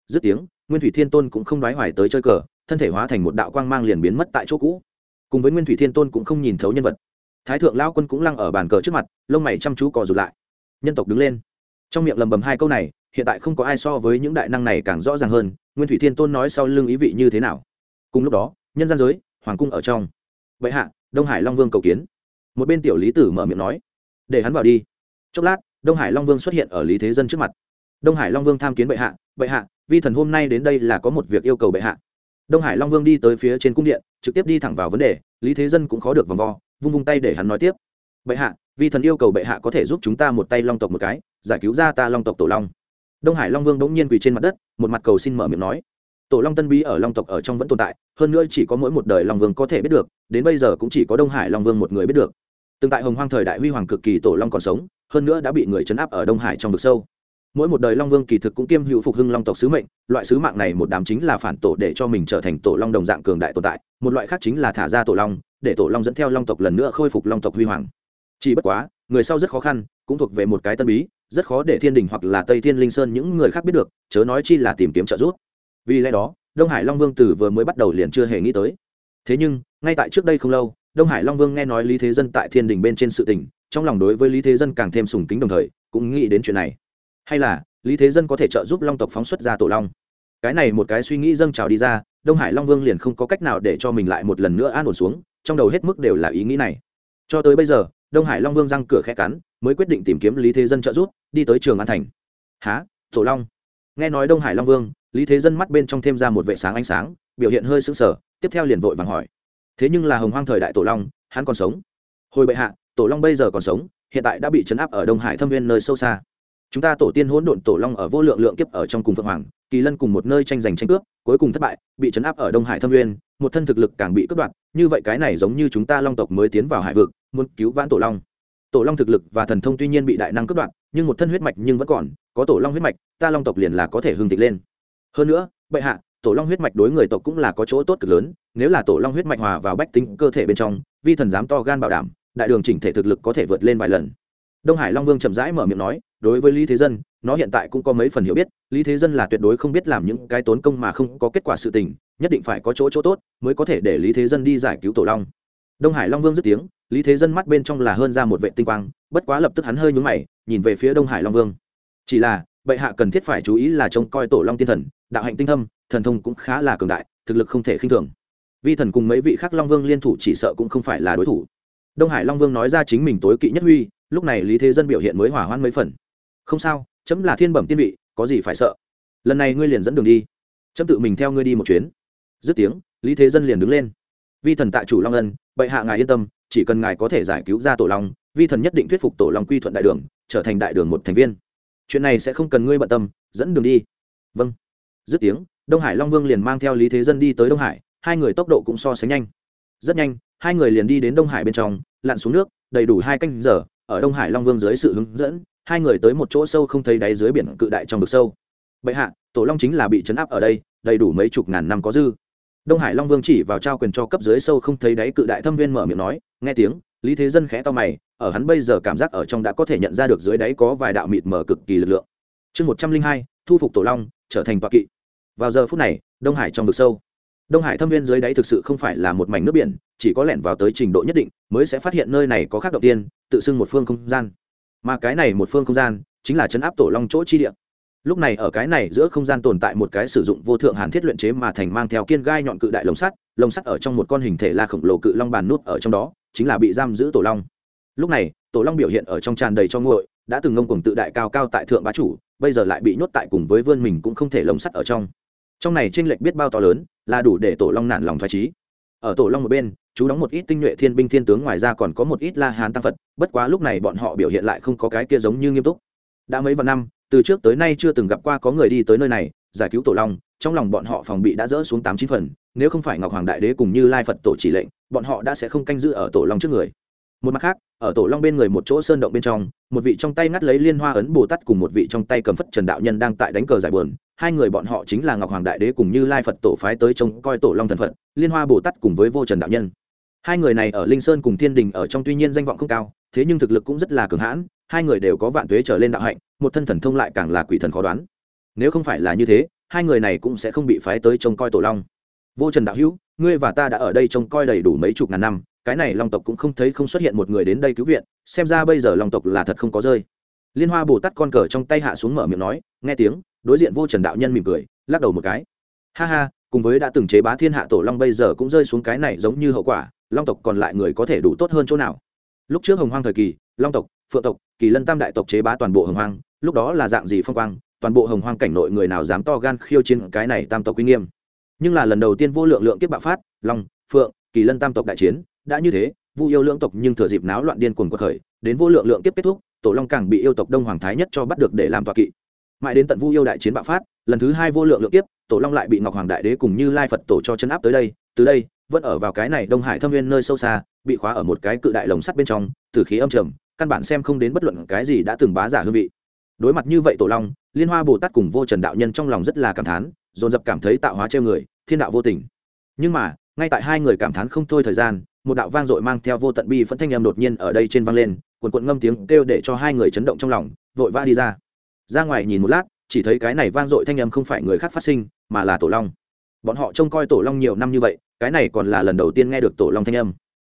dứt tiếng, nguyên thủy thiên tôn cũng không đoái hoài tới chơi cờ, thân thể hóa thành một đạo quang mang liền biến mất tại chỗ cũ. Cùng với nguyên thủy thiên tôn cũng không nhìn thấu nhân vật. Thái thượng lão quân cũng lăng ở bàn cờ trước mặt, lông mày chăm chú cò rụt lại. Nhân tộc đứng lên. Trong miệng lầm bầm hai câu này, hiện tại không có ai so với những đại năng này càng rõ ràng hơn, nguyên thủy thiên tôn nói sau lưng ý vị như thế nào. Cùng lúc đó, nhân gian giới, hoàng cung ở trong. Vậy hạ, đông hải long vương cầu kiến. Một bên tiểu lý tử mở miệng nói, để hắn vào đi. Chốc lát, đông hải long vương xuất hiện ở lý thế dân trước mặt đông hải long vương tham kiến bệ hạ bệ hạ, vi thần hôm nay đến đây là có một việc yêu cầu bệ hạ. Đông hải long vương đi tới phía trên cung điện, trực tiếp đi thẳng vào vấn đề, lý thế dân cũng khó được vòng vo, vung vung tay để hắn nói tiếp. Bệ hạ, vi thần yêu cầu bệ hạ có thể giúp chúng ta một tay long tộc một cái, giải cứu ra ta long tộc tổ long. Đông hải long vương bỗng nhiên quỳ trên mặt đất, một mặt cầu xin mở miệng nói. Tổ long tân bí ở long tộc ở trong vẫn tồn tại, hơn nữa chỉ có mỗi một đời long vương có thể biết được, đến bây giờ cũng chỉ có đông hải long vương một người biết được. Từng tại hồng hoang thời đại huy hoàng cực kỳ tổ long còn sống, hơn nữa đã bị người chấn áp ở đông hải trong vực sâu mỗi một đời long vương kỳ thực cũng kiêm hữu phục hưng long tộc sứ mệnh, loại sứ mạng này một đám chính là phản tổ để cho mình trở thành tổ long đồng dạng cường đại tồn tại, một loại khác chính là thả ra tổ long, để tổ long dẫn theo long tộc lần nữa khôi phục long tộc huy hoàng. Chỉ bất quá, người sau rất khó khăn, cũng thuộc về một cái tân bí, rất khó để thiên đình hoặc là tây thiên linh sơn những người khác biết được, chớ nói chi là tìm kiếm trợ giúp. Vì lẽ đó, đông hải long vương tử vừa mới bắt đầu liền chưa hề nghĩ tới. Thế nhưng, ngay tại trước đây không lâu, đông hải long vương nghe nói lý thế dân tại thiên đình bên trên sự tình, trong lòng đối với lý thế dân càng thêm sùng kính đồng thời, cũng nghĩ đến chuyện này hay là lý thế dân có thể trợ giúp long tộc phóng xuất ra tổ long cái này một cái suy nghĩ dâng trào đi ra đông hải long vương liền không có cách nào để cho mình lại một lần nữa an ổn xuống trong đầu hết mức đều là ý nghĩ này cho tới bây giờ đông hải long vương răng cửa khẽ cắn mới quyết định tìm kiếm lý thế dân trợ giúp đi tới trường an thành há tổ long nghe nói đông hải long vương lý thế dân mắt bên trong thêm ra một vệ sáng ánh sáng biểu hiện hơi sững sờ tiếp theo liền vội vàng hỏi thế nhưng là hồng hoang thời đại tổ long hắn còn sống hồi bệ hạ tổ long bây giờ còn sống hiện tại đã bị chấn áp ở đông hải thâm viên nơi sâu xa chúng ta tổ tiên hỗn độn tổ long ở vô lượng lượng kiếp ở trong cùng phượng hoàng, kỳ lân cùng một nơi tranh giành tranh cướp, cuối cùng thất bại, bị chấn áp ở đông hải thâm uyên một thân thực lực càng bị cướp đoạt, như vậy cái này giống như chúng ta long tộc mới tiến vào hải vực, muốn cứu vãn tổ long. Tổ long thực lực và thần thông tuy nhiên bị đại năng cướp đoạt, nhưng một thân huyết mạch nhưng vẫn còn, có tổ long huyết mạch, ta long tộc liền là có thể hưng thịnh lên. Hơn nữa, bệ hạ, tổ long huyết mạch đối người tộc cũng là có chỗ tốt cực lớn, nếu là tổ long huyết mạch hòa vào bách tính cơ thể bên trong, vi thần dám to gan bảo đảm, đại đường chỉnh thể thực lực có thể vượt lên vài lần. Đông hải long vương chậm rãi mở miệng nói đối với lý thế dân, nó hiện tại cũng có mấy phần hiểu biết, lý thế dân là tuyệt đối không biết làm những cái tốn công mà không có kết quả sự tình, nhất định phải có chỗ chỗ tốt mới có thể để lý thế dân đi giải cứu tổ long. Đông hải long vương dứt tiếng, lý thế dân mắt bên trong là hơn ra một vệ tinh quang, bất quá lập tức hắn hơi nhúng mày, nhìn về phía đông hải long vương. Chỉ là, bệ hạ cần thiết phải chú ý là trông coi tổ long tiên thần, đạo hạnh tinh thâm, thần thông cũng khá là cường đại, thực lực không thể khinh thường. Vi thần cùng mấy vị khác long vương liên thủ chỉ sợ cũng không phải là đối thủ. Đông hải long vương nói ra chính mình tối kỵ nhất huy, lúc này lý thế dân biểu hiện mới hỏa hoan mấy phần không sao, chấm là thiên bẩm tiên vị, có gì phải sợ? Lần này ngươi liền dẫn đường đi. Chấm tự mình theo ngươi đi một chuyến. Dứt tiếng, lý thế dân liền đứng lên. Vi thần tại chủ long ân, bệ hạ ngài yên tâm, chỉ cần ngài có thể giải cứu ra tổ long, vi thần nhất định thuyết phục tổ long quy thuận đại đường, trở thành đại đường một thành viên. Chuyện này sẽ không cần ngươi bận tâm, dẫn đường đi. Vâng. Dứt tiếng, đông hải long vương liền mang theo lý thế dân đi tới đông hải, hai người tốc độ cũng so sánh nhanh. Rất nhanh, hai người liền đi đến đông hải bên trong, lặn xuống nước, đầy đủ hai canh giờ, ở đông hải long vương dưới sự hướng dẫn hai người tới một chỗ sâu không thấy đáy dưới biển cự đại trong vực sâu. Bệ hạ, tổ long chính là bị chấn áp ở đây, đầy đủ mấy chục ngàn năm có dư. Đông hải long vương chỉ vào trao quyền cho cấp dưới sâu không thấy đáy cự đại thâm viên mở miệng nói, nghe tiếng, lý thế dân khẽ to mày, ở hắn bây giờ cảm giác ở trong đã có thể nhận ra được dưới đáy có vài đạo mịt mở cực kỳ lực lượng. Chương một trăm linh hai, thu phục tổ long, trở thành toạ kỵ. Vào giờ phút này, đông hải trong vực sâu. Đông hải thâm viên dưới đáy thực sự không phải là một mảnh nước biển, chỉ có lẻn vào tới trình độ nhất định, mới sẽ phát hiện nơi này có khác đầu tiên, tự xưng một phương không gian mà cái này một phương không gian chính là chấn áp tổ long chỗ chi địa. Lúc này ở cái này giữa không gian tồn tại một cái sử dụng vô thượng hàn thiết luyện chế mà thành mang theo kiên gai nhọn cự đại lồng sắt lồng sắt ở trong một con hình thể la khổng lồ cự long bàn nút ở trong đó, chính là bị giam giữ tổ long. Lúc này, tổ long biểu hiện ở trong tràn đầy cho nguội, đã từng ngông cuồng tự đại cao cao tại thượng bá chủ, bây giờ lại bị nhốt tại cùng với vươn mình cũng không thể lồng sắt ở trong. Trong này tranh lệch biết bao to lớn, là đủ để tổ long nản lòng thoái trí ở tổ long một bên chú đóng một ít tinh nhuệ thiên binh thiên tướng ngoài ra còn có một ít la hán tăng phật, bất quá lúc này bọn họ biểu hiện lại không có cái kia giống như nghiêm túc. Đã mấy vạn năm, từ trước tới nay chưa từng gặp qua có người đi tới nơi này, giải cứu tổ long, trong lòng bọn họ phòng bị đã dỡ xuống tám chín phần, nếu không phải ngọc hoàng đại đế cùng như lai phật tổ chỉ lệnh, bọn họ đã sẽ không canh giữ ở tổ long trước người. Một mặt khác, ở tổ long bên người một chỗ sơn động bên trong, một vị trong tay ngắt lấy liên hoa ấn bồ tát cùng một vị trong tay cầm phất trần đạo nhân đang tại đánh cờ giải bờn hai người bọn họ chính là ngọc hoàng đại đế cùng như lai phật tổ phái tới trông coi tổ long thần phật, liên hoa bồ tát cùng với vô trần đạo nhân hai người này ở linh sơn cùng thiên đình ở trong tuy nhiên danh vọng không cao, thế nhưng thực lực cũng rất là cường hãn, hai người đều có vạn tuế trở lên đạo hạnh, một thân thần thông lại càng là quỷ thần khó đoán. Nếu không phải là như thế, hai người này cũng sẽ không bị phái tới trông coi tổ long. Vô trần đạo hữu, ngươi và ta đã ở đây trông coi đầy đủ mấy chục ngàn năm, cái này long tộc cũng không thấy không xuất hiện một người đến đây cứu viện, xem ra bây giờ long tộc là thật không có rơi. Liên hoa bồ tát con cờ trong tay hạ xuống mở miệng nói, nghe tiếng, đối diện vô trần đạo nhân mỉm cười, lắc đầu một cái. Ha ha, cùng với đã từng chế bá thiên hạ tổ long bây giờ cũng rơi xuống cái này giống như hậu quả long tộc còn lại người có thể đủ tốt hơn chỗ nào? Lúc trước hồng hoang thời kỳ, long tộc, phượng tộc, kỳ lân tam đại tộc chế bá toàn bộ hồng hoang, lúc đó là dạng gì phong quang, toàn bộ hồng hoang cảnh nội người nào dám to gan khiêu chiến cái này tam tộc uy nghiêm? Nhưng là lần đầu tiên vô lượng lượng kiếp bạo phát, long, phượng, kỳ lân tam tộc đại chiến, đã như thế, vu yêu lưỡng tộc nhưng thừa dịp náo loạn điên cuồng quật khởi, đến vô lượng lượng kiếp kết thúc, tổ long càng bị yêu tộc đông hoàng thái nhất cho bắt được để làm tọa kỵ. Mãi đến tận vu yêu đại chiến bạo phát, lần thứ hai vô lượng lượng kiếp, tổ long lại bị ngọc hoàng đại đế cùng như lai phật tổ cho chấn áp tới đây, từ đây vẫn ở vào cái này đông hải thâm viên nơi sâu xa, bị khóa ở một cái cự đại lồng sắt bên trong, từ khí âm trầm, căn bản xem không đến bất luận cái gì đã từng bá giả hương vị. Đối mặt như vậy tổ long, liên hoa bồ tát cùng vô trần đạo nhân trong lòng rất là cảm thán, dồn dập cảm thấy tạo hóa treo người, thiên đạo vô tình. Nhưng mà, ngay tại hai người cảm thán không thôi thời gian, một đạo vang dội mang theo vô tận bi phẫn thanh âm đột nhiên ở đây trên vang lên quần quận ngâm tiếng kêu để cho hai người chấn động trong lòng, vội vã đi ra. Ra ngoài nhìn một lát, chỉ thấy cái này vang dội thanh âm không phải người khác phát sinh, mà là tổ long bọn họ trông coi tổ long nhiều năm như vậy, cái này còn là lần đầu tiên nghe được tổ long thanh âm.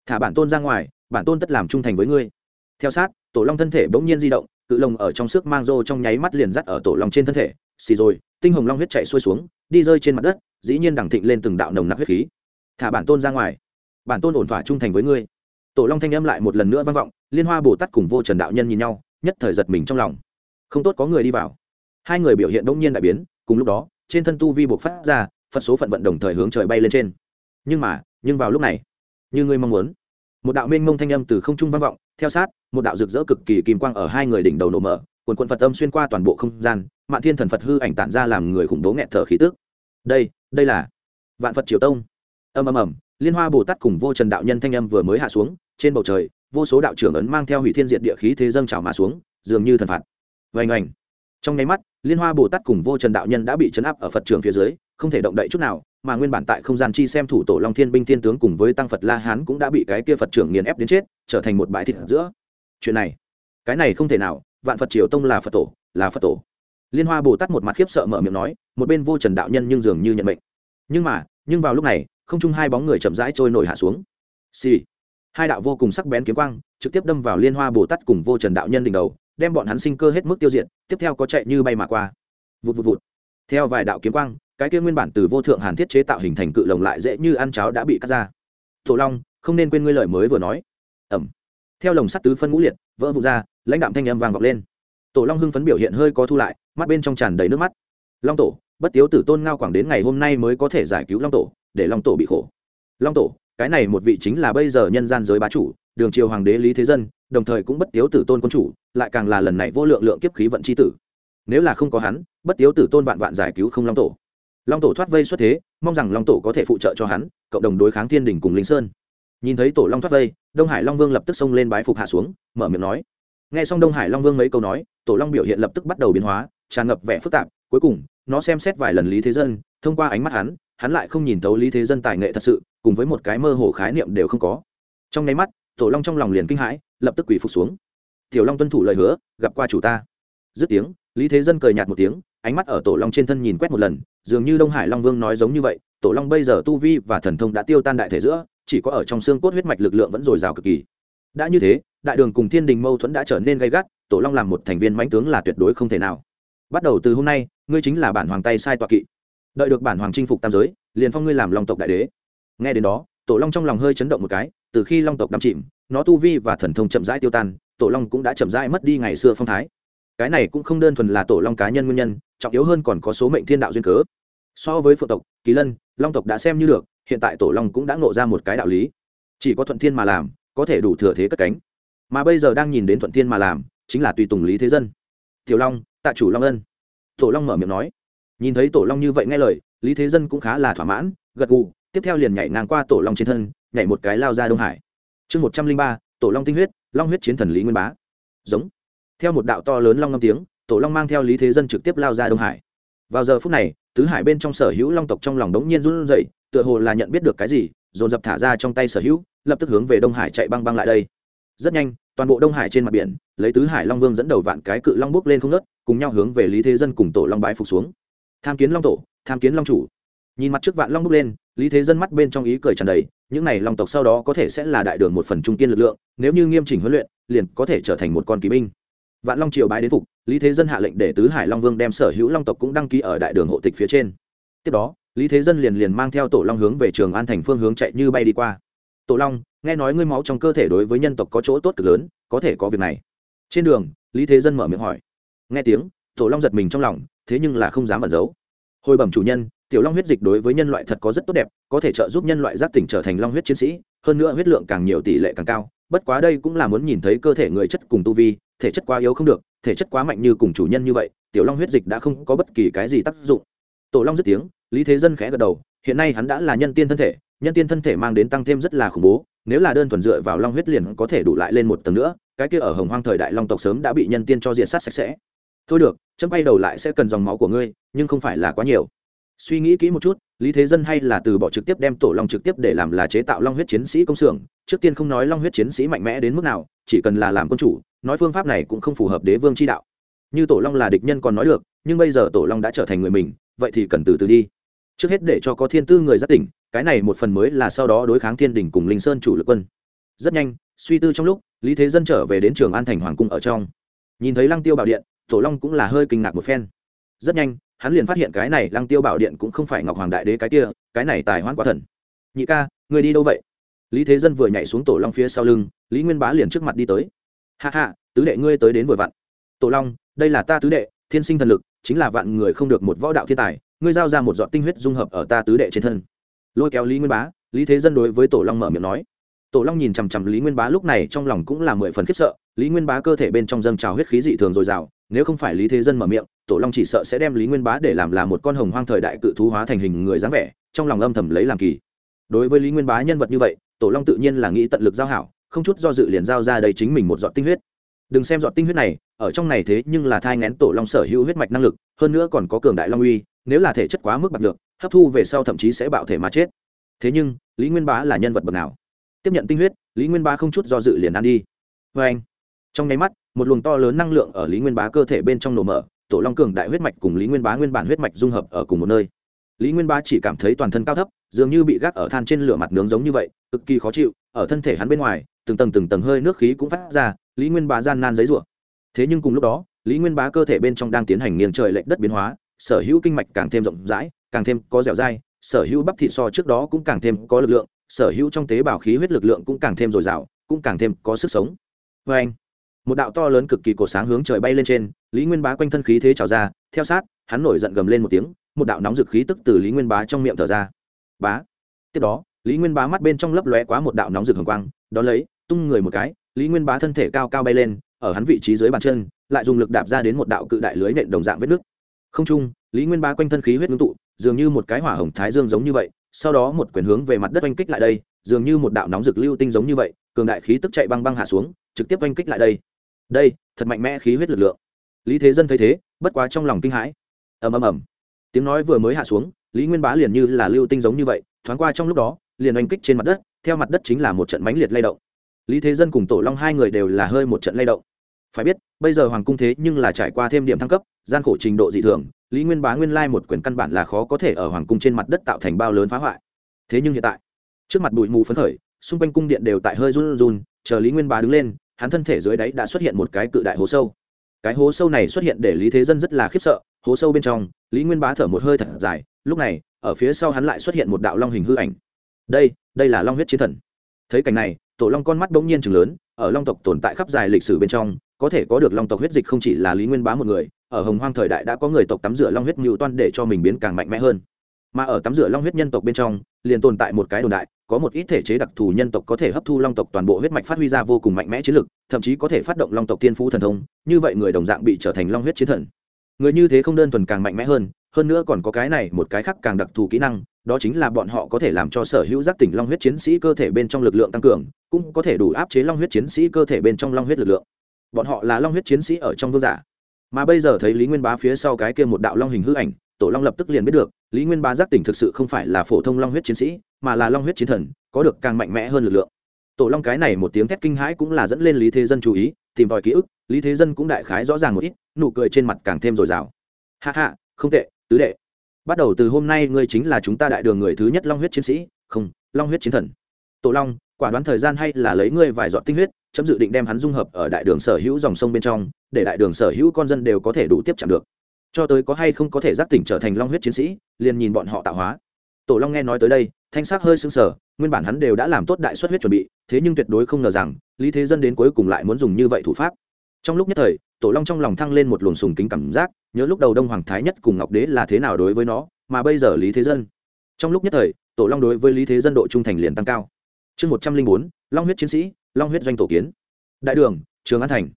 Thả bản tôn ra ngoài, bản tôn tất làm trung thành với ngươi. Theo sát, tổ long thân thể bỗng nhiên di động, cự lồng ở trong sức mang rô trong nháy mắt liền dắt ở tổ long trên thân thể. Xì rồi, tinh hồng long huyết chạy xuôi xuống, đi rơi trên mặt đất, dĩ nhiên đằng thịnh lên từng đạo nồng nặc huyết khí. Thả bản tôn ra ngoài. Bản tôn ổn thỏa trung thành với ngươi. Tổ long thanh âm lại một lần nữa vang vọng, liên hoa bồ tát cùng vô trần đạo nhân nhìn nhau, nhất thời giật mình trong lòng. Không tốt có người đi vào. Hai người biểu hiện bỗng nhiên đại biến, cùng lúc đó, trên thân tu vi buộc phát ra phật số phận vận đồng thời hướng trời bay lên trên. Nhưng mà, nhưng vào lúc này, như ngươi mong muốn, một đạo mênh mông thanh âm từ không trung vang vọng, theo sát, một đạo rực rỡ cực kỳ kim quang ở hai người đỉnh đầu nổ mở, quần quần phật âm xuyên qua toàn bộ không gian, mạn thiên thần phật hư ảnh tản ra làm người khủng bố nghẹt thở khí tức. Đây đây là vạn phật triều tông. Âm âm ầm, liên hoa bồ tát cùng vô trần đạo nhân thanh âm vừa mới hạ xuống, trên bầu trời, vô số đạo trưởng ấn mang theo hủy thiên diệt địa khí thế dâng trào mà xuống, dường như thần phạt. Vành ảnh trong nháy mắt, liên hoa bồ tát cùng vô trần đạo nhân đã bị chấn áp ở phật trường phía dưới không thể động đậy chút nào, mà nguyên bản tại không gian chi xem thủ tổ long thiên binh thiên tướng cùng với tăng phật la hán cũng đã bị cái kia phật trưởng nghiền ép đến chết, trở thành một bãi thịt giữa. Chuyện này, cái này không thể nào, vạn phật triều tông là phật tổ, là phật tổ. Liên hoa bồ tát một mặt khiếp sợ mở miệng nói, một bên vô trần đạo nhân nhưng dường như nhận mệnh. Nhưng mà, nhưng vào lúc này, không chung hai bóng người chậm rãi trôi nổi hạ xuống. Xì、sì. hai đạo vô cùng sắc bén kiếm quang, trực tiếp đâm vào liên hoa bồ tát cùng vô trần đạo nhân đỉnh đầu, đem bọn hắn sinh cơ hết mức tiêu diệt, tiếp theo có chạy như bay mà qua. Vụt vụt vụt. Theo vài đạo kiếm quang cái kia nguyên bản từ vô thượng hàn thiết chế tạo hình thành cự lồng lại dễ như ăn cháo đã bị cắt ra. Tổ long, không nên quên ngươi lời mới vừa nói. Ẩm. Theo lồng sắt tứ phân ngũ liệt, vỡ vụt ra, lãnh đạm thanh âm vang vọng lên. Tổ long hưng phấn biểu hiện hơi có thu lại, mắt bên trong tràn đầy nước mắt. Long tổ, bất tiếu tử tôn ngao quảng đến ngày hôm nay mới có thể giải cứu long tổ, để long tổ bị khổ. Long tổ, cái này một vị chính là bây giờ nhân gian giới bá chủ, đường triều hoàng đế lý thế dân, đồng thời cũng bất tiếu tử tôn quân chủ, lại càng là lần này vô lượng lượng kiếp khí vận c h i tử. Nếu là không có hắn, bất tiếu tử tôn vạn vạn giải cứu không long tổ long tổ thoát vây xuất thế, mong rằng long tổ có thể phụ trợ cho hắn, cộng đồng đối kháng thiên đình cùng linh sơn. Nhìn thấy tổ long thoát vây, đông hải long vương lập tức xông lên bái phục hạ xuống, mở miệng nói. N g h e xong đông hải long vương mấy câu nói, tổ long biểu hiện lập tức bắt đầu biến hóa, tràn ngập vẻ phức tạp, cuối cùng, nó xem xét vài lần lý thế dân, thông qua ánh mắt hắn hắn lại không nhìn thấu lý thế dân tài nghệ thật sự, cùng với một cái mơ hồ khái niệm đều không có. Trong nháy mắt, tổ long trong lòng liền kinh hãi, lập tức quỳ phục xuống. Tiểu long tuân thủ lời hứa, gặp qua chủ ta. Dứt tiếng, lý thế dân cười nhạt một tiếng ánh mắt ở tổ long trên thân nhìn quét một lần, dường như đông hải long vương nói giống như vậy, tổ long bây giờ tu vi và thần thông đã tiêu tan đại thể giữa, chỉ có ở trong xương cốt huyết mạch lực lượng vẫn dồi dào cực kỳ. Đã như thế, đại đường cùng thiên đình mâu thuẫn đã trở nên gay gắt, tổ long làm một thành viên mãnh tướng là tuyệt đối không thể nào. Bắt đầu từ hôm nay, ngươi chính là bản hoàng tay sai tọa kỵ. Đợi được bản hoàng chinh phục tam giới, liền phong ngươi làm long tộc đại đế. Nghe đến đó, tổ long trong lòng hơi chấn động một cái, từ khi long tộc đắm chìm, nó tu vi và thần thông chậm rãi tiêu tan, tổ long cũng đã chậm rãi mất đi ngày xưa phong thái cái này cũng không đơn thuần là tổ long cá nhân nguyên nhân, trọng yếu hơn còn có số mệnh thiên đạo duyên cớ. So với phượng tộc, kỳ lân, long tộc đã xem như được, hiện tại tổ long cũng đã ngộ ra một cái đạo lý. Chỉ có thuận thiên mà làm, có thể đủ thừa thế cất cánh. Mà bây giờ đang nhìn đến thuận thiên mà làm, chính là tùy tùng lý thế dân. Tiểu long, tạ chủ long ân. Tổ long mở miệng nói. Nhìn thấy tổ long như vậy nghe lời, lý thế dân cũng khá là thỏa mãn, gật gù, tiếp theo liền nhảy ngang qua tổ long trên thân, nhảy một cái lao ra đông hải. Chương một trăm linh ba, tổ long tinh huyết, long huyết chiến thần lý nguyên bá. Giống theo một đạo to lớn long ngâm tiếng, tổ long mang theo lý thế dân trực tiếp lao ra đông hải. Vào giờ phút này, tứ hải bên trong sở hữu long tộc trong lòng đống nhiên run rẩy, tựa hồ là nhận biết được cái gì, dồn dập thả ra trong tay sở hữu, lập tức hướng về đông hải chạy băng băng lại đây. Rất nhanh, toàn bộ đông hải trên mặt biển, lấy tứ hải long vương dẫn đầu vạn cái cự long bước lên không nớt cùng nhau hướng về lý thế dân cùng tổ long bái phục xuống. Tham kiến long tổ, tham kiến long chủ. Nhìn mặt trước vạn long bước lên, lý thế dân mắt bên trong ý cười tràn đầy, những này long tộc sau đó có thể sẽ là đại đường một phần trung kiên lực lượng, nếu như nghiêm chỉnh huấn luyện, liền có thể trở thành một con kỳ binh vạn long triều bái đến phục, lý thế dân hạ lệnh để tứ hải long vương đem sở hữu long tộc cũng đăng ký ở đại đường hộ tịch phía trên. Tiếp đó, lý thế dân liền liền mang theo tổ long hướng về trường an thành phương hướng chạy như bay đi qua. Tổ long, nghe nói ngươi máu trong cơ thể đối với nhân tộc có chỗ tốt cực lớn, có thể có việc này? Trên đường, lý thế dân mở miệng hỏi. Nghe tiếng, tổ long giật mình trong lòng, thế nhưng là không dám ẩn giấu. Hồi bẩm chủ nhân, tiểu long huyết dịch đối với nhân loại thật có rất tốt đẹp, có thể trợ giúp nhân loại giác tỉnh trở thành long huyết chiến sĩ, hơn nữa huyết lượng càng nhiều tỷ lệ càng cao bất quá đây cũng là muốn nhìn thấy cơ thể người chất cùng tu vi, thể chất quá yếu không được, thể chất quá mạnh như cùng chủ nhân như vậy, tiểu long huyết dịch đã không có bất kỳ cái gì tác dụng. Tổ long dứt tiếng, lý thế dân khẽ gật đầu, hiện nay hắn đã là nhân tiên thân thể, nhân tiên thân thể mang đến tăng thêm rất là khủng bố, nếu là đơn thuần dựa vào long huyết liền có thể đủ lại lên một tầng nữa, cái kia ở hồng hoang thời đại long tộc sớm đã bị nhân tiên cho diện sát sạch sẽ. Thôi được, chấm bay đầu lại sẽ cần dòng máu của ngươi, nhưng không phải là quá nhiều. Suy nghĩ kỹ một chút lý thế dân hay là từ bỏ trực tiếp đem tổ long trực tiếp để làm là chế tạo long huyết chiến sĩ công xưởng, trước tiên không nói long huyết chiến sĩ mạnh mẽ đến mức nào, chỉ cần là làm quân chủ, nói phương pháp này cũng không phù hợp đế vương chi đạo. Như tổ long là địch nhân còn nói được, nhưng bây giờ tổ long đã trở thành người mình, vậy thì cần từ từ đi. Trước hết để cho có thiên tư người giác tỉnh, cái này một phần mới là sau đó đối kháng thiên đình cùng linh sơn chủ lực quân. Rất nhanh, suy tư trong lúc, lý thế dân trở về đến trường an thành hoàng cung ở trong. Nhìn thấy lăng tiêu bảo điện, tổ long cũng là hơi kinh ngạc một phen. Rất nhanh hắn liền phát hiện cái này lăng tiêu bảo điện cũng không phải ngọc hoàng đại đế cái kia, cái này tài hoãn quá thần. Nhị ca, người đi đâu vậy? Lý thế dân vừa nhảy xuống tổ long phía sau lưng, lý nguyên bá liền trước mặt đi tới. Hạ hạ tứ đệ ngươi tới đến vừa vặn. Tổ long, đây là ta tứ đệ, thiên sinh thần lực, chính là vạn người không được một võ đạo thiên tài, ngươi giao ra một dọn tinh huyết dung hợp ở ta tứ đệ trên thân. Lôi kéo lý nguyên bá, lý thế dân đối với tổ long mở miệng nói. Tổ long nhìn chằm chằm lý nguyên bá lúc này trong lòng cũng là mười phần khiếp sợ, lý nguyên bá cơ thể bên trong dâng trào huyết khí dị thường dồi dào nếu không phải lý thế dân mở miệng, tổ long chỉ sợ sẽ đem lý nguyên bá để làm là một con hồng hoang thời đại cự thú hóa thành hình người dáng vẻ, trong lòng âm thầm lấy làm kỳ. Đối với lý nguyên bá nhân vật như vậy, tổ long tự nhiên là nghĩ tận lực giao hảo, không chút do dự liền giao ra đây chính mình một giọt tinh huyết. Đừng xem giọt tinh huyết này, ở trong này thế nhưng là thai ngén tổ long sở hữu huyết mạch năng lực, hơn nữa còn có cường đại long uy, nếu là thể chất quá mức bạc được hấp thu về sau thậm chí sẽ bạo thể mà chết. Thế nhưng, lý nguyên bá là nhân vật bậc nào? Tiếp nhận tinh huyết, lý nguyên bá không chút do dự liền ăn đi. Vê anh. Trong nháy mắt một luồng to lớn năng lượng ở lý nguyên bá cơ thể bên trong nổ mở, tổ long cường đại huyết mạch cùng lý nguyên bá nguyên bản huyết mạch dung hợp ở cùng một nơi. Lý nguyên bá chỉ cảm thấy toàn thân cao thấp, dường như bị gác ở than trên lửa mặt nướng giống như vậy, cực kỳ khó chịu, ở thân thể hắn bên ngoài, từng tầng từng tầng hơi nước khí cũng phát ra, lý nguyên bá gian nan giấy rủa. Thế nhưng cùng lúc đó, lý nguyên bá cơ thể bên trong đang tiến hành nghiêng trời lệch đất biến hóa, sở hữu kinh mạch càng thêm rộng rãi, càng thêm có dẻo dai, sở hữu bắp thịt so trước đó cũng càng thêm có lực lượng, sở hữu trong tế bào khí huyết lực lượng cũng càng thêm dồi dào, cũng càng thêm có sức sống. Vê anh một đạo to lớn cực kỳ cổ sáng hướng trời bay lên trên, lý nguyên bá quanh thân khí thế trào ra, theo sát, hắn nổi giận gầm lên một tiếng, một đạo nóng dực khí tức từ lý nguyên bá trong miệng thở ra. Bá. Tiếp đó, lý nguyên bá mắt bên trong lấp lóe quá một đạo nóng rực hồng quang đ ó lấy, tung người một cái, lý nguyên bá thân thể cao cao bay lên, ở hắn vị trí dưới bàn chân, lại dùng lực đạp ra đến một đạo cự đại lưới nện đồng dạng vết nước không trung, lý nguyên bá quanh thân khí huyết ngưng tụ, dường như một cái hỏa hồng thái dương giống như vậy, sau đó một quyền hướng về mặt đất oanh kích lại đây, dường như một đạo nóng rực lưu tinh giống như vậy, cường đại khí tức chạy băng băng hạ xuống, trực tiếp oanh kích lại đây đây, thật mạnh mẽ khí huyết lực lượng. Lý thế dân thấy thế, bất quá trong lòng kinh hãi. Ầm ầm ầm. Tiếng nói vừa mới hạ xuống, lý nguyên bá liền như là lưu tinh giống như vậy, thoáng qua trong lúc đó, liền oanh kích trên mặt đất, theo mặt đất chính là một trận mãnh liệt lay động. Lý thế dân cùng tổ long hai người đều là hơi một trận lay động. Phải biết, bây giờ hoàng cung thế nhưng là trải qua thêm điểm thăng cấp, gian khổ trình độ dị thường, lý nguyên bá nguyên lai một quyền căn bản là khó có thể ở hoàng cung trên mặt đất tạo thành bao lớn phá hoại. Thế nhưng hiện tại, trước mặt bụi mù phấn khởi, xung quanh cung điện đều tại hơi run run, chờ lý nguyên bá đứng lên hắn thân thể dưới đáy đã xuất hiện một cái cự đại hố sâu. Cái hố sâu này xuất hiện để lý thế dân rất là khiếp sợ, hố sâu bên trong, lý nguyên bá thở một hơi thật dài, lúc này, ở phía sau hắn lại xuất hiện một đạo long hình hư ảnh. Đây đây là long huyết chiến thần. Thấy cảnh này, tổ long con mắt bỗng nhiên chừng lớn, ở long tộc tồn tại khắp dài lịch sử bên trong, có thể có được long tộc huyết dịch không chỉ là lý nguyên bá một người, ở hồng hoang thời đại đã có người tộc tắm rửa long huyết mưu toan để cho mình biến càng mạnh mẽ hơn. Mà ở tắm rửa long huyết nhân tộc bên trong, liền tồn tại một cái đồn đại có một ít thể chế đặc thù nhân tộc có thể hấp thu long tộc toàn bộ huyết mạch phát huy ra vô cùng mạnh mẽ chiến lực, thậm chí có thể phát động long tộc tiên phú thần thông, như vậy người đồng dạng bị trở thành long huyết chiến thần. Người như thế không đơn thuần càng mạnh mẽ hơn hơn nữa còn có cái này một cái khác càng đặc thù kỹ năng, đó chính là bọn họ có thể làm cho sở hữu giác tỉnh long huyết chiến sĩ cơ thể bên trong lực lượng tăng cường, cũng có thể đủ áp chế long huyết chiến sĩ cơ thể bên trong long huyết lực lượng. Bọn họ là long huyết chiến sĩ ở trong vương giả. Mà bây giờ thấy lý nguyên bá phía sau cái kia một đạo long hình hư ảnh tổ long lập tức liền biết được, lý nguyên bá giác tỉnh thực sự không phải là phổ thông long huyết chiến sĩ, mà là long huyết chiến thần, có được càng mạnh mẽ hơn lực lượng. Tổ long cái này một tiếng thét kinh hãi cũng là dẫn lên lý thế dân chú ý, tìm tòi ký ức, lý thế dân cũng đại khái rõ ràng một ít, nụ cười trên mặt càng thêm dồi dào. Hạ hạ không tệ, tứ đệ. Bắt đầu từ hôm nay ngươi chính là chúng ta đại đường người thứ nhất long huyết chiến sĩ, không, long huyết chiến thần. Tổ long, quả đoán thời gian hay là lấy ngươi vài giọt tinh huyết, chấm dự định đem hắn dung hợp ở đại đường sở hữu dòng sông bên trong, để đại đường sở hữu con dân đều có thể đủ tiếp chạm được cho tới có hay không có thể giác tỉnh trở thành long huyết chiến sĩ, liền nhìn bọn họ tạo hóa. Tổ long nghe nói tới đây, thanh sắc hơi sưng sờ, nguyên bản hắn đều đã làm tốt đại xuất huyết chuẩn bị, thế nhưng tuyệt đối không ngờ rằng, lý thế dân đến cuối cùng lại muốn dùng như vậy thủ pháp. Trong lúc nhất thời, tổ long trong lòng thăng lên một luồng sùng kính cảm giác, nhớ lúc đầu đông hoàng thái nhất cùng ngọc đế là thế nào đối với nó, mà bây giờ lý thế dân. Trong lúc nhất thời, tổ long đối với lý thế dân độ trung thành liền tăng cao. Chương một trăm linh bốn, long huyết chiến sĩ, long huyết doanh tổ kiến. Đại đường, trường an thành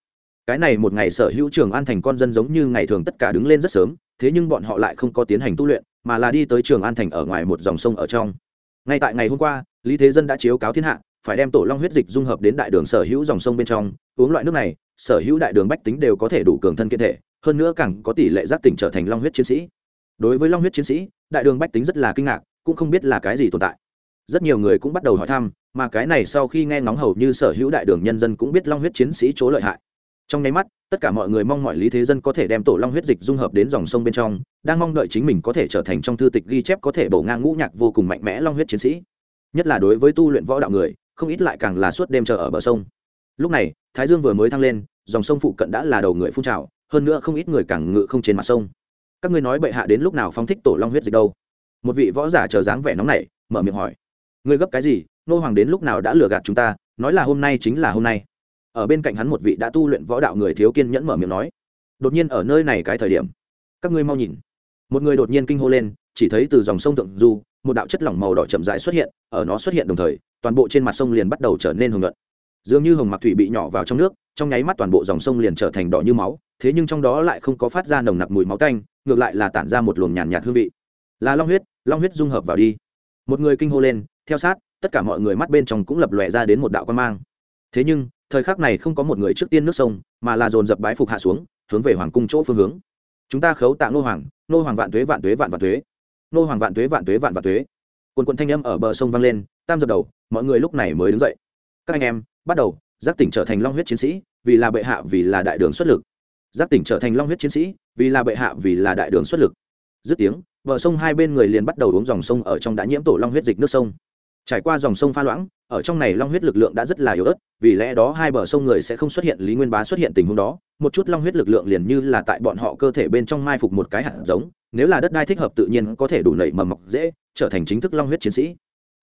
cái này một ngày sở hữu trường an thành con dân giống như ngày thường tất cả đứng lên rất sớm, thế nhưng bọn họ lại không có tiến hành tu luyện, mà là đi tới trường an thành ở ngoài một dòng sông ở trong. Ngay tại ngày hôm qua, lý thế dân đã chiếu cáo thiên hạ, phải đem tổ long huyết dịch dung hợp đến đại đường sở hữu dòng sông bên trong, uống loại nước này, sở hữu đại đường bách tính đều có thể đủ cường thân kiện thể, hơn nữa càng có tỷ lệ giác tỉnh trở thành long huyết chiến sĩ. Đối với long huyết chiến sĩ, đại đường bách tính rất là kinh ngạc, cũng không biết là cái gì tồn tại. Rất nhiều người cũng bắt đầu hỏi thăm, mà cái này sau khi nghe ngóng hầu như sở hữu đại đường nhân dân cũng biết long huyết chiến sĩ chỗ lợi hại trong nháy mắt, tất cả mọi người mong mọi lý thế dân có thể đem tổ long huyết dịch dung hợp đến dòng sông bên trong, đang mong đợi chính mình có thể trở thành trong thư tịch ghi chép có thể bổ ngang ngũ nhạc vô cùng mạnh mẽ long huyết chiến sĩ. Nhất là đối với tu luyện võ đạo người, không ít lại càng là suốt đêm chờ ở bờ sông. Lúc này, thái dương vừa mới thăng lên, dòng sông phụ cận đã là đầu người phun trào, hơn nữa không ít người càng ngự không trên mặt sông. Các ngươi nói bệ hạ đến lúc nào phóng thích tổ long huyết dịch đâu? Một vị võ giả chờ dáng vẻ nóng này mở miệng hỏi. Ngươi gấp cái gì? Nô hoàng đến lúc nào đã lừa gạt chúng ta? Nói là hôm nay chính là hôm nay ở bên cạnh hắn một vị đã tu luyện võ đạo người thiếu kiên nhẫn mở miệng nói, đột nhiên ở nơi này cái thời điểm, các ngươi mau nhìn. Một người đột nhiên kinh hô lên, chỉ thấy từ dòng sông thượng du, một đạo chất lỏng màu đỏ chậm rãi xuất hiện, ở nó xuất hiện đồng thời, toàn bộ trên mặt sông liền bắt đầu trở nên hồng nhuận. Dường như hồng mặc thủy bị nhỏ vào trong nước, trong nháy mắt toàn bộ dòng sông liền trở thành đỏ như máu, thế nhưng trong đó lại không có phát ra nồng nặc mùi máu tanh, ngược lại là tản ra một luồng nhàn nhạt hương vị. Là long huyết long huyết dung hợp vào đi. Một người kinh hô lên, theo sát, tất cả mọi người mắt bên trong cũng lập lòe ra đến một đạo quan mang. Thế nhưng thời khắc này không có một người trước tiên nước sông, mà là dồn dập bái phục hạ xuống, hướng về hoàng cung chỗ phương hướng. Chúng ta khấu tạ nô hoàng nô hoàng vạn tuế vạn tuế vạn vạn tuế. Nô hoàng vạn tuế vạn tuế vạn vạn tuế. Quần quần thanh âm ở bờ sông vang lên, tam dập đầu, mọi người lúc này mới đứng dậy. Các anh em, bắt đầu, giác tỉnh trở thành long huyết chiến sĩ, vì là bệ hạ, vì là đại đường xuất lực. Giác tỉnh trở thành long huyết chiến sĩ, vì là bệ hạ, vì là đại đường xuất lực. Dứt tiếng, bờ sông hai bên người liền bắt đầu uống dòng sông ở trong đã nhiễm tổ long huyết dịch nước sông. Trải qua dòng sông pha loãng ở trong này long huyết lực lượng đã rất là yếu ớt, vì lẽ đó hai bờ sông người sẽ không xuất hiện lý nguyên bá xuất hiện tình huống đó, một chút long huyết lực lượng liền như là tại bọn họ cơ thể bên trong mai phục một cái hạt giống, nếu là đất đai thích hợp tự nhiên có thể đủ nảy mầm mọc dễ, trở thành chính thức long huyết chiến sĩ.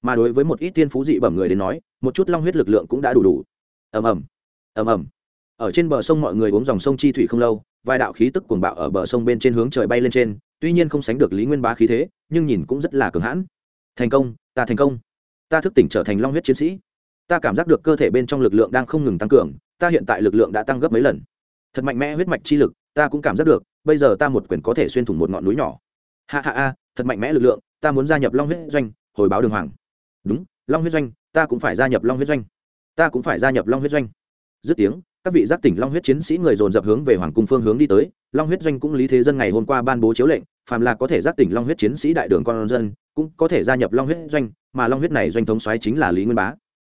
Mà đối với một ít tiên phú dị bẩm người đến nói, một chút long huyết lực lượng cũng đã đủ đủ. Ầm ầm ầm ầm. Ở trên bờ sông mọi người uống dòng sông chi thủy không lâu, vài đạo khí tức cuồng bạo ở bờ sông bên trên hướng trời bay lên trên, tuy nhiên không sánh được lý nguyên bá khí thế, nhưng nhìn cũng rất là cường hãn. Thành công, ta thành công ta thức tỉnh trở thành long huyết chiến sĩ. Ta cảm giác được cơ thể bên trong lực lượng đang không ngừng tăng cường, ta hiện tại lực lượng đã tăng gấp mấy lần. Thật mạnh mẽ huyết mạch chi lực, ta cũng cảm giác được, bây giờ ta một quyền có thể xuyên thủng một ngọn núi nhỏ. Ha ha ha, thật mạnh mẽ lực lượng, ta muốn gia nhập long huyết doanh, hồi báo đường hoàng. Đúng, long huyết doanh, ta cũng phải gia nhập long huyết doanh. Ta cũng phải gia nhập long huyết doanh. Dứt tiếng, các vị giác tỉnh long huyết chiến sĩ người dồn dập hướng về hoàng cung phương hướng đi tới. Long huyết doanh cũng lý thế dân ngày hôm qua ban bố chiếu lệnh, phàm là có thể giác tỉnh long huyết chiến sĩ đại đường con dân, cũng có thể gia nhập long huyết doanh mà long huyết này doanh thống xoáy chính là lý nguyên bá.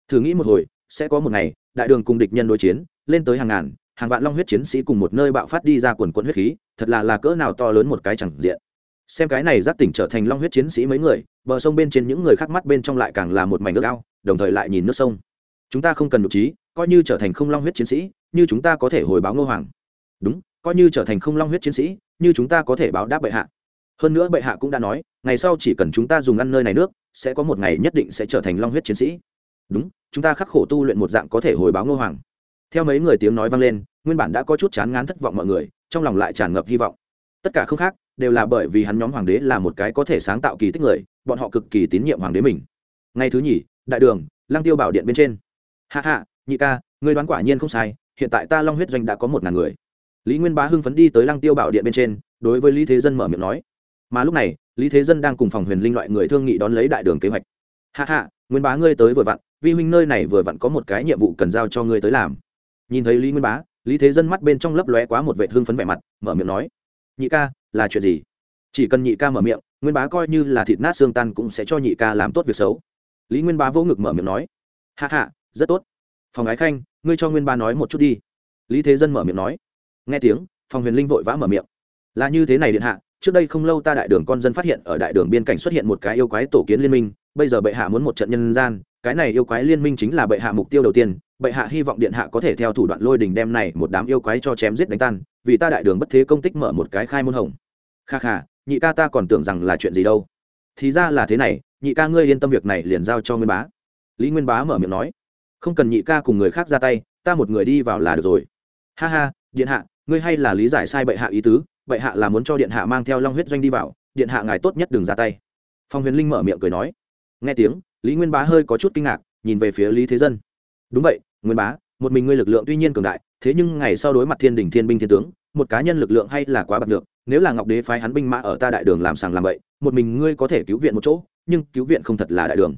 Thử nghĩ một hồi, sẽ có một ngày, đại đường cùng địch nhân đối chiến, lên tới hàng ngàn, hàng vạn long huyết chiến sĩ cùng một nơi bạo phát đi ra quần quận huyết khí, thật là là cỡ nào to lớn một cái chẳng diện. Xem cái này giác tỉnh trở thành long huyết chiến sĩ mấy người, bờ sông bên trên những người khác mắt bên trong lại càng là một mảnh nước ao, đồng thời lại nhìn nước sông. Chúng ta không cần nhục trí, coi như trở thành không long huyết chiến sĩ, như chúng ta có thể hồi báo ngô hoàng. Đúng, coi như trở thành không long huyết chiến sĩ, như chúng ta có thể báo đáp bệ hạ hơn nữa bệ hạ cũng đã nói, ngày sau chỉ cần chúng ta dùng ăn nơi này nước, sẽ có một ngày nhất định sẽ trở thành long huyết chiến sĩ. Đúng, chúng ta khắc khổ tu luyện một dạng có thể hồi báo ngô hoàng. Theo mấy người tiếng nói vang lên, nguyên bản đã có chút chán ngán thất vọng mọi người, trong lòng lại tràn ngập hy vọng. Tất cả không khác, đều là bởi vì hắn nhóm hoàng đế là một cái có thể sáng tạo kỳ tích người, bọn họ cực kỳ tín nhiệm hoàng đế mình. Ngay thứ nhì, đại đường, lăng tiêu bảo điện bên trên. Hạ hạ nhị ca người đoán quả nhiên không sai, hiện tại ta long huyết doanh đã có một ngàn người. Lý nguyên bá hưng phấn đi tới lăng tiêu bảo điện bên trên, đối với lý thế dân mở miệng nói mà lúc này, lý thế dân đang cùng phòng huyền linh loại người thương nghị đón lấy đại đường kế hoạch. Hạ hạ nguyên bá ngươi tới vừa vặn, vi huynh nơi này vừa vặn có một cái nhiệm vụ cần giao cho ngươi tới làm. Nhìn thấy lý nguyên bá, lý thế dân mắt bên trong lấp lóe quá một vệ hưng phấn vẻ mặt, mở miệng nói, nhị ca, là chuyện gì? Chỉ cần nhị ca mở miệng, nguyên bá coi như là thịt nát xương tan cũng sẽ cho nhị ca làm tốt việc xấu. Lý nguyên bá vỗ ngực mở miệng nói hạ hạ rất tốt. Phòng ái khanh, ngươi cho nguyên bá nói một chút đi. Lý thế dân mở miệng nói, nghe tiếng, phòng huyền linh vội vã mở miệng. Là như thế này điện hạ trước đây không lâu ta đại đường con dân phát hiện ở đại đường biên cảnh xuất hiện một cái yêu quái tổ kiến liên minh, bây giờ bệ hạ muốn một trận nhân gian, cái này yêu quái liên minh chính là bệ hạ mục tiêu đầu tiên, bệ hạ hy vọng điện hạ có thể theo thủ đoạn lôi đình đem này một đám yêu quái cho chém giết đánh tan, vì ta đại đường bất thế công tích mở một cái khai môn hồng. Kha kha, nhị ca ta còn tưởng rằng là chuyện gì đâu. Thì ra là thế này, nhị ca ngươi yên tâm việc này liền giao cho nguyên bá. Lý nguyên bá mở miệng nói, không cần nhị ca cùng người khác ra tay, ta một người đi vào là được rồi. Ha ha, điện hạ, ngươi hay là lý giải sai bệ hạ ý tứ bệ hạ là muốn cho điện hạ mang theo long huyết doanh đi vào, điện hạ ngài tốt nhất đừng ra tay. Phong huyền linh mở miệng cười nói. Nghe tiếng, lý nguyên bá hơi có chút kinh ngạc, nhìn về phía lý thế dân. Đúng vậy, nguyên bá, một mình ngươi lực lượng tuy nhiên cường đại, thế nhưng ngày sau đối mặt thiên đình thiên binh thiên tướng, một cá nhân lực lượng hay là quá bạc được nếu là ngọc đế phái hắn binh mã ở ta đại đường làm sàng làm bậy, một mình ngươi có thể cứu viện một chỗ, nhưng cứu viện không thật là đại đường.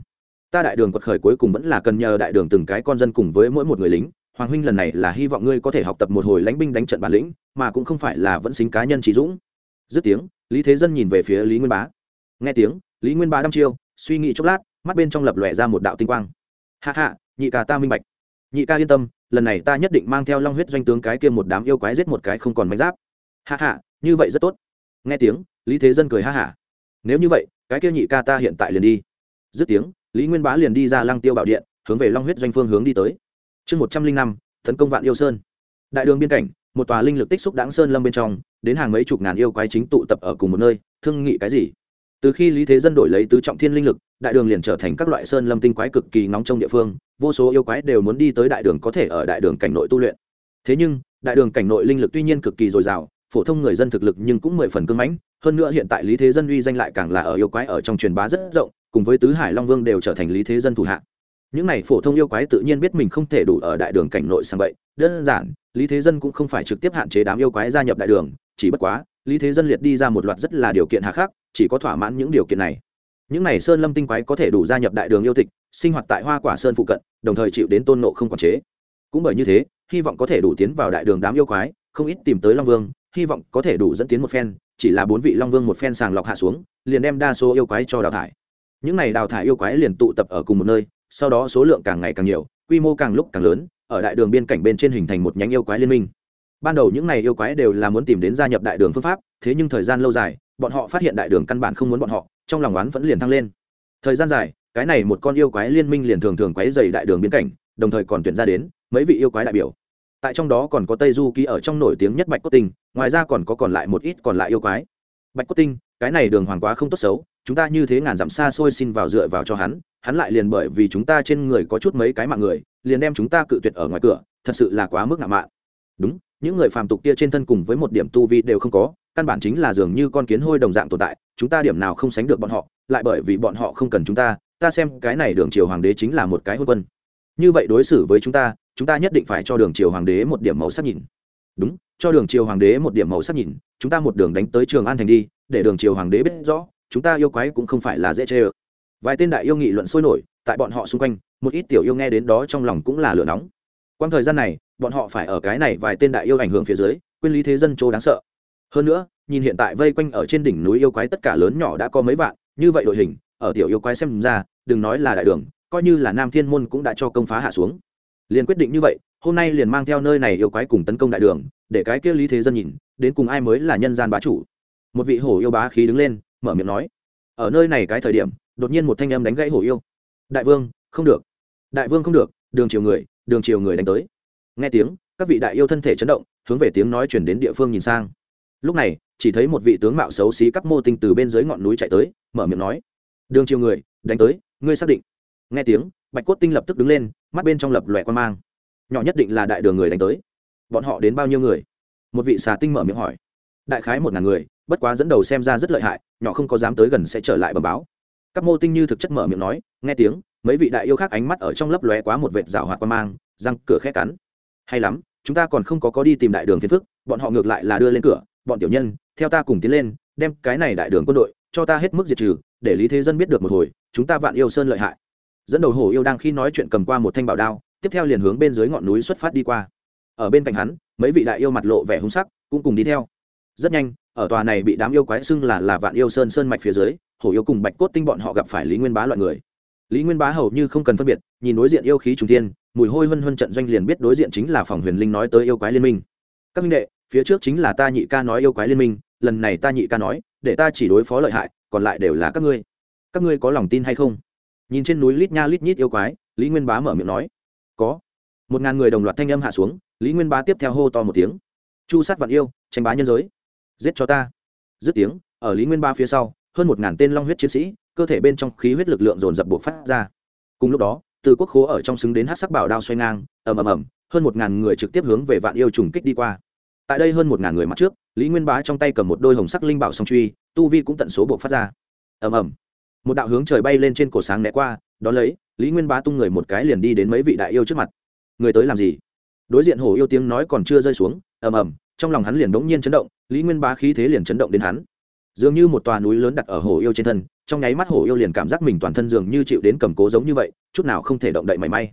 Ta đại đường quật khởi cuối cùng vẫn là cần nhờ đại đường từng cái con dân cùng với mỗi một người lính hoàng huynh lần này là hy vọng ngươi có thể học tập một hồi lãnh binh đánh trận bản lĩnh, mà cũng không phải là vẫn xính cá nhân trí dũng. Dứt tiếng, lý thế dân nhìn về phía lý nguyên bá. Nghe tiếng, lý nguyên bá đăm chiêu, suy nghĩ chốc lát, mắt bên trong lập lòe ra một đạo tinh quang. Hạ hạ nhị ca ta minh bạch. Nhị ca yên tâm, lần này ta nhất định mang theo long huyết doanh tướng cái kia một đám yêu quái giết một cái không còn mánh giáp. Hạ hạ như vậy rất tốt. Nghe tiếng, lý thế dân cười ha hạ nếu như vậy, cái kia nhị ca ta hiện tại liền đi. Dứt tiếng, lý nguyên bá liền đi ra lăng tiêu bảo điện, hướng về long huyết doanh phương hướng đi tới chương một trăm linh năm, tấn công vạn yêu sơn. Đại đường biên cảnh, một tòa linh lực tích xúc đáng sơn lâm bên trong, đến hàng mấy chục ngàn yêu quái chính tụ tập ở cùng một nơi, thương nghị cái gì? Từ khi lý thế dân đổi lấy tứ trọng thiên linh lực, đại đường liền trở thành các loại sơn lâm tinh quái cực kỳ nóng trong địa phương, vô số yêu quái đều muốn đi tới đại đường có thể ở đại đường cảnh nội tu luyện. Thế nhưng, đại đường cảnh nội linh lực tuy nhiên cực kỳ dồi dào, phổ thông người dân thực lực nhưng cũng mười phần cưng mãnh, hơn nữa hiện tại lý thế dân uy danh lại càng là ở yêu quái ở trong truyền bá rất rộng, cùng với tứ hải long vương đều trở thành lý thế dân thủ hạ những này phổ thông yêu quái tự nhiên biết mình không thể đủ ở đại đường cảnh nội sang vậy đơn giản, lý thế dân cũng không phải trực tiếp hạn chế đám yêu quái gia nhập đại đường, chỉ bất quá, lý thế dân liệt đi ra một loạt rất là điều kiện hà khắc, chỉ có thỏa mãn những điều kiện này. Những này sơn lâm tinh quái có thể đủ gia nhập đại đường yêu tịch, sinh hoạt tại hoa quả sơn phụ cận, đồng thời chịu đến tôn nộ không quản chế. Cũng bởi như thế, hy vọng có thể đủ tiến vào đại đường đám yêu quái, không ít tìm tới long vương, hy vọng có thể đủ dẫn tiến một phen, chỉ là bốn vị long vương một phen sàng lọc hạ xuống, liền đem đa số yêu quái cho đào thải. Những này đào thải yêu quái liền tụ tập ở cùng một nơi sau đó số lượng càng ngày càng nhiều, quy mô càng lúc càng lớn, ở đại đường biên cảnh bên trên hình thành một nhánh yêu quái liên minh. Ban đầu những này yêu quái đều là muốn tìm đến gia nhập đại đường phương pháp, thế nhưng thời gian lâu dài, bọn họ phát hiện đại đường căn bản không muốn bọn họ, trong lòng oán vẫn liền thăng lên. Thời gian dài, cái này một con yêu quái liên minh liền thường thường quái dày đại đường biên cảnh, đồng thời còn tuyển ra đến mấy vị yêu quái đại biểu. Tại trong đó còn có tây du ký ở trong nổi tiếng nhất bạch cốt tinh, ngoài ra còn có còn lại một ít còn lại yêu quái. Bạch cốt tinh, cái này đường hoàng quá không tốt xấu chúng ta như thế ngàn dặm xa xôi xin vào dựa vào cho hắn hắn lại liền bởi vì chúng ta trên người có chút mấy cái mạng người, liền đem chúng ta cự tuyệt ở ngoài cửa, thật sự là quá mức ngạo mạn. Đúng, những người phàm tục kia trên thân cùng với một điểm tu vi đều không có, căn bản chính là dường như con kiến hôi đồng dạng tồn tại, chúng ta điểm nào không sánh được bọn họ, lại bởi vì bọn họ không cần chúng ta ta xem cái này đường triều hoàng đế chính là một cái hôn quân. Như vậy đối xử với chúng ta chúng ta nhất định phải cho đường triều hoàng đế một điểm màu sắc nhìn. Đúng, cho đường triều hoàng đế một điểm màu sắc nhìn, chúng ta một đường đánh tới trường an thành đi, để đường triều hoàng đế biết rõ chúng ta yêu quái cũng không phải là dễ chê ơ. Vài tên đại yêu nghị luận sôi nổi, tại bọn họ xung quanh, một ít tiểu yêu nghe đến đó trong lòng cũng là lửa nóng. Quang thời gian này, bọn họ phải ở cái này vài tên đại yêu ảnh hưởng phía dưới quyền lý thế dân chỗ đáng sợ. Hơn nữa, nhìn hiện tại vây quanh ở trên đỉnh núi yêu quái tất cả lớn nhỏ đã có mấy vạn, như vậy đội hình, ở tiểu yêu quái xem ra, đừng nói là đại đường, coi như là nam thiên môn cũng đã cho công phá hạ xuống. Liền quyết định như vậy, hôm nay liền mang theo nơi này yêu quái cùng tấn công đại đường, để cái kia lý thế dân nhìn, đến cùng ai mới là nhân gian bá chủ. Một vị hổ yêu bá khí đứng lên mở miệng nói. Ở nơi này cái thời điểm, đột nhiên một thanh âm đánh gãy hổ yêu. Đại vương, không được. Đại vương không được, đường chiều người, đường chiều người đánh tới. Nghe tiếng, các vị đại yêu thân thể chấn động, hướng về tiếng nói chuyển đến địa phương nhìn sang. Lúc này, chỉ thấy một vị tướng mạo xấu xí cắp mô tinh từ bên dưới ngọn núi chạy tới, mở miệng nói. Đường chiều người, đánh tới, ngươi xác định. Nghe tiếng, bạch cốt tinh lập tức đứng lên, mắt bên trong lập lòe quan mang. Nhỏ nhất định là đại đường người đánh tới. Bọn họ đến bao nhiêu người? Một vị xà tinh mở miệng hỏi đại khái một ngàn người, bất quá dẫn đầu xem ra rất lợi hại, nhỏ không có dám tới gần sẽ trở lại bờ báo. Các mô tinh như thực chất mở miệng nói, nghe tiếng, mấy vị đại yêu khác ánh mắt ở trong lấp lóe quá một vệt rào hoạt qua mang, răng cửa khét cắn. Hay lắm, chúng ta còn không có có đi tìm đại đường phiền phức, bọn họ ngược lại là đưa lên cửa, bọn tiểu nhân, theo ta cùng tiến lên, đem cái này đại đường quân đội, cho ta hết mức diệt trừ, để lý thế dân biết được một hồi, chúng ta vạn yêu sơn lợi hại. Dẫn đầu hổ yêu đang khi nói chuyện cầm qua một thanh bảo đao, tiếp theo liền hướng bên dưới ngọn núi xuất phát đi qua. Ở bên cạnh hắn, mấy vị đại yêu mặt lộ vẻ hung sắc, cũng cùng đi theo rất nhanh, ở tòa này bị đám yêu quái xưng là là vạn yêu sơn sơn mạch phía dưới, hổ yêu cùng bạch cốt tinh bọn họ gặp phải lý nguyên bá loại người. Lý nguyên bá hầu như không cần phân biệt, nhìn đối diện yêu khí trung tiên mùi hôi hân hân trận doanh liền biết đối diện chính là phòng huyền linh nói tới yêu quái liên minh. Các minh đệ, phía trước chính là ta nhị ca nói yêu quái liên minh, lần này ta nhị ca nói, để ta chỉ đối phó lợi hại, còn lại đều là các ngươi. Các ngươi có lòng tin hay không? Nhìn trên núi lít nha lít nhít yêu quái, lý nguyên bá mở miệng nói. Có. Một ngàn người đồng loạt thanh âm hạ xuống, lý nguyên bá tiếp theo hô to một tiếng. Chu sát vạn yêu, tranh bá nhân giới giết cho ta. Dứt tiếng, ở lý nguyên bá phía sau, hơn một ngàn tên long huyết chiến sĩ, cơ thể bên trong khí huyết lực lượng dồn dập buộc phát ra. Cùng lúc đó, từ quốc khố ở trong xứng đến hát sắc bảo đao xoay ngang, ầm ầm ầm, hơn một ngàn người trực tiếp hướng về vạn yêu trùng kích đi qua. Tại đây hơn một ngàn người mặt trước, lý nguyên bá trong tay cầm một đôi hồng sắc linh bảo song truy, tu vi cũng tận số buộc phát ra. Ầm ầm. Một đạo hướng trời bay lên trên cổ sáng né qua, đón lấy, lý nguyên bá tung người một cái liền đi đến mấy vị đại yêu trước mặt. Người tới làm gì? Đối diện hổ yêu tiếng nói còn chưa rơi xuống, ầm ầm, trong lòng hắn liền bỗng nhiên chấn động lý nguyên bá khí thế liền chấn động đến hắn. Dường như một tòa núi lớn đặt ở hổ yêu trên thân, trong nháy mắt hổ yêu liền cảm giác mình toàn thân dường như chịu đến cầm cố giống như vậy, chút nào không thể động đậy mảy may.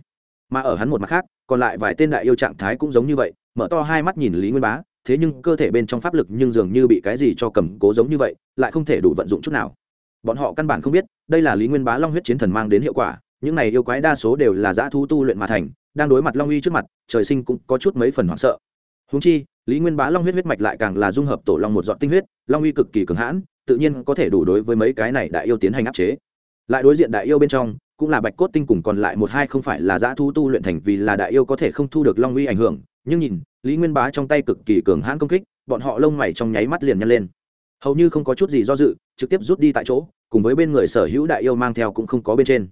Mà ở hắn một mặt khác, còn lại vài tên đại yêu trạng thái cũng giống như vậy, mở to hai mắt nhìn lý nguyên bá, thế nhưng cơ thể bên trong pháp lực nhưng dường như bị cái gì cho cầm cố giống như vậy, lại không thể đủ vận dụng chút nào. Bọn họ căn bản không biết, đây là lý nguyên bá long huyết chiến thần mang đến hiệu quả, những này yêu quái đa số đều là dã thu tu luyện mà thành, đang đối mặt long uy trước mặt, trời sinh cũng có chút mấy phần hoảng sợ. Húng chi lý nguyên bá long huyết huyết mạch lại càng là dung hợp tổ long một dọn tinh huyết, long uy cực kỳ cường hãn, tự nhiên có thể đủ đối với mấy cái này đại yêu tiến hành áp chế. Lại đối diện đại yêu bên trong, cũng là bạch cốt tinh cùng còn lại một hai không phải là giã thu tu luyện thành vì là đại yêu có thể không thu được long uy ảnh hưởng, nhưng nhìn, lý nguyên bá trong tay cực kỳ cường hãn công kích, bọn họ lông mày trong nháy mắt liền nhăn lên. Hầu như không có chút gì do dự, trực tiếp rút đi tại chỗ, cùng với bên người sở hữu đại yêu mang theo cũng không có bên trên.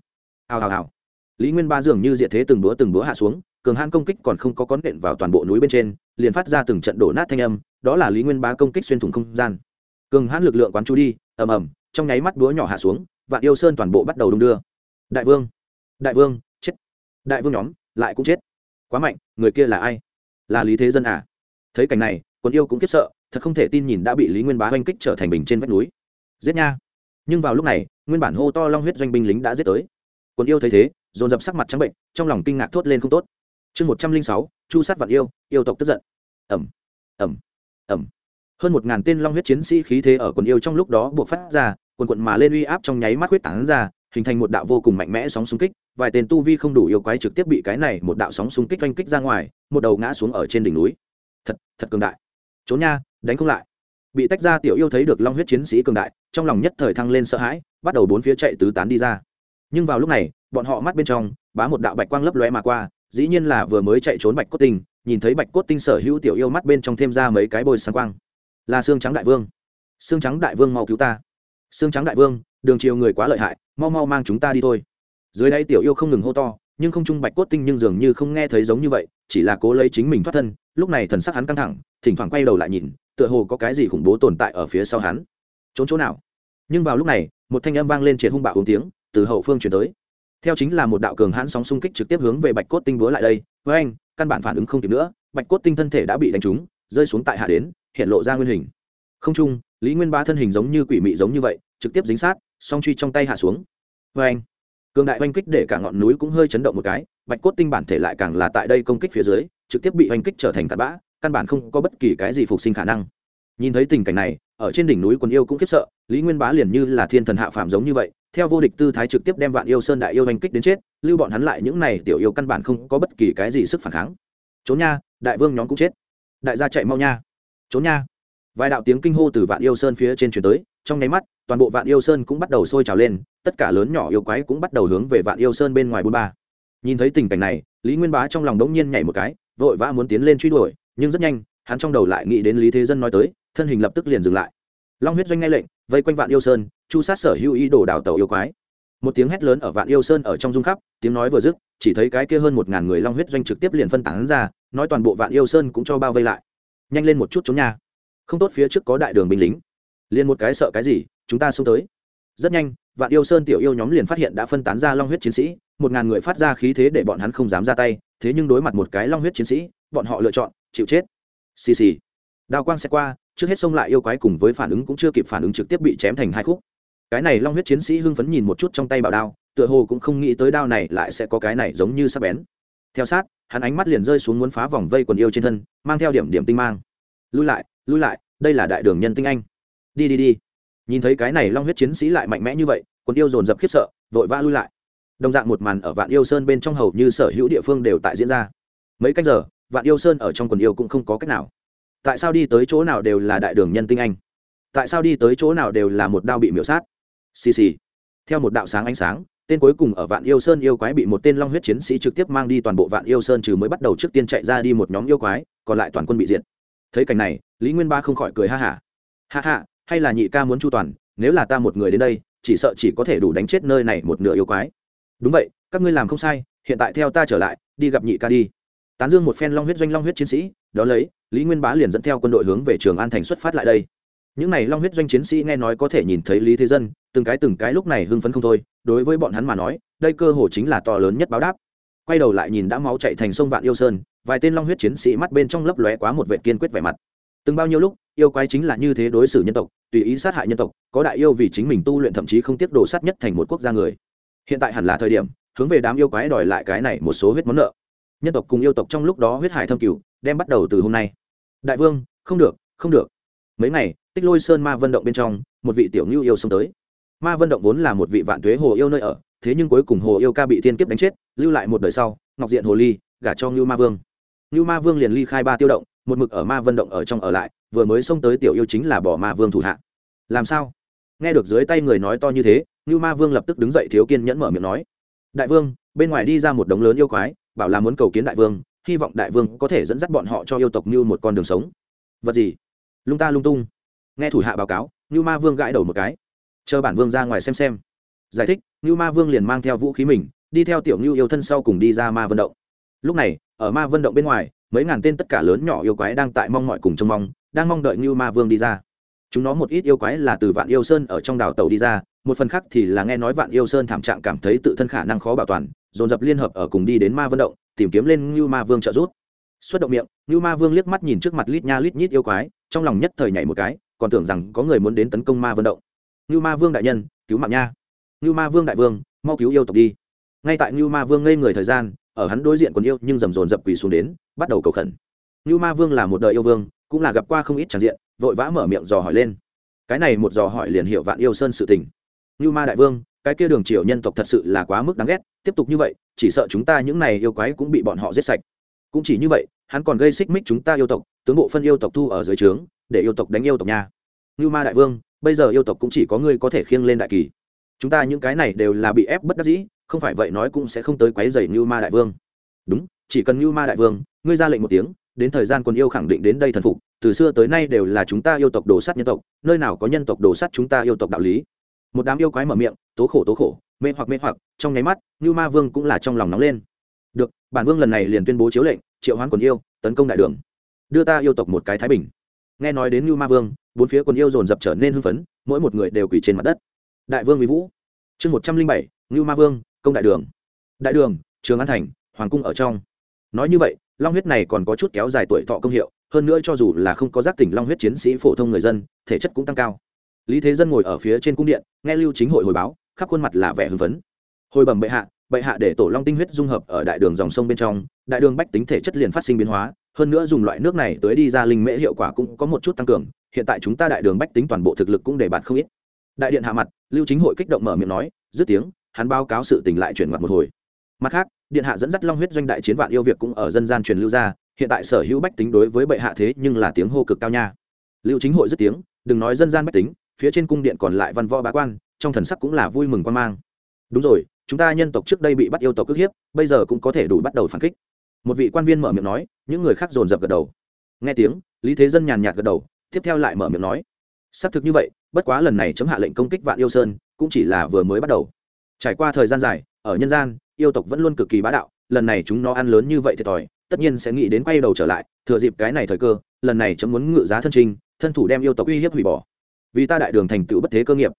Hào hào hào. Lý nguyên ba dường như diện thế từng búa từng búa hạ xuống cường hãn công kích còn không có con đện vào toàn bộ núi bên trên, liền phát ra từng trận đổ nát thanh âm, đó là lý nguyên bá công kích xuyên thủng không gian. Cường hãn lực lượng quán chú đi, ầm ầm, trong nháy mắt búa nhỏ hạ xuống, vạn yêu sơn toàn bộ bắt đầu đung đưa. Đại vương đại vương, chết. Đại vương nhóm lại cũng chết. Quá mạnh, người kia là ai? Là lý thế dân à? Thấy cảnh này, quân yêu cũng kiếp sợ, thật không thể tin nhìn đã bị lý nguyên bá oanh kích trở thành bình trên vách núi. Giết nha. Nhưng vào lúc này, nguyên bản hô to long huyết doanh binh lính đã giết tới. Quân yêu thấy thế, dồn dập sắc mặt trắng bệnh, trong lòng kinh ngạc thốt lên không tốt chương một trăm linh sáu, chu sát vạn yêu yêu tộc tức giận. Ẩm ẩm ẩm hơn một ngàn tên long huyết chiến sĩ khí thế ở quần yêu trong lúc đó buộc phát ra quần quận mà lên uy áp trong nháy mắt huyết tán ra, hình thành một đạo vô cùng mạnh mẽ sóng xung kích. Vài tên tu vi không đủ yêu quái trực tiếp bị cái này một đạo sóng xung kích oanh kích ra ngoài, một đầu ngã xuống ở trên đỉnh núi. Thật thật cường đại. Trốn nha, đánh không lại. Bị tách ra tiểu yêu thấy được long huyết chiến sĩ cường đại, trong lòng nhất thời thăng lên sợ hãi, bắt đầu bốn phía chạy tứ tán đi ra. Nhưng vào lúc này, bọn họ mắt bên trong, bá một đạo bạch quang lấp lóe mà qua dĩ nhiên là vừa mới chạy trốn bạch cốt tinh, nhìn thấy bạch cốt tinh sở hữu tiểu yêu mắt bên trong thêm ra mấy cái bôi sáng quang. Là xương trắng đại vương. Xương trắng đại vương mau cứu ta. Xương trắng đại vương, đường chiều người quá lợi hại, mau mau mang chúng ta đi thôi. Dưới đây tiểu yêu không ngừng hô to, nhưng không trung bạch cốt tinh nhưng dường như không nghe thấy giống như vậy, chỉ là cố lấy chính mình thoát thân, lúc này thần sắc hắn căng thẳng, thỉnh thoảng quay đầu lại nhìn, tựa hồ có cái gì khủng bố tồn tại ở phía sau hắn. Trốn chỗ nào? Nhưng vào lúc này, một thanh âm vang lên triệt hung bạo uống tiếng, từ hậu phương chuyển tới theo chính là một đạo cường hãn sóng xung kích trực tiếp hướng về bạch cốt tinh búa lại đây. Với anh, căn bản phản ứng không kịp nữa, bạch cốt tinh thân thể đã bị đánh trúng, rơi xuống tại hạ đến, hiện lộ ra nguyên hình. Không trung, lý nguyên ba thân hình giống như quỷ mị giống như vậy, trực tiếp dính sát, song truy trong tay hạ xuống. Với anh, cường đại oanh kích để cả ngọn núi cũng hơi chấn động một cái, bạch cốt tinh bản thể lại càng là tại đây công kích phía dưới, trực tiếp bị oanh kích trở thành tạt bã, căn bản không có bất kỳ cái gì phục sinh khả năng. Nhìn thấy tình cảnh này, ở trên đỉnh núi quần yêu cũng khiếp sợ, lý nguyên bá liền như là thiên thần hạ phàm giống như vậy theo vô địch tư thái trực tiếp đem vạn yêu sơn đại yêu hành kích đến chết, lưu bọn hắn lại những này tiểu yêu căn bản không có bất kỳ cái gì sức phản kháng. Trốn nha, đại vương nhóm cũng chết. Đại gia chạy mau nha. Trốn nha. Vài đạo tiếng kinh hô từ vạn yêu sơn phía trên chuyển tới, trong nháy mắt, toàn bộ vạn yêu sơn cũng bắt đầu sôi trào lên, tất cả lớn nhỏ yêu quái cũng bắt đầu hướng về vạn yêu sơn bên ngoài bôn ba. Nhìn thấy tình cảnh này, lý nguyên bá trong lòng đống nhiên nhảy một cái, vội vã muốn tiến lên truy đuổi, nhưng rất nhanh, hắn trong đầu lại nghĩ đến lý thế dân nói tới, thân hình lập tức liền dừng lại. Long huyết doanh ngay lệnh, vây quanh vạn yêu sơn chu sát sở hữu ý đồ đào tàu yêu quái. Một tiếng hét lớn ở vạn yêu sơn ở trong dung khắp, tiếng nói vừa dứt, chỉ thấy cái kia hơn một ngàn người long huyết doanh trực tiếp liền phân tán ra, nói toàn bộ vạn yêu sơn cũng cho bao vây lại. Nhanh lên một chút chống nhà không tốt phía trước có đại đường binh lính. Liền một cái sợ cái gì, chúng ta xông tới. Rất nhanh, vạn yêu sơn tiểu yêu nhóm liền phát hiện đã phân tán ra long huyết chiến sĩ, một ngàn người phát ra khí thế để bọn hắn không dám ra tay, thế nhưng đối mặt một cái long huyết chiến sĩ, bọn họ lựa chọn chịu chết. Xì xì. Đao quang sẽ qua, trước hết xông lại yêu quái cùng với phản ứng cũng chưa kịp phản ứng trực tiếp bị chém thành hai khúc cái này long huyết chiến sĩ hưng phấn nhìn một chút trong tay bảo đao, tựa hồ cũng không nghĩ tới đao này lại sẽ có cái này giống như sắp bén. Theo sát, hắn ánh mắt liền rơi xuống muốn phá vòng vây quần yêu trên thân, mang theo điểm điểm tinh mang. Lui lại lui lại, đây là đại đường nhân tinh anh. Đi đi đi. Nhìn thấy cái này long huyết chiến sĩ lại mạnh mẽ như vậy, quần yêu dồn dập khiếp sợ, vội vã lui lại. Đồng dạng một màn ở vạn yêu sơn bên trong hầu như sở hữu địa phương đều tại diễn ra. Mấy cách giờ, vạn yêu sơn ở trong quần yêu cũng không có cách nào. Tại sao đi tới chỗ nào đều là đại đường nhân tinh anh? Tại sao đi tới chỗ nào đều là một đao bị miễu sát? Xì xì. Theo một đạo sáng ánh sáng, tên cuối cùng ở vạn yêu sơn yêu quái bị một tên long huyết chiến sĩ trực tiếp mang đi toàn bộ vạn yêu sơn trừ mới bắt đầu trước tiên chạy ra đi một nhóm yêu quái, còn lại toàn quân bị diệt. Thấy cảnh này, lý nguyên ba không khỏi cười ha hả. Ha. ha ha hay là nhị ca muốn chu toàn, nếu là ta một người đến đây, chỉ sợ chỉ có thể đủ đánh chết nơi này một nửa yêu quái. Đúng vậy, các ngươi làm không sai, hiện tại theo ta trở lại, đi gặp nhị ca đi. Tán dương một phen long huyết doanh long huyết chiến sĩ, đó lấy, lý nguyên bá liền dẫn theo quân đội hướng về trường an thành xuất phát lại đây. Những n à y long huyết doanh chiến sĩ nghe nói có thể nhìn thấy lý thế dân từng cái từng cái lúc này hưng phấn không thôi, đối với bọn hắn mà nói, đây cơ hồ chính là to lớn nhất báo đáp. Quay đầu lại nhìn đã máu chạy thành sông vạn yêu sơn, vài tên long huyết chiến sĩ mắt bên trong lấp lóe quá một vệ kiên quyết vẻ mặt. Từng bao nhiêu lúc, yêu quái chính là như thế đối xử nhân tộc, tùy ý sát hại nhân tộc, có đại yêu vì chính mình tu luyện thậm chí không tiếc đồ sát nhất thành một quốc gia người. Hiện tại hẳn là thời điểm, hướng về đám yêu quái đòi lại cái này một số huyết món nợ. Nhân tộc cùng yêu tộc trong lúc đó huyết hải thâm cửu đem bắt đầu từ hôm nay. Đại vương, không được không được. Mấy ngày, tích lôi sơn ma vân động bên trong, một vị tiểu ngưu yêu xông tới ma vân động vốn là một vị vạn tuế hồ yêu nơi ở, thế nhưng cuối cùng hồ yêu ca bị thiên kiếp đánh chết, lưu lại một đời sau, ngọc diện hồ ly, gả cho ngưu ma vương. Ngưu ma vương liền ly khai ba tiêu động, một mực ở ma vân động ở trong ở lại, vừa mới xông tới tiểu yêu chính là bỏ ma vương thủ hạ. Làm sao? Nghe được dưới tay người nói to như thế, ngưu ma vương lập tức đứng dậy thiếu kiên nhẫn mở miệng nói. Đại vương, bên ngoài đi ra một đống lớn yêu quái, bảo là muốn cầu kiến đại vương, hy vọng đại vương có thể dẫn dắt bọn họ cho yêu tộc như một con đường sống. Vật gì? Lung ta lung tung. Nghe thủ hạ báo cáo như ma vương gãi đầu một cái chờ bản vương ra ngoài xem xem. Giải thích, ngưu ma vương liền mang theo vũ khí mình, đi theo tiểu ngưu yêu thân sau cùng đi ra ma vận động. Lúc này, ở ma vận động bên ngoài, mấy ngàn tên tất cả lớn nhỏ yêu quái đang tại mong mọi cùng trông mong, đang mong đợi ngưu ma vương đi ra. Chúng nó một ít yêu quái là từ vạn yêu sơn ở trong đảo tàu đi ra, một phần khác thì là nghe nói vạn yêu sơn thảm trạng cảm thấy tự thân khả năng khó bảo toàn, dồn dập liên hợp ở cùng đi đến ma vận động, tìm kiếm lên ngưu ma vương trợ giúp. Xuất động miệng, ngưu ma vương liếc mắt nhìn trước mặt lít nha lít nhít yêu quái, trong lòng nhất thời nhảy một cái, còn tưởng rằng có người muốn đến tấn công ma vận động như ma vương đại nhân, cứu mạng nha. Như ma vương đại vương, mau cứu yêu tộc đi. Ngay tại như ma vương ngây người thời gian, ở hắn đối diện còn yêu nhưng rầm rồn dập quỳ xuống đến, bắt đầu cầu khẩn. Như ma vương là một đời yêu vương, cũng là gặp qua không ít tràn diện, vội vã mở miệng dò hỏi lên. Cái này một dò hỏi liền hiểu vạn yêu sơn sự tình. Như ma đại vương, cái kia đường triều nhân tộc thật sự là quá mức đáng ghét, tiếp tục như vậy, chỉ sợ chúng ta những này yêu quái cũng bị bọn họ giết sạch. Cũng chỉ như vậy, hắn còn gây xích mích chúng ta yêu tộc, tướng bộ phân yêu tộc thu ở dưới trướng, để yêu tộc đánh yêu tộc nha. Như ma đại vương bây giờ yêu tộc cũng chỉ có ngươi có thể khiêng lên đại kỳ. Chúng ta những cái này đều là bị ép bất đắc dĩ, không phải vậy nói cũng sẽ không tới quấy rầy như ma đại vương. Đúng, chỉ cần như ma đại vương, ngươi ra lệnh một tiếng, đến thời gian quân yêu khẳng định đến đây thần phục, từ xưa tới nay đều là chúng ta yêu tộc đồ sát nhân tộc, nơi nào có nhân tộc đồ sát chúng ta yêu tộc đạo lý. Một đám yêu quái mở miệng, tố khổ tố khổ, mê hoặc mê hoặc, trong nháy mắt như ma vương cũng là trong lòng nóng lên. Được, bản vương lần này liền tuyên bố chiếu lệnh, triệu hoán quần yêu, tấn công đại đường. Đưa ta yêu tộc một cái thái bình. Nghe nói đến như ma vương bốn phía quần yêu dồn dập trở nên hưng phấn, mỗi một người đều quỳ trên mặt đất. Đại vương mỹ vũ, chương một trăm linh bảy, ngưu ma vương, công đại đường. Đại đường, trường an thành, hoàng cung ở trong. Nói như vậy, long huyết này còn có chút kéo dài tuổi thọ công hiệu, hơn nữa cho dù là không có giác tỉnh long huyết chiến sĩ phổ thông người dân, thể chất cũng tăng cao. Lý thế dân ngồi ở phía trên cung điện, nghe lưu chính hội hồi báo, khắp khuôn mặt là vẻ hưng phấn. Hồi bẩm bệ hạ bệ hạ để tổ long tinh huyết dung hợp ở đại đường dòng sông bên trong, đại đường bách tính thể chất liền phát sinh biến hóa, hơn nữa dùng loại nước này tới đi ra linh mễ hiệu quả cũng có một chút tăng cường hiện tại chúng ta đại đường bách tính toàn bộ thực lực cũng để bạt không ít. Đại điện hạ mặt, lưu chính hội kích động mở miệng nói, dứt tiếng, hắn báo cáo sự tình lại chuyển mặt một hồi. Mặt khác, điện hạ dẫn dắt long huyết doanh đại chiến vạn yêu việc cũng ở dân gian truyền lưu ra, hiện tại sở hữu bách tính đối với bệ hạ thế nhưng là tiếng hô cực cao nha. Lưu chính hội dứt tiếng, đừng nói dân gian bách tính, phía trên cung điện còn lại văn võ bá quan, trong thần sắc cũng là vui mừng quan mang. Đúng rồi, chúng ta nhân tộc trước đây bị bắt yêu tộc cước hiếp, bây giờ cũng có thể đủ bắt đầu phản kích. Một vị quan viên mở miệng nói, những người khác dồn dập gật đầu. Nghe tiếng, lý thế dân nhàn nhạt gật đầu tiếp theo lại mở miệng nói, xác thực như vậy, bất quá lần này chấm hạ lệnh công kích vạn yêu sơn, cũng chỉ là vừa mới bắt đầu. Trải qua thời gian dài, ở nhân gian, yêu tộc vẫn luôn cực kỳ bá đạo, lần này chúng nó ăn lớn như vậy thiệt thòi tất nhiên sẽ nghĩ đến quay đầu trở lại, thừa dịp cái này thời cơ, lần này chấm muốn ngự giá thân trinh thân thủ đem yêu tộc uy hiếp hủy bỏ. Vì ta đại đường thành tựu bất thế cơ nghiệp.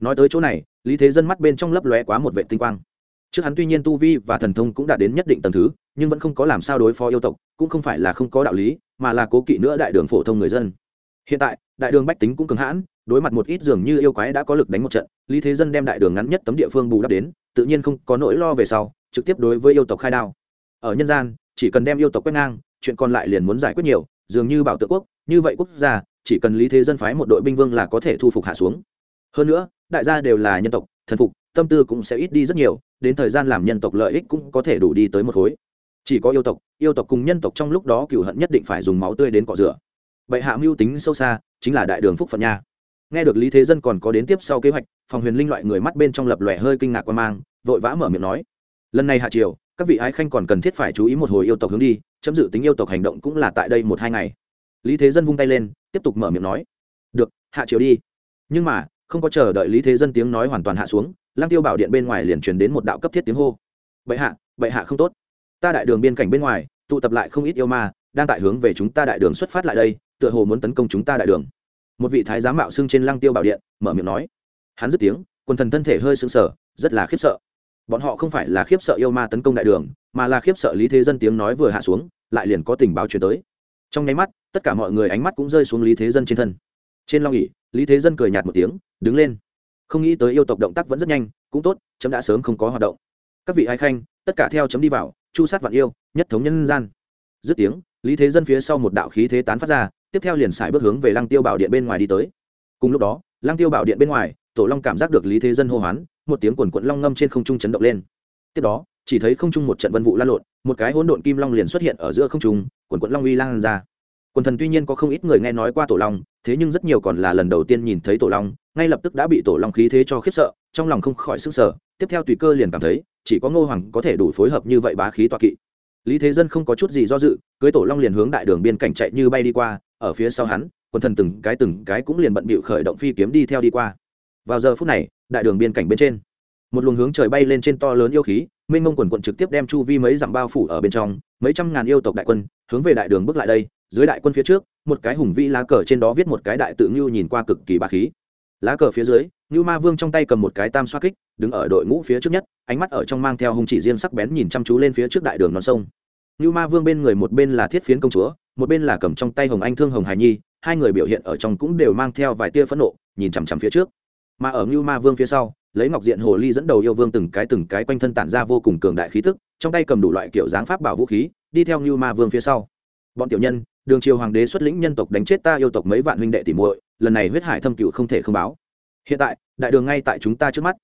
Nói tới chỗ này, lý thế dân mắt bên trong lấp lóe quá một vệ tinh quang. Trước hắn tuy nhiên tu vi và thần thông cũng đã đến nhất định tầng thứ, nhưng vẫn không có làm sao đối phó yêu tộc, cũng không phải là không có đạo lý, mà là cố kỵ nữa đại đường phổ thông người dân hiện tại, đại đường bách tính cũng cường hãn, đối mặt một ít dường như yêu quái đã có lực đánh một trận, lý thế dân đem đại đường ngắn nhất tấm địa phương bù đắp đến, tự nhiên không có nỗi lo về sau, trực tiếp đối với yêu tộc khai đao. Ở nhân gian, chỉ cần đem yêu tộc quét ngang, chuyện còn lại liền muốn giải quyết nhiều, dường như bảo tự quốc, như vậy quốc gia, chỉ cần lý thế dân phái một đội binh vương là có thể thu phục hạ xuống. Hơn nữa, đại gia đều là nhân tộc, thần phục, tâm tư cũng sẽ ít đi rất nhiều, đến thời gian làm nhân tộc lợi ích cũng có thể đủ đi tới một khối. Chỉ có yêu tộc yêu tộc cùng nhân tộc trong lúc đó cựu hận nhất định phải dùng máu tươi đến cọ rửa. Bệ hạ mưu tính sâu xa, chính là đại đường phúc phận nha. Nghe được lý thế dân còn có đến tiếp sau kế hoạch, phòng huyền linh loại người mắt bên trong lập lòe hơi kinh ngạc quan mang, vội vã mở miệng nói, lần này hạ triều, các vị ái khanh còn cần thiết phải chú ý một hồi yêu tộc hướng đi, chấm dự tính yêu tộc hành động cũng là tại đây một hai ngày. Lý thế dân vung tay lên, tiếp tục mở miệng nói, được, hạ triều đi. Nhưng mà, không có chờ đợi lý thế dân tiếng nói hoàn toàn hạ xuống lang tiêu bảo điện bên ngoài liền truyền đến một đạo cấp thiết tiếng hô, bệ hạ bệ hạ không tốt. Ta đại đường biên cảnh bên ngoài, tụ tập lại không ít yêu ma, đang tại hướng về chúng ta đại đường xuất phát lại đây tựa hồ muốn tấn công chúng ta đại đường. Một vị thái giám mạo xưng trên lăng tiêu bảo điện, mở miệng nói. Hắn dứt tiếng, quần thần thân thể hơi sưng sờ, rất là khiếp sợ. Bọn họ không phải là khiếp sợ yêu ma tấn công đại đường, mà là khiếp sợ lý thế dân tiếng nói vừa hạ xuống, lại liền có tình báo chuyển tới. Trong nháy mắt, tất cả mọi người ánh mắt cũng rơi xuống lý thế dân trên thân. Trên long ỉ lý thế dân cười nhạt một tiếng, đứng lên. Không nghĩ tới yêu tộc động tác vẫn rất nhanh, cũng tốt, chấm đã sớm không có hoạt động. Các vị ái khanh, tất cả theo chấm đi vào, chu sát vạn yêu, nhất thống nhân gian. Dứt tiếng, lý thế dân phía sau một đạo khí thế tán phát ra tiếp theo liền xài bước hướng về lăng tiêu bảo điện bên ngoài đi tới. Cùng lúc đó, lăng tiêu bảo điện bên ngoài, tổ long cảm giác được lý thế dân hô hoán, một tiếng quần quận long ngâm trên không trung chấn động lên. Tiếp đó, chỉ thấy không trung một trận vân vụ lan lộn, một cái hỗn độn kim long liền xuất hiện ở giữa không trung quần quận long uy lan ra. Quần thần tuy nhiên có không ít người nghe nói qua tổ long, thế nhưng rất nhiều còn là lần đầu tiên nhìn thấy tổ long, ngay lập tức đã bị tổ long khí thế cho khiếp sợ, trong lòng không khỏi sức sở tiếp theo tùy cơ liền cảm thấy, chỉ có ngô hoàng có thể đủ phối hợp như vậy bá khí toa kỵ. Lý thế dân không có chút gì do dự, cưới tổ long liền hướng đại đường biên cảnh chạy như bay đi qua ở phía sau hắn, quần thần từng cái từng cái cũng liền bận bịu khởi động phi kiếm đi theo đi qua. Vào giờ phút này, đại đường biên cảnh bên trên, một luồng hướng trời bay lên trên to lớn yêu khí, minh mông quần quận trực tiếp đem chu vi mấy dặm bao phủ ở bên trong, mấy trăm ngàn yêu tộc đại quân hướng về đại đường bước lại đây, dưới đại quân phía trước, một cái hùng vĩ lá cờ trên đó viết một cái đại tự ngưu nhìn qua cực kỳ bá khí. Lá cờ phía dưới, ngưu ma vương trong tay cầm một cái tam xoa kích, đứng ở đội ngũ phía trước nhất, ánh mắt ở trong mang theo hung chỉ riêng sắc bén nhìn chăm chú lên phía trước đại đường non sông. Ngưu ma vương bên người một bên là thiết phiến công chúa một bên là cầm trong tay hồng anh thương hồng hải nhi, hai người biểu hiện ở trong cũng đều mang theo vài tia phẫn nộ, nhìn chằm chằm phía trước. Mà ở ngưu ma vương phía sau, lấy ngọc diện hồ ly dẫn đầu yêu vương từng cái từng cái quanh thân tản ra vô cùng cường đại khí tức, trong tay cầm đủ loại kiểu dáng pháp bảo vũ khí, đi theo ngưu ma vương phía sau. Bọn tiểu nhân, đường triều hoàng đế xuất lĩnh nhân tộc đánh chết ta yêu tộc mấy vạn huynh đệ tỉ muội, lần này huyết hải thâm cựu không thể không báo. Hiện tại, đại đường ngay tại chúng ta trước mắt.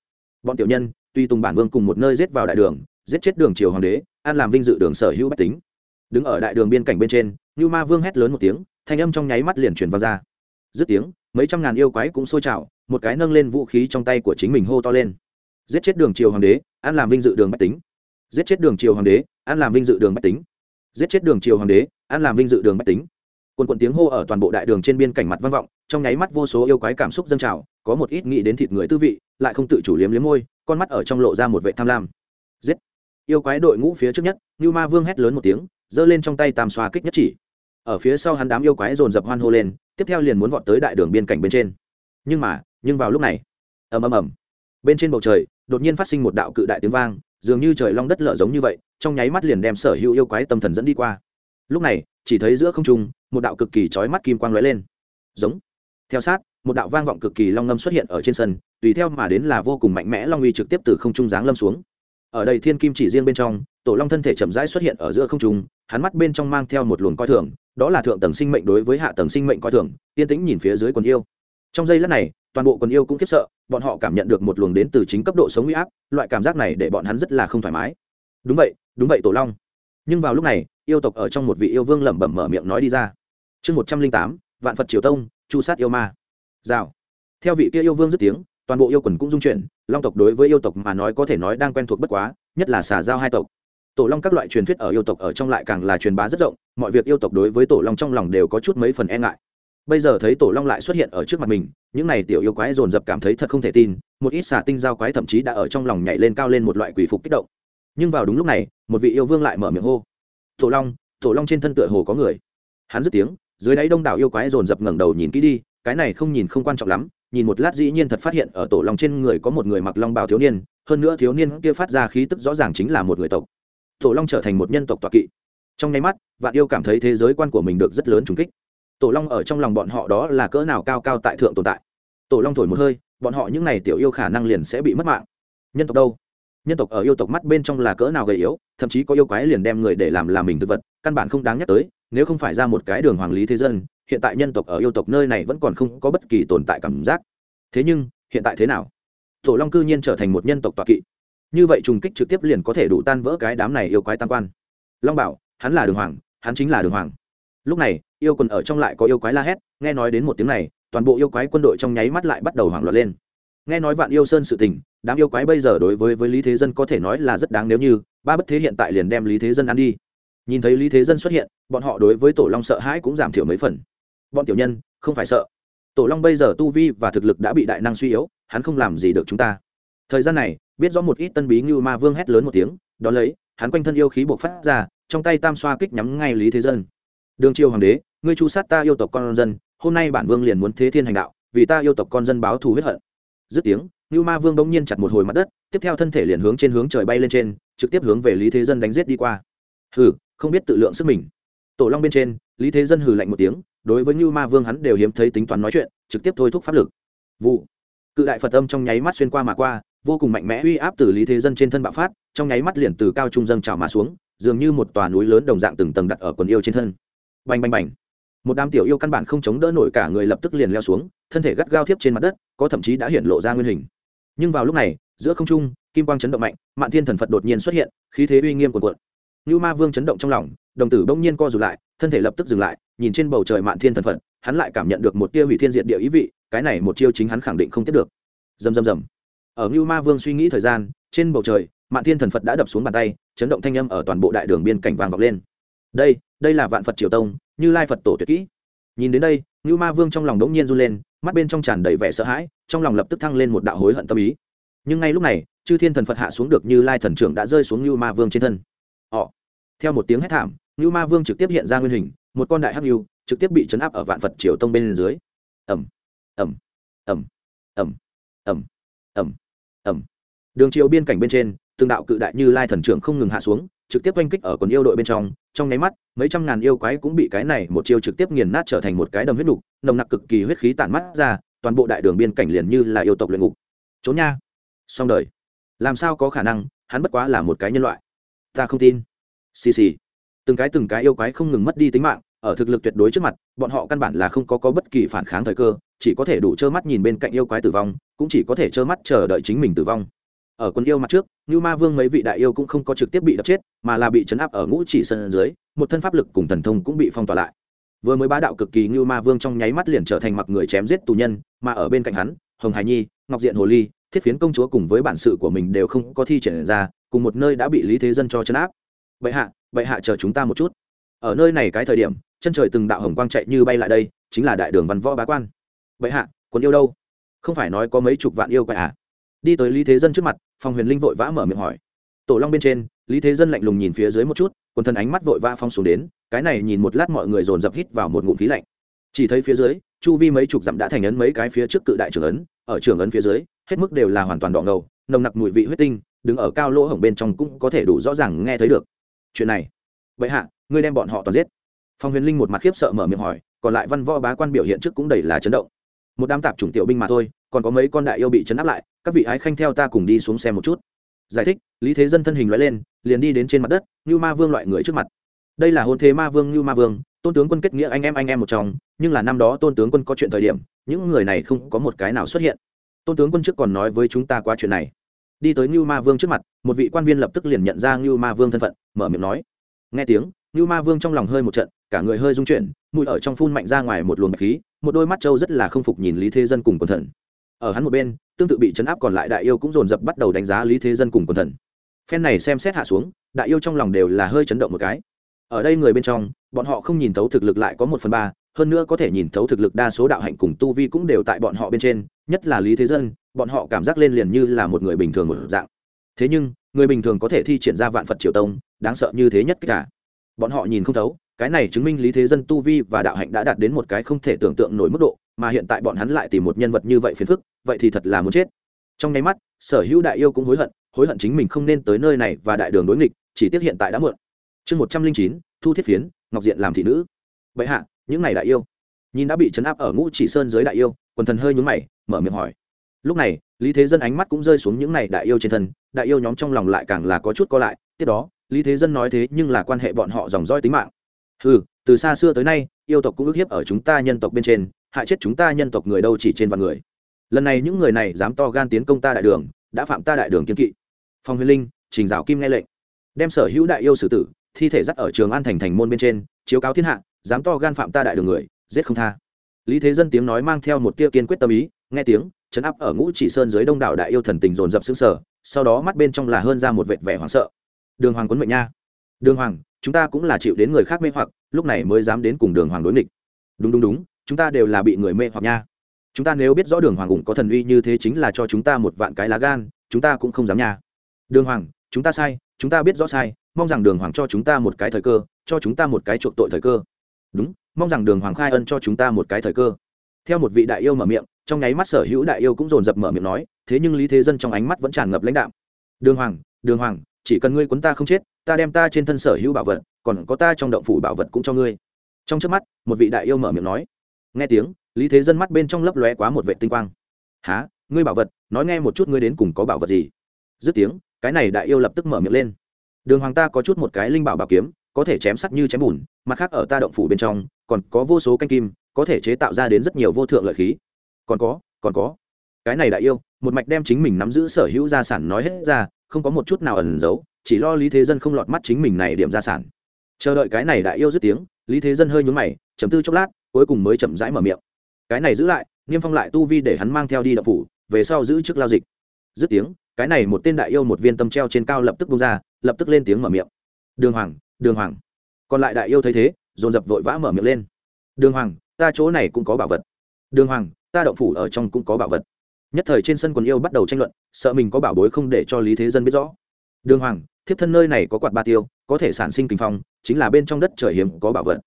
Bọn tiểu nhân, tuy tùng bản vương cùng một nơi giết vào đại đường, giết chết đường triều hoàng đế, an làm vinh dự đường sở hữu bách tính đứng ở đại đường biên cảnh bên trên như ma vương hét lớn một tiếng, thanh âm trong nháy mắt liền truyền vào ra. Dứt tiếng, mấy trăm ngàn yêu quái cũng sôi trào, một cái nâng lên vũ khí trong tay của chính mình hô to lên. Giết chết đường triều hoàng đế an làm vinh dự đường bách tính. Giết chết đường triều hoàng đế an làm vinh dự đường bách tính. Giết chết đường triều hoàng đế an làm vinh dự đường bách tính. Quần quần tiếng hô ở toàn bộ đại đường trên biên cảnh mặt vang vọng, trong nháy mắt vô số yêu quái cảm xúc dâng trào, có một ít nghĩ đến thịt người tư vị, lại không tự chủ liếm liếm môi, con mắt ở trong lộ ra một vệ tham lam. Giết! Yêu quái đội ngũ phía trước nhất như ma vương hét lớn một tiếng giơ lên trong tay tam xoa kích nhất chỉ. Ở phía sau hắn đám yêu quái dồn dập hoan hô lên, tiếp theo liền muốn vọt tới đại đường biên cảnh bên trên. Nhưng mà, nhưng vào lúc này, ầm ầm ầm, bên trên bầu trời, đột nhiên phát sinh một đạo cự đại tiếng vang, dường như trời long đất lở giống như vậy, trong nháy mắt liền đem sở hữu yêu quái tâm thần dẫn đi qua. Lúc này, chỉ thấy giữa không trung, một đạo cực kỳ chói mắt kim quang lóe lên. Giống. Theo sát, một đạo vang vọng cực kỳ long ngâm xuất hiện ở trên sân, tùy theo mà đến là vô cùng mạnh mẽ long uy trực tiếp từ không trung giáng lâm xuống. Ở đây thiên kim chỉ riêng bên trong, tổ long thân thể chậm rãi xuất hiện ở giữa không trung hắn mắt bên trong mang theo một luồng coi thường, đó là thượng tầng sinh mệnh đối với hạ tầng sinh mệnh coi thường, yên tĩnh nhìn phía dưới quần yêu. Trong giây lát này, toàn bộ quần yêu cũng khiếp sợ, bọn họ cảm nhận được một luồng đến từ chính cấp độ sống huy áp, loại cảm giác này để bọn hắn rất là không thoải mái. Đúng vậy đúng vậy tổ long. Nhưng vào lúc này, yêu tộc ở trong một vị yêu vương lẩm bẩm mở miệng nói đi ra. Chương một trăm linh tám, vạn phật triều tông, chu sát yêu ma. Rào. Theo vị kia yêu vương dứt tiếng, toàn bộ yêu quần cũng dung chuyển, long tộc đối với yêu tộc mà nói có thể nói đang quen thuộc bất quá, nhất là xả giao hai tộc tổ long các loại truyền thuyết ở yêu tộc ở trong lại càng là truyền bá rất rộng, mọi việc yêu tộc đối với tổ long trong lòng đều có chút mấy phần e ngại. Bây giờ thấy tổ long lại xuất hiện ở trước mặt mình, những này tiểu yêu quái dồn dập cảm thấy thật không thể tin, một ít xà tinh giao quái thậm chí đã ở trong lòng nhảy lên cao lên một loại quỷ phục kích động. Nhưng vào đúng lúc này, một vị yêu vương lại mở miệng hô. Tổ long tổ long trên thân tựa hồ có người. Hắn dứt tiếng, dưới đáy đông đảo yêu quái dồn dập ngẩng đầu nhìn kỹ đi, cái này không nhìn không quan trọng lắm, nhìn một lát dĩ nhiên thật phát hiện ở tổ long trên người có một người mặc long bào thiếu niên, hơn nữa thiếu niên kia phát ra khí tức rõ ràng chính là một người tộc tổ long trở thành một nhân tộc tọa kỵ. Trong nháy mắt, vạn yêu cảm thấy thế giới quan của mình được rất lớn trùng kích. Tổ long ở trong lòng bọn họ đó là cỡ nào cao cao tại thượng tồn tại. Tổ long thổi một hơi, bọn họ những n à y tiểu yêu khả năng liền sẽ bị mất mạng. Nhân tộc đâu? Nhân tộc ở yêu tộc mắt bên trong là cỡ nào gầy yếu, thậm chí có yêu quái liền đem người để làm làm mình thực vật, căn bản không đáng nhắc tới, nếu không phải ra một cái đường hoàng lý thế dân, hiện tại nhân tộc ở yêu tộc nơi này vẫn còn không có bất kỳ tồn tại cảm giác. Thế nhưng, hiện tại thế nào? Tổ long cư nhiên trở thành một nhân tộc tọa kỵ như vậy trùng kích trực tiếp liền có thể đủ tan vỡ cái đám này yêu quái tam quan. Long bảo, hắn là đường hoàng, hắn chính là đường hoàng. Lúc này, yêu quần ở trong lại có yêu quái la hét, nghe nói đến một tiếng này, toàn bộ yêu quái quân đội trong nháy mắt lại bắt đầu hoảng loạn lên. Nghe nói vạn yêu sơn sự tình, đám yêu quái bây giờ đối với với lý thế dân có thể nói là rất đáng nếu như, ba bất thế hiện tại liền đem lý thế dân ăn đi. Nhìn thấy lý thế dân xuất hiện, bọn họ đối với tổ long sợ hãi cũng giảm thiểu mấy phần. Bọn tiểu nhân, không phải sợ. Tổ long bây giờ tu vi và thực lực đã bị đại năng suy yếu, hắn không làm gì được chúng ta thời gian này, biết rõ một ít tân bí như ma vương hét lớn một tiếng đ ó lấy, hắn quanh thân yêu khí buộc phát ra, trong tay tam xoa kích nhắm ngay lý thế dân. Đường triều hoàng đế, ngươi chu sát ta yêu tộc con dân, hôm nay bản vương liền muốn thế thiên hành đạo, vì ta yêu tộc con dân báo thù huyết hận. Dứt tiếng như ma vương bỗng nhiên chặt một hồi mặt đất, tiếp theo thân thể liền hướng trên hướng trời bay lên trên, trực tiếp hướng về lý thế dân đánh giết đi qua. Hừ, không biết tự lượng sức mình. Tổ long bên trên, lý thế dân hừ lạnh một tiếng, đối với như ma vương hắn đều hiếm thấy tính toán nói chuyện, trực tiếp thôi thúc pháp lực. Vụ. Cự đại phật âm trong nháy mắt xuyên qua mà qua vô cùng mạnh mẽ uy áp từ lý thế dân trên thân bạo phát, trong nháy mắt liền từ cao trung dâng trào mà xuống, dường như một tòa núi lớn đồng dạng từng tầng đặt ở quần yêu trên thân. Bành bành bành. Một đám tiểu yêu căn bản không chống đỡ nổi cả người lập tức liền leo xuống, thân thể gắt gao thiếp trên mặt đất, có thậm chí đã hiện lộ ra nguyên hình. Nhưng vào lúc này, giữa không trung, kim quang chấn động mạnh, mạn thiên thần phật đột nhiên xuất hiện, khí thế uy nghiêm cuồn cuộn. Như ma vương chấn động trong lòng, đồng tử bỗng nhiên co rụt lại, thân thể lập tức dừng lại, nhìn trên bầu trời mạn thiên thần phật, hắn lại cảm nhận được một tia hủy thiên diện địa ý vị, cái này một chiêu chính hắn khẳng định không tiếp được. Dầm dầm dầm ở ngưu ma vương suy nghĩ thời gian, trên bầu trời mạng thiên thần phật đã đập xuống bàn tay, chấn động thanh âm ở toàn bộ đại đường biên cảnh vàng vọc lên. Đây đây là vạn phật triều tông, như lai phật tổ tuyệt kỹ. Nhìn đến đây, ngưu ma vương trong lòng đống nhiên run lên, mắt bên trong tràn đầy vẻ sợ hãi, trong lòng lập tức thăng lên một đạo hối hận tâm ý. Nhưng ngay lúc này, chư thiên thần phật hạ xuống được như lai thần trưởng đã rơi xuống ngưu ma vương trên thân. Họ. Theo một tiếng hét thảm, ngưu ma vương trực tiếp hiện ra nguyên hình, một con đại hắc ngưu trực tiếp bị chấn áp ở vạn phật triều tông bên dưới. Ẩm ẩm ẩm ẩm ẩm ẩm ẩm. Đường chiều biên cảnh bên trên từng đạo cự đại như lai thần trưởng không ngừng hạ xuống trực tiếp oanh kích ở quần yêu đội bên trong. Trong nháy mắt mấy trăm ngàn yêu quái cũng bị cái này một chiêu trực tiếp nghiền nát trở thành một cái đầm huyết đục nồng nặc cực kỳ huyết khí tản mắt ra toàn bộ đại đường biên cảnh liền như là yêu tộc luyện ngục. Trốn nha. Xong đời. Làm sao có khả năng hắn bất quá là một cái nhân loại. Ta không tin. Xì xì. Từng cái từng cái yêu quái không ngừng mất đi tính mạng ở thực lực tuyệt đối trước mặt bọn họ căn bản là không có, có bất kỳ phản kháng thời cơ chỉ có thể đủ trơ mắt nhìn bên cạnh yêu quái tử vong, cũng chỉ có thể trơ mắt chờ đợi chính mình tử vong. Ở quân yêu mặt trước như ma vương mấy vị đại yêu cũng không có trực tiếp bị đập chết, mà là bị chấn áp ở ngũ chỉ sân dưới, một thân pháp lực cùng thần thông cũng bị phong tỏa lại. Vừa mới bá đạo cực kỳ như ma vương trong nháy mắt liền trở thành mặc người chém giết tù nhân, mà ở bên cạnh hắn, hồng hải nhi, ngọc diện hồ ly, thiết phiến công chúa cùng với bản sự của mình đều không có thi triển ra, cùng một nơi đã bị lý thế dân cho chấn áp. Vậy hạ vậy hạ chờ chúng ta một chút. Ở nơi này cái thời điểm, chân trời từng đạo hồng quang chạy như bay lại đây, chính là đại đường văn võ bá quan bệ hạ quân yêu đâu? Không phải nói có mấy chục vạn yêu quái à? Đi tới lý thế dân trước mặt phòng huyền linh vội vã mở miệng hỏi. Tổ long bên trên, lý thế dân lạnh lùng nhìn phía dưới một chút, quần thân ánh mắt vội vã phong xuống đến, cái này nhìn một lát mọi người dồn dập hít vào một ngụm khí lạnh. Chỉ thấy phía dưới, chu vi mấy chục dặm đã thành ấn mấy cái phía trước cự đại trưởng ấn, ở trưởng ấn phía dưới, hết mức đều là hoàn toàn đỏ ngầu, nồng nặc mùi vị huyết tinh, đứng ở cao lỗ hổng bên trong cũng có thể đủ rõ ràng nghe thấy được. Chuyện này vậy hạ, ngươi đem bọn họ toàn giết. Phong huyền linh một mặt khiếp sợ mở miệng hỏi, còn lại văn võ bá quan biểu hiện trước cũng đầy là chấn động một đám tạp chủng tiểu binh mà thôi, còn có mấy con đại yêu bị chấn áp lại, các vị ái khanh theo ta cùng đi xuống xem một chút. Giải thích, lý thế dân thân hình loại lên, liền đi đến trên mặt đất như ma vương loại người trước mặt. Đây là hôn thế ma vương như ma vương, tôn tướng quân kết nghĩa anh em anh em một chồng nhưng là năm đó tôn tướng quân có chuyện thời điểm, những người này không có một cái nào xuất hiện. Tôn tướng quân trước còn nói với chúng ta qua chuyện này. Đi tới như ma vương trước mặt, một vị quan viên lập tức liền nhận ra như ma vương thân phận, mở miệng nói. Nghe tiếng như ma vương trong lòng hơi một trận, cả người hơi rung chuyển mùi ở trong phun mạnh ra ngoài một luồng khí một đôi mắt trâu rất là không phục nhìn lý thế dân cùng quần thần. Ở hắn một bên, tương tự bị chấn áp còn lại đại yêu cũng dồn dập bắt đầu đánh giá lý thế dân cùng quần thần. Phen này xem xét hạ xuống, đại yêu trong lòng đều là hơi chấn động một cái. Ở đây người bên trong, bọn họ không nhìn thấu thực lực lại có một phần ba, hơn nữa có thể nhìn thấu thực lực đa số đạo hạnh cùng tu vi cũng đều tại bọn họ bên trên, nhất là lý thế dân, bọn họ cảm giác lên liền như là một người bình thường một dạng. Thế nhưng, người bình thường có thể thi triển ra vạn phật triều tông, đáng sợ như thế nhất cả. Bọn họ nhìn không thấu cái này chứng minh lý thế dân tu vi và đạo hạnh đã đạt đến một cái không thể tưởng tượng nổi mức độ, mà hiện tại bọn hắn lại tìm một nhân vật như vậy phiền phức, vậy thì thật là muốn chết. Trong nháy mắt, sở hữu đại yêu cũng hối hận hối hận chính mình không nên tới nơi này và đại đường đối nghịch, chỉ tiếc hiện tại đã muộn. Chương một trăm linh chín, thu thiết phiến, ngọc diện làm thị nữ. Vậy hạ, những này đại yêu. Nhìn đã bị chấn áp ở ngũ chỉ sơn dưới đại yêu, quần thần hơi nhúng mày, mở miệng hỏi. Lúc này, lý thế dân ánh mắt cũng rơi xuống những này đại yêu trên thân, đại yêu nhóm trong lòng lại càng là có chút co lại. Tiếp đó, lý thế dân nói thế nhưng là quan hệ bọn họ dòng roi tính mạng ừ từ xa xưa tới nay, yêu tộc cũng ức hiếp ở chúng ta nhân tộc bên trên, hại chết chúng ta nhân tộc người đâu chỉ trên vạn người. Lần này những người này dám to gan tiến công ta đại đường, đã phạm ta đại đường kiên kỵ. Phong huyền linh, trình dạo kim nghe lệnh. Đem sở hữu đại yêu sử tử, thi thể dắt ở trường an thành thành môn bên trên, chiếu cáo thiên hạ, dám to gan phạm ta đại đường người, giết không tha. Lý thế dân tiếng nói mang theo một tia kiên quyết tâm ý, nghe tiếng chấn áp ở ngũ chỉ sơn dưới đông đảo đại yêu thần tình dồn dập xứng sở sau đó mắt bên trong là hơn ra một vệt vẻ hoảng sợ. Đường hoàng quấn mệnh nha. Đường hoàng chúng ta cũng là chịu đến người khác mê hoặc, lúc này mới dám đến cùng đường hoàng đối nghịch. Đúng đúng đúng, chúng ta đều là bị người mê hoặc nha. Chúng ta nếu biết rõ đường hoàng cũng có thần uy như thế chính là cho chúng ta một vạn cái lá gan, chúng ta cũng không dám nha. Đường hoàng, chúng ta sai, chúng ta biết rõ sai, mong rằng đường hoàng cho chúng ta một cái thời cơ, cho chúng ta một cái chuộc tội thời cơ. Đúng, mong rằng đường hoàng khai ân cho chúng ta một cái thời cơ. Theo một vị đại yêu mở miệng, trong nháy mắt sở hữu đại yêu cũng dồn dập mở miệng nói, thế nhưng lý thế dân trong ánh mắt vẫn tràn ngập lãnh đạo đường hoàng đường hoàng, chỉ cần ngươi quấn ta không chết ta đem ta trên thân sở hữu bảo vật, còn có ta trong động phủ bảo vật cũng cho ngươi. Trong trước mắt, một vị đại yêu mở miệng nói. Nghe tiếng, lý thế dân mắt bên trong lấp lóe quá một vệ tinh quang. Há ngươi bảo vật, nói nghe một chút ngươi đến cùng có bảo vật gì? Dứt tiếng, cái này đại yêu lập tức mở miệng lên. Đường hoàng ta có chút một cái linh bảo bảo kiếm, có thể chém sắt như chém bùn, mặt khác ở ta động phủ bên trong, còn có vô số canh kim, có thể chế tạo ra đến rất nhiều vô thượng lợi khí. Còn có còn có. Cái này đại yêu, một mạch đem chính mình nắm giữ sở hữu gia sản nói hết ra, không có một chút nào ẩn giấu chỉ lo lý thế dân không lọt mắt chính mình này điểm gia sản. Chờ đợi cái này đại yêu dứt tiếng, lý thế dân hơi nhún mày chấm tư chốc lát, cuối cùng mới chậm rãi mở miệng. Cái này giữ lại, niêm phong lại tu vi để hắn mang theo đi đập phủ, về sau giữ chức lao dịch. Dứt tiếng, cái này một tên đại yêu một viên tâm treo trên cao lập tức bung ra, lập tức lên tiếng mở miệng. Đường hoàng đường hoàng. Còn lại đại yêu thấy thế, dồn dập vội vã mở miệng lên. Đường hoàng, ta chỗ này cũng có bảo vật. Đường hoàng, ta động phủ ở trong cũng có bảo vật. Nhất thời trên sân quần yêu bắt đầu tranh luận, sợ mình có bảo bối không để cho lý thế dân biết rõ đường hoàng, thiếp thân nơi này có quạt ba tiêu, có thể sản sinh kinh phong, chính là bên trong đất trời hiếm có bảo vật.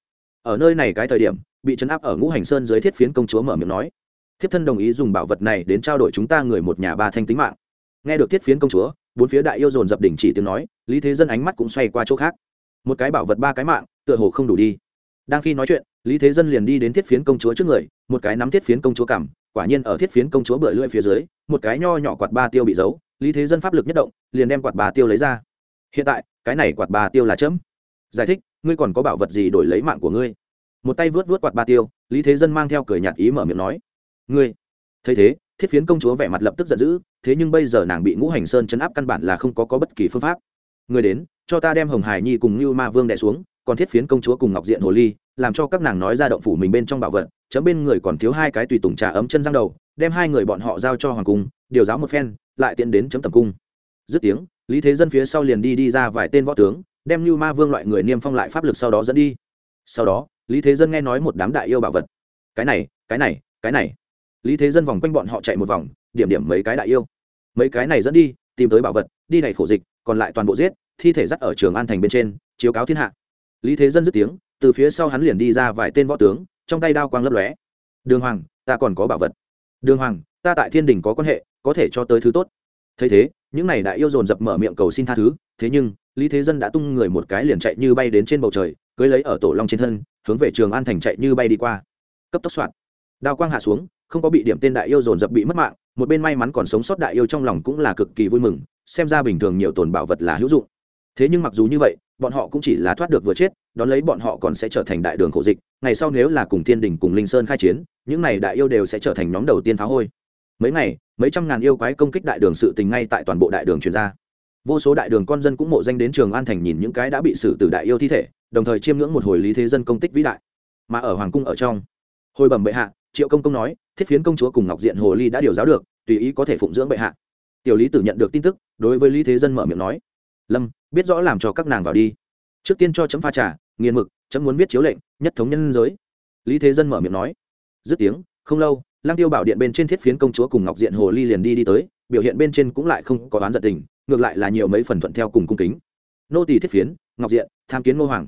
Ở nơi này cái thời điểm, bị chấn áp ở ngũ hành sơn dưới thiết phiến công chúa mở miệng nói, thiếp thân đồng ý dùng bảo vật này đến trao đổi chúng ta người một nhà ba thanh tính mạng. Nghe được thiết phiến công chúa, bốn phía đại yêu dồn dập đỉnh chỉ tiếng nói, lý thế dân ánh mắt cũng xoay qua chỗ khác. Một cái bảo vật ba cái mạng, tựa hồ không đủ đi. Đang khi nói chuyện, lý thế dân liền đi đến thiết phiến công chúa trước người, một cái nắm thiết phiến công chúa cảm quả nhiên ở thiết phiến công chúa bưởi lưỡi phía dưới, một cái nho nhỏ quạt ba tiêu bị giấu lý thế dân pháp lực nhất động liền đem quạt bà tiêu lấy ra. Hiện tại cái này quạt bà tiêu là chấm. Giải thích ngươi còn có bảo vật gì đổi lấy mạng của ngươi? Một tay vớt vớt quạt bà tiêu lý thế dân mang theo cười nhạt ý mở miệng nói. Ngươi. Thấy thế thiết phiến công chúa vẻ mặt lập tức giận dữ thế nhưng bây giờ nàng bị ngũ hành sơn chấn áp căn bản là không có, có bất kỳ phương pháp. Người đến cho ta đem hồng hải nhi cùng như ma vương đẻ xuống còn thiết phiến công chúa cùng ngọc diện hồ ly làm cho các nàng nói ra động phủ mình bên trong bảo vật chấm bên người còn thiếu hai cái tùy tùng trà ấm chân răng đầu đem hai người bọn họ giao cho hoàng cung điều giáo một phen lại tiện đến chấm tầm cung. Dứt tiếng, lý thế dân phía sau liền đi đi ra vài tên võ tướng, đem như ma vương loại người niêm phong lại pháp lực sau đó dẫn đi. Sau đó, lý thế dân nghe nói một đám đại yêu bảo vật. Cái này cái này cái này. Lý thế dân vòng quanh bọn họ chạy một vòng, điểm điểm mấy cái đại yêu. Mấy cái này dẫn đi, tìm tới bảo vật, đi này khổ dịch, còn lại toàn bộ giết, thi thể dắt ở trường an thành bên trên, chiếu cáo thiên hạ. Lý thế dân dứt tiếng, từ phía sau hắn liền đi ra vài tên võ tướng, trong tay đao quang lấp lóe. Đường hoàng, ta còn có bảo vật. Đường hoàng ta tại thiên đình có quan hệ, có thể cho tới thứ tốt. Thấy thế, những này đại yêu dồn dập mở miệng cầu xin tha thứ, thế nhưng, lý thế dân đã tung người một cái liền chạy như bay đến trên bầu trời, cưới lấy ở tổ long trên thân, hướng về trường an thành chạy như bay đi qua. Cấp tốc soạn. Đao quang hạ xuống, không có bị điểm tên đại yêu dồn dập bị mất mạng, một bên may mắn còn sống sót đại yêu trong lòng cũng là cực kỳ vui mừng, xem ra bình thường nhiều tồn bảo vật là hữu dụng. Thế nhưng mặc dù như vậy, bọn họ cũng chỉ là thoát được vừa chết, đón lấy bọn họ còn sẽ trở thành đại đường khổ dịch, ngày sau nếu là cùng thiên đình cùng linh sơn khai chiến, những này đại yêu đều sẽ trở thành nhóm đầu tiên phá hôi mấy ngày, mấy trăm ngàn yêu quái công kích đại đường sự tình ngay tại toàn bộ đại đường truyền ra. Vô số đại đường con dân cũng mộ danh đến trường an thành nhìn những cái đã bị xử từ đại yêu thi thể, đồng thời chiêm ngưỡng một hồi lý thế dân công tích vĩ đại. Mà ở hoàng cung ở trong, hồi bẩm bệ hạ, triệu công công nói, thiết phiến công chúa cùng ngọc diện hồ ly đã điều giáo được, tùy ý có thể phụng dưỡng bệ hạ. Tiểu lý tử nhận được tin tức, đối với lý thế dân mở miệng nói, lâm, biết rõ làm cho các nàng vào đi. Trước tiên cho chấm pha trà, nghiền mực, chấm muốn viết chiếu lệnh, nhất thống nhân giới. Lý thế dân mở miệng nói, dứt tiếng, không lâu lang tiêu bảo điện bên trên thiết phiến công chúa cùng ngọc diện hồ ly liền đi đi tới, biểu hiện bên trên cũng lại không có đoán giận tình, ngược lại là nhiều mấy phần thuận theo cùng cung kính. Nô tỳ thiết phiến, ngọc diện, tham kiến ngô hoàng.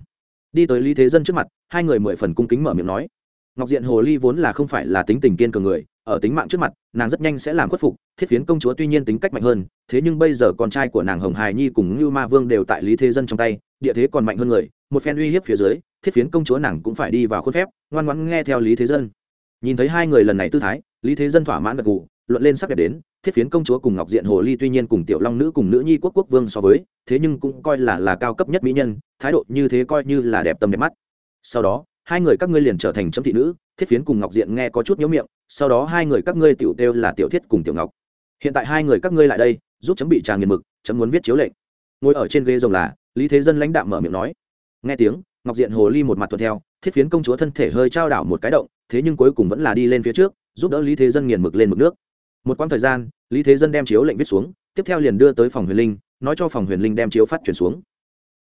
Đi tới lý thế dân trước mặt, hai người mười phần cung kính mở miệng nói. Ngọc diện hồ ly vốn là không phải là tính tình kiên cường người, ở tính mạng trước mặt, nàng rất nhanh sẽ làm khuất phục, thiết phiến công chúa tuy nhiên tính cách mạnh hơn, thế nhưng bây giờ con trai của nàng hồng hài nhi cùng như ma vương đều tại lý thế dân trong tay, địa thế còn mạnh hơn người, một phen uy hiếp phía dưới, thiết phiến công chúa nàng cũng phải đi vào khuôn phép, ngoan ngoãn nghe theo lý thế dân nhìn thấy hai người lần này tư thái, lý thế dân thỏa mãn gật gù, luận lên sắp đẹp đến, thiết phiến công chúa cùng ngọc diện hồ ly tuy nhiên cùng tiểu long nữ cùng nữ nhi quốc quốc vương so với, thế nhưng cũng coi là là cao cấp nhất mỹ nhân, thái độ như thế coi như là đẹp tâm đẹp mắt. Sau đó, hai người các ngươi liền trở thành chấm thị nữ, thiết phiến cùng ngọc diện nghe có chút nhớ miệng, sau đó hai người các ngươi tiểu têu là tiểu thiết cùng tiểu ngọc. Hiện tại hai người các ngươi lại đây, giúp chấm bị trà nghiền mực, chấm muốn viết chiếu lệnh. Ngồi ở trên ghế rồng là, lý thế dân lãnh đạm mở miệng nói. Nghe tiếng, ngọc diện hồ ly một mặt thuận theo thiết phiến công chúa thân thể hơi trao đảo một cái động, thế nhưng cuối cùng vẫn là đi lên phía trước, giúp đỡ lý thế dân nghiền mực lên mực nước. Một quãng thời gian, lý thế dân đem chiếu lệnh viết xuống, tiếp theo liền đưa tới phòng huyền linh, nói cho phòng huyền linh đem chiếu phát chuyển xuống.